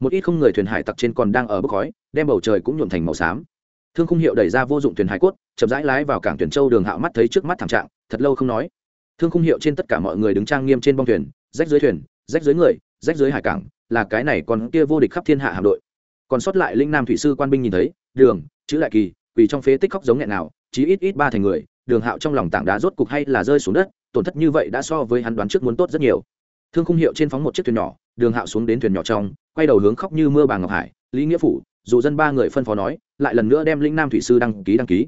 [SPEAKER 1] Một ít không người thuyền hải tặc trên còn đang ở bốc khói đem bầu trời cũng nhuộm thành màu xám. Thương khung hiệu đẩy ra vô dụng thuyền hải cốt chậm rãi lái vào cảng tuyển châu đường hạo mắt thấy trước mắt thảm trạng thật lâu không nói. Thương khung hiệu trên tất cả mọi người đứng trang nghiêm trên bong thuyền, rách dưới thuyền, rách dưới người, rách dưới hải cảng, là cái này còn kia vô địch khắp thiên hạ hạm đội. Còn sót lại linh nam thủy sư quan binh nhìn thấy, đường, chữ đại kỳ vì trong phế tích khóc giống nghẹn nào, chí ít ít ba thành người, đường hạo trong lòng tảng đá rốt cục hay là rơi xuống đất, tổn thất như vậy đã so với hắn đoán trước muốn tốt rất nhiều. Thương khung hiệu trên phóng một chiếc thuyền nhỏ, đường hạo xuống đến thuyền nhỏ trong, quay đầu hướng khóc như mưa bà ngọc hải, lý nghĩa phủ, dù dân ba người phân phó nói, lại lần nữa đem linh nam thủy sư đăng ký đăng ký.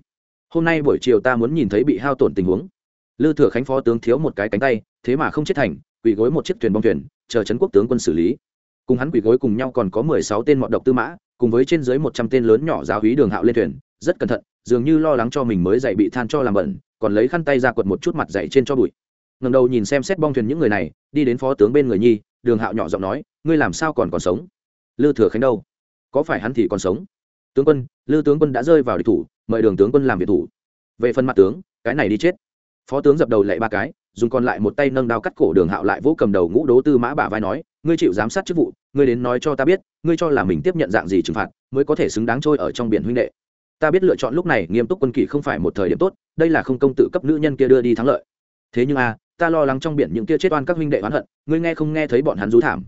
[SPEAKER 1] Hôm nay buổi chiều ta muốn nhìn thấy bị hao tổn tình huống lư thừa khánh phó tướng thiếu một cái cánh tay, thế mà không chết thành, quỳ gối một chiếc thuyền bong thuyền, chờ trấn quốc tướng quân xử lý. Cùng hắn quỳ gối cùng nhau còn có mười sáu tên mọn độc tư mã, cùng với trên dưới một trăm tên lớn nhỏ giáo hí đường hạo lên thuyền, rất cẩn thận, dường như lo lắng cho mình mới dậy bị than cho làm bẩn, còn lấy khăn tay ra quật một chút mặt dậy trên cho bụi. Ngầm đầu nhìn xem xét bong thuyền những người này, đi đến phó tướng bên người nhi, đường hạo nhỏ giọng nói, ngươi làm sao còn còn sống? Lư thừa khánh đâu? Có phải hắn thì còn sống? Tướng quân, lư tướng quân đã rơi vào địch thủ, mời đường tướng quân làm việc thủ. Về phần mặt tướng, cái này đi chết phó tướng dập đầu lệ ba cái, dùng còn lại một tay nâng đao cắt cổ đường hạo lại vỗ cầm đầu ngũ đố tư mã bả vai nói, ngươi chịu giám sát chức vụ, ngươi đến nói cho ta biết, ngươi cho là mình tiếp nhận dạng gì trừng phạt, mới có thể xứng đáng trôi ở trong biển huynh đệ. Ta biết lựa chọn lúc này nghiêm túc quân kỷ không phải một thời điểm tốt, đây là không công tự cấp nữ nhân kia đưa đi thắng lợi. Thế nhưng a, ta lo lắng trong biển những kia chết oan các huynh đệ oán hận, ngươi nghe không nghe thấy bọn hắn rú thảm.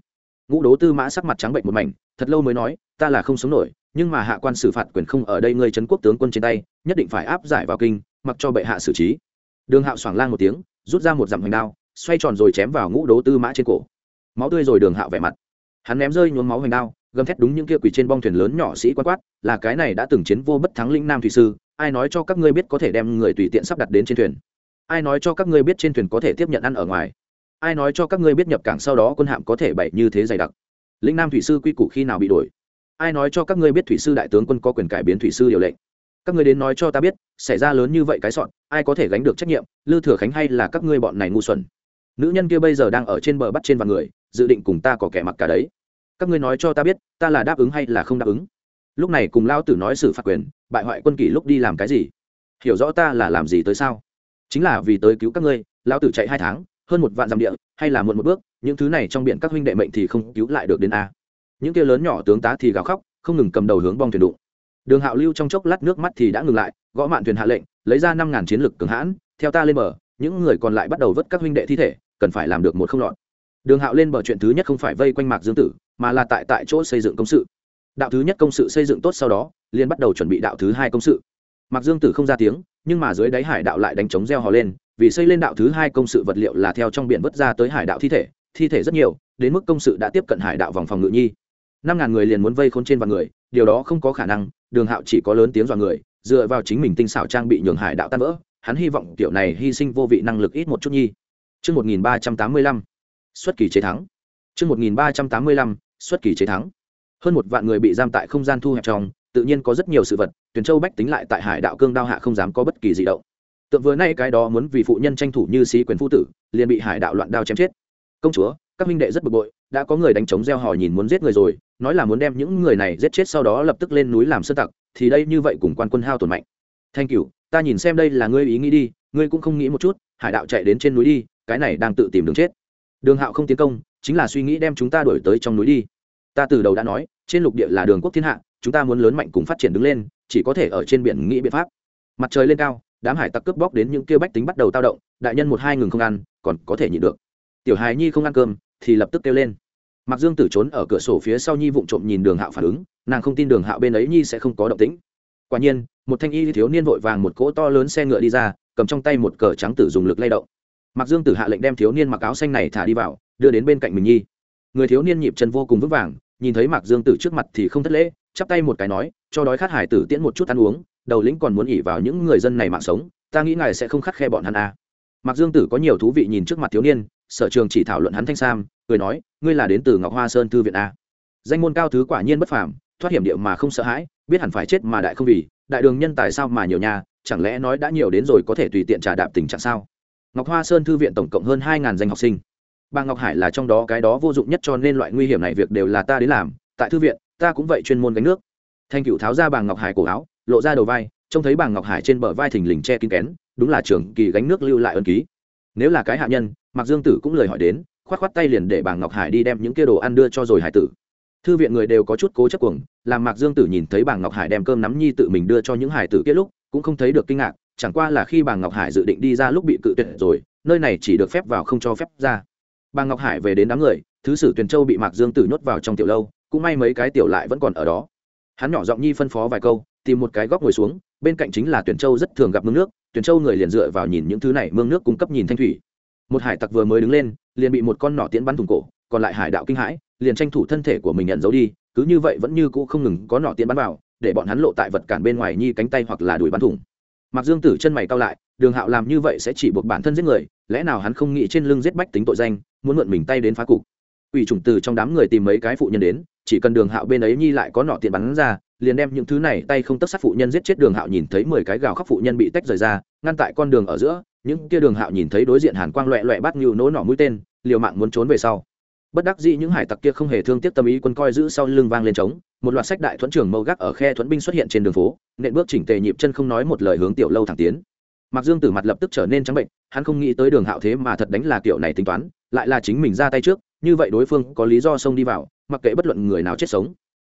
[SPEAKER 1] Ngũ đố tư mã sắc mặt trắng bệnh một mảnh, thật lâu mới nói, ta là không sống nổi, nhưng mà hạ quan xử phạt quyền không ở đây ngươi trấn quốc tướng quân trên tay, nhất định phải áp giải vào kinh, mặc cho bệ hạ xử trí đường hạo xoảng lang một tiếng, rút ra một dặm hoành đao, xoay tròn rồi chém vào ngũ đố tư mã trên cổ. Máu tươi rồi đường hạo vẻ mặt. Hắn ném rơi nhuốm máu hoành đao, gầm thét đúng những kia quỷ trên bong thuyền lớn nhỏ sĩ quan quát, là cái này đã từng chiến vô bất thắng linh nam thủy sư, ai nói cho các ngươi biết có thể đem người tùy tiện sắp đặt đến trên thuyền? Ai nói cho các ngươi biết trên thuyền có thể tiếp nhận ăn ở ngoài? Ai nói cho các ngươi biết nhập cảng sau đó quân hạm có thể bậy như thế dày đặc? Linh nam thủy sư quy củ khi nào bị đổi? Ai nói cho các ngươi biết thủy sư đại tướng quân có quyền cải biến thủy sư điều lệnh? Các ngươi đến nói cho ta biết xảy ra lớn như vậy cái sọn, ai có thể gánh được trách nhiệm, lư thừa khánh hay là các ngươi bọn này ngu xuẩn? Nữ nhân kia bây giờ đang ở trên bờ bắt trên vạn người, dự định cùng ta có kẻ mặc cả đấy. Các ngươi nói cho ta biết, ta là đáp ứng hay là không đáp ứng? Lúc này cùng lao tử nói xử phạt quyền, bại hoại quân kỷ lúc đi làm cái gì? Hiểu rõ ta là làm gì tới sao? Chính là vì tới cứu các ngươi, lao tử chạy hai tháng, hơn một vạn dặm địa, hay là muộn một bước, những thứ này trong biển các huynh đệ mệnh thì không cứu lại được đến a. Những kia lớn nhỏ tướng tá thì gào khóc, không ngừng cầm đầu hướng bong thuyền đụng. Đường hạo lưu trong chốc lát nước mắt thì đã ngừng lại gõ mạn thuyền hạ lệnh, lấy ra năm ngàn chiến lực cường hãn, theo ta lên bờ, những người còn lại bắt đầu vớt các huynh đệ thi thể, cần phải làm được một không lọt. Đường hạo lên bờ chuyện thứ nhất không phải vây quanh mạc dương tử, mà là tại tại chỗ xây dựng công sự. Đạo thứ nhất công sự xây dựng tốt sau đó liên bắt đầu chuẩn bị đạo thứ hai công sự. Mạc dương tử không ra tiếng, nhưng mà dưới đáy hải đạo lại đánh trống reo hò lên, vì xây lên đạo thứ hai công sự vật liệu là theo trong biển vớt ra tới hải đạo thi thể thi thể rất nhiều, đến mức công sự đã tiếp cận hải đạo vòng phòng ngự nhi. Năm ngàn người liền muốn vây khốn trên vạn người, điều đó không có khả năng, đường hạo chỉ có lớn tiếng dọa người dựa vào chính mình tinh xảo trang bị nhường hải đạo tan vỡ hắn hy vọng kiểu này hy sinh vô vị năng lực ít một chút nhi Trước 1385, xuất kỳ chế thắng. Trước 1385, xuất kỳ chế thắng. Hơn một vạn người bị giam tại không gian thu hẹp trong, tự nhiên có rất nhiều sự vật, Tuyển Châu bách tính lại tại Hải Đạo Cương đao hạ không dám có bất kỳ gì động. Tượng vừa nay cái đó muốn vì phụ nhân tranh thủ như sĩ quyền phu tử, liền bị Hải Đạo loạn đao chém chết. Công chúa, các minh đệ rất bực bội, đã có người đánh trống gieo hò nhìn muốn giết người rồi, nói là muốn đem những người này giết chết sau đó lập tức lên núi làm sơn tặc, thì đây như vậy cùng quan quân hao tổn mạnh. Thanh cửu, ta nhìn xem đây là ngươi ý nghĩ đi, ngươi cũng không nghĩ một chút, Hải Đạo chạy đến trên núi đi, cái này đang tự tìm đường chết. Đường hạo không tiến công chính là suy nghĩ đem chúng ta đổi tới trong núi đi. Ta từ đầu đã nói trên lục địa là đường quốc thiên hạ chúng ta muốn lớn mạnh cùng phát triển đứng lên chỉ có thể ở trên biển nghĩ biện pháp. Mặt trời lên cao đám hải tặc cướp bóc đến những kia bách tính bắt đầu tao động đại nhân một hai ngừng không ăn còn có thể nhịn được. Tiểu hài nhi không ăn cơm thì lập tức kêu lên mặc dương tử trốn ở cửa sổ phía sau nhi vụng trộm nhìn đường hạo phản ứng nàng không tin đường hạo bên ấy nhi sẽ không có động tĩnh quả nhiên một thanh y thiếu niên vội vàng một cỗ to lớn xe ngựa đi ra cầm trong tay một cờ trắng tử dùng lực lay động Mạc Dương Tử hạ lệnh đem thiếu niên mặc áo xanh này thả đi vào, đưa đến bên cạnh mình nhi. Người thiếu niên nhịp chân vô cùng vững vàng, nhìn thấy Mạc Dương Tử trước mặt thì không thất lễ, chắp tay một cái nói, cho đói khát hải tử tiễn một chút ăn uống, đầu lĩnh còn muốn ỉ vào những người dân này mạng sống, ta nghĩ ngài sẽ không khắt khe bọn hắn à. Mạc Dương Tử có nhiều thú vị nhìn trước mặt thiếu niên, sở trường chỉ thảo luận hắn thanh sam, cười nói, ngươi là đến từ Ngọc Hoa Sơn thư viện a. À. Danh môn cao thứ quả nhiên bất phàm, thoát hiểm địa mà không sợ hãi, biết hẳn phải chết mà đại không vì, đại đường nhân tài sao mà nhiều nhà, chẳng lẽ nói đã nhiều đến rồi có thể tùy tiện trả đạp tình trạng sao? ngọc hoa sơn thư viện tổng cộng hơn hai danh học sinh bà ngọc hải là trong đó cái đó vô dụng nhất cho nên loại nguy hiểm này việc đều là ta đến làm tại thư viện ta cũng vậy chuyên môn gánh nước thanh cựu tháo ra bà ngọc hải cổ áo lộ ra đầu vai trông thấy bà ngọc hải trên bờ vai thình lình che kín kén đúng là trưởng kỳ gánh nước lưu lại ân ký nếu là cái hạ nhân mạc dương tử cũng lời hỏi đến khoát khoát tay liền để bà ngọc hải đi đem những kia đồ ăn đưa cho rồi hải tử. Thư viện người đều có chút cố chấp cuồng, làm mạc dương tử nhìn thấy bà ngọc hải đem cơm nắm nhi tự mình đưa cho những hải tử kia lúc, cũng không thấy được kinh ngạc, chẳng qua là khi bà ngọc hải dự định đi ra lúc bị cự tuyệt rồi, nơi này chỉ được phép vào không cho phép ra. Bà ngọc hải về đến đám người, thứ sử tuyền châu bị mạc dương tử nhốt vào trong tiểu lâu, cũng may mấy cái tiểu lại vẫn còn ở đó. Hắn nhỏ giọng nhi phân phó vài câu, tìm một cái góc ngồi xuống, bên cạnh chính là tuyển châu rất thường gặp mương nước tuyển châu người liền dựa vào nhìn những thứ này mương nước cung cấp nhìn thanh thủy một hải tặc vừa mới đứng lên, liền bị một con nỏ tiễn bắn thủng cổ, còn lại hải đạo kinh hãi, liền tranh thủ thân thể của mình nhận dấu đi, cứ như vậy vẫn như cũ không ngừng có nỏ tiễn bắn vào, để bọn hắn lộ tại vật cản bên ngoài nhi cánh tay hoặc là đuổi bắn thủng. Mặc dương tử chân mày cao lại, đường hạo làm như vậy sẽ chỉ buộc bản thân giết người, lẽ nào hắn không nghĩ trên lưng giết bách tính tội danh, muốn mượn mình tay đến phá cục. Ủy chủng từ trong đám người tìm mấy cái phụ nhân đến, chỉ cần đường hạo bên ấy nhi lại có nọ tiền bắn ra liền đem những thứ này tay không tất sát phụ nhân giết chết đường hạo nhìn thấy mười cái gào khóc phụ nhân bị tách rời ra, ngăn tại con đường ở giữa, những kia đường hạo nhìn thấy đối diện hàn quang loẹ loẹ bắt ngưu nỗ nỏ mũi tên, liều mạng muốn trốn về sau. Bất đắc dĩ những hải tặc kia không hề thương tiếc tâm ý quân coi giữ sau lưng vang lên trống, một loạt sách đại thuẫn trưởng mâu gác ở khe thuẫn binh xuất hiện trên đường phố, nện bước chỉnh tề nhịp chân không nói một lời hướng tiểu lâu thẳng tiến. Mặc dương tử mặt lập tức trở nên trắng bệnh, hắn không nghĩ tới đường hạo thế mà thật đánh là kiểu này tính toán, lại là chính mình ra tay trước, như vậy đối phương có lý do xông đi vào, mặc kệ bất luận người nào chết sống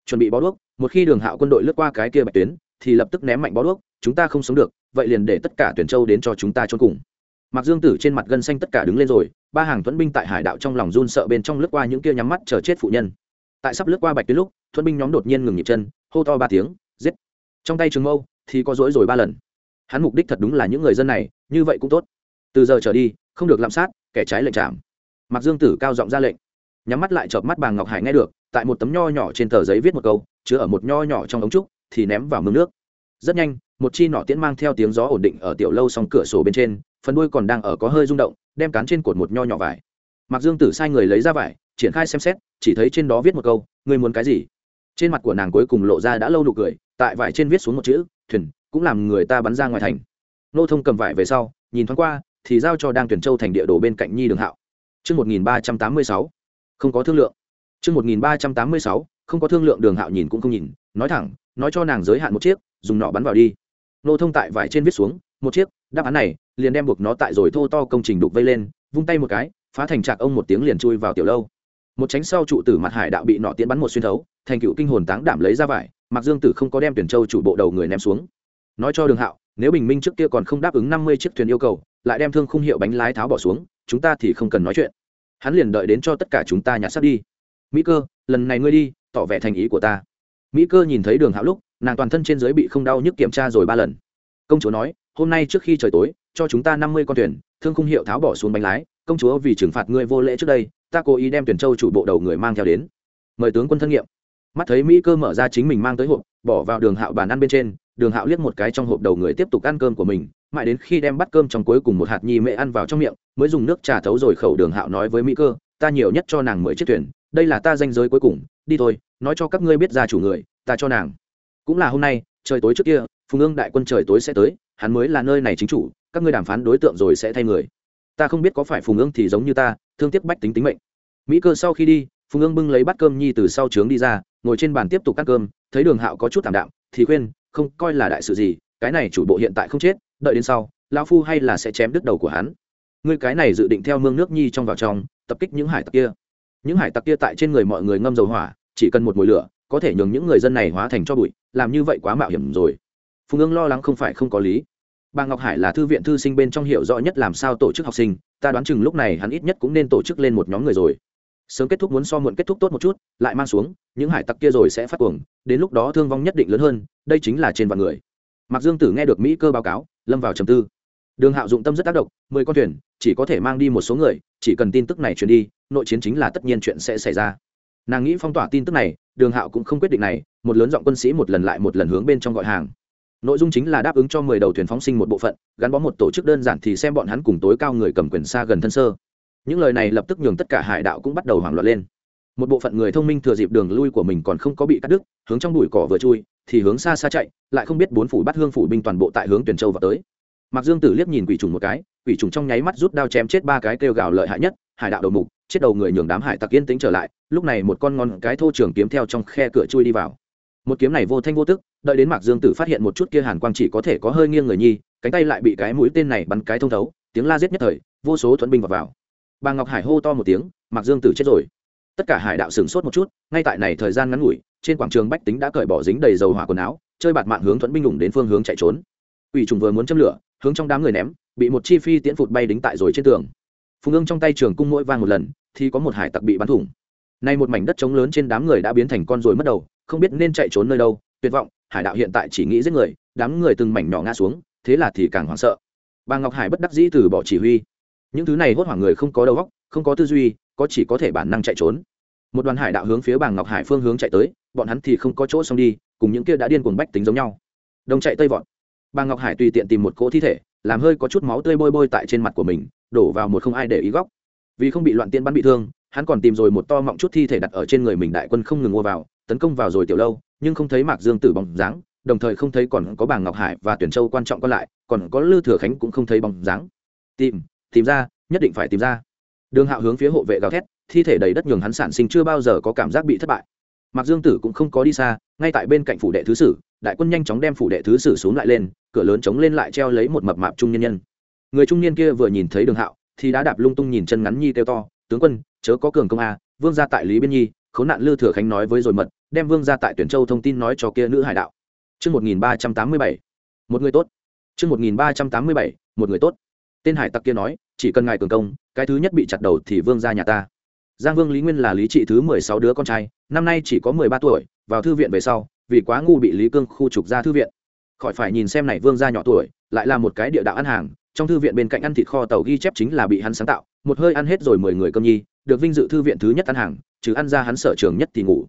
[SPEAKER 1] chuẩn bị bó đuốc, một khi đường hạo quân đội lướt qua cái kia bạch tuyến, thì lập tức ném mạnh bó đuốc, chúng ta không sống được, vậy liền để tất cả tuyển châu đến cho chúng ta trốn cùng. Mặc dương tử trên mặt gân xanh tất cả đứng lên rồi, ba hàng thuẫn binh tại hải đạo trong lòng run sợ bên trong lướt qua những kia nhắm mắt chờ chết phụ nhân. Tại sắp lướt qua bạch tuyến lúc thuẫn binh nhóm đột nhiên ngừng nhịp chân, hô to ba tiếng, giết. Trong tay trường mâu, thì có rối rồi ba lần. Hắn mục đích thật đúng là những người dân này, như vậy cũng tốt. Từ giờ trở đi, không được lạm sát, kẻ trái lệnh trảm. Mặc dương tử cao giọng ra lệnh. Nhắm mắt lại chợp mắt bà ngọc hải nghe được tại một tấm nho nhỏ trên tờ giấy viết một câu chứa ở một nho nhỏ trong ống trúc thì ném vào mương nước. Rất nhanh một chi nỏ tiễn mang theo tiếng gió ổn định ở tiểu lâu song cửa sổ bên trên phần đuôi còn đang ở có hơi rung động đem cán trên cột một nho nhỏ vải. Mặc dương tử sai người lấy ra vải triển khai xem xét chỉ thấy trên đó viết một câu ngươi muốn cái gì? Trên mặt của nàng cuối cùng lộ ra đã lâu nụ cười tại vải trên viết xuống một chữ thuyền cũng làm người ta bắn ra ngoài thành. Nô thông cầm vải về sau nhìn thoáng qua thì giao cho đang tuyển châu thành địa đồ bên cạnh nhi đường hạo. Trước 1386, không có thương lượng. Trước 1386, không có thương lượng đường hạo nhìn cũng không nhìn, nói thẳng, nói cho nàng giới hạn một chiếc, dùng nọ bắn vào đi. Nô thông tại vải trên viết xuống, một chiếc, đáp án này, liền đem buộc nó tại rồi thô to công trình đục vây lên, vung tay một cái, phá thành trạc ông một tiếng liền chui vào tiểu lâu. Một tránh sau trụ tử mặt hải đạo bị nọ tiến bắn một xuyên thấu, thành cựu kinh hồn táng đảm lấy ra vải, Mặc Dương Tử không có đem tuyển châu chủ bộ đầu người ném xuống. Nói cho Đường Hạo, nếu Bình Minh trước kia còn không đáp ứng năm mươi chiếc thuyền yêu cầu, lại đem thương khung hiệu bánh lái tháo bỏ xuống, chúng ta thì không cần nói chuyện hắn liền đợi đến cho tất cả chúng ta nhặt sắp đi mỹ cơ, lần này ngươi đi, tỏ vẻ thành ý của ta. Mỹ cơ nhìn thấy đường hạo lúc, nàng toàn thân trên dưới bị không đau nhức kiểm tra rồi ba lần. Công chúa nói, hôm nay trước khi trời tối, cho chúng ta năm mươi con thuyền, thương khung hiệu tháo bỏ xuống bánh lái, công chúa vì trừng phạt ngươi vô lễ trước đây, ta cố ý đem tuyển châu chủ bộ đầu người mang theo đến. Mời tướng quân thân nhiệm. Mắt thấy mỹ cơ mở ra chính mình mang tới hộp, bỏ vào đường hạo bàn ăn bên trên, đường hạo liếc một cái trong hộp đầu người tiếp tục ăn cơm của mình, mãi đến khi đem bắt cơm trong cuối cùng một hạt nhi mẹ ăn vào trong miệng, mới dùng nước trà thấu rồi khẩu đường hạo nói với mỹ cơ, ta nhiều nhất cho nàng mười chiếc thuyền đây là ta danh giới cuối cùng, đi thôi, nói cho các ngươi biết ra chủ người, ta cho nàng. Cũng là hôm nay, trời tối trước kia, phùng ương đại quân trời tối sẽ tới, hắn mới là nơi này chính chủ, các ngươi đàm phán đối tượng rồi sẽ thay người. Ta không biết có phải phùng ương thì giống như ta, thương tiếc bách tính tính mệnh. Mỹ cơ sau khi đi, phùng ương bưng lấy bát cơm nhi từ sau trướng đi ra, ngồi trên bàn tiếp tục cắt cơm, thấy đường hạo có chút thảm đạm, thì khuyên, không, coi là đại sự gì, cái này chủ bộ hiện tại không chết, đợi đến sau, lão phu hay là sẽ chém đứt đầu của hắn. Ngươi cái này dự định theo mương nước nhi trong vào trong, tập kích những hải tặc kia những hải tặc kia tại trên người mọi người ngâm dầu hỏa, chỉ cần một mùi lửa, có thể nhường những người dân này hóa thành cho bụi, làm như vậy quá mạo hiểm rồi. Phùng ương lo lắng không phải không có lý. Bà ngọc hải là thư viện thư sinh bên trong hiểu rõ nhất làm sao tổ chức học sinh, ta đoán chừng lúc này hắn ít nhất cũng nên tổ chức lên một nhóm người rồi. Sớm kết thúc muốn so muộn kết thúc tốt một chút, lại mang xuống, những hải tặc kia rồi sẽ phát cuồng, đến lúc đó thương vong nhất định lớn hơn, đây chính là trên vạn người. Mặc dương tử nghe được mỹ cơ báo cáo, lâm vào trầm tư đường hạo dụng tâm rất tác động, mười con thuyền, chỉ có thể mang đi một số người, chỉ cần tin tức này truyền đi, nội chiến chính là tất nhiên chuyện sẽ xảy ra. Nàng nghĩ phong tỏa tin tức này, đường hạo cũng không quyết định này, một lớn giọng quân sĩ một lần lại một lần hướng bên trong gọi hàng. Nội dung chính là đáp ứng cho mười đầu thuyền phóng sinh một bộ phận, gắn bó một tổ chức đơn giản thì xem bọn hắn cùng tối cao người cầm quyền xa gần thân sơ. Những lời này lập tức nhường tất cả hải đạo cũng bắt đầu hoảng loạn lên. Một bộ phận người thông minh thừa dịp đường lui của mình còn không có bị cắt đứt, hướng trong bụi cỏ vừa chui, thì hướng xa xa chạy, lại không biết bốn phủ bắt hương phủ binh toàn bộ tại hướng tuyển châu vào tới. Mạc Dương Tử liếc nhìn quỷ trùng một cái, quỷ trùng trong nháy mắt rút đao chém chết ba cái kêu gào lợi hại nhất, hải đạo đầu mục, chết đầu người nhường đám hải tặc yên tĩnh trở lại, lúc này một con ngon cái thô trường kiếm theo trong khe cửa chui đi vào. Một kiếm này vô thanh vô tức, đợi đến Mạc Dương Tử phát hiện một chút kia hàn quang chỉ có thể có hơi nghiêng người nhi, cánh tay lại bị cái mũi tên này bắn cái thông thấu, tiếng la giết nhất thời, vô số thuẫn binh vào, vào. bà ngọc hải hô to một tiếng Mạc dương tử chết rồi tất cả hải đạo sửng sốt một chút ngay tại này thời gian ngắn ngủi trên quảng trường bách tính đã cởi bỏ dính đầy dầu hỏa quần áo chơi bạt mạng hướng thuẫn binh lủng đến phương hướng chạy trốn Quỷ trùng vừa muốn châm lửa hướng trong đám người ném, bị một chi phi tiễn phụt bay đính tại rồi trên tường. Phùng ương trong tay trường cung mỗi vang một lần, thì có một hải tặc bị bắn thủng. Nay một mảnh đất trống lớn trên đám người đã biến thành con rồi mất đầu, không biết nên chạy trốn nơi đâu, tuyệt vọng, hải đạo hiện tại chỉ nghĩ giết người, đám người từng mảnh nhỏ ngã xuống, thế là thì càng hoảng sợ. Bà ngọc hải bất đắc dĩ từ bỏ chỉ huy. Những thứ này hốt hoảng người không có đầu óc, không có tư duy, có chỉ có thể bản năng chạy trốn. Một đoàn hải đạo hướng phía bà ngọc hải phương hướng chạy tới, bọn hắn thì không có chỗ xong đi, cùng những kia đã điên cuồng bách tính giống nhau. Đồng chạy tây vọt bà ngọc hải tùy tiện tìm một cỗ thi thể, làm hơi có chút máu tươi bôi bôi tại trên mặt của mình, đổ vào một không ai để ý góc. Vì không bị loạn tiên bắn bị thương, hắn còn tìm rồi một to mọng chút thi thể đặt ở trên người mình đại quân không ngừng mua vào, tấn công vào rồi tiểu lâu, nhưng không thấy mạc dương tử bóng dáng, đồng thời không thấy còn có bà ngọc hải và tuyển châu quan trọng còn lại, còn có lư thừa khánh cũng không thấy bóng dáng. Tìm tìm ra, nhất định phải tìm ra. Đường hạo hướng phía hộ vệ gào thét, thi thể đầy đất nhường hắn sản sinh chưa bao giờ có cảm giác bị thất bại mạc dương tử cũng không có đi xa ngay tại bên cạnh phủ đệ thứ sử đại quân nhanh chóng đem phủ đệ thứ sử xuống lại lên cửa lớn chống lên lại treo lấy một mập mạp trung nhân nhân người trung niên kia vừa nhìn thấy đường hạo thì đã đạp lung tung nhìn chân ngắn nhi kêu to tướng quân chớ có cường công a vương gia tại lý biên nhi khốn nạn lư thừa khánh nói với rồi mật đem vương gia tại tuyển châu thông tin nói cho kia nữ hải đạo Trước 1387, một người tốt. Trước 1387, một người tốt. Tên hải tặc kia nói, chỉ cần ngài cường công, cái thứ nhất bị chặt đầu thì vương gia nhà ta. Giang Vương Lý Nguyên là lý trị thứ mười sáu đứa con trai, năm nay chỉ có mười ba tuổi, vào thư viện về sau, vì quá ngu bị Lý Cương khu trục ra thư viện. Khỏi phải nhìn xem này vương gia nhỏ tuổi, lại là một cái địa đạo ăn hàng, trong thư viện bên cạnh ăn thịt kho tàu ghi chép chính là bị hắn sáng tạo, một hơi ăn hết rồi mười người cơm nhi, được vinh dự thư viện thứ nhất ăn hàng, trừ ăn ra hắn sở trường nhất thì ngủ.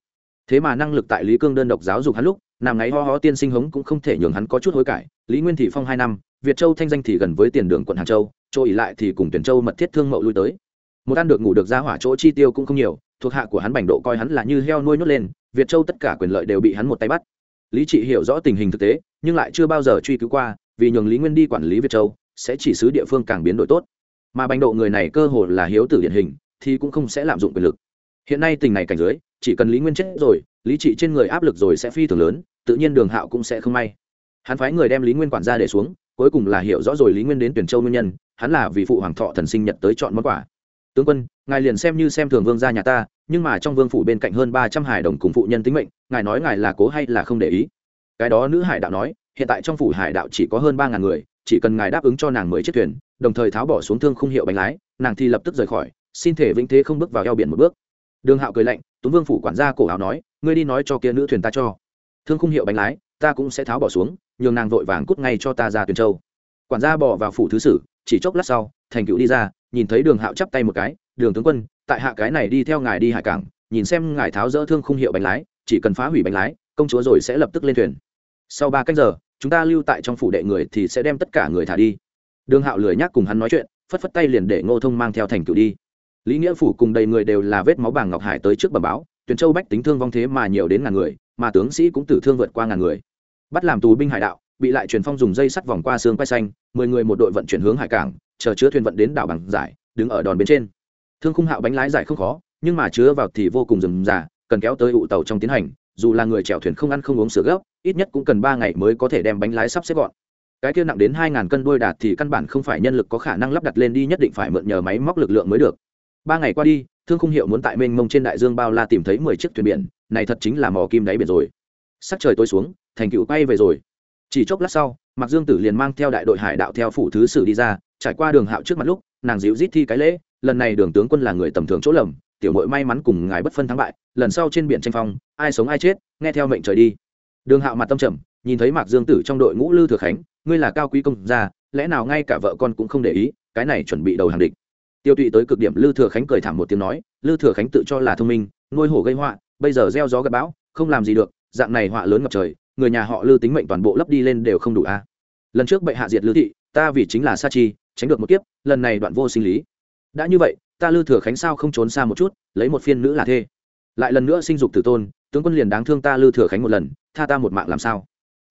[SPEAKER 1] Thế mà năng lực tại Lý Cương đơn độc giáo dục hắn lúc, nằm ngáy ho ho tiên sinh hống cũng không thể nhường hắn có chút hối cải lý nguyên thị phong hai năm việt châu thanh danh thì gần với tiền đường quận hàng châu chỗ ỉ lại thì cùng tuyển châu mật thiết thương mậu lui tới một ăn được ngủ được ra hỏa chỗ chi tiêu cũng không nhiều, thuộc hạ của hắn bành độ coi hắn là như heo nuôi nhốt lên, việt châu tất cả quyền lợi đều bị hắn một tay bắt. Lý trị hiểu rõ tình hình thực tế, nhưng lại chưa bao giờ truy cứu qua, vì nhường lý nguyên đi quản lý việt châu, sẽ chỉ xứ địa phương càng biến đổi tốt. Mà bành độ người này cơ hồ là hiếu tử điển hình, thì cũng không sẽ lạm dụng quyền lực. Hiện nay tình này cảnh dưới, chỉ cần lý nguyên chết rồi, lý trị trên người áp lực rồi sẽ phi thường lớn, tự nhiên đường hạo cũng sẽ không may. Hắn phái người đem lý nguyên quản ra để xuống, cuối cùng là hiểu rõ rồi lý nguyên đến tuyển châu nguyên nhân, hắn là vì phụ hoàng thọ thần sinh nhật tới chọn món quà tướng quân, ngài liền xem như xem thường vương gia nhà ta, nhưng mà trong vương phủ bên cạnh hơn ba trăm hải đồng cùng phụ nhân tính mệnh, ngài nói ngài là cố hay là không để ý? Cái đó nữ hải đạo nói, hiện tại trong phủ hải đạo chỉ có hơn ba ngàn người, chỉ cần ngài đáp ứng cho nàng mười chiếc thuyền, đồng thời tháo bỏ xuống thương khung hiệu bánh lái, nàng thì lập tức rời khỏi, xin thể vĩnh thế không bước vào eo biển một bước. Đường hạo cười lạnh tuấn vương phủ quản gia cổ áo nói, ngươi đi nói cho kia nữ thuyền ta cho. Thương khung hiệu bánh lái, ta cũng sẽ tháo bỏ xuống, nhường nàng vội vàng cút ngay cho ta ra tuyển châu. Quản gia bỏ vào phủ thứ sử, chỉ chốc lát sau, thành cựu đi ra nhìn thấy đường hạo chắp tay một cái, đường tướng quân, tại hạ cái này đi theo ngài đi hải cảng, nhìn xem ngài tháo rỡ thương khung hiệu bánh lái, chỉ cần phá hủy bánh lái, công chúa rồi sẽ lập tức lên thuyền. Sau ba cách giờ, chúng ta lưu tại trong phủ đệ người thì sẽ đem tất cả người thả đi. Đường hạo lười nhác cùng hắn nói chuyện, phất phất tay liền để ngô thông mang theo thành cựu đi. Lý nghĩa phủ cùng đầy người đều là vết máu bàng ngọc hải tới trước bờ báo, tuyển châu bách tính thương vong thế mà nhiều đến ngàn người, mà tướng sĩ cũng tử thương vượt qua ngàn người. Bắt làm tù binh hải đạo, bị lại truyền phong dùng dây sắt vòng qua xương quay xanh, mười người một đội vận chuyển hướng hải cảng chờ chứa thuyền vận đến đảo bằng giải đứng ở đòn bên trên. Thương khung hạo bánh lái giải không khó nhưng mà chứa vào thì vô cùng rườm rà cần kéo tới ụ tàu trong tiến hành dù là người chèo thuyền không ăn không uống sữa gốc, ít nhất cũng cần ba ngày mới có thể đem bánh lái sắp xếp gọn. Cái kia nặng đến hai ngàn cân đôi đạt thì căn bản không phải nhân lực có khả năng lắp đặt lên đi nhất định phải mượn nhờ máy móc lực lượng mới được. Ba ngày qua đi thương khung hiệu muốn tại mênh mông trên đại dương bao la tìm thấy mười chiếc thuyền biển này thật chính là mò kim đáy biển rồi. Sắc trời tối xuống thành cựu quay về rồi. Chỉ chốc lát sau mạc dương tử liền mang theo đại đội hải đạo theo phủ thứ sử đi ra trải qua đường hạo trước mặt lúc, nàng dịu rít thi cái lễ, lần này đường tướng quân là người tầm thường chỗ lầm, tiểu mội may mắn cùng ngài bất phân thắng bại, lần sau trên biển tranh phong, ai sống ai chết, nghe theo mệnh trời đi. Đường hạo mặt tâm trầm, nhìn thấy mạc dương tử trong đội ngũ lư thừa khánh, ngươi là cao quý công gia, lẽ nào ngay cả vợ con cũng không để ý, cái này chuẩn bị đầu hàng địch. Tiêu tụy tới cực điểm lư thừa khánh cười thảm một tiếng nói, lư thừa khánh tự cho là thông minh, nuôi hổ gây họa, bây giờ gieo gió gặp bão, không làm gì được, dạng này họa lớn ngập trời, người nhà họ lư tính mệnh toàn bộ lấp đi lên đều không đủ a. Lần trước bệ hạ diệt lư thị, ta vì chính là sa chi tránh được một kiếp, lần này đoạn vô sinh lý. Đã như vậy, ta lư thừa khánh sao không trốn xa một chút, lấy một phiên nữ là thê. Lại lần nữa sinh dục tử tôn, tướng quân liền đáng thương ta lư thừa khánh một lần, tha ta một mạng làm sao?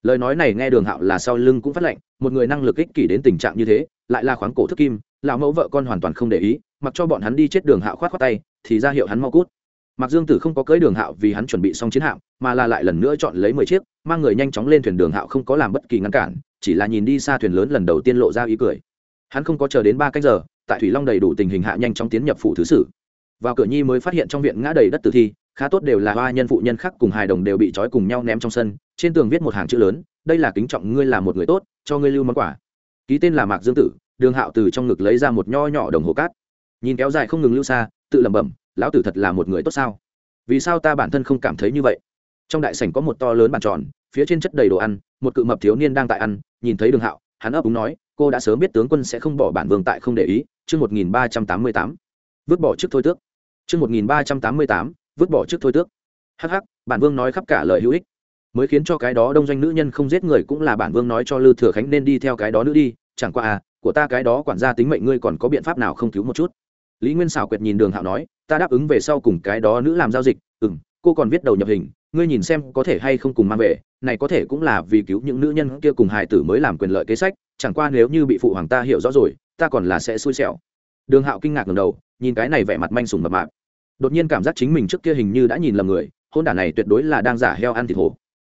[SPEAKER 1] Lời nói này nghe đường hạo là sau lưng cũng phát lệnh, một người năng lực ích kỷ đến tình trạng như thế, lại là khoáng cổ thức kim, lão mẫu vợ con hoàn toàn không để ý, mặc cho bọn hắn đi chết đường hạo khoát khoát tay, thì ra hiệu hắn mau cút. Mặc dương tử không có cưới đường hạo vì hắn chuẩn bị xong chiến hạm, mà là lại lần nữa chọn lấy mười chiếc, mang người nhanh chóng lên thuyền đường hạo không có làm bất kỳ ngăn cản, chỉ là nhìn đi xa thuyền lớn lần đầu tiên lộ ra ý cười hắn không có chờ đến ba cách giờ, tại thủy long đầy đủ tình hình hạ nhanh chóng tiến nhập phủ thứ sử. Vào cửa nhi mới phát hiện trong viện ngã đầy đất tử thi, khá tốt đều là hoa nhân phụ nhân khác cùng hài đồng đều bị trói cùng nhau ném trong sân, trên tường viết một hàng chữ lớn, đây là kính trọng ngươi là một người tốt, cho ngươi lưu món quà. Ký tên là mạc dương tử, đường hạo từ trong ngực lấy ra một nho nhỏ đồng hồ cát. Nhìn kéo dài không ngừng lưu xa, tự lẩm bẩm, lão tử thật là một người tốt sao? Vì sao ta bản thân không cảm thấy như vậy? Trong đại sảnh có một to lớn bàn tròn, phía trên chất đầy đồ ăn, một cự mập thiếu niên đang tại ăn, nhìn thấy đường hạo hắn ấp úng nói, cô đã sớm biết tướng quân sẽ không bỏ bản vương tại không để ý. Chương một nghìn ba trăm tám mươi tám. Vứt bỏ trước thôi tước. Chương một nghìn ba trăm tám mươi tám. Vứt bỏ trước thôi tước. Hh bản vương nói khắp cả lời hữu ích. Mới khiến cho cái đó đông doanh nữ nhân không giết người cũng là bản vương nói cho lư thừa khánh nên đi theo cái đó nữ đi, chẳng qua à của ta cái đó quản gia tính mệnh ngươi còn có biện pháp nào không cứu một chút? Lý nguyên xảo quyệt nhìn đường hạo nói, ta đáp ứng về sau cùng cái đó nữ làm giao dịch. Ừ m cô còn viết đầu nhập hình, ngươi nhìn xem có thể hay không cùng mang về này có thể cũng là vì cứu những nữ nhân kia cùng hài tử mới làm quyền lợi kế sách, chẳng qua nếu như bị phụ hoàng ta hiểu rõ rồi, ta còn là sẽ xui xẻo. Đường hạo kinh ngạc ngầm đầu, nhìn cái này vẻ mặt manh sùng mập mạp. Đột nhiên cảm giác chính mình trước kia hình như đã nhìn lầm người, hôn đả này tuyệt đối là đang giả heo ăn thịt hổ.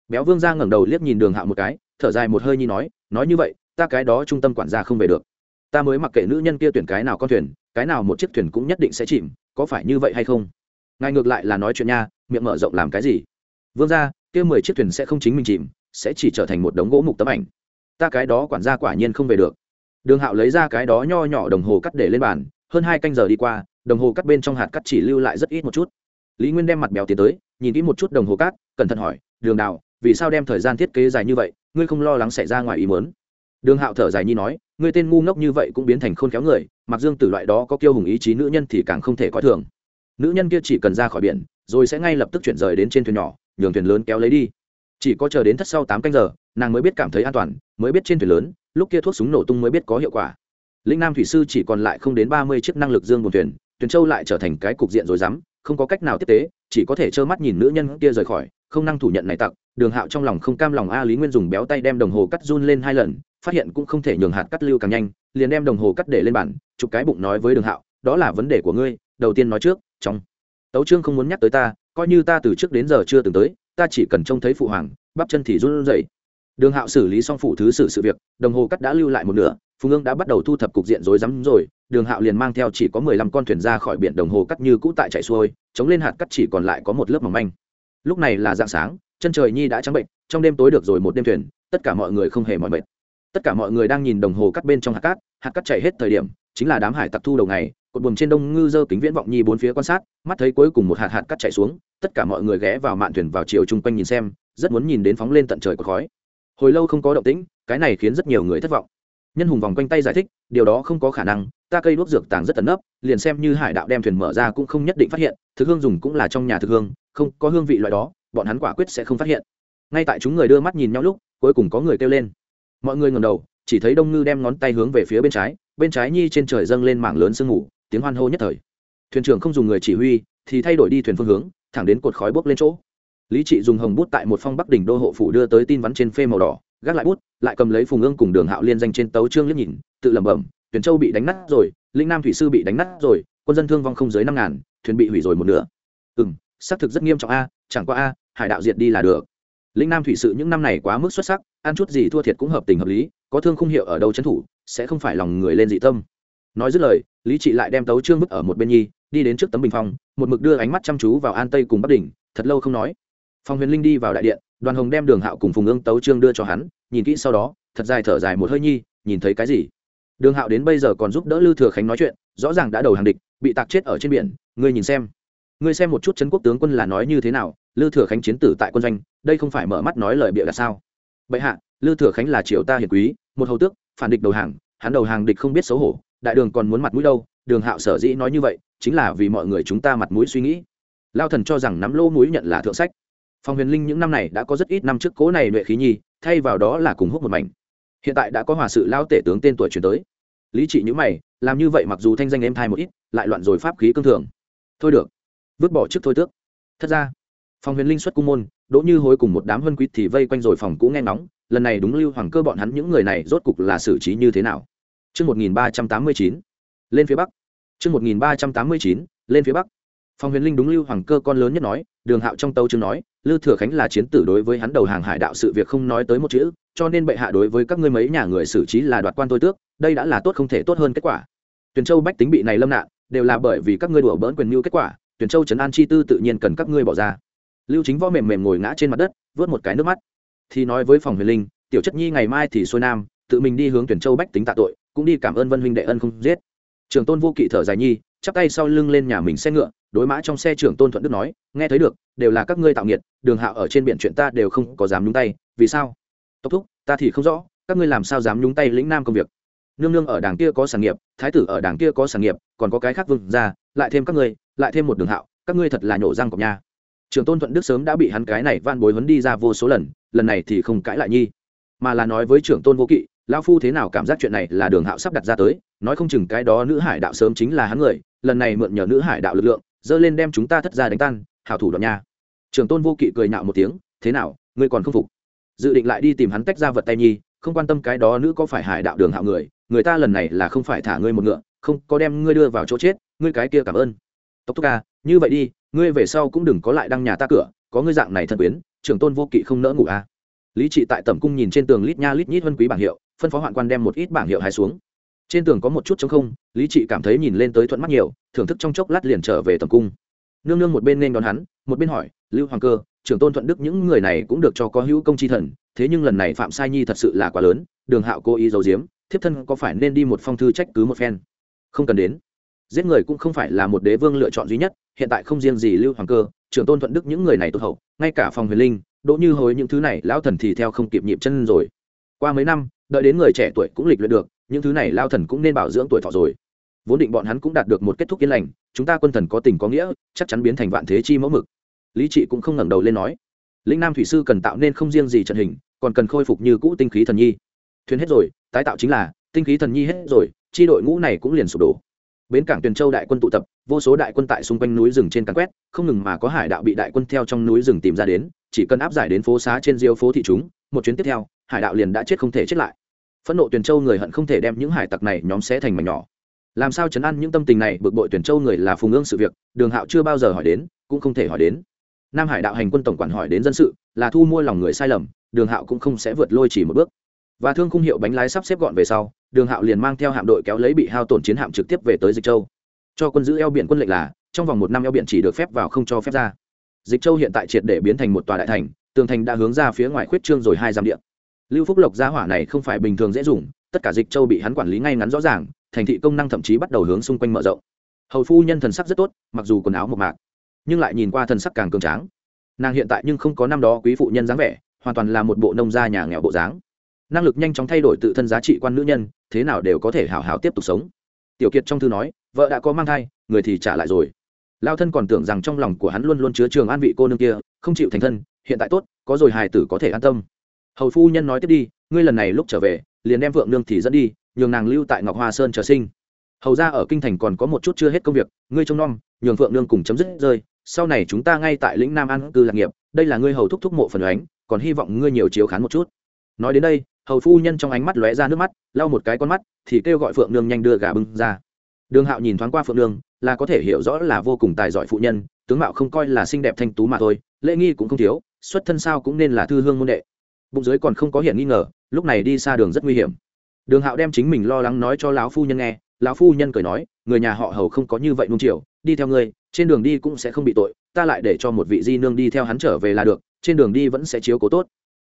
[SPEAKER 1] Béo vương ra ngẩng đầu liếc nhìn đường hạo một cái, thở dài một hơi nhi nói nói như vậy, ta cái đó trung tâm quản gia không về được. Ta mới mặc kệ nữ nhân kia tuyển cái nào con thuyền, cái nào một chiếc thuyền cũng nhất định sẽ chìm, có phải như vậy hay không? Ngài ngược lại là nói chuyện nha, miệng mở rộng làm cái gì? Vương ra kia mười chiếc thuyền sẽ không chính mình chìm, sẽ chỉ trở thành một đống gỗ mục tấm ảnh. Ta cái đó quản gia quả nhiên không về được. Đường hạo lấy ra cái đó nho nhỏ đồng hồ cắt để lên bàn, hơn hai canh giờ đi qua, đồng hồ cắt bên trong hạt cắt chỉ lưu lại rất ít một chút. Lý nguyên đem mặt béo tiến tới, nhìn kỹ một chút đồng hồ cát cẩn thận hỏi, đường đào vì sao đem thời gian thiết kế dài như vậy? Ngươi không lo lắng xảy ra ngoài ý mớn đường hạo thở dài nhi nói, ngươi tên ngu ngốc như vậy cũng biến thành khôn khéo người, mặc dương tử loại đó có kiêu hùng ý chí nữ nhân thì càng không thể coi thường. Nữ nhân kia chỉ cần ra khỏi biển, rồi sẽ ngay lập tức chuyển rời đến trên thuyền nhỏ nhường thuyền lớn kéo lấy đi. Chỉ có chờ đến thất sau tám canh giờ, nàng mới biết cảm thấy an toàn, mới biết trên thuyền lớn, lúc kia thuốc súng nổ tung mới biết có hiệu quả. Linh nam thủy sư chỉ còn lại không đến ba mươi chiếc năng lực dương buồn thuyền thuyền châu lại trở thành cái cục diện rồi dám không có cách nào tiếp tế, chỉ có thể trơ mắt nhìn nữ nhân kia rời khỏi, không năng thủ nhận này tặc, đường hạo trong lòng không cam lòng a lý nguyên dùng béo tay đem đồng hồ cắt run lên hai lần, phát hiện cũng không thể nhường hạt cắt lưu càng nhanh, liền đem đồng hồ cắt để lên bản chụp cái bụng nói với đường hạo, đó là vấn đề của ngươi, đầu tiên nói trước trong tấu trương không muốn nhắc tới ta coi như ta từ trước đến giờ chưa từng tới, ta chỉ cần trông thấy phụ hoàng, bắp chân thì run rẩy. Đường hạo xử lý xong phụ thứ xử sự việc, đồng hồ cắt đã lưu lại một nửa, phùng ương đã bắt đầu thu thập cục diện rối rắm rồi, đường hạo liền mang theo chỉ có mười lăm con thuyền ra khỏi biển đồng hồ cắt như cũ tại chạy xuôi, chống lên hạt cắt chỉ còn lại có một lớp mỏng manh. Lúc này là dạng sáng, chân trời nhi đã trắng bệnh, trong đêm tối được rồi một đêm thuyền, tất cả mọi người không hề mỏi mệt. Tất cả mọi người đang nhìn đồng hồ cắt bên trong hạt cát, hạt cắt chạy hết thời điểm, chính là đám hải tặc thu đầu ngày cột buồm trên đông ngư dơ kính viễn vọng nhi bốn phía quan sát, mắt thấy cuối cùng một hạt hạt cắt chạy xuống, tất cả mọi người ghé vào mạn thuyền vào chiều chung quanh nhìn xem, rất muốn nhìn đến phóng lên tận trời của khói. Hồi lâu không có động tĩnh, cái này khiến rất nhiều người thất vọng. Nhân hùng vòng quanh tay giải thích, điều đó không có khả năng, ta cây đuốc dược tàng rất tận nấp, liền xem như hải đạo đem thuyền mở ra cũng không nhất định phát hiện, thực hương dùng cũng là trong nhà thực hương, không có hương vị loại đó, bọn hắn quả quyết sẽ không phát hiện. Ngay tại chúng người đưa mắt nhìn nhau lúc, cuối cùng có người kêu lên. Mọi người ngầm đầu, chỉ thấy đông ngư đem ngón tay hướng về phía bên trái bên trái nhi trên trời dâng lên mảng lớn sương mù tiếng hoan hô nhất thời. Thuyền trưởng không dùng người chỉ huy, thì thay đổi đi thuyền phương hướng, thẳng đến cột khói bốc lên chỗ. Lý trị dùng hồng bút tại một phong bắc đỉnh đô hộ phủ đưa tới tin vắn trên phê màu đỏ, gác lại bút, lại cầm lấy phùng ương cùng đường hạo liên danh trên tấu trương liếc nhìn, tự lẩm bẩm tuyển châu bị đánh nát rồi, linh nam thủy sư bị đánh nát rồi, quân dân thương vong không dưới năm ngàn, thuyền bị hủy rồi một nửa. Ừ m xác thực rất nghiêm trọng a, chẳng qua a, hải đạo diệt đi là được. Linh nam thủy sự những năm này quá mức xuất sắc, ăn chút gì thua thiệt cũng hợp tình hợp lý, có thương không hiệu ở đâu trấn thủ, sẽ không phải lòng người lên dị tâm nói dứt lời, lý trị lại đem tấu trương bức ở một bên nhi, đi đến trước tấm bình phong, một mực đưa ánh mắt chăm chú vào an tây cùng bắc đỉnh, thật lâu không nói. Phong huyền linh đi vào đại điện, đoàn hồng đem đường hạo cùng phùng ương tấu trương đưa cho hắn, nhìn kỹ sau đó, thật dài thở dài một hơi nhi, nhìn thấy cái gì? Đường hạo đến bây giờ còn giúp đỡ lư thừa khánh nói chuyện, rõ ràng đã đầu hàng địch, bị tạc chết ở trên biển, ngươi nhìn xem. Ngươi xem một chút trấn quốc tướng quân là nói như thế nào, lư thừa khánh chiến tử tại quân doanh, đây không phải mở mắt nói lời bịa đặt sao? Bệ hạ, lư thừa khánh là triều ta hiền quý, một hầu tước, phản địch đầu hàng, hắn đầu hàng địch không biết xấu hổ đại đường còn muốn mặt mũi đâu, đường hạo sở dĩ nói như vậy, chính là vì mọi người chúng ta mặt mũi suy nghĩ. Lao thần cho rằng nắm lô mũi nhận là thượng sách. Phòng huyền linh những năm này đã có rất ít năm trước cố này nhuệ khí nhi, thay vào đó là cùng hút một mảnh. Hiện tại đã có hòa sự lao tể tướng tên tuổi chuyển tới. Lý trị nhữ mày, làm như vậy mặc dù thanh danh em thai một ít, lại loạn rồi pháp khí cương thường. Thôi được, vứt bỏ trước thôi tước. Thật ra phòng huyền linh xuất cung môn, đỗ như hối cùng một đám huân quý thì vây quanh rồi phòng cũ nghe nóng lần này đúng lưu hoàng cơ bọn hắn những người này rốt cục là xử trí như thế nào? Chương 1389, lên phía bắc. Chương 1389, lên phía bắc. Phong Huyền Linh đúng Lưu Hoàng Cơ con lớn nhất nói, Đường Hạo trong tâu chương nói, Lưu Thừa Khánh là chiến tử đối với hắn đầu hàng hải đạo sự việc không nói tới một chữ, cho nên bệ hạ đối với các ngươi mấy nhà người xử trí là đoạt quan tôi tước, đây đã là tốt không thể tốt hơn kết quả. tuyển châu bách tính bị này lâm nạn đều là bởi vì các ngươi đùa bỡn quyền mưu kết quả tuyển châu trấn an chi tư tự nhiên cần các ngươi bỏ ra lưu chính võ mềm mềm ngồi ngã trên mặt đất vớt một cái nước mắt thì nói với phòng huyền linh tiểu chất nhi ngày mai thì xuôi nam tự mình đi hướng tuyển châu bách tính tạ tội, cũng đi cảm ơn vân huynh đệ ân không giết. Trường tôn vô kỵ thở dài nhi, chắp tay sau lưng lên nhà mình xe ngựa, đối mã trong xe trưởng tôn thuận đức nói, nghe thấy được, đều là các ngươi tạo nghiệt, đường hạo ở trên biển chuyện ta đều không có dám nhúng tay, vì sao? Tốc thúc, ta thì không rõ, các ngươi làm sao dám nhúng tay lĩnh nam công việc? Nương nương ở đảng kia có sản nghiệp, thái tử ở đảng kia có sản nghiệp, còn có cái khác vương ra lại thêm các ngươi, lại thêm một đường hạo, các ngươi thật là nhổ răng cọc nha. Trưởng tôn thuận đức sớm đã bị hắn cái này van bối huấn đi ra vô số lần lần này thì không cãi lại nhi, mà là nói với trưởng tôn vô kỵ lão phu thế nào cảm giác chuyện này là đường hạo sắp đặt ra tới, nói không chừng cái đó nữ hải đạo sớm chính là hắn người, lần này mượn nhờ nữ hải đạo lực lượng, dơ lên đem chúng ta thất ra đánh tan, hảo thủ đoạn nha. Trường tôn vô kỵ cười nhạo một tiếng, thế nào, ngươi còn không phục? Dự định lại đi tìm hắn tách ra vật tay nhi, không quan tâm cái đó nữ có phải hải đạo đường hạo người người ta lần này là không phải thả ngươi một ngựa, không có đem ngươi đưa vào chỗ chết, ngươi cái kia cảm ơn. Tốc thúc ca, như vậy đi, ngươi về sau cũng đừng có lại đăng nhà ta cửa, có ngươi dạng này thân quyến trưởng tôn vô kỵ không nỡ ngủ à. lý trị tại tẩm cung nhìn trên tường lít nha lít nhít vân quý bảng hiệu phân phó hoạn quan đem một ít bảng hiệu hai xuống. Trên tường có một chút chống không, lý trị cảm thấy nhìn lên tới thuận mắt nhiều, thưởng thức trong chốc lát liền trở về tầm cung. Nương nương một bên nên đón hắn, một bên hỏi, lưu hoàng cơ, trưởng tôn thuận đức những người này cũng được cho có hữu công chi thần, thế nhưng lần này phạm sai nhi thật sự là quá lớn, đường hạo cố ý giấu diếm thiếp thân có phải nên đi một phong thư trách cứ một phen? Không cần đến. Giết người cũng không phải là một đế vương lựa chọn duy nhất, hiện tại không riêng gì lưu hoàng cơ, trưởng tôn thuận đức những người này tốt hậu, ngay cả phòng huyền linh, đỗ như hối những thứ này, lão thần thì theo không kịp nhịp chân rồi. Qua mấy năm đợi đến người trẻ tuổi cũng lịch luyện được, những thứ này lao thần cũng nên bảo dưỡng tuổi thọ rồi. Vốn định bọn hắn cũng đạt được một kết thúc yên lành, chúng ta quân thần có tình có nghĩa, chắc chắn biến thành vạn thế chi mẫu mực. Lý trị cũng không ngẩng đầu lên nói lĩnh nam thủy sư cần tạo nên không riêng gì trận hình, còn cần khôi phục như cũ tinh khí thần nhi. Thuyền hết rồi, tái tạo chính là tinh khí thần nhi hết rồi, chi đội ngũ này cũng liền sụp đổ. Bến cảng tuyền châu đại quân tụ tập, vô số đại quân tại xung quanh núi rừng trên cắn quét, không ngừng mà có hải đạo bị đại quân theo trong núi rừng tìm ra đến, chỉ cần áp giải đến phố xá trên diêu phố thị chúng, một chuyến tiếp theo, hải đạo liền đã chết không thể chết lại phẫn nộ tuyền châu người hận không thể đem những hải tặc này nhóm xé thành mảnh nhỏ. Làm sao chấn an những tâm tình này, bực bội tuyển châu người là phùng ương sự việc, đường hạo chưa bao giờ hỏi đến, cũng không thể hỏi đến. Nam hải đạo hành quân tổng quản hỏi đến dân sự, là thu mua lòng người sai lầm, đường hạo cũng không sẽ vượt lôi chỉ một bước. Và thương khung hiệu bánh lái sắp xếp gọn về sau, đường hạo liền mang theo hạm đội kéo lấy bị hao tổn chiến hạm trực tiếp về tới dịch châu. Cho quân giữ eo biển quân lệnh là, trong vòng một năm eo biển chỉ được phép vào không cho phép ra. Dịch châu hiện tại triệt để biến thành một tòa đại thành, tường thành đã hướng ra phía ngoài khuyết trương rồi hai giam điện lưu phúc lộc gia hỏa này không phải bình thường dễ dùng, tất cả dịch châu bị hắn quản lý ngay ngắn rõ ràng, thành thị công năng thậm chí bắt đầu hướng xung quanh mở rộng. Hầu phu nhân thần sắc rất tốt, mặc dù quần áo mộc mạc, nhưng lại nhìn qua thần sắc càng cường tráng. Nàng hiện tại nhưng không có năm đó quý phụ nhân dáng vẻ, hoàn toàn là một bộ nông gia nhà nghèo bộ dáng. Năng lực nhanh chóng thay đổi tự thân giá trị quan nữ nhân, thế nào đều có thể hào hào tiếp tục sống. Tiểu kiệt trong thư nói, vợ đã có mang thai, người thì trả lại rồi. Lao thân còn tưởng rằng trong lòng của hắn luôn luôn chứa trường an vị cô nương kia, không chịu thành thân, hiện tại tốt, có rồi hài tử có thể an tâm hầu phu nhân nói tiếp đi, ngươi lần này lúc trở về, liền đem vượng nương thì dẫn đi, nhường nàng lưu tại ngọc hoa sơn trở sinh. Hầu ra ở kinh thành còn có một chút chưa hết công việc, ngươi trông nom, nhường Vượng nương cùng chấm dứt rơi, sau này chúng ta ngay tại lĩnh nam an cư lạc nghiệp, đây là ngươi hầu thúc thúc mộ phần ánh còn hy vọng ngươi nhiều chiếu khán một chút. Nói đến đây, hầu phu nhân trong ánh mắt lóe ra nước mắt, lau một cái con mắt, thì kêu gọi phượng nương nhanh đưa gà bưng ra. Đường hạo nhìn thoáng qua phượng nương, là có thể hiểu rõ là vô cùng tài giỏi phụ nhân, tướng mạo không coi là xinh đẹp thanh tú mà thôi, lễ nghi cũng không thiếu, xuất thân sao cũng nên là thư hương môn đệ bụng dưới còn không có hiện nghi ngờ, lúc này đi xa đường rất nguy hiểm. Đường hạo đem chính mình lo lắng nói cho lão phu nhân nghe, lão phu nhân cười nói, người nhà họ hầu không có như vậy nung chiều, đi theo ngươi, trên đường đi cũng sẽ không bị tội, ta lại để cho một vị di nương đi theo hắn trở về là được, trên đường đi vẫn sẽ chiếu cố tốt.